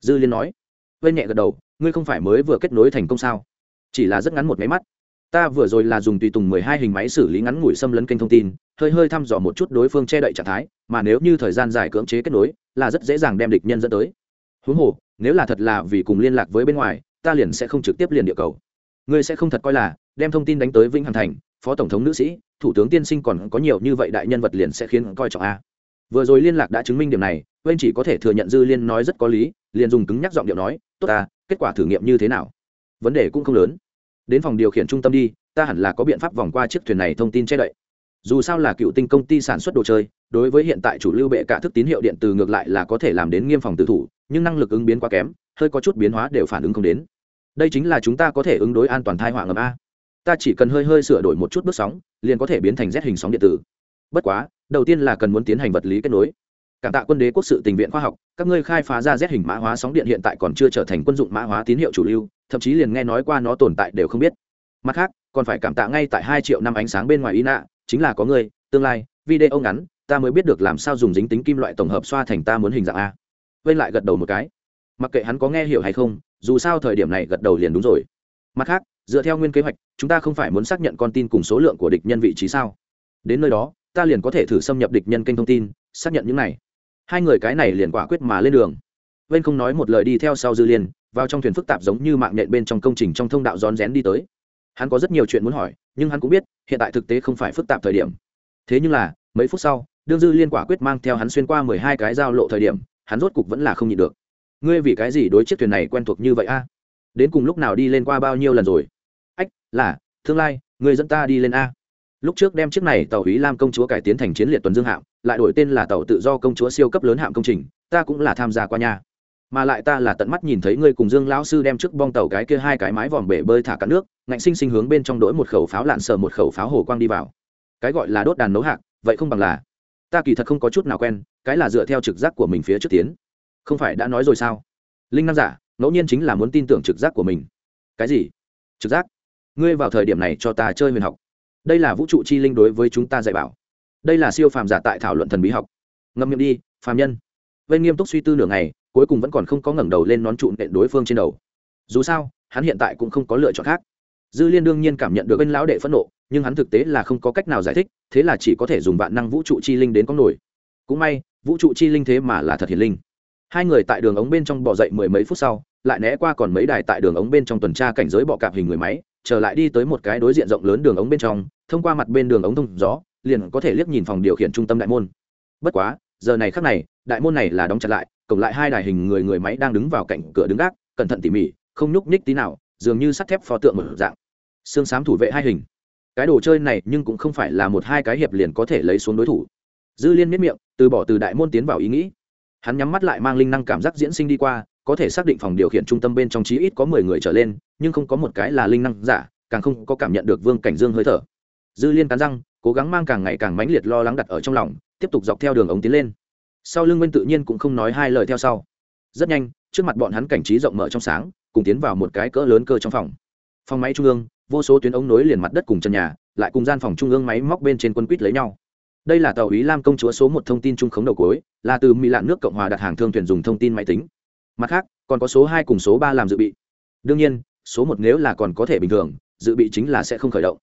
Dư liên nói. Vây nhẹ gật đầu, ngươi không phải mới vừa kết nối thành công sao? Chỉ là rất ngắn một máy mắt. Ta vừa rồi là dùng tùy tùng mười hai hình máy xử lý ngắn ngủi xâm lấn kênh thông tin, hơi hơi thăm dò một chút đối phương che đậy trạng thái, mà nếu như thời gian dài cưỡng chế kết nối, là rất dễ dàng đem địch nhân dẫn tới. Huống hồ, nếu là thật là vì cùng liên lạc với bên ngoài, ta liền sẽ không trực tiếp liền địa cầu. Ngươi sẽ không thật coi là đem thông tin đánh tới vĩnh hằng thành phó tổng thống nữ sĩ, thủ tướng tiên sinh còn có nhiều như vậy đại nhân vật liền sẽ khiến coi trọng a. Vừa rồi liên lạc đã chứng minh điểm này, bên chỉ có thể thừa nhận dư liên nói rất có lý, liền dùng cứng nhắc giọng điệu nói, tốt ta, kết quả thử nghiệm như thế nào? Vấn đề cũng không lớn. Đến phòng điều khiển trung tâm đi, ta hẳn là có biện pháp vòng qua chiếc thuyền này thông tin che đậy. Dù sao là cựu tinh công ty sản xuất đồ chơi, đối với hiện tại chủ lưu bệ cả thức tín hiệu điện từ ngược lại là có thể làm đến nghiêm phòng tự thủ, nhưng năng lực ứng biến quá kém, hơi có chút biến hóa đều phản ứng không đến. Đây chính là chúng ta có thể ứng đối an toàn thai họa ngầm a ta chỉ cần hơi hơi sửa đổi một chút bước sóng, liền có thể biến thành z hình sóng điện tử. Bất quá, đầu tiên là cần muốn tiến hành vật lý kết nối. Cảm tạ quân đế quốc sự tình viện khoa học, các ngươi khai phá ra z hình mã hóa sóng điện hiện tại còn chưa trở thành quân dụng mã hóa tín hiệu chủ lưu, thậm chí liền nghe nói qua nó tồn tại đều không biết. Mặt khác, còn phải cảm tạ ngay tại hai triệu năm ánh sáng bên ngoài y nạ chính là có người tương lai, video ngắn, ta mới biết được làm sao dùng dính tính kim loại tổng hợp xoa thành ta muốn hình dạng a. Vên lại gật đầu một cái. Mặc kệ hắn có nghe hiểu hay không, dù sao thời điểm này gật đầu liền đúng rồi. Mặt khác dựa theo nguyên kế hoạch, chúng ta không phải muốn xác nhận con tin cùng số lượng của địch nhân vị trí sao? Đến nơi đó, ta liền có thể thử xâm nhập địch nhân kênh thông tin, xác nhận những này. Hai người cái này liền quả quyết mà lên đường. Vên không nói một lời đi theo sau dư liên, vào trong thuyền phức tạp giống như mạng nhện bên trong công trình trong thông đạo rón rén đi tới. Hắn có rất nhiều chuyện muốn hỏi, nhưng hắn cũng biết, hiện tại thực tế không phải phức tạp thời điểm. Thế nhưng là, mấy phút sau, đương dư liên quả quyết mang theo hắn xuyên qua mười hai cái giao lộ thời điểm, hắn rốt cục vẫn là không nhịn được. Ngươi vì cái gì đối chiếc thuyền này quen thuộc như vậy a? Đến cùng lúc nào đi lên qua bao nhiêu lần rồi? Là tương lai người dẫn ta đi lên a. Lúc trước đem chiếc này tàu ý lam công chúa cải tiến thành chiến liệt tuần dương hạm, lại đổi tên là tàu tự do công chúa siêu cấp lớn hạm công trình, ta cũng là tham gia qua nhà mà lại ta là tận mắt nhìn thấy ngươi cùng dương lão sư đem trước bong tàu cái kia hai cái mái vòm bể bơi thả cả nước, ngạnh sinh sinh hướng bên trong đỗi một khẩu pháo lạn sờ một khẩu pháo hồ quang đi vào. Cái gọi là đốt đàn nấu hạc, vậy không bằng là, ta kỳ thật không có chút nào quen, cái là dựa theo trực giác của mình phía trước tiến. Không phải đã nói rồi sao? Linh năng giả, ngẫu nhiên chính là muốn tin tưởng trực giác của mình. Cái gì? Trực giác? Ngươi vào thời điểm này cho ta chơi huyền học. Đây là vũ trụ chi linh đối với chúng ta dạy bảo. Đây là siêu phàm giả tại thảo luận thần bí học. Ngâm miệng đi, phàm nhân. Vây nghiêm túc suy tư nửa ngày, cuối cùng vẫn còn không có ngẩng đầu lên nón trụ nện đối phương trên đầu. Dù sao, hắn hiện tại cũng không có lựa chọn khác. Dư liên đương nhiên cảm nhận được bên lão đệ phẫn nộ, nhưng hắn thực tế là không có cách nào giải thích, thế là chỉ có thể dùng vạn năng vũ trụ chi linh đến con nổi. Cũng may, vũ trụ chi linh thế mà là thật hiền linh. Hai người tại đường ống bên trong bỏ dậy mười mấy phút sau, lại né qua còn mấy đài tại đường ống bên trong tuần tra cảnh giới bọ cạp hình người máy trở lại đi tới một cái đối diện rộng lớn đường ống bên trong, thông qua mặt bên đường ống thông gió, liền có thể liếc nhìn phòng điều khiển trung tâm đại môn. Bất quá, giờ này khác này, đại môn này là đóng chặt lại cổng lại hai đài hình người người máy đang đứng vào cạnh cửa đứng gác, cẩn thận tỉ mỉ, không nhúc nhích tí nào, dường như sắt thép pho tượng một dạng. Xương xám thủ vệ hai hình. Cái đồ chơi này nhưng cũng không phải là một hai cái hiệp liền có thể lấy xuống đối thủ. Dư liên miết miệng, từ bỏ từ đại môn tiến vào ý nghĩ. Hắn nhắm mắt lại mang linh năng cảm giác diễn sinh đi qua có thể xác định phòng điều khiển trung tâm bên trong chí ít có mười người trở lên, nhưng không có một cái là linh năng giả, càng không có cảm nhận được vương cảnh dương hơi thở. Dư liên cắn răng, cố gắng mang càng ngày càng mãnh liệt lo lắng đặt ở trong lòng, tiếp tục dọc theo đường ống tiến lên. Sau lưng nguyên tự nhiên cũng không nói hai lời theo sau. Rất nhanh, trước mặt bọn hắn cảnh trí rộng mở trong sáng, cùng tiến vào một cái cỡ lớn cơ trong phòng. Phòng máy trung ương, vô số tuyến ống nối liền mặt đất cùng chân nhà, lại cùng gian phòng trung ương máy móc bên trên quân quýt lấy nhau. Đây là tàu ý lam công chúa số một thông tin trung khống đầu cối là từ mỹ lạn nước cộng hòa đặt hàng thương thuyền dùng thông tin máy tính mặt khác, còn có số hai cùng số ba làm dự bị. Đương nhiên, số một nếu là còn có thể bình thường, dự bị chính là sẽ không khởi động.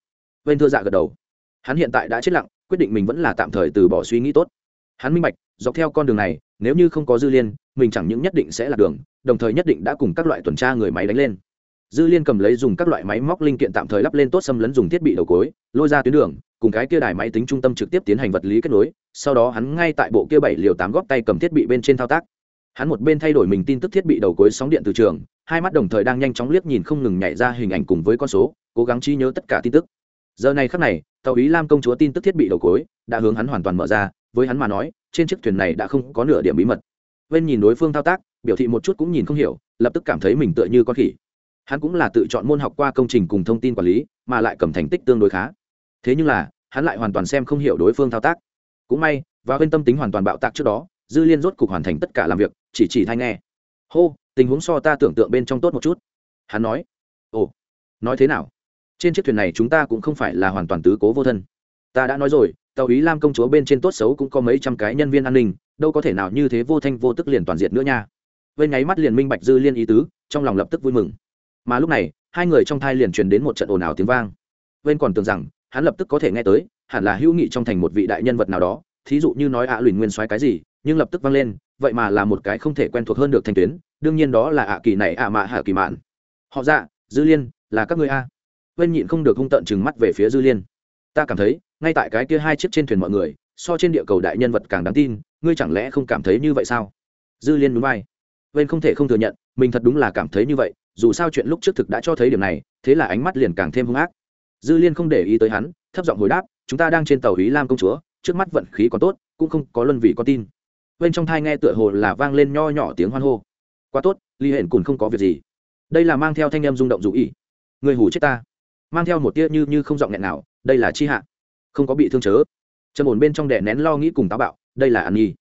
Vên thưa dạ gật đầu. Hắn hiện tại đã chết lặng, quyết định mình vẫn là tạm thời từ bỏ suy nghĩ tốt. Hắn minh bạch, dọc theo con đường này, nếu như không có dư liên, mình chẳng những nhất định sẽ là đường, đồng thời nhất định đã cùng các loại tuần tra người máy đánh lên. Dư liên cầm lấy dùng các loại máy móc linh kiện tạm thời lắp lên tốt xâm lấn dùng thiết bị đầu cối, lôi ra tuyến đường, cùng cái kia đài máy tính trung tâm trực tiếp tiến hành vật lý kết nối, sau đó hắn ngay tại bộ kia bảy liều tám góp tay cầm thiết bị bên trên thao tác hắn một bên thay đổi mình tin tức thiết bị đầu cuối sóng điện từ trường, hai mắt đồng thời đang nhanh chóng liếc nhìn không ngừng nhảy ra hình ảnh cùng với con số, cố gắng trí nhớ tất cả tin tức. Giờ này khắc này, tàu ý lam công chúa tin tức thiết bị đầu cuối đã hướng hắn hoàn toàn mở ra, với hắn mà nói, trên chiếc thuyền này đã không có nửa điểm bí mật. Bên nhìn đối phương thao tác, biểu thị một chút cũng nhìn không hiểu, lập tức cảm thấy mình tựa như con khỉ. Hắn cũng là tự chọn môn học qua công trình cùng thông tin quản lý, mà lại cầm thành tích tương đối khá. Thế nhưng là, hắn lại hoàn toàn xem không hiểu đối phương thao tác. Cũng may và bên tâm tính hoàn toàn bạo tạc trước đó dư liên rốt cục hoàn thành tất cả làm việc, chỉ chỉ thay nghe. Hô, tình huống so ta tưởng tượng bên trong tốt một chút. Hắn nói, ồ, nói thế nào? Trên chiếc thuyền này chúng ta cũng không phải là hoàn toàn tứ cố vô thân. Ta đã nói rồi tàu ý lam công chúa bên trên tốt xấu cũng có mấy trăm cái nhân viên an ninh, đâu có thể nào như thế vô thanh vô tức liền toàn diện nữa nha. Bên nháy mắt liền minh bạch dư liên ý tứ, trong lòng lập tức vui mừng. Mà lúc này, hai người trong thai liền truyền đến một trận ồn ào tiếng vang. Bên còn tưởng rằng, hắn lập tức có thể nghe tới, hẳn là hữu nghị trong thành một vị đại nhân vật nào đó thí dụ như nói ạ luyện nguyên soái cái gì, nhưng lập tức vang lên, vậy mà là một cái không thể quen thuộc hơn được thành tuyến, đương nhiên đó là ạ kỳ này ạ mạ hạ kỳ mạn. Họ dạ dư liên, là các người a. Vân nhịn không được hung tận chừng mắt về phía dư liên. Ta cảm thấy, ngay tại cái kia hai chiếc trên thuyền mọi người, so trên địa cầu đại nhân vật càng đáng tin, ngươi chẳng lẽ không cảm thấy như vậy sao? Dư liên núi vai. Bên không thể không thừa nhận, mình thật đúng là cảm thấy như vậy, dù sao chuyện lúc trước thực đã cho thấy điểm này, thế là ánh mắt liền càng thêm hung ác. Dư liên không để ý tới hắn, thấp giọng hồi đáp, chúng ta đang trên tàu ý lam công chúa trước mắt vận khí còn tốt, cũng không có luân vị con tin. Bên trong thai nghe tựa hồ là vang lên nho nhỏ tiếng hoan hô. Quá tốt ly hển cùn không có việc gì. Đây là mang theo thanh em rung động dù ý. Người hủ chết ta. Mang theo một tia như như không giọng nghẹn nào, đây là chi hạ. Không có bị thương chớ. Trần ổn bên trong đè nén lo nghĩ cùng táo bạo, đây là an nhi.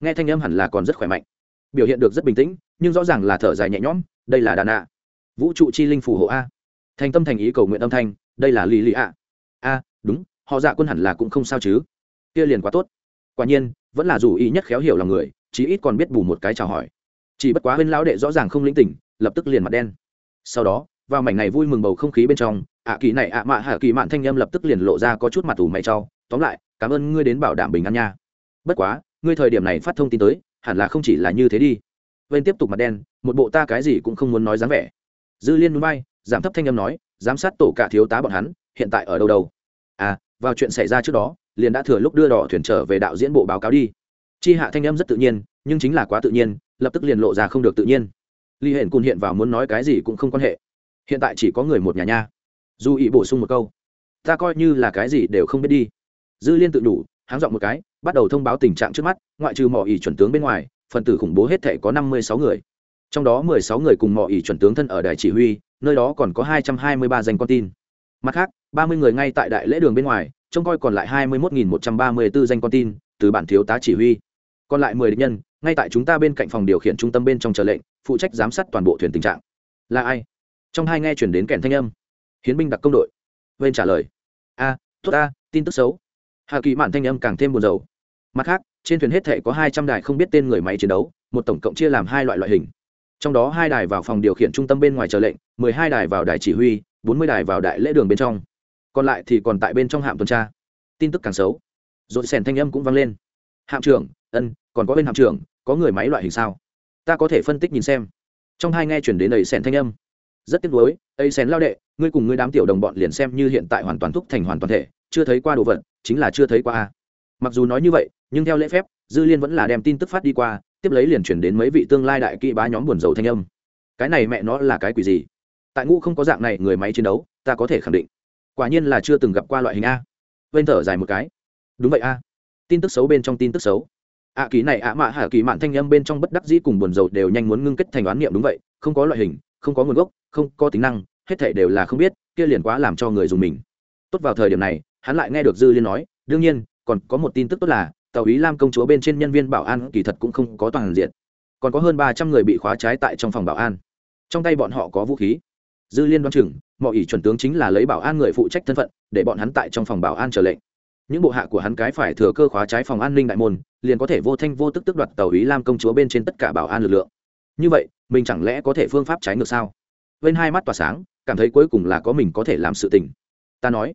Nghe thanh âm hẳn là còn rất khỏe mạnh. Biểu hiện được rất bình tĩnh, nhưng rõ ràng là thở dài nhẹ nhõm, đây là đà nạ. Vũ trụ chi linh phù hộ a. Thành tâm thành ý cầu nguyện âm thanh, đây là lì lì a. A, đúng, họ dạ quân hẳn là cũng không sao chứ kia liền quá tốt. Quả nhiên, vẫn là dù ý nhất khéo hiểu lòng người, chí ít còn biết bù một cái chào hỏi. Chỉ bất quá huyên lão đệ rõ ràng không lĩnh tỉnh, lập tức liền mặt đen. Sau đó, vào mảnh này vui mừng bầu không khí bên trong, ạ kỳ này ạ mạ hạ kỳ mạn thanh â m lập tức liền lộ ra có chút mặt ủ mày trau tóm lại, cảm ơn ngươi đến bảo đảm bình an nha. Bất quá, ngươi thời điểm này phát thông tin tới, hẳn là không chỉ là như thế đi. Bên tiếp tục mặt đen, một bộ ta cái gì cũng không muốn nói dáng vẻ. Dư liên núi bay, giảm thấp thanh âm nói, giám sát tổ cả thiếu tá bọn hắn, hiện tại ở đâu đâu? À vào chuyện xảy ra trước đó liền đã thừa lúc đưa đỏ thuyền trở về đạo diễn bộ báo cáo đi. Chi hạ thanh âm rất tự nhiên, nhưng chính là quá tự nhiên, lập tức liền lộ ra không được tự nhiên. Ly hển cùn hiện vào muốn nói cái gì cũng không quan hệ. Hiện tại chỉ có người một nhà nha. Dù ý bổ sung một câu, ta coi như là cái gì đều không biết đi. Dư liên tự đủ, háng dọn một cái, bắt đầu thông báo tình trạng trước mắt, ngoại trừ mỏ ỉ chuẩn tướng bên ngoài, phần tử khủng bố hết thể có năm mươi sáu người. Trong đó mười sáu người cùng mỏ ỉ chuẩn tướng thân ở đài chỉ huy, nơi đó còn có hai trăm hai mươi ba danh con tin. Mặt khác, ba mươi người ngay tại đại lễ đường bên ngoài trông coi còn lại hai mươi một một trăm ba mươi b ố danh con tin, từ bản thiếu tá chỉ huy. Còn lại mười địch nhân, ngay tại chúng ta bên cạnh phòng điều khiển trung tâm bên trong chờ lệnh, phụ trách giám sát toàn bộ thuyền tình trạng. Là ai? Trong hai nghe chuyển đến kèn thanh âm. Hiến binh đặc công đội. Bên trả lời. A, tốt a, tin tức xấu. Hà kỳ mạn thanh âm càng thêm buồn rầu. Mặt khác, trên thuyền hết thể có hai trăm đài không biết tên người máy chiến đấu, một tổng cộng chia làm hai loại loại hình. Trong đó hai đài vào phòng điều khiển trung tâm bên ngoài chờ lệnh, mười hai đài vào đài chỉ huy, bốn mươi đài vào đại lễ đường bên trong còn lại thì còn tại bên trong hạm tuần tra. Tin tức càng xấu, rồi sèn thanh âm cũng vang lên. Hạm trưởng, ân, còn có bên hạm trưởng, có người máy loại hình sao? Ta có thể phân tích nhìn xem. Trong hai nghe chuyển đến ấy sèn thanh âm. Rất tiếc nuối, ấy sèn lao đệ, ngươi cùng ngươi đám tiểu đồng bọn liền xem như hiện tại hoàn toàn thúc thành hoàn toàn thể, chưa thấy qua đồ vật, chính là chưa thấy qua a. Mặc dù nói như vậy, nhưng theo lễ phép, dư liên vẫn là đem tin tức phát đi qua, tiếp lấy liền chuyển đến mấy vị tương lai đại kỵ bá nhóm buồn dầu thanh âm. Cái này mẹ nó là cái quỷ gì? Tại ngũ không có dạng này người máy chiến đấu, ta có thể khẳng định quả nhiên là chưa từng gặp qua loại hình a. Bên thở dài một cái. Đúng vậy a. Tin tức xấu bên trong tin tức xấu. Ạ kỳ này ạ mạ hạ kỳ mạn thanh âm bên trong bất đắc dĩ cùng buồn dầu đều nhanh muốn ngưng kết thành đoán niệm đúng vậy, không có loại hình, không có nguồn gốc, không có tính năng, hết thể đều là không biết, kia liền quá làm cho người dùng mình. Tốt vào thời điểm này, hắn lại nghe được dư liên nói, đương nhiên, còn có một tin tức tốt là tàu ý lam công chúa bên trên nhân viên bảo an kỳ thật cũng không có toàn diện. Còn có hơn ba trăm người bị khóa trái tại trong phòng bảo an. Trong tay bọn họ có vũ khí dư liên đoán chừng mọi ý chuẩn tướng chính là lấy bảo an người phụ trách thân phận, để bọn hắn tại trong phòng bảo an trở lệnh. Những bộ hạ của hắn cái phải thừa cơ khóa trái phòng an ninh đại môn, liền có thể vô thanh vô tức tức đoạt tàu ý lam công chúa bên trên tất cả bảo an lực lượng. Như vậy, mình chẳng lẽ có thể phương pháp trái ngược sao? Bên hai mắt tỏa sáng, cảm thấy cuối cùng là có mình có thể làm sự tình. Ta nói,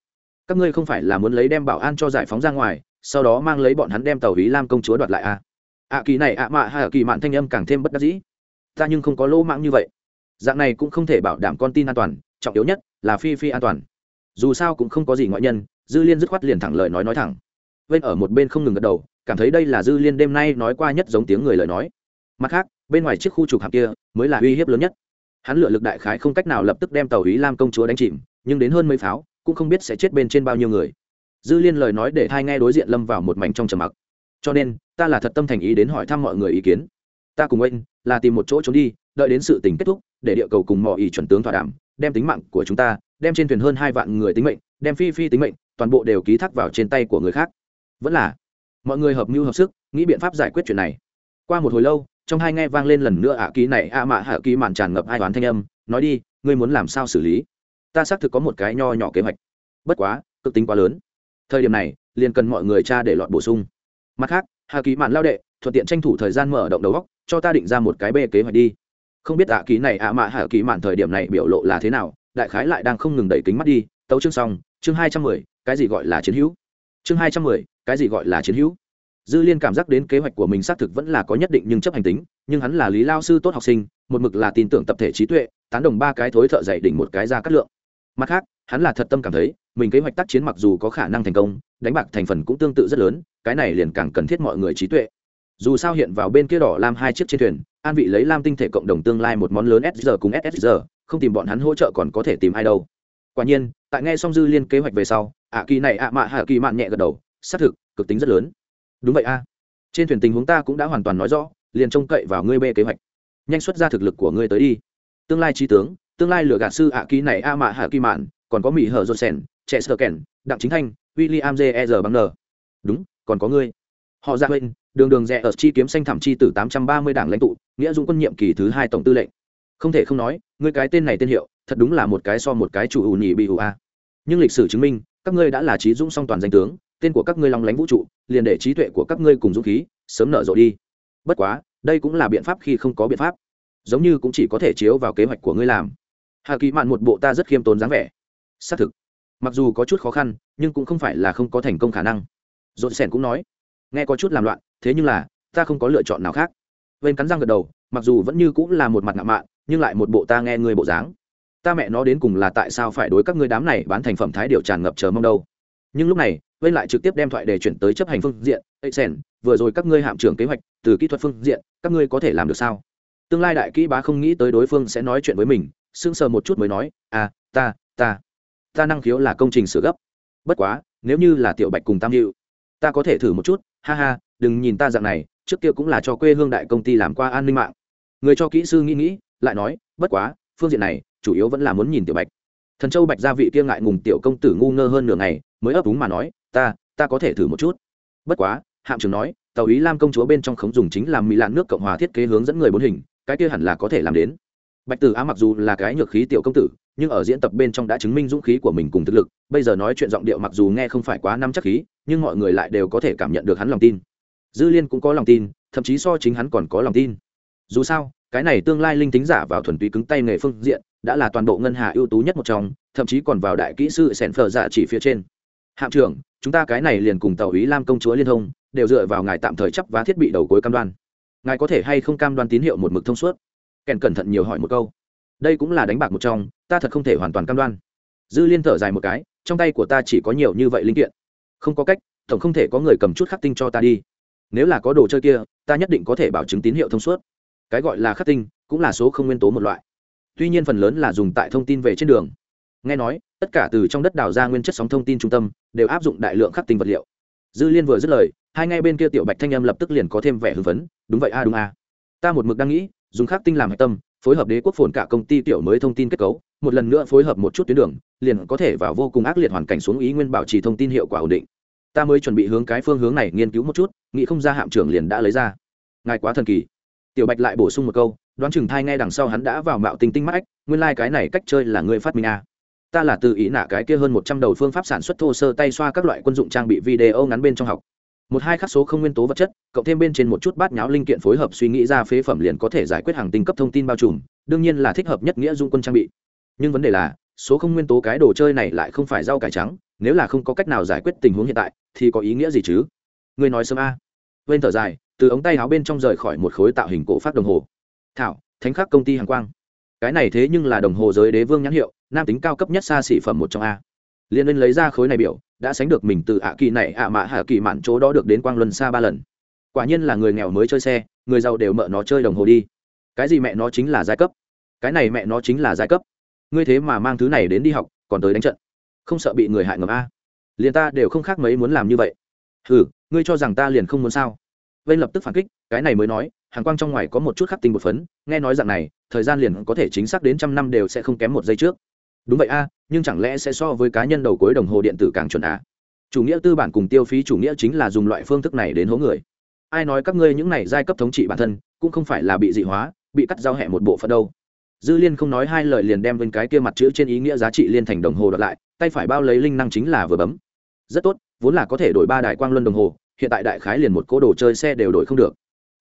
các ngươi không phải là muốn lấy đem bảo an cho giải phóng ra ngoài, sau đó mang lấy bọn hắn đem tàu ý lam công chúa đoạt lại à? ạ kỳ này ạ mạ hay ạ kỳ mạn thanh âm càng thêm bất đắc dĩ. Ta nhưng không có lỗ mạng như vậy dạng này cũng không thể bảo đảm con tin an toàn, trọng yếu nhất là phi phi an toàn. Dù sao cũng không có gì ngoại nhân, dư liên dứt khoát liền thẳng lời nói nói thẳng. Bên ở một bên không ngừng gật đầu, cảm thấy đây là dư liên đêm nay nói qua nhất giống tiếng người lời nói. Mặt khác, bên ngoài chiếc khu trục hạm kia mới là uy hiếp lớn nhất. Hắn lựa lực đại khái không cách nào lập tức đem tàu ý lam công chúa đánh chìm, nhưng đến hơn mấy pháo, cũng không biết sẽ chết bên trên bao nhiêu người. Dư liên lời nói để thai nghe đối diện lâm vào một mảnh trong trầm mặc. Cho nên, ta là thật tâm thành ý đến hỏi thăm mọi người ý kiến. Ta cùng anh là tìm một chỗ trốn đi đợi đến sự tình kết thúc, để địa cầu cùng mọi ý chuẩn tướng thỏa đàm, đem tính mạng của chúng ta, đem trên thuyền hơn hai vạn người tính mệnh, đem phi phi tính mệnh, toàn bộ đều ký thác vào trên tay của người khác. Vẫn là, mọi người hợp mưu hợp sức, nghĩ biện pháp giải quyết chuyện này. Qua một hồi lâu, trong hai nghe vang lên lần nữa ạ ký này a mạ hạ ký mạn tràn ngập ai toán thanh âm, nói đi, ngươi muốn làm sao xử lý? Ta xác thực có một cái nho nhỏ kế hoạch. Bất quá, cực tính quá lớn. Thời điểm này, liền cần mọi người cha để lọt bổ sung. Mặt khác, hạ ký mạn lao đệ, thuận tiện tranh thủ thời gian mở động đầu góc cho ta định ra một cái bê kế hoạch đi không biết ạ ký này ạ mạ hạ ký mạn thời điểm này biểu lộ là thế nào, đại khái lại đang không ngừng đẩy kính mắt đi. Tấu chương xong, chương hai trăm mười, cái gì gọi là chiến hữu? Chương hai trăm mười, cái gì gọi là chiến hữu? Dư liên cảm giác đến kế hoạch của mình xác thực vẫn là có nhất định nhưng chấp hành tính, nhưng hắn là lý lao sư tốt học sinh, một mực là tin tưởng tập thể trí tuệ, tán đồng ba cái thối thợ dạy đỉnh một cái ra cắt lượng. Mặt khác, hắn là thật tâm cảm thấy, mình kế hoạch tác chiến mặc dù có khả năng thành công, đánh bạc thành phần cũng tương tự rất lớn, cái này liền càng cần thiết mọi người trí tuệ dù sao hiện vào bên kia đỏ lam hai chiếc trên thuyền, an vị lấy lam tinh thể cộng đồng tương lai một món lớn sr cùng ssr không tìm bọn hắn hỗ trợ còn có thể tìm ai đâu. Quả nhiên, tại nghe xong dư liên kế hoạch về sau, ạ kỳ này ạ mạ hạ kỳ mạn nhẹ gật đầu, xác thực, cực tính rất lớn. Đúng vậy a. Trên thuyền tình huống ta cũng đã hoàn toàn nói rõ, liền trông cậy vào ngươi bê kế hoạch. Nhanh xuất ra thực lực của ngươi tới đi. Tương lai trí tướng, tương lai lửa gạt sư ạ kỳ này ạ mạ hạ kỳ mạn, còn có mỹ Hở dột sèn trẻ sơ kèn, đặng chính thanh w i l l i am j bằng n. Đúng, còn có ngươi. Họ dạ ra bên đường đường rẻ ở chi kiếm xanh thảm chi từ tám trăm ba mươi đảng lãnh tụ, nghĩa dũng quân nhiệm kỳ thứ hai tổng tư lệnh. Không thể không nói, ngươi cái tên này tên hiệu, thật đúng là một cái so một cái chủ ủ nhị bị ủ a. Nhưng lịch sử chứng minh, các ngươi đã là trí dũng song toàn danh tướng, tên của các ngươi long lánh vũ trụ, liền để trí tuệ của các ngươi cùng dũng khí, sớm nở rộ đi. Bất quá, đây cũng là biện pháp khi không có biện pháp. Giống như cũng chỉ có thể chiếu vào kế hoạch của ngươi làm. Hà kỳ mạn một bộ ta rất khiêm tốn dáng vẻ. Xác thực, mặc dù có chút khó khăn, nhưng cũng không phải là không có thành công khả năng. Dồn sẻn cũng nói, nghe có chút làm loạn thế nhưng là, ta không có lựa chọn nào khác. Vên cắn răng gật đầu, mặc dù vẫn như cũng là một mặt ngạo mạn, nhưng lại một bộ ta nghe ngươi bộ dáng. Ta mẹ nó đến cùng là tại sao phải đối các ngươi đám này bán thành phẩm thái điều tràn ngập chờ mong đâu. Nhưng lúc này, vên lại trực tiếp đem thoại để chuyển tới chấp hành phương diện. Ấy xèn vừa rồi các ngươi hạm trưởng kế hoạch, từ kỹ thuật phương diện, các ngươi có thể làm được sao? Tương lai đại kỹ bá không nghĩ tới đối phương sẽ nói chuyện với mình, sững sờ một chút mới nói à ta ta ta năng khiếu là công trình sửa gấp. Bất quá, nếu như là tiểu bạch cùng tam hữu, ta có thể thử một chút, ha ha đừng nhìn ta dạng này, trước kia cũng là cho quê hương đại công ty làm qua an ninh mạng. Người cho kỹ sư nghĩ nghĩ, lại nói, bất quá, phương diện này, chủ yếu vẫn là muốn nhìn tiểu bạch. Thần châu bạch gia vị kia ngại ngùng tiểu công tử ngu ngơ hơn nửa ngày, mới ấp úng mà nói, ta ta có thể thử một chút. Bất quá, hạm trưởng nói, tàu ý lam công chúa bên trong khống dùng chính làm mỹ lạn nước cộng hòa thiết kế hướng dẫn người bốn hình, cái kia hẳn là có thể làm đến. Bạch tử á mặc dù là cái nhược khí tiểu công tử, nhưng ở diễn tập bên trong đã chứng minh dũng khí của mình cùng thực lực, bây giờ nói chuyện giọng điệu mặc dù nghe không phải quá năm chắc khí, nhưng mọi người lại đều có thể cảm nhận được hắn lòng tin dư liên cũng có lòng tin, thậm chí so chính hắn còn có lòng tin. Dù sao, cái này tương lai linh tính giả vào thuần túy cứng tay nghề phương diện, đã là toàn bộ ngân hà ưu tú nhất một trong, thậm chí còn vào đại kỹ sư sẻn phở dạ chỉ phía trên. Hạm trưởng, chúng ta cái này liền cùng tàu ý lam công chúa liên thông, đều dựa vào ngài tạm thời chấp vá thiết bị đầu cuối cam đoan. Ngài có thể hay không cam đoan tín hiệu một mực thông suốt? Kèn cẩn thận nhiều hỏi một câu. Đây cũng là đánh bạc một trong, ta thật không thể hoàn toàn cam đoan. Dư liên thở dài một cái, trong tay của ta chỉ có nhiều như vậy linh kiện. Không có cách, tổng không thể có người cầm chút khắc tinh cho ta đi nếu là có đồ chơi kia, ta nhất định có thể bảo chứng tín hiệu thông suốt. Cái gọi là khắc tinh, cũng là số không nguyên tố một loại. Tuy nhiên phần lớn là dùng tại thông tin về trên đường. Nghe nói, tất cả từ trong đất đào ra nguyên chất sóng thông tin trung tâm, đều áp dụng đại lượng khắc tinh vật liệu. Dư liên vừa dứt lời, hai ngay bên kia tiểu bạch thanh âm lập tức liền có thêm vẻ hưng phấn, đúng vậy a, đúng a. Ta một mực đang nghĩ, dùng khắc tinh làm hạch tâm, phối hợp đế quốc phồn cả công ty tiểu mới thông tin kết cấu, một lần nữa phối hợp một chút tuyến đường, liền có thể vào vô cùng ác liệt hoàn cảnh xuống ý nguyên bảo trì thông tin hiệu quả ổn định ta mới chuẩn bị hướng cái phương hướng này nghiên cứu một chút, nghĩ không ra hạm trưởng liền đã lấy ra. Ngài quá thần kỳ. Tiểu bạch lại bổ sung một câu, đoán chừng thai ngay đằng sau hắn đã vào mạo tinh tinh mắt ách nguyên lai、like、cái này cách chơi là người phát minh a ta là từ ý nạ cái kia hơn một trăm đầu phương pháp sản xuất thô sơ tay xoa các loại quân dụng trang bị video ngắn bên trong học. Một hai khắc số không nguyên tố vật chất, cộng thêm bên trên một chút bát nháo linh kiện phối hợp suy nghĩ ra phế phẩm liền có thể giải quyết hàng tinh cấp thông tin bao trùm, đương nhiên là thích hợp nhất nghĩa dung quân trang bị. Nhưng vấn đề là số không nguyên tố cái đồ chơi này lại không phải rau cải trắng, nếu là không có cách nào giải quyết tình huống hiện tại, thì có ý nghĩa gì chứ? Người nói sớm a. À. bên thở dài, từ ống tay áo bên trong rời khỏi một khối tạo hình cổ phát đồng hồ. Thảo, thánh khắc công ty hàng quang. Cái này thế nhưng là đồng hồ giới đế vương nhãn hiệu, nam tính cao cấp nhất xa xỉ phẩm một trong a. Liên lên lấy ra khối này biểu, đã sánh được mình từ ạ kỳ này, ạ mạ hạ kỳ mạn chỗ đó được đến quang luân xa ba lần. Quả nhiên là người nghèo mới chơi xe, người giàu đều mợ nó chơi đồng hồ đi. Cái gì mẹ nó chính là giai cấp? Cái này mẹ nó chính là giai cấp ngươi thế mà mang thứ này đến đi học, còn tới đánh trận. Không sợ bị người hại ngầm a? Liền ta đều không khác mấy muốn làm như vậy. Ừ ngươi cho rằng ta liền không muốn sao? Vây lập tức phản kích, cái này mới nói, hàng quang trong ngoài có một chút khắc tinh một phấn, nghe nói rằng này, thời gian liền có thể chính xác đến trăm năm đều sẽ không kém một giây trước. Đúng vậy a, nhưng chẳng lẽ sẽ so với cá nhân đầu cuối đồng hồ điện tử càng chuẩn à? chủ nghĩa tư bản cùng tiêu phí chủ nghĩa chính là dùng loại phương thức này đến hố người. Ai nói các ngươi những này giai cấp thống trị bản thân, cũng không phải là bị dị hóa, bị cắt giao hẹ một bộ phận đâu dư liên không nói hai lời liền đem bên cái kia mặt chữ trên ý nghĩa giá trị liên thành đồng hồ đọc lại, tay phải bao lấy linh năng chính là vừa bấm. Rất tốt, vốn là có thể đổi ba đài quang luân đồng hồ, hiện tại đại khái liền một cố đồ chơi xe đều đổi không được.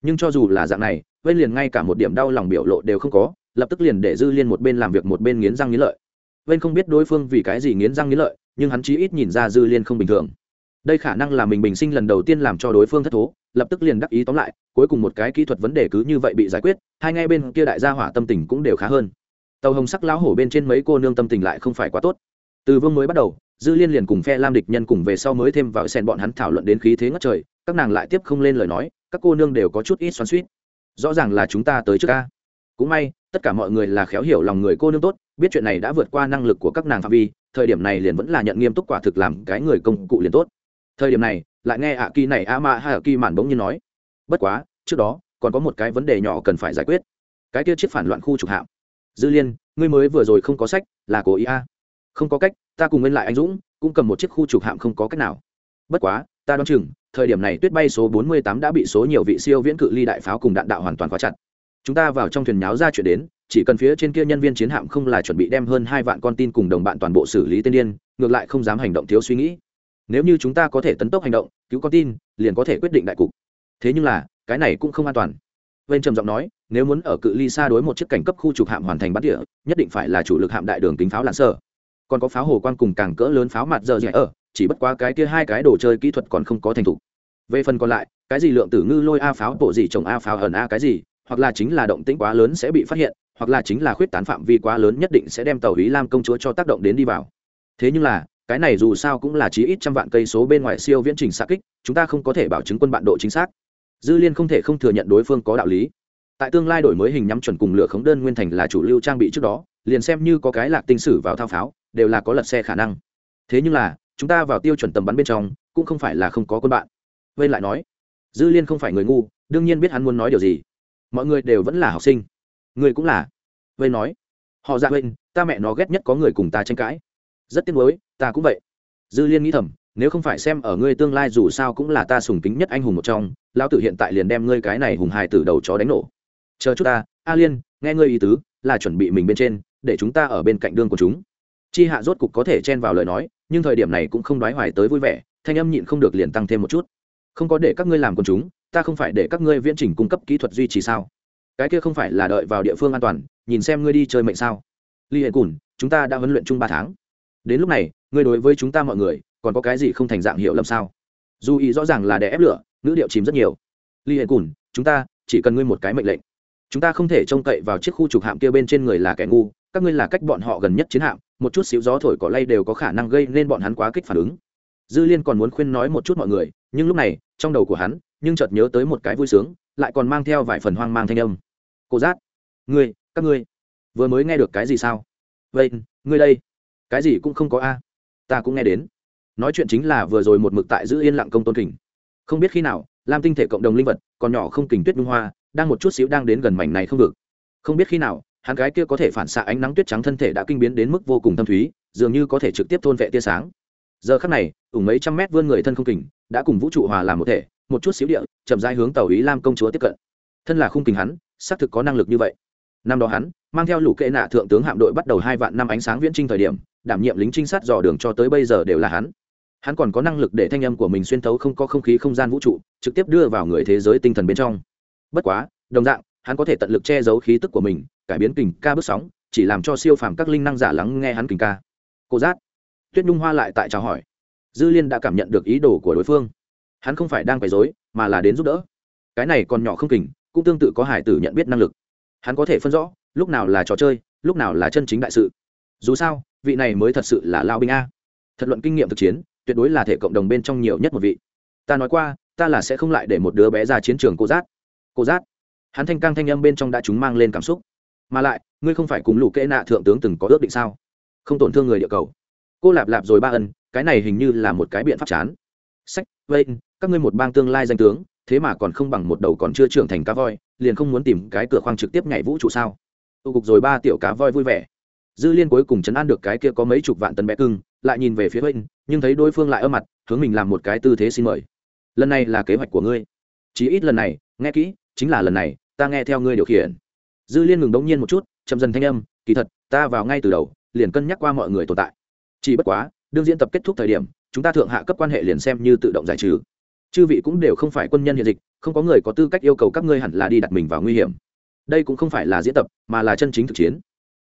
Nhưng cho dù là dạng này vây liền ngay cả một điểm đau lòng biểu lộ đều không có, lập tức liền để dư liên một bên làm việc một bên nghiến răng nghiến lợi. Vây không biết đối phương vì cái gì nghiến răng nghiến lợi, nhưng hắn chí ít nhìn ra dư liên không bình thường. Đây khả năng là mình bình sinh lần đầu tiên làm cho đối phương thất thố lập tức liền đắc ý tóm lại, cuối cùng một cái kỹ thuật vấn đề cứ như vậy bị giải quyết, hai ngay bên kia đại gia hỏa tâm tình cũng đều khá hơn. Tàu hồng sắc lão hổ bên trên mấy cô nương tâm tình lại không phải quá tốt. Từ vương mới bắt đầu, dư liên liền cùng phe lam địch nhân cùng về sau mới thêm vào sen bọn hắn thảo luận đến khí thế ngất trời, các nàng lại tiếp không lên lời nói, các cô nương đều có chút ít xoắn suýt rõ ràng là chúng ta tới trước ca. Cũng may, tất cả mọi người là khéo hiểu lòng người cô nương tốt, biết chuyện này đã vượt qua năng lực của các nàng phạm vi, thời điểm này liền vẫn là nhận nghiêm túc quả thực làm cái người công cụ liền tốt. Thời điểm này lại nghe ạ kỳ này a ma hay ạ kỳ mạn bỗng nhiên nói, bất quá, trước đó, còn có một cái vấn đề nhỏ cần phải giải quyết. Cái kia chiếc phản loạn khu trục hạm. Dư liên, ngươi mới vừa rồi không có sách, là cố ý a? À. không có cách, ta cùng lên lại anh dũng, cũng cầm một chiếc khu trục hạm không có cách nào. Bất quá, ta đoán chừng, thời điểm này tuyết bay số 48 đã bị số nhiều vị siêu viễn cự ly đại pháo cùng đạn đạo hoàn toàn khóa chặt. Chúng ta vào trong thuyền nháo ra chuyện đến, chỉ cần phía trên kia nhân viên chiến hạm không là chuẩn bị đem hơn hai vạn con tin cùng đồng bạn toàn bộ xử lý tên điên, ngược lại không dám hành động thiếu suy nghĩ nếu như chúng ta có thể tấn tốc hành động, cứu con tin, liền có thể quyết định đại cục. Thế nhưng là, cái này cũng không an toàn. Vên trầm giọng nói, nếu muốn ở cự ly xa đối một chiếc cảnh cấp khu trục hạm hoàn thành bắt địa, nhất định phải là chủ lực hạm đại đường kính pháo lặn sở còn có pháo hồ quan cùng càng cỡ lớn pháo mặt giờ dẻ ở, chỉ bất quá cái kia hai cái đồ chơi kỹ thuật còn không có thành thục. Về phần còn lại, cái gì lượng tử ngư lôi a pháo, bộ gì trồng a pháo ẩn a cái gì, hoặc là chính là động tĩnh quá lớn sẽ bị phát hiện, hoặc là chính là khuyết tán phạm vi quá lớn nhất định sẽ đem tàu ý lam công chúa cho tác động đến đi vào. Thế nhưng là cái này dù sao cũng là chí ít trăm vạn cây số bên ngoài siêu viễn trình xa kích, chúng ta không có thể bảo chứng quân bạn độ chính xác. Dư liên không thể không thừa nhận đối phương có đạo lý. Tại tương lai đổi mới hình nhắm chuẩn cùng lửa khống đơn nguyên thành là chủ lưu trang bị trước đó, liền xem như có cái lạc tinh sử vào thao pháo, đều là có lật xe khả năng. Thế nhưng là, chúng ta vào tiêu chuẩn tầm bắn bên trong, cũng không phải là không có quân bạn. Vây lại nói, dư liên không phải người ngu, đương nhiên biết hắn muốn nói điều gì. Mọi người đều vẫn là học sinh. Người cũng là. Vây nói, họ dạ ra bên ta mẹ nó ghét nhất có người cùng ta tranh cãi. Rất tiếc nuối ta cũng vậy. Dư liên nghĩ thầm, nếu không phải xem ở ngươi tương lai dù sao cũng là ta sùng kính nhất anh hùng một trong, lão tử hiện tại liền đem ngươi cái này hùng hài từ đầu chó đánh nổ. Chờ chút ta, a liên, nghe ngươi ý tứ, là chuẩn bị mình bên trên, để chúng ta ở bên cạnh đương của chúng. Chi hạ rốt cục có thể chen vào lời nói, nhưng thời điểm này cũng không đoái hoài tới vui vẻ, thanh âm nhịn không được liền tăng thêm một chút. Không có để các ngươi làm quần chúng, ta không phải để các ngươi viễn trình cung cấp kỹ thuật duy trì sao? Cái kia không phải là đợi vào địa phương an toàn, nhìn xem ngươi đi chơi mệnh sao? Ly hệ cùn, chúng ta đã huấn luyện chung ba tháng đến lúc này, ngươi đối với chúng ta mọi người, còn có cái gì không thành dạng hiểu lầm sao? Dù ý rõ ràng là đè ép lửa nữ điệu chìm rất nhiều. Ly hệ cùn, chúng ta chỉ cần ngươi một cái mệnh lệnh. Chúng ta không thể trông cậy vào chiếc khu trục hạm kia bên trên người là kẻ ngu, các ngươi là cách bọn họ gần nhất chiến hạm, một chút xíu gió thổi cỏ lay đều có khả năng gây nên bọn hắn quá kích phản ứng. Dư liên còn muốn khuyên nói một chút mọi người, nhưng lúc này, trong đầu của hắn, nhưng chợt nhớ tới một cái vui sướng, lại còn mang theo vài phần hoang mang thanh âm. Cô giác, ngươi, các ngươi, vừa mới nghe được cái gì sao? Vậy, ngươi đây cái gì cũng không có a. Ta cũng nghe đến. Nói chuyện chính là vừa rồi một mực tại giữ yên lặng công tôn kình. Không biết khi nào, lam tinh thể cộng đồng linh vật, còn nhỏ không kình tuyết nhung hoa, đang một chút xíu đang đến gần mảnh này không được không biết khi nào, hắn gái kia có thể phản xạ ánh nắng tuyết trắng thân thể đã kinh biến đến mức vô cùng thâm thúy, dường như có thể trực tiếp thôn vệ tia sáng. Giờ khắc này, ủng mấy trăm mét vươn người thân không kình, đã cùng vũ trụ hòa làm một thể, một chút xíu địa, chậm rãi hướng tàu ý lam công chúa tiếp cận. Thân là khung kình hắn, xác thực có năng lực như vậy. Năm đó hắn mang theo lũ kệ nạ thượng tướng hạm đội bắt đầu hai vạn năm ánh sáng viễn trinh thời điểm, đảm nhiệm lính trinh sát dò đường cho tới bây giờ đều là hắn. Hắn còn có năng lực để thanh âm của mình xuyên thấu không có không khí không gian vũ trụ, trực tiếp đưa vào người thế giới tinh thần bên trong. Bất quá, đồng dạng, hắn có thể tận lực che giấu khí tức của mình, cải biến kình ca bước sóng, chỉ làm cho siêu phàm các linh năng giả lắng nghe hắn kình ca. Cô giác, tuyết nhung hoa lại tại chào hỏi. Dư liên đã cảm nhận được ý đồ của đối phương. Hắn không phải đang quấy dối mà là đến giúp đỡ. Cái này còn nhỏ không kình, cũng tương tự có hải tử nhận biết năng lực. Hắn có thể phân rõ lúc nào là trò chơi, lúc nào là chân chính đại sự. Dù sao, vị này mới thật sự là lao binh a. Thật luận kinh nghiệm thực chiến, tuyệt đối là thể cộng đồng bên trong nhiều nhất một vị. Ta nói qua, ta là sẽ không lại để một đứa bé ra chiến trường cô giác cô giác hắn thanh căng thanh âm bên trong đã chúng mang lên cảm xúc. Mà lại, ngươi không phải cùng lũ kệ nạ thượng tướng từng có ước định sao? Không tổn thương người địa cầu. Cô lạp lạp rồi ba ân, cái này hình như là một cái biện pháp chán. Sách vây các ngươi một bang tương lai danh tướng, thế mà còn không bằng một đầu còn chưa trưởng thành cá voi, liền không muốn tìm cái cửa khoang trực tiếp nhảy vũ trụ sao? Tụ cục rồi ba tiểu cá voi vui vẻ. Dư liên cuối cùng chấn an được cái kia có mấy chục vạn tấn bé cưng lại nhìn về phía huynh, nhưng thấy đối phương lại ở mặt hướng mình làm một cái tư thế xin mời. Lần này là kế hoạch của ngươi. Chỉ ít lần này nghe kỹ chính là lần này ta nghe theo ngươi điều khiển. Dư liên ngừng đống nhiên một chút chậm dần thanh âm kỳ thật ta vào ngay từ đầu liền cân nhắc qua mọi người tồn tại. Chỉ bất quá đương diễn tập kết thúc thời điểm chúng ta thượng hạ cấp quan hệ liền xem như tự động giải trừ. Chư vị cũng đều không phải quân nhân hiện dịch không có người có tư cách yêu cầu các ngươi hẳn là đi đặt mình vào nguy hiểm đây cũng không phải là diễn tập, mà là chân chính thực chiến.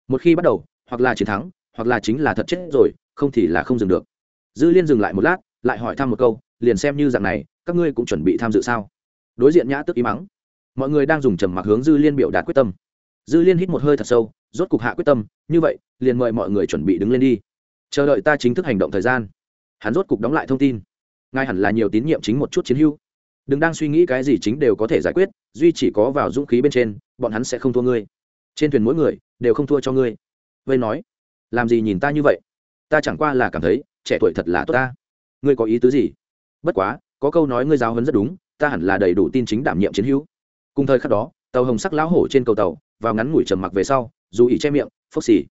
Một khi bắt đầu, hoặc là chiến thắng, hoặc là chính là thật chết rồi, không thì là không dừng được. Dư liên dừng lại một lát, lại hỏi thăm một câu, liền xem như dạng này, các ngươi cũng chuẩn bị tham dự sao? Đối diện nhã tức ý mắng. Mọi người đang dùng trầm mặc hướng dư liên biểu đạt quyết tâm. Dư liên hít một hơi thật sâu, rốt cục hạ quyết tâm, như vậy, liền mời mọi người chuẩn bị đứng lên đi. Chờ đợi ta chính thức hành động thời gian. Hắn rốt cục đóng lại thông tin. Ngài hẳn là nhiều tín nhiệm chính một chút chiến hưu đừng đang suy nghĩ cái gì chính đều có thể giải quyết, duy chỉ có vào dũng khí bên trên, bọn hắn sẽ không thua ngươi. Trên thuyền mỗi người đều không thua cho ngươi. Vây nói. Làm gì nhìn ta như vậy? Ta chẳng qua là cảm thấy trẻ tuổi thật là tốt ta. Ngươi có ý tứ gì? Bất quá, có câu nói ngươi giáo hấn rất đúng, ta hẳn là đầy đủ tin chính đảm nhiệm chiến hữu. Cùng thời khắc đó, tàu hồng sắc lão hổ trên cầu tàu, vào ngắn ngủi trầm mặc về sau, dù ỉ che miệng, phốc xỉ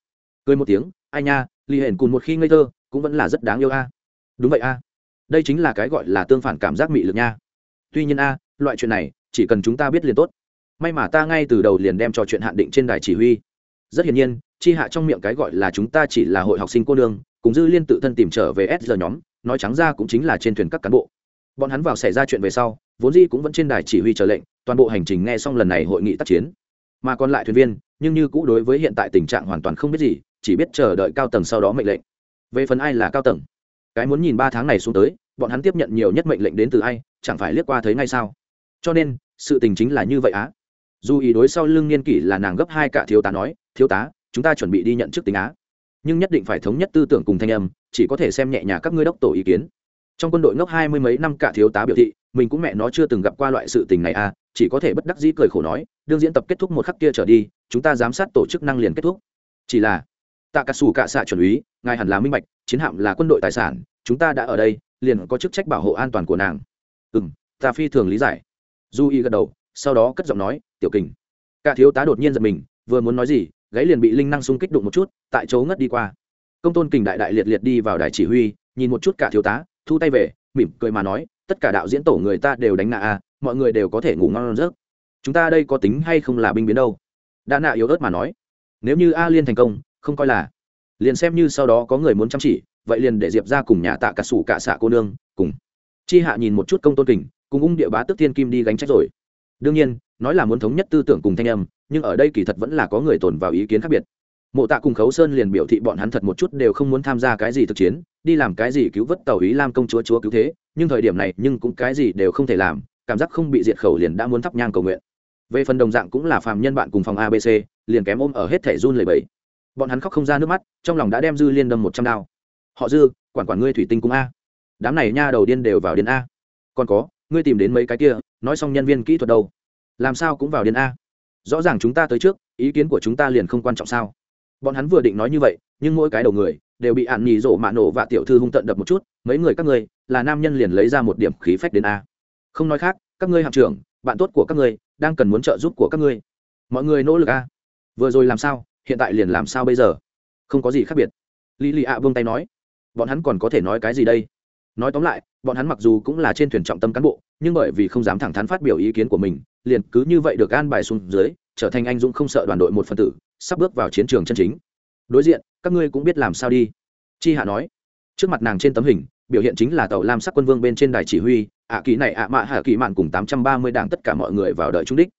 cười một tiếng, ai nha ly hển cùng một khi ngây thơ, cũng vẫn là rất đáng yêu a. Đúng vậy a. Đây chính là cái gọi là tương phản cảm giác mị lực nha tuy nhiên a, loại chuyện này, chỉ cần chúng ta biết liền tốt. May mà ta ngay từ đầu liền đem trò chuyện hạn định trên đài chỉ huy. Rất hiển nhiên, chi hạ trong miệng cái gọi là chúng ta chỉ là hội học sinh cô nương, cùng dư liên tự thân tìm trở về s giờ nhóm, nói trắng ra cũng chính là trên thuyền các cán bộ. Bọn hắn vào xảy ra chuyện về sau, vốn dĩ cũng vẫn trên đài chỉ huy chờ lệnh, toàn bộ hành trình nghe xong lần này hội nghị tác chiến. Mà còn lại thuyền viên, nhưng như cũ đối với hiện tại tình trạng hoàn toàn không biết gì, chỉ biết chờ đợi cao tầng sau đó mệnh lệnh. Về phần ai là cao tầng? Cái muốn nhìn ba tháng này xuống tới, bọn hắn tiếp nhận nhiều nhất mệnh lệnh đến từ ai, chẳng phải liếc qua thấy ngay sao? Cho nên, sự tình chính là như vậy á. Dù ý đối sau lưng niên kỷ là nàng gấp hai cả thiếu tá nói, thiếu tá, chúng ta chuẩn bị đi nhận chức tính á. Nhưng nhất định phải thống nhất tư tưởng cùng thanh âm, chỉ có thể xem nhẹ nhà các ngươi đốc tổ ý kiến. Trong quân đội ngốc hai mươi mấy năm cả thiếu tá biểu thị, mình cũng mẹ nó chưa từng gặp qua loại sự tình này à chỉ có thể bất đắc dĩ cười khổ nói, đương diễn tập kết thúc một khắc kia trở đi, chúng ta giám sát tổ chức năng liền kết thúc. Chỉ là tạ cả sủ cả xạ chuẩn úy, ngài hẳn là minh bạch chiến hạm là quân đội tài sản, chúng ta đã ở đây, liền có chức trách bảo hộ an toàn của nàng. Ừ m ta phi thường lý giải. Du y gật đầu, sau đó cất giọng nói, tiểu kình. Cả thiếu tá đột nhiên giật mình, vừa muốn nói gì, gáy liền bị linh năng xung kích đụng một chút, tại chỗ ngất đi qua. Công tôn kình đại đại liệt liệt đi vào đài chỉ huy, nhìn một chút cả thiếu tá, thu tay về, mỉm cười mà nói, tất cả đạo diễn tổ người ta đều đánh nạ a mọi người đều có thể ngủ ngon rớt chúng ta đây có tính hay không là binh biến đâu? Đã nạ yếu ớt mà nói, nếu như a liên thành công, không coi là liền xem như sau đó có người muốn chăm chỉ, vậy liền để diệp ra cùng nhà tạ cả sủ cả xạ cô nương cùng. Chi hạ nhìn một chút công tôn kình, cùng ung địa bá tức thiên kim đi gánh trách rồi. Đương nhiên, nói là muốn thống nhất tư tưởng cùng thanh âm, nhưng ở đây kỳ thật vẫn là có người tồn vào ý kiến khác biệt. Mộ tạ cùng khấu sơn liền biểu thị bọn hắn thật một chút đều không muốn tham gia cái gì thực chiến, đi làm cái gì cứu vớt tàu ý lam công chúa chúa cứu thế, nhưng thời điểm này nhưng cũng cái gì đều không thể làm, cảm giác không bị diệt khẩu liền đã muốn thắp nhang cầu nguyện. Về phần đồng dạng cũng là phàm nhân bạn cùng phòng abc liền kém ôm ở hết thẻ run lầy bẫy bọn hắn khóc không ra nước mắt, trong lòng đã đem dư liên đâm một trăm đao. Họ dư, quản quản ngươi thủy tinh cung a. Đám này nha đầu điên đều vào điên a. Còn có, ngươi tìm đến mấy cái kia, nói xong nhân viên kỹ thuật đâu? Làm sao cũng vào điên a. Rõ ràng chúng ta tới trước, ý kiến của chúng ta liền không quan trọng sao. Bọn hắn vừa định nói như vậy, nhưng mỗi cái đầu người, đều bị ạn nhì rổ mạ nổ và tiểu thư hung tận đập một chút, mấy người các ngươi, là nam nhân liền lấy ra một điểm khí phách đến a. Không nói khác, các ngươi hạm trưởng, bạn tốt của các ngươi, đang cần muốn trợ giúp của các ngươi. Mọi người nỗ lực a. Vừa rồi làm sao? Hiện tại liền làm sao bây giờ? Không có gì khác biệt. Lý lì ạ vương tay nói, bọn hắn còn có thể nói cái gì đây? Nói tóm lại, bọn hắn mặc dù cũng là trên thuyền trọng tâm cán bộ, nhưng bởi vì không dám thẳng thắn phát biểu ý kiến của mình, liền cứ như vậy được an bài xuống dưới, trở thành anh dũng không sợ đoàn đội một phần tử, sắp bước vào chiến trường chân chính. Đối diện, các ngươi cũng biết làm sao đi. Chi hạ nói, trước mặt nàng trên tấm hình, biểu hiện chính là tàu lam sắc quân vương bên trên đài chỉ huy, ạ kỳ này ạ mạ hạ kỳ mạn cùng tám trăm ba mươi đảng tất cả mọi người vào đợi trung đích.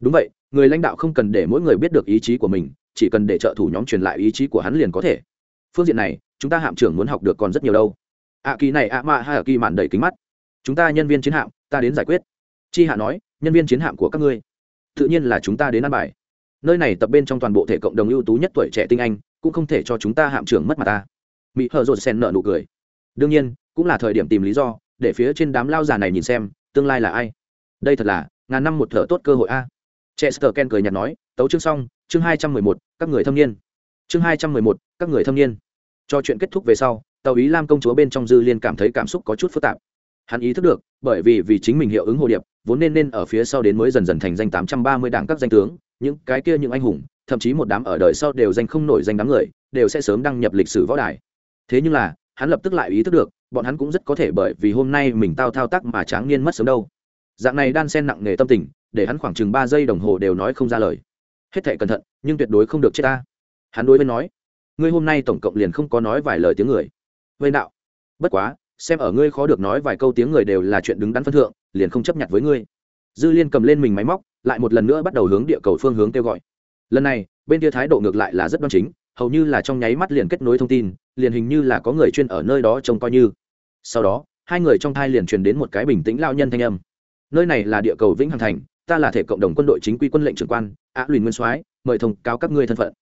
Đúng vậy người lãnh đạo không cần để mỗi người biết được ý chí của mình, chỉ cần để trợ thủ nhóm truyền lại ý chí của hắn liền có thể. Phương diện này, chúng ta hạm trưởng muốn học được còn rất nhiều đâu. Ạ kỳ này ạ mạ hạ kỳ mạn đầy kính mắt. Chúng ta nhân viên chiến hạm, ta đến giải quyết. Chi hạ nói, nhân viên chiến hạm của các ngươi, tự nhiên là chúng ta đến ăn bài. Nơi này tập bên trong toàn bộ thể cộng đồng ưu tú nhất tuổi trẻ tinh anh, cũng không thể cho chúng ta hạm trưởng mất mặt ta. Mỹ hờ rột sen nợ nụ cười. Đương nhiên, cũng là thời điểm tìm lý do, để phía trên đám lao già này nhìn xem, tương lai là ai. Đây thật là, ngàn năm một thợ tốt cơ hội a chester ken cười nhạt nói, tấu chương xong, chương hai trăm mười một, các người thâm niên. Chương hai trăm mười một, các người thâm niên. Cho chuyện kết thúc về sau, tàu ý lam công chúa bên trong dư liên cảm thấy cảm xúc có chút phức tạp. Hắn ý thức được, bởi vì vì chính mình hiệu ứng hồ điệp, vốn nên nên ở phía sau đến mới dần dần thành danh tám trăm ba mươi đảng các danh tướng, những cái kia những anh hùng, thậm chí một đám ở đời sau đều danh không nổi danh đám người, đều sẽ sớm đăng nhập lịch sử võ đài. Thế nhưng là, hắn lập tức lại ý thức được, bọn hắn cũng rất có thể bởi vì hôm nay mình tao thao tác mà tráng niên mất sớm đâu dạng này đan sen nặng nề tâm tình, để hắn khoảng chừng ba giây đồng hồ đều nói không ra lời. Hết thể cẩn thận, nhưng tuyệt đối không được chết ta. Hắn đối với nói, ngươi hôm nay tổng cộng liền không có nói vài lời tiếng người. Vây đạo, bất quá, xem ở ngươi khó được nói vài câu tiếng người đều là chuyện đứng đắn phân thượng, liền không chấp nhận với ngươi. Dư liên cầm lên mình máy móc, lại một lần nữa bắt đầu hướng địa cầu phương hướng kêu gọi. Lần này, bên kia thái độ ngược lại là rất đoan chính, hầu như là trong nháy mắt liền kết nối thông tin, liền hình như là có người chuyên ở nơi đó trông coi như. Sau đó, hai người trong thai liền truyền đến một cái bình tĩnh lao nhân thanh âm nơi này là địa cầu vĩnh hằng thành, ta là thể cộng đồng quân đội chính quy quân lệnh trưởng quan, á luyện nguyên soái, mời thông cáo các ngươi thân phận.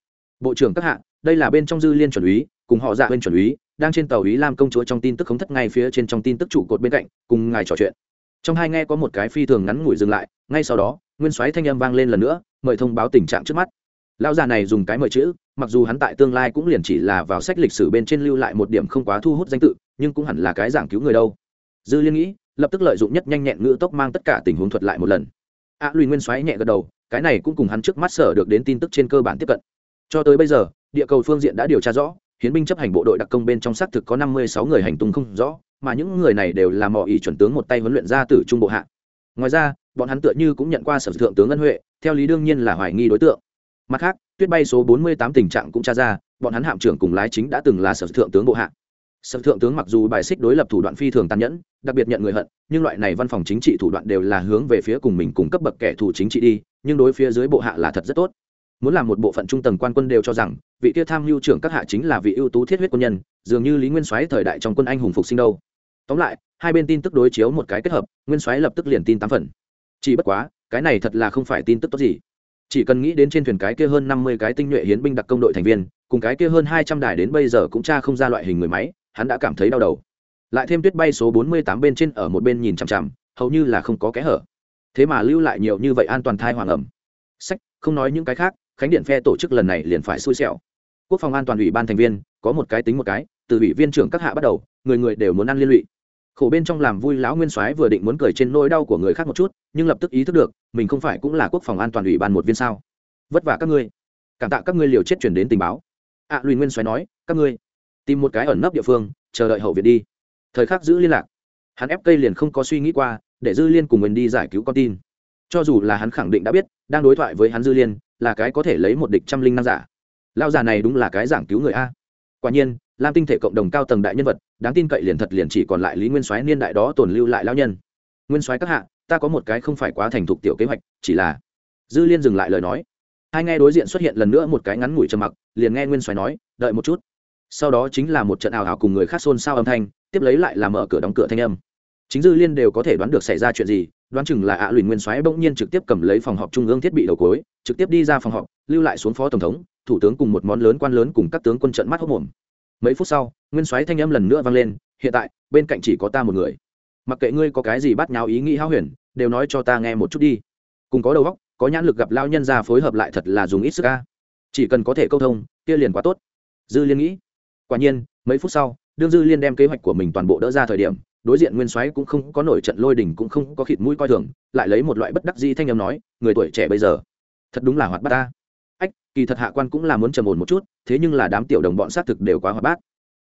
Bộ trưởng các hạ, đây là bên trong dư liên chuẩn úy, cùng họ dạ bên chuẩn úy, đang trên tàu ý lam công chúa trong tin tức khống thất ngay phía trên trong tin tức trụ cột bên cạnh, cùng ngài trò chuyện. Trong hai nghe có một cái phi thường ngắn ngủi dừng lại, ngay sau đó, nguyên soái thanh âm vang lên lần nữa, mời thông báo tình trạng trước mắt. Lão già này dùng cái mời chữ, mặc dù hắn tại tương lai cũng liền chỉ là vào sách lịch sử bên trên lưu lại một điểm không quá thu hút danh tự, nhưng cũng hẳn là cái giảng cứu người đâu. Dư liên nghĩ lập tức lợi dụng nhất nhanh nhẹn ngữ tốc mang tất cả tình huống thuật lại một lần. A à, lùi nguyên xoáy nhẹ gật đầu cái này cũng cùng hắn trước mắt sở được đến tin tức trên cơ bản tiếp cận. Cho tới bây giờ địa cầu phương diện đã điều tra rõ hiến binh chấp hành bộ đội đặc công bên trong xác thực có năm mươi sáu người hành tung không rõ mà những người này đều là mỏ ý chuẩn tướng một tay huấn luyện ra từ trung bộ hạ. Ngoài ra bọn hắn tựa như cũng nhận qua sở thượng tướng ân huệ theo lý đương nhiên là hoài nghi đối tượng. Mặt khác tuyết bay số 48 tình trạng cũng tra ra bọn hắn hạm trưởng cùng lái chính đã từng là sở thượng tướng bộ hạ sở thượng tướng mặc dù bài xích đối lập thủ đoạn phi thường tàn nhẫn, đặc biệt nhận người hận, nhưng loại này văn phòng chính trị thủ đoạn đều là hướng về phía cùng mình cùng cấp bậc kẻ thù chính trị đi, nhưng đối phía dưới bộ hạ là thật rất tốt. Muốn làm một bộ phận trung tầng quan quân đều cho rằng, vị kia tham mưu trưởng các hạ chính là vị ưu tú thiết huyết quân nhân, dường như lý nguyên soái thời đại trong quân anh hùng phục sinh đâu. Tóm lại, hai bên tin tức đối chiếu một cái kết hợp, nguyên soái lập tức liền tin tám phần. Chỉ bất quá, cái này thật là không phải tin tức tốt gì. Chỉ cần nghĩ đến trên thuyền cái kia hơn năm mươi cái tinh nhuệ hiến binh đặc công đội thành viên, cùng cái kia hơn hai trăm đài đến bây giờ cũng tra không ra loại hình người máy hắn đã cảm thấy đau đầu. Lại thêm tuyết bay số bốn mươi tám bên trên ở một bên nhìn chằm chằm hầu như là không có kẽ hở. Thế mà lưu lại nhiều như vậy an toàn thai hoàng ẩm. Sách không nói những cái khác khánh điện phe tổ chức lần này liền phải xui xẻo. Quốc phòng an toàn ủy ban thành viên có một cái tính một cái từ ủy viên trưởng các hạ bắt đầu người người đều muốn ăn liên lụy. Khổ bên trong làm vui lão nguyên soái vừa định muốn cười trên nỗi đau của người khác một chút nhưng lập tức ý thức được mình không phải cũng là quốc phòng an toàn ủy ban một viên sao. Vất vả các ngươi. Cảm tạ các ngươi liều chết chuyển đến tình báo. Ạ à, lùi nguyên soái nói các ngươi tìm một cái ẩn nấp địa phương, chờ đợi hậu viện đi. Thời khắc giữ liên lạc, hắn ép cây liền không có suy nghĩ qua, để dư liên cùng mình đi giải cứu con tin. Cho dù là hắn khẳng định đã biết, đang đối thoại với hắn dư liên, là cái có thể lấy một địch trăm linh năm giả. Lao giả này đúng là cái giảng cứu người a. Quả nhiên, lam tinh thể cộng đồng cao tầng đại nhân vật, đáng tin cậy liền thật liền chỉ còn lại lý nguyên soái niên đại đó tồn lưu lại lao nhân. Nguyên soái các hạ, ta có một cái không phải quá thành thục tiểu kế hoạch, chỉ là dư liên dừng lại lời nói. Hai nghe đối diện xuất hiện lần nữa một cái ngắn ngủi trầm mặc, liền nghe nguyên soái nói, đợi một chút sau đó chính là một trận ảo hảo cùng người khác xôn xao âm thanh, tiếp lấy lại là mở cửa đóng cửa thanh âm. Chính dư liên đều có thể đoán được xảy ra chuyện gì, đoán chừng là ạ à lùi nguyên soái bỗng nhiên trực tiếp cầm lấy phòng họp trung ương thiết bị đầu cối, trực tiếp đi ra phòng họp, lưu lại xuống phó tổng thống, thủ tướng cùng một món lớn quan lớn cùng các tướng quân trận mắt hốc mồm. Mấy phút sau, nguyên soái thanh âm lần nữa vang lên, hiện tại, bên cạnh chỉ có ta một người. Mặc kệ ngươi có cái gì bắt nháo ý nghĩ hao huyền, đều nói cho ta nghe một chút đi. Cùng có đầu óc, có nhãn lực gặp lao nhân ra phối hợp lại thật là dùng ít sức ca chỉ cần có thể câu thông, kia liền quá tốt. Dư liên nghĩ quả nhiên, mấy phút sau, đương dư liên đem kế hoạch của mình toàn bộ đỡ ra thời điểm, đối diện nguyên soái cũng không có nổi trận lôi đình cũng không có khịt mũi coi thường, lại lấy một loại bất đắc di thanh âm nói, người tuổi trẻ bây giờ, thật đúng là hoạt bát ta. Ách, kỳ thật hạ quan cũng là muốn trầm ổn một chút, thế nhưng là đám tiểu đồng bọn xác thực đều quá hoạt bát.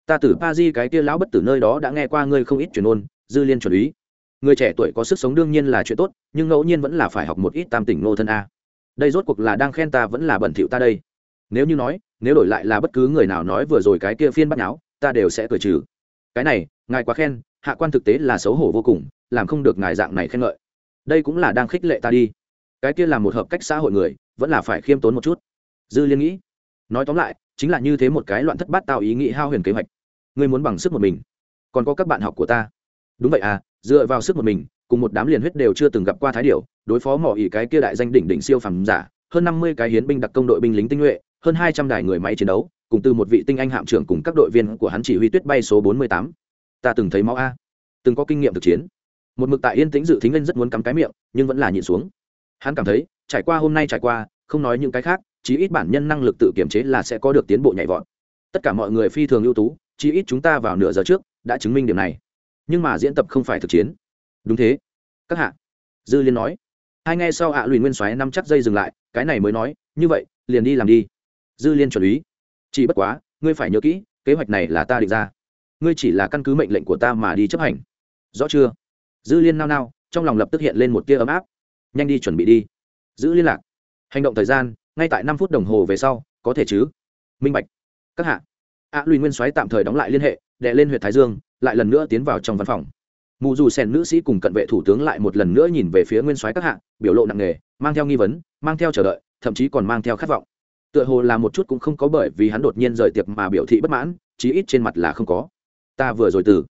Ta tử pa di cái kia lão bất tử nơi đó đã nghe qua ngươi không ít truyền ôn, dư liên chuẩn ý. Người trẻ tuổi có sức sống đương nhiên là chuyện tốt, nhưng ngẫu nhiên vẫn là phải học một ít tam tỉnh nô thân a. Đây rốt cuộc là đang khen ta vẫn là bẩn thỉu ta đây. Nếu như nói nếu đổi lại là bất cứ người nào nói vừa rồi cái kia phiên bắt nháo, ta đều sẽ cười trừ. Cái này, ngài quá khen, hạ quan thực tế là xấu hổ vô cùng, làm không được ngài dạng này khen ngợi. Đây cũng là đang khích lệ ta đi. Cái kia là một hợp cách xã hội người, vẫn là phải khiêm tốn một chút. Dư liên nghĩ. Nói tóm lại, chính là như thế một cái loạn thất bát tạo ý nghĩ hao huyền kế hoạch. Ngươi muốn bằng sức một mình. Còn có các bạn học của ta. Đúng vậy à dựa vào sức một mình, cùng một đám liền huyết đều chưa từng gặp qua thái điệu đối phó mỏ ỉ cái kia đại danh đỉnh đỉnh siêu phẩm giả, hơn năm mươi cái hiến binh đặc công đội binh lính tinh nhuệ hơn hai trăm đài người máy chiến đấu, cùng từ một vị tinh anh hạm trưởng cùng các đội viên của hắn chỉ huy tuyết bay số bốn mươi tám. Ta từng thấy máu a. Từng có kinh nghiệm thực chiến. Một mực tại yên tĩnh dự thính lên rất muốn cắm cái miệng, nhưng vẫn là nhịn xuống. Hắn cảm thấy, trải qua hôm nay trải qua, không nói những cái khác, chí ít bản nhân năng lực tự kiểm chế là sẽ có được tiến bộ nhảy vọt. Tất cả mọi người phi thường ưu tú, chí ít chúng ta vào nửa giờ trước, đã chứng minh điểm này. Nhưng mà diễn tập không phải thực chiến. Đúng thế. Các hạ. Dư liên nói. Hai ngày sau ạ à lùi nguyên xoáy năm chắc dây dừng lại, cái này mới nói, như vậy, liền đi làm đi dư liên chuẩn ý. Chỉ bất quá ngươi phải nhớ kỹ kế hoạch này là ta định ra. Ngươi chỉ là căn cứ mệnh lệnh của ta mà đi chấp hành. Rõ chưa? Dư liên nao nao trong lòng lập tức hiện lên một tia ấm áp. Nhanh đi chuẩn bị đi. Giữ liên lạc. Hành động thời gian ngay tại năm phút đồng hồ về sau có thể chứ? Minh bạch. Các hạ. Ạ à, lùi nguyên soái tạm thời đóng lại liên hệ đệ lên huyện thái dương lại lần nữa tiến vào trong văn phòng. Mù dù sèn nữ sĩ cùng cận vệ thủ tướng lại một lần nữa nhìn về phía nguyên soái các hạ biểu lộ nặng nề mang theo nghi vấn mang theo chờ đợi thậm chí còn mang theo khát vọng tựa hồ là một chút cũng không có bởi vì hắn đột nhiên rời tiệc mà biểu thị bất mãn, chí ít trên mặt là không có. Ta vừa rồi từ,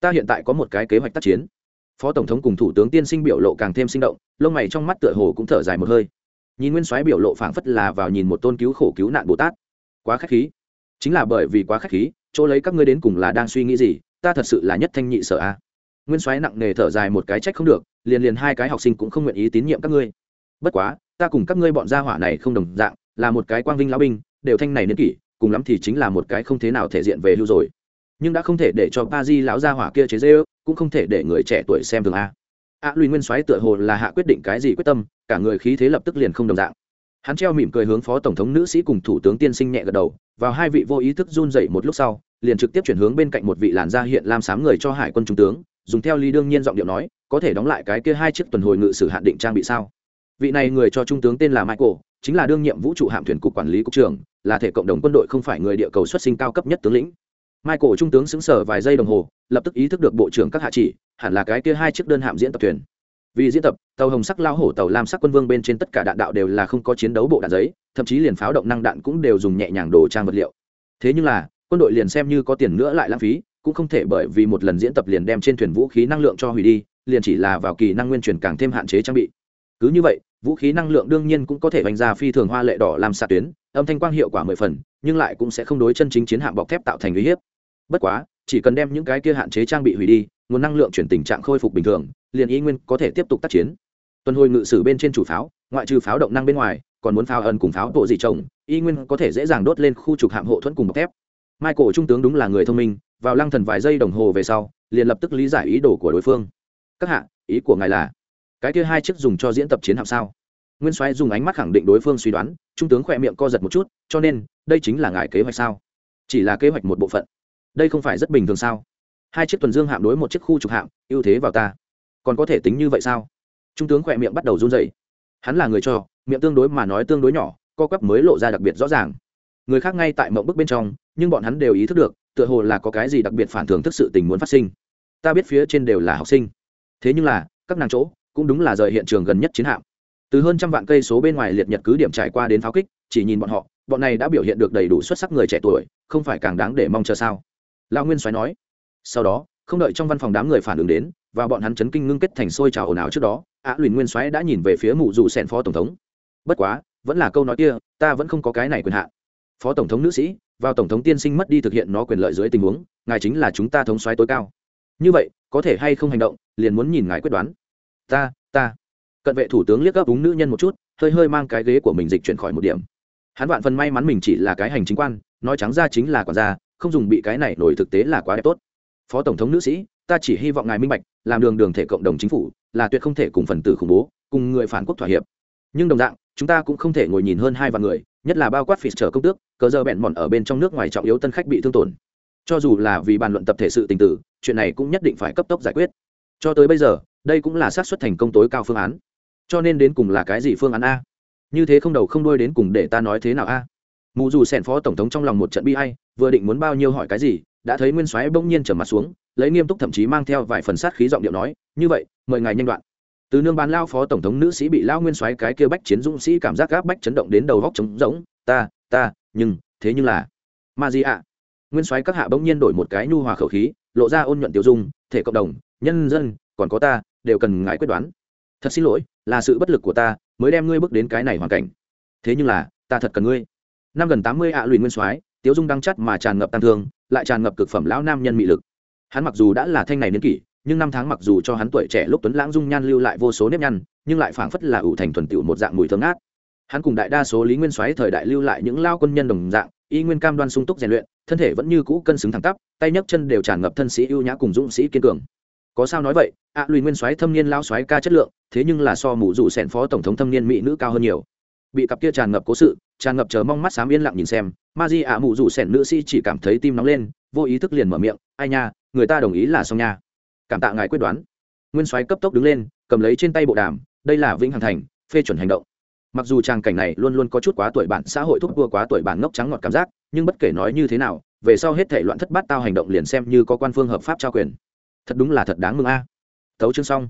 ta hiện tại có một cái kế hoạch tác chiến. Phó tổng thống cùng thủ tướng tiên sinh biểu lộ càng thêm sinh động, lông mày trong mắt tựa hồ cũng thở dài một hơi. Nhìn nguyên soái biểu lộ phảng phất là vào nhìn một tôn cứu khổ cứu nạn bồ tát. Quá khách khí. Chính là bởi vì quá khách khí, chỗ lấy các ngươi đến cùng là đang suy nghĩ gì, ta thật sự là nhất thanh nhị sợ a. Nguyên soái nặng nề thở dài một cái trách không được, liền liền hai cái học sinh cũng không nguyện ý tín nhiệm các ngươi. Bất quá, ta cùng các ngươi bọn gia hỏa này không đồng dạng là một cái quang vinh lão binh đều thanh này niên kỷ cùng lắm thì chính là một cái không thế nào thể diện về hưu rồi. Nhưng đã không thể để cho ba di lão gia hỏa kia chế dê cũng không thể để người trẻ tuổi xem thường a. A à, lùi nguyên soái tựa hồ là hạ quyết định cái gì quyết tâm cả người khí thế lập tức liền không đồng dạng. Hắn treo mỉm cười hướng phó tổng thống nữ sĩ cùng thủ tướng tiên sinh nhẹ gật đầu vào hai vị vô ý thức run dậy một lúc sau liền trực tiếp chuyển hướng bên cạnh một vị làn da hiện lam xám người cho hải quân trung tướng dùng theo ly đương nhiên giọng điệu nói có thể đóng lại cái kia hai chiếc tuần hồi ngự sử hạn định trang bị sao? Vị này người cho trung tướng tên là michael, chính là đương nhiệm vũ trụ hạm thuyền cục quản lý cục trưởng, là thể cộng đồng quân đội không phải người địa cầu xuất sinh cao cấp nhất tướng lĩnh. Michael trung tướng xứng sở vài giây đồng hồ, lập tức ý thức được bộ trưởng các hạ chỉ, hẳn là cái kia hai chiếc đơn hạm diễn tập thuyền. Vì diễn tập, tàu hồng sắc lao hổ, tàu lam sắc quân vương bên trên tất cả đạn đạo đều là không có chiến đấu bộ đạn giấy, thậm chí liền pháo động năng đạn cũng đều dùng nhẹ nhàng đồ trang vật liệu. Thế nhưng là, quân đội liền xem như có tiền nữa lại lãng phí, cũng không thể bởi vì một lần diễn tập liền đem trên thuyền vũ khí năng lượng cho hủy đi, liền chỉ là vào kỳ năng nguyên truyền càng thêm hạn chế trang bị cứ như vậy, vũ khí năng lượng đương nhiên cũng có thể vành ra phi thường hoa lệ đỏ làm xạ tuyến, âm thanh quang hiệu quả mười phần, nhưng lại cũng sẽ không đối chân chính chiến hạm bọc thép tạo thành uy hiếp. Bất quá, chỉ cần đem những cái kia hạn chế trang bị hủy đi, nguồn năng lượng chuyển tình trạng khôi phục bình thường, liền y nguyên có thể tiếp tục tác chiến. Tuần hồi ngự sử bên trên chủ pháo, ngoại trừ pháo động năng bên ngoài, còn muốn pháo ẩn cùng pháo bộ dị trồng y nguyên có thể dễ dàng đốt lên khu trục hạm hộ thuẫn cùng bọc thép. Michael trung tướng đúng là người thông minh, vào lăng thần vài giây đồng hồ về sau, liền lập tức lý giải ý đồ của đối phương. Các hạ, ý của ngài là cái kia hai chiếc dùng cho diễn tập chiến hạm sao? Nguyên soái dùng ánh mắt khẳng định đối phương suy đoán, trung tướng khỏe miệng co giật một chút, cho nên, đây chính là ngài kế hoạch sao? Chỉ là kế hoạch một bộ phận. Đây không phải rất bình thường sao? Hai chiếc tuần dương hạm đối một chiếc khu trục hạm, ưu thế vào ta. Còn có thể tính như vậy sao? Trung tướng khỏe miệng bắt đầu run dậy hắn là người cho, miệng tương đối mà nói tương đối nhỏ, co quắp mới lộ ra đặc biệt rõ ràng. Người khác ngay tại mộng bức bên trong, nhưng bọn hắn đều ý thức được, tựa hồ là có cái gì đặc biệt phản thường thức sự tình muốn phát sinh. Ta biết phía trên đều là học sinh. Thế nhưng là, các nàng chỗ cũng đúng là rời hiện trường gần nhất chiến hạm. Từ hơn trăm vạn cây số bên ngoài liệt nhật cứ điểm trải qua đến pháo kích, chỉ nhìn bọn họ, bọn này đã biểu hiện được đầy đủ xuất sắc người trẻ tuổi, không phải càng đáng để mong chờ sao? Lão nguyên soái nói. Sau đó, không đợi trong văn phòng đám người phản ứng đến, và bọn hắn chấn kinh ngưng kết thành sôi trào ồn ào trước đó ạ luyện nguyên soái đã nhìn về phía mụ dù sen phó tổng thống. Bất quá, vẫn là câu nói kia, ta vẫn không có cái này quyền hạn. Phó tổng thống nữ sĩ, vào tổng thống tiên sinh mất đi thực hiện nó quyền lợi dưới tình huống, ngài chính là chúng ta thống soái tối cao. Như vậy, có thể hay không hành động, liền muốn nhìn ngài quyết đoán ta ta. Cận vệ thủ tướng liếc gấp úng nữ nhân một chút, hơi hơi mang cái ghế của mình dịch chuyển khỏi một điểm. Hắn vạn phần may mắn mình chỉ là cái hành chính quan, nói trắng ra chính là quản gia, không dùng bị cái này nổi thực tế là quá đẹp tốt. Phó tổng thống nữ sĩ, ta chỉ hy vọng ngài minh bạch, làm đường đường thể cộng đồng chính phủ là tuyệt không thể cùng phần tử khủng bố, cùng người phản quốc thỏa hiệp. Nhưng đồng dạng, chúng ta cũng không thể ngồi nhìn hơn hai vạn người, nhất là bao quát phỉ trở công tước, cờ giờ bẹn mòn ở bên trong nước ngoài trọng yếu tân khách bị thương tổn. Cho dù là vì bàn luận tập thể sự tình tử, chuyện này cũng nhất định phải cấp tốc giải quyết. Cho tới bây giờ đây cũng là xác suất thành công tối cao phương án. Cho nên đến cùng là cái gì phương án a? Như thế không đầu không đuôi đến cùng để ta nói thế nào a? Mù dù sẻn phó tổng thống trong lòng một trận bi hay vừa định muốn bao nhiêu hỏi cái gì, đã thấy nguyên soái bỗng nhiên trở mặt xuống, lấy nghiêm túc thậm chí mang theo vài phần sát khí giọng điệu nói, như vậy, mời ngài nhanh đoạn. Từ nương bán lao phó tổng thống nữ sĩ bị lao nguyên soái cái kia bách chiến dũng sĩ cảm giác gáp bách chấn động đến đầu góc trống rỗng, ta ta, nhưng, thế nhưng là, ma gì ạ. Nguyên soái các hạ bỗng nhiên đổi một cái nhu hòa khẩu khí, lộ ra ôn nhuận tiêu dung, thể cộng đồng, nhân dân, còn có ta đều cần ngài quyết đoán. Thật xin lỗi, là sự bất lực của ta mới đem ngươi bước đến cái này hoàn cảnh. Thế nhưng là, ta thật cần ngươi. Năm gần tám mươi ạ lụy nguyên soái, tiếu dung đăng chất mà tràn ngập tăng thương, lại tràn ngập cực phẩm lão nam nhân mị lực. Hắn mặc dù đã là thanh này niên kỷ, nhưng năm tháng mặc dù cho hắn tuổi trẻ lúc tuấn lãng dung nhan lưu lại vô số nếp nhăn, nhưng lại phảng phất là ủ thành thuần tựu một dạng mùi thơm ngát. Hắn cùng đại đa số lý nguyên soái thời đại lưu lại những lao quân nhân đồng dạng, y nguyên cam đoan sung túc rèn luyện, thân thể vẫn như cũ cân xứng thẳng tắp, tay nhấc chân đều tràn ngập thân sĩ ưu nhã cùng dũng sĩ kiên cường có sao nói vậy ạ à, lùi nguyên soái thâm niên lao soái ca chất lượng thế nhưng là so mù dù sẻn phó tổng thống thâm niên mỹ nữ cao hơn nhiều. Bị cặp kia tràn ngập cố sự tràn ngập chờ mong mắt xám yên lặng nhìn xem ma di ạ mù dù sẻn nữ sĩ chỉ cảm thấy tim nóng lên vô ý thức liền mở miệng ai nha người ta đồng ý là xong nha. Cảm tạ ngài quyết đoán. Nguyên soái cấp tốc đứng lên cầm lấy trên tay bộ đàm đây là vĩnh hằng thành phê chuẩn hành động. Mặc dù trang cảnh này luôn luôn có chút quá tuổi bản xã hội thúc đua quá tuổi bản ngốc trắng ngọt cảm giác nhưng bất kể nói như thế nào về sau hết thể loạn thất bát tao hành động liền xem như có quan phương hợp pháp trao quyền thật đúng là thật đáng mừng a. Tấu chương xong.